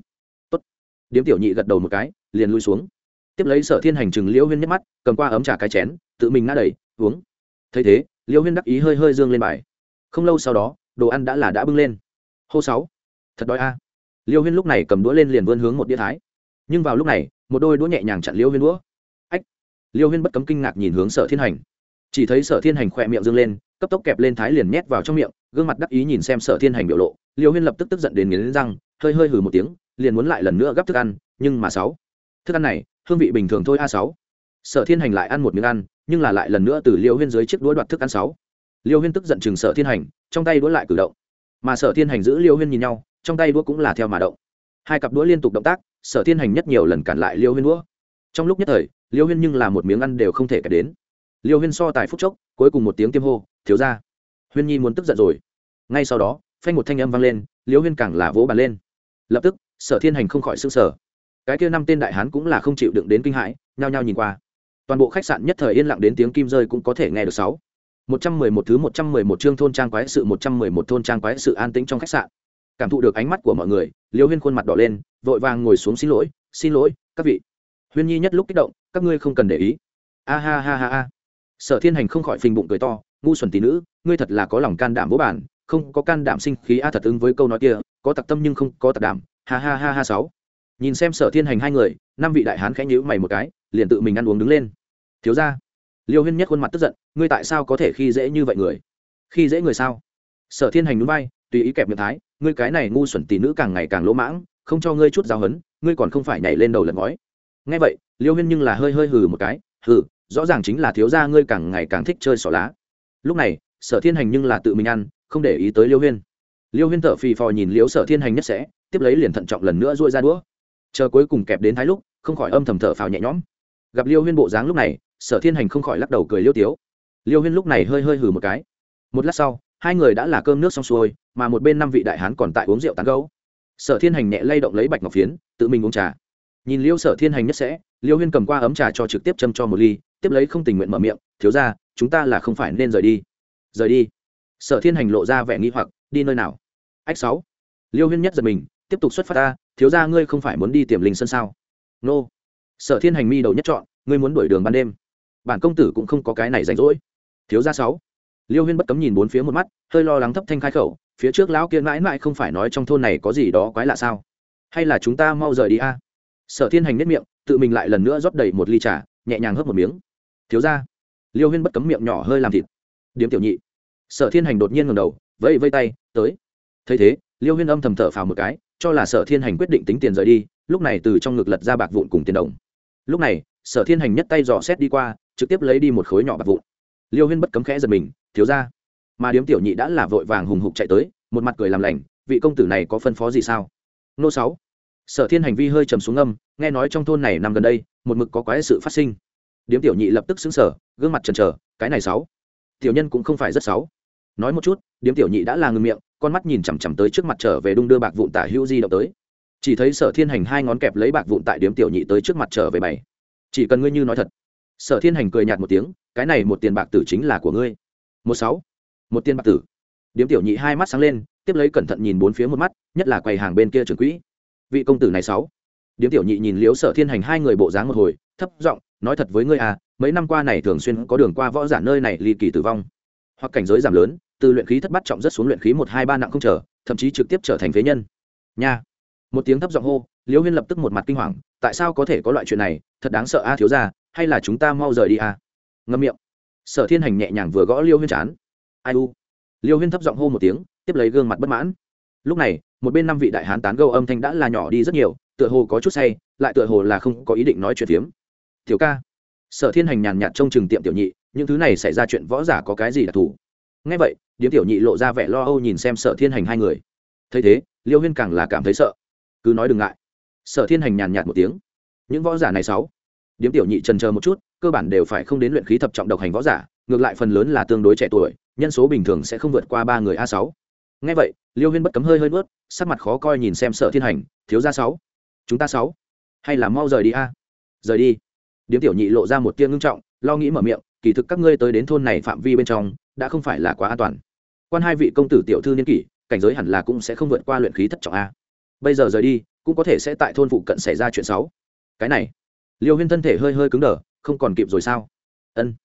Tốt. điếm tiểu nhị gật đầu một cái, liền lui xuống tiếp lấy sở thiên hành chừng liễu huyên nhắc mắt, cầm qua ấm trà cái chén, tự mình ngã đầy, uống. thấy thế, liễu huyên đắc ý hơi hơi dương lên bài. không lâu sau đó, đồ ăn đã là đã bưng lên. hô sáu, thật đói a. liễu huyên lúc này cầm đũa lên liền vươn hướng một đĩa thái. nhưng vào lúc này, một đôi đũa nhẹ nhàng chặn liễu huyên đũa. ách, liễu huyên bất cấm kinh ngạc nhìn hướng sở thiên hành. chỉ thấy sở thiên hành khỏe miệng dương lên, cấp tốc kẹp lên thái liền nhét vào trong miệng, gương mặt đắc ý nhìn xem sở thiên hành biểu lộ. liêu huyên lập tức tức giận đến nghiến răng, hơi hơi hừ một tiếng, liền muốn lại lần nữa gắp thức ăn, nhưng mà sáu, thức ăn này hương vị bình thường thôi a sáu. Sở thiên hành lại ăn một miếng ăn, nhưng là lại lần nữa từ liêu huyên dưới chiếc đũa đoạt thức ăn sáu. Liêu huyên tức giận chừng sở thiên hành, trong tay đũa lại cử động. Mà sở thiên hành giữ liêu huyên nhìn nhau, trong tay đũa cũng là theo mà động. Hai cặp đũa liên tục động tác, sở thiên hành nhất nhiều lần cản lại liêu huyên đũa. Trong lúc nhất thời, liêu huyên nhưng là một miếng ăn đều không thể kể đến. Liêu huyên so tài phúc chốc, cuối cùng một tiếng tiêm hô, thiếu ra huyên nhi muốn tức giận rồi. Ngay sau đó, phanh một thanh âm vang lên, liêu huyên càng là vỗ bàn lên. Lập tức, sở thiên hành không khỏi s ư n g sở cái kia năm tên đại hán cũng là không chịu đựng đến kinh hãi, nhao nhao nhìn qua. Toàn bộ khách sạn nhất thời yên lặng đến tiếng kim rơi cũng có thể nghe được sáu. Một trăm mười một thứ một trăm mười một chương thôn trang quái sự, một trăm mười một thôn trang quái sự an tĩnh trong khách sạn. Cảm thụ được ánh mắt của mọi người, liêu huyên khuôn mặt đỏ lên, vội vàng ngồi xuống xin lỗi xin lỗi, các vị. Huyên nhi nhất lúc kích động, các ngươi không cần để ý. A ha ha ha ha. Sở thiên hành không khỏi phình bụng cười to, ngu xuẩn tỷ nữ, ngươi thật là có lòng can đảm vô bản, không có can đảm sinh khí a thật ứng với câu nói kia, có tặc tâm nhưng không có tặc đảm. Ha ha ha ha sáu nhìn xem sở thiên hành hai người, năm vị đại hán khẽ nhíu mày một cái, liền tự mình ăn uống đứng lên. Thiếu ra liêu huyên nhất khuôn mặt tức giận, ngươi tại sao có thể khi dễ như vậy người? Khi dễ người sao? Sở thiên hành núi bay tùy ý kẹp miệng thái, ngươi cái này ngu xuẩn tỷ nữ càng ngày càng lỗ mãng, không cho ngươi chút giáo hấn ngươi còn không phải nhảy lên đầu lật ngói. Ngay vậy, liêu huyên nhưng là hơi hơi hừ một cái, hừ, rõ ràng chính là thiếu gia ngươi càng ngày càng thích chơi xỏ lá. Lúc này, sở thiên hành nhưng là tự mình ăn, không để ý tới liêu huyên. Liêu huyên thở phì phò nhìn liễu sở thiên hành nhất sẽ, tiếp lấy liền thận trọng lần nữa dội ra đũa chờ cuối cùng kẹp đến thái lúc, không khỏi âm thầm thở phào nhẹ nhõm. Gặp liêu huyên bộ dáng lúc này, sở thiên hành không khỏi lắc đầu cười liêu tiếu. Liêu huyên lúc này hơi hơi hừ một cái. Một lát sau, hai người đã là cơm nước xong xuôi, mà một bên năm vị đại hán còn tại uống rượu tán gấu sở thiên hành nhẹ lay động lấy bạch ngọc phiến, tự mình uống trà. Nhìn liêu sở thiên hành nhất sẽ, liêu huyên cầm qua ấm trà cho trực tiếp châm cho một ly, tiếp lấy không tình nguyện mở miệng, thiếu ra chúng ta là không phải nên rời đi. Rời đi? Sở thiên hành lộ ra vẻ nghi hoặc, đi nơi nào? Ách sáu. Liêu huyên nhất giật mình tiếp tục xuất phát ta, thiếu ra ngươi không phải muốn đi tiềm linh sân sao? Nô. Sở thiên hành mi đầu nhất chọn, ngươi muốn đuổi đường ban đêm. Bản công tử cũng không có cái này rảnh rỗi. Thiếu ra sáu. Liêu huyên bất cấm nhìn bốn phía một mắt, hơi lo lắng thấp thanh khai khẩu, phía trước lão kia mãi mãi không phải nói trong thôn này có gì đó quái lạ sao? Hay là chúng ta mau rời đi a? Sở thiên hành nếp miệng, tự mình lại lần nữa rót đầy một ly trà, nhẹ nhàng hớp một miếng. Thiếu ra liêu huyên bất cấm miệng nhỏ hơi làm thịt. Điếm tiểu nhị. Sở thiên hành đột nhiên ngầm đầu, vẫy vây tay, tới. Thấy thế, liêu huyên âm thầm thở phào một cái cho là sở thiên hành quyết định tính tiền rời đi, lúc này từ trong ngực lật ra bạc vụn cùng tiền đồng. Lúc này, sở thiên hành nhất tay dò xét đi qua, trực tiếp lấy đi một khối nhỏ bạc vụn. Liêu huyên bất cấm khẽ giật mình, thiếu ra. Mà điếm tiểu nhị đã là vội vàng hùng hục chạy tới, một mặt cười làm lành, vị công tử này có phân phó gì sao? Nô sáu. Sở thiên hành vi hơi trầm xuống âm, nghe nói trong thôn này nằm gần đây, một mực có quái sự phát sinh. Điếm tiểu nhị lập tức xứng sở gương mặt trần trờ cái này sáu. Tiểu nhân cũng không phải rất sáu. Nói một chút, điếm tiểu nhị đã là ngừng miệng con mắt nhìn chằm chằm tới trước mặt trở về đung đưa bạc vụn tả hữu di động tới. Chỉ thấy sở thiên hành hai ngón kẹp lấy bạc vụn tại điếm tiểu nhị tới trước mặt trở về bày. Chỉ cần ngươi như nói thật. Sở thiên hành cười nhạt một tiếng, cái này một tiền bạc tử chính là của ngươi. Một sáu. Một tiền bạc tử. Điếm tiểu nhị hai mắt sáng lên, tiếp lấy cẩn thận nhìn bốn phía một mắt, nhất là quầy hàng bên kia trường quỹ. Vị công tử này sáu. Điếm tiểu nhị nhìn liếu sở thiên hành hai người bộ dáng một hồi, thấp giọng, nói thật với ngươi à mấy năm qua này thường xuyên có đường qua võ giả nơi này ly kỳ tử vong. Hoặc cảnh giới giảm lớn từ luyện khí thất bắt trọng rất xuống luyện khí một hai ba nặng không trở thậm chí trực tiếp trở thành phế nhân. Nha. Một tiếng thấp giọng hô, liễu huyên lập tức một mặt kinh hoàng, tại sao có thể có loại chuyện này, thật đáng sợ a, thiếu ra hay là chúng ta mau rời đi a? Ngâm miệng. Sở thiên hành nhẹ nhàng vừa gõ liêu huyên chán. Ai u? Liêu huyên thấp giọng hô một tiếng, tiếp lấy gương mặt bất mãn. Lúc này, một bên năm vị đại hán tán gâu âm thanh đã là nhỏ đi rất nhiều, tựa hồ có chút say, lại tựa hồ là không có ý định nói chuyện phiếm. Tiểu ca. Sở thiên hành nhàn nhạt trông chừng tiệm tiểu nhị, những thứ này xảy ra chuyện võ giả có cái gì đặc thù? Ngay vậy, điếm tiểu nhị lộ ra vẻ lo âu nhìn xem sở thiên hành hai người. Thấy thế, liêu huyên càng là cảm thấy sợ. Cứ nói đừng ngại. Sở thiên hành nhàn nhạt một tiếng. Những võ giả này sáu. Điếm tiểu nhị trần chờ một chút, cơ bản đều phải không đến luyện khí thập trọng độc hành võ giả, ngược lại phần lớn là tương đối trẻ tuổi, nhân số bình thường sẽ không vượt qua ba người a sáu. Ngay vậy, liêu huyên bất cấm hơi hơi bớt sắc mặt khó coi nhìn xem sở thiên hành, thiếu ra sáu. Chúng ta sáu. Hay là mau rời đi a? Rời đi. Điếm tiểu nhị lộ ra một tiếng ngưng trọng, lo nghĩ mở miệng, kỳ thực các ngươi tới đến thôn này phạm vi bên trong đã không phải là quá an toàn. Quan hai vị công tử tiểu thư niên kỷ, cảnh giới hẳn là cũng sẽ không vượt qua luyện khí thất trọng a. Bây giờ rời đi, cũng có thể sẽ tại thôn phụ cận xảy ra chuyện xấu. Cái này, liêu huyên thân thể hơi hơi cứng đờ, không còn kịp rồi sao? Ân.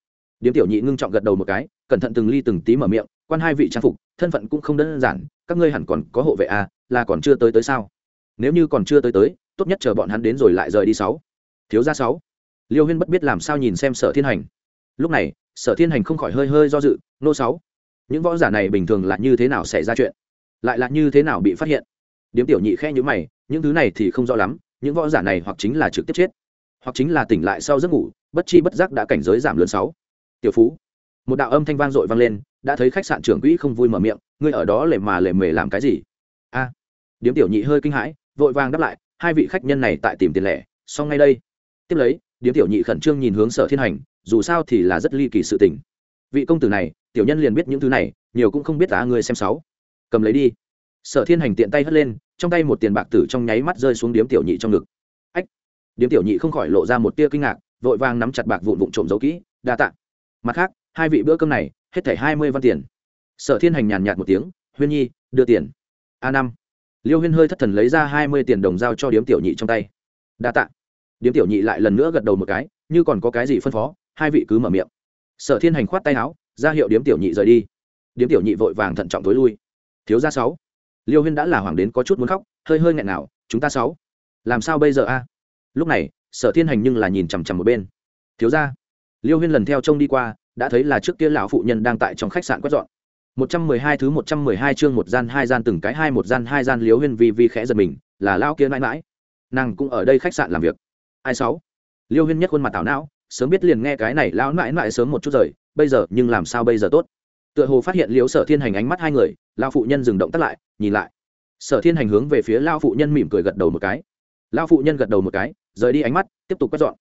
Điếm tiểu nhị ngưng trọng gật đầu một cái, cẩn thận từng ly từng tí mở miệng, quan hai vị trang phục, thân phận cũng không đơn giản, các ngươi hẳn còn có hộ vệ a, là còn chưa tới tới sao? Nếu như còn chưa tới tới, tốt nhất chờ bọn hắn đến rồi lại rời đi sáu. Thiếu ra sáu. Liêu huyên bất biết làm sao nhìn xem sở thiên hành lúc này, sở thiên hành không khỏi hơi hơi do dự, nô sáu, những võ giả này bình thường là như thế nào xảy ra chuyện? Lại là như thế nào bị phát hiện? Điếm tiểu nhị khe nhữ mày, những thứ này thì không rõ lắm, những võ giả này hoặc chính là trực tiếp chết, hoặc chính là tỉnh lại sau giấc ngủ, bất chi bất giác đã cảnh giới giảm lớn sáu. Tiểu phú. Một đạo âm thanh vang dội vang lên, đã thấy khách sạn trưởng quỹ không vui mở miệng, ngươi ở đó lề mà lề mề làm cái gì? A. Điếm tiểu nhị hơi kinh hãi, vội vàng đáp lại, hai vị khách nhân này tại tìm tiền lẻ, xong ngay đây. Tiếp lấy, điếm tiểu nhị khẩn trương nhìn hướng sở thiên hành dù sao thì là rất ly kỳ sự tình. Vị công tử này, tiểu nhân liền biết những thứ này, nhiều cũng không biết á ngươi xem sáu. Cầm lấy đi. Sở thiên hành tiện tay hất lên, trong tay một tiền bạc tử trong nháy mắt rơi xuống điếm tiểu nhị trong ngực. Ách! Điếm tiểu nhị không khỏi lộ ra một tia kinh ngạc, vội vàng nắm chặt bạc vụn vụn trộm giấu kỹ, đa tạ. Mặt khác, hai vị bữa cơm này, hết thảy hai mươi văn tiền. Sở thiên hành nhàn nhạt một tiếng, huyên nhi, đưa tiền. A năm. Liêu huyên hơi thất thần lấy ra hai mươi tiền đồng giao cho điếm tiểu nhị trong tay. Đa tạ. Điếm tiểu nhị lại lần nữa gật đầu một cái, như còn có cái gì phân phó? Hai vị cứ mở miệng. Sở thiên hành khoát tay áo, ra hiệu điếm tiểu nhị rời đi. Điếm tiểu nhị vội vàng thận trọng tối lui. Thiếu gia sáu. Liêu huyên đã là hoàng đến có chút muốn khóc, hơi hơi nghẹn nào, chúng ta sáu. Làm sao bây giờ a? Lúc này, sở thiên hành nhưng là nhìn chằm chằm một bên. Thiếu gia. Liêu huyên lần theo trông đi qua, đã thấy là trước kia lão phụ nhân đang tại trong khách sạn quét dọn. Một trăm mười hai thứ một trăm mười hai chương một gian hai gian từng cái hai một gian hai gian liêu huyên vi vi khẽ giật mình, là lao kia mãi mãi. Nàng cũng ở đây khách sạn làm việc. Ai sáu? Liêu huyên nhất khuôn mặt tảo não sớm biết liền nghe cái này lão mãi mãi sớm một chút rời, bây giờ, nhưng làm sao bây giờ tốt? Tựa hồ phát hiện liếu sở thiên hành ánh mắt hai người lao phụ nhân dừng động tắt lại, nhìn lại. Sở thiên hành hướng về phía lao phụ nhân mỉm cười gật đầu một cái. Lao phụ nhân gật đầu một cái, rời đi ánh mắt, tiếp tục quét dọn.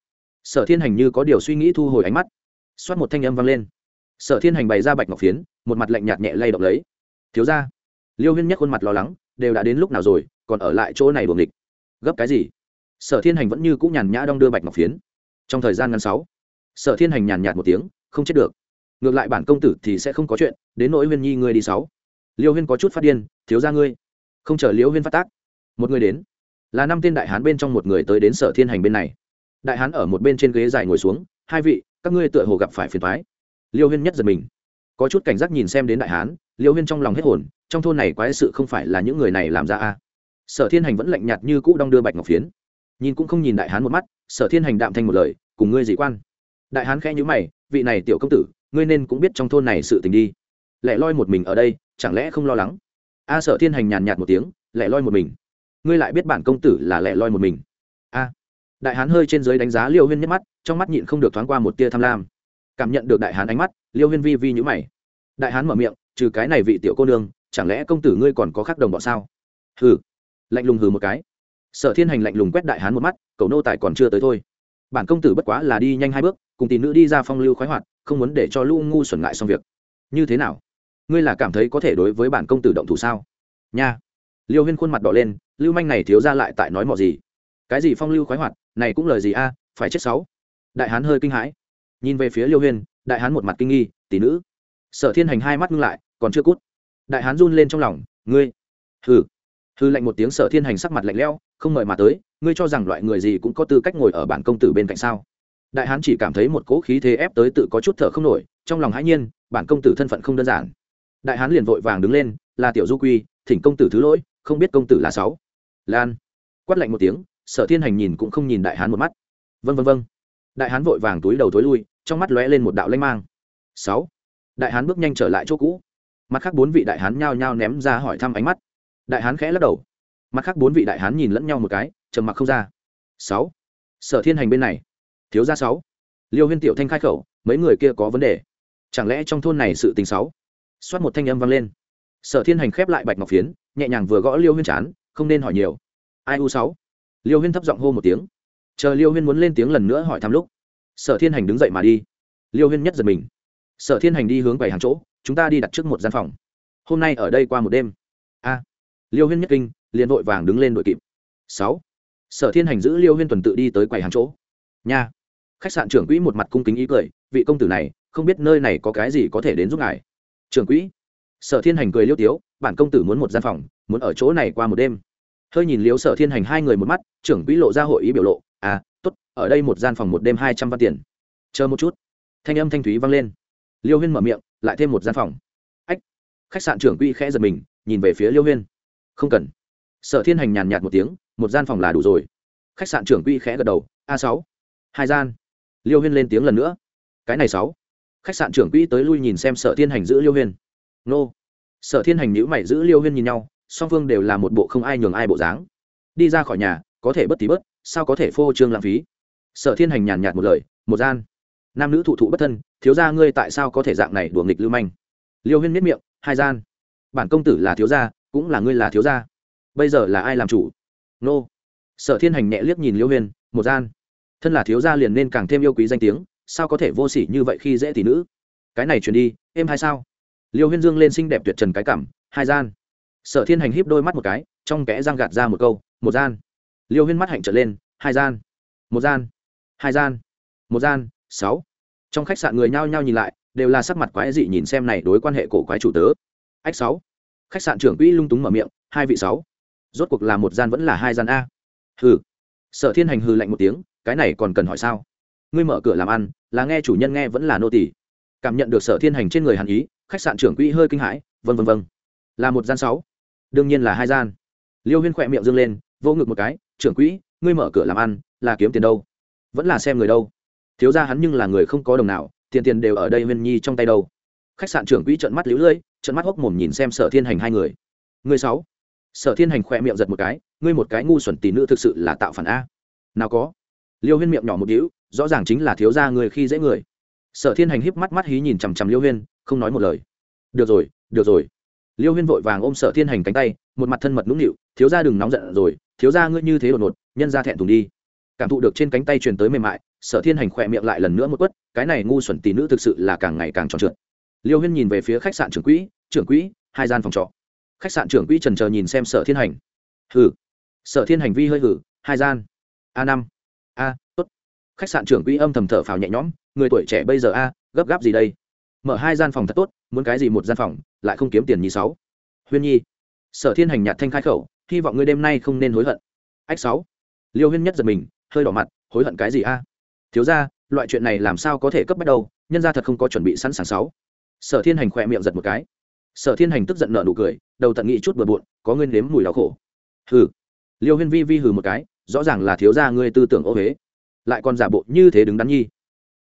Sở thiên hành như có điều suy nghĩ thu hồi ánh mắt. Xoát một thanh âm vang lên. Sở thiên hành bày ra bạch ngọc phiến, một mặt lạnh nhạt nhẹ lay động lấy. Thiếu ra liêu huyên nhất khuôn mặt lo lắng, đều đã đến lúc nào rồi, còn ở lại chỗ này buồng địch gấp cái gì? Sở thiên hành vẫn như cũng nhàn nhã đong đưa bạch ngọc phiến trong thời gian ngắn sáu. Sở thiên hành nhàn nhạt một tiếng, không chết được. Ngược lại bản công tử thì sẽ không có chuyện, đến nỗi huyên nhi ngươi đi sáu. Liêu huyên có chút phát điên, thiếu ra ngươi. Không chờ liêu huyên phát tác, một người đến. Là năm tên đại hán bên trong một người tới đến sở thiên hành bên này. Đại hán ở một bên trên ghế dài ngồi xuống, hai vị, các ngươi tựa hồ gặp phải phiền thoái liêu huyên nhất giật mình. Có chút cảnh giác nhìn xem đến đại hán, liêu huyên trong lòng hết hồn, trong thôn này quái sự không phải là những người này làm ra a. Sở thiên hành vẫn lạnh nhạt như cũ đong đưa bạch ngọc phiến nhìn cũng không nhìn đại hán một mắt, sở thiên hành đạm thanh một lời, cùng ngươi dị quan. Đại hán khẽ nhữ mày, vị này tiểu công tử, ngươi nên cũng biết trong thôn này sự tình đi. Lẻ loi một mình ở đây, chẳng lẽ không lo lắng? A sở thiên hành nhàn nhạt một tiếng, lẻ loi một mình? Ngươi lại biết bản công tử là lẻ loi một mình? A. Đại hán hơi trên dưới đánh giá liêu huyên nhất mắt, trong mắt nhịn không được thoáng qua một tia tham lam. Cảm nhận được đại hán ánh mắt, liêu huyên vi vi nhữ mày. Đại hán mở miệng, trừ cái này vị tiểu cô nương, chẳng lẽ công tử ngươi còn có khác đồng bọn sao? Hừ. Lạnh lùng hừ một cái sở thiên hành lạnh lùng quét đại hán một mắt cầu nô tài còn chưa tới thôi. Bản công tử bất quá là đi nhanh hai bước, cùng tỷ nữ đi ra phong lưu khoái hoạt, không muốn để cho lũ ngu xuẩn ngại xong việc. Như thế nào? Ngươi là cảm thấy có thể đối với bản công tử động thủ sao? Nha. Liêu huyên khuôn mặt đỏ lên, lưu manh này thiếu ra lại tại nói mọ gì? Cái gì phong lưu khoái hoạt, này cũng lời gì a, phải chết sáu. Đại hán hơi kinh hãi. Nhìn về phía liêu huyên, đại hán một mặt kinh nghi, tỷ nữ. Sở thiên hành hai mắt ngưng lại, còn chưa cút. Đại hán run lên trong lòng, ngươi? Hừ hư lạnh một tiếng sở thiên hành sắc mặt lạnh lẽo, không mời mà tới, ngươi cho rằng loại người gì cũng có tư cách ngồi ở bản công tử bên cạnh sao? Đại hán chỉ cảm thấy một cỗ khí thế ép tới tự có chút thở không nổi, trong lòng hãi nhiên, bản công tử thân phận không đơn giản. Đại hán liền vội vàng đứng lên, là tiểu du quy, thỉnh công tử thứ lỗi, không biết công tử là sáu. Lan, quát lạnh một tiếng, sở thiên hành nhìn cũng không nhìn đại hán một mắt. Vân vân vân đại hán vội vàng túi đầu thối lui, trong mắt lóe lên một đạo lanh mang. Sáu. Đại hán bước nhanh trở lại chỗ cũ. Mặt khác bốn vị đại hán nhao nhao ném ra hỏi thăm ánh mắt đại hán khẽ lắc đầu. Mặt khác bốn vị đại hán nhìn lẫn nhau một cái, trầm mặc không ra. Sáu. Sở thiên hành bên này. Thiếu gia sáu. Liêu huyên tiểu thanh khai khẩu, mấy người kia có vấn đề. Chẳng lẽ trong thôn này sự tình sáu? Xoát một thanh âm vang lên. Sở thiên hành khép lại bạch ngọc phiến, nhẹ nhàng vừa gõ liêu huyên chán, không nên hỏi nhiều. Ai u sáu? Liêu huyên thấp giọng hô một tiếng. Chờ liêu huyên muốn lên tiếng lần nữa hỏi thăm lúc, sở thiên hành đứng dậy mà đi. Liêu huyên nhất giật mình. Sở thiên hành đi hướng bảy hàng chỗ, chúng ta đi đặt trước một gian phòng. Hôm nay ở đây qua một đêm liêu huyên nhất kinh, liền vội vàng đứng lên đội kịp. Sáu. Sở thiên hành giữ liêu huyên tuần tự đi tới quầy hàng chỗ. Nha. Khách sạn trưởng quỹ một mặt cung kính ý cười, vị công tử này, không biết nơi này có cái gì có thể đến giúp ngài. Trưởng quỹ. Sở thiên hành cười liêu tiếu, bản công tử muốn một gian phòng, muốn ở chỗ này qua một đêm. Hơi nhìn liếu sở thiên hành hai người một mắt, trưởng quỹ lộ ra hội ý biểu lộ à t ố t ở đây một gian phòng một đêm hai trăm văn tiền. Chờ một chút. Thanh âm thanh thúy vang lên. Liêu huyên mở miệng, lại thêm một gian phòng. Ách. Khách sạn trưởng quỹ khẽ giật mình, nhìn về phía liêu huyên không cần. Sở thiên hành nhàn nhạt một tiếng, một gian phòng là đủ rồi. Khách sạn trưởng quỹ khẽ gật đầu, a sáu. Hai gian. Liêu huyên lên tiếng lần nữa. Cái này sáu. Khách sạn trưởng quỹ tới lui nhìn xem sở thiên hành giữ liêu huyên. Nô. Sở thiên hành nhữ mày giữ liêu huyên nhìn nhau, song phương đều là một bộ không ai nhường ai bộ dáng. Đi ra khỏi nhà, có thể bất tí bớt sao có thể phô trương lãng phí? Sở thiên hành nhàn nhạt một lời, một gian. Nam nữ thụ thụ bất thân, thiếu gia ngươi tại sao có thể dạng này đùa nghịch lưu manh? Liêu huyên miết miệng, hai gian. Bản công tử là thiếu gia cũng là ngươi là thiếu gia. Bây giờ là ai làm chủ? Nô. Sở thiên hành nhẹ liếc nhìn liêu huyền, một gian. Thân là thiếu gia liền nên càng thêm yêu quý danh tiếng, sao có thể vô sỉ như vậy khi dễ tỷ nữ? Cái này truyền đi, em hay sao? Liêu huyên dương lên xinh đẹp tuyệt trần cái cảm, hai gian. Sở thiên hành híp đôi mắt một cái, trong kẽ răng gạt ra một câu, một gian. Liêu huyên mắt hạnh trở lên, hai gian. Một gian. Hai gian. Một gian, sáu. Trong khách sạn người nhao nhao nhìn lại, đều là sắc mặt quái dị nhìn xem này đối quan hệ cổ quái chủ tớ. Ách, sáu khách sạn trưởng quỹ lung túng mở miệng, hai vị sáu, rốt cuộc là một gian vẫn là hai gian a? Hừ. Sở thiên hành hừ lạnh một tiếng, cái này còn cần hỏi sao? Ngươi mở cửa làm ăn, là nghe chủ nhân nghe vẫn là nô tỳ. cảm nhận được sở thiên hành trên người hàn ý, khách sạn trưởng quỹ hơi kinh hãi vân vân vân là một gian sáu? Đương nhiên là hai gian. Liêu huyên khỏe miệng dâng lên vô ngực một cái, trưởng quỹ, ngươi mở cửa làm ăn, là kiếm tiền đâu? Vẫn là xem người đâu? Thiếu ra hắn nhưng là người không có đồng nào, tiền tiền đều ở đây huyên nhi trong tay đâu? Khách sạn trưởng quỹ trợn mắt lũ lưỡi trợn mắt hốc mồm nhìn xem sở thiên hành hai người. Người sáu. Sở thiên hành khỏe miệng giật một cái, ngươi một cái ngu xuẩn tỷ nữ thực sự là tạo phản a. Nào có. Liêu huyên miệng nhỏ một đĩu rõ ràng chính là thiếu gia người khi dễ người. Sở thiên hành híp mắt mắt hí nhìn chằm chằm liêu huyên, không nói một lời. Được rồi được rồi. Liêu huyên vội vàng ôm sở thiên hành cánh tay, một mặt thân mật nũng nịu, thiếu gia đừng nóng giận rồi, thiếu gia ngươi như thế đột ngột, nhân ra thẹn thùng đi. Cảm thụ được trên cánh tay truyền tới mềm mại, sở thiên hành khỏe miệng lại lần nữa một quất, cái này ngu xuẩn tỷ nữ thực sự là càng ngày càng tròn trượt liêu huyên nhìn về phía khách sạn trưởng quỹ trưởng quỹ, hai gian phòng trọ. Khách sạn trưởng quỹ trần chờ nhìn xem sở thiên hành. Hử sở thiên hành vi hơi hử hai gian. A năm. A, tốt. Khách sạn trưởng quỹ âm thầm thở phào nhẹ nhõm, người tuổi trẻ bây giờ a, gấp gáp gì đây? Mở hai gian phòng thật tốt, muốn cái gì một gian phòng, lại không kiếm tiền như sáu. Huyên nhi. Sở thiên hành nhạt thanh khai khẩu, hy vọng ngươi đêm nay không nên hối hận. Ách sáu. Liêu huyên nhất giật mình, hơi đỏ mặt, hối hận cái gì a? Thiếu ra loại chuyện này làm sao có thể cấp bắt đầu nhân ra thật không có chuẩn bị sẵn sàng sáu sở thiên hành khỏe miệng giật một cái. Sở thiên hành tức giận nợ nụ cười, đầu tận nghĩ chút bừa bộn có nguyên nếm mùi đau khổ. Hừ. Liêu huyên vi vi hừ một cái, rõ ràng là thiếu gia ngươi tư tưởng ô huế lại còn giả bộ như thế đứng đắn nhi.